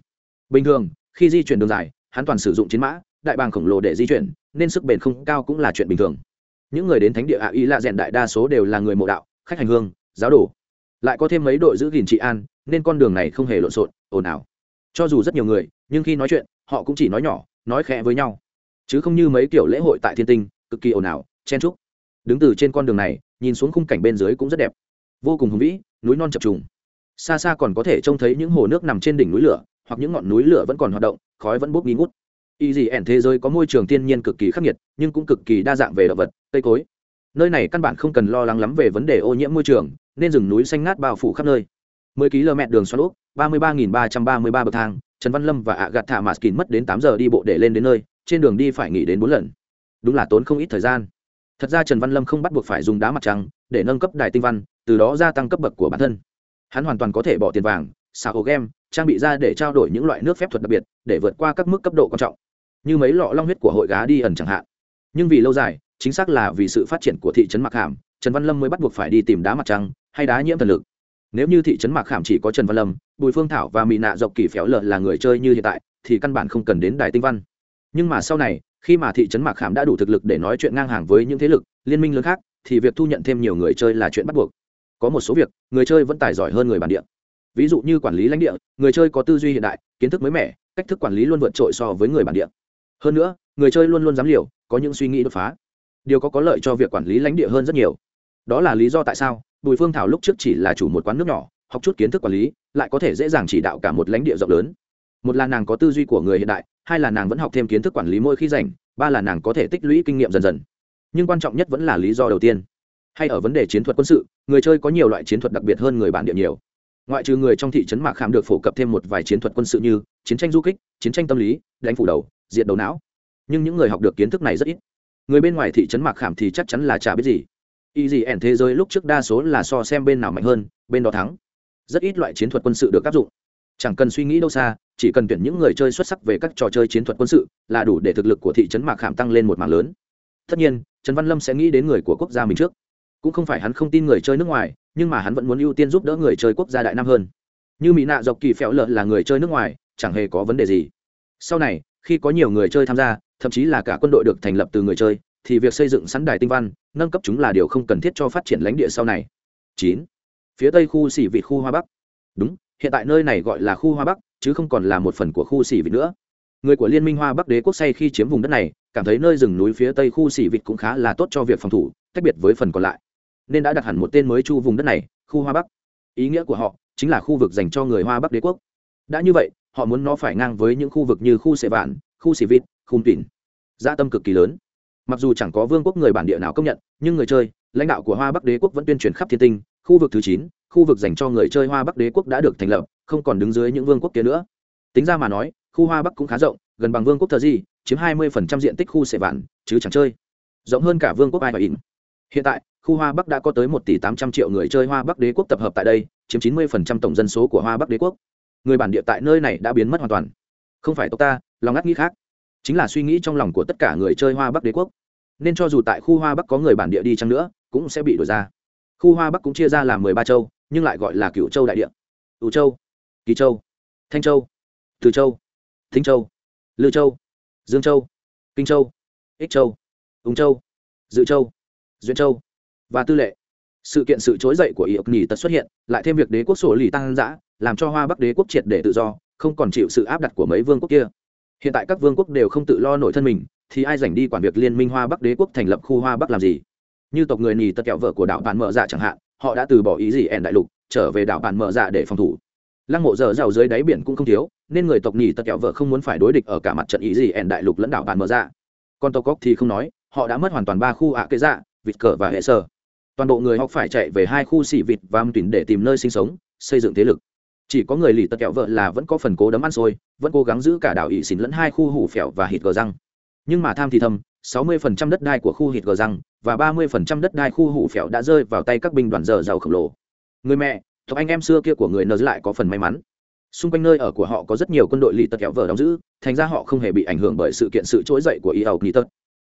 Speaker 1: Bình thường, khi di chuyển đường dài, hắn toàn sử dụng chiến mã, đại bàng khổng lồ để di chuyển, nên sức bền không cao cũng là chuyện bình thường. Những người đến thánh địa ạ y lạ rèn đại đa số đều là người mộ đạo, khách hành hương, giáo đồ. Lại có thêm mấy đội giữ gìn trị an, nên con đường này không hề lộn xộn, ồn ào cho dù rất nhiều người, nhưng khi nói chuyện, họ cũng chỉ nói nhỏ, nói khẽ với nhau. Chứ không như mấy kiểu lễ hội tại thiên tinh, cực kỳ ồn ào, chen trúc đứng từ trên con đường này, nhìn xuống khung cảnh bên dưới cũng rất đẹp. Vô cùng hùng vĩ, núi non chập trùng. Xa xa còn có thể trông thấy những hồ nước nằm trên đỉnh núi lửa, hoặc những ngọn núi lửa vẫn còn hoạt động, khói vẫn bốc nghi ngút. Y gì ẻn thế giới có môi trường thiên nhiên cực kỳ khắc nghiệt, nhưng cũng cực kỳ đa dạng về động vật, cây cối. Nơi này căn bản không cần lo lắng lắm về vấn đề ô nhiễm môi trường, nên rừng núi xanh ngát bao phủ khắp nơi. 10 km đường xoắn ốc, 33.333 bậc thang trần văn lâm và ạ gạt thả mạt mất đến tám giờ đi bộ để lên đến nơi trên đường đi phải nghỉ đến bốn lần. Đúng là tốn không ít thời gian. Thật ra trần văn lâm không bắt buộc phải dùng đá mặt trăng để nâng cấp đài tinh văn từ đó gia tăng cấp bậc của bản thân. Hắn hoàn toàn có thể bỏ tiền vàng xào game trang bị ra để trao đổi những loại nước phép thuật đặc biệt để vượt qua các mức cấp độ quan trọng. Như mấy lọ long huyết của hội gá đi ẩn chẳng hạn. Nhưng vì lâu dài chính xác là vì sự phát triển của thị trấn Mặc hàm trần văn lâm mới bắt buộc phải đi tìm đá mặt trăng hay đá nhiễm thần lực nếu như thị trấn mạc Khảm chỉ có trần văn lâm, bùi phương thảo và mỹ nạ dọc kỳ phéo lợ là người chơi như hiện tại, thì căn bản không cần đến đài tinh văn. Nhưng mà sau này, khi mà thị trấn mạc Khảm đã đủ thực lực để nói chuyện ngang hàng với những thế lực, liên minh lớn khác, thì việc thu nhận thêm nhiều người chơi là chuyện bắt buộc. Có một số việc, người chơi vẫn tài giỏi hơn người bản địa. Ví dụ như quản lý lãnh địa, người chơi có tư duy hiện đại, kiến thức mới mẻ, cách thức quản lý luôn vượt trội so với người bản địa. Hơn nữa, người chơi luôn luôn dám liều, có những suy nghĩ đột phá. Điều có có lợi cho việc quản lý lãnh địa hơn rất nhiều. Đó là lý do tại sao bùi phương thảo lúc trước chỉ là chủ một quán nước nhỏ, học chút kiến thức quản lý, lại có thể dễ dàng chỉ đạo cả một lãnh địa rộng lớn. Một là nàng có tư duy của người hiện đại, hai là nàng vẫn học thêm kiến thức quản lý mỗi khi rảnh, ba là nàng có thể tích lũy kinh nghiệm dần dần. Nhưng quan trọng nhất vẫn là lý do đầu tiên. Hay ở vấn đề chiến thuật quân sự, người chơi có nhiều loại chiến thuật đặc biệt hơn người bản địa nhiều. Ngoại trừ người trong thị trấn mạc khảm được phổ cập thêm một vài chiến thuật quân sự như chiến tranh du kích, chiến tranh tâm lý, đánh phủ đầu, diệt đầu não. Nhưng những người học được kiến thức này rất ít. Người bên ngoài thị trấn mạc khảm thì chắc chắn là chả biết gì y gì ẻn thế giới lúc trước đa số là so xem bên nào mạnh hơn, bên đó thắng. Rất ít loại chiến thuật quân sự được áp dụng. Chẳng cần suy nghĩ đâu xa, chỉ cần tuyển những người chơi xuất sắc về các trò chơi chiến thuật quân sự là đủ để thực lực của thị trấn mạc khảm tăng lên một mảng lớn. Tất nhiên, trần văn lâm sẽ nghĩ đến người của quốc gia mình trước. Cũng không phải hắn không tin người chơi nước ngoài, nhưng mà hắn vẫn muốn ưu tiên giúp đỡ người chơi quốc gia đại nam hơn. Như mỹ nạ dọc kỳ phèo lợn là người chơi nước ngoài, chẳng hề có vấn đề gì. Sau này, khi có nhiều người chơi tham gia, thậm chí là cả quân đội được thành lập từ người chơi thì việc xây dựng sẵn đài tinh văn, nâng cấp chúng là điều không cần thiết cho phát triển lãnh địa sau này. Chín. Phía tây khu xỉ vị khu hoa bắc. Đúng, hiện tại nơi này gọi là khu hoa bắc, chứ không còn là một phần của khu xỉ vị nữa. Người của liên minh hoa bắc đế quốc say khi chiếm vùng đất này, cảm thấy nơi rừng núi phía tây khu xỉ vịt cũng khá là tốt cho việc phòng thủ, tách biệt với phần còn lại. Nên đã đặt hẳn một tên mới chu vùng đất này, khu hoa bắc. Ý nghĩa của họ chính là khu vực dành cho người hoa bắc đế quốc. Đã như vậy, họ muốn nó phải ngang với những khu vực như khu sệ vạn, khu xỉ vịt khung tỉn gia dạ tâm cực kỳ lớn mặc dù chẳng có vương quốc người bản địa nào công nhận, nhưng người chơi, lãnh đạo của hoa bắc đế quốc vẫn tuyên truyền khắp thiên tinh, khu vực thứ chín, khu vực dành cho người chơi hoa bắc đế quốc đã được thành lập, không còn đứng dưới những vương quốc kia nữa. Tính ra mà nói, khu hoa bắc cũng khá rộng, gần bằng vương quốc thờ di, chiếm hai mươi diện tích khu sệ vạn, chứ chẳng chơi. Rộng hơn cả vương quốc ai và in hiện tại, khu hoa bắc đã có tới một tỷ tám trăm triệu người chơi hoa bắc đế quốc tập hợp tại đây, chiếm chín mươi tổng dân số của hoa bắc đế quốc. Người bản địa tại nơi này đã biến mất hoàn toàn. Không phải tộc ta, lòng ngắt nghĩ khác chính là suy nghĩ trong lòng của tất cả người chơi hoa bắc đế quốc. Nên cho dù tại khu hoa bắc có người bản địa đi chăng nữa, cũng sẽ bị đổi ra. Khu hoa bắc cũng chia ra làm mười ba châu, nhưng lại gọi là cựu châu đại địa. Ủ châu, kỳ châu, thanh châu, từ châu, thính châu, lư châu, dương châu, kinh châu, ích châu ung châu, dự châu, duyên châu và tư lệ. Sự kiện sự trỗi dậy của yộc nhì tật xuất hiện, lại thêm việc đế quốc sổ lì tăng giã làm cho hoa bắc đế quốc triệt để tự do, không còn chịu sự áp đặt của mấy vương quốc kia hiện tại các vương quốc đều không tự lo nổi thân mình, thì ai dành đi quản việc liên minh hoa bắc đế quốc thành lập khu hoa bắc làm gì? Như tộc người Nì tật kẹo vợ của đạo bản mở dạ chẳng hạn, họ đã từ bỏ ý gì ẻn đại lục, trở về đảo bản mở dạ để phòng thủ. Lăng mộ dở giàu dưới đáy biển cũng không thiếu, nên người tộc Nì tật kẹo vợ không muốn phải đối địch ở cả mặt trận ý gì ẻn đại lục lẫn đảo bản mở dạ. Còn tộc cốc thì không nói, họ đã mất hoàn toàn ba khu ạ à kế dạ vịt cờ và hệ sơ toàn bộ người họ phải chạy về hai khu xỉ vịt và âm tuyển để tìm nơi sinh sống, xây dựng thế lực chỉ có người lì tật kẹo vợ là vẫn có phần cố đấm ăn xôi, vẫn cố gắng giữ cả đảo ỵ xỉn lẫn hai khu hủ phèo và hít gờ răng. Nhưng mà tham thì thầm 60% đất đai của khu hít gờ răng và 30% đất đai khu hủ phèo đã rơi vào tay các binh đoàn dở giàu khổng lồ. Người mẹ, tộc anh em xưa kia của người nờ lại có phần may mắn. Xung quanh nơi ở của họ có rất nhiều quân đội lì tật kẹo vợ đóng giữ, thành ra họ không hề bị ảnh hưởng bởi sự kiện sự trỗi dậy của y ẩu tật.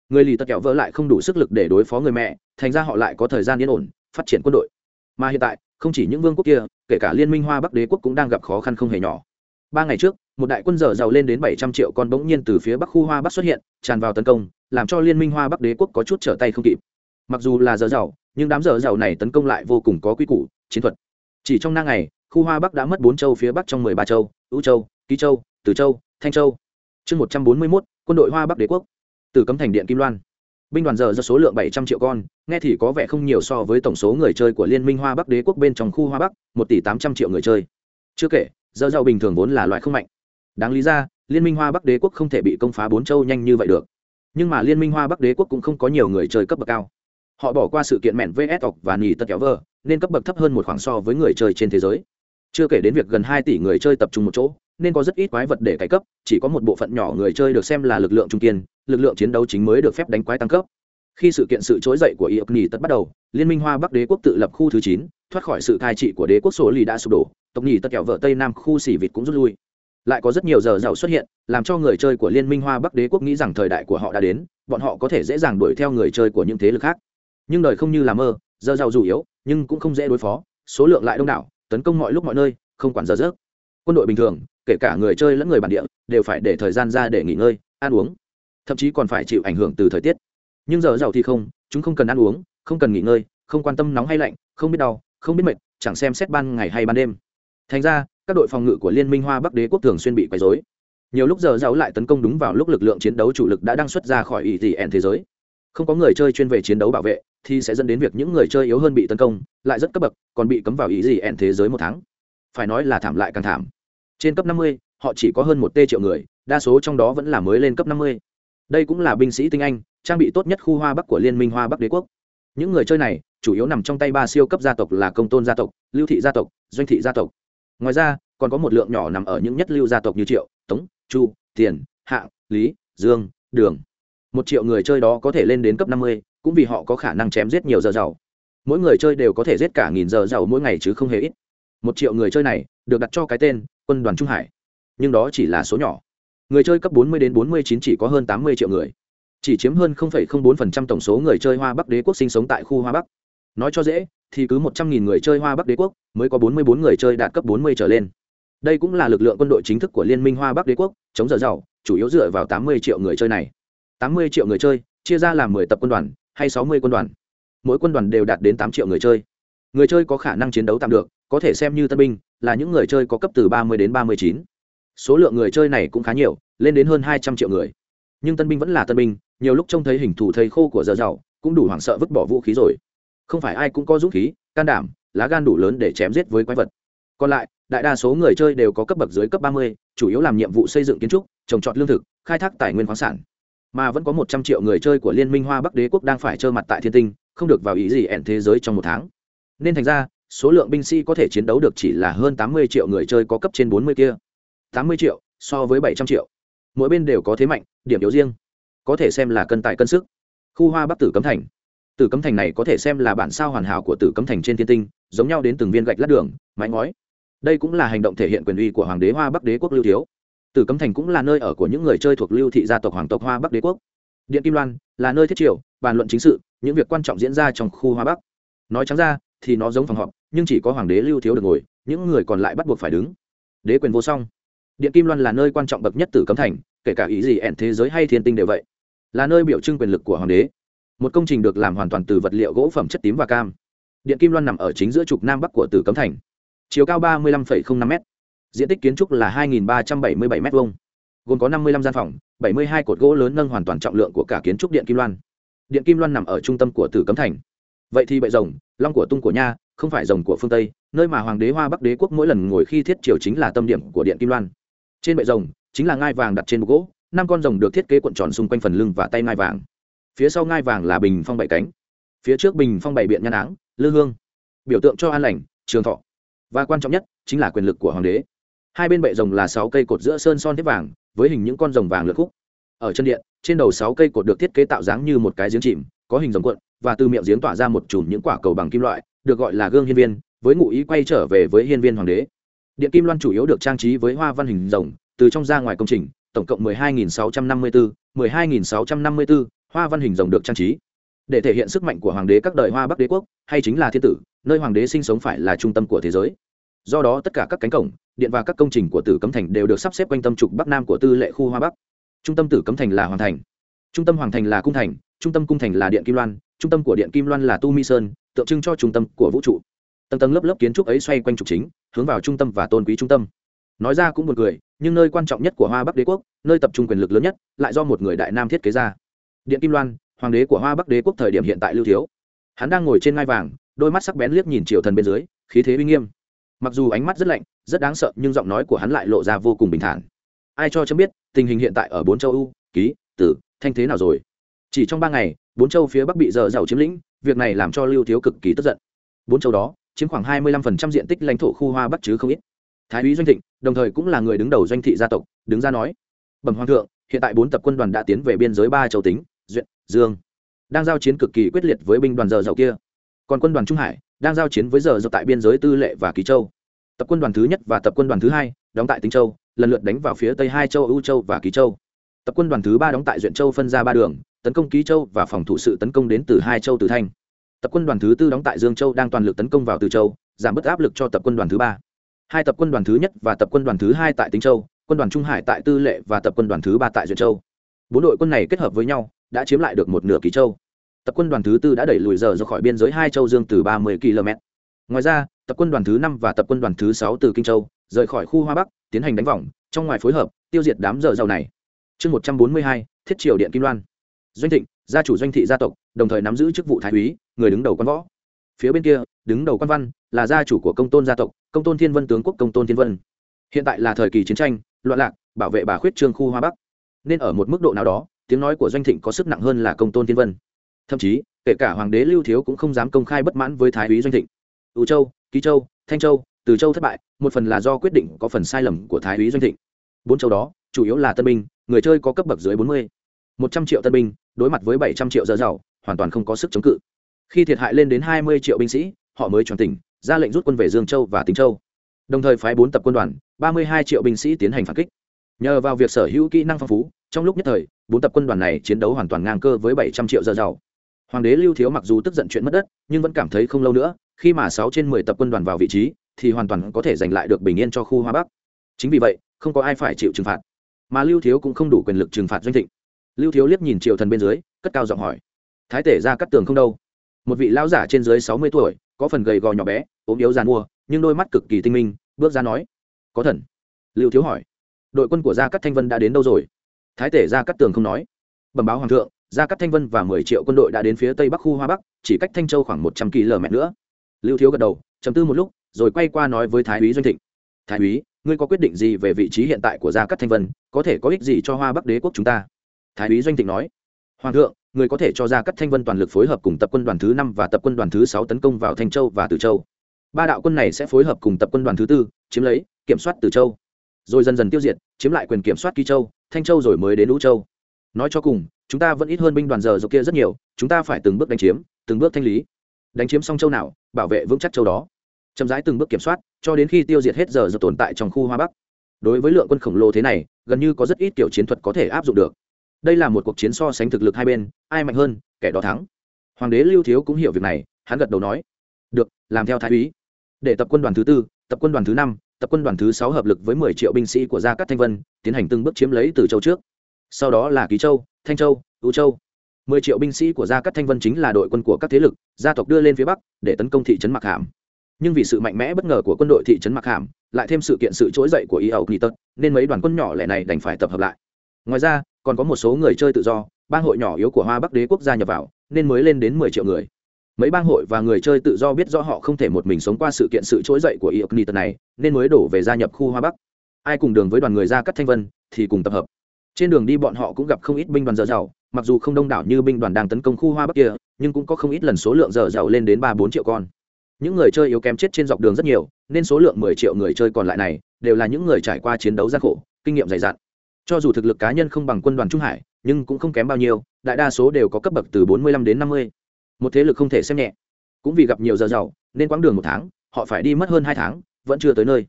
Speaker 1: Người lì tật kẹo vợ lại không đủ sức lực để đối phó người mẹ, thành ra họ lại có thời gian yên ổn, phát triển quân đội. Mà hiện tại không chỉ những vương quốc kia, kể cả liên minh hoa bắc đế quốc cũng đang gặp khó khăn không hề nhỏ. Ba ngày trước, một đại quân dở giàu lên đến bảy trăm triệu con bỗng nhiên từ phía bắc khu hoa bắc xuất hiện, tràn vào tấn công, làm cho liên minh hoa bắc đế quốc có chút trở tay không kịp. Mặc dù là dở giàu nhưng đám dở giàu này tấn công lại vô cùng có quy củ, chiến thuật. Chỉ trong năm ngày, khu hoa bắc đã mất bốn châu, phía bắc trong mười ba châu ưu châu, ký châu từ châu, thanh châu. Chương một trăm bốn mươi mốt, quân đội hoa bắc đế quốc. Từ cấm thành điện kim loan binh đoàn giờ do số lượng bảy trăm triệu con, nghe thì có vẻ không nhiều so với tổng số người chơi của liên minh hoa bắc đế quốc bên trong khu hoa bắc, một tỷ tám trăm triệu người chơi. Chưa kể, giờ giàu bình thường vốn là loại không mạnh. Đáng lý ra, liên minh hoa bắc đế quốc không thể bị công phá bốn châu nhanh như vậy được. Nhưng mà liên minh hoa bắc đế quốc cũng không có nhiều người chơi cấp bậc cao. Họ bỏ qua sự kiện mẹn vs ọc và nỉ tật kéo vờ, nên cấp bậc thấp hơn một khoảng so với người chơi trên thế giới. Chưa kể đến việc gần hai tỷ người chơi tập trung một chỗ nên có rất ít quái vật để cải cấp, chỉ có một bộ phận nhỏ người chơi được xem là lực lượng trung kiên, lực lượng chiến đấu chính mới được phép đánh quái tăng cấp. Khi sự kiện sự trỗi dậy của iộc nỉ tất bắt đầu, liên minh hoa bắc đế quốc tự lập khu thứ chín, thoát khỏi sự cai trị của đế quốc số lì đã sụp đổ, tộc nỉ tất kẹo vợ tây nam khu xỉ vịt cũng rút lui. Lại có rất nhiều giờ giàu xuất hiện, làm cho người chơi của liên minh hoa bắc đế quốc nghĩ rằng thời đại của họ đã đến, bọn họ có thể dễ dàng đuổi theo người chơi của những thế lực khác. Nhưng đời không như là mơ, giờ giàu dù yếu, nhưng cũng không dễ đối phó, số lượng lại đông đảo, tấn công mọi lúc mọi nơi, không quản giờ giấc. Quân đội bình thường kể cả người chơi lẫn người bản địa, đều phải để thời gian ra để nghỉ ngơi, ăn uống. Thậm chí còn phải chịu ảnh hưởng từ thời tiết. Nhưng giờ giàu thì không, chúng không cần ăn uống, không cần nghỉ ngơi, không quan tâm nóng hay lạnh, không biết đau, không biết mệt, chẳng xem xét ban ngày hay ban đêm. Thành ra, các đội phòng ngự của liên minh hoa bắc đế quốc thường xuyên bị quấy dối nhiều lúc giờ giàu lại tấn công đúng vào lúc lực lượng chiến đấu chủ lực đã đang xuất ra khỏi ỷ tỷ ẻn thế giới. Không có người chơi chuyên về chiến đấu bảo vệ, thì sẽ dẫn đến việc những người chơi yếu hơn bị tấn công, lại rất cấp bậc, còn bị cấm vào ý gì ẻn thế giới một tháng. Phải nói là thảm lại càng thảm trên cấp 50, họ chỉ có hơn một t triệu người đa số trong đó vẫn là mới lên cấp 50. đây cũng là binh sĩ tinh anh trang bị tốt nhất khu hoa bắc của liên minh hoa bắc đế quốc. Những người chơi này chủ yếu nằm trong tay ba siêu cấp gia tộc là công tôn gia tộc lưu thị gia tộc doanh thị gia tộc. Ngoài ra còn có một lượng nhỏ nằm ở những nhất lưu gia tộc như triệu tống chu tiền hạ lý dương đường. Một triệu người chơi đó có thể lên đến cấp 50, cũng vì họ có khả năng chém giết nhiều giờ giàu. Mỗi người chơi đều có thể giết cả nghìn giờ giàu mỗi ngày chứ không hề ít. Một triệu người chơi này được đặt cho cái tên quân đoàn trung hải nhưng đó chỉ là số nhỏ. Người chơi cấp 40 đến 49 chỉ có hơn 80 triệu người chỉ chiếm hơn 0,04% tổng số người chơi hoa bắc đế quốc sinh sống tại khu hoa bắc. Nói cho dễ thì cứ 100.000 người chơi hoa bắc đế quốc mới có 44 người chơi đạt cấp 40 trở lên. Đây cũng là lực lượng quân đội chính thức của liên minh hoa bắc đế quốc chống giờ giàu chủ yếu dựa vào 80 triệu người chơi này. 80 triệu người chơi chia ra làm 10 tập quân đoàn hay 60 quân đoàn. Mỗi quân đoàn đều đạt đến 8 triệu người chơi. Người chơi có khả năng chiến đấu tạm được có thể xem như tân binh là những người chơi có cấp từ 30 đến 39. số lượng người chơi này cũng khá nhiều lên đến hơn 200 triệu người. Nhưng tân binh vẫn là tân binh nhiều lúc trông thấy hình thù thầy khô của giờ giàu cũng đủ hoảng sợ vứt bỏ vũ khí rồi. Không phải ai cũng có dũng khí can đảm lá gan đủ lớn để chém giết với quái vật. Còn lại đại đa số người chơi đều có cấp bậc dưới cấp 30, chủ yếu làm nhiệm vụ xây dựng kiến trúc trồng trọt lương thực khai thác tài nguyên khoáng sản. Mà vẫn có một trăm triệu người chơi của liên minh hoa bắc đế quốc đang phải trơ mặt tại thiên tinh không được vào ý gì ẻn thế giới trong một tháng. Nên thành ra số lượng binh sĩ có thể chiến đấu được chỉ là hơn tám mươi triệu người chơi có cấp trên bốn mươi kia. tám mươi triệu, so với bảy trăm triệu. Mỗi bên đều có thế mạnh, điểm yếu riêng. Có thể xem là cân tài cân sức. Khu hoa bắc tử cấm thành. Tử cấm thành này có thể xem là bản sao hoàn hảo của tử cấm thành trên thiên tinh, giống nhau đến từng viên gạch lát đường, mái ngói. Đây cũng là hành động thể hiện quyền uy của hoàng đế hoa bắc đế quốc lưu thiếu. Tử cấm thành cũng là nơi ở của những người chơi thuộc lưu thị gia tộc hoàng tộc hoa bắc đế quốc. Điện kim loan là nơi thiết triều, bàn luận chính sự, những việc quan trọng diễn ra trong khu hoa bắc. Nói trắng ra thì nó giống phòng họp, nhưng chỉ có hoàng đế lưu thiếu được ngồi, những người còn lại bắt buộc phải đứng. Đế quyền vô song. Điện kim loan là nơi quan trọng bậc nhất tử cấm thành, kể cả ý gì ẹn thế giới hay thiên tinh đều vậy. Là nơi biểu trưng quyền lực của hoàng đế. Một công trình được làm hoàn toàn từ vật liệu gỗ phẩm chất tím và cam. Điện kim loan nằm ở chính giữa trục nam bắc của tử cấm thành. Chiều cao ba mươi năm năm m diện tích kiến trúc là hai ba trăm bảy mươi bảy m hai gồm có năm mươi năm gian phòng, bảy mươi hai cột gỗ lớn nâng hoàn toàn trọng lượng của cả kiến trúc điện kim loan. Điện kim loan nằm ở trung tâm của tử cấm thành vậy thì bệ rồng, long của tung của nha, không phải rồng của phương tây, nơi mà hoàng đế hoa bắc đế quốc mỗi lần ngồi khi thiết triều chính là tâm điểm của điện kim loan. Trên bệ rồng, chính là ngai vàng đặt trên bục gỗ, năm con rồng được thiết kế cuộn tròn xung quanh phần lưng và tay ngai vàng. Phía sau ngai vàng là bình phong bảy cánh, phía trước bình phong bảy biện nhan áng, lư hương. Biểu tượng cho an lành, trường thọ. Và quan trọng nhất, chính là quyền lực của hoàng đế. Hai bên bệ rồng là sáu cây cột giữa sơn son thép vàng, với hình những con rồng vàng lượt khúc. Ở chân điện, trên đầu sáu cây cột được thiết kế tạo dáng như một cái giếng chìm, có hình rồng cuộn và từ miệng giếng tỏa ra một chùm những quả cầu bằng kim loại được gọi là gương hiên viên với ngụ ý quay trở về với hiên viên hoàng đế. Điện kim loan chủ yếu được trang trí với hoa văn hình rồng từ trong ra ngoài công trình tổng cộng 12.654, 12.654 hoa văn hình rồng được trang trí. Để thể hiện sức mạnh của hoàng đế các đời hoa bắc đế quốc hay chính là thiên tử nơi hoàng đế sinh sống phải là trung tâm của thế giới. Do đó tất cả các cánh cổng điện và các công trình của tử cấm thành đều được sắp xếp quanh tâm trục bắc nam của tư lệ khu hoa bắc. Trung tâm tử cấm thành là hoàng thành. Trung tâm hoàng thành là cung thành trung tâm cung thành là điện kim loan trung tâm của điện kim loan là tu mi sơn, tượng trưng cho trung tâm của vũ trụ. Tầng tầng lớp lớp kiến trúc ấy xoay quanh trục chính, hướng vào trung tâm và tôn quý trung tâm. Nói ra cũng một người nhưng nơi quan trọng nhất của hoa bắc đế quốc, nơi tập trung quyền lực lớn nhất, lại do một người đại nam thiết kế ra. Điện kim loan, hoàng đế của hoa bắc đế quốc thời điểm hiện tại lưu thiếu. Hắn đang ngồi trên ngai vàng, đôi mắt sắc bén liếc nhìn triều thần bên dưới, khí thế uy nghiêm. Mặc dù ánh mắt rất lạnh, rất đáng sợ, nhưng giọng nói của hắn lại lộ ra vô cùng bình thản. Ai cho chấm biết, tình hình hiện tại ở bốn châu âu, ký, tử, thanh thế nào rồi? Chỉ trong ba ngày bốn châu phía bắc bị dở giàu chiếm lĩnh, việc này làm cho lưu thiếu cực kỳ tức giận. Bốn châu đó, chiếm khoảng hai mươi lăm phần trăm diện tích lãnh thổ khu hoa bắc chứ không ít. Thái úy doanh thịnh, đồng thời cũng là người đứng đầu doanh thị gia tộc, đứng ra nói, bẩm hoàng thượng, hiện tại bốn tập quân đoàn đã tiến về biên giới ba châu tính, duyện, dương. Đang giao chiến cực kỳ quyết liệt với binh đoàn giờ dậu kia. Còn quân đoàn trung hải, đang giao chiến với giờ dậu tại biên giới tư lệ và ký châu. Tập quân đoàn thứ nhất và tập quân đoàn thứ hai, đóng tại tinh châu, lần lượt đánh vào phía tây hai châu ưu châu và ký châu. Tập quân đoàn thứ ba đóng tại duyện châu phân ra ba đường tấn công ký châu và phòng thủ sự tấn công đến từ hai châu từ thanh. Tập quân đoàn thứ tư đóng tại dương châu đang toàn lực tấn công vào từ châu, giảm bớt áp lực cho tập quân đoàn thứ ba. Hai tập quân đoàn thứ nhất và tập quân đoàn thứ hai tại tính châu, quân đoàn trung hải tại tư lệ và tập quân đoàn thứ ba tại Duyệt châu. Bốn đội quân này kết hợp với nhau đã chiếm lại được một nửa ký châu. Tập quân đoàn thứ tư đã đẩy lùi giờ ra khỏi biên giới hai châu dương từ ba mươi km. Ngoài ra, tập quân đoàn thứ năm và tập quân đoàn thứ sáu từ kinh châu rời khỏi khu hoa bắc, tiến hành đánh vòng, trong ngoài phối hợp tiêu diệt đám giờ giàu này. Chương một trăm bốn mươi hai, thiết triều điện kim loan doanh thịnh, gia chủ doanh thị gia tộc, đồng thời nắm giữ chức vụ thái úy, người đứng đầu quan võ. Phía bên kia, đứng đầu quan văn, là gia chủ của công tôn gia tộc, công tôn thiên vân tướng quốc công tôn thiên vân. Hiện tại là thời kỳ chiến tranh, loạn lạc, bảo vệ bà khuyết trương khu hoa bắc. Nên ở một mức độ nào đó, tiếng nói của doanh thịnh có sức nặng hơn là công tôn thiên vân. Thậm chí, kể cả hoàng đế lưu thiếu cũng không dám công khai bất mãn với thái úy doanh thịnh. Ưu châu, ký châu, thanh châu, từ châu thất bại, một phần là do quyết định có phần sai lầm của thái úy doanh thịnh. Bốn châu đó, chủ yếu là tân binh, người chơi có cấp bậc dưới bốn mươi. Một trăm triệu tân binh đối mặt với bảy trăm triệu dơ giàu, hoàn toàn không có sức chống cự. Khi thiệt hại lên đến hai mươi triệu binh sĩ, họ mới chuẩn tỉnh, ra lệnh rút quân về dương châu và tính châu. Đồng thời phái bốn tập quân đoàn, ba mươi hai triệu binh sĩ tiến hành phản kích. Nhờ vào việc sở hữu kỹ năng phong phú, trong lúc nhất thời, bốn tập quân đoàn này chiến đấu hoàn toàn ngang cơ với bảy trăm triệu giờ giàu. Hoàng đế lưu thiếu mặc dù tức giận chuyện mất đất, nhưng vẫn cảm thấy không lâu nữa, khi mà sáu trên mười tập quân đoàn vào vị trí, thì hoàn toàn có thể giành lại được bình yên cho khu hoa bắc. Chính vì vậy, không có ai phải chịu trừng phạt. Mà lưu thiếu cũng không đủ quyền lực trừng phạt doanh thịnh lưu thiếu liếc nhìn triều thần bên dưới, cất cao giọng hỏi, thái tể ra cắt tường không đâu? Một vị lão giả trên dưới sáu mươi tuổi, có phần gầy gò nhỏ bé, ốm yếu dàn mua nhưng đôi mắt cực kỳ tinh minh, bước ra nói, có thần. Lưu thiếu hỏi, đội quân của gia cắt thanh vân đã đến đâu rồi? Thái tể gia cắt tường không nói. Bẩm báo hoàng thượng, gia cắt thanh vân và mười triệu quân đội đã đến phía tây bắc khu hoa bắc, chỉ cách thanh châu khoảng một trăm km nữa. Lưu thiếu gật đầu chấm tư một lúc, rồi quay qua nói với thái úy doanh thịnh, thái úy, ngươi có quyết định gì về vị trí hiện tại của gia cắt thanh vân, có thể có ích gì cho hoa bắc đế quốc chúng ta? Thái úy doanh thịnh nói, hoàng thượng, người có thể cho ra các thanh vân toàn lực phối hợp cùng tập quân đoàn thứ năm và tập quân đoàn thứ sáu tấn công vào thanh châu và từ châu. Ba đạo quân này sẽ phối hợp cùng tập quân đoàn thứ tư, chiếm lấy, kiểm soát từ châu. Rồi dần dần tiêu diệt, chiếm lại quyền kiểm soát Kỳ châu, thanh châu rồi mới đến lũ châu. Nói cho cùng, chúng ta vẫn ít hơn binh đoàn giờ dọc kia rất nhiều, chúng ta phải từng bước đánh chiếm, từng bước thanh lý. Đánh chiếm xong châu nào, bảo vệ vững chắc châu đó. Chậm rãi từng bước kiểm soát, cho đến khi tiêu diệt hết giờ dọc tồn tại trong khu hoa bắc. Đối với lượng quân khổng lồ thế này, gần như có rất ít kiểu chiến thuật có thể áp dụng được đây là một cuộc chiến so sánh thực lực hai bên, ai mạnh hơn, kẻ đó thắng. Hoàng đế lưu thiếu cũng hiểu việc này, hắn gật đầu nói, được, làm theo thái úy. Để tập quân đoàn thứ tư, tập quân đoàn thứ năm, tập quân đoàn thứ sáu hợp lực với mười triệu binh sĩ của gia cát thanh vân, tiến hành từng bước chiếm lấy từ châu trước. Sau đó là ký châu, thanh châu ưu châu. Mười triệu binh sĩ của gia cát thanh vân chính là đội quân của các thế lực, gia tộc đưa lên phía bắc, để tấn công thị trấn mạc hàm. Nhưng vì sự mạnh mẽ bất ngờ của quân đội thị trấn mạc hàm, lại thêm sự kiện sự trỗi dậy của y ẩu nghị tật, nên mấy đoàn quân nhỏ lẻ này đành phải tập hợp lại. Ngoài ra còn có một số người chơi tự do, bang hội nhỏ yếu của hoa bắc đế quốc gia nhập vào, nên mới lên đến mười triệu người. Mấy bang hội và người chơi tự do biết rõ họ không thể một mình sống qua sự kiện sự trỗi dậy của iocnit này, nên mới đổ về gia nhập khu hoa bắc. Ai cùng đường với đoàn người ra cắt thanh vân, thì cùng tập hợp. Trên đường đi bọn họ cũng gặp không ít binh đoàn dở dầu mặc dù không đông đảo như binh đoàn đang tấn công khu hoa bắc kia, nhưng cũng có không ít lần số lượng dở dầu lên đến ba bốn triệu con. Những người chơi yếu kém chết trên dọc đường rất nhiều, nên số lượng mười triệu người chơi còn lại này, đều là những người trải qua chiến đấu gian khổ, kinh nghiệm dày dặn cho dù thực lực cá nhân không bằng quân đoàn trung hải, nhưng cũng không kém bao nhiêu, đại đa số đều có cấp bậc từ bốn mươi lăm đến năm mươi. Một thế lực không thể xem nhẹ. Cũng vì gặp nhiều giờ giàu, nên quãng đường một tháng, họ phải đi mất hơn hai tháng, vẫn chưa tới nơi.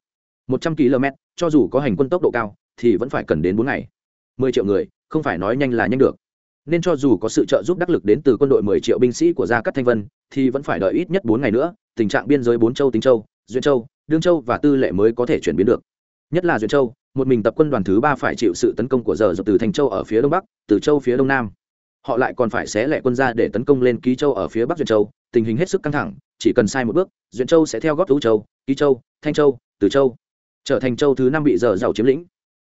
Speaker 1: Một trăm km cho dù có hành quân tốc độ cao, thì vẫn phải cần đến bốn ngày. mười triệu người, không phải nói nhanh là nhanh được. Nên cho dù có sự trợ giúp đắc lực đến từ quân đội mười triệu binh sĩ của gia cát thanh vân, thì vẫn phải đợi ít nhất bốn ngày nữa, tình trạng biên giới bốn châu, tính châu, duyên châu, đương châu và tư lệ mới có thể chuyển biến được. Nhất là duyên châu một mình tập quân đoàn thứ ba phải chịu sự tấn công của giờ dọc từ thành châu ở phía đông bắc, từ châu phía đông nam. Họ lại còn phải xé lẻ quân ra để tấn công lên ký châu ở phía bắc duyên châu. Tình hình hết sức căng thẳng, chỉ cần sai một bước duyên châu sẽ theo góp lũ châu, ký châu, thanh châu, từ châu. Trở thành châu thứ năm bị dở giàu chiếm lĩnh.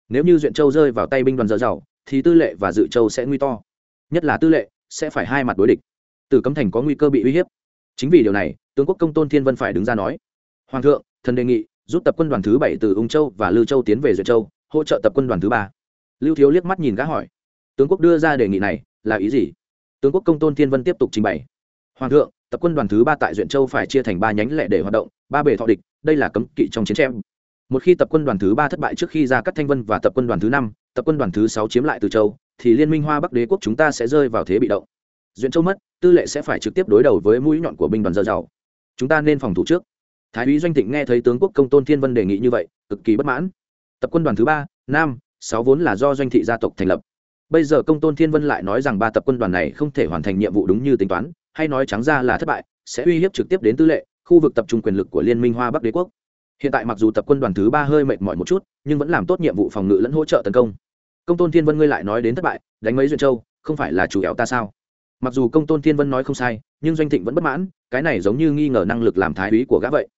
Speaker 1: Nếu như duyện châu rơi vào tay binh đoàn dở giàu thì tư lệ và dự châu sẽ nguy to. Nhất là tư lệ sẽ phải hai mặt đối địch. Từ cấm thành có nguy cơ bị uy hiếp. Chính vì điều này, tướng quốc công tôn thiên vân phải đứng ra nói. Hoàng thượng, thần đề nghị rút tập quân đoàn thứ bảy từ ung châu và lư châu tiến về duyệt châu, hỗ trợ tập quân đoàn thứ ba. Lưu thiếu liếc mắt nhìn gã hỏi. Tướng quốc đưa ra đề nghị này là ý gì? Tướng quốc công tôn thiên vân tiếp tục trình bày. Hoàng thượng, tập quân đoàn thứ ba tại duyện châu phải chia thành ba nhánh lệ để hoạt động, ba bề thọ địch, đây là cấm kỵ trong chiến tranh. Một khi tập quân đoàn thứ ba thất bại trước khi ra cắt thanh vân và tập quân đoàn thứ năm, tập quân đoàn thứ sáu chiếm lại từ châu, thì liên minh hoa bắc đế quốc chúng ta sẽ rơi vào thế bị động. Duyện châu mất, tư lệ sẽ phải trực tiếp đối đầu với mũi nhọn của binh đoàn dơ giàu chúng ta nên phòng thủ trước thái úy doanh thịnh nghe thấy tướng quốc công tôn thiên vân đề nghị như vậy, cực kỳ bất mãn. Tập quân đoàn thứ ba, nam, sáu vốn là do doanh thị gia tộc thành lập. Bây giờ công tôn thiên vân lại nói rằng ba tập quân đoàn này không thể hoàn thành nhiệm vụ đúng như tính toán, hay nói trắng ra là thất bại, sẽ uy hiếp trực tiếp đến tư lệ, khu vực tập trung quyền lực của liên minh hoa bắc đế quốc. Hiện tại mặc dù tập quân đoàn thứ ba hơi mệt mỏi một chút, nhưng vẫn làm tốt nhiệm vụ phòng ngự lẫn hỗ trợ tấn công. Công tôn thiên vân ngươi lại nói đến thất bại, đánh mấy duyên châu, không phải là chủ éo ta sao? Mặc dù công tôn thiên vân nói không sai, nhưng doanh thịnh vẫn bất mãn, cái này giống như nghi ngờ năng lực làm thái úy của gã vậy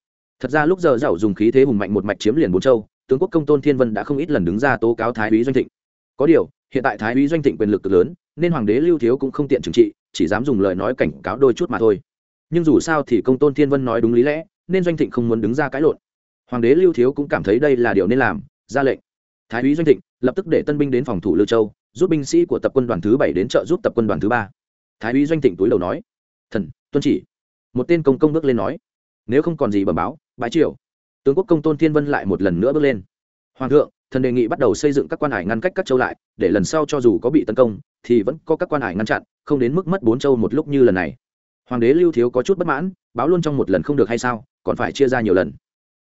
Speaker 1: thật ra lúc giờ giàu dùng khí thế hùng mạnh một mạch chiếm liền bốn châu, tướng quốc công tôn thiên vân đã không ít lần đứng ra tố cáo thái úy doanh thịnh. Có điều, hiện tại thái úy doanh thịnh quyền lực cực lớn, nên hoàng đế lưu thiếu cũng không tiện trừng trị, chỉ dám dùng lời nói cảnh cáo đôi chút mà thôi. Nhưng dù sao thì công tôn thiên vân nói đúng lý lẽ, nên doanh thịnh không muốn đứng ra cãi lộn. Hoàng đế lưu thiếu cũng cảm thấy đây là điều nên làm, ra lệnh. Thái úy doanh thịnh lập tức để tân binh đến phòng thủ lưu châu, giúp binh sĩ của tập quân đoàn thứ bảy đến trợ giúp tập quân đoàn thứ ba. Thái úy doanh thịnh túi đầu nói, thần, tuân chỉ. Một tên công công bước lên nói nếu không còn gì bẩm báo, bãi triều. Tướng quốc công tôn thiên vân lại một lần nữa bước lên. Hoàng thượng, thần đề nghị bắt đầu xây dựng các quan hải ngăn cách các châu lại, để lần sau cho dù có bị tấn công, thì vẫn có các quan hải ngăn chặn, không đến mức mất bốn châu một lúc như lần này. Hoàng đế lưu thiếu có chút bất mãn, báo luôn trong một lần không được hay sao, còn phải chia ra nhiều lần.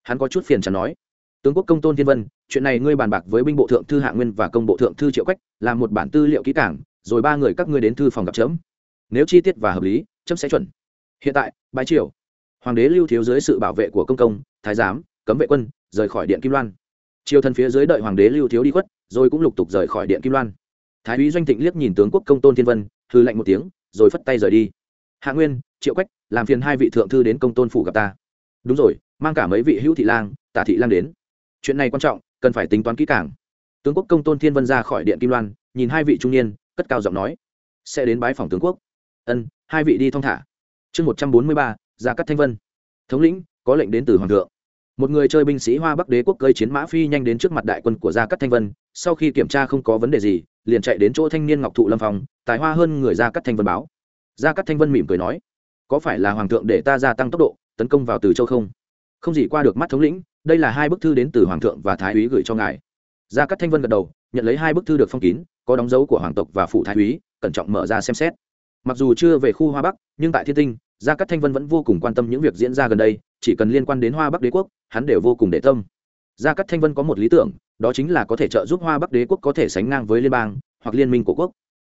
Speaker 1: Hắn có chút phiền chán nói. Tướng quốc công tôn thiên vân, chuyện này ngươi bàn bạc với binh bộ thượng thư hạ nguyên và công bộ thượng thư triệu quách, làm một bản tư liệu kỹ cảng rồi ba người các ngươi đến thư phòng gặp chấm. Nếu chi tiết và hợp lý, chấm sẽ chuẩn. Hiện tại, bãi triều hoàng đế lưu thiếu dưới sự bảo vệ của công công, thái giám, cấm vệ quân, rời khỏi điện kim loan. Triều thần phía dưới đợi hoàng đế lưu thiếu đi khuất, rồi cũng lục tục rời khỏi điện kim loan. Thái úy doanh thịnh liếc nhìn tướng quốc công tôn thiên vân thư lạnh một tiếng, rồi phất tay rời đi. Hạ nguyên, triệu quách, làm phiền hai vị thượng thư đến công tôn phủ gặp ta. Đúng rồi, mang cả mấy vị hữu thị lang, tả thị lang đến. Chuyện này quan trọng, cần phải tính toán kỹ càng. Tướng quốc công tôn thiên vân ra khỏi điện kim loan, nhìn hai vị trung niên, cất cao giọng nói, sẽ đến bái phòng tướng quốc. Ân, hai vị đi thong thả. Chương một trăm bốn mươi ba gia cắt thanh vân. Thống lĩnh, có lệnh đến từ hoàng thượng. Một người chơi binh sĩ hoa bắc đế quốc cơi chiến mã phi nhanh đến trước mặt đại quân của gia cắt thanh vân, sau khi kiểm tra không có vấn đề gì, liền chạy đến chỗ thanh niên ngọc thụ lâm phong, tài hoa hơn người gia cắt thanh vân báo. Gia cắt thanh vân mỉm cười nói, có phải là hoàng thượng để ta gia tăng tốc độ, tấn công vào từ châu không? Không gì qua được mắt thống lĩnh, đây là hai bức thư đến từ hoàng thượng và thái úy gửi cho ngài. Gia cắt thanh vân gật đầu, nhận lấy hai bức thư được phong kín, có đóng dấu của hoàng tộc và phụ thái úy, cẩn trọng mở ra xem xét. Mặc dù chưa về khu hoa bắc, nhưng tại thiên tinh gia cát thanh vân vẫn vô cùng quan tâm những việc diễn ra gần đây, chỉ cần liên quan đến hoa bắc đế quốc, hắn đều vô cùng để tâm. Gia cát thanh vân có một lý tưởng, đó chính là có thể trợ giúp hoa bắc đế quốc có thể sánh ngang với liên bang, hoặc liên minh của quốc.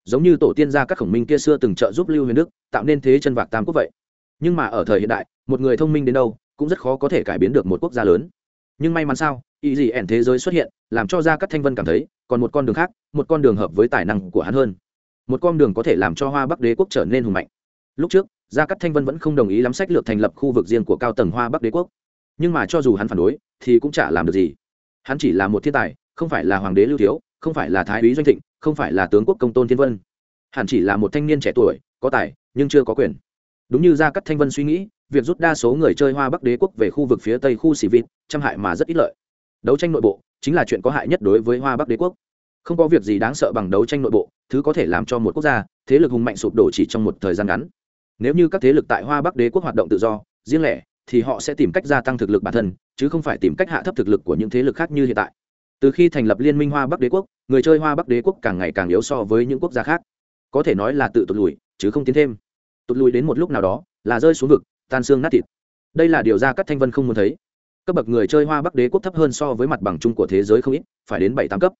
Speaker 1: Giống như tổ tiên gia các khổng minh kia xưa từng trợ giúp lưu huyền đức, tạo nên thế chân vạc tam quốc vậy. Nhưng mà ở thời hiện đại, một người thông minh đến đâu, cũng rất khó có thể cải biến được một quốc gia lớn. Nhưng may mắn sao, ý gì ẻn thế giới xuất hiện, làm cho gia cát thanh vân cảm thấy, còn một con đường khác, một con đường hợp với tài năng của hắn hơn. Một con đường có thể làm cho hoa bắc đế quốc trở nên hùng mạnh. Lúc trước gia cát thanh vân vẫn không đồng ý lắm sách lược thành lập khu vực riêng của cao tầng hoa bắc đế quốc. Nhưng mà cho dù hắn phản đối, thì cũng chả làm được gì. Hắn chỉ là một thiên tài, không phải là hoàng đế lưu thiếu, không phải là thái úy doanh thịnh, không phải là tướng quốc công tôn thiên vân. Hẳn chỉ là một thanh niên trẻ tuổi, có tài, nhưng chưa có quyền. Đúng như gia cát thanh vân suy nghĩ, việc rút đa số người chơi hoa bắc đế quốc về khu vực phía tây khu xỉ vịt trăm hại mà rất ít lợi. Đấu tranh nội bộ, chính là chuyện có hại nhất đối với hoa bắc đế quốc. Không có việc gì đáng sợ bằng đấu tranh nội bộ, thứ có thể làm cho một quốc gia, thế lực hùng mạnh sụp đổ chỉ trong một thời gian ngắn nếu như các thế lực tại hoa bắc đế quốc hoạt động tự do, riêng lẻ, thì họ sẽ tìm cách gia tăng thực lực bản thân, chứ không phải tìm cách hạ thấp thực lực của những thế lực khác như hiện tại. Từ khi thành lập liên minh hoa bắc đế quốc, người chơi hoa bắc đế quốc càng ngày càng yếu so với những quốc gia khác. Có thể nói là tự tụt lùi, chứ không tiến thêm. Tụt lùi đến một lúc nào đó, là rơi xuống vực, tan xương nát thịt. Đây là điều ra các thanh vân không muốn thấy. Cấp bậc người chơi hoa bắc đế quốc thấp hơn so với mặt bằng chung của thế giới không ít, phải đến bảy tám cấp.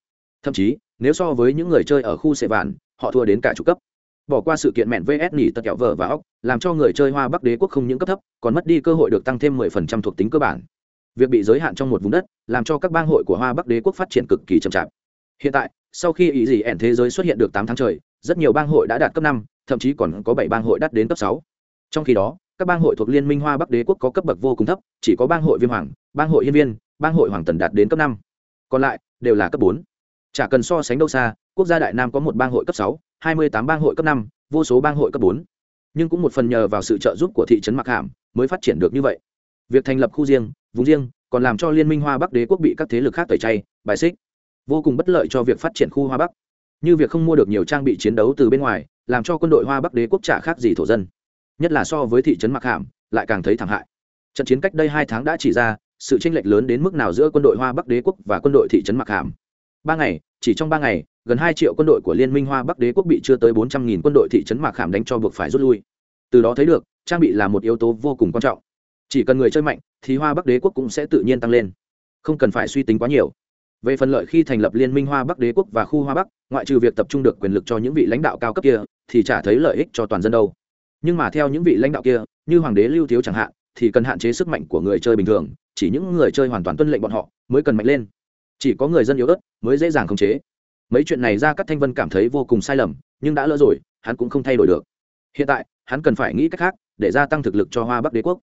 Speaker 1: Thậm chí, nếu so với những người chơi ở khu sệ vạn, họ thua đến cả chục cấp bỏ qua sự kiện mẹn vs nỉ tật kẹo vở và óc làm cho người chơi hoa bắc đế quốc không những cấp thấp, còn mất đi cơ hội được tăng thêm 10% thuộc tính cơ bản. Việc bị giới hạn trong một vùng đất, làm cho các bang hội của hoa bắc đế quốc phát triển cực kỳ chậm chạp. Hiện tại, sau khi ý gì ẻn thế giới xuất hiện được tám tháng trời, rất nhiều bang hội đã đạt cấp năm, thậm chí còn có bảy bang hội đắt đến cấp sáu. Trong khi đó, các bang hội thuộc liên minh hoa bắc đế quốc có cấp bậc vô cùng thấp, chỉ có bang hội viêm hoàng, bang hội hiên viên, bang hội hoàng tần đạt đến cấp năm. Còn lại đều là cấp bốn. Chả cần so sánh đâu xa quốc gia đại nam có một bang hội cấp sáu, hai mươi tám bang hội cấp năm, vô số bang hội cấp bốn. Nhưng cũng một phần nhờ vào sự trợ giúp của thị trấn mặc hàm mới phát triển được như vậy. Việc thành lập khu riêng, vùng riêng, còn làm cho liên minh hoa bắc đế quốc bị các thế lực khác tẩy chay, bài xích. Vô cùng bất lợi cho việc phát triển khu hoa bắc. Như việc không mua được nhiều trang bị chiến đấu từ bên ngoài, làm cho quân đội hoa bắc đế quốc trả khác gì thổ dân. Nhất là so với thị trấn mặc hàm, lại càng thấy thảm hại. Trận chiến cách đây hai tháng đã chỉ ra, sự tranh lệch lớn đến mức nào giữa quân đội hoa bắc đế quốc và quân đội thị trấn mặc hàm. Ba ngày, chỉ trong ba ngày gần hai triệu quân đội của liên minh hoa bắc đế quốc bị chưa tới bốn trăm nghìn quân đội thị trấn mạc khảm đánh cho buộc phải rút lui. Từ đó thấy được, trang bị là một yếu tố vô cùng quan trọng. Chỉ cần người chơi mạnh, thì hoa bắc đế quốc cũng sẽ tự nhiên tăng lên. Không cần phải suy tính quá nhiều. Về phần lợi khi thành lập liên minh hoa bắc đế quốc và khu hoa bắc, ngoại trừ việc tập trung được quyền lực cho những vị lãnh đạo cao cấp kia, thì chả thấy lợi ích cho toàn dân đâu. Nhưng mà theo những vị lãnh đạo kia, như hoàng đế lưu thiếu chẳng hạn, thì cần hạn chế sức mạnh của người chơi bình thường, chỉ những người chơi hoàn toàn tuân lệnh bọn họ mới cần mạnh lên. Chỉ có người dân yếu ớt mới dễ dàng khống chế mấy chuyện này ra các thanh vân cảm thấy vô cùng sai lầm, nhưng đã lỡ rồi, hắn cũng không thay đổi được. Hiện tại, hắn cần phải nghĩ cách khác để gia tăng thực lực cho hoa bắc đế quốc.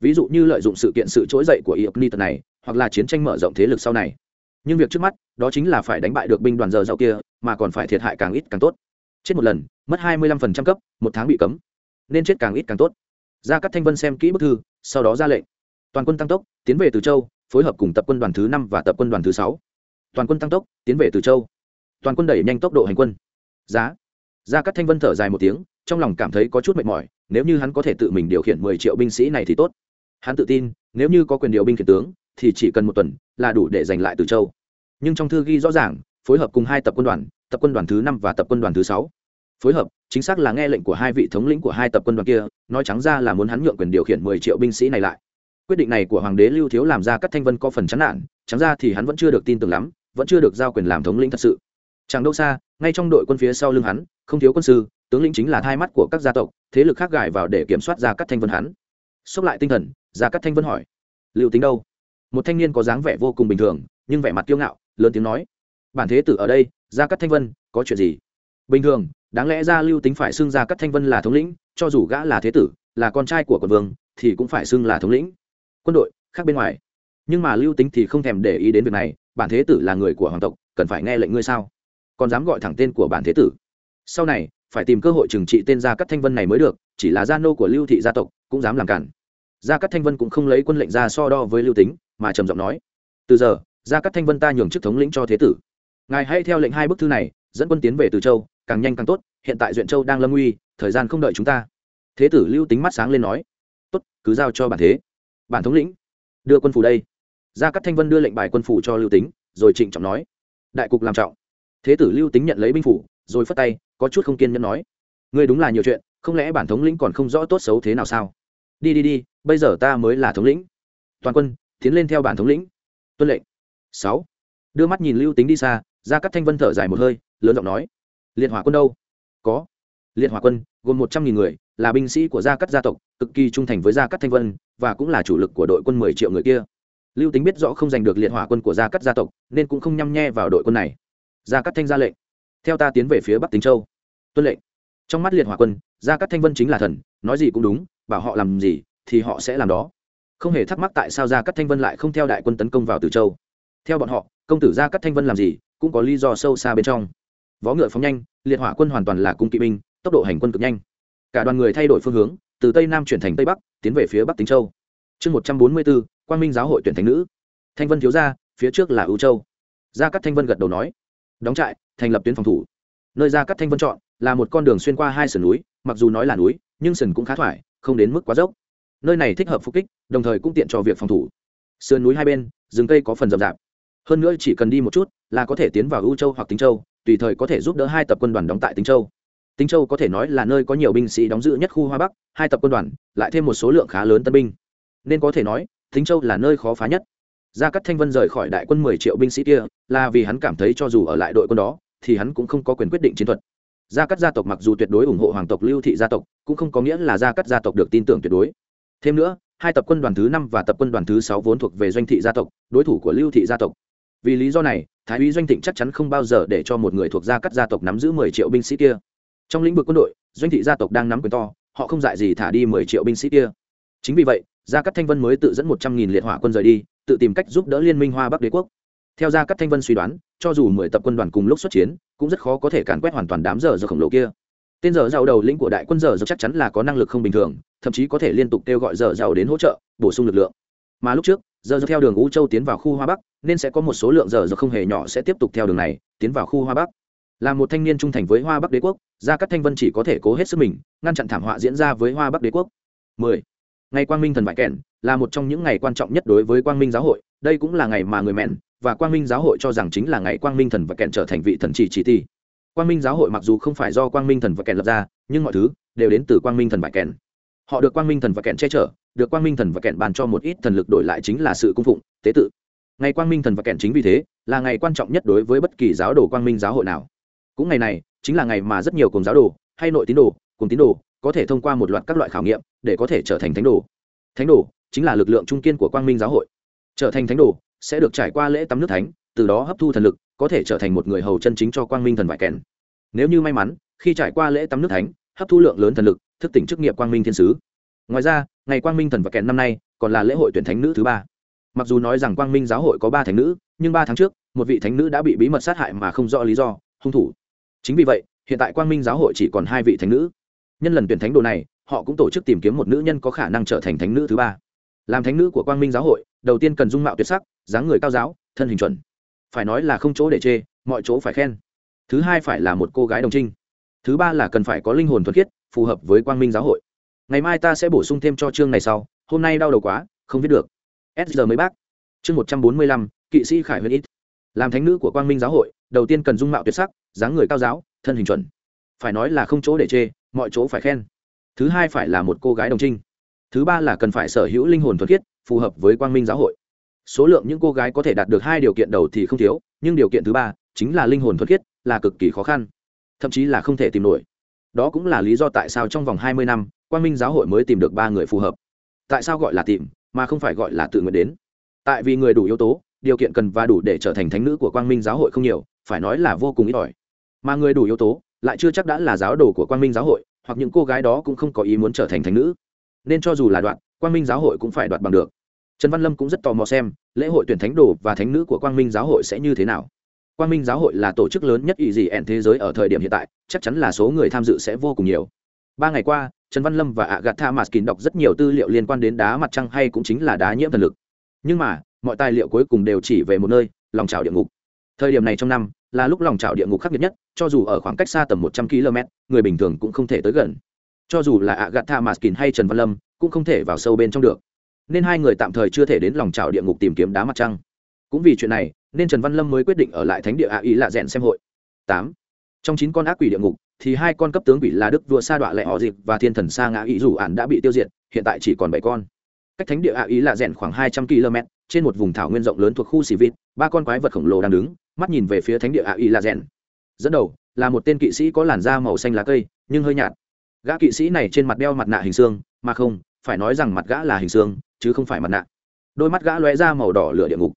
Speaker 1: Ví dụ như lợi dụng sự kiện sự trỗi dậy của iopnit này, hoặc là chiến tranh mở rộng thế lực sau này. Nhưng việc trước mắt, đó chính là phải đánh bại được binh đoàn giờ dạo kia, mà còn phải thiệt hại càng ít càng tốt. Chết một lần, mất hai mươi lăm phần trăm cấp, một tháng bị cấm. Nên chết càng ít càng tốt. Ra các thanh vân xem kỹ bức thư, sau đó ra lệnh. Toàn quân tăng tốc, tiến về từ châu, phối hợp cùng tập quân đoàn thứ năm và tập quân đoàn thứ sáu. Toàn quân tăng tốc, tiến về từ châu toàn quân đẩy nhanh tốc độ hành quân. Giá. Gia cát thanh vân thở dài một tiếng, trong lòng cảm thấy có chút mệt mỏi, nếu như hắn có thể tự mình điều khiển mười triệu binh sĩ này thì tốt. Hắn tự tin, nếu như có quyền điều binh khiển tướng, thì chỉ cần một tuần là đủ để giành lại từ châu. Nhưng trong thư ghi rõ ràng, phối hợp cùng hai tập quân đoàn, tập quân đoàn thứ năm và tập quân đoàn thứ sáu. Phối hợp, chính xác là nghe lệnh của hai vị thống lĩnh của hai tập quân đoàn kia, nói trắng ra là muốn hắn nhượng quyền điều khiển mười triệu binh sĩ này lại. Quyết định này của hoàng đế lưu thiếu làm ra các thanh vân có phần chán nản, trắng ra thì hắn vẫn chưa được tin tưởng lắm, vẫn chưa được giao quyền làm thống lĩnh thật sự chẳng đâu xa, ngay trong đội quân phía sau lưng hắn, không thiếu quân sư, tướng lĩnh chính là thai mắt của các gia tộc, thế lực khác gài vào để kiểm soát gia cắt thanh vân hắn. Xốc lại tinh thần, gia cắt thanh vân hỏi liệu tính đâu? Một thanh niên có dáng vẻ vô cùng bình thường, nhưng vẻ mặt kiêu ngạo, lớn tiếng nói, bản thế tử ở đây, gia cắt thanh vân, có chuyện gì? Bình thường, đáng lẽ ra lưu tính phải xưng gia cắt thanh vân là thống lĩnh, cho dù gã là thế tử, là con trai của quận vương, thì cũng phải xưng là thống lĩnh. Quân đội, khác bên ngoài. Nhưng mà lưu tính thì không thèm để ý đến việc này, bản thế tử là người của hoàng tộc, cần phải nghe lệnh ngươi sao? Còn dám gọi thẳng tên của bản thế tử. Sau này phải tìm cơ hội trừng trị tên gia cắt thanh vân này mới được chỉ là gia nô của lưu thị gia tộc cũng dám làm cản. Gia cắt thanh vân cũng không lấy quân lệnh ra so đo với lưu tính mà trầm giọng nói từ giờ gia cắt thanh vân ta nhường chức thống lĩnh cho thế tử. Ngài hãy theo lệnh hai bức thư này dẫn quân tiến về từ châu càng nhanh càng tốt hiện tại duyện châu đang lâm nguy, thời gian không đợi chúng ta. Thế tử lưu tính mắt sáng lên nói tốt cứ giao cho bản thế. Bản thống lĩnh đưa quân phủ đây. Gia cắt thanh vân đưa lệnh bài quân phủ cho lưu tính rồi trịnh trọng nói đại cục làm trọng thế tử lưu tính nhận lấy binh phủ, rồi phất tay, có chút không kiên nhẫn nói, ngươi đúng là nhiều chuyện, không lẽ bản thống lĩnh còn không rõ tốt xấu thế nào sao? Đi đi đi, bây giờ ta mới là thống lĩnh. Toàn quân, tiến lên theo bản thống lĩnh. Tuân lệnh. Sáu. Đưa mắt nhìn lưu tính đi xa ra các thanh vân thở dài một hơi, lớn giọng nói, liệt hỏa quân đâu? Có. Liệt hỏa quân, gồm một trăm nghìn người, là binh sĩ của gia cắt gia tộc, cực kỳ trung thành với gia cắt thanh vân, và cũng là chủ lực của đội quân mười triệu người kia. Lưu tính biết rõ không giành được liệt hỏa quân của gia cắt gia tộc, nên cũng không nhăm nhe vào đội quân này gia cắt thanh ra lệnh. Theo ta tiến về phía bắc tính châu. Tuân lệnh. Trong mắt liệt hỏa quân, gia cắt thanh vân chính là thần, nói gì cũng đúng, bảo họ làm gì thì họ sẽ làm đó. Không hề thắc mắc tại sao gia cắt thanh vân lại không theo đại quân tấn công vào từ châu. Theo bọn họ, công tử gia cắt thanh vân làm gì cũng có lý do sâu xa bên trong. Vó ngựa phóng nhanh, liệt hỏa quân hoàn toàn là cung kỵ binh, tốc độ hành quân cực nhanh. Cả đoàn người thay đổi phương hướng, từ tây nam chuyển thành tây bắc, tiến về phía bắc tính châu. Chương một trăm bốn mươi bốn quan minh giáo hội tuyển thành nữ. Thanh vân thiếu gia, phía trước là ưu châu. Gia cắt thanh vân gật đầu nói đóng trại, thành lập tuyến phòng thủ. Nơi ra cắt thanh vân chọn, là một con đường xuyên qua hai sườn núi, mặc dù nói là núi, nhưng sườn cũng khá thoải, không đến mức quá dốc. Nơi này thích hợp phục kích, đồng thời cũng tiện cho việc phòng thủ. Sườn núi hai bên, rừng cây có phần rậm rạp. Hơn nữa chỉ cần đi một chút, là có thể tiến vào ưu châu hoặc tính châu, tùy thời có thể giúp đỡ hai tập quân đoàn đóng tại tính châu. Tính châu có thể nói là nơi có nhiều binh sĩ đóng giữ nhất khu hoa bắc, hai tập quân đoàn, lại thêm một số lượng khá lớn tân binh. Nên có thể nói, tính châu là nơi khó phá nhất gia cắt thanh vân rời khỏi đại quân mười triệu binh sĩ kia, là vì hắn cảm thấy cho dù ở lại đội quân đó, thì hắn cũng không có quyền quyết định chiến thuật. Gia cắt gia tộc mặc dù tuyệt đối ủng hộ hoàng tộc lưu thị gia tộc, cũng không có nghĩa là gia cắt gia tộc được tin tưởng tuyệt đối. Thêm nữa, hai tập quân đoàn thứ năm và tập quân đoàn thứ sáu vốn thuộc về doanh thị gia tộc, đối thủ của lưu thị gia tộc. Vì lý do này, thái úy doanh thịnh chắc chắn không bao giờ để cho một người thuộc gia cắt gia tộc nắm giữ mười triệu binh sĩ kia. Trong lĩnh vực quân đội, doanh thị gia tộc đang nắm quyền to, họ không dại gì thả đi mười triệu binh sĩ kia. Chính vì vậy, gia cắt thanh vân mới tự dẫn một trăm nghìn liệt hỏa quân rời đi tự tìm cách giúp đỡ liên minh hoa bắc đế quốc theo gia các thanh vân suy đoán cho dù mười tập quân đoàn cùng lúc xuất chiến cũng rất khó có thể càn quét hoàn toàn đám giờ giờ khổng lồ kia tên giờ giàu đầu lĩnh của đại quân giờ giờ chắc chắn là có năng lực không bình thường thậm chí có thể liên tục kêu gọi giờ giàu đến hỗ trợ bổ sung lực lượng mà lúc trước giờ giờ theo đường u châu tiến vào khu hoa bắc nên sẽ có một số lượng giờ giờ không hề nhỏ sẽ tiếp tục theo đường này tiến vào khu hoa bắc là một thanh niên trung thành với hoa bắc đế quốc gia cát thanh vân chỉ có thể cố hết sức mình ngăn chặn thảm họa diễn ra với hoa bắc đế quốc 10 ngày quang minh thần vải kèn là một trong những ngày quan trọng nhất đối với quang minh giáo hội đây cũng là ngày mà người mẹn và quang minh giáo hội cho rằng chính là ngày quang minh thần và kèn trở thành vị thần chỉ chỉ ti quang minh giáo hội mặc dù không phải do quang minh thần và kèn lập ra nhưng mọi thứ đều đến từ quang minh thần và kèn họ được quang minh thần và kèn che chở được quang minh thần và kèn bàn cho một ít thần lực đổi lại chính là sự cung phụng tế tự ngày quang minh thần và kèn chính vì thế là ngày quan trọng nhất đối với bất kỳ giáo đồ quang minh giáo hội nào cũng ngày này chính là ngày mà rất nhiều cùng giáo đồ hay nội tín đồ cùng tín đồ có thể thông qua một loạt các loại khảo nghiệm để có thể trở thành thánh đồ. Thánh đồ chính là lực lượng trung kiên của quang minh giáo hội. Trở thành thánh đồ sẽ được trải qua lễ tắm nước thánh, từ đó hấp thu thần lực, có thể trở thành một người hầu chân chính cho quang minh thần vải kèn. Nếu như may mắn, khi trải qua lễ tắm nước thánh, hấp thu lượng lớn thần lực, thức tỉnh chức nghiệp quang minh thiên sứ. Ngoài ra, ngày quang minh thần và kèn năm nay còn là lễ hội tuyển thánh nữ thứ ba. Mặc dù nói rằng quang minh giáo hội có ba thánh nữ, nhưng ba tháng trước, một vị thánh nữ đã bị bí mật sát hại mà không rõ lý do, hung thủ. Chính vì vậy, hiện tại quang minh giáo hội chỉ còn hai vị thánh nữ nhân lần tuyển thánh đồ này, họ cũng tổ chức tìm kiếm một nữ nhân có khả năng trở thành thánh nữ thứ ba. Làm thánh nữ của quang minh giáo hội, đầu tiên cần dung mạo tuyệt sắc, dáng người cao giáo, thân hình chuẩn. Phải nói là không chỗ để chê, mọi chỗ phải khen. Thứ hai phải là một cô gái đồng trinh. Thứ ba là cần phải có linh hồn thuật khiết, phù hợp với quang minh giáo hội. Ngày mai ta sẽ bổ sung thêm cho chương này sau, hôm nay đau đầu quá, không viết được. S giờ mới bác. Chương một trăm bốn mươi lăm, kỵ sĩ khải huyền ít làm thánh nữ của quang minh giáo hội, đầu tiên cần dung mạo tuyệt sắc, dáng người cao giáo, thân hình chuẩn. Phải nói là không chỗ để chê mọi chỗ phải khen. Thứ hai phải là một cô gái đồng trinh. Thứ ba là cần phải sở hữu linh hồn thuật khiết, phù hợp với quang minh giáo hội. Số lượng những cô gái có thể đạt được hai điều kiện đầu thì không thiếu, nhưng điều kiện thứ ba chính là linh hồn thuật khiết, là cực kỳ khó khăn, thậm chí là không thể tìm nổi. Đó cũng là lý do tại sao trong vòng hai mươi năm, quang minh giáo hội mới tìm được ba người phù hợp. Tại sao gọi là tìm, mà không phải gọi là tự nguyện đến? Tại vì người đủ yếu tố, điều kiện cần và đủ để trở thành thánh nữ của quang minh giáo hội không nhiều, phải nói là vô cùng ít ỏi. Mà người đủ yếu tố lại chưa chắc đã là giáo đồ của quang minh giáo hội, hoặc những cô gái đó cũng không có ý muốn trở thành thánh nữ. Nên cho dù là đoạn, quang minh giáo hội cũng phải đoạt bằng được. Trần văn lâm cũng rất tò mò xem, lễ hội tuyển thánh đồ và thánh nữ của quang minh giáo hội sẽ như thế nào. Quang minh giáo hội là tổ chức lớn nhất ý gì ẹn thế giới ở thời điểm hiện tại, chắc chắn là số người tham dự sẽ vô cùng nhiều. Ba ngày qua, trần văn lâm và ạ gạt tha đọc rất nhiều tư liệu liên quan đến đá mặt trăng hay cũng chính là đá nhiễm thần lực. Nhưng mà, mọi tài liệu cuối cùng đều chỉ về một nơi, lòng trào địa ngục. Thời điểm này trong năm là lúc lòng trào địa ngục khắc nghiệt nhất, cho dù ở khoảng cách xa tầm một trăm km, người bình thường cũng không thể tới gần. Cho dù là ạ gạt tha hay trần văn lâm, cũng không thể vào sâu bên trong được. Nên hai người tạm thời chưa thể đến lòng trào địa ngục tìm kiếm đá mặt trăng. Cũng vì chuyện này, nên trần văn lâm mới quyết định ở lại thánh địa ạ ý lạ rẽn xem hội. Tám. Trong chín con ác quỷ địa ngục, thì hai con cấp tướng quỷ là đức vua sa đọa lệ họ dịp và thiên thần sa ngã ý rủ ản đã bị tiêu diệt, hiện tại chỉ còn bảy con. Cách thánh địa ạ ý lạ rẽn khoảng hai trăm km trên một vùng thảo nguyên rộng lớn thuộc khu xì vịt, ba con quái vật khổng lồ đang đứng, mắt nhìn về phía thánh địa ạ y là rèn dẫn đầu, là một tên kỵ sĩ có làn da màu xanh lá cây, nhưng hơi nhạt. Gã kỵ sĩ này trên mặt đeo mặt nạ hình xương, mà không, phải nói rằng mặt gã là hình xương, chứ không phải mặt nạ. Đôi mắt gã lóe ra màu đỏ lửa địa ngục.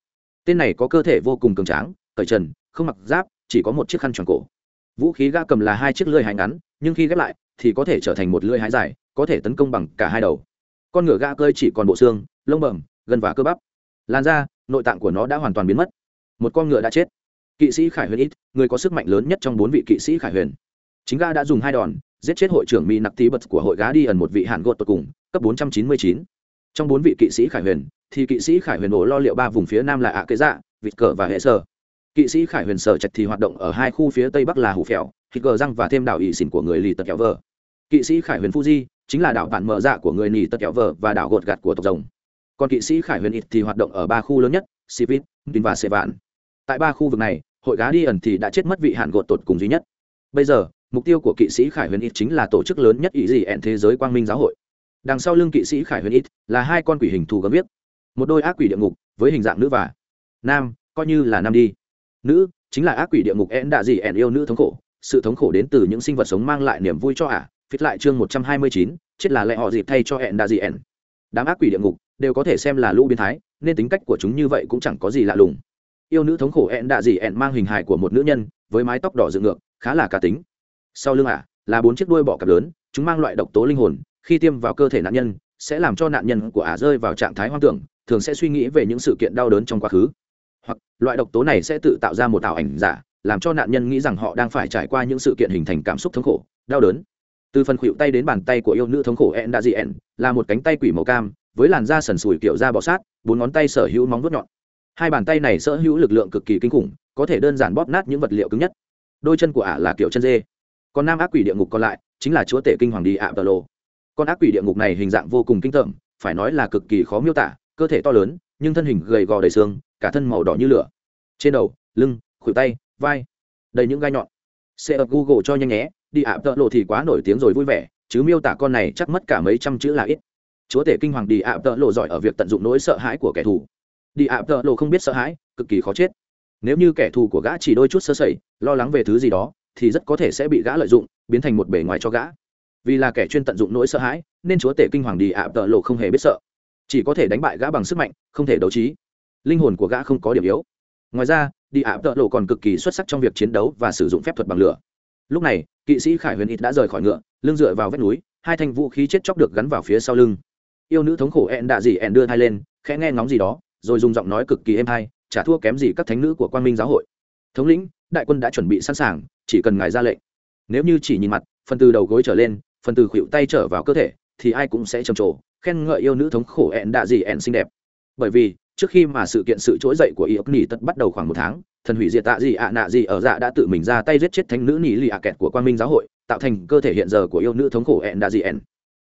Speaker 1: Tên này có cơ thể vô cùng cường tráng, cởi trần, không mặc giáp, chỉ có một chiếc khăn tròn cổ. Vũ khí gã cầm là hai chiếc lưỡi hái ngắn, nhưng khi ghép lại, thì có thể trở thành một lưỡi hái dài, có thể tấn công bằng cả hai đầu. Con ngựa gã cơi chỉ còn bộ xương, lông bẩm, gân và cơ bắp lan ra nội tạng của nó đã hoàn toàn biến mất. Một con ngựa đã chết. Kỵ sĩ khải huyền ít, người có sức mạnh lớn nhất trong bốn vị kỵ sĩ khải huyền. Chính Ga đã dùng hai đòn, giết chết hội trưởng mỹ nặc tí bật của hội gá đi ẩn một vị hạn gột tột cùng, cấp bốn trăm chín mươi chín. Trong bốn vị kỵ sĩ khải huyền, thì kỵ sĩ khải huyền ổ lo liệu ba vùng phía nam là ạ kế dạ vịt cờ và hệ sơ kỵ sĩ khải huyền sở trạch thì hoạt động ở hai khu phía tây bắc là hủ phèo, thịt Cờ răng và thêm đảo ỵ xỉn của người lì tật kéo vờ. Kỵ sĩ khải huyền fuji chính là đảo bạn mở dạ của người nỉ tật kéo vờ và đảo gột gạt của tộc rồng còn kỵ sĩ khải huyền ít thì hoạt động ở ba khu lớn nhất, sivit tin và sệ vạn. Tại ba khu vực này, hội gá đi ẩn thì đã chết mất vị hạn gột tột cùng duy nhất. Bây giờ, mục tiêu của kỵ sĩ khải huyền ít chính là tổ chức lớn nhất ý gì ẹn thế giới quang minh giáo hội. Đằng sau lưng kỵ sĩ khải huyền ít là hai con quỷ hình thù gấm viết. Một đôi ác quỷ địa ngục với hình dạng nữ và nam, coi như là nam đi. Nữ chính là ác quỷ địa ngục ẹn đạ gì ẹn yêu nữ thống khổ. Sự thống khổ đến từ những sinh vật sống mang lại niềm vui cho ả. À. viết lại chương một trăm hai mươi chín, chết là lẽ họ dịp thay cho ẹn đạ gì ẹn. Đám ác quỷ địa ngục đều có thể xem là lũ biến thái, nên tính cách của chúng như vậy cũng chẳng có gì lạ lùng. Yêu nữ thống khổ ẹn đạ gì ẹn mang hình hài của một nữ nhân, với mái tóc đỏ dựng ngược, khá là cá tính. Sau lưng ả, là bốn chiếc đuôi bọ cặp lớn, chúng mang loại độc tố linh hồn, khi tiêm vào cơ thể nạn nhân, sẽ làm cho nạn nhân của ả rơi vào trạng thái hoang tưởng, thường sẽ suy nghĩ về những sự kiện đau đớn trong quá khứ. Hoặc, loại độc tố này sẽ tự tạo ra một ảo ảnh giả, làm cho nạn nhân nghĩ rằng họ đang phải trải qua những sự kiện hình thành cảm xúc thống khổ, đau đớn từ phần khuỵu tay đến bàn tay của yêu nữ thống khổ en đã dị en, là một cánh tay quỷ màu cam, với làn da sần sùi kiểu da bọ sát, bốn ngón tay sở hữu móng vuốt nhọn. Hai bàn tay này sở hữu lực lượng cực kỳ kinh khủng, có thể đơn giản bóp nát những vật liệu cứng nhất. Đôi chân của ả là kiểu chân dê. Còn nam ác quỷ địa ngục còn lại, chính là chúa tể kinh hoàng đi ạ, tờ lô. Con ác quỷ địa ngục này hình dạng vô cùng kinh tởm, phải nói là cực kỳ khó miêu tả, cơ thể to lớn, nhưng thân hình gầy gò đầy xương, cả thân màu đỏ như lửa. Trên đầu, lưng, khuỷu tay, vai, đầy những gai nhọn. Sẽ ập google cho nhanh nhé đi ạ, tợ lộ thì quá nổi tiếng rồi, vui vẻ. Chứ miêu tả con này chắc mất cả mấy trăm chữ là ít. Chúa tể kinh hoàng đi ạ, tợ lộ giỏi ở việc tận dụng nỗi sợ hãi của kẻ thù. Đi ạ, tợ lộ không biết sợ hãi, cực kỳ khó chết. Nếu như kẻ thù của gã chỉ đôi chút sơ sẩy, lo lắng về thứ gì đó, thì rất có thể sẽ bị gã lợi dụng, biến thành một bể ngoài cho gã. Vì là kẻ chuyên tận dụng nỗi sợ hãi, nên chúa tể kinh hoàng đi ạ, tợ lộ không hề biết sợ. Chỉ có thể đánh bại gã bằng sức mạnh, không thể đấu trí. Linh hồn của gã không có điểm yếu. Ngoài ra, đi ạ, tợ lộ còn cực kỳ xuất sắc trong việc chiến đấu và sử dụng phép thuật bằng lửa. Lúc này kỵ sĩ khải huyền ít đã rời khỏi ngựa, lưng dựa vào vách núi, hai thanh vũ khí chết chóc được gắn vào phía sau lưng. Yêu nữ thống khổ ẹn đạ dị ẹn đưa thai lên, khẽ nghe ngóng gì đó, rồi dùng giọng nói cực kỳ êm hay, chả thua kém gì các thánh nữ của quan minh giáo hội. Thống lĩnh, đại quân đã chuẩn bị sẵn sàng, chỉ cần ngài ra lệnh. Nếu như chỉ nhìn mặt, phần từ đầu gối trở lên, phần từ khuỵu tay trở vào cơ thể, thì ai cũng sẽ trầm trồ, khen ngợi yêu nữ thống khổ ẹn đạ dị ẹn xinh đẹp. Bởi vì trước khi mà sự kiện sự trỗi dậy của iốc nỉ tật bắt đầu khoảng một tháng, thần hủy diệt tạ gì ạ nạ gì ở dạ đã tự mình ra tay giết chết thánh nữ nỉ lì ạ kẹt của quan minh giáo hội, tạo thành cơ thể hiện giờ của yêu nữ thống khổ ẹn đạ gì ẹn.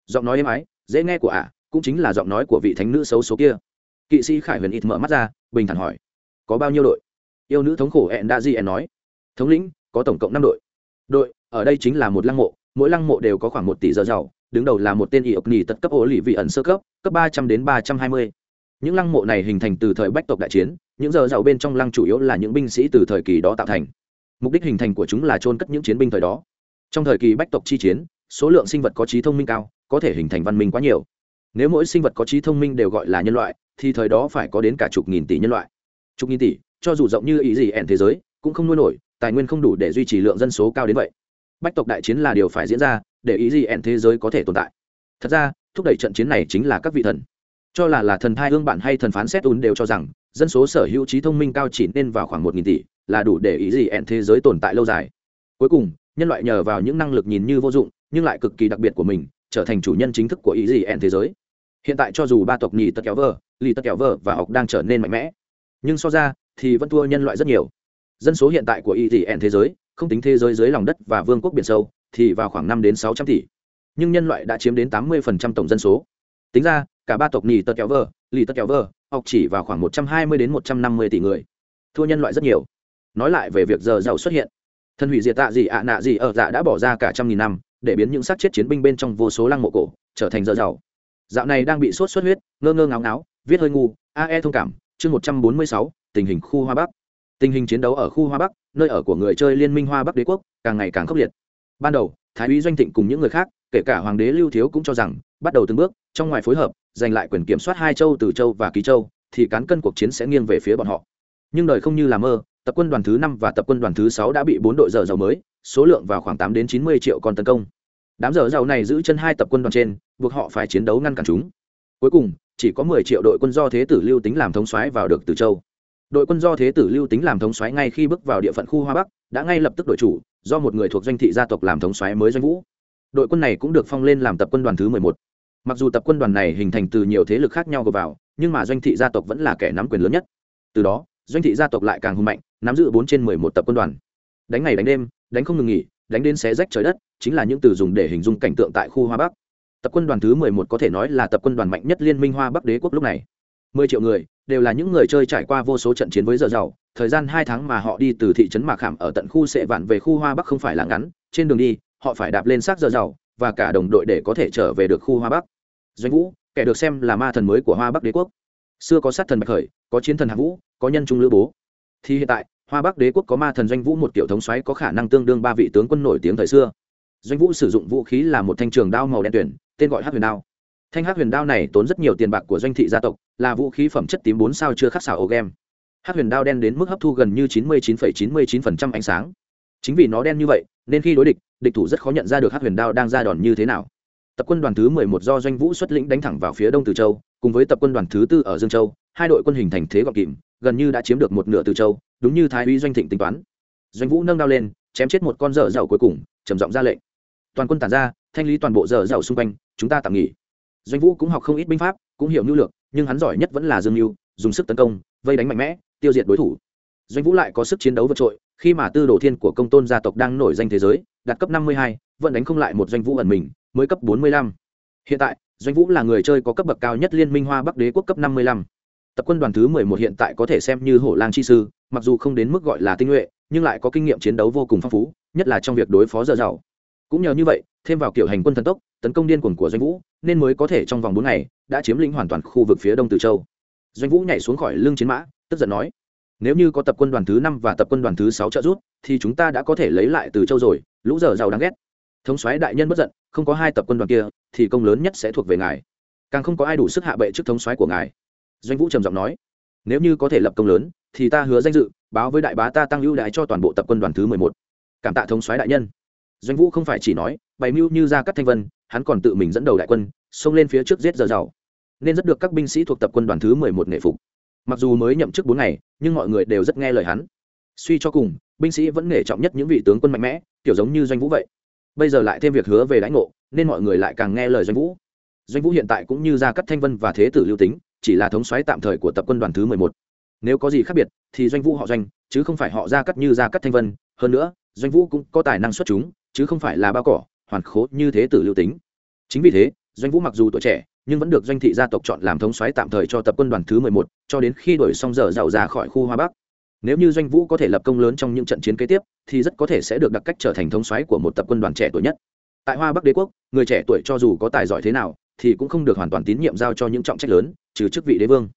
Speaker 1: Giọng nói êm ái, dễ nghe của ạ, cũng chính là giọng nói của vị thánh nữ xấu số kia. Kỵ sĩ khải huyền ít mở mắt ra, bình thản hỏi, có bao nhiêu đội? Yêu nữ thống khổ ẹn đa gì ẹn nói, thống lĩnh, có tổng cộng năm đội. Đội, ở đây chính là một lăng mộ, mỗi lăng mộ đều có khoảng một tỷ giờ giàu, đứng đầu là một tên ỉ ốc nỉ tật cấp ổ lì vị ẩn sơ cấp cấp ba trăm đến ba trăm hai mươi những lăng mộ này hình thành từ thời bách tộc đại chiến, những giờ giàu bên trong lăng chủ yếu là những binh sĩ từ thời kỳ đó tạo thành. Mục đích hình thành của chúng là trôn cất những chiến binh thời đó. Trong thời kỳ bách tộc chi chiến, số lượng sinh vật có trí thông minh cao, có thể hình thành văn minh quá nhiều. Nếu mỗi sinh vật có trí thông minh đều gọi là nhân loại, thì thời đó phải có đến cả chục nghìn tỷ nhân loại. Chục nghìn tỷ, cho dù rộng như ý gì ẻn thế giới, cũng không nuôi nổi, tài nguyên không đủ để duy trì lượng dân số cao đến vậy. Bách tộc đại chiến là điều phải diễn ra, để ý gì ẻn thế giới có thể tồn tại. Thật ra, thúc đẩy trận chiến này chính là các vị thần cho là là thần thai ương bạn hay thần phán xét ùn đều cho rằng, dân số sở hữu trí thông minh cao chỉ nên vào khoảng một nghìn tỷ, là đủ để ý gì ẹn thế giới tồn tại lâu dài. Cuối cùng, nhân loại nhờ vào những năng lực nhìn như vô dụng, nhưng lại cực kỳ đặc biệt của mình, trở thành chủ nhân chính thức của ý gì ẹn thế giới. Hiện tại cho dù ba tộc nhì tật kéo vờ, lì tật kéo vờ và học đang trở nên mạnh mẽ. Nhưng so ra, thì vẫn thua nhân loại rất nhiều. Dân số hiện tại của ý gì ẹn thế giới, không tính thế giới dưới lòng đất và vương quốc biển sâu, thì vào khoảng năm đến sáu trăm tỷ. Nhưng nhân loại đã chiếm đến tám mươi tổng dân số. Tính ra cả ba tộc nỉ tật kéo vờ lì tật kéo vờ học chỉ vào khoảng một trăm hai mươi đến một trăm năm mươi tỷ người. Thua nhân loại rất nhiều. Nói lại về việc giờ giàu xuất hiện. Thân hủy diệt tạ gì ạ, nạ gì ở dạ đã bỏ ra cả trăm nghìn năm để biến những xác chết chiến binh bên trong vô số lăng mộ cổ, trở thành giờ giàu. Dạo này đang bị sốt xuất huyết, ngơ ngơ ngáo ngáo, viết hơi ngu ae thông cảm, chương một trăm bốn mươi sáu, tình hình khu hoa bắc. Tình hình chiến đấu ở khu hoa bắc, nơi ở của người chơi liên minh hoa bắc đế quốc, càng ngày càng khốc liệt. Ban đầu, thái úy doanh thịnh cùng những người khác, kể cả hoàng đế lưu thiếu cũng cho rằng, bắt đầu từng bước, trong ngoài phối hợp giành lại quyền kiểm soát hai châu từ châu và ký châu, thì cán cân cuộc chiến sẽ nghiêng về phía bọn họ. Nhưng đời không như là mơ, tập quân đoàn thứ năm và tập quân đoàn thứ sáu đã bị bốn đội dở dầu mới, số lượng vào khoảng tám đến chín mươi triệu con tấn công. Đám dở dầu này giữ chân hai tập quân đoàn trên, buộc họ phải chiến đấu ngăn cản chúng. Cuối cùng, chỉ có mười triệu đội quân do thế tử lưu tính làm thống soái vào được từ châu. Đội quân do thế tử lưu tính làm thống soái ngay khi bước vào địa phận khu hoa bắc, đã ngay lập tức đội chủ, do một người thuộc doanh thị gia tộc làm thống soái mới doanh vũ. Đội quân này cũng được phong lên làm tập quân đoàn thứ mười một mặc dù tập quân đoàn này hình thành từ nhiều thế lực khác nhau gộp vào, nhưng mà doanh thị gia tộc vẫn là kẻ nắm quyền lớn nhất. Từ đó, doanh thị gia tộc lại càng hùng mạnh, nắm giữ bốn trên mười một tập quân đoàn. Đánh ngày đánh đêm, đánh không ngừng nghỉ, đánh đến xé rách trời đất, chính là những từ dùng để hình dung cảnh tượng tại khu hoa bắc. Tập quân đoàn thứ mười một có thể nói là tập quân đoàn mạnh nhất liên minh hoa bắc đế quốc lúc này. Mười triệu người, đều là những người chơi trải qua vô số trận chiến với giờ giàu, thời gian hai tháng mà họ đi từ thị trấn mạc khảm ở tận khu sệ vạn về khu hoa bắc không phải là ngắn, trên đường đi, họ phải đạp lên xác giờ giàu và cả đồng đội để có thể trở về được khu hoa bắc. Doanh vũ, kẻ được xem là ma thần mới của hoa bắc đế quốc. Xưa có sát thần bạch khởi, có chiến thần hạ vũ, có nhân trung lữ bố. Thì hiện tại, hoa bắc đế quốc có ma thần doanh vũ một kiểu thống xoáy có khả năng tương đương ba vị tướng quân nổi tiếng thời xưa. Doanh vũ sử dụng vũ khí là một thanh trường đao màu đen tuyển, tên gọi hát huyền đao. Thanh hát huyền đao này tốn rất nhiều tiền bạc của doanh thị gia tộc, là vũ khí phẩm chất tím bốn sao chưa khắc xảo ô game hát huyền đao đen đến mức hấp thu gần như chín mươi chín chín mươi chín ánh sáng. Chính vì nó đen như vậy, nên khi đối địch địch thủ rất khó nhận ra được hát huyền đao đang ra đòn như thế nào. Tập quân đoàn thứ mười một do doanh vũ xuất lĩnh đánh thẳng vào phía đông từ châu, cùng với tập quân đoàn thứ tư ở dương châu, hai đội quân hình thành thế gọn kìm, gần như đã chiếm được một nửa từ châu, đúng như thái uy doanh thịnh tính toán. Doanh vũ nâng đao lên, chém chết một con dở dầu cuối cùng, trầm giọng ra lệnh. Toàn quân tản ra, thanh lý toàn bộ dở dầu xung quanh, chúng ta tạm nghỉ. Doanh vũ cũng học không ít binh pháp, cũng hiểu nhu lược, nhưng hắn giỏi nhất vẫn là dương mưu, dùng sức tấn công, vây đánh mạnh mẽ, tiêu diệt đối thủ. Doanh vũ lại có sức chiến đấu vượt trội khi mà tư đồ thiên của công tôn gia tộc đang nổi danh thế giới, đạt cấp năm mươi hai, vẫn đánh không lại một doanh vũ ẩn mình, mới cấp bốn mươi lăm. Hiện tại, doanh vũ là người chơi có cấp bậc cao nhất liên minh hoa bắc đế quốc cấp năm mươi lăm. Tập quân đoàn thứ mười một hiện tại có thể xem như hổ lang chi sư, mặc dù không đến mức gọi là tinh nhuệ, nhưng lại có kinh nghiệm chiến đấu vô cùng phong phú, nhất là trong việc đối phó dở dầu cũng nhờ như vậy, thêm vào kiểu hành quân thần tốc, tấn công điên cuồng của doanh vũ, nên mới có thể trong vòng bốn ngày, đã chiếm lĩnh hoàn toàn khu vực phía đông từ châu. Doanh vũ nhảy xuống khỏi lưng chiến mã, tức giận nói nếu như có tập quân đoàn thứ năm và tập quân đoàn thứ sáu trợ giúp, thì chúng ta đã có thể lấy lại từ châu rồi, lũ dở giàu đáng ghét. Thống soái đại nhân bất giận, không có hai tập quân đoàn kia, thì công lớn nhất sẽ thuộc về ngài. Càng không có ai đủ sức hạ bệ trước thống soái của ngài. Doanh vũ trầm giọng nói. Nếu như có thể lập công lớn, thì ta hứa danh dự, báo với đại bá ta tăng ưu đãi cho toàn bộ tập quân đoàn thứ mười một. Cảm tạ thống soái đại nhân. Doanh vũ không phải chỉ nói, bày mưu như ra các thanh vân, hắn còn tự mình dẫn đầu đại quân, xông lên phía trước giết giờ giàu. Nên rất được các binh sĩ thuộc tập quân đoàn thứ mười một nghệ phục mặc dù mới nhậm chức bốn ngày, nhưng mọi người đều rất nghe lời hắn. Suy cho cùng, binh sĩ vẫn nể trọng nhất những vị tướng quân mạnh mẽ, kiểu giống như doanh vũ vậy. Bây giờ lại thêm việc hứa về lãnh ngộ, nên mọi người lại càng nghe lời doanh vũ. Doanh vũ hiện tại cũng như gia cắt thanh vân và thế tử lưu tính, chỉ là thống soái tạm thời của tập quân đoàn thứ mười một. Nếu có gì khác biệt, thì doanh vũ họ doanh, chứ không phải họ gia cắt như gia cắt thanh vân. Hơn nữa, doanh vũ cũng có tài năng xuất chúng, chứ không phải là bao cỏ, hoàn khố như thế tử lưu tính. Chính vì thế doanh vũ mặc dù tuổi trẻ, nhưng vẫn được doanh thị gia tộc chọn làm thống soái tạm thời cho tập quân đoàn thứ mười một, cho đến khi đổi xong giờ giàu ra khỏi khu hoa bắc. Nếu như doanh vũ có thể lập công lớn trong những trận chiến kế tiếp, thì rất có thể sẽ được đặc cách trở thành thống soái của một tập quân đoàn trẻ tuổi nhất. Tại hoa bắc đế quốc, người trẻ tuổi cho dù có tài giỏi thế nào, thì cũng không được hoàn toàn tín nhiệm giao cho những trọng trách lớn, trừ chức vị đế vương.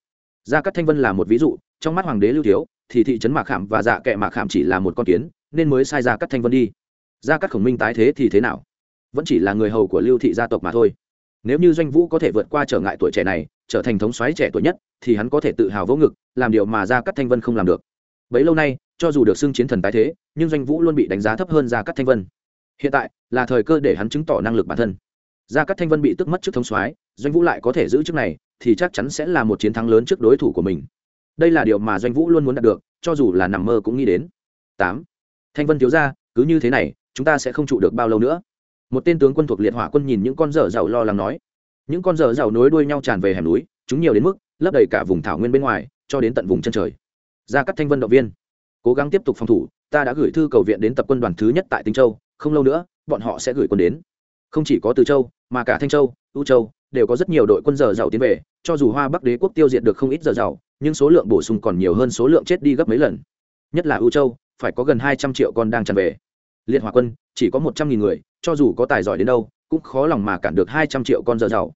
Speaker 1: Gia cát thanh vân là một ví dụ, trong mắt hoàng đế lưu thiếu, thì thị trấn mạc khảm và dạ kệ mạc khảm chỉ là một con kiến, nên mới sai gia cát thanh vân đi. Gia cát khổng minh tái thế thì thế nào? Vẫn chỉ là người hầu của lưu thị gia tộc mà thôi nếu như doanh vũ có thể vượt qua trở ngại tuổi trẻ này, trở thành thống soái trẻ tuổi nhất, thì hắn có thể tự hào vỗ ngực, làm điều mà gia cát thanh vân không làm được. Bấy lâu nay, cho dù được xưng chiến thần tái thế, nhưng doanh vũ luôn bị đánh giá thấp hơn gia cát thanh vân. Hiện tại, là thời cơ để hắn chứng tỏ năng lực bản thân. Gia cát thanh vân bị tức mất trước thống soái, doanh vũ lại có thể giữ chức này, thì chắc chắn sẽ là một chiến thắng lớn trước đối thủ của mình. Đây là điều mà doanh vũ luôn muốn đạt được, cho dù là nằm mơ cũng nghĩ đến. Tám. Thanh vân thiếu ra cứ như thế này, chúng ta sẽ không trụ được bao lâu nữa một tên tướng quân thuộc liệt hỏa quân nhìn những con dở dầu lo lắng nói. Những con dở dầu nối đuôi nhau tràn về hẻm núi, chúng nhiều đến mức, lấp đầy cả vùng thảo nguyên bên ngoài, cho đến tận vùng chân trời. Ra các thanh vân động viên. Cố gắng tiếp tục phòng thủ, ta đã gửi thư cầu viện đến tập quân đoàn thứ nhất tại tinh châu, không lâu nữa, bọn họ sẽ gửi quân đến. Không chỉ có từ châu, mà cả thanh châu, u châu, đều có rất nhiều đội quân dở giàu tiến về, cho dù hoa bắc đế quốc tiêu diệt được không ít dở giàu nhưng số lượng bổ sung còn nhiều hơn số lượng chết đi gấp mấy lần. Nhất là u châu, phải có gần hai trăm triệu con đang tràn về. Liệt hỏa quân, chỉ có một trăm nghìn người cho dù có tài giỏi đến đâu, cũng khó lòng mà cản được hai trăm triệu con dở giàu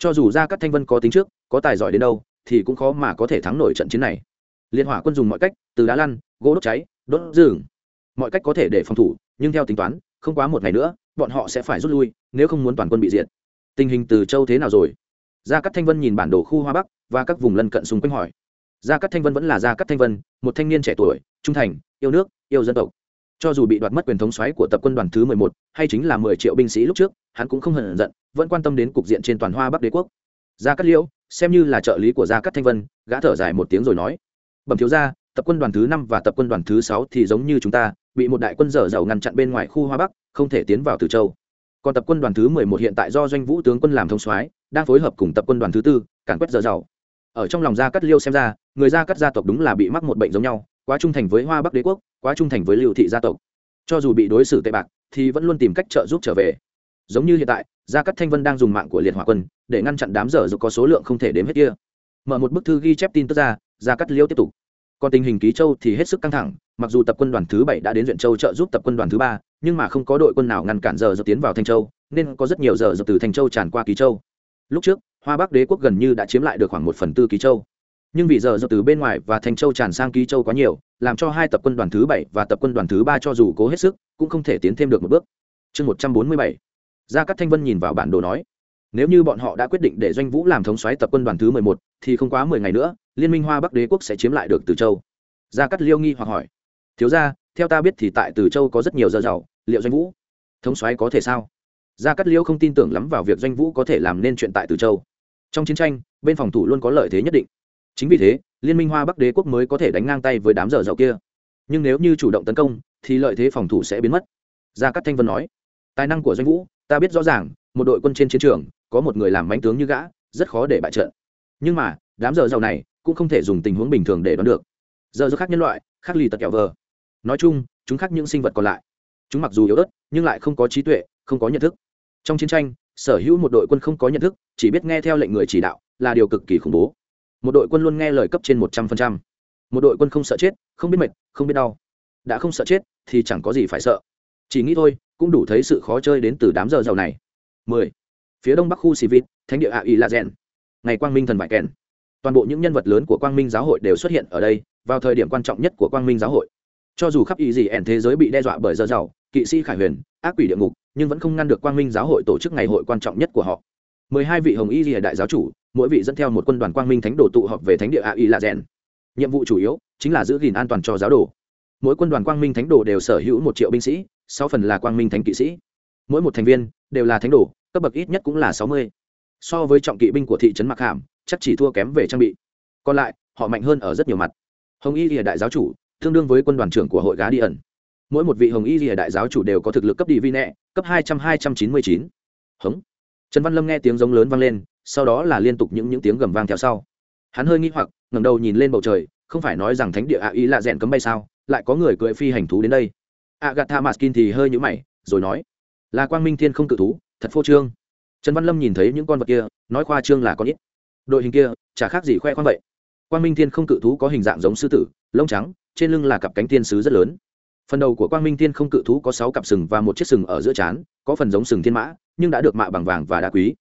Speaker 1: cho dù ra các thanh vân có tính trước, có tài giỏi đến đâu, thì cũng khó mà có thể thắng nổi trận chiến này. Liên hỏa quân dùng mọi cách, từ đá lăn, gỗ đốt cháy, đốt rừng. Mọi cách có thể để phòng thủ, nhưng theo tính toán, không quá một ngày nữa, bọn họ sẽ phải rút lui, nếu không muốn toàn quân bị diệt. Tình hình từ châu thế nào rồi? Gia cát thanh vân nhìn bản đồ khu hoa bắc và các vùng lân cận xung quanh hỏi. Gia cát thanh vân vẫn là gia cát thanh vân, một thanh niên trẻ tuổi, trung thành, yêu nước, yêu dân tộc cho dù bị đoạt mất quyền thống xoáy của tập quân đoàn thứ mười một, hay chính là mười triệu binh sĩ lúc trước, hắn cũng không hận giận, vẫn quan tâm đến cục diện trên toàn hoa bắc đế quốc. Gia cát liễu, xem như là trợ lý của gia cát thanh vân, gã thở dài một tiếng rồi nói, bẩm thiếu gia, tập quân đoàn thứ năm và tập quân đoàn thứ sáu thì giống như chúng ta, bị một đại quân dở dầu ngăn chặn bên ngoài khu hoa bắc, không thể tiến vào từ châu. Còn tập quân đoàn thứ mười một hiện tại do doanh vũ tướng quân làm thống soái, đang phối hợp cùng tập quân đoàn thứ tư, càn quét dở dầu. Ở trong lòng gia Cát liêu xem ra, người gia Cát gia tộc đúng là bị mắc một bệnh giống nhau quá trung thành với hoa bắc đế quốc, quá trung thành với lưu thị gia tộc. Cho dù bị đối xử tệ bạc, thì vẫn luôn tìm cách trợ giúp trở về. Giống như hiện tại, gia cắt thanh vân đang dùng mạng của liệt hỏa quân để ngăn chặn đám dở dù có số lượng không thể đếm hết kia. Mở một bức thư ghi chép tin tức ra, gia cắt liễu tiếp tục. Còn tình hình ký châu thì hết sức căng thẳng, mặc dù tập quân đoàn thứ bảy đã đến duyện châu trợ giúp tập quân đoàn thứ ba, nhưng mà không có đội quân nào ngăn cản giờ dập tiến vào thanh châu, nên có rất nhiều giờ dập từ thanh châu tràn qua ký châu. Lúc trước, hoa bắc đế quốc gần như đã chiếm lại được khoảng một phần tư ký châu nhưng vì giờ do từ bên ngoài và thành châu tràn sang ký châu quá nhiều, làm cho hai tập quân đoàn thứ bảy và tập quân đoàn thứ ba cho dù cố hết sức, cũng không thể tiến thêm được một bước. Chương một trăm bốn mươi bảy. Gia cát thanh vân nhìn vào bản đồ nói, nếu như bọn họ đã quyết định để doanh vũ làm thống soái tập quân đoàn thứ mười một, thì không quá mười ngày nữa, liên minh hoa bắc đế quốc sẽ chiếm lại được từ châu. Gia cát liêu nghi hoặc hỏi, thiếu ra theo ta biết thì tại từ châu có rất nhiều giờ giàu, liệu doanh vũ thống soái có thể sao? Gia cát liêu không tin tưởng lắm vào việc doanh vũ có thể làm nên chuyện tại từ châu. Trong chiến tranh, bên phòng thủ luôn có lợi thế nhất định chính vì thế, liên minh hoa bắc đế quốc mới có thể đánh ngang tay với đám dở dậu kia. Nhưng nếu như chủ động tấn công, thì lợi thế phòng thủ sẽ biến mất. Gia cát thanh vân nói, tài năng của doanh vũ, ta biết rõ ràng, một đội quân trên chiến trường, có một người làm bánh tướng như gã, rất khó để bại trận. Nhưng mà, đám dở dậu này, cũng không thể dùng tình huống bình thường để đoán được. Giờ do khác nhân loại, khác lì tật kẹo vờ. Nói chung, chúng khác những sinh vật còn lại. Chúng mặc dù yếu ớt, nhưng lại không có trí tuệ, không có nhận thức. Trong chiến tranh, sở hữu một đội quân không có nhận thức, chỉ biết nghe theo lệnh người chỉ đạo, là điều cực kỳ khủng bố một đội quân luôn nghe lời cấp trên một trăm phần trăm. Một đội quân không sợ chết, không biết mệt, không biết đau. Đã không sợ chết, thì chẳng có gì phải sợ. Chỉ nghĩ thôi, cũng đủ thấy sự khó chơi đến từ đám giờ giàu này. 10. phía đông bắc khu xì vịt, thánh địa ạ y la rèn. Ngày quang minh thần vải kèn. Toàn bộ những nhân vật lớn của quang minh giáo hội đều xuất hiện ở đây, vào thời điểm quan trọng nhất của quang minh giáo hội. Cho dù khắp ý gì ẻn thế giới bị đe dọa bởi giờ giàu, kỵ sĩ khải huyền, ác quỷ địa ngục, nhưng vẫn không ngăn được quang minh giáo hội tổ chức ngày hội quan trọng nhất của họ. Mười hai vị hồng y rìa đại giáo chủ mỗi vị dẫn theo một quân đoàn quang minh thánh đồ tụ họp về thánh địa a y la rèn nhiệm vụ chủ yếu chính là giữ gìn an toàn cho giáo đồ. Mỗi quân đoàn quang minh thánh đồ đều sở hữu một triệu binh sĩ, sáu phần là quang minh thánh kỵ sĩ. Mỗi một thành viên đều là thánh đồ, cấp bậc ít nhất cũng là sáu mươi. So với trọng kỵ binh của thị trấn mặc hàm, chắc chỉ thua kém về trang bị. Còn lại, họ mạnh hơn ở rất nhiều mặt. Hồng y lìa đại giáo chủ, tương đương với quân đoàn trưởng của hội gá đi ẩn. Mỗi một vị hồng y lìa đại giáo chủ đều có thực lực cấp đi vi nẹ cấp hai trăm hai trăm chín mươi chín. Hống. Trần văn lâm nghe tiếng giống lớn vang lên sau đó là liên tục những những tiếng gầm vang theo sau. Hắn hơi nghi hoặc, ngẩng đầu nhìn lên bầu trời, không phải nói rằng thánh địa ạ ý là rèn cấm bay sao, lại có người cưỡi phi hành thú đến đây. Agatha maskin thì hơi nhũ mày, rồi nói, là quang minh thiên không cự thú, thật phô trương. Trần văn lâm nhìn thấy những con vật kia, nói khoa trương là con ít. Đội hình kia, chả khác gì khoe khoang vậy. Quang minh thiên không cự thú có hình dạng giống sư tử, lông trắng, trên lưng là cặp cánh thiên sứ rất lớn. Phần đầu của quang minh thiên không cự thú có sáu cặp sừng và một chiếc sừng ở giữa trán, có phần giống sừng thiên mã, nhưng đã được mạ bằng vàng và đá quý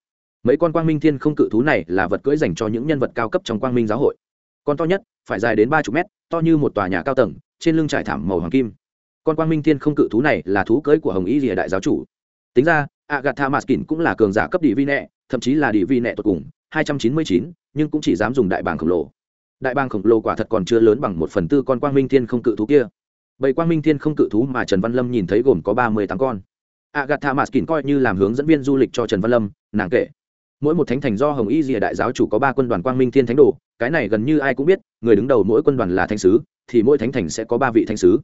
Speaker 1: mấy con quang minh thiên không cự thú này là vật cưỡi dành cho những nhân vật cao cấp trong quang minh giáo hội. Con to nhất, phải dài đến ba chục mét, to như một tòa nhà cao tầng, trên lưng trải thảm màu hoàng kim. Con quang minh thiên không cự thú này là thú cưỡi của hồng y rìa đại giáo chủ. Tính ra, agatha maskin cũng là cường giả cấp địa vi nẹ, thậm chí là địa vi nẹ tột cùng, hai trăm chín mươi chín, nhưng cũng chỉ dám dùng đại bàng khổng lồ. Đại bàng khổng lồ quả thật còn chưa lớn bằng một phần tư con quang minh thiên không cự thú kia. Bầy quang minh thiên không cự thú mà trần văn lâm nhìn thấy gồm có ba mươi tám con. Agatha maskin coi như làm hướng dẫn viên du lịch cho trần văn lâm, nàng kể mỗi một thánh thành do hồng y rìa đại giáo chủ có ba quân đoàn quang minh thiên thánh đồ, cái này gần như ai cũng biết, người đứng đầu mỗi quân đoàn là thánh sứ, thì mỗi thánh thành sẽ có ba vị thánh sứ.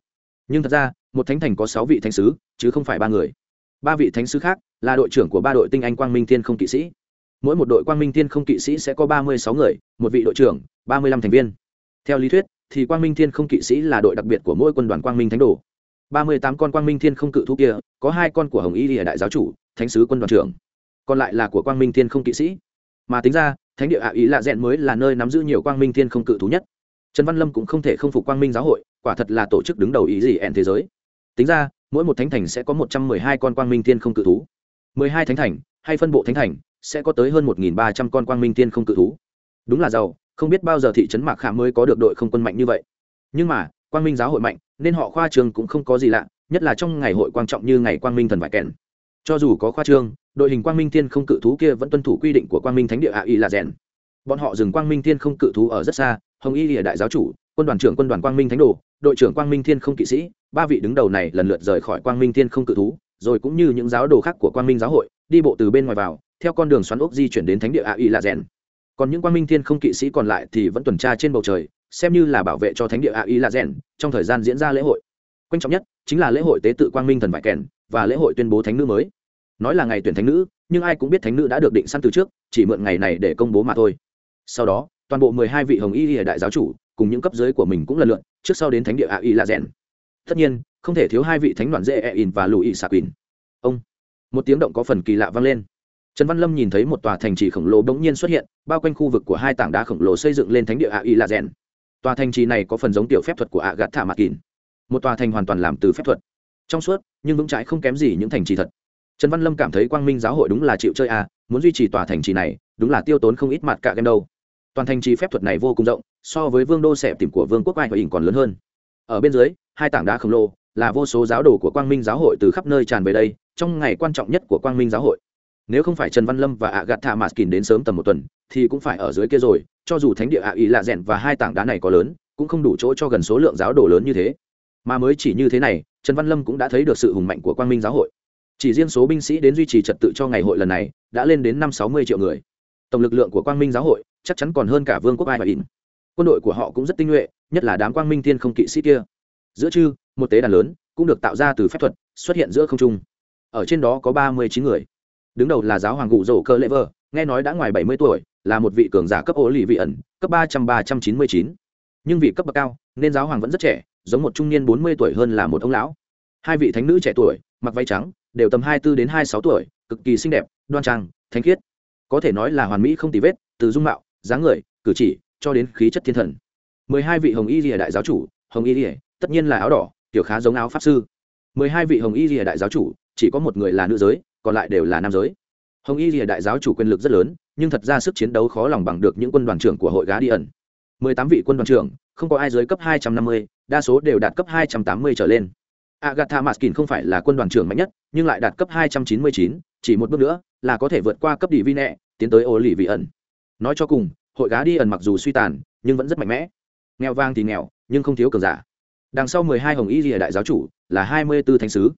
Speaker 1: Nhưng thật ra, một thánh thành có sáu vị thánh sứ, chứ không phải ba người. Ba vị thánh sứ khác là đội trưởng của ba đội tinh anh quang minh thiên không kỵ sĩ. Mỗi một đội quang minh thiên không kỵ sĩ sẽ có ba mươi sáu người, một vị đội trưởng, ba mươi lăm thành viên. Theo lý thuyết, thì quang minh thiên không kỵ sĩ là đội đặc biệt của mỗi quân đoàn quang minh thánh đồ. ba mươi tám con quang minh thiên không cự thú kia, có hai con của hồng y lìa đại giáo chủ, thánh sứ quân đoàn trưởng còn lại là của quang minh thiên không kỵ sĩ. Mà tính ra, thánh địa ạ ý lạ rẽn mới là nơi nắm giữ nhiều quang minh thiên không cự thú nhất. Trần văn lâm cũng không thể không phục quang minh giáo hội, quả thật là tổ chức đứng đầu ý gì ẹn thế giới. Tính ra, mỗi một thánh thành sẽ có một trăm mười hai con quang minh thiên không cự thú. mười hai thánh thành, hay phân bộ thánh thành, sẽ có tới hơn một nghìn ba trăm con quang minh thiên không cự thú. Đúng là giàu, không biết bao giờ thị trấn mạc khả mới có được đội không quân mạnh như vậy. Nhưng mà, quang minh giáo hội mạnh, nên họ khoa trường cũng không có gì lạ, nhất là trong ngày hội quan trọng như ngày quang minh thần vải kèn cho dù có khoa trương, đội hình quang minh thiên không cự thú kia vẫn tuân thủ quy định của quang minh thánh địa hạ y là rèn. Bọn họ dừng quang minh thiên không cự thú ở rất xa, hồng y lìa đại giáo chủ, quân đoàn trưởng quân đoàn quang minh thánh đồ, đội trưởng quang minh thiên không kỵ sĩ, ba vị đứng đầu này lần lượt rời khỏi quang minh thiên không cự thú, rồi cũng như những giáo đồ khác của quang minh giáo hội, đi bộ từ bên ngoài vào, theo con đường xoắn ốc di chuyển đến thánh địa hạ y là rèn. Còn những quang minh thiên không kỵ sĩ còn lại thì vẫn tuần tra trên bầu trời, xem như là bảo vệ cho thánh địa hạ y là rèn, trong thời gian diễn ra lễ hội. Quan trọng nhất chính là lễ hội tế tự quang minh thần vải kèn và lễ hội tuyên bố thánh nữ mới nói là ngày tuyển thánh nữ, nhưng ai cũng biết thánh nữ đã được định săn từ trước, chỉ mượn ngày này để công bố mà thôi. Sau đó, toàn bộ mười hai vị hồng y hệ đại giáo chủ, cùng những cấp dưới của mình cũng lần lượt, trước sau đến thánh địa ạ y la rèn. Tất nhiên, không thể thiếu hai vị thánh đoàn dễ e in và lùi xạ quỳnh. Ông, một tiếng động có phần kỳ lạ vang lên. Trần văn lâm nhìn thấy một tòa thành trì khổng lồ bỗng nhiên xuất hiện, bao quanh khu vực của hai tảng đá khổng lồ xây dựng lên thánh địa ạ y la rèn. Tòa thành trì này có phần giống tiểu phép thuật của ạ gạt thả mạc kín một tòa thành hoàn toàn làm từ phép thuật. Trong suốt, nhưng vững chãi không kém gì những thành trì thật trần văn lâm cảm thấy quang minh giáo hội đúng là chịu chơi à muốn duy trì tòa thành trì này, đúng là tiêu tốn không ít mặt cả game đâu. Toàn thành trì phép thuật này vô cùng rộng, so với vương đô xẹp tìm của vương quốc ai và ỉn còn lớn hơn. Ở bên dưới, hai tảng đá khổng lồ, là vô số giáo đồ của quang minh giáo hội từ khắp nơi tràn về đây, trong ngày quan trọng nhất của quang minh giáo hội. Nếu không phải trần văn lâm và ạ gạt thả mạt kín đến sớm tầm một tuần, thì cũng phải ở dưới kia rồi, cho dù thánh địa ạ ý lạ rẽn và hai tảng đá này có lớn, cũng không đủ chỗ cho gần số lượng giáo đồ lớn như thế. Mà mới chỉ như thế này, trần văn lâm cũng đã thấy được sự hùng mạnh của quang minh giáo hội chỉ riêng số binh sĩ đến duy trì trật tự cho ngày hội lần này đã lên đến năm sáu mươi triệu người. Tổng lực lượng của quang minh giáo hội chắc chắn còn hơn cả vương quốc ai và in quân đội của họ cũng rất tinh nhuệ, nhất là đám quang minh thiên không kỵ sĩ kia. Giữa trưa một tế đàn lớn cũng được tạo ra từ phép thuật, xuất hiện giữa không trung. Ở trên đó có ba mươi chín người. Đứng đầu là giáo hoàng gụ rổ cơ lễ vơ, nghe nói đã ngoài bảy mươi tuổi, là một vị cường giả cấp ô lì vị ẩn, cấp ba trăm ba trăm chín mươi chín. Nhưng vị cấp bậc cao, nên giáo hoàng vẫn rất trẻ, giống một trung niên bốn mươi tuổi hơn là một ông lão. Hai vị thánh nữ trẻ tuổi mặc váy trắng, đều tầm hai mươi đến hai mươi sáu tuổi, cực kỳ xinh đẹp, đoan trang, thanh khiết. Có thể nói là hoàn mỹ không tì vết, từ dung mạo, dáng người, cử chỉ, cho đến khí chất thiên thần. Mười hai vị hồng y rìa đại giáo chủ, hồng y rìa tất nhiên là áo đỏ, kiểu khá giống áo pháp sư. Mười hai vị hồng y rìa đại giáo chủ, chỉ có một người là nữ giới, còn lại đều là nam giới. Hồng y rìa đại giáo chủ quyền lực rất lớn, nhưng thật ra sức chiến đấu khó lòng bằng được những quân đoàn trưởng của hội gá đi ẩn. Mười tám vị quân đoàn trưởng, không có ai dưới cấp hai trăm năm mươi, đa số đều đạt cấp hai trăm tám mươi trở lên agatha maskin không phải là quân đoàn trưởng mạnh nhất, nhưng lại đạt cấp hai trăm chín mươi chín, chỉ một bước nữa là có thể vượt qua cấp đi vi nẹ tiến tới ô lì vị ẩn. Nói cho cùng, hội gá đi ẩn mặc dù suy tàn, nhưng vẫn rất mạnh mẽ. Nghèo vang thì nghèo, nhưng không thiếu cường giả. Đằng sau mười hai hồng y rìa đại giáo chủ là hai mươi b ố thánh sứ.